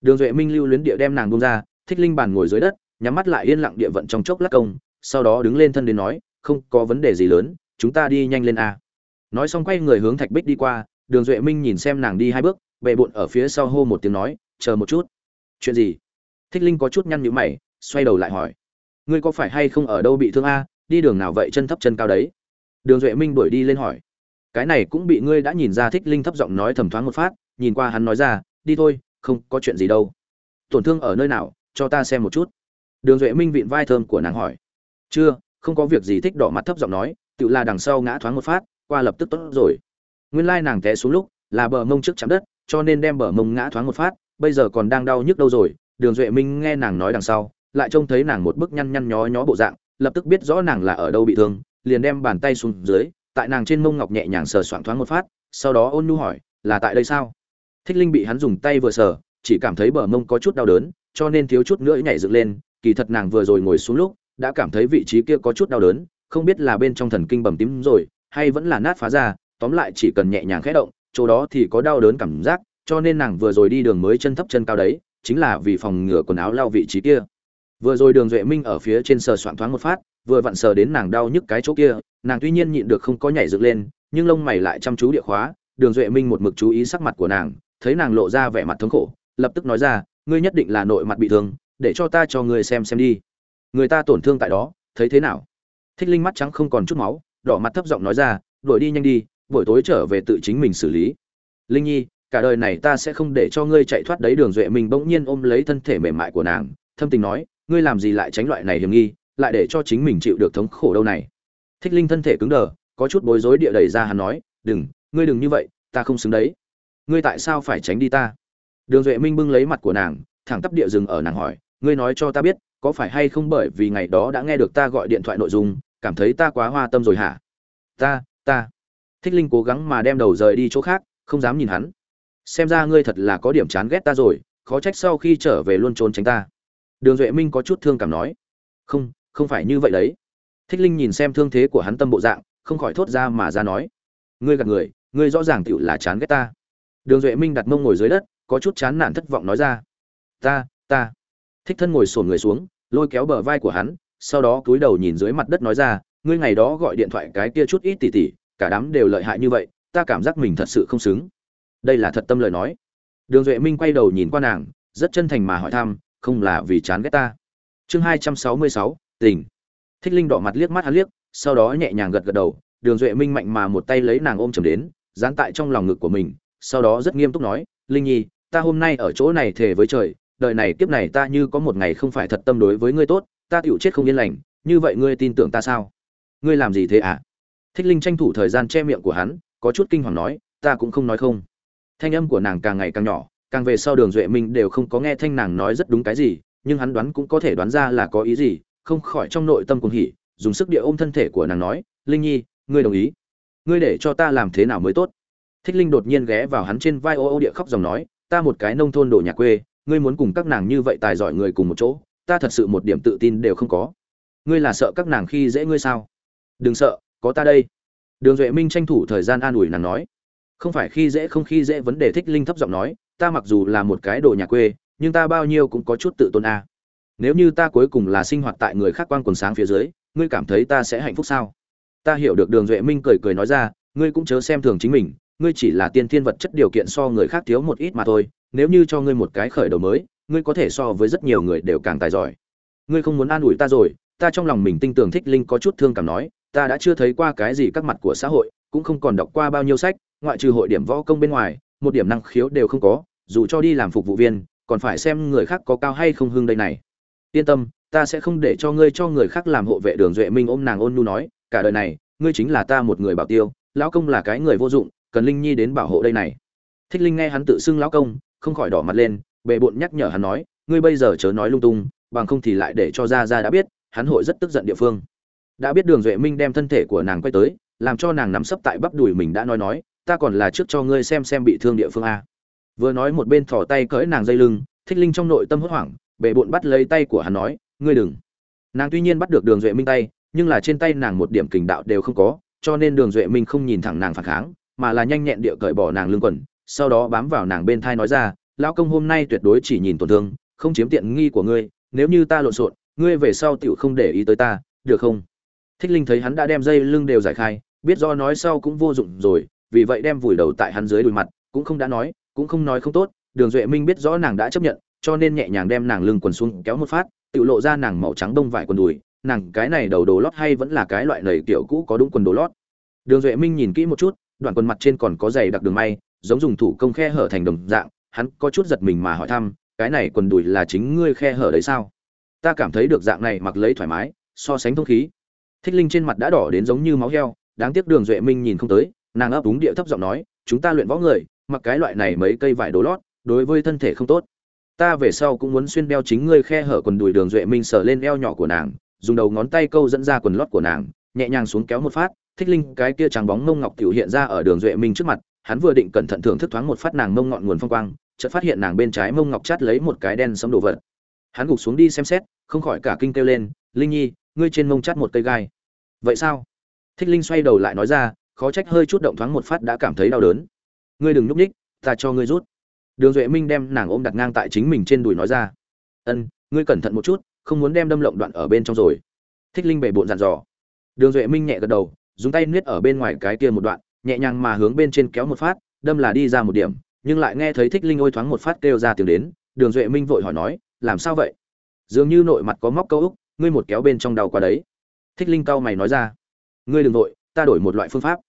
Đường duệ minh lưu luyến địa đem nàng bông ra, thích linh bàn ngồi dưới đất, nhắm mắt lại yên lặng địa vận trong chốc lắc công, sau đó đứng lên thân đến nói, không có vấn đề gì lớn, chúng ta đi nhanh lên a. Nói xong quay người hướng thạch bích đi qua, đường duệ minh nhìn xem nàng đi hai bước bệ bụn ở phía sau hô một tiếng nói, chờ một chút. Chuyện gì? Thích linh có chút nhăn nhữ mày, xoay đầu lại hỏi ngươi có phải hay không ở đâu bị thương a? Đi đường nào vậy chân thấp chân cao đấy? Đường duệ minh đuổi đi lên hỏi. Cái này cũng bị ngươi đã nhìn ra thích linh thấp giọng nói thầm thoáng một phát, nhìn qua hắn nói ra, đi thôi, không có chuyện gì đâu. Tổn thương ở nơi nào, cho ta xem một chút. Đường duệ minh vịn vai thơm của nàng hỏi. Chưa, không có việc gì. Thích đỏ mặt thấp giọng nói, tự là đằng sau ngã thoáng một phát, qua lập tức tốt rồi. Nguyên lai nàng té xuống lúc, là bờ mông trước chạm đất, cho nên đem bờ mông ngã thoáng một phát, bây giờ còn đang đau nhức đâu rồi. Đường duệ minh nghe nàng nói đằng sau lại trông thấy nàng một bức nhăn nhăn nhó nhó bộ dạng, lập tức biết rõ nàng là ở đâu bị thương, liền đem bàn tay xuống dưới, tại nàng trên mông ngọc nhẹ nhàng sờ soạng thoáng một phát, sau đó ôn nhu hỏi, là tại đây sao? Thích linh bị hắn dùng tay vừa sờ, chỉ cảm thấy bờ mông có chút đau đớn, cho nên thiếu chút nữa nhảy dựng lên, kỳ thật nàng vừa rồi ngồi xuống lúc, đã cảm thấy vị trí kia có chút đau đớn, không biết là bên trong thần kinh bầm tím rồi, hay vẫn là nát phá ra, tóm lại chỉ cần nhẹ nhàng khẽ động, chỗ đó thì có đau đớn cảm giác, cho nên nàng vừa rồi đi đường mới chân thấp chân cao đấy, chính là vì phòng ngừa quần áo lao vị trí kia vừa rồi đường duệ minh ở phía trên sờ soạn thoáng một phát, vừa vặn sờ đến nàng đau nhức cái chỗ kia, nàng tuy nhiên nhịn được không có nhảy dựng lên, nhưng lông mày lại chăm chú địa khóa, đường duệ minh một mực chú ý sắc mặt của nàng, thấy nàng lộ ra vẻ mặt thống khổ, lập tức nói ra, ngươi nhất định là nội mặt bị thương, để cho ta cho ngươi xem xem đi. Người ta tổn thương tại đó, thấy thế nào? Thích linh mắt trắng không còn chút máu, đỏ mặt thấp giọng nói ra, đuổi đi nhanh đi, buổi tối trở về tự chính mình xử lý. Linh nhi, cả đời này ta sẽ không để cho ngươi chạy thoát đấy. Đường duệ minh bỗng nhiên ôm lấy thân thể mềm mại của nàng, thâm tình nói ngươi làm gì lại tránh loại này hiểm nghi, lại để cho chính mình chịu được thống khổ đâu này? Thích linh thân thể cứng đờ, có chút bối rối địa đẩy ra hắn nói, đừng, ngươi đừng như vậy, ta không xứng đấy. Ngươi tại sao phải tránh đi ta? Đường duệ minh bưng lấy mặt của nàng, thẳng tắp địa dừng ở nàng hỏi, ngươi nói cho ta biết, có phải hay không bởi vì ngày đó đã nghe được ta gọi điện thoại nội dung, cảm thấy ta quá hoa tâm rồi hả? Ta ta. Thích linh cố gắng mà đem đầu rời đi chỗ khác, không dám nhìn hắn. Xem ra ngươi thật là có điểm chán ghét ta rồi, khó trách sau khi trở về luôn trốn tránh ta đường duệ minh có chút thương cảm nói, không không phải như vậy đấy. Thích linh nhìn xem thương thế của hắn tâm bộ dạng, không khỏi thốt ra mà ra nói, ngươi gạt người, ngươi rõ ràng tựu là chán ghét ta. Đường duệ minh đặt mông ngồi dưới đất, có chút chán nản thất vọng nói ra, ta ta. Thích thân ngồi sổn người xuống, lôi kéo bờ vai của hắn, sau đó cúi đầu nhìn dưới mặt đất nói ra, ngươi ngày đó gọi điện thoại cái kia chút ít tỉ tỉ, cả đám đều lợi hại như vậy, ta cảm giác mình thật sự không xứng. Đây là thật tâm lời nói. Đường duệ minh quay đầu nhìn qua nàng, rất chân thành mà hỏi thăm không là vì chán ghét ta. Chương hai trăm sáu mươi sáu, tình. Thích linh đỏ mặt liếc mắt hắn liếc, sau đó nhẹ nhàng gật gật đầu, đường duệ minh mạnh mà một tay lấy nàng ôm chầm đến, dán tại trong lòng ngực của mình, sau đó rất nghiêm túc nói, linh nhi, ta hôm nay ở chỗ này thề với trời, đời này kiếp này ta như có một ngày không phải thật tâm đối với ngươi tốt, ta tựu chết không yên lành, như vậy ngươi tin tưởng ta sao? Ngươi làm gì thế ạ? À? thích linh tranh thủ thời gian che miệng của hắn, có chút kinh hoàng nói, ta cũng không nói không. Thanh âm của nàng càng ngày càng nhỏ càng về sau đường duệ minh đều không có nghe thanh nàng nói rất đúng cái gì, nhưng hắn đoán cũng có thể đoán ra là có ý gì, không khỏi trong nội tâm cuồng hỉ, dùng sức địa ôm thân thể của nàng nói, linh nhi, ngươi đồng ý. Ngươi để cho ta làm thế nào mới tốt? Thích linh đột nhiên ghé vào hắn trên vai ô ô địa khóc dòng nói, ta một cái nông thôn đồ nhà quê, ngươi muốn cùng các nàng như vậy tài giỏi người cùng một chỗ, ta thật sự một điểm tự tin đều không có. Ngươi là sợ các nàng khi dễ ngươi sao? Đừng sợ, có ta đây. Đường duệ minh tranh thủ thời gian an ủi nàng nói. Không phải khi dễ không khi dễ vấn đề, thích linh thấp giọng nói ta mặc dù là một cái đồ nhà quê, nhưng ta bao nhiêu cũng có chút tự tôn a. Nếu như ta cuối cùng là sinh hoạt tại người khác quan quần sáng phía dưới, ngươi cảm thấy ta sẽ hạnh phúc sao? Ta hiểu được đường duệ minh cười cười nói ra, ngươi cũng chớ xem thường chính mình, ngươi chỉ là tiên thiên vật chất điều kiện so người khác thiếu một ít mà thôi, nếu như cho ngươi một cái khởi đầu mới, ngươi có thể so với rất nhiều người đều càng tài giỏi. Ngươi không muốn an ủi ta rồi, ta trong lòng mình tinh tường thích linh có chút thương cảm nói, ta đã chưa thấy qua cái gì các mặt của xã hội, cũng không còn đọc qua bao nhiêu sách, ngoại trừ hội điểm võ công bên ngoài, một điểm năng khiếu đều không có dù cho đi làm phục vụ viên, còn phải xem người khác có cao hay không hưng đây này. Yên tâm, ta sẽ không để cho ngươi cho người khác làm hộ vệ đường duệ minh ôm nàng ôn nu nói, cả đời này, ngươi chính là ta một người bảo tiêu, lão công là cái người vô dụng, cần linh nhi đến bảo hộ đây này. Thích linh nghe hắn tự xưng lão công, không khỏi đỏ mặt lên bệ bộn nhắc nhở hắn nói, ngươi bây giờ chớ nói lung tung, bằng không thì lại để cho ra ra đã biết, hắn hội rất tức giận địa phương. Đã biết đường duệ minh đem thân thể của nàng quay tới, làm cho nàng nằm sấp tại bắp đùi mình đã nói nói, ta còn là trước cho ngươi xem xem bị thương địa phương a vừa nói một bên thò tay cởi nàng dây lưng, thích linh trong nội tâm hốt hoảng bệ bộn bắt lấy tay của hắn nói, ngươi đừng. Nàng tuy nhiên bắt được đường duệ minh tay, nhưng là trên tay nàng một điểm kình đạo đều không có, cho nên đường duệ minh không nhìn thẳng nàng phản kháng, mà là nhanh nhẹn địa cởi bỏ nàng lưng quần, sau đó bám vào nàng bên thai nói ra, lão công hôm nay tuyệt đối chỉ nhìn tổn thương, không chiếm tiện nghi của ngươi, nếu như ta lộn xộn, ngươi về sau tựu không để ý tới ta, được không? Thích linh thấy hắn đã đem dây lưng đều giải khai, biết do nói sau cũng vô dụng rồi, vì vậy đem vùi đầu tại hắn dưới đùi mặt, cũng không đã nói cũng không nói không tốt, đường duệ minh biết rõ nàng đã chấp nhận, cho nên nhẹ nhàng đem nàng lưng quần xuống kéo một phát, tự lộ ra nàng màu trắng đông vải quần đùi, nàng cái này đầu đồ lót hay vẫn là cái loại lầy kiểu cũ có đúng quần đồ lót. Đường duệ minh nhìn kỹ một chút, đoạn quần mặt trên còn có giày đặc đường may, giống dùng thủ công khe hở thành đồng dạng, hắn có chút giật mình mà hỏi thăm, cái này quần đùi là chính ngươi khe hở đấy sao? Ta cảm thấy được dạng này mặc lấy thoải mái, so sánh thông khí. Thích linh trên mặt đã đỏ đến giống như máu heo, đáng tiếc đường duệ minh nhìn không tới, nàng ấp úng địa thấp giọng nói, chúng ta luyện võ người mặc cái loại này mấy cây vải đồ lót, đối với thân thể không tốt. Ta về sau cũng muốn xuyên đeo chính ngươi khe hở quần đùi đường duệ minh sờ lên eo nhỏ của nàng, dùng đầu ngón tay câu dẫn ra quần lót của nàng, nhẹ nhàng xuống kéo một phát, thích linh, cái kia trắng bóng mông ngọc tiểu hiện ra ở đường duệ minh trước mặt, hắn vừa định cẩn thận thưởng thức thoáng một phát nàng mông ngọn nguồn phong quang, chợt phát hiện nàng bên trái mông ngọc chát lấy một cái đen sấm đồ vật. Hắn gục xuống đi xem xét, không khỏi cả kinh kêu lên, linh nhi, ngươi trên mông chát một cây gai. Vậy sao? Thích linh xoay đầu lại nói ra, khó trách hơi chút động thoáng một phát đã cảm thấy đau đớn ngươi đừng nhúc ních ta cho ngươi rút. Đường duệ minh đem nàng ôm đặt ngang tại chính mình trên đùi nói ra. Ân, ngươi cẩn thận một chút, không muốn đem đâm lộng đoạn ở bên trong rồi. Thích linh bể bộn dặn dò. Đường duệ minh nhẹ gật đầu, dùng tay niết ở bên ngoài cái kia một đoạn, nhẹ nhàng mà hướng bên trên kéo một phát, đâm là đi ra một điểm, nhưng lại nghe thấy thích linh ôi thoáng một phát kêu ra tiếng đến, đường duệ minh vội hỏi nói, làm sao vậy? Dường như nội mặt có móc câu úc, ngươi một kéo bên trong đầu qua đấy. Thích linh cau mày nói ra, ngươi đừng vội, ta đổi một loại phương pháp.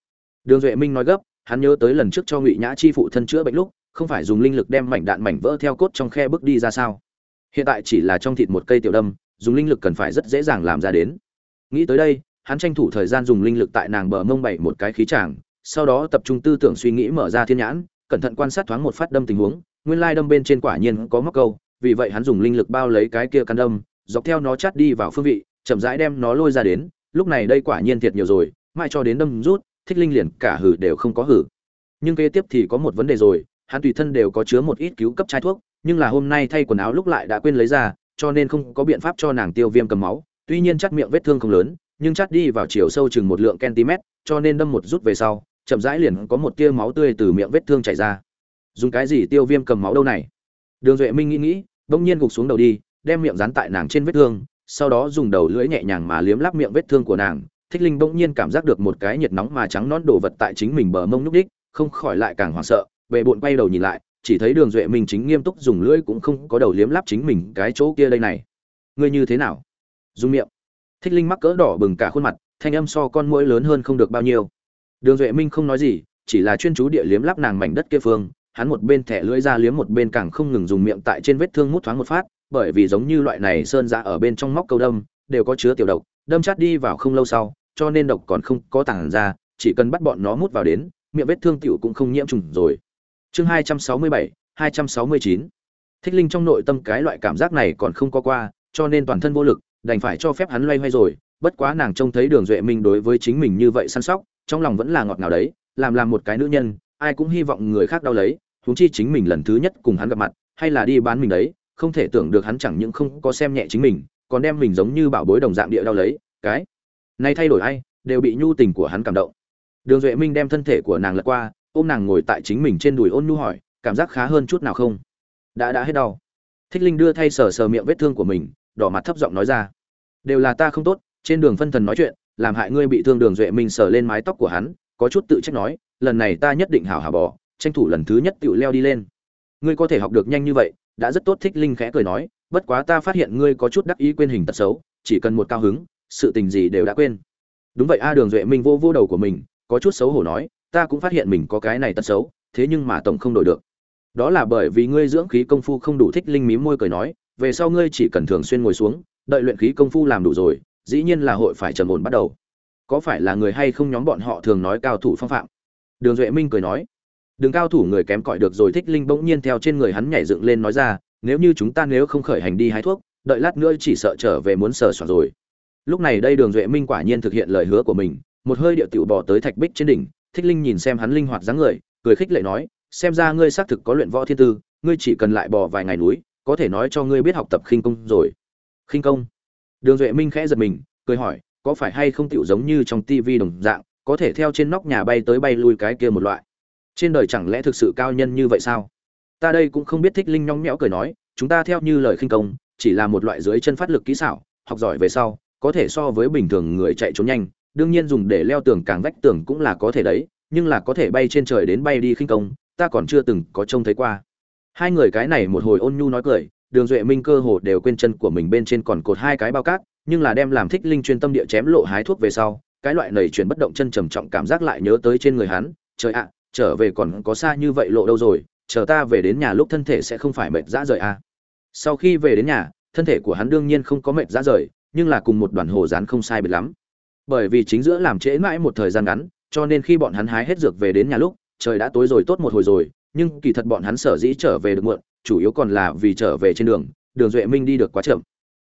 Đường duệ minh nói gấp hắn nhớ tới lần trước cho ngụy nhã chi phụ thân chữa bệnh lúc, không phải dùng linh lực đem mảnh đạn mảnh vỡ theo cốt trong khe bước đi ra sao? Hiện tại chỉ là trong thịt một cây tiểu đâm, dùng linh lực cần phải rất dễ dàng làm ra đến. Nghĩ tới đây, hắn tranh thủ thời gian dùng linh lực tại nàng bờ mông bảy một cái khí tràng, sau đó tập trung tư tưởng suy nghĩ mở ra thiên nhãn, cẩn thận quan sát thoáng một phát đâm tình huống, nguyên lai đâm bên trên quả nhiên có móc câu, vì vậy hắn dùng linh lực bao lấy cái kia căn đâm, dọc theo nó chát đi vào phương vị, chậm rãi đem nó lôi ra đến, lúc này đây quả nhiên thiệt nhiều rồi mai cho đến đâm rút thích linh liền cả hử đều không có hử. Nhưng kế tiếp thì có một vấn đề rồi, hắn tùy thân đều có chứa một ít cứu cấp chai thuốc, nhưng là hôm nay thay quần áo lúc lại đã quên lấy ra, cho nên không có biện pháp cho nàng tiêu viêm cầm máu. Tuy nhiên chắc miệng vết thương không lớn, nhưng chắc đi vào chiều sâu chừng một lượng cm cho nên đâm một rút về sau, chậm rãi liền có một tia máu tươi từ miệng vết thương chảy ra. Dùng cái gì tiêu viêm cầm máu đâu này? Đường duệ minh nghĩ nghĩ, bỗng nhiên gục xuống đầu đi, đem miệng dán tại nàng trên vết thương, sau đó dùng đầu lưỡi nhẹ nhàng mà liếm lắp miệng vết thương của nàng thích linh bỗng nhiên cảm giác được một cái nhiệt nóng mà trắng nón đổ vật tại chính mình bờ mông núc đích, không khỏi lại càng hoảng sợ bệ bụng quay đầu nhìn lại, chỉ thấy đường duệ minh chính nghiêm túc dùng lưỡi cũng không có đầu liếm lắp chính mình cái chỗ kia đây này. Ngươi như thế nào? Dùng miệng. Thích linh mắc cỡ đỏ bừng cả khuôn mặt, thanh âm so con mũi lớn hơn không được bao nhiêu. Đường duệ minh không nói gì, chỉ là chuyên chú địa liếm lắp nàng mảnh đất kia phương, hắn một bên thẻ lưỡi ra liếm một bên càng không ngừng dùng miệng tại trên vết thương mút thoáng một phát, bởi vì giống như loại này sơn ra ở bên trong móc câu đâm, đều có chứa tiểu độc, đâm chát đi vào không lâu sau cho nên độc còn không có tàng ra, chỉ cần bắt bọn nó mút vào đến, miệng vết thương tiểu cũng không nhiễm trùng rồi. Chương hai trăm sáu mươi bảy, hai trăm sáu mươi chín. Thích linh trong nội tâm cái loại cảm giác này còn không có qua, cho nên toàn thân vô lực, đành phải cho phép hắn loay hoay rồi. Bất quá nàng trông thấy đường duệ minh đối với chính mình như vậy săn sóc, trong lòng vẫn là ngọt ngào đấy, làm làm một cái nữ nhân, ai cũng hy vọng người khác đau lấy, huống chi chính mình lần thứ nhất cùng hắn gặp mặt, hay là đi bán mình đấy, không thể tưởng được hắn chẳng những không có xem nhẹ chính mình, còn đem mình giống như bảo bối đồng dạng địa đau lấy, cái nay thay đổi ai, đều bị nhu tình của hắn cảm động. Đường duệ minh đem thân thể của nàng lật qua, ôm nàng ngồi tại chính mình trên đùi ôn nhu hỏi, cảm giác khá hơn chút nào không? Đã đã hết đau. Thích linh đưa thay sờ sờ miệng vết thương của mình, đỏ mặt thấp giọng nói ra, đều là ta không tốt, trên đường phân thần nói chuyện, làm hại ngươi bị thương. Đường duệ minh sờ lên mái tóc của hắn, có chút tự trách nói, lần này ta nhất định hảo hảo bỏ, tranh thủ lần thứ nhất tự leo đi lên. Ngươi có thể học được nhanh như vậy, đã rất tốt. Thích linh khẽ cười nói, bất quá ta phát hiện ngươi có chút đắc ý quên hình tật xấu, chỉ cần một cao hứng sự tình gì đều đã quên. Đúng vậy, a đường duệ minh vô vô đầu của mình, có chút xấu hổ nói, ta cũng phát hiện mình có cái này tật xấu, thế nhưng mà tổng không đổi được. Đó là bởi vì ngươi dưỡng khí công phu không đủ thích linh mím môi cười nói, về sau ngươi chỉ cần thường xuyên ngồi xuống, đợi luyện khí công phu làm đủ rồi, dĩ nhiên là hội phải trầm ổn bắt đầu. Có phải là người hay không nhóm bọn họ thường nói cao thủ phong phạm? Đường duệ minh cười nói, đường cao thủ người kém cỏi được rồi, thích linh bỗng nhiên theo trên người hắn nhảy dựng lên nói ra, nếu như chúng ta nếu không khởi hành đi hái thuốc, đợi lát nữa chỉ sợ trở về muốn sờ soạn rồi lúc này đây đường duệ minh quả nhiên thực hiện lời hứa của mình, một hơi điệu tiểu bỏ tới thạch bích trên đỉnh, thích linh nhìn xem hắn linh hoạt dáng người, cười khích lệ nói, xem ra ngươi xác thực có luyện võ thiên tư, ngươi chỉ cần lại bỏ vài ngày núi, có thể nói cho ngươi biết học tập khinh công rồi. Khinh công? Đường duệ minh khẽ giật mình, cười hỏi, có phải hay không tiểu giống như trong tivi đồng dạng, có thể theo trên nóc nhà bay tới bay lui cái kia một loại? Trên đời chẳng lẽ thực sự cao nhân như vậy sao? Ta đây cũng không biết thích linh nhong nhẽo cười nói, chúng ta theo như lời khinh công, chỉ là một loại dưới chân phát lực kỹ xảo, học giỏi về sau có thể so với bình thường người chạy trốn nhanh, đương nhiên dùng để leo tường càng vách tường cũng là có thể đấy, nhưng là có thể bay trên trời đến bay đi khinh công, ta còn chưa từng có trông thấy qua hai người cái này một hồi ôn nhu nói cười, đường duệ minh cơ hồ đều quên chân của mình bên trên còn cột hai cái bao cát, nhưng là đem làm thích linh chuyên tâm địa chém lộ hái thuốc về sau, cái loại nầy chuyển bất động chân trầm trọng cảm giác lại nhớ tới trên người hắn, trời ạ, trở về còn có xa như vậy lộ đâu rồi, chờ ta về đến nhà lúc thân thể sẽ không phải mệt dã rời à. sau khi về đến nhà, thân thể của hắn đương nhiên không có mệt dã rời nhưng là cùng một đoàn hồ rán không sai biệt lắm. Bởi vì chính giữa làm trễ mãi một thời gian ngắn, cho nên khi bọn hắn hái hết dược về đến nhà lúc, trời đã tối rồi tốt một hồi rồi, nhưng kỳ thật bọn hắn sở dĩ trở về được muộn, chủ yếu còn là vì trở về trên đường đường duệ minh đi được quá chậm.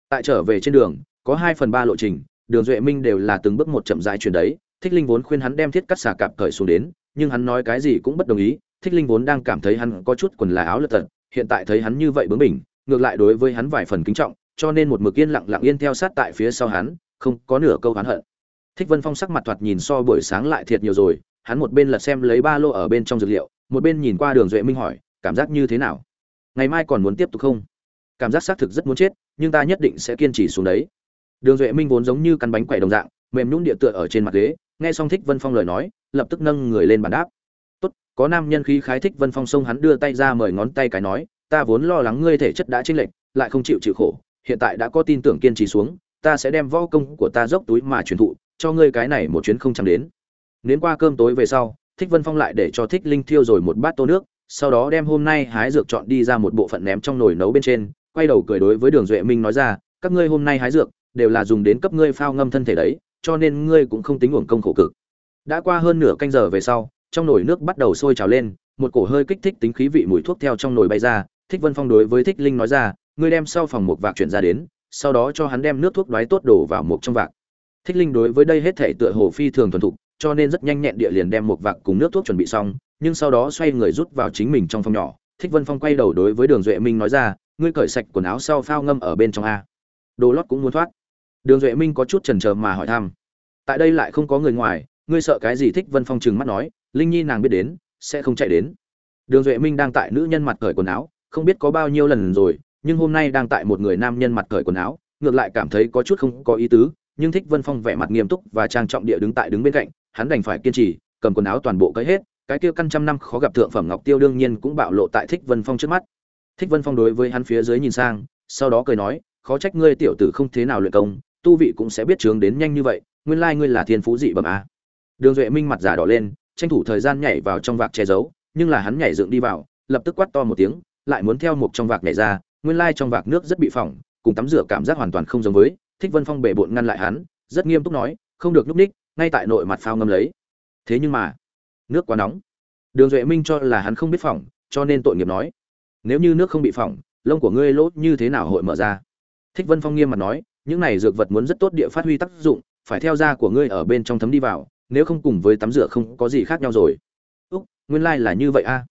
Tại trở về trên đường, có hai phần ba lộ trình, đường duệ minh đều là từng bước một chậm rãi chuyển đấy, thích linh vốn khuyên hắn đem thiết cắt xà cạp cởi xuống đến, nhưng hắn nói cái gì cũng bất đồng ý, thích linh vốn đang cảm thấy hắn có chút quần là áo lật tật, hiện tại thấy hắn như vậy bướng bỉnh, ngược lại đối với hắn vài phần kính trọng cho nên một mực yên lặng lặng yên theo sát tại phía sau hắn, không có nửa câu hắn hận. Thích vân phong sắc mặt thoạt nhìn so buổi sáng lại thiệt nhiều rồi, hắn một bên lật xem lấy ba lô ở bên trong dược liệu, một bên nhìn qua đường duệ minh hỏi, cảm giác như thế nào? Ngày mai còn muốn tiếp tục không? Cảm giác xác thực rất muốn chết, nhưng ta nhất định sẽ kiên trì xuống đấy. Đường duệ minh vốn giống như căn bánh quẩy đồng dạng, mềm nhũn địa tựa ở trên mặt ghế, nghe xong thích vân phong lời nói, lập tức nâng người lên bàn đáp. Tốt, có nam nhân khí khái thích vân phong xông hắn đưa tay ra mời ngón tay cái nói, ta vốn lo lắng ngươi thể chất đã chênh lệch, lại không chịu chịu khổ hiện tại đã có tin tưởng kiên trì xuống, ta sẽ đem võ công của ta dốc túi mà truyền thụ, cho ngươi cái này một chuyến không chạm đến. Nến qua cơm tối về sau, thích vân phong lại để cho thích linh thiêu rồi một bát tô nước, sau đó đem hôm nay hái dược chọn đi ra một bộ phận ném trong nồi nấu bên trên, quay đầu cười đối với đường duệ minh nói ra, các ngươi hôm nay hái dược, đều là dùng đến cấp ngươi phao ngâm thân thể đấy, cho nên ngươi cũng không tính uổng công khổ cực. Đã qua hơn nửa canh giờ về sau, trong nồi nước bắt đầu sôi trào lên, một cổ hơi kích thích tính khí vị mùi thuốc theo trong nồi bay ra, thích vân phong đối với thích linh nói ra ngươi đem sau phòng một vạc chuyển ra đến, sau đó cho hắn đem nước thuốc đoái tốt đổ vào một trong vạc. Thích linh đối với đây hết thể tựa hồ phi thường thuần thục, cho nên rất nhanh nhẹn địa liền đem một vạc cùng nước thuốc chuẩn bị xong, nhưng sau đó xoay người rút vào chính mình trong phòng nhỏ. Thích vân phong quay đầu đối với đường duệ minh nói ra, ngươi cởi sạch quần áo sau phao ngâm ở bên trong a. Đồ lót cũng muốn thoát. Đường duệ minh có chút chần chờ mà hỏi thăm, tại đây lại không có người ngoài, ngươi sợ cái gì? Thích vân phong trừng mắt nói, linh nhi nàng biết đến, sẽ không chạy đến. Đường duệ minh đang tại nữ nhân mặt cởi quần áo, không biết có bao nhiêu lần rồi nhưng hôm nay đang tại một người nam nhân mặt cởi quần áo, ngược lại cảm thấy có chút không có ý tứ, nhưng thích vân phong vẻ mặt nghiêm túc và trang trọng địa đứng tại đứng bên cạnh, hắn đành phải kiên trì, cầm quần áo toàn bộ cởi hết, cái kia căn trăm năm khó gặp thượng phẩm ngọc tiêu đương nhiên cũng bạo lộ tại thích vân phong trước mắt. Thích vân phong đối với hắn phía dưới nhìn sang, sau đó cười nói, khó trách ngươi tiểu tử không thế nào luyện công, tu vị cũng sẽ biết trướng đến nhanh như vậy, nguyên lai ngươi là thiên phú dị bẩm a đường duệ minh mặt giả đỏ lên, tranh thủ thời gian nhảy vào trong vạc che giấu, nhưng là hắn nhảy dựng đi vào, lập tức quát to một tiếng, lại muốn theo một trong vạc nhảy ra nguyên lai trong vạc nước rất bị phỏng, cùng tắm rửa cảm giác hoàn toàn không giống với, thích vân phong bể bộn ngăn lại hắn, rất nghiêm túc nói, không được núp ních, ngay tại nội mặt phao ngâm lấy. Thế nhưng mà, nước quá nóng. Đường duệ minh cho là hắn không biết phỏng, cho nên tội nghiệp nói, nếu như nước không bị phỏng, lông của ngươi lỗ như thế nào hội mở ra? Thích vân phong nghiêm mặt nói, những này dược vật muốn rất tốt địa phát huy tác dụng, phải theo da của ngươi ở bên trong thấm đi vào, nếu không cùng với tắm rửa không có gì khác nhau rồi. Úc, nguyên lai、like、là như vậy a. À.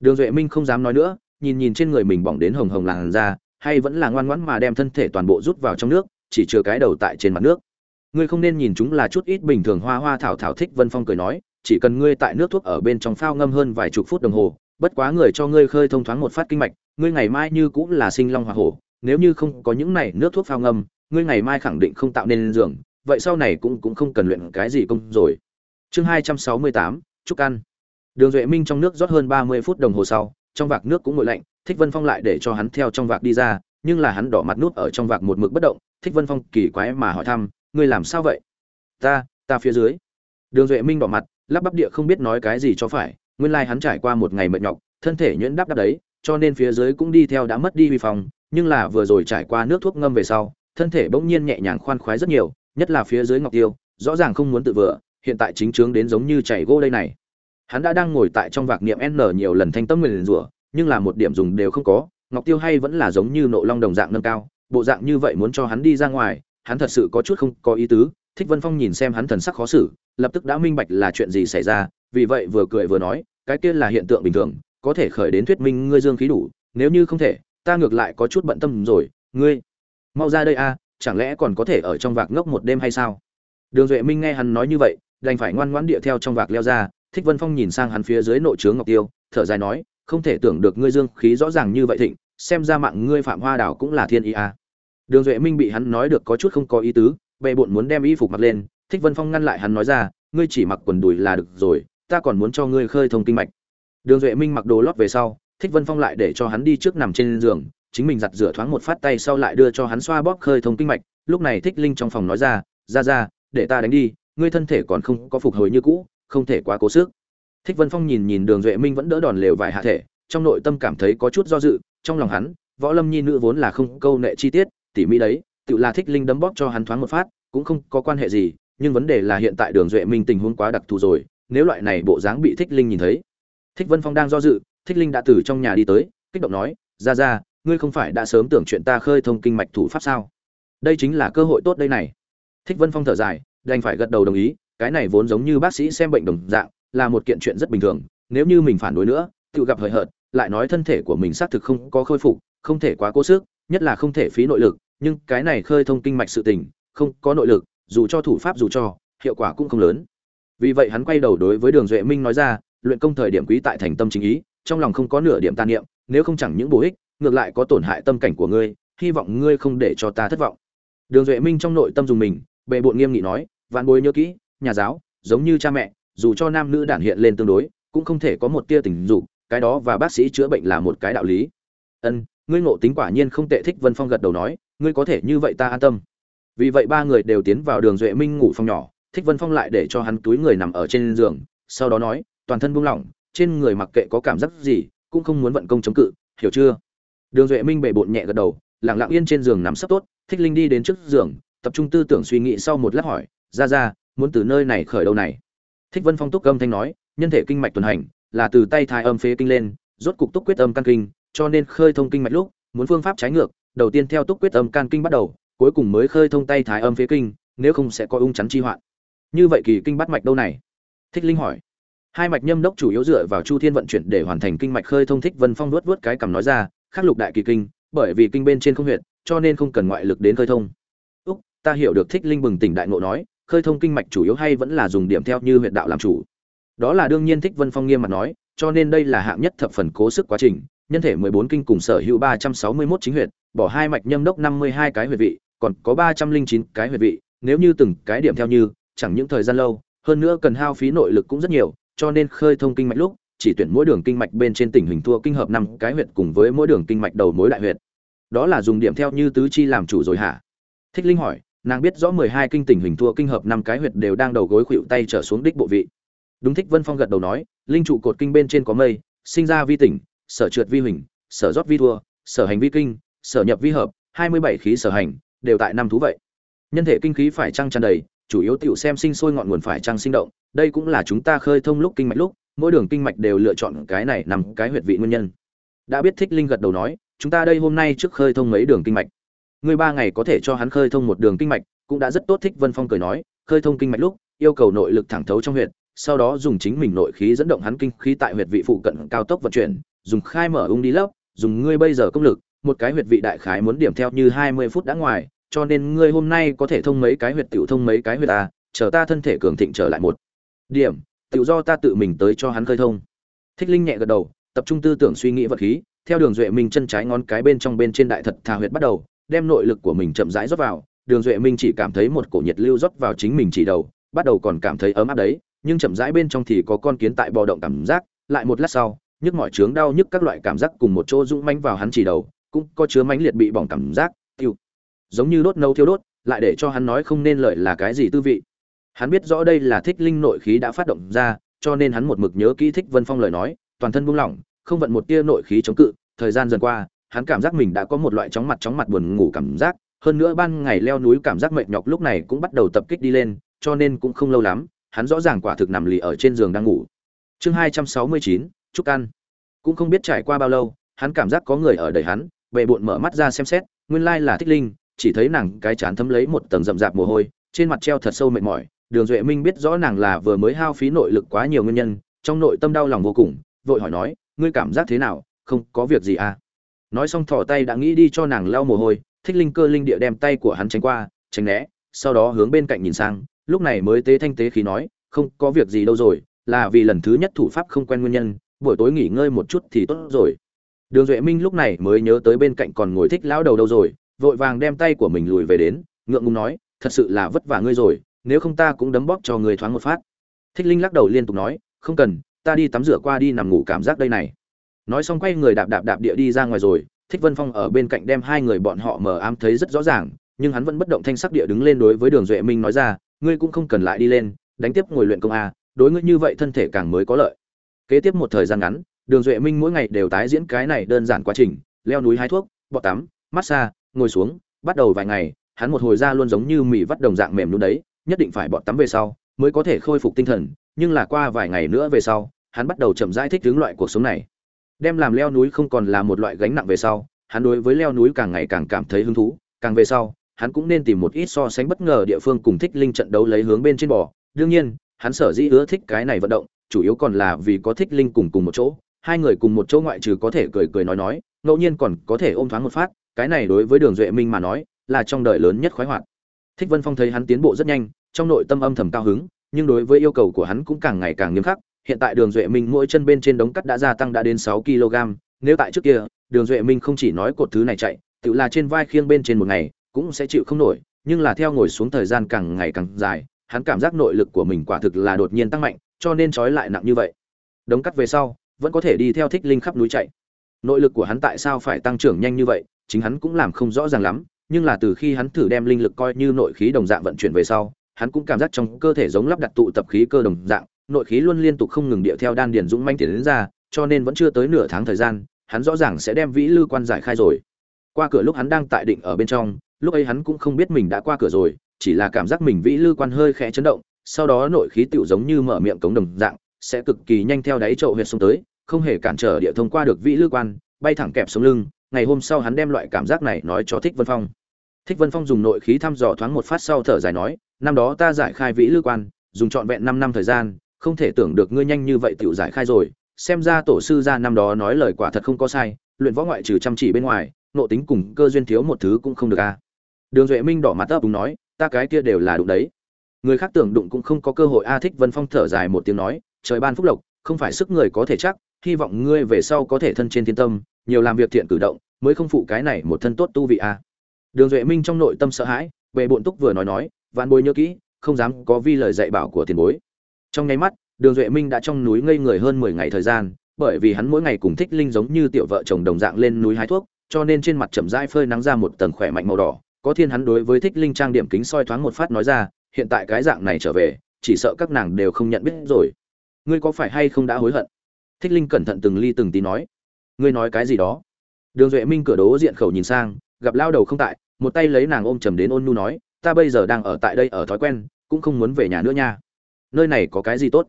đường duệ minh không dám nói nữa nhìn nhìn trên người mình bỏng đến hồng hồng làn da, hay vẫn là ngoan ngoãn mà đem thân thể toàn bộ rút vào trong nước, chỉ chừa cái đầu tại trên mặt nước. Ngươi không nên nhìn chúng là chút ít bình thường hoa hoa thảo thảo thích, vân phong cười nói, chỉ cần ngươi tại nước thuốc ở bên trong phao ngâm hơn vài chục phút đồng hồ, bất quá người cho ngươi khơi thông thoáng một phát kinh mạch, ngươi ngày mai như cũng là sinh long hoa hổ, nếu như không có những này nước thuốc phao ngâm, ngươi ngày mai khẳng định không tạo nên giường vậy sau này cũng cũng không cần luyện cái gì công rồi. Chương hai trăm sáu mươi tám trúc ăn. Đường duệ minh trong nước rót hơn ba mươi phút đồng hồ sau trong vạc nước cũng nguội lạnh, thích vân phong lại để cho hắn theo trong vạc đi ra, nhưng là hắn đỏ mặt nút ở trong vạc một mực bất động, thích vân phong kỳ quái mà hỏi thăm, ngươi làm sao vậy? Ta ta phía dưới. Đường duệ minh đỏ mặt, lắp bắp địa không biết nói cái gì cho phải, nguyên lai hắn trải qua một ngày mệt nhọc, thân thể nhuyễn đắp đắp đấy, cho nên phía dưới cũng đi theo đã mất đi huy phòng nhưng là vừa rồi trải qua nước thuốc ngâm về sau, thân thể bỗng nhiên nhẹ nhàng khoan khoái rất nhiều, nhất là phía dưới ngọc tiêu, rõ ràng không muốn tự vựa hiện tại chính trướng đến giống như chảy gỗ đây này hắn đã đang ngồi tại trong vạc niệm n nhiều lần thanh tâm nguyền rủa, nhưng là một điểm dùng đều không có, ngọc tiêu hay vẫn là giống như nộ long đồng dạng nâng cao, bộ dạng như vậy muốn cho hắn đi ra ngoài, hắn thật sự có chút không có ý tứ, thích vân phong nhìn xem hắn thần sắc khó xử, lập tức đã minh bạch là chuyện gì xảy ra, vì vậy vừa cười vừa nói, cái kia là hiện tượng bình thường, có thể khởi đến thuyết minh ngươi dương khí đủ, nếu như không thể, ta ngược lại có chút bận tâm rồi, ngươi, mau ra đây a, chẳng lẽ còn có thể ở trong vạc ngốc một đêm hay sao? Đường duệ minh nghe hắn nói như vậy, đành phải ngoan ngoãn địa theo trong vạc leo ra thích vân phong nhìn sang hắn phía dưới nội trướng ngọc tiêu, thở dài nói, không thể tưởng được ngươi dương khí rõ ràng như vậy thịnh, xem ra mạng ngươi phạm hoa đảo cũng là thiên ý a đường duệ minh bị hắn nói được có chút không có ý tứ, bệ bộn muốn đem y phục mặc lên, thích vân phong ngăn lại hắn nói ra, ngươi chỉ mặc quần đùi là được rồi, ta còn muốn cho ngươi khơi thông kinh mạch. Đường duệ minh mặc đồ lót về sau, thích vân phong lại để cho hắn đi trước nằm trên giường, chính mình giặt rửa thoáng một phát tay sau lại đưa cho hắn xoa bóp khơi thông kinh mạch, lúc này thích linh trong phòng nói ra ra ra, để ta đánh đi, ngươi thân thể còn không có phục hồi như cũ không thể quá cố sức. Thích vân phong nhìn nhìn đường duệ minh vẫn đỡ đòn lều vài hạ thể, trong nội tâm cảm thấy có chút do dự, trong lòng hắn, võ lâm nhi nữ vốn là không câu nệ chi tiết, tỉ mỹ đấy, tự là thích linh đấm bóp cho hắn thoáng một phát, cũng không có quan hệ gì, nhưng vấn đề là hiện tại đường duệ minh tình huống quá đặc thù rồi, nếu loại này bộ dáng bị thích linh nhìn thấy. Thích vân phong đang do dự, thích linh đã từ trong nhà đi tới, kích động nói, ra ra, ngươi không phải đã sớm tưởng chuyện ta khơi thông kinh mạch thủ pháp sao? Đây chính là cơ hội tốt đây này. Thích vân phong thở dài, đành phải gật đầu đồng ý cái này vốn giống như bác sĩ xem bệnh đồng dạng, là một kiện chuyện rất bình thường, nếu như mình phản đối nữa, tự gặp hời hợt, lại nói thân thể của mình xác thực không có khôi phục, không thể quá cố sức, nhất là không thể phí nội lực, nhưng cái này khơi thông kinh mạch sự tình, không có nội lực, dù cho thủ pháp dù cho, hiệu quả cũng không lớn. Vì vậy hắn quay đầu đối với đường duệ minh nói ra, luyện công thời điểm quý tại thành tâm chính ý, trong lòng không có nửa điểm tàn niệm, nếu không chẳng những bổ ích, ngược lại có tổn hại tâm cảnh của ngươi, hy vọng ngươi không để cho ta thất vọng. Đường duệ minh trong nội tâm dùng mình bệ bộn nghiêm nghị nói, vạn bối nhớ kỹ nhà giáo, giống như cha mẹ, dù cho nam nữ đản hiện lên tương đối, cũng không thể có một tia tình dục, cái đó và bác sĩ chữa bệnh là một cái đạo lý. Ân, ngươi ngộ tính quả nhiên không tệ, thích vân phong gật đầu nói, ngươi có thể như vậy ta an tâm. Vì vậy ba người đều tiến vào đường duệ minh ngủ phòng nhỏ, thích vân phong lại để cho hắn túi người nằm ở trên giường, sau đó nói, toàn thân buông lỏng, trên người mặc kệ có cảm giác gì, cũng không muốn vận công chống cự, hiểu chưa? Đường duệ minh bệ bộn nhẹ gật đầu, lặng lặng yên trên giường nằm sấp tốt, thích linh đi đến trước giường, tập trung tư tưởng suy nghĩ sau một lát hỏi ra ra muốn từ nơi này khởi đầu này. Thích vân phong túc âm thanh nói, nhân thể kinh mạch tuần hành, là từ tay thai âm phế kinh lên, rốt cục túc quyết âm căn kinh, cho nên khơi thông kinh mạch lúc, muốn phương pháp trái ngược, đầu tiên theo túc quyết âm can kinh bắt đầu, cuối cùng mới khơi thông tay thái âm phế kinh, nếu không sẽ có ung chắn chi hoạn. Như vậy kỳ kinh bắt mạch đâu này? Thích linh hỏi. Hai mạch nhâm đốc chủ yếu dựa vào chu thiên vận chuyển để hoàn thành kinh mạch khơi thông thích vân phong nuốt vuốt cái cằm nói ra, khắc lục đại kỳ kinh, bởi vì kinh bên trên không huyệt, cho nên không cần ngoại lực đến khơi thông. Úc, ta hiểu được thích linh bừng tỉnh đại ngộ nói khơi thông kinh mạch chủ yếu hay vẫn là dùng điểm theo như huyệt đạo làm chủ đó là đương nhiên thích vân phong nghiêm mặt nói cho nên đây là hạng nhất thập phần cố sức quá trình nhân thể 14 kinh cùng sở hữu 361 chính huyệt, bỏ hai mạch nhâm đốc 52 cái huyệt vị, còn có 309 cái huyệt vị, nếu như từng cái điểm theo như, chẳng những thời gian lâu, hơn nữa cần hao phí nội lực cũng rất nhiều, cho nên khơi thông kinh mạch lúc, chỉ tuyển mỗi đường kinh mạch bên trên tình hình thua kinh hợp năm cái huyệt cùng với mỗi đường kinh mạch đầu mối đại huyệt. Đó là dùng điểm theo như tứ chi làm chủ rồi hả? Thích Linh hỏi, nàng biết rõ 12 kinh tình hình thua kinh hợp năm cái huyệt đều đang đầu gối khuỵu tay trở xuống đích bộ vị. Đúng Thích Vân Phong gật đầu nói, linh trụ cột kinh bên trên có mây, sinh ra vi tỉnh, sở trượt vi huỳnh, sở rót vi thua, sở hành vi kinh, sở nhập vi hợp, hai mươi bảy khí sở hành, đều tại năm thú vậy. Nhân thể kinh khí phải trăng tràn đầy, chủ yếu tiểu xem sinh sôi ngọn nguồn phải trăng sinh động, đây cũng là chúng ta khơi thông lúc kinh mạch lúc, mỗi đường kinh mạch đều lựa chọn cái này nằm cái huyệt vị nguyên nhân. Đã biết thích linh gật đầu nói, chúng ta đây hôm nay trước khơi thông mấy đường kinh mạch. Người ba ngày có thể cho hắn khơi thông một đường kinh mạch, cũng đã rất tốt thích Vân Phong cười nói, khơi thông kinh mạch lúc, yêu cầu nội lực thẳng thấu trong huyệt, sau đó dùng chính mình nội khí dẫn động hắn kinh khí tại huyệt vị phụ cận cao tốc vận chuyển, dùng khai mở ung đi lấp, dùng ngươi bây giờ công lực, một cái huyệt vị đại khái muốn điểm theo như 20 phút đã ngoài, cho nên ngươi hôm nay có thể thông mấy cái huyệt tiểu thông mấy cái huyệt a, chờ ta thân thể cường thịnh trở lại một. Điểm, tiểu do ta tự mình tới cho hắn khơi thông. Thích Linh nhẹ gật đầu, tập trung tư tưởng suy nghĩ vật khí, theo đường duệ mình chân trái ngón cái bên trong bên trên đại thật thà huyệt bắt đầu, đem nội lực của mình chậm rãi rót vào, đường duệ minh chỉ cảm thấy một cổ nhiệt lưu rót vào chính mình chỉ đầu, bắt đầu còn cảm thấy ấm áp đấy, nhưng chậm rãi bên trong thì có con kiến tại bò động cảm giác, lại một lát sau, nhức mỏi trướng đau nhức các loại cảm giác cùng một chỗ dũng manh vào hắn chỉ đầu, cũng có chứa mánh liệt bị bỏng cảm giác, tiêu. Giống như đốt nâu thiêu đốt, lại để cho hắn nói không nên lợi là cái gì tư vị. Hắn biết rõ đây là thích linh nội khí đã phát động ra, cho nên hắn một mực nhớ kỹ thích Vân Phong lời nói, toàn thân buông lỏng, không vận một tia nội khí chống cự, thời gian dần qua, hắn cảm giác mình đã có một loại chóng mặt chóng mặt buồn ngủ cảm giác, hơn nữa ban ngày leo núi cảm giác mệt nhọc lúc này cũng bắt đầu tập kích đi lên, cho nên cũng không lâu lắm, hắn rõ ràng quả thực nằm lì ở trên giường đang ngủ. Chương hai trăm sáu mươi chín Trúc Căn. Cũng không biết trải qua bao lâu, hắn cảm giác có người ở đẩy hắn, bệ bội mở mắt ra xem xét, nguyên lai là Thích Linh, chỉ thấy nàng cái chán thấm lấy một tầng rậm rạp mồ hôi, trên mặt treo thật sâu mệt mỏi, Đường Duệ Minh biết rõ nàng là vừa mới hao phí nội lực quá nhiều nguyên nhân, trong nội tâm đau lòng vô cùng, vội hỏi nói, ngươi cảm giác thế nào, không có việc gì à? Nói xong thò tay đã nghĩ đi cho nàng lau mồ hôi, Thích Linh cơ linh địa đem tay của hắn tránh qua, tránh né, sau đó hướng bên cạnh nhìn sang, lúc này mới tế thanh tế khí nói, không có việc gì đâu rồi, là vì lần thứ nhất thủ pháp không quen nguyên nhân, buổi tối nghỉ ngơi một chút thì tốt rồi. Đường Duệ Minh lúc này mới nhớ tới bên cạnh còn ngồi thích lão đầu đâu rồi, vội vàng đem tay của mình lùi về đến, ngượng ngùng nói, thật sự là vất vả ngươi rồi, nếu không ta cũng đấm bóp cho người thoáng một phát. Thích Linh lắc đầu liên tục nói, không cần, ta đi tắm rửa qua đi nằm ngủ cảm giác đây này. Nói xong quay người đạp đạp đạp địa đi ra ngoài rồi, Thích Vân Phong ở bên cạnh đem hai người bọn họ mờ ám thấy rất rõ ràng, nhưng hắn vẫn bất động thanh sắc địa đứng lên đối với Đường Duệ Minh nói ra, ngươi cũng không cần lại đi lên đánh tiếp ngồi luyện công a đối ngươi như vậy thân thể càng mới có lợi. Kế tiếp một thời gian ngắn đường duệ minh mỗi ngày đều tái diễn cái này đơn giản quá trình leo núi hái thuốc bọt tắm massage ngồi xuống bắt đầu vài ngày hắn một hồi ra luôn giống như mì vắt đồng dạng mềm luôn đấy nhất định phải bọt tắm về sau mới có thể khôi phục tinh thần nhưng là qua vài ngày nữa về sau hắn bắt đầu chậm rãi thích hướng loại cuộc sống này đem làm leo núi không còn là một loại gánh nặng về sau, hắn đối với leo núi càng ngày càng cảm thấy hứng thú, càng về sau, hắn cũng nên tìm một ít so sánh bất ngờ địa phương cùng thích linh trận đấu lấy hướng bên trên bò. Đương nhiên, hắn sở dĩ ưa thích cái này vận động, chủ yếu còn là vì có thích linh cùng cùng một chỗ, hai người cùng một chỗ ngoại trừ có thể cười cười nói nói, ngẫu nhiên còn có thể ôm thoáng một phát, cái này đối với đường duệ minh mà nói, là trong đời lớn nhất khoái hoạt. Thích vân phong thấy hắn tiến bộ rất nhanh, trong nội tâm âm thầm cao hứng, nhưng đối với yêu cầu của hắn cũng càng ngày càng nghiêm khắc hiện tại đường duệ minh mỗi chân bên trên đống cắt đã gia tăng đã đến sáu kg, nếu tại trước kia, đường duệ minh không chỉ nói cột thứ này chạy, tự là trên vai khiêng bên trên một ngày, cũng sẽ chịu không nổi, nhưng là theo ngồi xuống thời gian càng ngày càng dài, hắn cảm giác nội lực của mình quả thực là đột nhiên tăng mạnh, cho nên trói lại nặng như vậy. Đống cắt về sau, vẫn có thể đi theo thích linh khắp núi chạy. Nội lực của hắn tại sao phải tăng trưởng nhanh như vậy, chính hắn cũng làm không rõ ràng lắm, nhưng là từ khi hắn thử đem linh lực coi như nội khí đồng dạng vận chuyển về sau, hắn cũng cảm giác trong cơ thể giống lắp đặt tụ tập khí cơ đồng dạng nội khí luôn liên tục không ngừng điệu theo đan điền dũng manh tiến đến ra, cho nên vẫn chưa tới nửa tháng thời gian, hắn rõ ràng sẽ đem vĩ lư quan giải khai rồi. Qua cửa lúc hắn đang tại định ở bên trong, lúc ấy hắn cũng không biết mình đã qua cửa rồi, chỉ là cảm giác mình vĩ lư quan hơi khẽ chấn động, sau đó nội khí tựu giống như mở miệng cống đồng dạng, sẽ cực kỳ nhanh theo đáy chậu huyệt xuống tới, không hề cản trở địa thông qua được vĩ lư quan, bay thẳng kẹp xuống lưng, ngày hôm sau hắn đem loại cảm giác này nói cho thích vân phong. Thích vân phong dùng nội khí thăm dò thoáng một phát sau thở dài nói, năm đó ta giải khai vĩ lư quan, dùng trọn vẹn năm năm thời gian không thể tưởng được ngươi nhanh như vậy Tiểu giải khai rồi, xem ra tổ sư gia năm đó nói lời quả thật không có sai, luyện võ ngoại trừ chăm chỉ bên ngoài nộ tính cùng cơ duyên thiếu một thứ cũng không được a. À. Đường duệ minh đỏ mặt ấp úng nói, ta cái kia đều là đụng đấy. Người khác tưởng đụng cũng không có cơ hội a, thích vân phong thở dài một tiếng nói, trời ban phúc lộc, không phải sức người có thể chắc, hy vọng ngươi về sau có thể thân trên thiên tâm, nhiều làm việc thiện cử động, mới không phụ cái này một thân tốt tu vị a. Đường duệ minh trong nội tâm sợ hãi về bọn túc vừa nói nói, vạn bối nhớ kỹ, không dám có vi lời dạy bảo của tiền bối trong nháy mắt, đường duệ minh đã trong núi ngây người hơn mười ngày thời gian, bởi vì hắn mỗi ngày cùng thích linh giống như tiểu vợ chồng đồng dạng lên núi hái thuốc, cho nên trên mặt chậm rãi phơi nắng ra một tầng khỏe mạnh màu đỏ. Có thiên hắn đối với thích linh trang điểm kính soi thoáng một phát nói ra, hiện tại cái dạng này trở về, chỉ sợ các nàng đều không nhận biết rồi. Ngươi có phải hay không đã hối hận? Thích linh cẩn thận từng ly từng tí nói. Ngươi nói cái gì đó? Đường duệ minh cửa đố diện khẩu nhìn sang, gặp lao đầu không tại, một tay lấy nàng ôm chầm đến ôn nu nói, ta bây giờ đang ở tại đây ở thói quen, cũng không muốn về nhà nữa nha nơi này có cái gì tốt?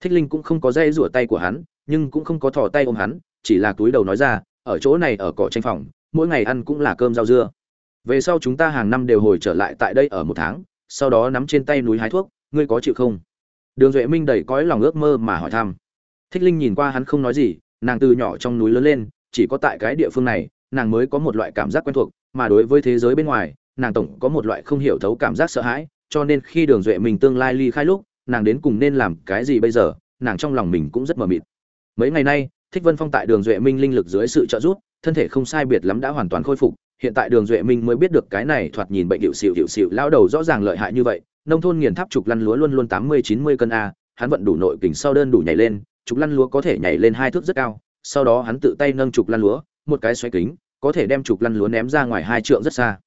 Thích linh cũng không có dây rủa tay của hắn, nhưng cũng không có thò tay ôm hắn, chỉ là túi đầu nói ra, ở chỗ này ở cỏ tranh phòng, mỗi ngày ăn cũng là cơm rau dưa. Về sau chúng ta hàng năm đều hồi trở lại tại đây ở một tháng, sau đó nắm trên tay núi hái thuốc, ngươi có chịu không? Đường duệ minh đầy cõi lòng ước mơ mà hỏi thăm. Thích linh nhìn qua hắn không nói gì, nàng từ nhỏ trong núi lớn lên, chỉ có tại cái địa phương này, nàng mới có một loại cảm giác quen thuộc, mà đối với thế giới bên ngoài, nàng tổng có một loại không hiểu thấu cảm giác sợ hãi, cho nên khi đường duệ mình tương lai ly khai lúc nàng đến cùng nên làm cái gì bây giờ, nàng trong lòng mình cũng rất mờ mịt. Mấy ngày nay, thích vân phong tại đường duệ minh linh lực dưới sự trợ giúp, thân thể không sai biệt lắm đã hoàn toàn khôi phục, hiện tại đường duệ minh mới biết được cái này thoạt nhìn bệnh hiệu xịu hiệu xịu lao đầu rõ ràng lợi hại như vậy, nông thôn nghiền tháp trục lăn lúa luôn luôn tám mươi, chín mươi cân a, hắn vận đủ nội kình sau đơn đủ nhảy lên, trục lăn lúa có thể nhảy lên hai thước rất cao, sau đó hắn tự tay nâng trục lăn lúa, một cái xoay kính, có thể đem trục lăn lúa ném ra ngoài hai trượng rất xa.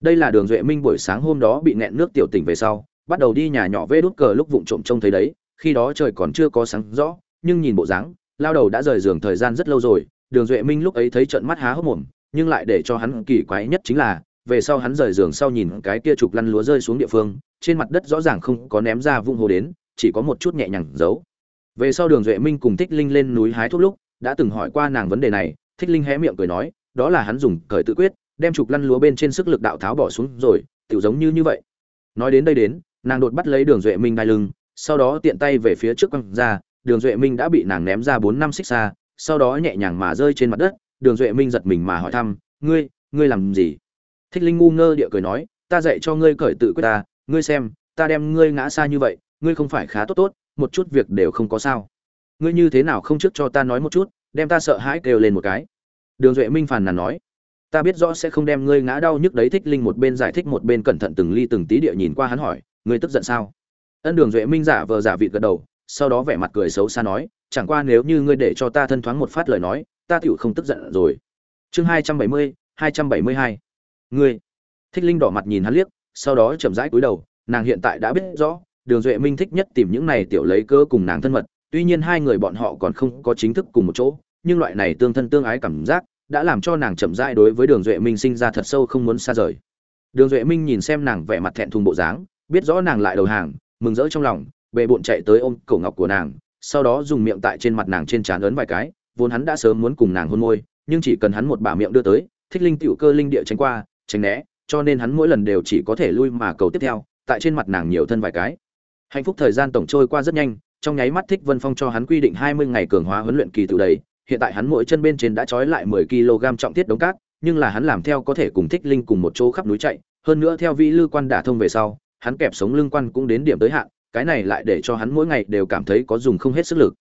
Đây là đường duệ minh buổi sáng hôm đó bị nẹn nước tiểu tỉnh về sau bắt đầu đi nhà nhỏ vê đút cờ lúc vụng trộm trông thấy đấy, khi đó trời còn chưa có sáng rõ, nhưng nhìn bộ dáng, lao đầu đã rời giường thời gian rất lâu rồi, đường duệ minh lúc ấy thấy trận mắt há hốc mồm, nhưng lại để cho hắn kỳ quái nhất chính là, về sau hắn rời giường sau nhìn cái kia trục lăn lúa rơi xuống địa phương, trên mặt đất rõ ràng không có ném ra vung hồ đến, chỉ có một chút nhẹ nhàng giấu. Về sau đường duệ minh cùng thích linh lên núi hái thuốc lúc, đã từng hỏi qua nàng vấn đề này, thích linh hé miệng cười nói, đó là hắn dùng cởi tự quyết, đem trục lăn lúa bên trên sức lực đạo tháo bỏ xuống rồi tự giống như như vậy. Nói đến đây đến nàng đột bắt lấy đường duệ minh đai lưng, sau đó tiện tay về phía trước quăng ra, đường duệ minh đã bị nàng ném ra bốn năm xích xa, sau đó nhẹ nhàng mà rơi trên mặt đất, đường duệ minh giật mình mà hỏi thăm, ngươi ngươi làm gì? Thích linh ngu ngơ địa cười nói, ta dạy cho ngươi cởi tự quyết ta, ngươi xem, ta đem ngươi ngã xa như vậy, ngươi không phải khá tốt tốt, một chút việc đều không có sao. Ngươi như thế nào không trước cho ta nói một chút, đem ta sợ hãi kêu lên một cái. Đường duệ minh phàn nàn nói, ta biết rõ sẽ không đem ngươi ngã đau nhức đấy. Thích linh một bên giải thích một bên cẩn thận từng ly từng tí địa nhìn qua hắn hỏi ngươi tức giận sao? Ân đường duệ minh giả vờ giả vịt gật đầu, sau đó vẻ mặt cười xấu xa nói, chẳng qua nếu như ngươi để cho ta thân thoáng một phát lời nói, ta tựu không tức giận rồi. Chương hai trăm bảy mươi, hai trăm bảy mươi hai. Ngươi. Thích linh đỏ mặt nhìn hắn liếc, sau đó chậm rãi cúi đầu, nàng hiện tại đã biết rõ, đường duệ minh thích nhất tìm những này tiểu lấy cơ cùng nàng thân mật, tuy nhiên hai người bọn họ còn không có chính thức cùng một chỗ, nhưng loại này tương thân tương ái cảm giác đã làm cho nàng chậm rãi đối với đường duệ minh sinh ra thật sâu không muốn xa rời. Đường duệ minh nhìn xem nàng vẻ mặt thẹn thùng bộ dáng biết rõ nàng lại đầu hàng, mừng rỡ trong lòng, bề bộn chạy tới ôm cổ ngọc của nàng, sau đó dùng miệng tại trên mặt nàng trên trán ấn vài cái, vốn hắn đã sớm muốn cùng nàng hôn môi, nhưng chỉ cần hắn một bả miệng đưa tới, thích linh tiểu cơ linh địa tránh qua, tránh né, cho nên hắn mỗi lần đều chỉ có thể lui mà cầu tiếp theo, tại trên mặt nàng nhiều thân vài cái. Hạnh phúc thời gian tổng trôi qua rất nhanh, trong nháy mắt thích vân phong cho hắn quy định hai mươi ngày cường hóa huấn luyện kỳ tự đấy hiện tại hắn mỗi chân bên trên đã trói lại mười kg trọng tiết đống cát, nhưng là hắn làm theo có thể cùng thích linh cùng một chỗ khắp núi chạy, hơn nữa theo vị lư quan đả thông về sau hắn kẹp sống lưng quan cũng đến điểm tới hạn, cái này lại để cho hắn mỗi ngày đều cảm thấy có dùng không hết sức lực.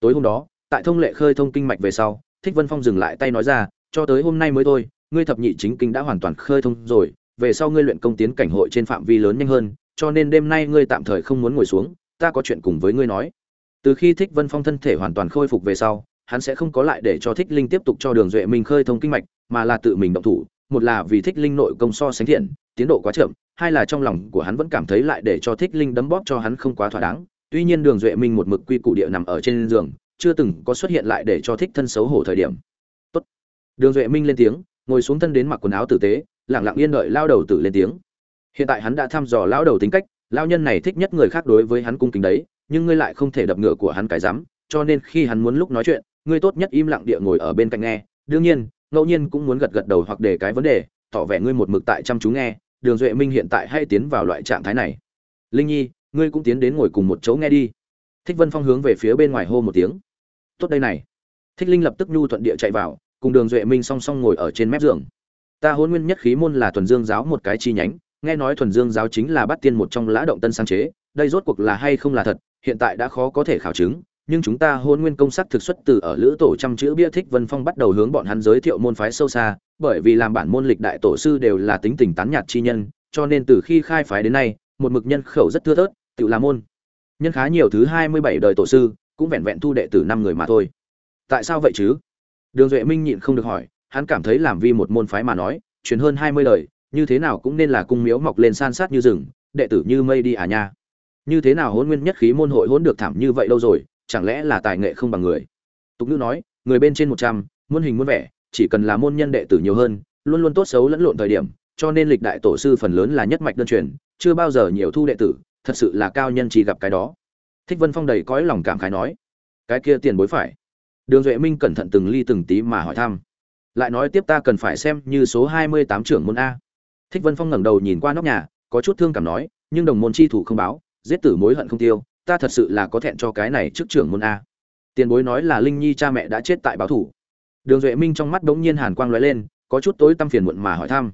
Tối hôm đó, tại thông lệ khơi thông kinh mạch về sau, thích vân phong dừng lại tay nói ra, cho tới hôm nay mới thôi, ngươi thập nhị chính kinh đã hoàn toàn khơi thông rồi, về sau ngươi luyện công tiến cảnh hội trên phạm vi lớn nhanh hơn, cho nên đêm nay ngươi tạm thời không muốn ngồi xuống, ta có chuyện cùng với ngươi nói. Từ khi thích vân phong thân thể hoàn toàn khôi phục về sau, hắn sẽ không có lại để cho thích linh tiếp tục cho đường duệ minh khơi thông kinh mạch, mà là tự mình động thủ, một là vì thích linh nội công so sánh thiện tiến độ quá chậm, hai là trong lòng của hắn vẫn cảm thấy lại để cho thích linh đấm bóp cho hắn không quá thỏa đáng. Tuy nhiên đường duệ minh một mực quy củ địa nằm ở trên giường, chưa từng có xuất hiện lại để cho thích thân xấu hổ thời điểm. Tốt. đường duệ minh lên tiếng, ngồi xuống thân đến mặc quần áo tử tế, lặng lặng yên đợi lao đầu tử lên tiếng. Hiện tại hắn đã thăm dò lão đầu tính cách, lao nhân này thích nhất người khác đối với hắn cung kính đấy, nhưng ngươi lại không thể đập ngựa của hắn cái rắm, cho nên khi hắn muốn lúc nói chuyện, ngươi tốt nhất im lặng địa ngồi ở bên cạnh nghe. Đương nhiên, ngẫu nhiên cũng muốn gật gật đầu hoặc để cái vấn đề, tỏ vẻ ngươi một mực tại chăm chú nghe đường duệ minh hiện tại hay tiến vào loại trạng thái này. Linh nhi, ngươi cũng tiến đến ngồi cùng một chỗ nghe đi. Thích vân phong hướng về phía bên ngoài hô một tiếng. Tốt đây này. Thích linh lập tức nhu thuận địa chạy vào, cùng đường duệ minh song song ngồi ở trên mép giường. Ta hôn nguyên nhất khí môn là thuần dương giáo một cái chi nhánh, nghe nói thuần dương giáo chính là bắt tiên một trong lã động tân sáng chế, đây rốt cuộc là hay không là thật, hiện tại đã khó có thể khảo chứng, nhưng chúng ta hôn nguyên công sắc thực xuất từ ở lữ tổ trăm chữ bia thích vân phong bắt đầu hướng bọn hắn giới thiệu môn phái sâu xa bởi vì làm bản môn lịch đại tổ sư đều là tính tình tán nhạt chi nhân, cho nên từ khi khai phái đến nay, một mực nhân khẩu rất thưa thớt, tự là môn. Nhân khá nhiều thứ hai mươi bảy đời tổ sư, cũng vẹn vẹn thu đệ tử năm người mà thôi. Tại sao vậy chứ? Đường duệ minh nhịn không được hỏi, hắn cảm thấy làm vi một môn phái mà nói, truyền hơn hai mươi đời, như thế nào cũng nên là cung miếu mọc lên san sát như rừng, đệ tử như mây đi à nha. Như thế nào hôn nguyên nhất khí môn hội hỗn được thảm như vậy lâu rồi, chẳng lẽ là tài nghệ không bằng người? Tục nữ nói, người bên trên một trăm, muôn hình muôn vẻ chỉ cần là môn nhân đệ tử nhiều hơn, luôn luôn tốt xấu lẫn lộn thời điểm, cho nên lịch đại tổ sư phần lớn là nhất mạch đơn truyền, chưa bao giờ nhiều thu đệ tử, thật sự là cao nhân chỉ gặp cái đó. Thích vân phong đầy cõi lòng cảm khái nói, cái kia tiền bối phải. Đường duệ minh cẩn thận từng ly từng tí mà hỏi thăm, lại nói, tiếp ta cần phải xem như số hai mươi tám trưởng môn a. Thích vân phong ngẩng đầu nhìn qua nóc nhà, có chút thương cảm nói, nhưng đồng môn chi thủ không báo, giết tử mối hận không tiêu, ta thật sự là có thẹn cho cái này trước trưởng môn a. Tiền bối nói là linh nhi cha mẹ đã chết tại báo thủ đường duệ minh trong mắt đống nhiên hàn quang lóe lên, có chút tối tăm phiền muộn mà hỏi thăm.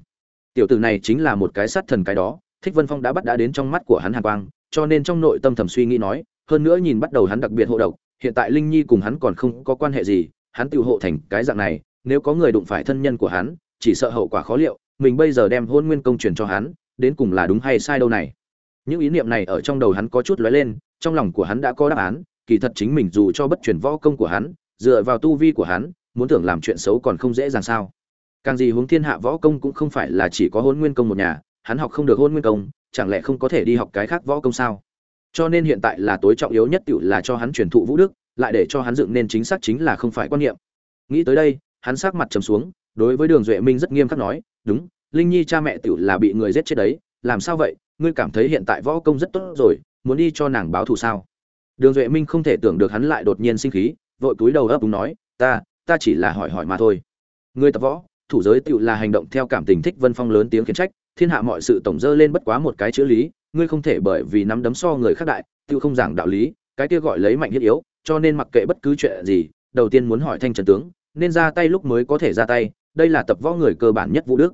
Tiểu tử này chính là một cái sát thần cái đó, thích vân phong đã bắt đã đến trong mắt của hắn hàn quang, cho nên trong nội tâm thầm suy nghĩ nói, hơn nữa nhìn bắt đầu hắn đặc biệt hộ độc, hiện tại linh nhi cùng hắn còn không có quan hệ gì, hắn tự hộ thành cái dạng này, nếu có người đụng phải thân nhân của hắn, chỉ sợ hậu quả khó liệu, mình bây giờ đem hôn nguyên công truyền cho hắn, đến cùng là đúng hay sai đâu này. Những ý niệm này ở trong đầu hắn có chút lóe lên, trong lòng của hắn đã có đáp án, kỳ thật chính mình dù cho bất truyền võ công của hắn, dựa vào tu vi của hắn muốn tưởng làm chuyện xấu còn không dễ dàng sao? Càng gì hướng thiên hạ võ công cũng không phải là chỉ có hôn nguyên công một nhà, hắn học không được hôn nguyên công, chẳng lẽ không có thể đi học cái khác võ công sao? Cho nên hiện tại là tối trọng yếu nhất tự là cho hắn truyền thụ vũ đức, lại để cho hắn dựng nên chính xác chính là không phải quan niệm. Nghĩ tới đây, hắn sắc mặt trầm xuống, đối với đường duệ minh rất nghiêm khắc nói, đúng, linh nhi cha mẹ tiểu là bị người giết chết đấy, làm sao vậy? Ngươi cảm thấy hiện tại võ công rất tốt rồi, muốn đi cho nàng báo thù sao? Đường duệ minh không thể tưởng được hắn lại đột nhiên sinh khí, vội cúi đầu ấp úng nói, ta ta chỉ là hỏi hỏi mà thôi. Ngươi tập võ, thủ giới tựu là hành động theo cảm tình thích vân phong lớn tiếng khiển trách, thiên hạ mọi sự tổng dơ lên bất quá một cái chữ lý, ngươi không thể bởi vì nắm đấm so người khác đại, tựu không giảng đạo lý, cái kia gọi lấy mạnh thiết yếu, cho nên mặc kệ bất cứ chuyện gì, đầu tiên muốn hỏi thanh trần tướng, nên ra tay lúc mới có thể ra tay, đây là tập võ người cơ bản nhất vũ đức.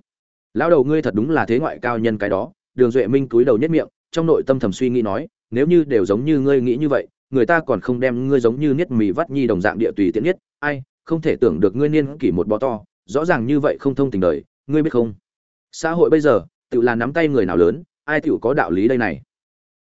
Lão đầu ngươi thật đúng là thế ngoại cao nhân cái đó, đường duệ minh cúi đầu nhất miệng, trong nội tâm thầm suy nghĩ nói, nếu như đều giống như ngươi nghĩ như vậy, người ta còn không đem ngươi giống như niết mì vắt nhi đồng dạng địa tùy tiện nhất, ai không thể tưởng được ngươi niên kỷ một bó to, rõ ràng như vậy không thông tình đời, ngươi biết không? Xã hội bây giờ, tự là nắm tay người nào lớn, ai tự có đạo lý đây này?